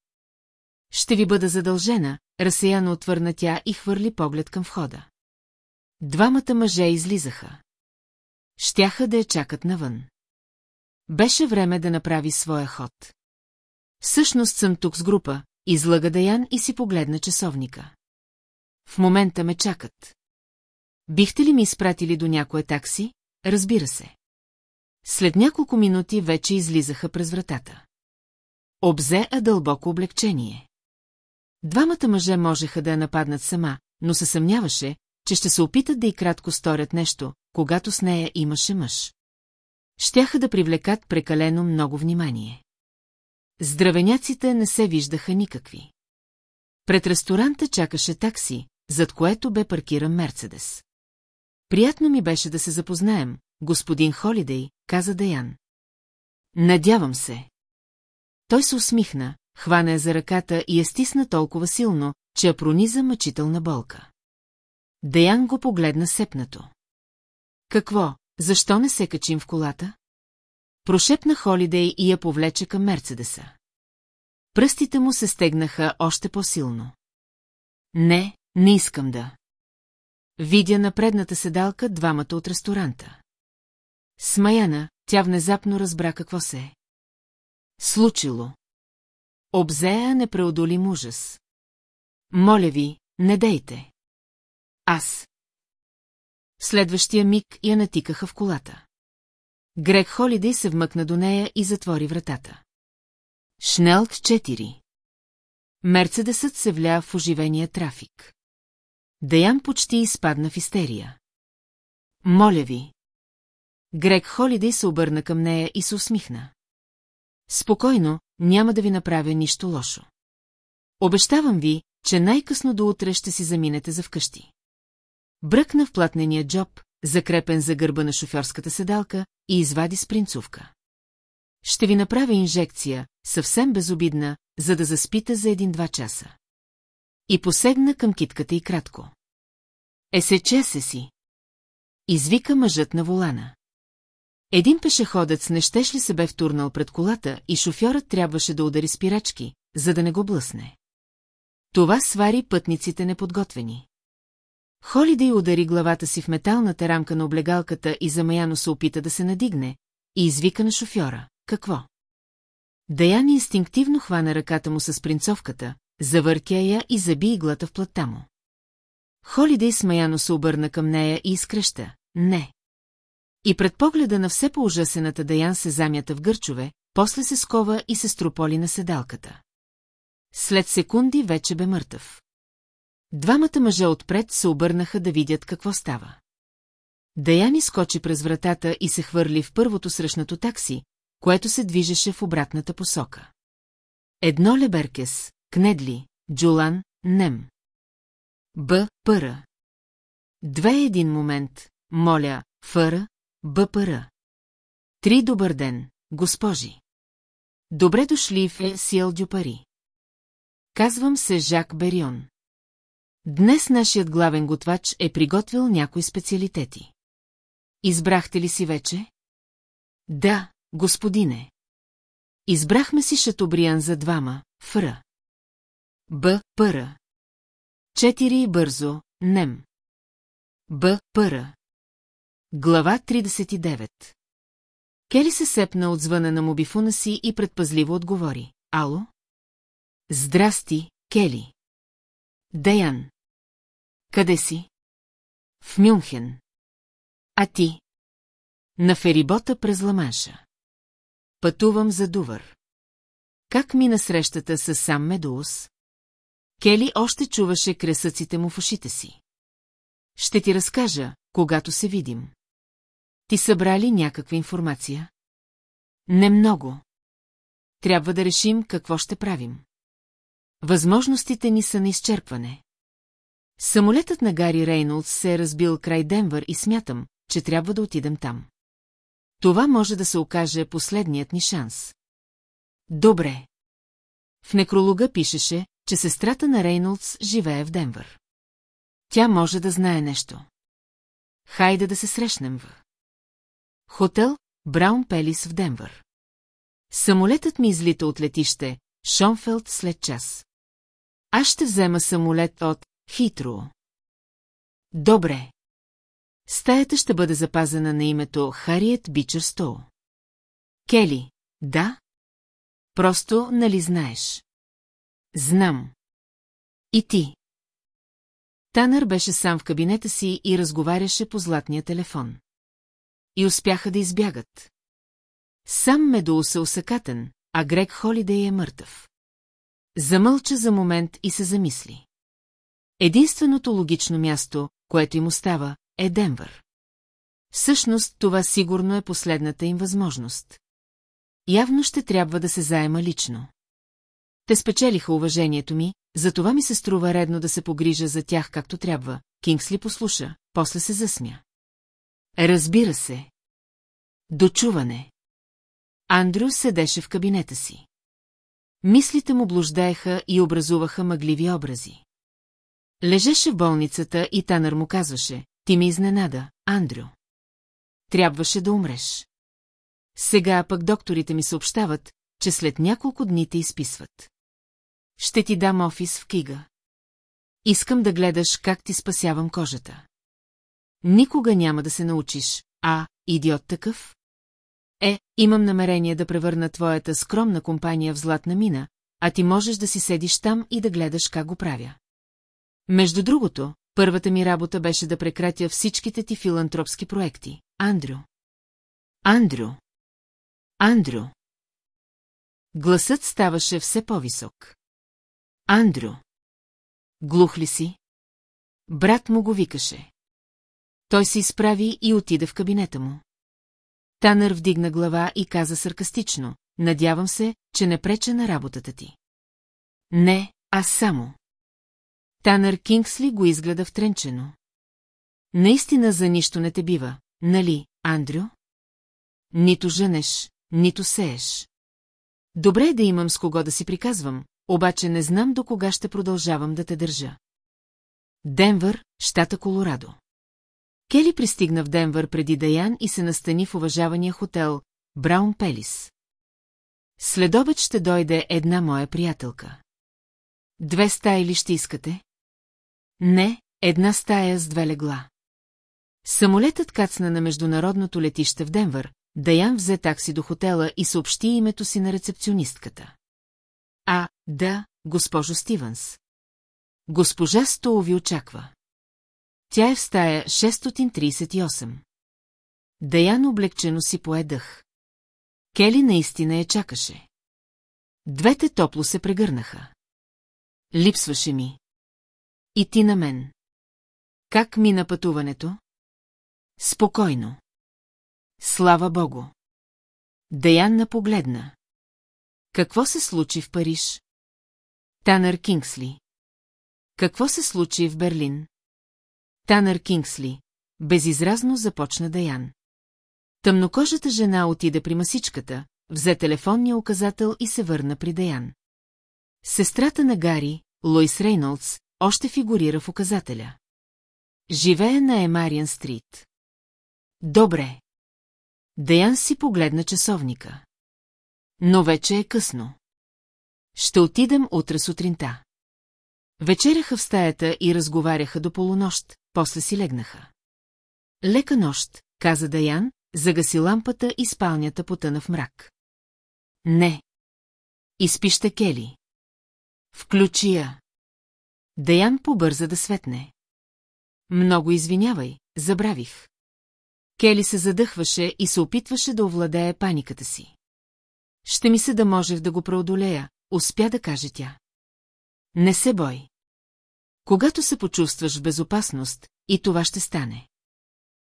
Ще ви бъда задължена, разсеяно отвърна тя и хвърли поглед към входа. Двамата мъже излизаха. Щяха да я чакат навън. Беше време да направи своя ход. Всъщност съм тук с група, излага Даян и си погледна часовника. В момента ме чакат. Бихте ли ми изпратили до някое такси? Разбира се. След няколко минути вече излизаха през вратата. Обзе а дълбоко облегчение. Двамата мъже можеха да я нападнат сама, но се съмняваше, че ще се опитат да и кратко сторят нещо, когато с нея имаше мъж. Щяха да привлекат прекалено много внимание. Здравеняците не се виждаха никакви. Пред ресторанта чакаше такси, зад което бе паркиран Мерцедес. Приятно ми беше да се запознаем, господин Холидей, каза Даян. Надявам се. Той се усмихна, хвана я за ръката и я стисна толкова силно, че я прониза мъчителна болка. Даян го погледна сепнато. Какво, защо не се качим в колата? Прошепна Холидей и я повлече към Мерцедеса. Пръстите му се стегнаха още по-силно. Не, не искам да. Видя на предната седалка двамата от ресторанта. Смаяна, тя внезапно разбра какво се е. Случило. Обзея непреодолим ужас. Моля ви, не дейте. Аз. Следващия миг я натикаха в колата. Грег Холидей се вмъкна до нея и затвори вратата. Шнелк 4 Мерцедесът се вля в оживения трафик. Даян почти изпадна в истерия. Моля ви. Грег Холидей се обърна към нея и се усмихна. Спокойно, няма да ви направя нищо лошо. Обещавам ви, че най-късно до утре ще си заминете за вкъщи. Бръкна в платнения джоб, закрепен за гърба на шофьорската седалка, и извади спринцовка. Ще ви направя инжекция, съвсем безобидна, за да заспите за един-два часа. И посегна към китката и кратко. Есече се си. Извика мъжът на волана. Един пешеходец не щеш ли се бе втурнал пред колата и шофьорът трябваше да удари спирачки, за да не го блъсне. Това свари пътниците неподготвени. Холидей удари главата си в металната рамка на облегалката и замаяно се опита да се надигне и извика на шофьора. Какво? Даян инстинктивно хвана ръката му с принцовката, завъртя я и заби иглата в плътта му. Холидей смаяно се обърна към нея и изкръща. Не. И пред погледа на все по-ужасената Даян се замята в гърчове, после се скова и се строполи на седалката. След секунди вече бе мъртъв. Двамата мъжа отпред се обърнаха да видят какво става. Даяни скочи през вратата и се хвърли в първото срещнато такси, което се движеше в обратната посока. Едно Леберкес, Кнедли, Джулан, Нем. Б. Пъра. Две един момент, моля, Фъра, Б. Пъра. Три добър ден, госпожи. Добре дошли в Сиел Дюпари. Казвам се Жак Берион. Днес нашият главен готвач е приготвил някои специалитети. Избрахте ли си вече? Да, господине. Избрахме си шатобриан за двама, фра. Б. Пъра. Четири бързо, нем. Б. Пъра. Глава 39 Кели се сепна от звъна на мобифуна си и предпазливо отговори. Ало? Здрасти, Кели. Даян. Къде си? В Мюнхен. А ти? На ферибота през Ламанша. Пътувам за Дувър. Как мина срещата с сам Медоус? Кели още чуваше кресъците му в ушите си. Ще ти разкажа, когато се видим. Ти събрали някаква информация? Не много. Трябва да решим какво ще правим. Възможностите ни са на изчерпване. Самолетът на Гари Рейнолдс се е разбил край Денвър и смятам, че трябва да отидем там. Това може да се окаже последният ни шанс. Добре. В некролога пишеше, че сестрата на Рейнолдс живее в Денвър. Тя може да знае нещо. Хайде да се срещнем в. Хотел Браун Пелис в Денвър. Самолетът ми излита от летище Шонфелд след час. Аз ще взема самолет от Хитро. Добре. Стаята ще бъде запазена на името Хариет Бичър Стоу. Кели, да? Просто нали знаеш? Знам. И ти. Танър беше сам в кабинета си и разговаряше по златния телефон. И успяха да избягат. Сам Медоус е усъкатен, а Грег Холидей е мъртъв. Замълча за момент и се замисли. Единственото логично място, което им остава, е Денвър. Всъщност това сигурно е последната им възможност. Явно ще трябва да се заема лично. Те спечелиха уважението ми, затова ми се струва редно да се погрижа за тях както трябва. Кингсли послуша, после се засмя. Разбира се. Дочуване. Андрю седеше в кабинета си. Мислите му блуждаеха и образуваха мъгливи образи. Лежеше в болницата и Танър му казваше, ти ми изненада, Андрю. Трябваше да умреш. Сега пък докторите ми съобщават, че след няколко дни те изписват. Ще ти дам офис в Кига. Искам да гледаш как ти спасявам кожата. Никога няма да се научиш, а, идиот такъв? Е, имам намерение да превърна твоята скромна компания в златна мина, а ти можеш да си седиш там и да гледаш как го правя. Между другото, първата ми работа беше да прекратя всичките ти филантропски проекти. Андрю. Андрю. Андрю. Гласът ставаше все по-висок. Андрю. Глух ли си? Брат му го викаше. Той се изправи и отида в кабинета му. Танър вдигна глава и каза саркастично, надявам се, че не преча на работата ти. Не, аз само. Танър Кингсли го изгледа втренчено. Наистина за нищо не те бива, нали, Андрю? Нито женеш, нито сееш. Добре е да имам с кого да си приказвам, обаче не знам до кога ще продължавам да те държа. Денвър, щата Колорадо. Кели пристигна в Денвър преди Даян и се настани в уважавания хотел Браун Пелис. След обед ще дойде една моя приятелка. Две стаи ли ще искате? Не, една стая с две легла. Самолетът кацна на международното летище в Денвър, Даян взе такси до хотела и съобщи името си на рецепционистката. А, да, госпожо Стивенс. Госпожа Стоу ви очаква. Тя е в стая 638. Даян облегчено си поедах. Кели наистина я чакаше. Двете топло се прегърнаха. Липсваше ми. И ти на мен. Как мина пътуването? Спокойно. Слава Богу. Деянна погледна. Какво се случи в Париж? Танър Кингсли. Какво се случи в Берлин? Танър Кингсли. Безизразно започна Даян. Тъмнокожата жена отиде при масичката, взе телефонния указател и се върна при Даян. Сестрата на Гари, Лойс Рейнолдс, още фигурира в указателя. Живее на Емариан Стрит. Добре. Даян си погледна часовника. Но вече е късно. Ще отидем утре сутринта. Вечеряха в стаята и разговаряха до полунощ, после си легнаха. Лека нощ, каза Даян, загаси лампата и спалнята потъна в мрак. Не. Изпища Кели. Включи я. Даян побърза да светне. Много извинявай, забравих. Кели се задъхваше и се опитваше да овладее паниката си. Ще ми се да можех да го преодолея, успя да каже тя. Не се бой. Когато се почувстваш в безопасност, и това ще стане.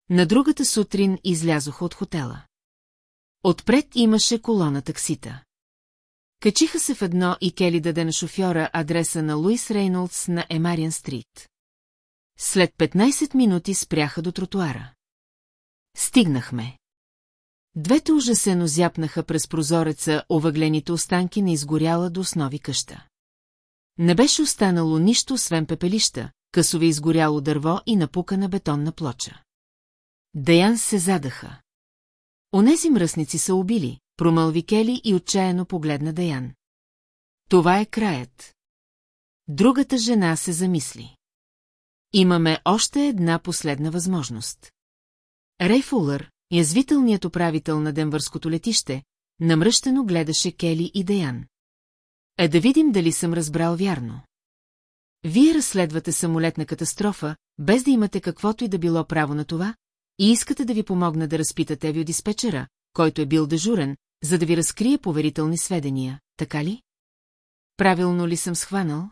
На другата сутрин излязоха от хотела. Отпред имаше колона таксита. Качиха се в едно и Кели даде на шофьора адреса на Луис Рейнолдс на Емариан Стрит. След 15 минути спряха до тротуара. Стигнахме. Двете ужасено зяпнаха през прозореца овъглените останки на изгоряла до основи къща. Не беше останало нищо, освен пепелища, късове изгоряло дърво и напукана бетонна плоча. Даян се задаха. Онези мръсници са убили, промълви Кели и отчаяно погледна Даян. Това е краят. Другата жена се замисли. Имаме още една последна възможност. Рей Фулър, язвителният управител на Денвърското летище, намръщено гледаше Кели и Даян. Е да видим дали съм разбрал вярно. Вие разследвате самолетна катастрофа, без да имате каквото и да било право на това, и искате да ви помогна да разпитате авиодиспетчера, който е бил дежурен, за да ви разкрие поверителни сведения, така ли? Правилно ли съм схванал?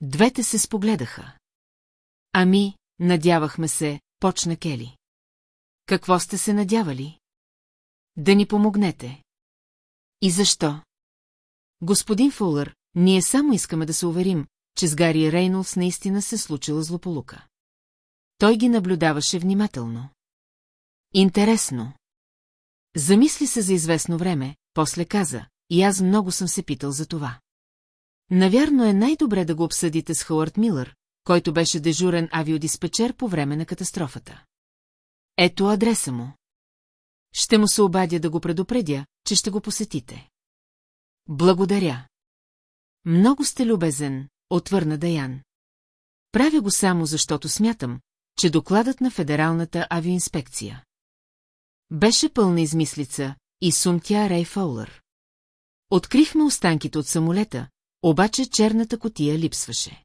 Двете се спогледаха. Ами, надявахме се, почна Кели. Какво сте се надявали? Да ни помогнете. И защо? Господин Фулър, ние само искаме да се уверим, че с Гари Рейнолдс наистина се случила злополука. Той ги наблюдаваше внимателно. Интересно. Замисли се за известно време, после каза, и аз много съм се питал за това. Навярно е най-добре да го обсъдите с Хауърд Милър, който беше дежурен авиодиспетчер по време на катастрофата. Ето адреса му. Ще му се обадя да го предупредя, че ще го посетите. Благодаря. Много сте любезен, отвърна Даян. Правя го само защото смятам, че докладът на Федералната авиоинспекция беше пълна измислица и сумтя Рей Фоулър. Открихме останките от самолета, обаче черната котия липсваше.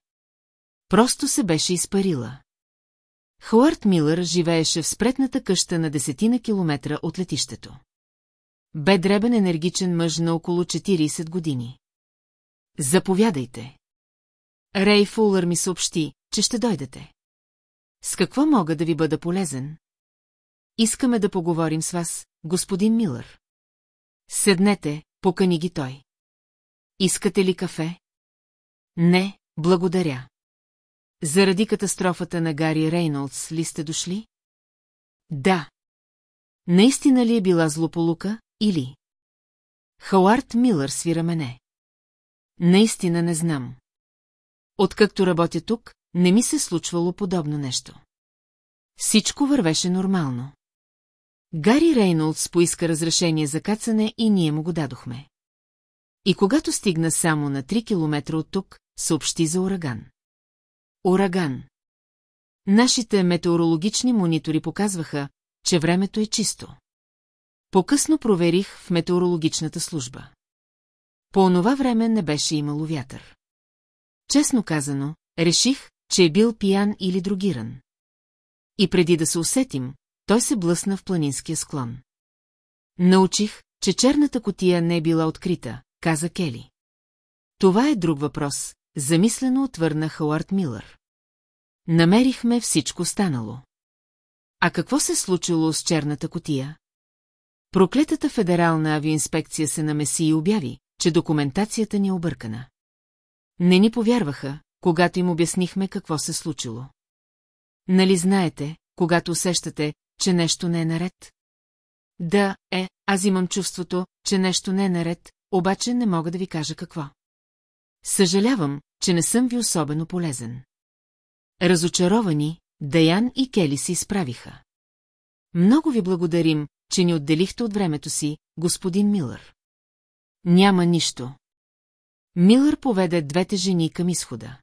Просто се беше изпарила. Хуарт Милър живееше в спретната къща на десетина километра от летището. Бе дребен енергичен мъж на около 40 години. Заповядайте. Рей Фулър ми съобщи, че ще дойдете. С какво мога да ви бъда полезен? Искаме да поговорим с вас, господин Милър. Седнете, покани ги той. Искате ли кафе? Не, благодаря. Заради катастрофата на Гари Рейнолдс ли сте дошли? Да. Наистина ли е била злополука, или? Хауард Милър свира мене. Наистина не знам. Откакто работя тук, не ми се случвало подобно нещо. Всичко вървеше нормално. Гари Рейнолдс поиска разрешение за кацане и ние му го дадохме. И когато стигна само на 3 километра от тук, съобщи за ураган. Ураган. Нашите метеорологични монитори показваха, че времето е чисто. По-късно проверих в метеорологичната служба. По онова време не беше имало вятър. Честно казано, реших, че е бил пиян или другиран. И преди да се усетим, той се блъсна в планинския склон. Научих, че черната котия не е била открита, каза Кели. Това е друг въпрос, замислено отвърна Хауард Милър. Намерихме всичко станало. А какво се случило с черната котия? Проклетата федерална авиоинспекция се намеси и обяви, че документацията ни е объркана. Не ни повярваха, когато им обяснихме какво се случило. Нали знаете, когато усещате, че нещо не е наред? Да, е, аз имам чувството, че нещо не е наред, обаче не мога да ви кажа какво. Съжалявам, че не съм ви особено полезен. Разочаровани, Даян и Кели се изправиха. Много ви благодарим, че ни отделихте от времето си, господин Милър. Няма нищо. Милър поведе двете жени към изхода.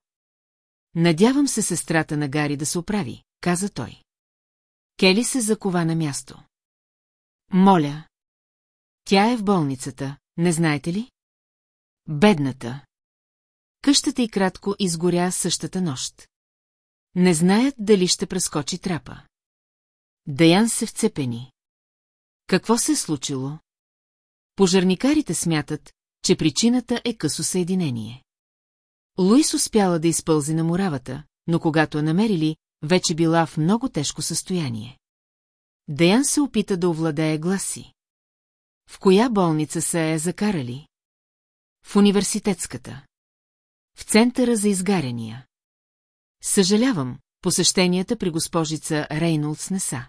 Надявам се сестрата на Гари да се оправи, каза той. Кели се закова на място. Моля. Тя е в болницата, не знаете ли? Бедната. Къщата и кратко изгоря същата нощ. Не знаят дали ще прескочи трапа. Даян се вцепени. Какво се е случило? Пожарникарите смятат, че причината е късо съединение. Луис успяла да изпълзи на муравата, но когато я намерили, вече била в много тежко състояние. Даян се опита да овладее гласи. В коя болница се е закарали? В университетската. В центъра за изгаряния. Съжалявам, посещенията при госпожица Рейнолдс не са.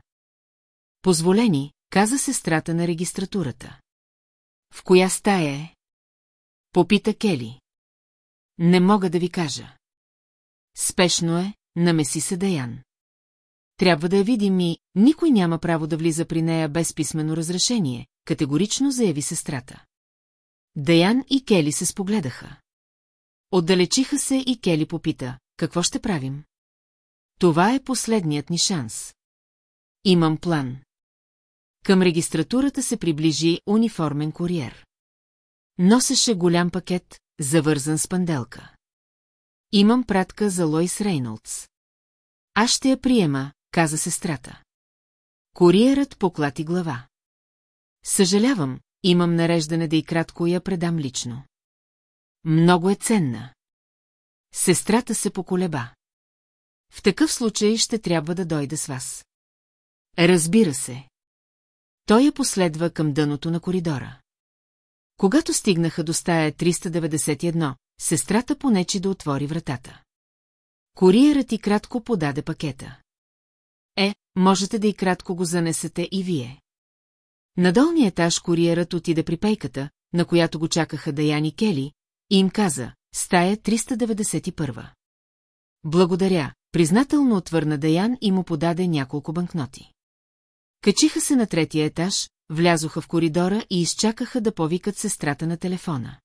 Позволени, каза сестрата на регистратурата. В коя стая е? Попита Кели. Не мога да ви кажа. Спешно е, намеси се Даян. Трябва да я видим и никой няма право да влиза при нея без писмено разрешение, категорично заяви сестрата. Даян и Кели се спогледаха. Отдалечиха се и Кели попита, какво ще правим? Това е последният ни шанс. Имам план. Към регистратурата се приближи униформен куриер. Носеше голям пакет, завързан с панделка. Имам пратка за Лойс Рейнолдс. Аз ще я приема, каза сестрата. Куриерът поклати глава. Съжалявам, имам нареждане да и кратко я предам лично. Много е ценна. Сестрата се поколеба. В такъв случай ще трябва да дойда с вас. Разбира се. Той я последва към дъното на коридора. Когато стигнаха до стая 391, сестрата понечи да отвори вратата. Куриерът и кратко подаде пакета. Е, можете да и кратко го занесете и вие. На долния етаж куриерът отиде при пейката, на която го чакаха Даяни Кели, и им каза, стая 391. Благодаря, признателно отвърна Даян и му подаде няколко банкноти. Качиха се на третия етаж, влязоха в коридора и изчакаха да повикат сестрата на телефона.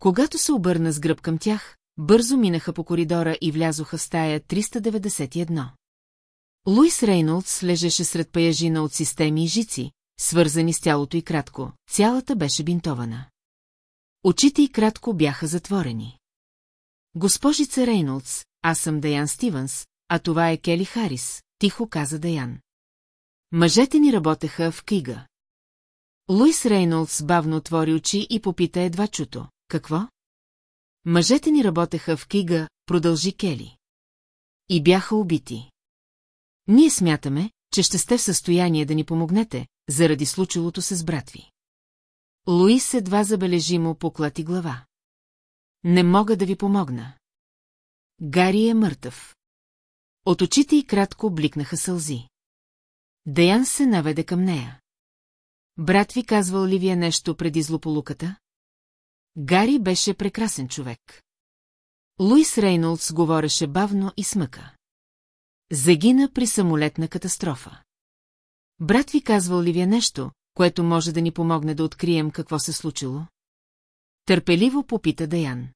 Когато се обърна с гръб към тях, бързо минаха по коридора и влязоха в стая 391. Луис Рейнолдс лежеше сред паяжина от системи и жици, свързани с тялото и кратко, цялата беше бинтована. Очите й кратко бяха затворени. Госпожица Рейнолдс, аз съм Даян Стивенс, а това е Кели Харис, тихо каза Даян. Мъжете ни работеха в Кига. Луис Рейнолдс бавно отвори очи и попита едва чуто. Какво? Мъжете ни работеха в Кига, продължи Кели. И бяха убити. Ние смятаме, че ще сте в състояние да ни помогнете, заради случилото се с брат ви. Луис едва забележимо поклати глава. Не мога да ви помогна. Гари е мъртъв. От очите й кратко бликнаха сълзи. Даян се наведе към нея. Брат ви казвал ли ви е нещо преди злополуката? Гари беше прекрасен човек. Луис Рейнолдс говореше бавно и смъка. Загина при самолетна катастрофа. Брат ви казвал ли ви е нещо, което може да ни помогне да открием какво се случило? Търпеливо попита Даян.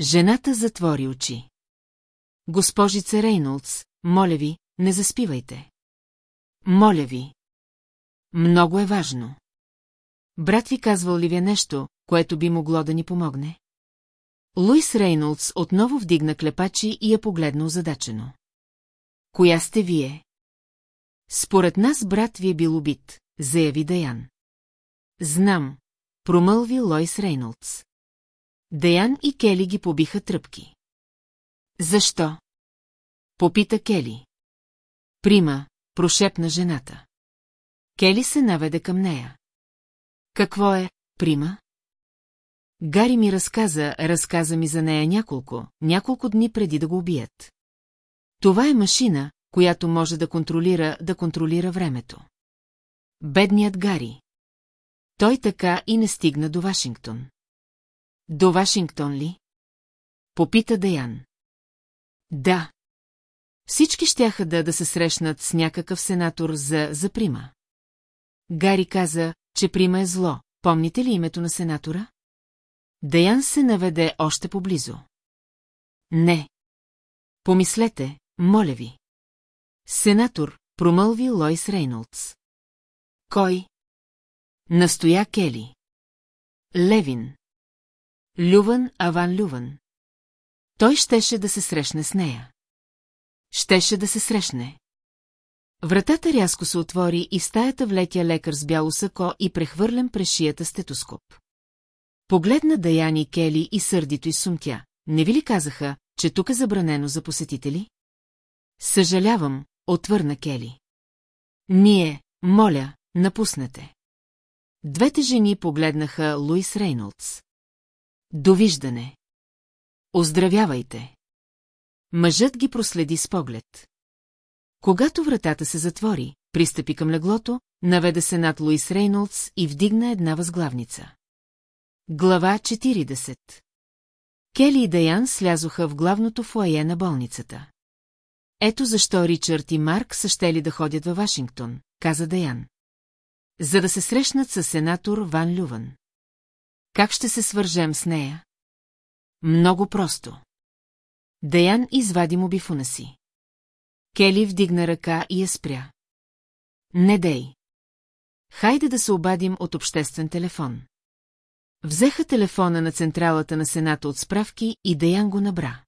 Жената затвори очи. Госпожице Рейнолдс, моля ви, не заспивайте. Моля ви. Много е важно. Брат ви казвал ли ви е нещо, което би могло да ни помогне? Луис Рейнолдс отново вдигна клепачи и я погледна озадачено. Коя сте вие? Според нас брат ви е бил убит, заяви Даян. Знам, промълви Лойс Рейнолдс. Даян и Кели ги побиха тръпки. Защо? Попита Кели. Прима, прошепна жената. Кели се наведе към нея. Какво е, Прима? Гари ми разказа, разказа ми за нея няколко, няколко дни преди да го убият. Това е машина, която може да контролира, да контролира времето. Бедният Гари. Той така и не стигна до Вашингтон. До Вашингтон ли? Попита Даян. Да. Всички щяха да, да се срещнат с някакъв сенатор за, за Прима. Гари каза, че Прима е зло. Помните ли името на сенатора? Даян се наведе още поблизо. Не. Помислете, моля ви. Сенатор, промълви Лойс Рейнолдс. Кой? Настоя Кели. Левин. Люван Аван Люван. Той щеше да се срещне с нея. Щеше да се срещне. Вратата рязко се отвори и в стаята влетя лекар с бяло сако и прехвърлен през шията стетоскоп. Погледна Даяни Кели и сърдито и сумтя. Не ви ли казаха, че тук е забранено за посетители? Съжалявам, отвърна Кели. Ние, моля, напуснете. Двете жени погледнаха Луис Рейнолдс. Довиждане. Оздравявайте. Мъжът ги проследи с поглед. Когато вратата се затвори, пристъпи към леглото, наведе се над Луис Рейнолдс и вдигна една възглавница. Глава 40 Кели и Даян слязоха в главното фуае на болницата. Ето защо Ричард и Марк са щели да ходят във Вашингтон, каза Даян. За да се срещнат с сенатор Ван Люван. Как ще се свържем с нея? Много просто. Даян извади му бифуна си. Кели вдигна ръка и я спря. Не дей. Хайде да се обадим от обществен телефон. Взеха телефона на централата на Сената от справки и Даян го набра.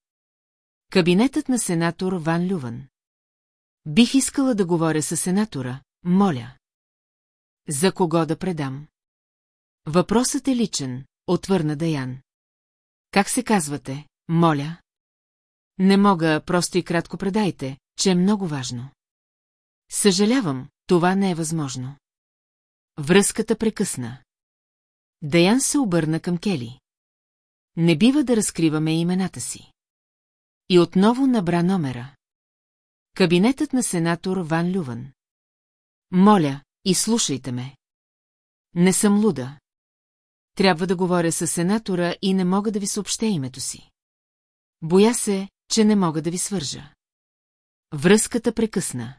Кабинетът на сенатор Ван Люван. Бих искала да говоря с сенатора, моля. За кого да предам? Въпросът е личен, отвърна Даян. Как се казвате, моля? Не мога, просто и кратко предайте, че е много важно. Съжалявам, това не е възможно. Връзката прекъсна. Даян се обърна към Кели. Не бива да разкриваме имената си. И отново набра номера. Кабинетът на сенатор Ван Люван. Моля, изслушайте ме. Не съм луда. Трябва да говоря с сенатора и не мога да ви съобщя името си. Боя се, че не мога да ви свържа. Връзката прекъсна.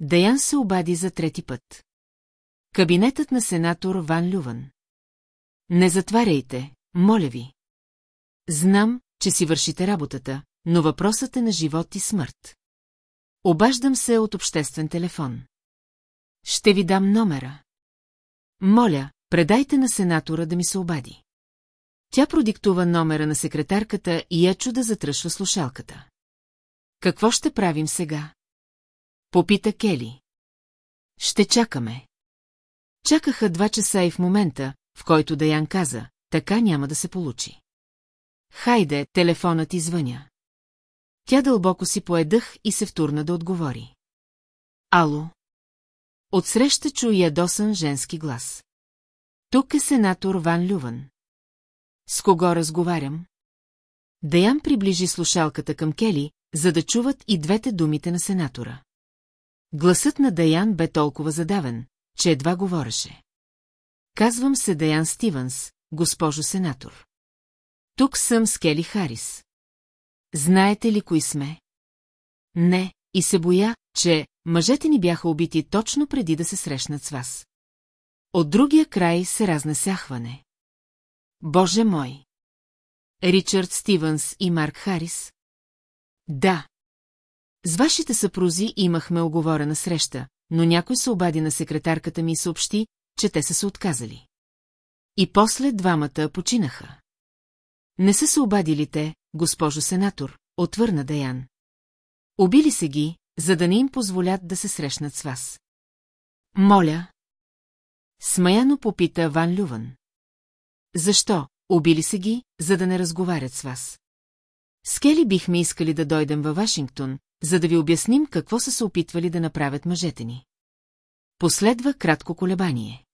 Даян се обади за трети път. Кабинетът на сенатор Ван Люван. Не затваряйте, моля ви. Знам, че си вършите работата, но въпросът е на живот и смърт. Обаждам се от обществен телефон. Ще ви дам номера. Моля, предайте на сенатора да ми се обади. Тя продиктува номера на секретарката и я чуда затръшва слушалката. Какво ще правим сега? Попита Кели. Ще чакаме. Чакаха два часа и в момента, в който Даян каза, така няма да се получи. Хайде, телефонът извъня. Тя дълбоко си поедах и се втурна да отговори. Ало? Отсреща чу ядосан женски глас. Тук е сенатор Ван Люван. С кого разговарям? Даян приближи слушалката към Кели, за да чуват и двете думите на сенатора. Гласът на Даян бе толкова задавен, че едва говореше. Казвам се Даян Стивенс, госпожо сенатор. Тук съм с Кели Харис. Знаете ли кои сме? Не, и се боя, че мъжете ни бяха убити точно преди да се срещнат с вас. От другия край се разнесяхване. Боже мой! Ричард Стивенс и Марк Харис? Да. С вашите съпрузи имахме оговорена среща, но някой се обади на секретарката ми и съобщи, че те са се отказали. И после двамата починаха. Не са се обадили те, госпожо сенатор, отвърна Даян. Убили се ги, за да не им позволят да се срещнат с вас. Моля. Смаяно попита Ван Люван. Защо? Убили се ги, за да не разговарят с вас. С Кели бихме искали да дойдем във Вашингтон, за да ви обясним какво са се опитвали да направят мъжете ни. Последва кратко колебание.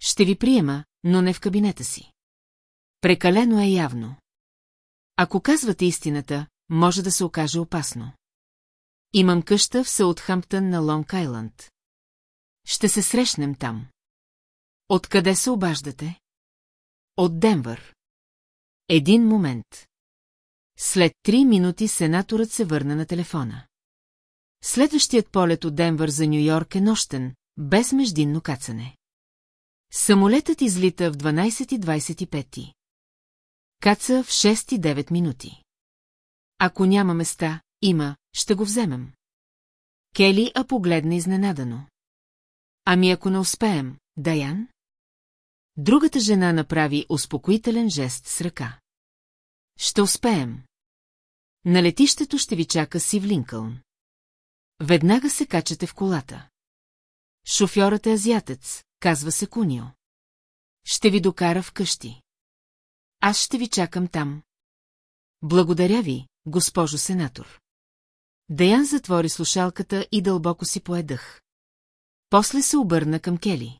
Ще ви приема, но не в кабинета си. Прекалено е явно. Ако казвате истината, може да се окаже опасно. Имам къща в Саутхамптън на Лонг Айланд. Ще се срещнем там. Откъде се обаждате? От Денвър. Един момент. След три минути сенаторът се върна на телефона. Следващият полет от Денвър за Нью-Йорк е нощен, без междинно кацане. Самолетът излита в 12.25. Каца в 6.9 минути. Ако няма места, има, ще го вземем. Кели а погледна изненадано. Ами ако не успеем, Даян? Другата жена направи успокоителен жест с ръка. Ще успеем. На летището ще ви чака Сив Линкълн. Веднага се качате в колата. Шофьорът е азиатец, казва се Кунио. Ще ви докара вкъщи. Аз ще ви чакам там. Благодаря ви, госпожо сенатор. Даян затвори слушалката и дълбоко си поедах. После се обърна към Кели.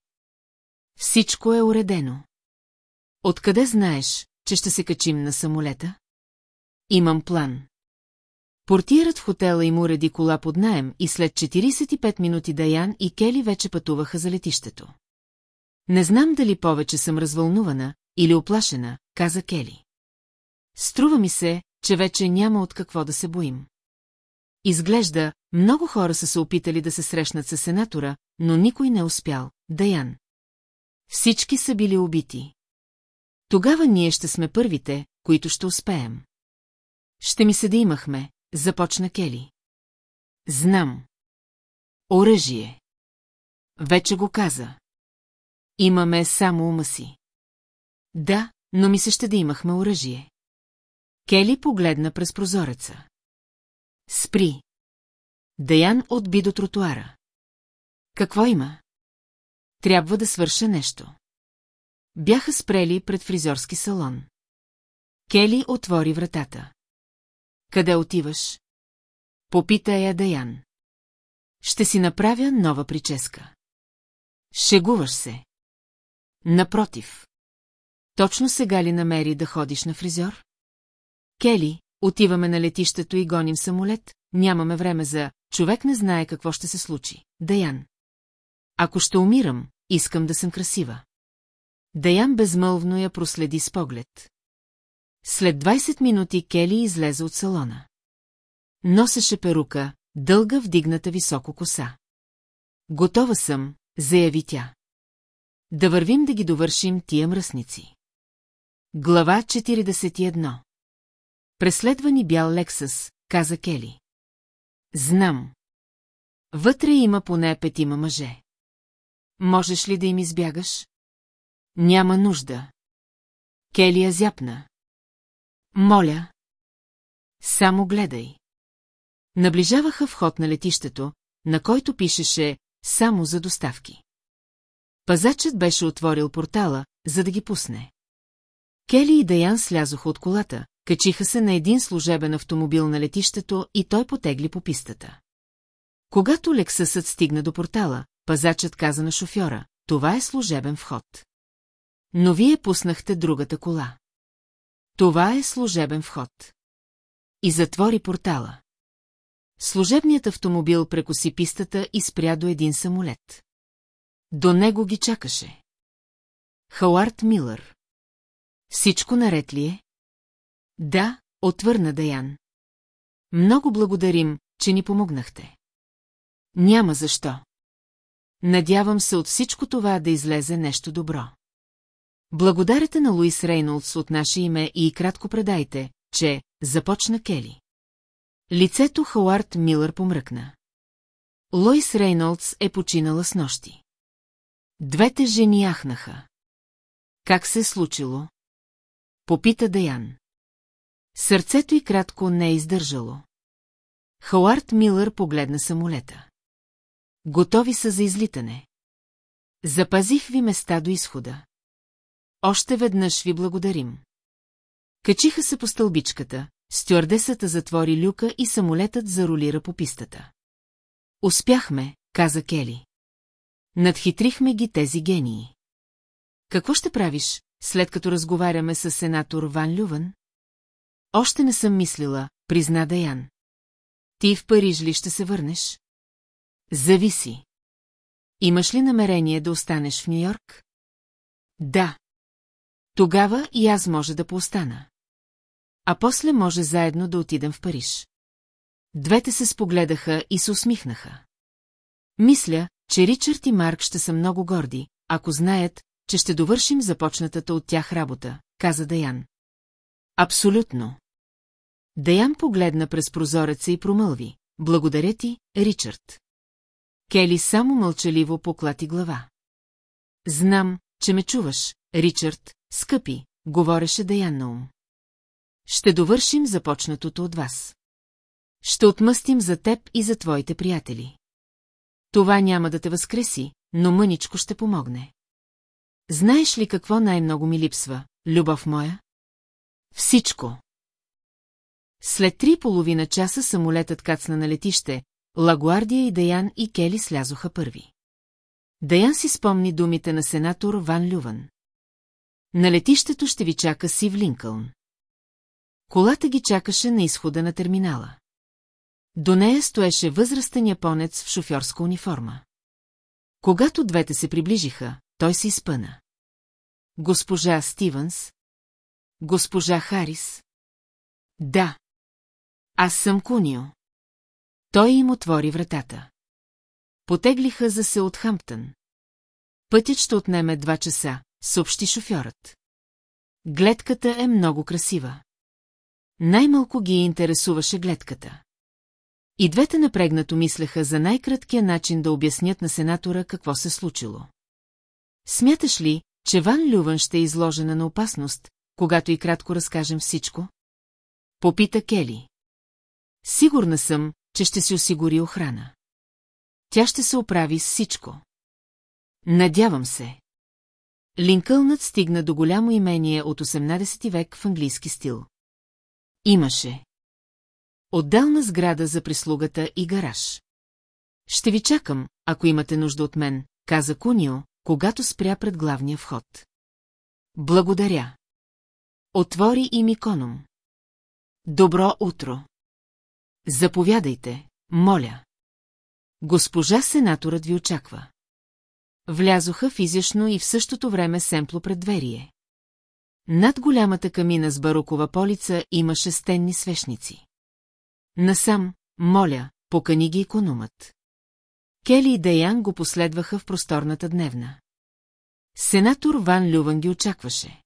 Всичко е уредено. Откъде знаеш, че ще се качим на самолета? Имам план. Портиерът в хотела им уреди кола под наем и след 45 минути Даян и Кели вече пътуваха за летището. Не знам дали повече съм развълнувана или оплашена, каза Кели. Струва ми се, че вече няма от какво да се боим. Изглежда, много хора са се опитали да се срещнат с сенатора, но никой не успял. Даян. Всички са били убити. Тогава ние ще сме първите, които ще успеем. Ще ми се да имахме, започна Кели. Знам. Оръжие. Вече го каза. Имаме само ума си. Да, но ми се ще да имахме оръжие. Кели погледна през прозореца. Спри. Даян отби до тротуара. Какво има? Трябва да свърша нещо. Бяха спрели пред фризорски салон. Кели отвори вратата. Къде отиваш? Попита я Даян. Ще си направя нова прическа. Шегуваш се. Напротив. Точно сега ли намери да ходиш на фризьор? Кели, отиваме на летището и гоним самолет, нямаме време за... Човек не знае какво ще се случи. Даян. Ако ще умирам, искам да съм красива. Даян безмълвно я проследи с поглед. След 20 минути Кели излезе от салона. Носеше перука, дълга вдигната високо коса. Готова съм, заяви тя. Да вървим да ги довършим тия мръсници. Глава 41 Преследвани бял Лексъс, каза Кели. Знам. Вътре има поне петима мъже. Можеш ли да им избягаш? Няма нужда. Кели зяпна. Моля. Само гледай. Наближаваха вход на летището, на който пишеше «Само за доставки». Пазачът беше отворил портала, за да ги пусне. Кели и Даян слязоха от колата, качиха се на един служебен автомобил на летището и той потегли по пистата. Когато Лексъсът стигна до портала, пазачът каза на шофьора, това е служебен вход. Но вие пуснахте другата кола. Това е служебен вход. И затвори портала. Служебният автомобил прекоси пистата и спря до един самолет. До него ги чакаше. Хауард Милър. Всичко наред ли е? Да, отвърна Даян. Много благодарим, че ни помогнахте. Няма защо. Надявам се от всичко това да излезе нещо добро. Благодарете на Луис Рейнолдс от наше име и кратко предайте, че започна Кели. Лицето Хауард Милър помръкна. Луис Рейнолдс е починала с нощи. Двете жени ахнаха. Как се е случило? Попита Даян. Сърцето й кратко не е издържало. Хауард Милър погледна самолета. Готови са за излитане. Запазих ви места до изхода. Още веднъж ви благодарим. Качиха се по стълбичката, стюардесата затвори люка и самолетът заролира по пистата. Успяхме, каза Кели. Надхитрихме ги тези гении. Какво ще правиш, след като разговаряме с сенатор Ван Люван? Още не съм мислила, призна Даян. Ти в Париж ли ще се върнеш? Зависи. Имаш ли намерение да останеш в Нью-Йорк? Да. Тогава и аз може да поостана. А после може заедно да отидем в Париж. Двете се спогледаха и се усмихнаха. Мисля, че Ричард и Марк ще са много горди, ако знаят, че ще довършим започнатата от тях работа, каза Даян. Абсолютно. Даян погледна през прозореца и промълви. Благодаря ти, Ричард. Кели само мълчаливо поклати глава. Знам, че ме чуваш, Ричард, скъпи, говореше Даян на ум. Ще довършим започнатото от вас. Ще отмъстим за теб и за твоите приятели. Това няма да те възкреси, но мъничко ще помогне. Знаеш ли какво най-много ми липсва, любов моя? Всичко. След три половина часа самолетът кацна на летище, Лагуардия и Даян и Кели слязоха първи. Даян си спомни думите на сенатор Ван Люван. На летището ще ви чака Сив Линкълн. Колата ги чакаше на изхода на терминала. До нея стоеше възрастен японец в шофьорска униформа. Когато двете се приближиха, той се изпъна. Госпожа Стивенс? Госпожа Харис? Да. Аз съм Кунио. Той им отвори вратата. Потеглиха за се от Хамптън. Пътят ще отнеме два часа, съобщи шофьорът. Гледката е много красива. Най-малко ги интересуваше гледката. И двете напрегнато мислеха за най-краткия начин да обяснят на сенатора какво се случило. Смяташ ли, че Ван Люван ще е изложена на опасност, когато и кратко разкажем всичко? Попита Кели. Сигурна съм, че ще си осигури охрана. Тя ще се оправи с всичко. Надявам се. Линкълнат стигна до голямо имение от 18 век в английски стил. Имаше. Отделна сграда за прислугата и гараж. Ще ви чакам, ако имате нужда от мен, каза Кунио, когато спря пред главния вход. Благодаря. Отвори и Миконом. Добро утро. Заповядайте, моля. Госпожа сенаторът ви очаква. Влязоха в изящно и в същото време семпло пред дверие. Над голямата камина с барокова полица имаше стенни свещници. Насам, моля, покани ги економът. Кели и Даян го последваха в просторната дневна. Сенатор Ван Люван ги очакваше.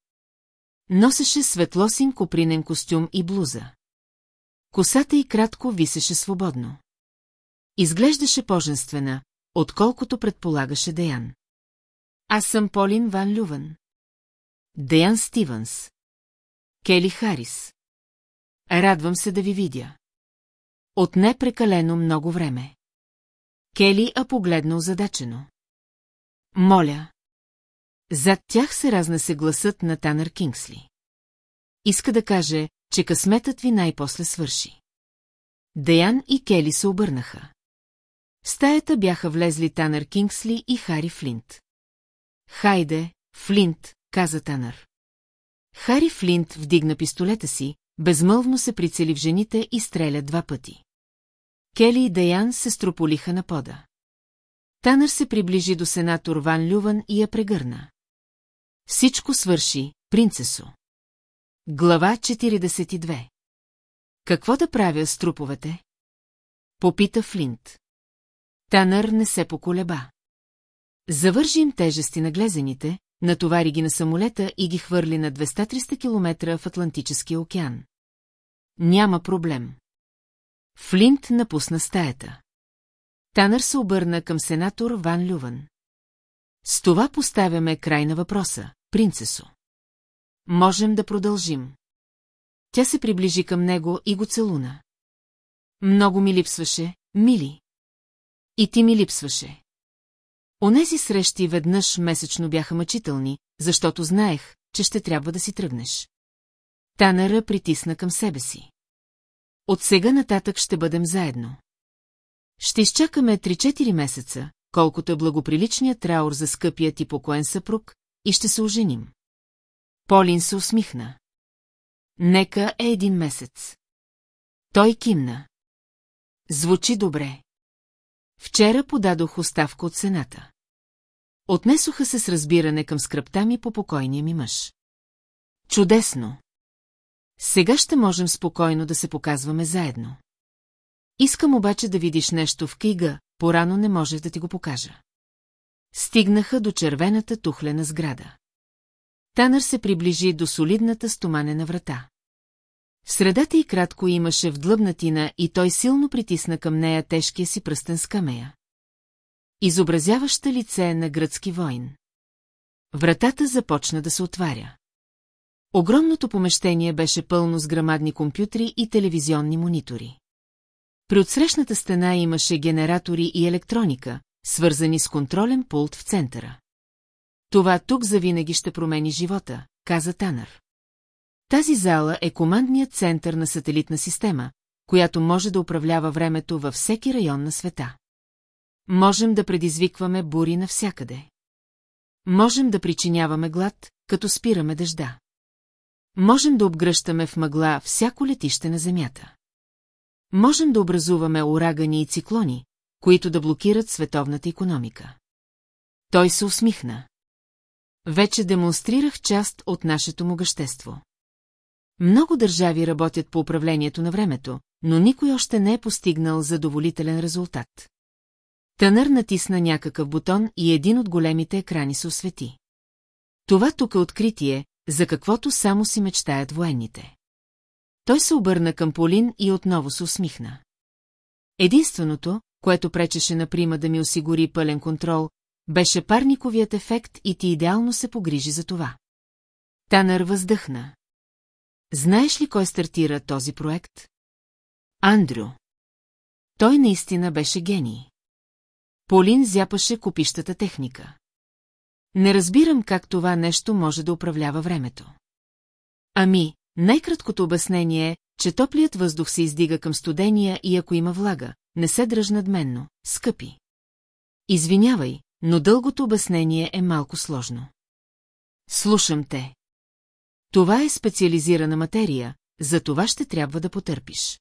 Носеше светлосин копринен костюм и блуза. Косата й кратко висеше свободно. Изглеждаше поженствена, отколкото предполагаше Деян. Аз съм Полин Ван Люван. Деян Стивенс. Кели Харис. Радвам се да ви видя. Отне прекалено много време. Кели а погледна озадачено. Моля. Зад тях се разнесе гласът на Танър Кингсли. Иска да каже, че късметът ви най-после свърши. Деян и Кели се обърнаха. В стаята бяха влезли Танър Кингсли и Хари Флинт. Хайде, Флинт, каза Танър. Хари Флинт вдигна пистолета си, безмълвно се прицели в жените и стреля два пъти. Кели и Даян се строполиха на пода. Танър се приближи до сенатор Ван Люван и я прегърна. Всичко свърши, принцесо. Глава 42 Какво да правя с труповете? Попита Флинт. Танър не се поколеба. Завържи им тежести на глезените, натовари ги на самолета и ги хвърли на 200-300 км в Атлантическия океан. Няма проблем. Флинт напусна стаята. Танър се обърна към сенатор Ван Люван. С това поставяме край на въпроса, принцесо. Можем да продължим. Тя се приближи към него и го целуна. Много ми липсваше, мили. И ти ми липсваше. Онези срещи веднъж месечно бяха мъчителни, защото знаех, че ще трябва да си тръгнеш. Танъра притисна към себе си. От сега нататък ще бъдем заедно. Ще изчакаме 3-4 месеца, колкото е благоприличният траур за скъпия ти покоен съпруг, и ще се оженим. Полин се усмихна. Нека е един месец. Той кимна. Звучи добре. Вчера подадох оставка от сената. Отнесоха се с разбиране към скръпта ми по покойния ми мъж. Чудесно! Сега ще можем спокойно да се показваме заедно. Искам обаче да видиш нещо в кига, порано не можеш да ти го покажа. Стигнаха до червената тухлена сграда. Танър се приближи до солидната стоманена врата. В средата и кратко имаше вдлъбнатина и той силно притисна към нея тежкия си пръстен с камея. Изобразяваща лице на гръцки войн. Вратата започна да се отваря. Огромното помещение беше пълно с грамадни компютри и телевизионни монитори. При отсрещната стена имаше генератори и електроника, свързани с контролен пулт в центъра. Това тук завинаги ще промени живота, каза Танър. Тази зала е командният център на сателитна система, която може да управлява времето във всеки район на света. Можем да предизвикваме бури навсякъде. Можем да причиняваме глад, като спираме дъжда. Можем да обгръщаме в мъгла всяко летище на Земята. Можем да образуваме урагани и циклони, които да блокират световната економика. Той се усмихна. Вече демонстрирах част от нашето могъщество. Много държави работят по управлението на времето, но никой още не е постигнал задоволителен резултат. Тънър натисна някакъв бутон и един от големите екрани се освети. Това тук е откритие, за каквото само си мечтаят военните. Той се обърна към Полин и отново се усмихна. Единственото, което пречеше на Прима да ми осигури пълен контрол, беше парниковият ефект и ти идеално се погрижи за това. Танър въздъхна. Знаеш ли кой стартира този проект? Андрю. Той наистина беше гений. Полин зяпаше копищата техника. Не разбирам как това нещо може да управлява времето. Ами, най-краткото обяснение е, че топлият въздух се издига към студения и ако има влага, не се дръж надменно, скъпи. Извинявай, но дългото обяснение е малко сложно. Слушам те. Това е специализирана материя, за това ще трябва да потърпиш.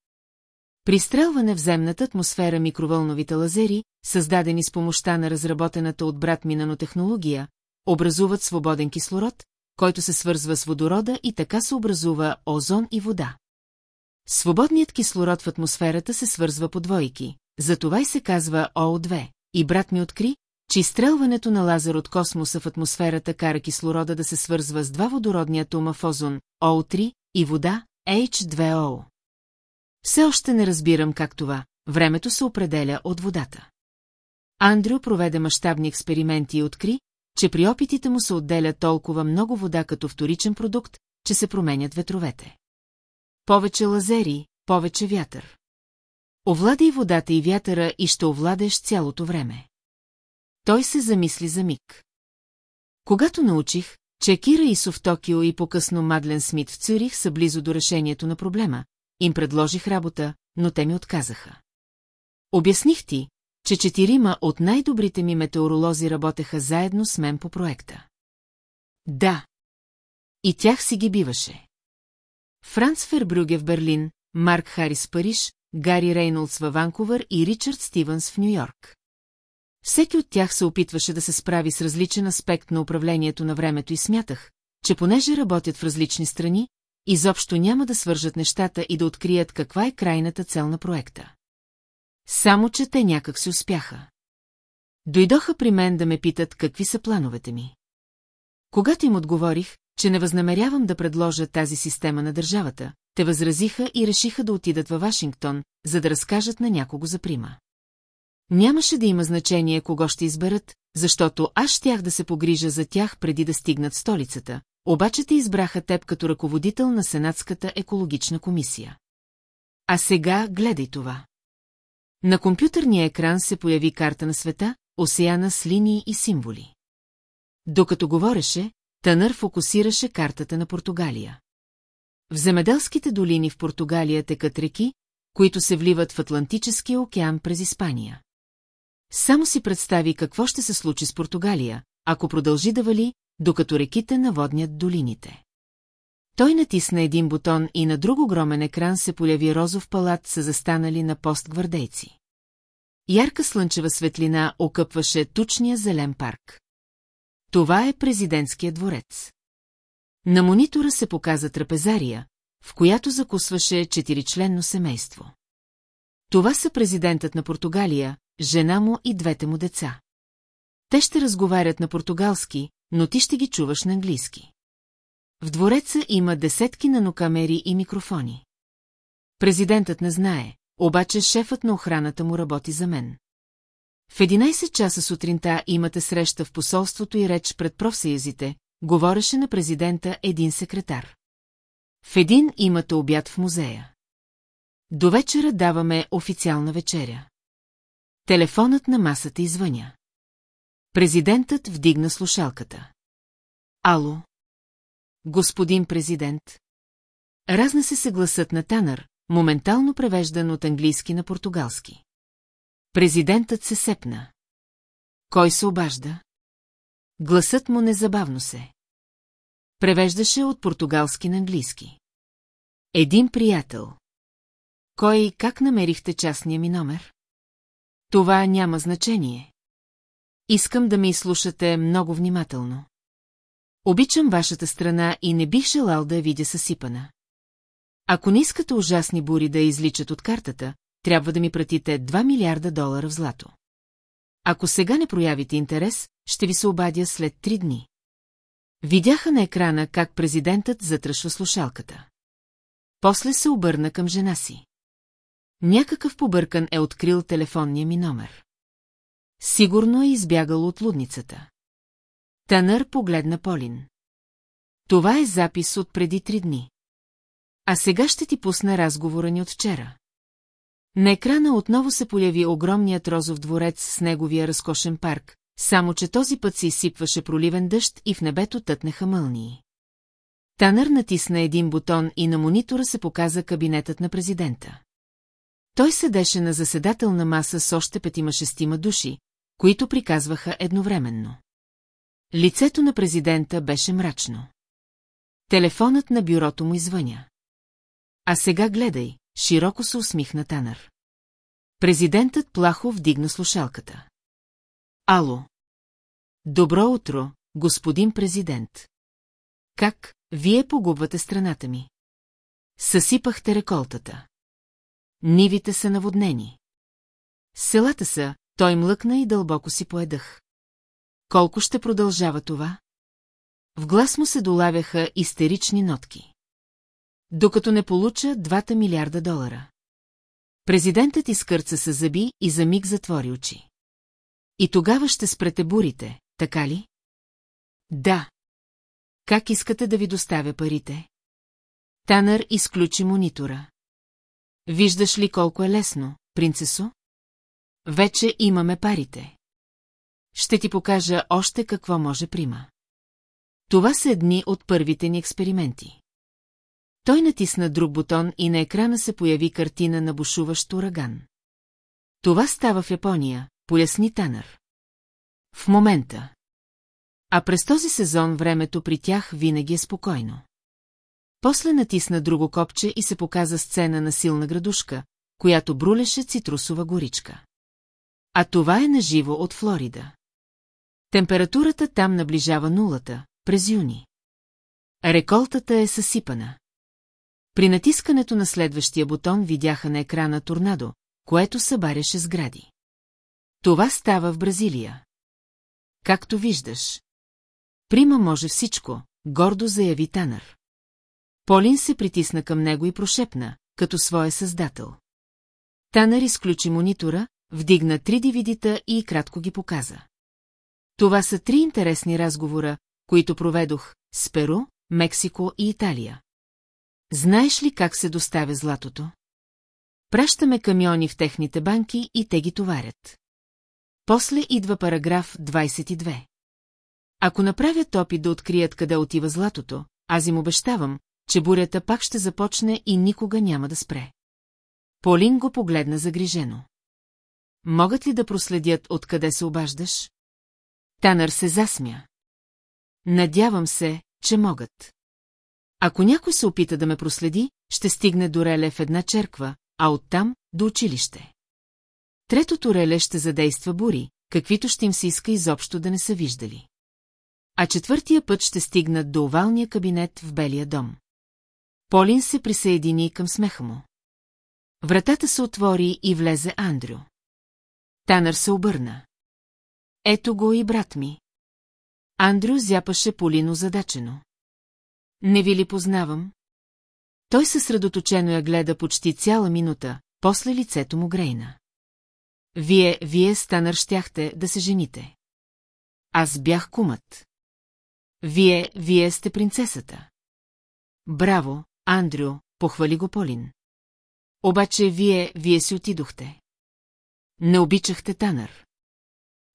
При стрелване в земната атмосфера микровълновите лазери, създадени с помощта на разработената от брат ми нанотехнология, образуват свободен кислород, който се свързва с водорода и така се образува озон и вода. Свободният кислород в атмосферата се свързва по двойки, затова и се казва ОО2, и брат ми откри, че изстрелването на лазер от космоса в атмосферата кара кислорода да се свързва с два водородни атома в озон, О3, и вода, H2O. Все още не разбирам как това, времето се определя от водата. Андрю проведе мащабни експерименти и откри, че при опитите му се отделя толкова много вода като вторичен продукт, че се променят ветровете. Повече лазери, повече вятър. Овладай водата и вятъра и ще овладеш цялото време. Той се замисли за миг. Когато научих, че Кира Исо в Токио и по-късно Мадлен Смит в Цюрих са близо до решението на проблема, им предложих работа, но те ми отказаха. Обясних ти, че четирима от най-добрите ми метеоролози работеха заедно с мен по проекта. Да. И тях си ги биваше. Франц Фербрюге в Берлин, Марк Харис в Париж, Гари Рейнолдс във Ванкувър и Ричард Стивенс в Нью-Йорк. Всеки от тях се опитваше да се справи с различен аспект на управлението на времето и смятах, че понеже работят в различни страни, изобщо няма да свържат нещата и да открият каква е крайната цел на проекта. Само, че те някак се успяха. Дойдоха при мен да ме питат какви са плановете ми. Когато им отговорих, че не възнамерявам да предложа тази система на държавата, те възразиха и решиха да отидат във Вашингтон, за да разкажат на някого за прима. Нямаше да има значение кого ще изберат, защото аз щях да се погрижа за тях преди да стигнат столицата, обаче те избраха теб като ръководител на Сенатската екологична комисия. А сега гледай това. На компютърния екран се появи карта на света, осеяна с линии и символи. Докато говореше, Тънър фокусираше картата на Португалия. В земеделските долини в Португалия текат реки, които се вливат в Атлантическия океан през Испания. Само си представи какво ще се случи с Португалия, ако продължи да вали, докато реките наводнят долините. Той натисна един бутон и на друг огромен екран се появи розов палат са застанали на пост гвардейци. Ярка слънчева светлина окъпваше тучния зелен парк. Това е президентският дворец. На монитора се показа трапезария, в която закусваше четиричленно семейство. Това са президентът на Португалия, жена му и двете му деца. Те ще разговарят на португалски, но ти ще ги чуваш на английски. В двореца има десетки нанокамери и микрофони. Президентът не знае, обаче шефът на охраната му работи за мен. В 11 часа сутринта имате среща в посолството и реч пред профсъюзите, говореше на президента един секретар. В един имате обяд в музея. До вечера даваме официална вечеря. Телефонът на масата извъня. Президентът вдигна слушалката. Ало? Господин президент? Разна се се гласът на Танър, моментално превеждан от английски на португалски. Президентът се сепна. Кой се обажда? Гласът му незабавно се. Превеждаше от португалски на английски. Един приятел. Кой и как намерихте частния ми номер? Това няма значение. Искам да ми изслушате много внимателно. Обичам вашата страна и не бих желал да я видя съсипана. Ако не искате ужасни бури да изличат от картата, трябва да ми пратите 2 милиарда долара в злато. Ако сега не проявите интерес, ще ви се обадя след три дни. Видяха на екрана как президентът затръшва слушалката. После се обърна към жена си. Някакъв побъркан е открил телефонния ми номер. Сигурно е избягал от лудницата. Танър погледна Полин. Това е запис от преди три дни. А сега ще ти пусна разговора ни от вчера. На екрана отново се появи огромният розов дворец с неговия разкошен парк, само че този път се изсипваше проливен дъжд и в небето тътнеха мълнии. Танър натисна един бутон и на монитора се показа кабинетът на президента. Той седеше на заседателна маса с още петима-шестима души, които приказваха едновременно. Лицето на президента беше мрачно. Телефонът на бюрото му извъня. А сега гледай, широко се усмихна Танър. Президентът плахо вдигна слушалката. Ало. Добро утро, господин президент. Как, вие погубвате страната ми? Съсипахте реколтата. Нивите са наводнени. Селата са, той млъкна и дълбоко си поедах. Колко ще продължава това? В глас му се долавяха истерични нотки. Докато не получа двата милиарда долара. Президентът изкърца с зъби и за миг затвори очи. И тогава ще спрете бурите, така ли? Да. Как искате да ви доставя парите? Танър изключи монитора. Виждаш ли колко е лесно, принцесо? Вече имаме парите. Ще ти покажа още какво може прима. Това са едни от първите ни експерименти. Той натисна друг бутон и на екрана се появи картина на бушуващ ураган. Това става в Япония, поясни Танър. В момента. А през този сезон времето при тях винаги е спокойно. После натисна друго копче и се показа сцена на силна градушка, която брулеше цитрусова горичка. А това е наживо от Флорида. Температурата там наближава нулата, през юни. Реколтата е съсипана. При натискането на следващия бутон видяха на екрана торнадо, което събаряше сгради. Това става в Бразилия. Както виждаш. Прима може всичко, гордо заяви Танър. Полин се притисна към него и прошепна, като своя създател. Танър изключи монитора, вдигна три дивидита и кратко ги показа. Това са три интересни разговора, които проведох с Перу, Мексико и Италия. Знаеш ли как се доставя златото? Пращаме камиони в техните банки и те ги товарят. После идва параграф 22. Ако направят опит да открият къде отива златото, аз им обещавам, че бурята пак ще започне и никога няма да спре. Полин го погледна загрижено. Могат ли да проследят откъде се обаждаш? Танър се засмя. Надявам се, че могат. Ако някой се опита да ме проследи, ще стигне до реле в една черква, а оттам до училище. Третото реле ще задейства бури, каквито ще им се иска изобщо да не са виждали. А четвъртия път ще стигнат до овалния кабинет в Белия дом. Полин се присъедини към смеха му. Вратата се отвори и влезе Андрю. Танър се обърна. Ето го и брат ми. Андрю зяпаше Полино задачено. Не ви ли познавам? Той съсредоточено я гледа почти цяла минута, после лицето му грейна. Вие, вие, Станър, щяхте да се жените. Аз бях кумът. Вие, вие сте принцесата. Браво, Андрю, похвали го Полин. Обаче вие, вие си отидохте. Не обичахте Танър.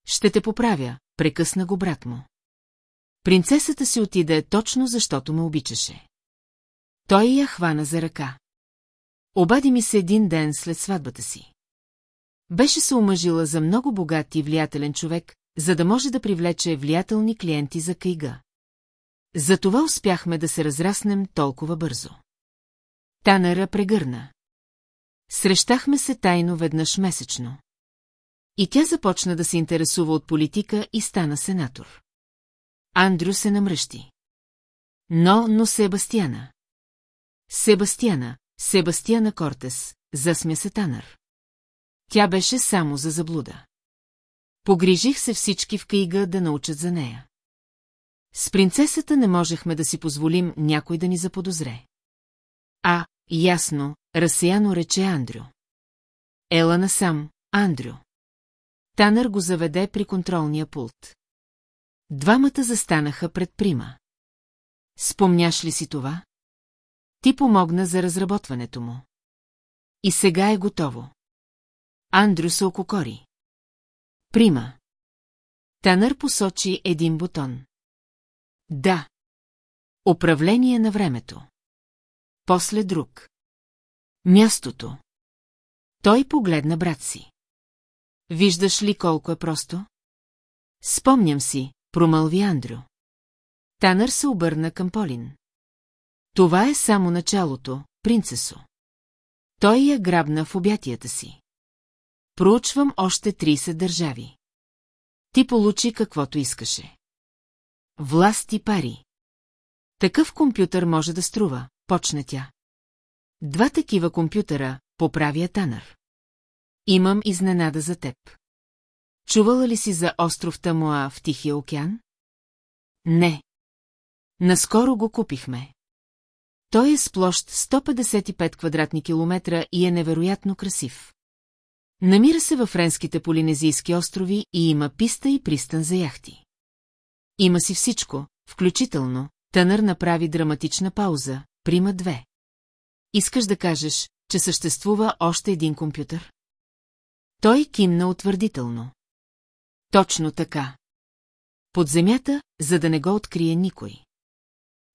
Ще те поправя, прекъсна го брат му. Принцесата си отиде точно защото ме обичаше. Той я хвана за ръка. Обади ми се един ден след сватбата си. Беше се омъжила за много богат и влиятелен човек, за да може да привлече влиятелни клиенти за кайга. Затова успяхме да се разраснем толкова бързо. Танъра прегърна. Срещахме се тайно веднъж месечно. И тя започна да се интересува от политика и стана сенатор. Андрю се намръщи. Но, но Себастиана. Себастиана, Себастиана Кортес, засмя се Танър. Тя беше само за заблуда. Погрижих се всички в Кайга да научат за нея. С принцесата не можехме да си позволим някой да ни заподозре. А, ясно, разсеяно рече Андрю. Ела насам, Андрю. Танър го заведе при контролния пулт. Двамата застанаха пред Прима. Спомняш ли си това? Ти помогна за разработването му. И сега е готово. Андрю се ококори. Прима. Танър посочи един бутон. Да. Управление на времето. После друг. Мястото. Той погледна брат си. Виждаш ли колко е просто? Спомням си, промълви Андрю. Танър се обърна към Полин. Това е само началото, принцесо. Той я грабна в обятията си. Проучвам още 30 държави. Ти получи каквото искаше. Власт и пари. Такъв компютър може да струва, почна тя. Два такива компютъра, поправя Танър. Имам изненада за теб. Чувала ли си за остров Тамуа в Тихия океан? Не. Наскоро го купихме. Той е с площ 155 квадратни километра и е невероятно красив. Намира се във френските полинезийски острови и има писта и пристан за яхти. Има си всичко, включително, Тънър направи драматична пауза, прима две. Искаш да кажеш, че съществува още един компютър? Той кимна утвърдително. Точно така. Под земята, за да не го открие никой.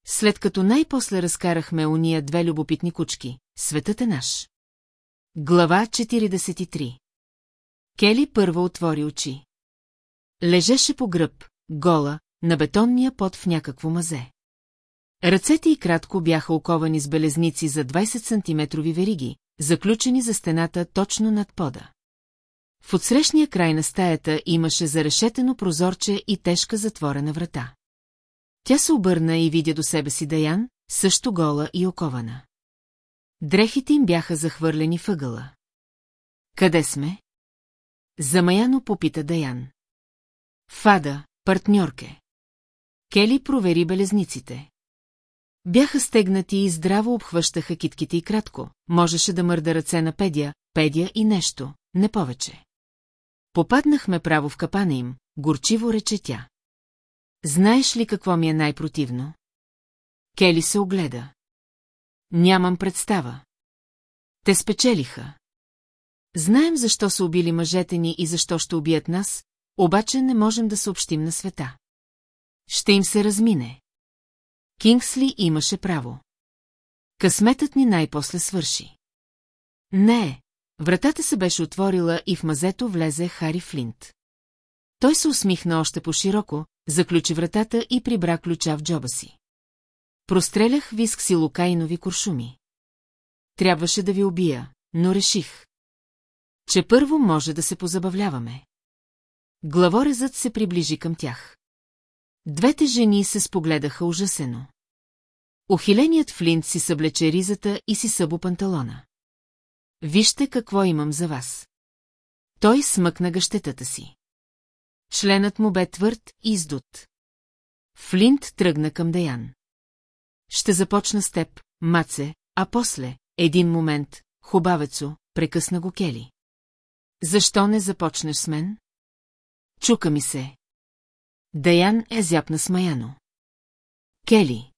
След като най-после разкарахме уния две любопитни кучки, светът е наш. Глава 43 Кели първа отвори очи. Лежеше по гръб, гола, на бетонния пот в някакво мазе. Ръцете й кратко бяха оковани с белезници за 20 см вериги, заключени за стената точно над пода. В отсрещния край на стаята имаше зарешетено прозорче и тежка затворена врата. Тя се обърна и видя до себе си Даян, също гола и окована. Дрехите им бяха захвърлени въгъла. Къде сме? Замаяно попита Даян. Фада, партньорке. Кели провери белезниците. Бяха стегнати и здраво обхващаха китките и кратко. Можеше да мърда ръце на педя, педя и нещо, не повече. Попаднахме право в капана им, горчиво рече тя. Знаеш ли какво ми е най-противно? Кели се огледа. Нямам представа. Те спечелиха. Знаем защо са убили мъжете ни и защо ще убият нас, обаче не можем да съобщим на света. Ще им се размине. Кингсли имаше право. Късметът ни най-после свърши. Не, вратата се беше отворила и в мазето влезе Хари Флинт. Той се усмихна още по-широко, заключи вратата и прибра ключа в джоба си. Прострелях виск си лукайнови куршуми. Трябваше да ви убия, но реших. Че първо може да се позабавляваме. Главорезът се приближи към тях. Двете жени се спогледаха ужасено. Охиленият Флинт си съблече ризата и си събо панталона. Вижте какво имам за вас. Той смъкна гъщетата си. Членът му бе твърд и издут. Флинт тръгна към Деян. Ще започна с теб, маце, а после, един момент, хубавецо, прекъсна го Кели. Защо не започнеш с мен? Чука ми се. Даян е зяпна смаяно. Кели.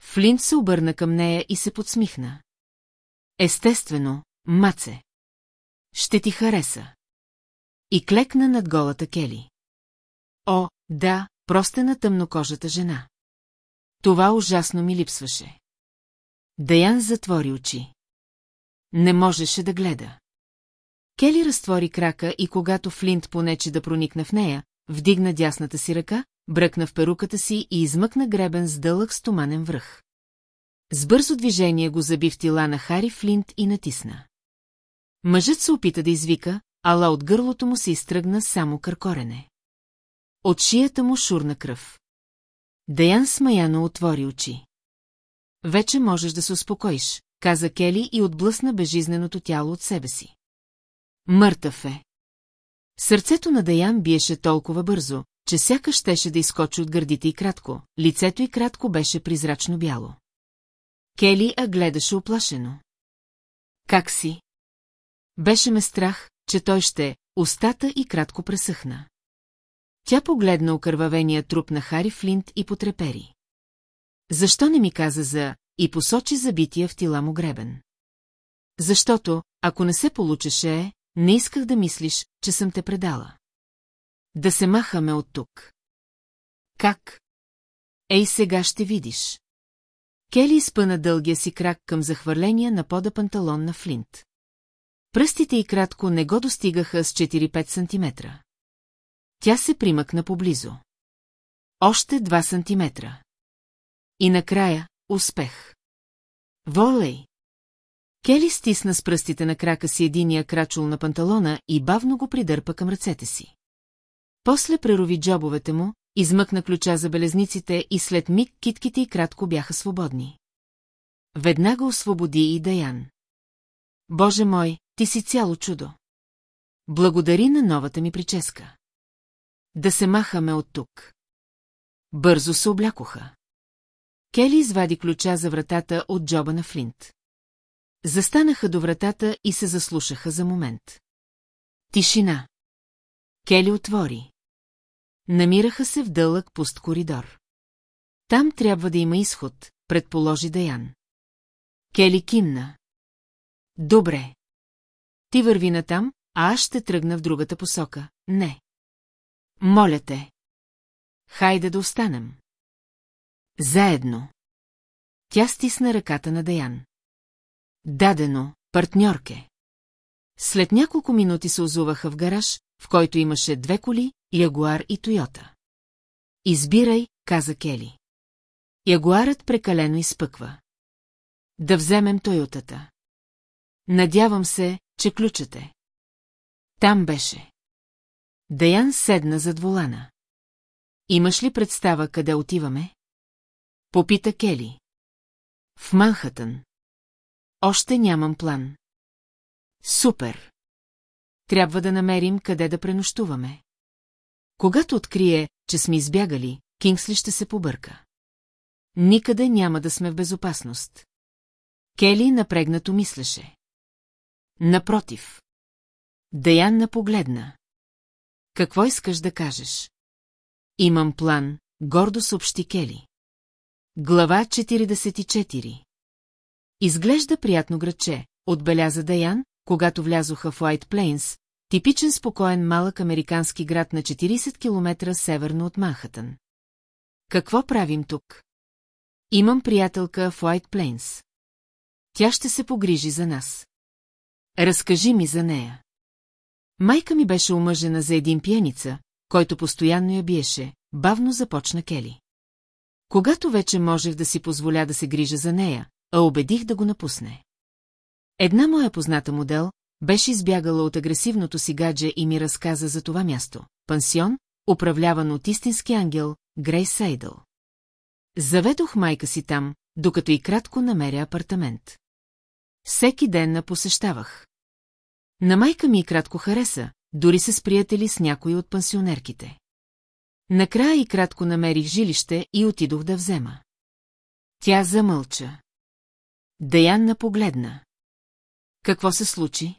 Флинт се обърна към нея и се подсмихна. Естествено, маце. Ще ти хареса. И клекна над голата Кели. О, да, простена тъмнокожата жена. Това ужасно ми липсваше. Даян затвори очи. Не можеше да гледа. Кели разтвори крака и когато Флинт понече да проникне в нея, вдигна дясната си ръка, бръкна в перуката си и измъкна гребен с дълъг стоманен връх. С бързо движение го заби в тила на Хари Флинт и натисна. Мъжът се опита да извика, ала от гърлото му се изтръгна само къркорене. От шията му шурна кръв. Даян смаяно отвори очи. Вече можеш да се успокоиш, каза Кели и отблъсна безжизненото тяло от себе си. Мъртъв е. Сърцето на Даян биеше толкова бързо, че сякаш щеше да изкочи от гърдите и кратко, лицето и кратко беше призрачно бяло. Кели а гледаше оплашено. Как си? Беше ме страх, че той ще, устата и кратко пресъхна. Тя погледна окървавения труп на Хари Флинт и потрепери. Защо не ми каза за... и посочи забития в тила му гребен? Защото, ако не се получеше, не исках да мислиш, че съм те предала. Да се махаме от тук. Как? Ей, сега ще видиш. Кели изпъна дългия си крак към захвърления на пода панталон на Флинт. Пръстите й кратко не го достигаха с 4-5 сантиметра. Тя се примъкна поблизо. Още 2 сантиметра. И накрая – успех. Волей! Кели стисна с пръстите на крака си единия крачул на панталона и бавно го придърпа към ръцете си. После прерови джобовете му, измъкна ключа за белезниците и след миг китките и кратко бяха свободни. Веднага освободи и Даян. Боже мой, ти си цяло чудо. Благодари на новата ми прическа. Да се махаме от тук. Бързо се облякоха. Кели извади ключа за вратата от джоба на Флинт. Застанаха до вратата и се заслушаха за момент. Тишина. Кели отвори. Намираха се в дълъг пуст коридор. Там трябва да има изход, предположи Даян. Кели кимна. Добре. Ти върви натам, а аз ще тръгна в другата посока. Не. Моля те. Хайде да останем. Заедно. Тя стисна ръката на Даян. Дадено, партньорке. След няколко минути се озуваха в гараж, в който имаше две коли, Ягуар и Тойота. Избирай, каза Кели. Ягуарът прекалено изпъква. Да вземем Тойотата. Надявам се, че ключът е. Там беше. Даян седна зад волана. Имаш ли представа къде отиваме? Попита Кели. В Манхатън. Още нямам план. Супер! Трябва да намерим къде да пренощуваме. Когато открие, че сме избягали, Кингсли ще се побърка. Никъде няма да сме в безопасност. Кели напрегнато мислеше. Напротив. Даян погледна. Какво искаш да кажеш? Имам план, гордо съобщи Кели. Глава 44 Изглежда приятно градче, отбеляза Даян, когато влязоха в Уайт Плейнс, типичен спокоен малък американски град на 40 км северно от Манхатън. Какво правим тук? Имам приятелка в Уайт Плейнс. Тя ще се погрижи за нас. Разкажи ми за нея. Майка ми беше омъжена за един пияница, който постоянно я биеше, бавно започна Кели. Когато вече можех да си позволя да се грижа за нея, а убедих да го напусне. Една моя позната модел беше избягала от агресивното си гадже и ми разказа за това място. Пансион, управляван от истински ангел, Грейс Сейдъл. Заведох майка си там, докато и кратко намеря апартамент. Всеки ден на посещавах. На майка ми и кратко хареса, дори се сприятели с някои от пансионерките. Накрая и кратко намерих жилище и отидох да взема. Тя замълча. Даянна погледна. Какво се случи?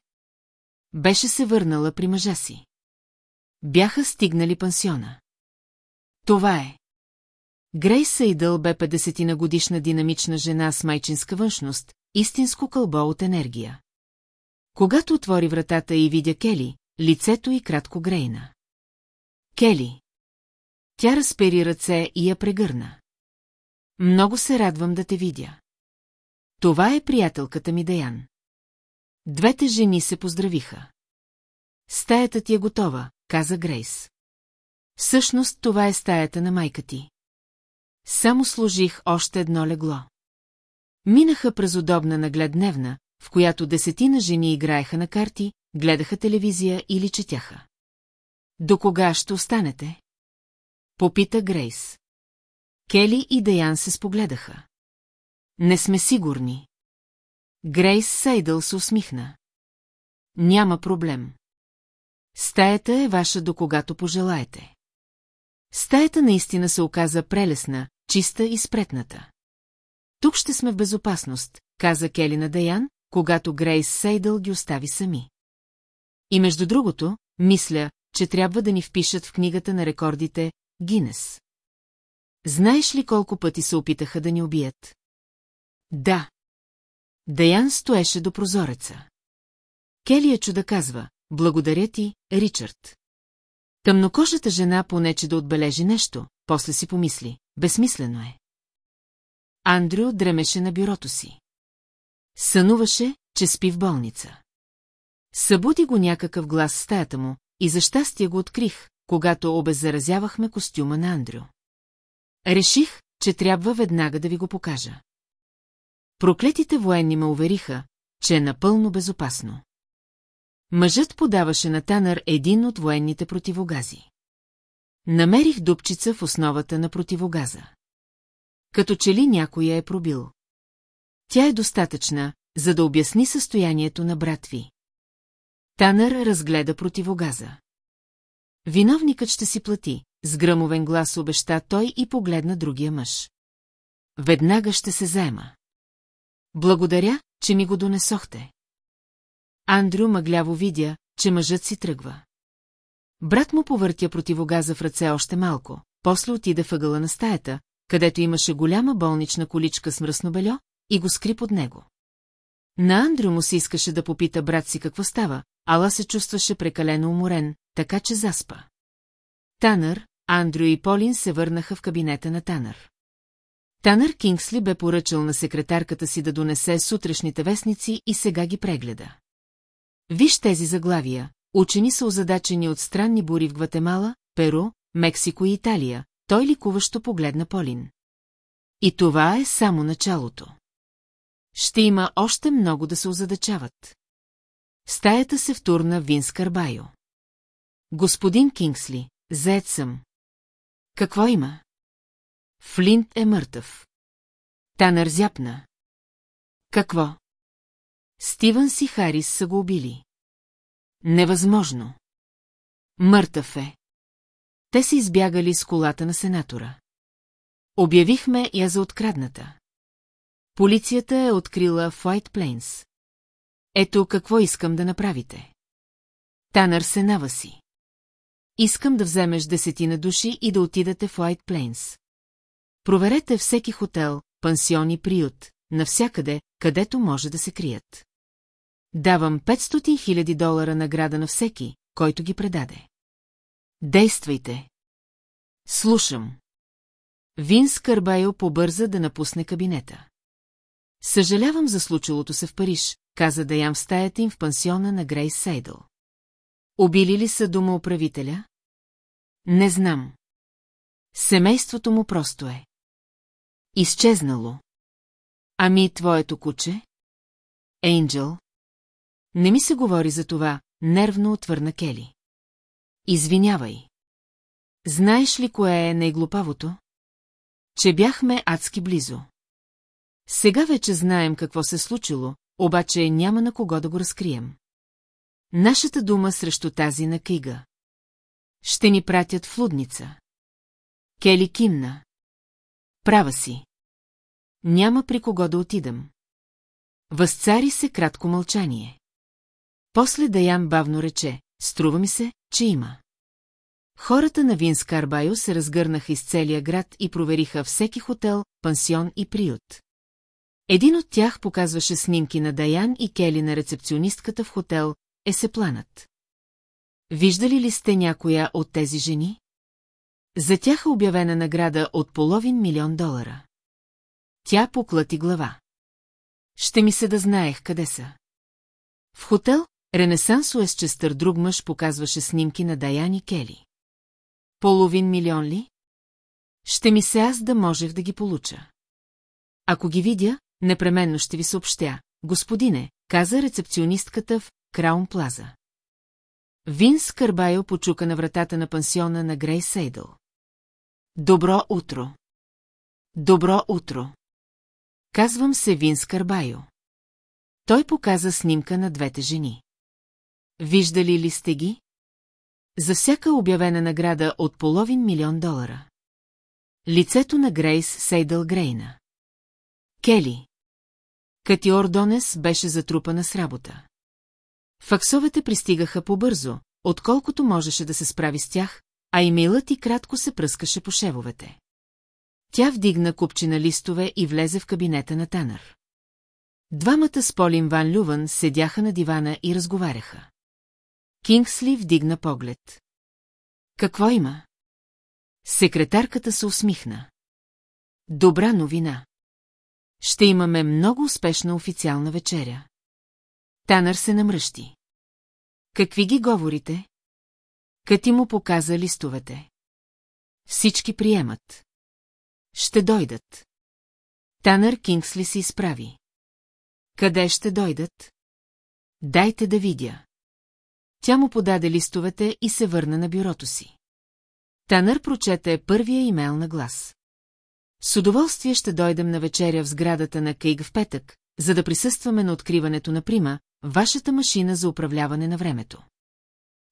Беше се върнала при мъжа си. Бяха стигнали пансиона. Това е. Грейс Сейдъл бе 50 на годишна динамична жена с майчинска външност, истинско кълбо от енергия. Когато отвори вратата и видя Кели, лицето й кратко грейна. Кели. Тя разпери ръце и я прегърна. Много се радвам да те видя. Това е приятелката ми Даян. Двете жени се поздравиха. Стаята ти е готова, каза Грейс. Всъщност това е стаята на майка ти. Само служих още едно легло. Минаха през удобна нагледневна, в която десетина жени играеха на карти, гледаха телевизия или четяха. До кога ще останете? Попита Грейс. Кели и Даян се спогледаха. Не сме сигурни. Грейс Сейдъл се усмихна. Няма проблем. Стаята е ваша до когато пожелаете. Стаята наистина се оказа прелесна, чиста и спретната. Тук ще сме в безопасност, каза Кели на Даян, когато Грейс Сейдъл ги остави сами. И между другото, мисля, че трябва да ни впишат в книгата на рекордите Гинес. Знаеш ли колко пъти се опитаха да ни убият? Да. Даян стоеше до прозореца. Кели е чуда казва, благодаря ти, Ричард. Тъмнокожата жена понече да отбележи нещо, после си помисли, безсмислено е. Андрю дремеше на бюрото си. Сънуваше, че спи в болница. Събуди го някакъв глас в стаята му и за щастие го открих, когато обеззаразявахме костюма на Андрю. Реших, че трябва веднага да ви го покажа. Проклетите военни ме увериха, че е напълно безопасно. Мъжът подаваше на Танър един от военните противогази. Намерих дупчица в основата на противогаза. Като че ли някой я е пробил. Тя е достатъчна, за да обясни състоянието на брат ви. Танър разгледа противогаза. Виновникът ще си плати, с гръмовен глас обеща той и погледна другия мъж. Веднага ще се заема. Благодаря, че ми го донесохте. Андрю мъгляво видя, че мъжът си тръгва. Брат му повъртя противогаза в ръце още малко, после отида въгъла на стаята, където имаше голяма болнична количка с мръсно бельо, и го скри под него. На Андрю му се искаше да попита брат си какво става, ала се чувстваше прекалено уморен, така че заспа. Танър, Андрю и Полин се върнаха в кабинета на Танър. Танър Кингсли бе поръчал на секретарката си да донесе сутрешните вестници и сега ги прегледа. Виж тези заглавия. Учени са озадачени от странни бури в Гватемала, Перу, Мексико и Италия. Той ликуващо погледна Полин. И това е само началото. Ще има още много да се озадачават. Стаята се втурна Винс Карбайо. Господин Кингсли, заед съм. Какво има? Флинт е мъртъв. Танър зяпна. Какво? Стивън и Харис са го убили. Невъзможно. Мъртъв е. Те са избягали с колата на сенатора. Обявихме я за открадната. Полицията е открила в Уайт Плейнс. Ето какво искам да направите. Танър се наваси. Искам да вземеш десетина души и да отидете в Уайт Плейнс. Проверете всеки хотел, пансион и приют, навсякъде, където може да се крият. Давам 500 000 долара награда на всеки, който ги предаде. Действайте. Слушам. Винс Карбайо побърза да напусне кабинета. Съжалявам за случилото се в Париж, каза да ям в стаята им в пансиона на Грейс Сейдъл. Обили ли са домоуправителя? Не знам. Семейството му просто е. Изчезнало. Ами твоето куче? Ейнджел? Не ми се говори за това, нервно отвърна Кели. Извинявай. Знаеш ли кое е най-глупавото? Че бяхме адски близо. Сега вече знаем какво се случило, обаче няма на кого да го разкрием. Нашата дума срещу тази на Кига. Ще ни пратят в лудница. Кели кимна. Права си. Няма при кого да отидам. Възцари се кратко мълчание. После Даян бавно рече, струва ми се, че има. Хората на Винс Карбайо се разгърнаха из целия град и провериха всеки хотел, пансион и приют. Един от тях показваше снимки на Даян и Кели на рецепционистката в хотел Есепланът. Виждали ли сте някоя от тези жени? За тях е обявена награда от половин милион долара. Тя поклати глава. Ще ми се да знаех къде са. В хотел Ренесанс Уестчестър друг мъж показваше снимки на Даян и Кели. Половин милион ли? Ще ми се аз да можех да ги получа. Ако ги видя, непременно ще ви съобщя. Господине, каза рецепционистката в Краун Плаза. Винс Карбайо почука на вратата на пансиона на Грей Сейдъл. Добро утро! Добро утро! Казвам се Винс Карбайо. Той показа снимка на двете жени. Виждали ли сте ги? За всяка обявена награда от половин милион долара. Лицето на Грейс Сейдъл Грейна. Кели. Кати Ордонес беше затрупана с работа. Факсовете пристигаха по-бързо, отколкото можеше да се справи с тях, а имейлът и кратко се пръскаше по шевовете. Тя вдигна купчина листове и влезе в кабинета на Танър. Двамата с Полин Ван Люван седяха на дивана и разговаряха. Кингсли вдигна поглед. Какво има? Секретарката се усмихна. Добра новина. Ще имаме много успешна официална вечеря. Танър се намръщи. Какви ги говорите? Кати му показа листовете. Всички приемат. Ще дойдат. Танър Кингсли се изправи. Къде ще дойдат? Дайте да видя. Тя му подаде листовете и се върна на бюрото си. Танър прочете първия имейл на глас. С удоволствие ще дойдем на вечеря в сградата на Кейг в петък, за да присъстваме на откриването на Прима, вашата машина за управляване на времето.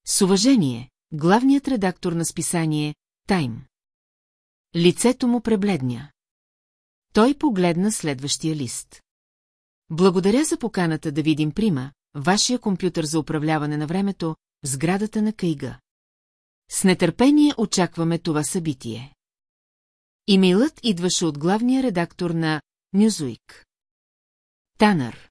С уважение, главният редактор на списание Тайм. Лицето му пребледня. Той погледна следващия лист. Благодаря за поканата да видим Прима, вашия компютър за управляване на времето, в сградата на Кайга. С нетърпение очакваме това събитие. Имейлът идваше от главния редактор на Нюзуик. Танър.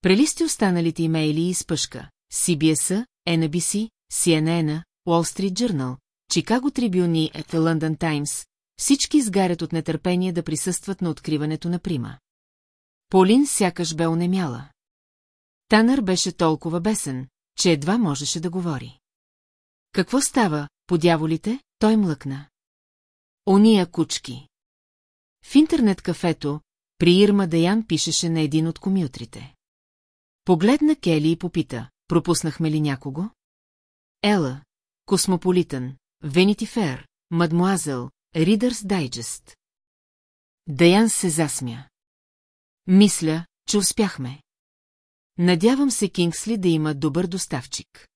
Прелисти останалите имейли и изпъшка. CBS, NBC, CNN, Wall Street Journal, Чикаго Трибюни и The London Times, всички изгарят от нетърпение да присъстват на откриването на Прима. Полин сякаш бе онемяла. Танър беше толкова бесен, че едва можеше да говори. Какво става, по дяволите, той млъкна. Ония кучки. В интернет кафето, при Ирма Даян пишеше на един от комютрите. Погледна Кели и попита, пропуснахме ли някого? Ела, Космополитън, Венити Фер, Мадмуазел, Ридърс Дайджест. Даян се засмя. Мисля, че успяхме. Надявам се Кингсли да има добър доставчик.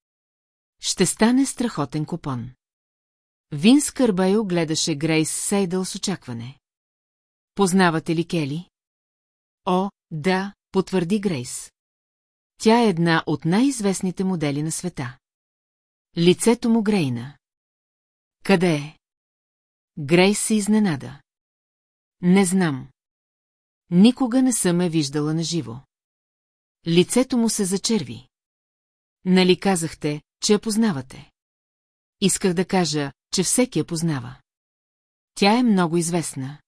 Ще стане страхотен купон. Винс Кърбайо гледаше Грейс Сейдъл с очакване. Познавате ли Кели? О, да, потвърди Грейс. Тя е една от най-известните модели на света. Лицето му Грейна. Къде е? Грейс се изненада. Не знам. Никога не съм е виждала на живо. Лицето му се зачерви. Нали казахте, че я познавате? Исках да кажа, че всеки я познава. Тя е много известна.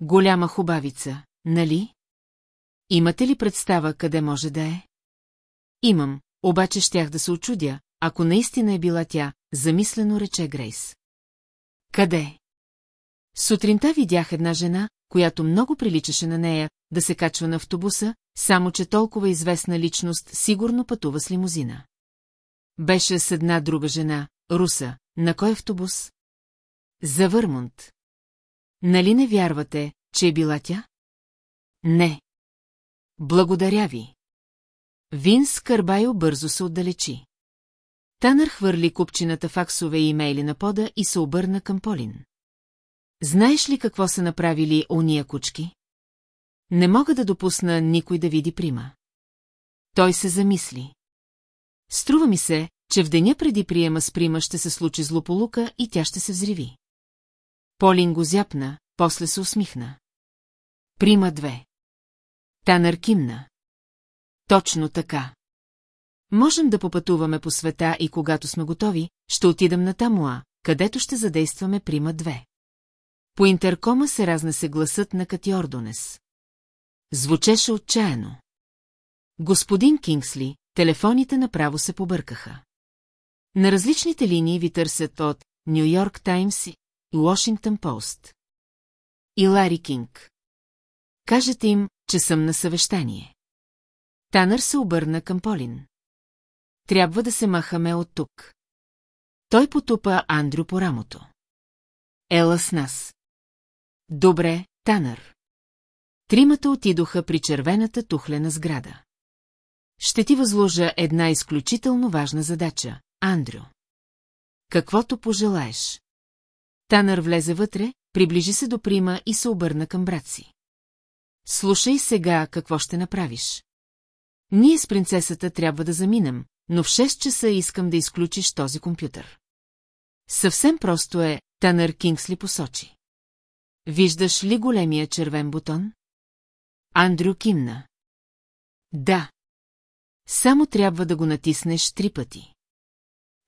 Голяма хубавица, нали? Имате ли представа къде може да е? Имам, обаче щях да се очудя, ако наистина е била тя, замислено рече Грейс. Къде? Сутринта видях една жена, която много приличаше на нея, да се качва на автобуса, само че толкова известна личност сигурно пътува с лимузина. Беше с една друга жена, руса, на кой автобус? За Върмунд. Нали не вярвате, че е била тя? Не. Благодаря ви. Винс Карбайо бързо се отдалечи. Танър хвърли купчината факсове и имейли на пода и се обърна към Полин. Знаеш ли какво са направили ония кучки? Не мога да допусна никой да види прима. Той се замисли. Струва ми се, че в деня преди приема с прима ще се случи злополука и тя ще се взриви. Полин го зяпна, после се усмихна. Прима две. Танър кимна. Точно така. Можем да попътуваме по света и когато сме готови, ще отидем на Тамуа, където ще задействаме Прима 2. По интеркома се разнесе гласът на Катиордонес. Звучеше отчаяно. Господин Кингсли, телефоните направо се побъркаха. На различните линии ви търсят от Нью Йорк Таймс и Уошингтон Пост. И Лари Кинг. Кажете им, че съм на съвещание. Танър се обърна към Полин. Трябва да се махаме от тук. Той потупа Андрю по рамото. Ела с нас. Добре, Танър. Тримата отидоха при червената тухлена сграда. Ще ти възложа една изключително важна задача, Андрю. Каквото пожелаеш. Танър влезе вътре, приближи се до прима и се обърна към брат си. Слушай сега какво ще направиш. Ние с принцесата трябва да заминем, но в 6 часа искам да изключиш този компютър. Съвсем просто е, Танър Кингсли посочи. Виждаш ли големия червен бутон? Андрю кимна. Да. Само трябва да го натиснеш три пъти.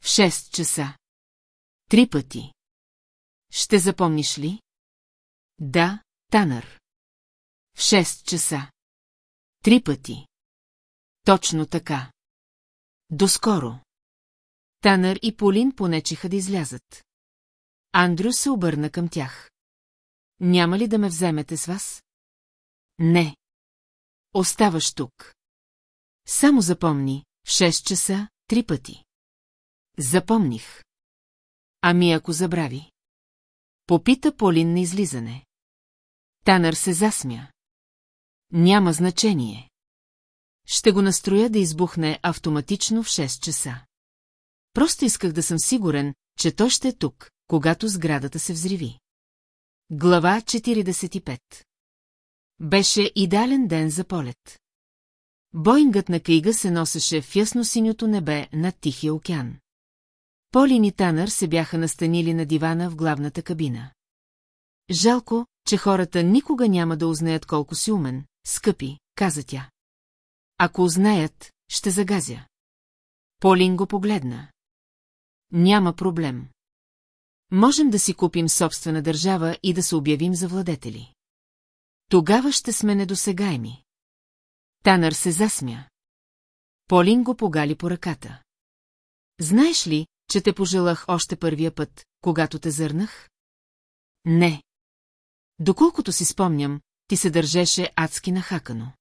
В 6 часа. Три пъти. Ще запомниш ли? Да, Танър. В 6 часа. Три пъти. Точно така. Доскоро. Танър и Полин понечиха да излязат. Андрю се обърна към тях. Няма ли да ме вземете с вас? Не. Оставаш тук. Само запомни, в 6 часа, три пъти. Запомних. Ами ако забрави? Попита Полин на излизане. Танър се засмя. Няма значение. Ще го настроя да избухне автоматично в 6 часа. Просто исках да съм сигурен, че той ще е тук, когато сградата се взриви. Глава 45 Беше идеален ден за полет. Боингът на Кига се носеше в ясно-синьото небе над Тихия океан. Полин и Танър се бяха настанили на дивана в главната кабина. Жалко, че хората никога няма да узнаят колко си умен, скъпи, каза тя. Ако узнаят, ще загазя. Полин го погледна. Няма проблем. Можем да си купим собствена държава и да се обявим за владетели. Тогава ще сме недосегаеми. Танър се засмя. Полин го погали по ръката. Знаеш ли, че те пожелах още първия път, когато те зърнах? Не. Доколкото си спомням, ти се държеше адски нахакано.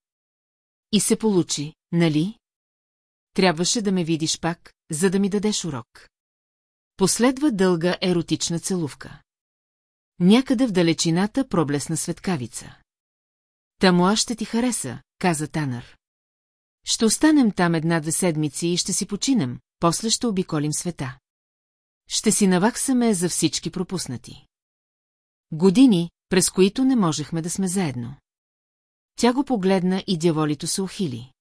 И се получи, нали? Трябваше да ме видиш пак, за да ми дадеш урок. Последва дълга еротична целувка. Някъде в далечината проблесна светкавица. Тамуа ще ти хареса, каза Танър. Ще останем там една-две седмици и ще си починем, после ще обиколим света. Ще си наваксаме за всички пропуснати. Години, през които не можехме да сме заедно. Тя го погледна и дяволито се ухили.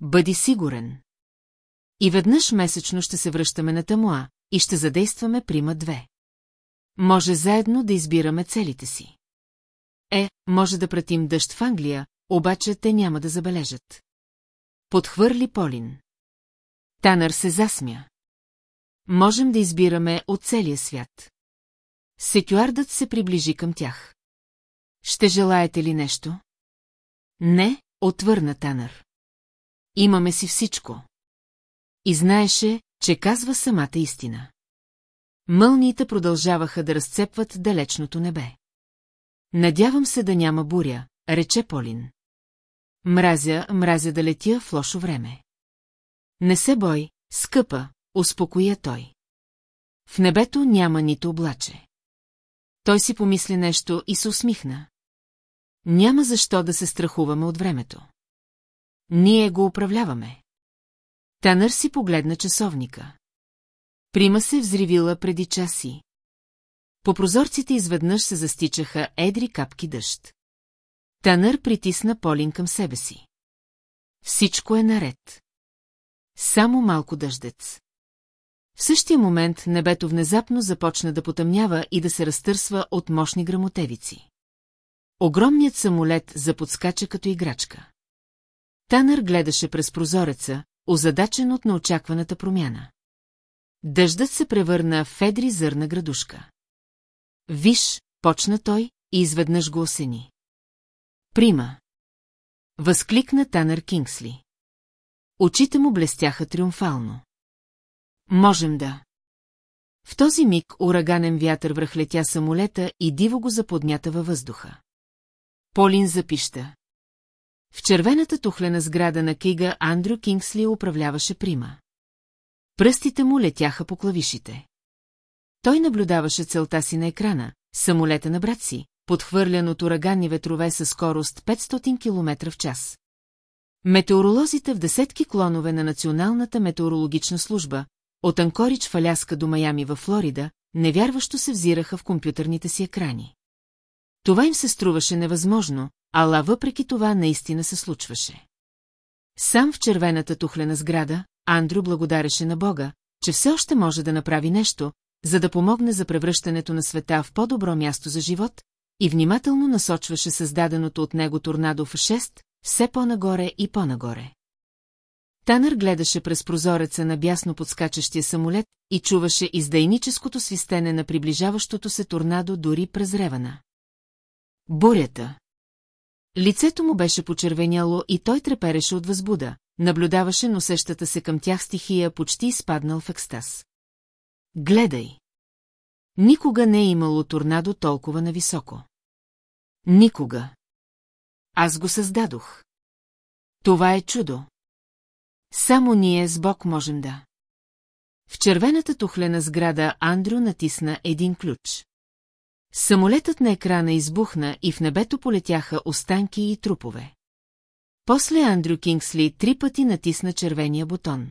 Бъди сигурен. И веднъж месечно ще се връщаме на Тамуа и ще задействаме прима две. Може заедно да избираме целите си. Е, може да пратим дъжд в Англия, обаче те няма да забележат. Подхвърли Полин. Танър се засмя. Можем да избираме от целия свят. Секюардът се приближи към тях. Ще желаете ли нещо? Не, отвърна Танър. Имаме си всичко. И знаеше, че казва самата истина. Мълниите продължаваха да разцепват далечното небе. Надявам се да няма буря, рече Полин. Мразя, мразя да летя в лошо време. Не се бой, скъпа, успокоя той. В небето няма нито облаче. Той си помисли нещо и се усмихна. Няма защо да се страхуваме от времето. Ние го управляваме. Танър си погледна часовника. Прима се взривила преди часи. По прозорците изведнъж се застичаха едри капки дъжд. Танър притисна Полин към себе си. Всичко е наред. Само малко дъждец. В същия момент небето внезапно започна да потъмнява и да се разтърсва от мощни грамотевици. Огромният самолет заподскача като играчка. Танър гледаше през прозореца, озадачен от неочакваната промяна. Дъждът се превърна в едри зърна градушка. Виж, почна той и изведнъж го осени. Прима. Възкликна Танър Кингсли. Очите му блестяха триумфално. Можем да. В този миг ураганен вятър връхлетя самолета и диво го заподнята във въздуха. Полин запища. В червената тухлена сграда на Кига Андрю Кингсли управляваше прима. Пръстите му летяха по клавишите. Той наблюдаваше целта си на екрана, самолета на брат си, подхвърлян от ураганни ветрове със скорост 500 км в час. Метеоролозите в десетки клонове на Националната метеорологична служба, от Анкорич в Аляска до Майами във Флорида, невярващо се взираха в компютърните си екрани. Това им се струваше невъзможно, ала въпреки това наистина се случваше. Сам в червената тухлена сграда, Андрю благодареше на Бога, че все още може да направи нещо, за да помогне за превръщането на света в по-добро място за живот, и внимателно насочваше създаденото от него торнадо в 6, все по-нагоре и по-нагоре. Танър гледаше през прозореца на бясно подскачащия самолет и чуваше издайническото свистене на приближаващото се торнадо дори през ревана. Бурята. Лицето му беше почервеняло и той трепереше от възбуда, наблюдаваше носещата се към тях стихия почти изпаднал в екстаз. Гледай! Никога не е имало торнадо толкова нависоко. Никога. Аз го създадох. Това е чудо. Само ние с Бог можем да. В червената тухлена сграда Андрю натисна един ключ. Самолетът на екрана избухна и в небето полетяха останки и трупове. После Андрю Кингсли три пъти натисна червения бутон.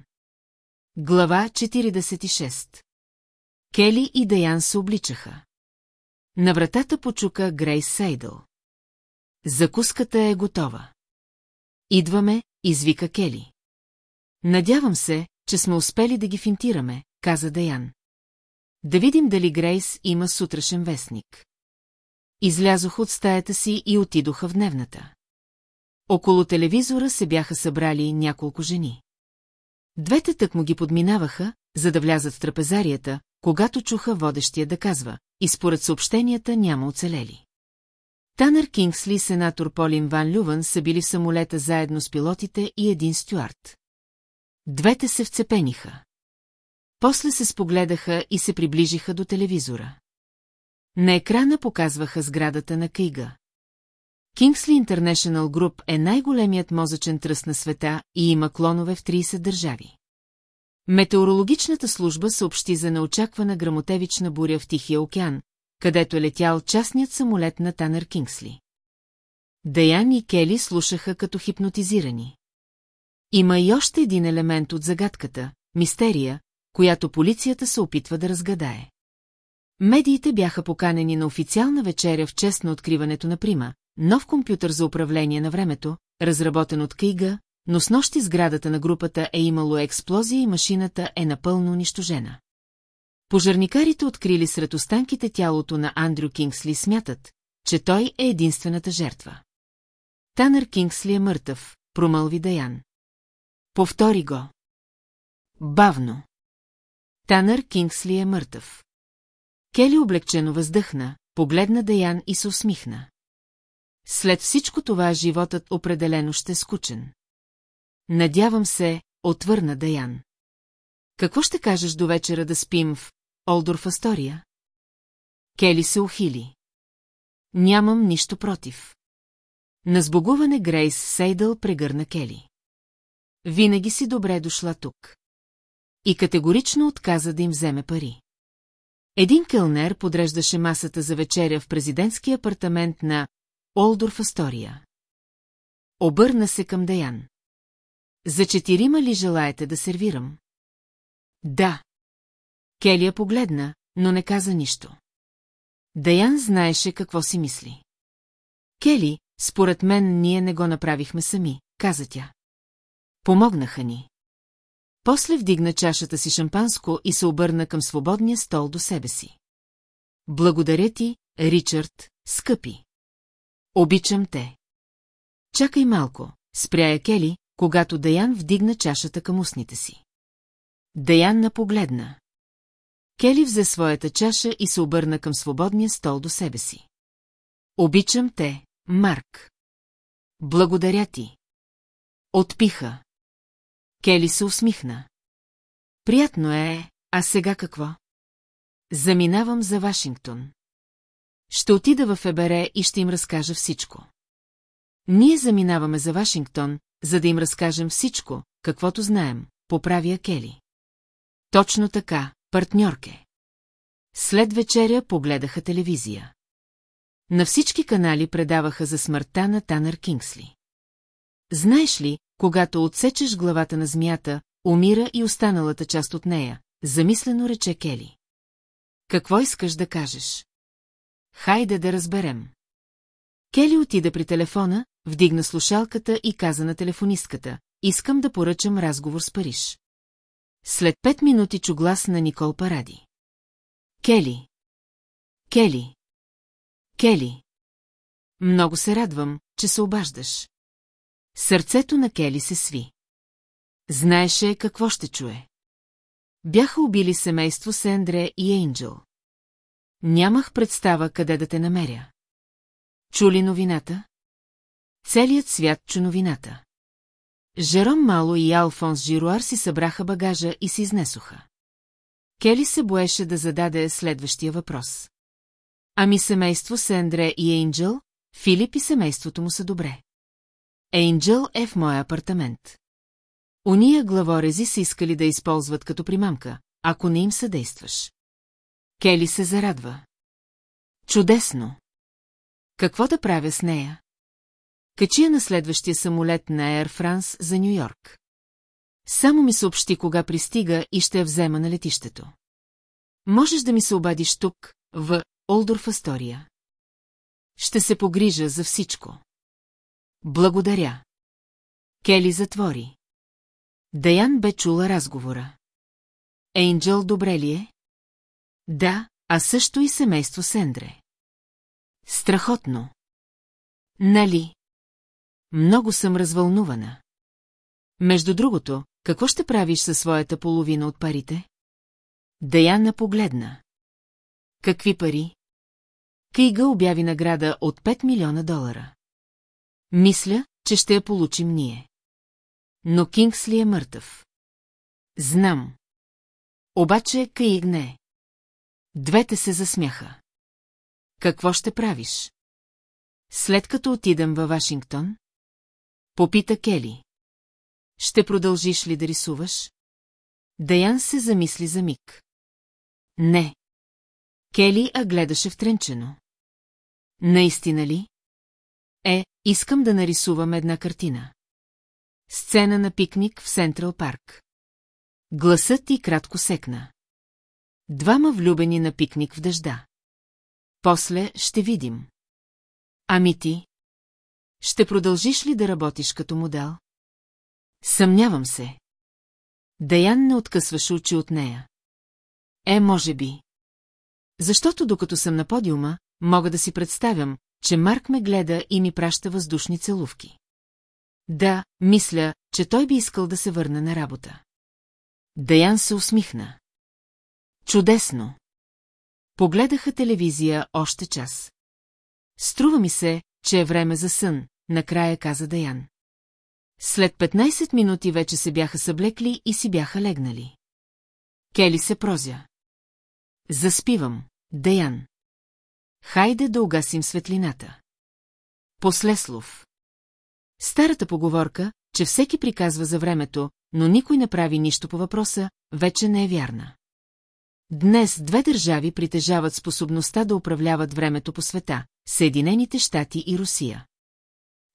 Глава 46 Кели и Даян се обличаха. На вратата почука Грейс Сейдъл. Закуската е готова. Идваме, извика Кели. Надявам се, че сме успели да ги финтираме, каза Даян. Да видим дали Грейс има сутрешен вестник. Излязох от стаята си и отидоха в дневната. Около телевизора се бяха събрали няколко жени. Двете тък му ги подминаваха, за да влязат в трапезарията, когато чуха водещия да казва, и според съобщенията няма оцелели. Танър Кингсли и сенатор Полин Ван Люван са били в самолета заедно с пилотите и един стюарт. Двете се вцепениха. После се спогледаха и се приближиха до телевизора. На екрана показваха сградата на Кига. Kingsley International Group е най-големият мозъчен тръст на света и има клонове в 30 държави. Метеорологичната служба съобщи за неочаквана грамотевична буря в Тихия океан, където е летял частният самолет на Танър Кингсли. Даян и Кели слушаха като хипнотизирани. Има и още един елемент от загадката – мистерия, която полицията се опитва да разгадае. Медиите бяха поканени на официална вечеря в чест на откриването на Прима, нов компютър за управление на времето, разработен от Кига, но с нощи сградата на групата е имало експлозия и машината е напълно унищожена. Пожарникарите открили сред останките тялото на Андрю Кингсли смятат, че той е единствената жертва. Танър Кингсли е мъртъв, промълви Даян. Повтори го. Бавно. Танър Кингсли е мъртъв. Кели облегчено въздъхна, погледна Даян и се усмихна. След всичко това животът определено ще е скучен. Надявам се, отвърна Даян. Какво ще кажеш до вечера да спим в Олдорф Астория? Кели се ухили. Нямам нищо против. На сбогуване Грейс Сейдъл прегърна Кели. Винаги си добре дошла тук. И категорично отказа да им вземе пари. Един кълнер подреждаше масата за вечеря в президентски апартамент на Олдорф Астория. Обърна се към Даян. За четирима ли желаете да сервирам? Да. Келия погледна, но не каза нищо. Даян знаеше какво си мисли. Кели, според мен ние не го направихме сами, каза тя. Помогнаха ни. После вдигна чашата си шампанско и се обърна към свободния стол до себе си. Благодаря ти, Ричард, скъпи. Обичам те. Чакай малко, спря я Кели, когато Даян вдигна чашата към устните си. Даян напогледна. Кели взе своята чаша и се обърна към свободния стол до себе си. Обичам те, Марк. Благодаря ти. Отпиха. Кели се усмихна. Приятно е, а сега какво? Заминавам за Вашингтон. Ще отида в ФБР и ще им разкажа всичко. Ние заминаваме за Вашингтон, за да им разкажем всичко, каквото знаем, поправя Кели. Точно така, партньорке. След вечеря погледаха телевизия. На всички канали предаваха за смъртта на Танър Кингсли. Знаеш ли, когато отсечеш главата на змията, умира и останалата част от нея, замислено рече Кели. Какво искаш да кажеш? Хайде да разберем. Кели отида при телефона, вдигна слушалката и каза на телефонистката, искам да поръчам разговор с Париж. След пет минути чу глас на Никол Паради. Кели. Кели. Кели. Много се радвам, че се обаждаш. Сърцето на Кели се сви. Знаеше какво ще чуе. Бяха убили семейство Сендре и Ейнджел. Нямах представа къде да те намеря. Чули новината? Целият свят чу новината. Жером Мало и Алфонс Жируар си събраха багажа и се изнесоха. Кели се боеше да зададе следващия въпрос. Ами семейство Сендре и Ейнджел, Филип и семейството му са добре. Ейнджел е в моя апартамент. Уния главорези са искали да използват като примамка, ако не им съдействаш. Кели се зарадва. Чудесно! Какво да правя с нея? Качия на следващия самолет на Air France за Нью-Йорк. Само ми съобщи кога пристига и ще я взема на летището. Можеш да ми се обадиш тук, в Олдорф Астория. Ще се погрижа за всичко. Благодаря. Кели затвори. Даян бе чула разговора. Ейнджел добре ли е? Да, а също и семейство Сендре. Страхотно. Нали? Много съм развълнувана. Между другото, какво ще правиш със своята половина от парите? Даяна погледна. Какви пари? Кига обяви награда от 5 милиона долара. Мисля, че ще я получим ние. Но Кингсли е мъртъв. Знам. Обаче Каиг не. Двете се засмяха. Какво ще правиш? След като отидем във Вашингтон? Попита Кели. Ще продължиш ли да рисуваш? Даян се замисли за миг. Не. Кели а гледаше втренчено. Наистина ли? Е, искам да нарисувам една картина. Сцена на пикник в Сентрал парк. Гласът ти кратко секна. Двама влюбени на пикник в дъжда. После ще видим. Ами ти? Ще продължиш ли да работиш като модел? Съмнявам се. Даян не откъсваше очи от нея. Е, може би. Защото докато съм на подиума, мога да си представям, че Марк ме гледа и ми праща въздушни целувки. Да, мисля, че той би искал да се върне на работа. Даян се усмихна. Чудесно. Погледаха телевизия още час. Струва ми се, че е време за сън, накрая каза Даян. След 15 минути вече се бяха съблекли и си бяха легнали. Кели се прозя. Заспивам, Даян. Хайде да угасим светлината. Послеслов. Старата поговорка, че всеки приказва за времето, но никой не прави нищо по въпроса, вече не е вярна. Днес две държави притежават способността да управляват времето по света – Съединените щати и Русия.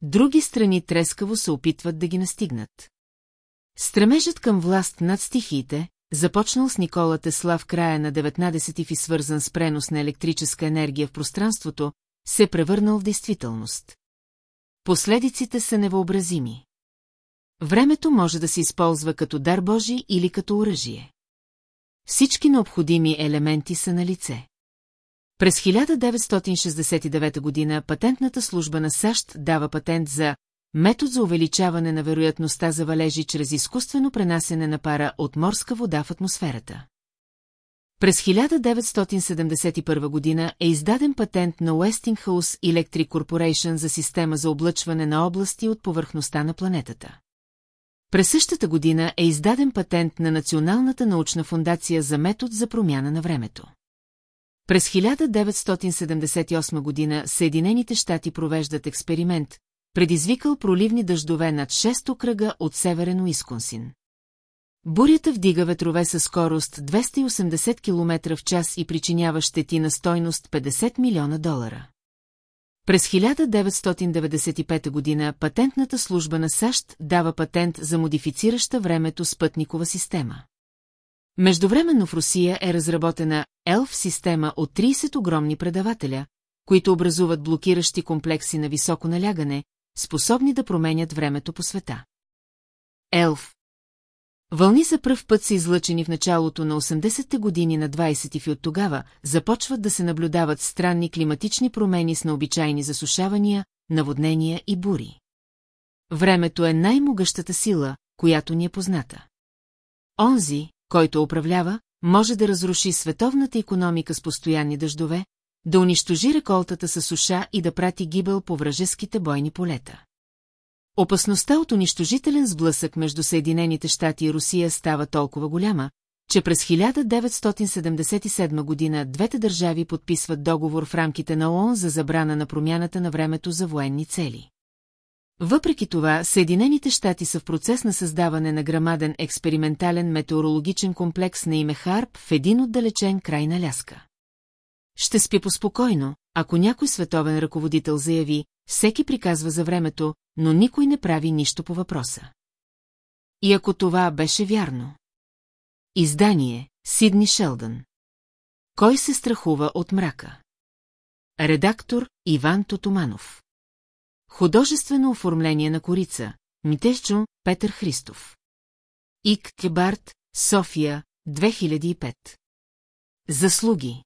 Други страни трескаво се опитват да ги настигнат. Стремежът към власт над стихиите, започнал с Никола Тесла в края на 19 и свързан с пренос на електрическа енергия в пространството, се превърнал в действителност. Последиците са невъобразими. Времето може да се използва като дар Божи или като оръжие. Всички необходими елементи са на лице. През 1969 година патентната служба на САЩ дава патент за метод за увеличаване на вероятността за валежи чрез изкуствено пренасене на пара от морска вода в атмосферата. През 1971 година е издаден патент на Westinghouse Electric Corporation за система за облъчване на области от повърхността на планетата. През същата година е издаден патент на Националната научна фундация за метод за промяна на времето. През 1978 година Съединените щати провеждат експеримент, предизвикал проливни дъждове над 6 кръга от северен Уисконсин. Бурята вдига ветрове със скорост 280 км в час и причинява щети на стойност 50 милиона долара. През 1995 година патентната служба на САЩ дава патент за модифицираща времето спътникова система. Междувременно в Русия е разработена ЕЛФ система от 30 огромни предавателя, които образуват блокиращи комплекси на високо налягане, способни да променят времето по света. ЕЛФ Вълни за пръв път са излъчени в началото на 80-те години на 20 и от тогава започват да се наблюдават странни климатични промени с необичайни засушавания, наводнения и бури. Времето е най-могъщата сила, която ни е позната. Онзи, който управлява, може да разруши световната економика с постоянни дъждове, да унищожи реколтата със суша и да прати гибел по вражеските бойни полета. Опасността от унищожителен сблъсък между Съединените щати и Русия става толкова голяма, че през 1977 година двете държави подписват договор в рамките на ООН за забрана на промяната на времето за военни цели. Въпреки това, Съединените щати са в процес на създаване на грамаден експериментален метеорологичен комплекс на име Харп в един отдалечен край на Ляска. Ще спи поспокойно, ако някой световен ръководител заяви, всеки приказва за времето, но никой не прави нищо по въпроса. И ако това беше вярно. Издание Сидни Шелдън. Кой се страхува от мрака? Редактор Иван Тотоманов. Художествено оформление на корица. Митещо Петър Христов. Ик Кебарт, София, 2005. Заслуги.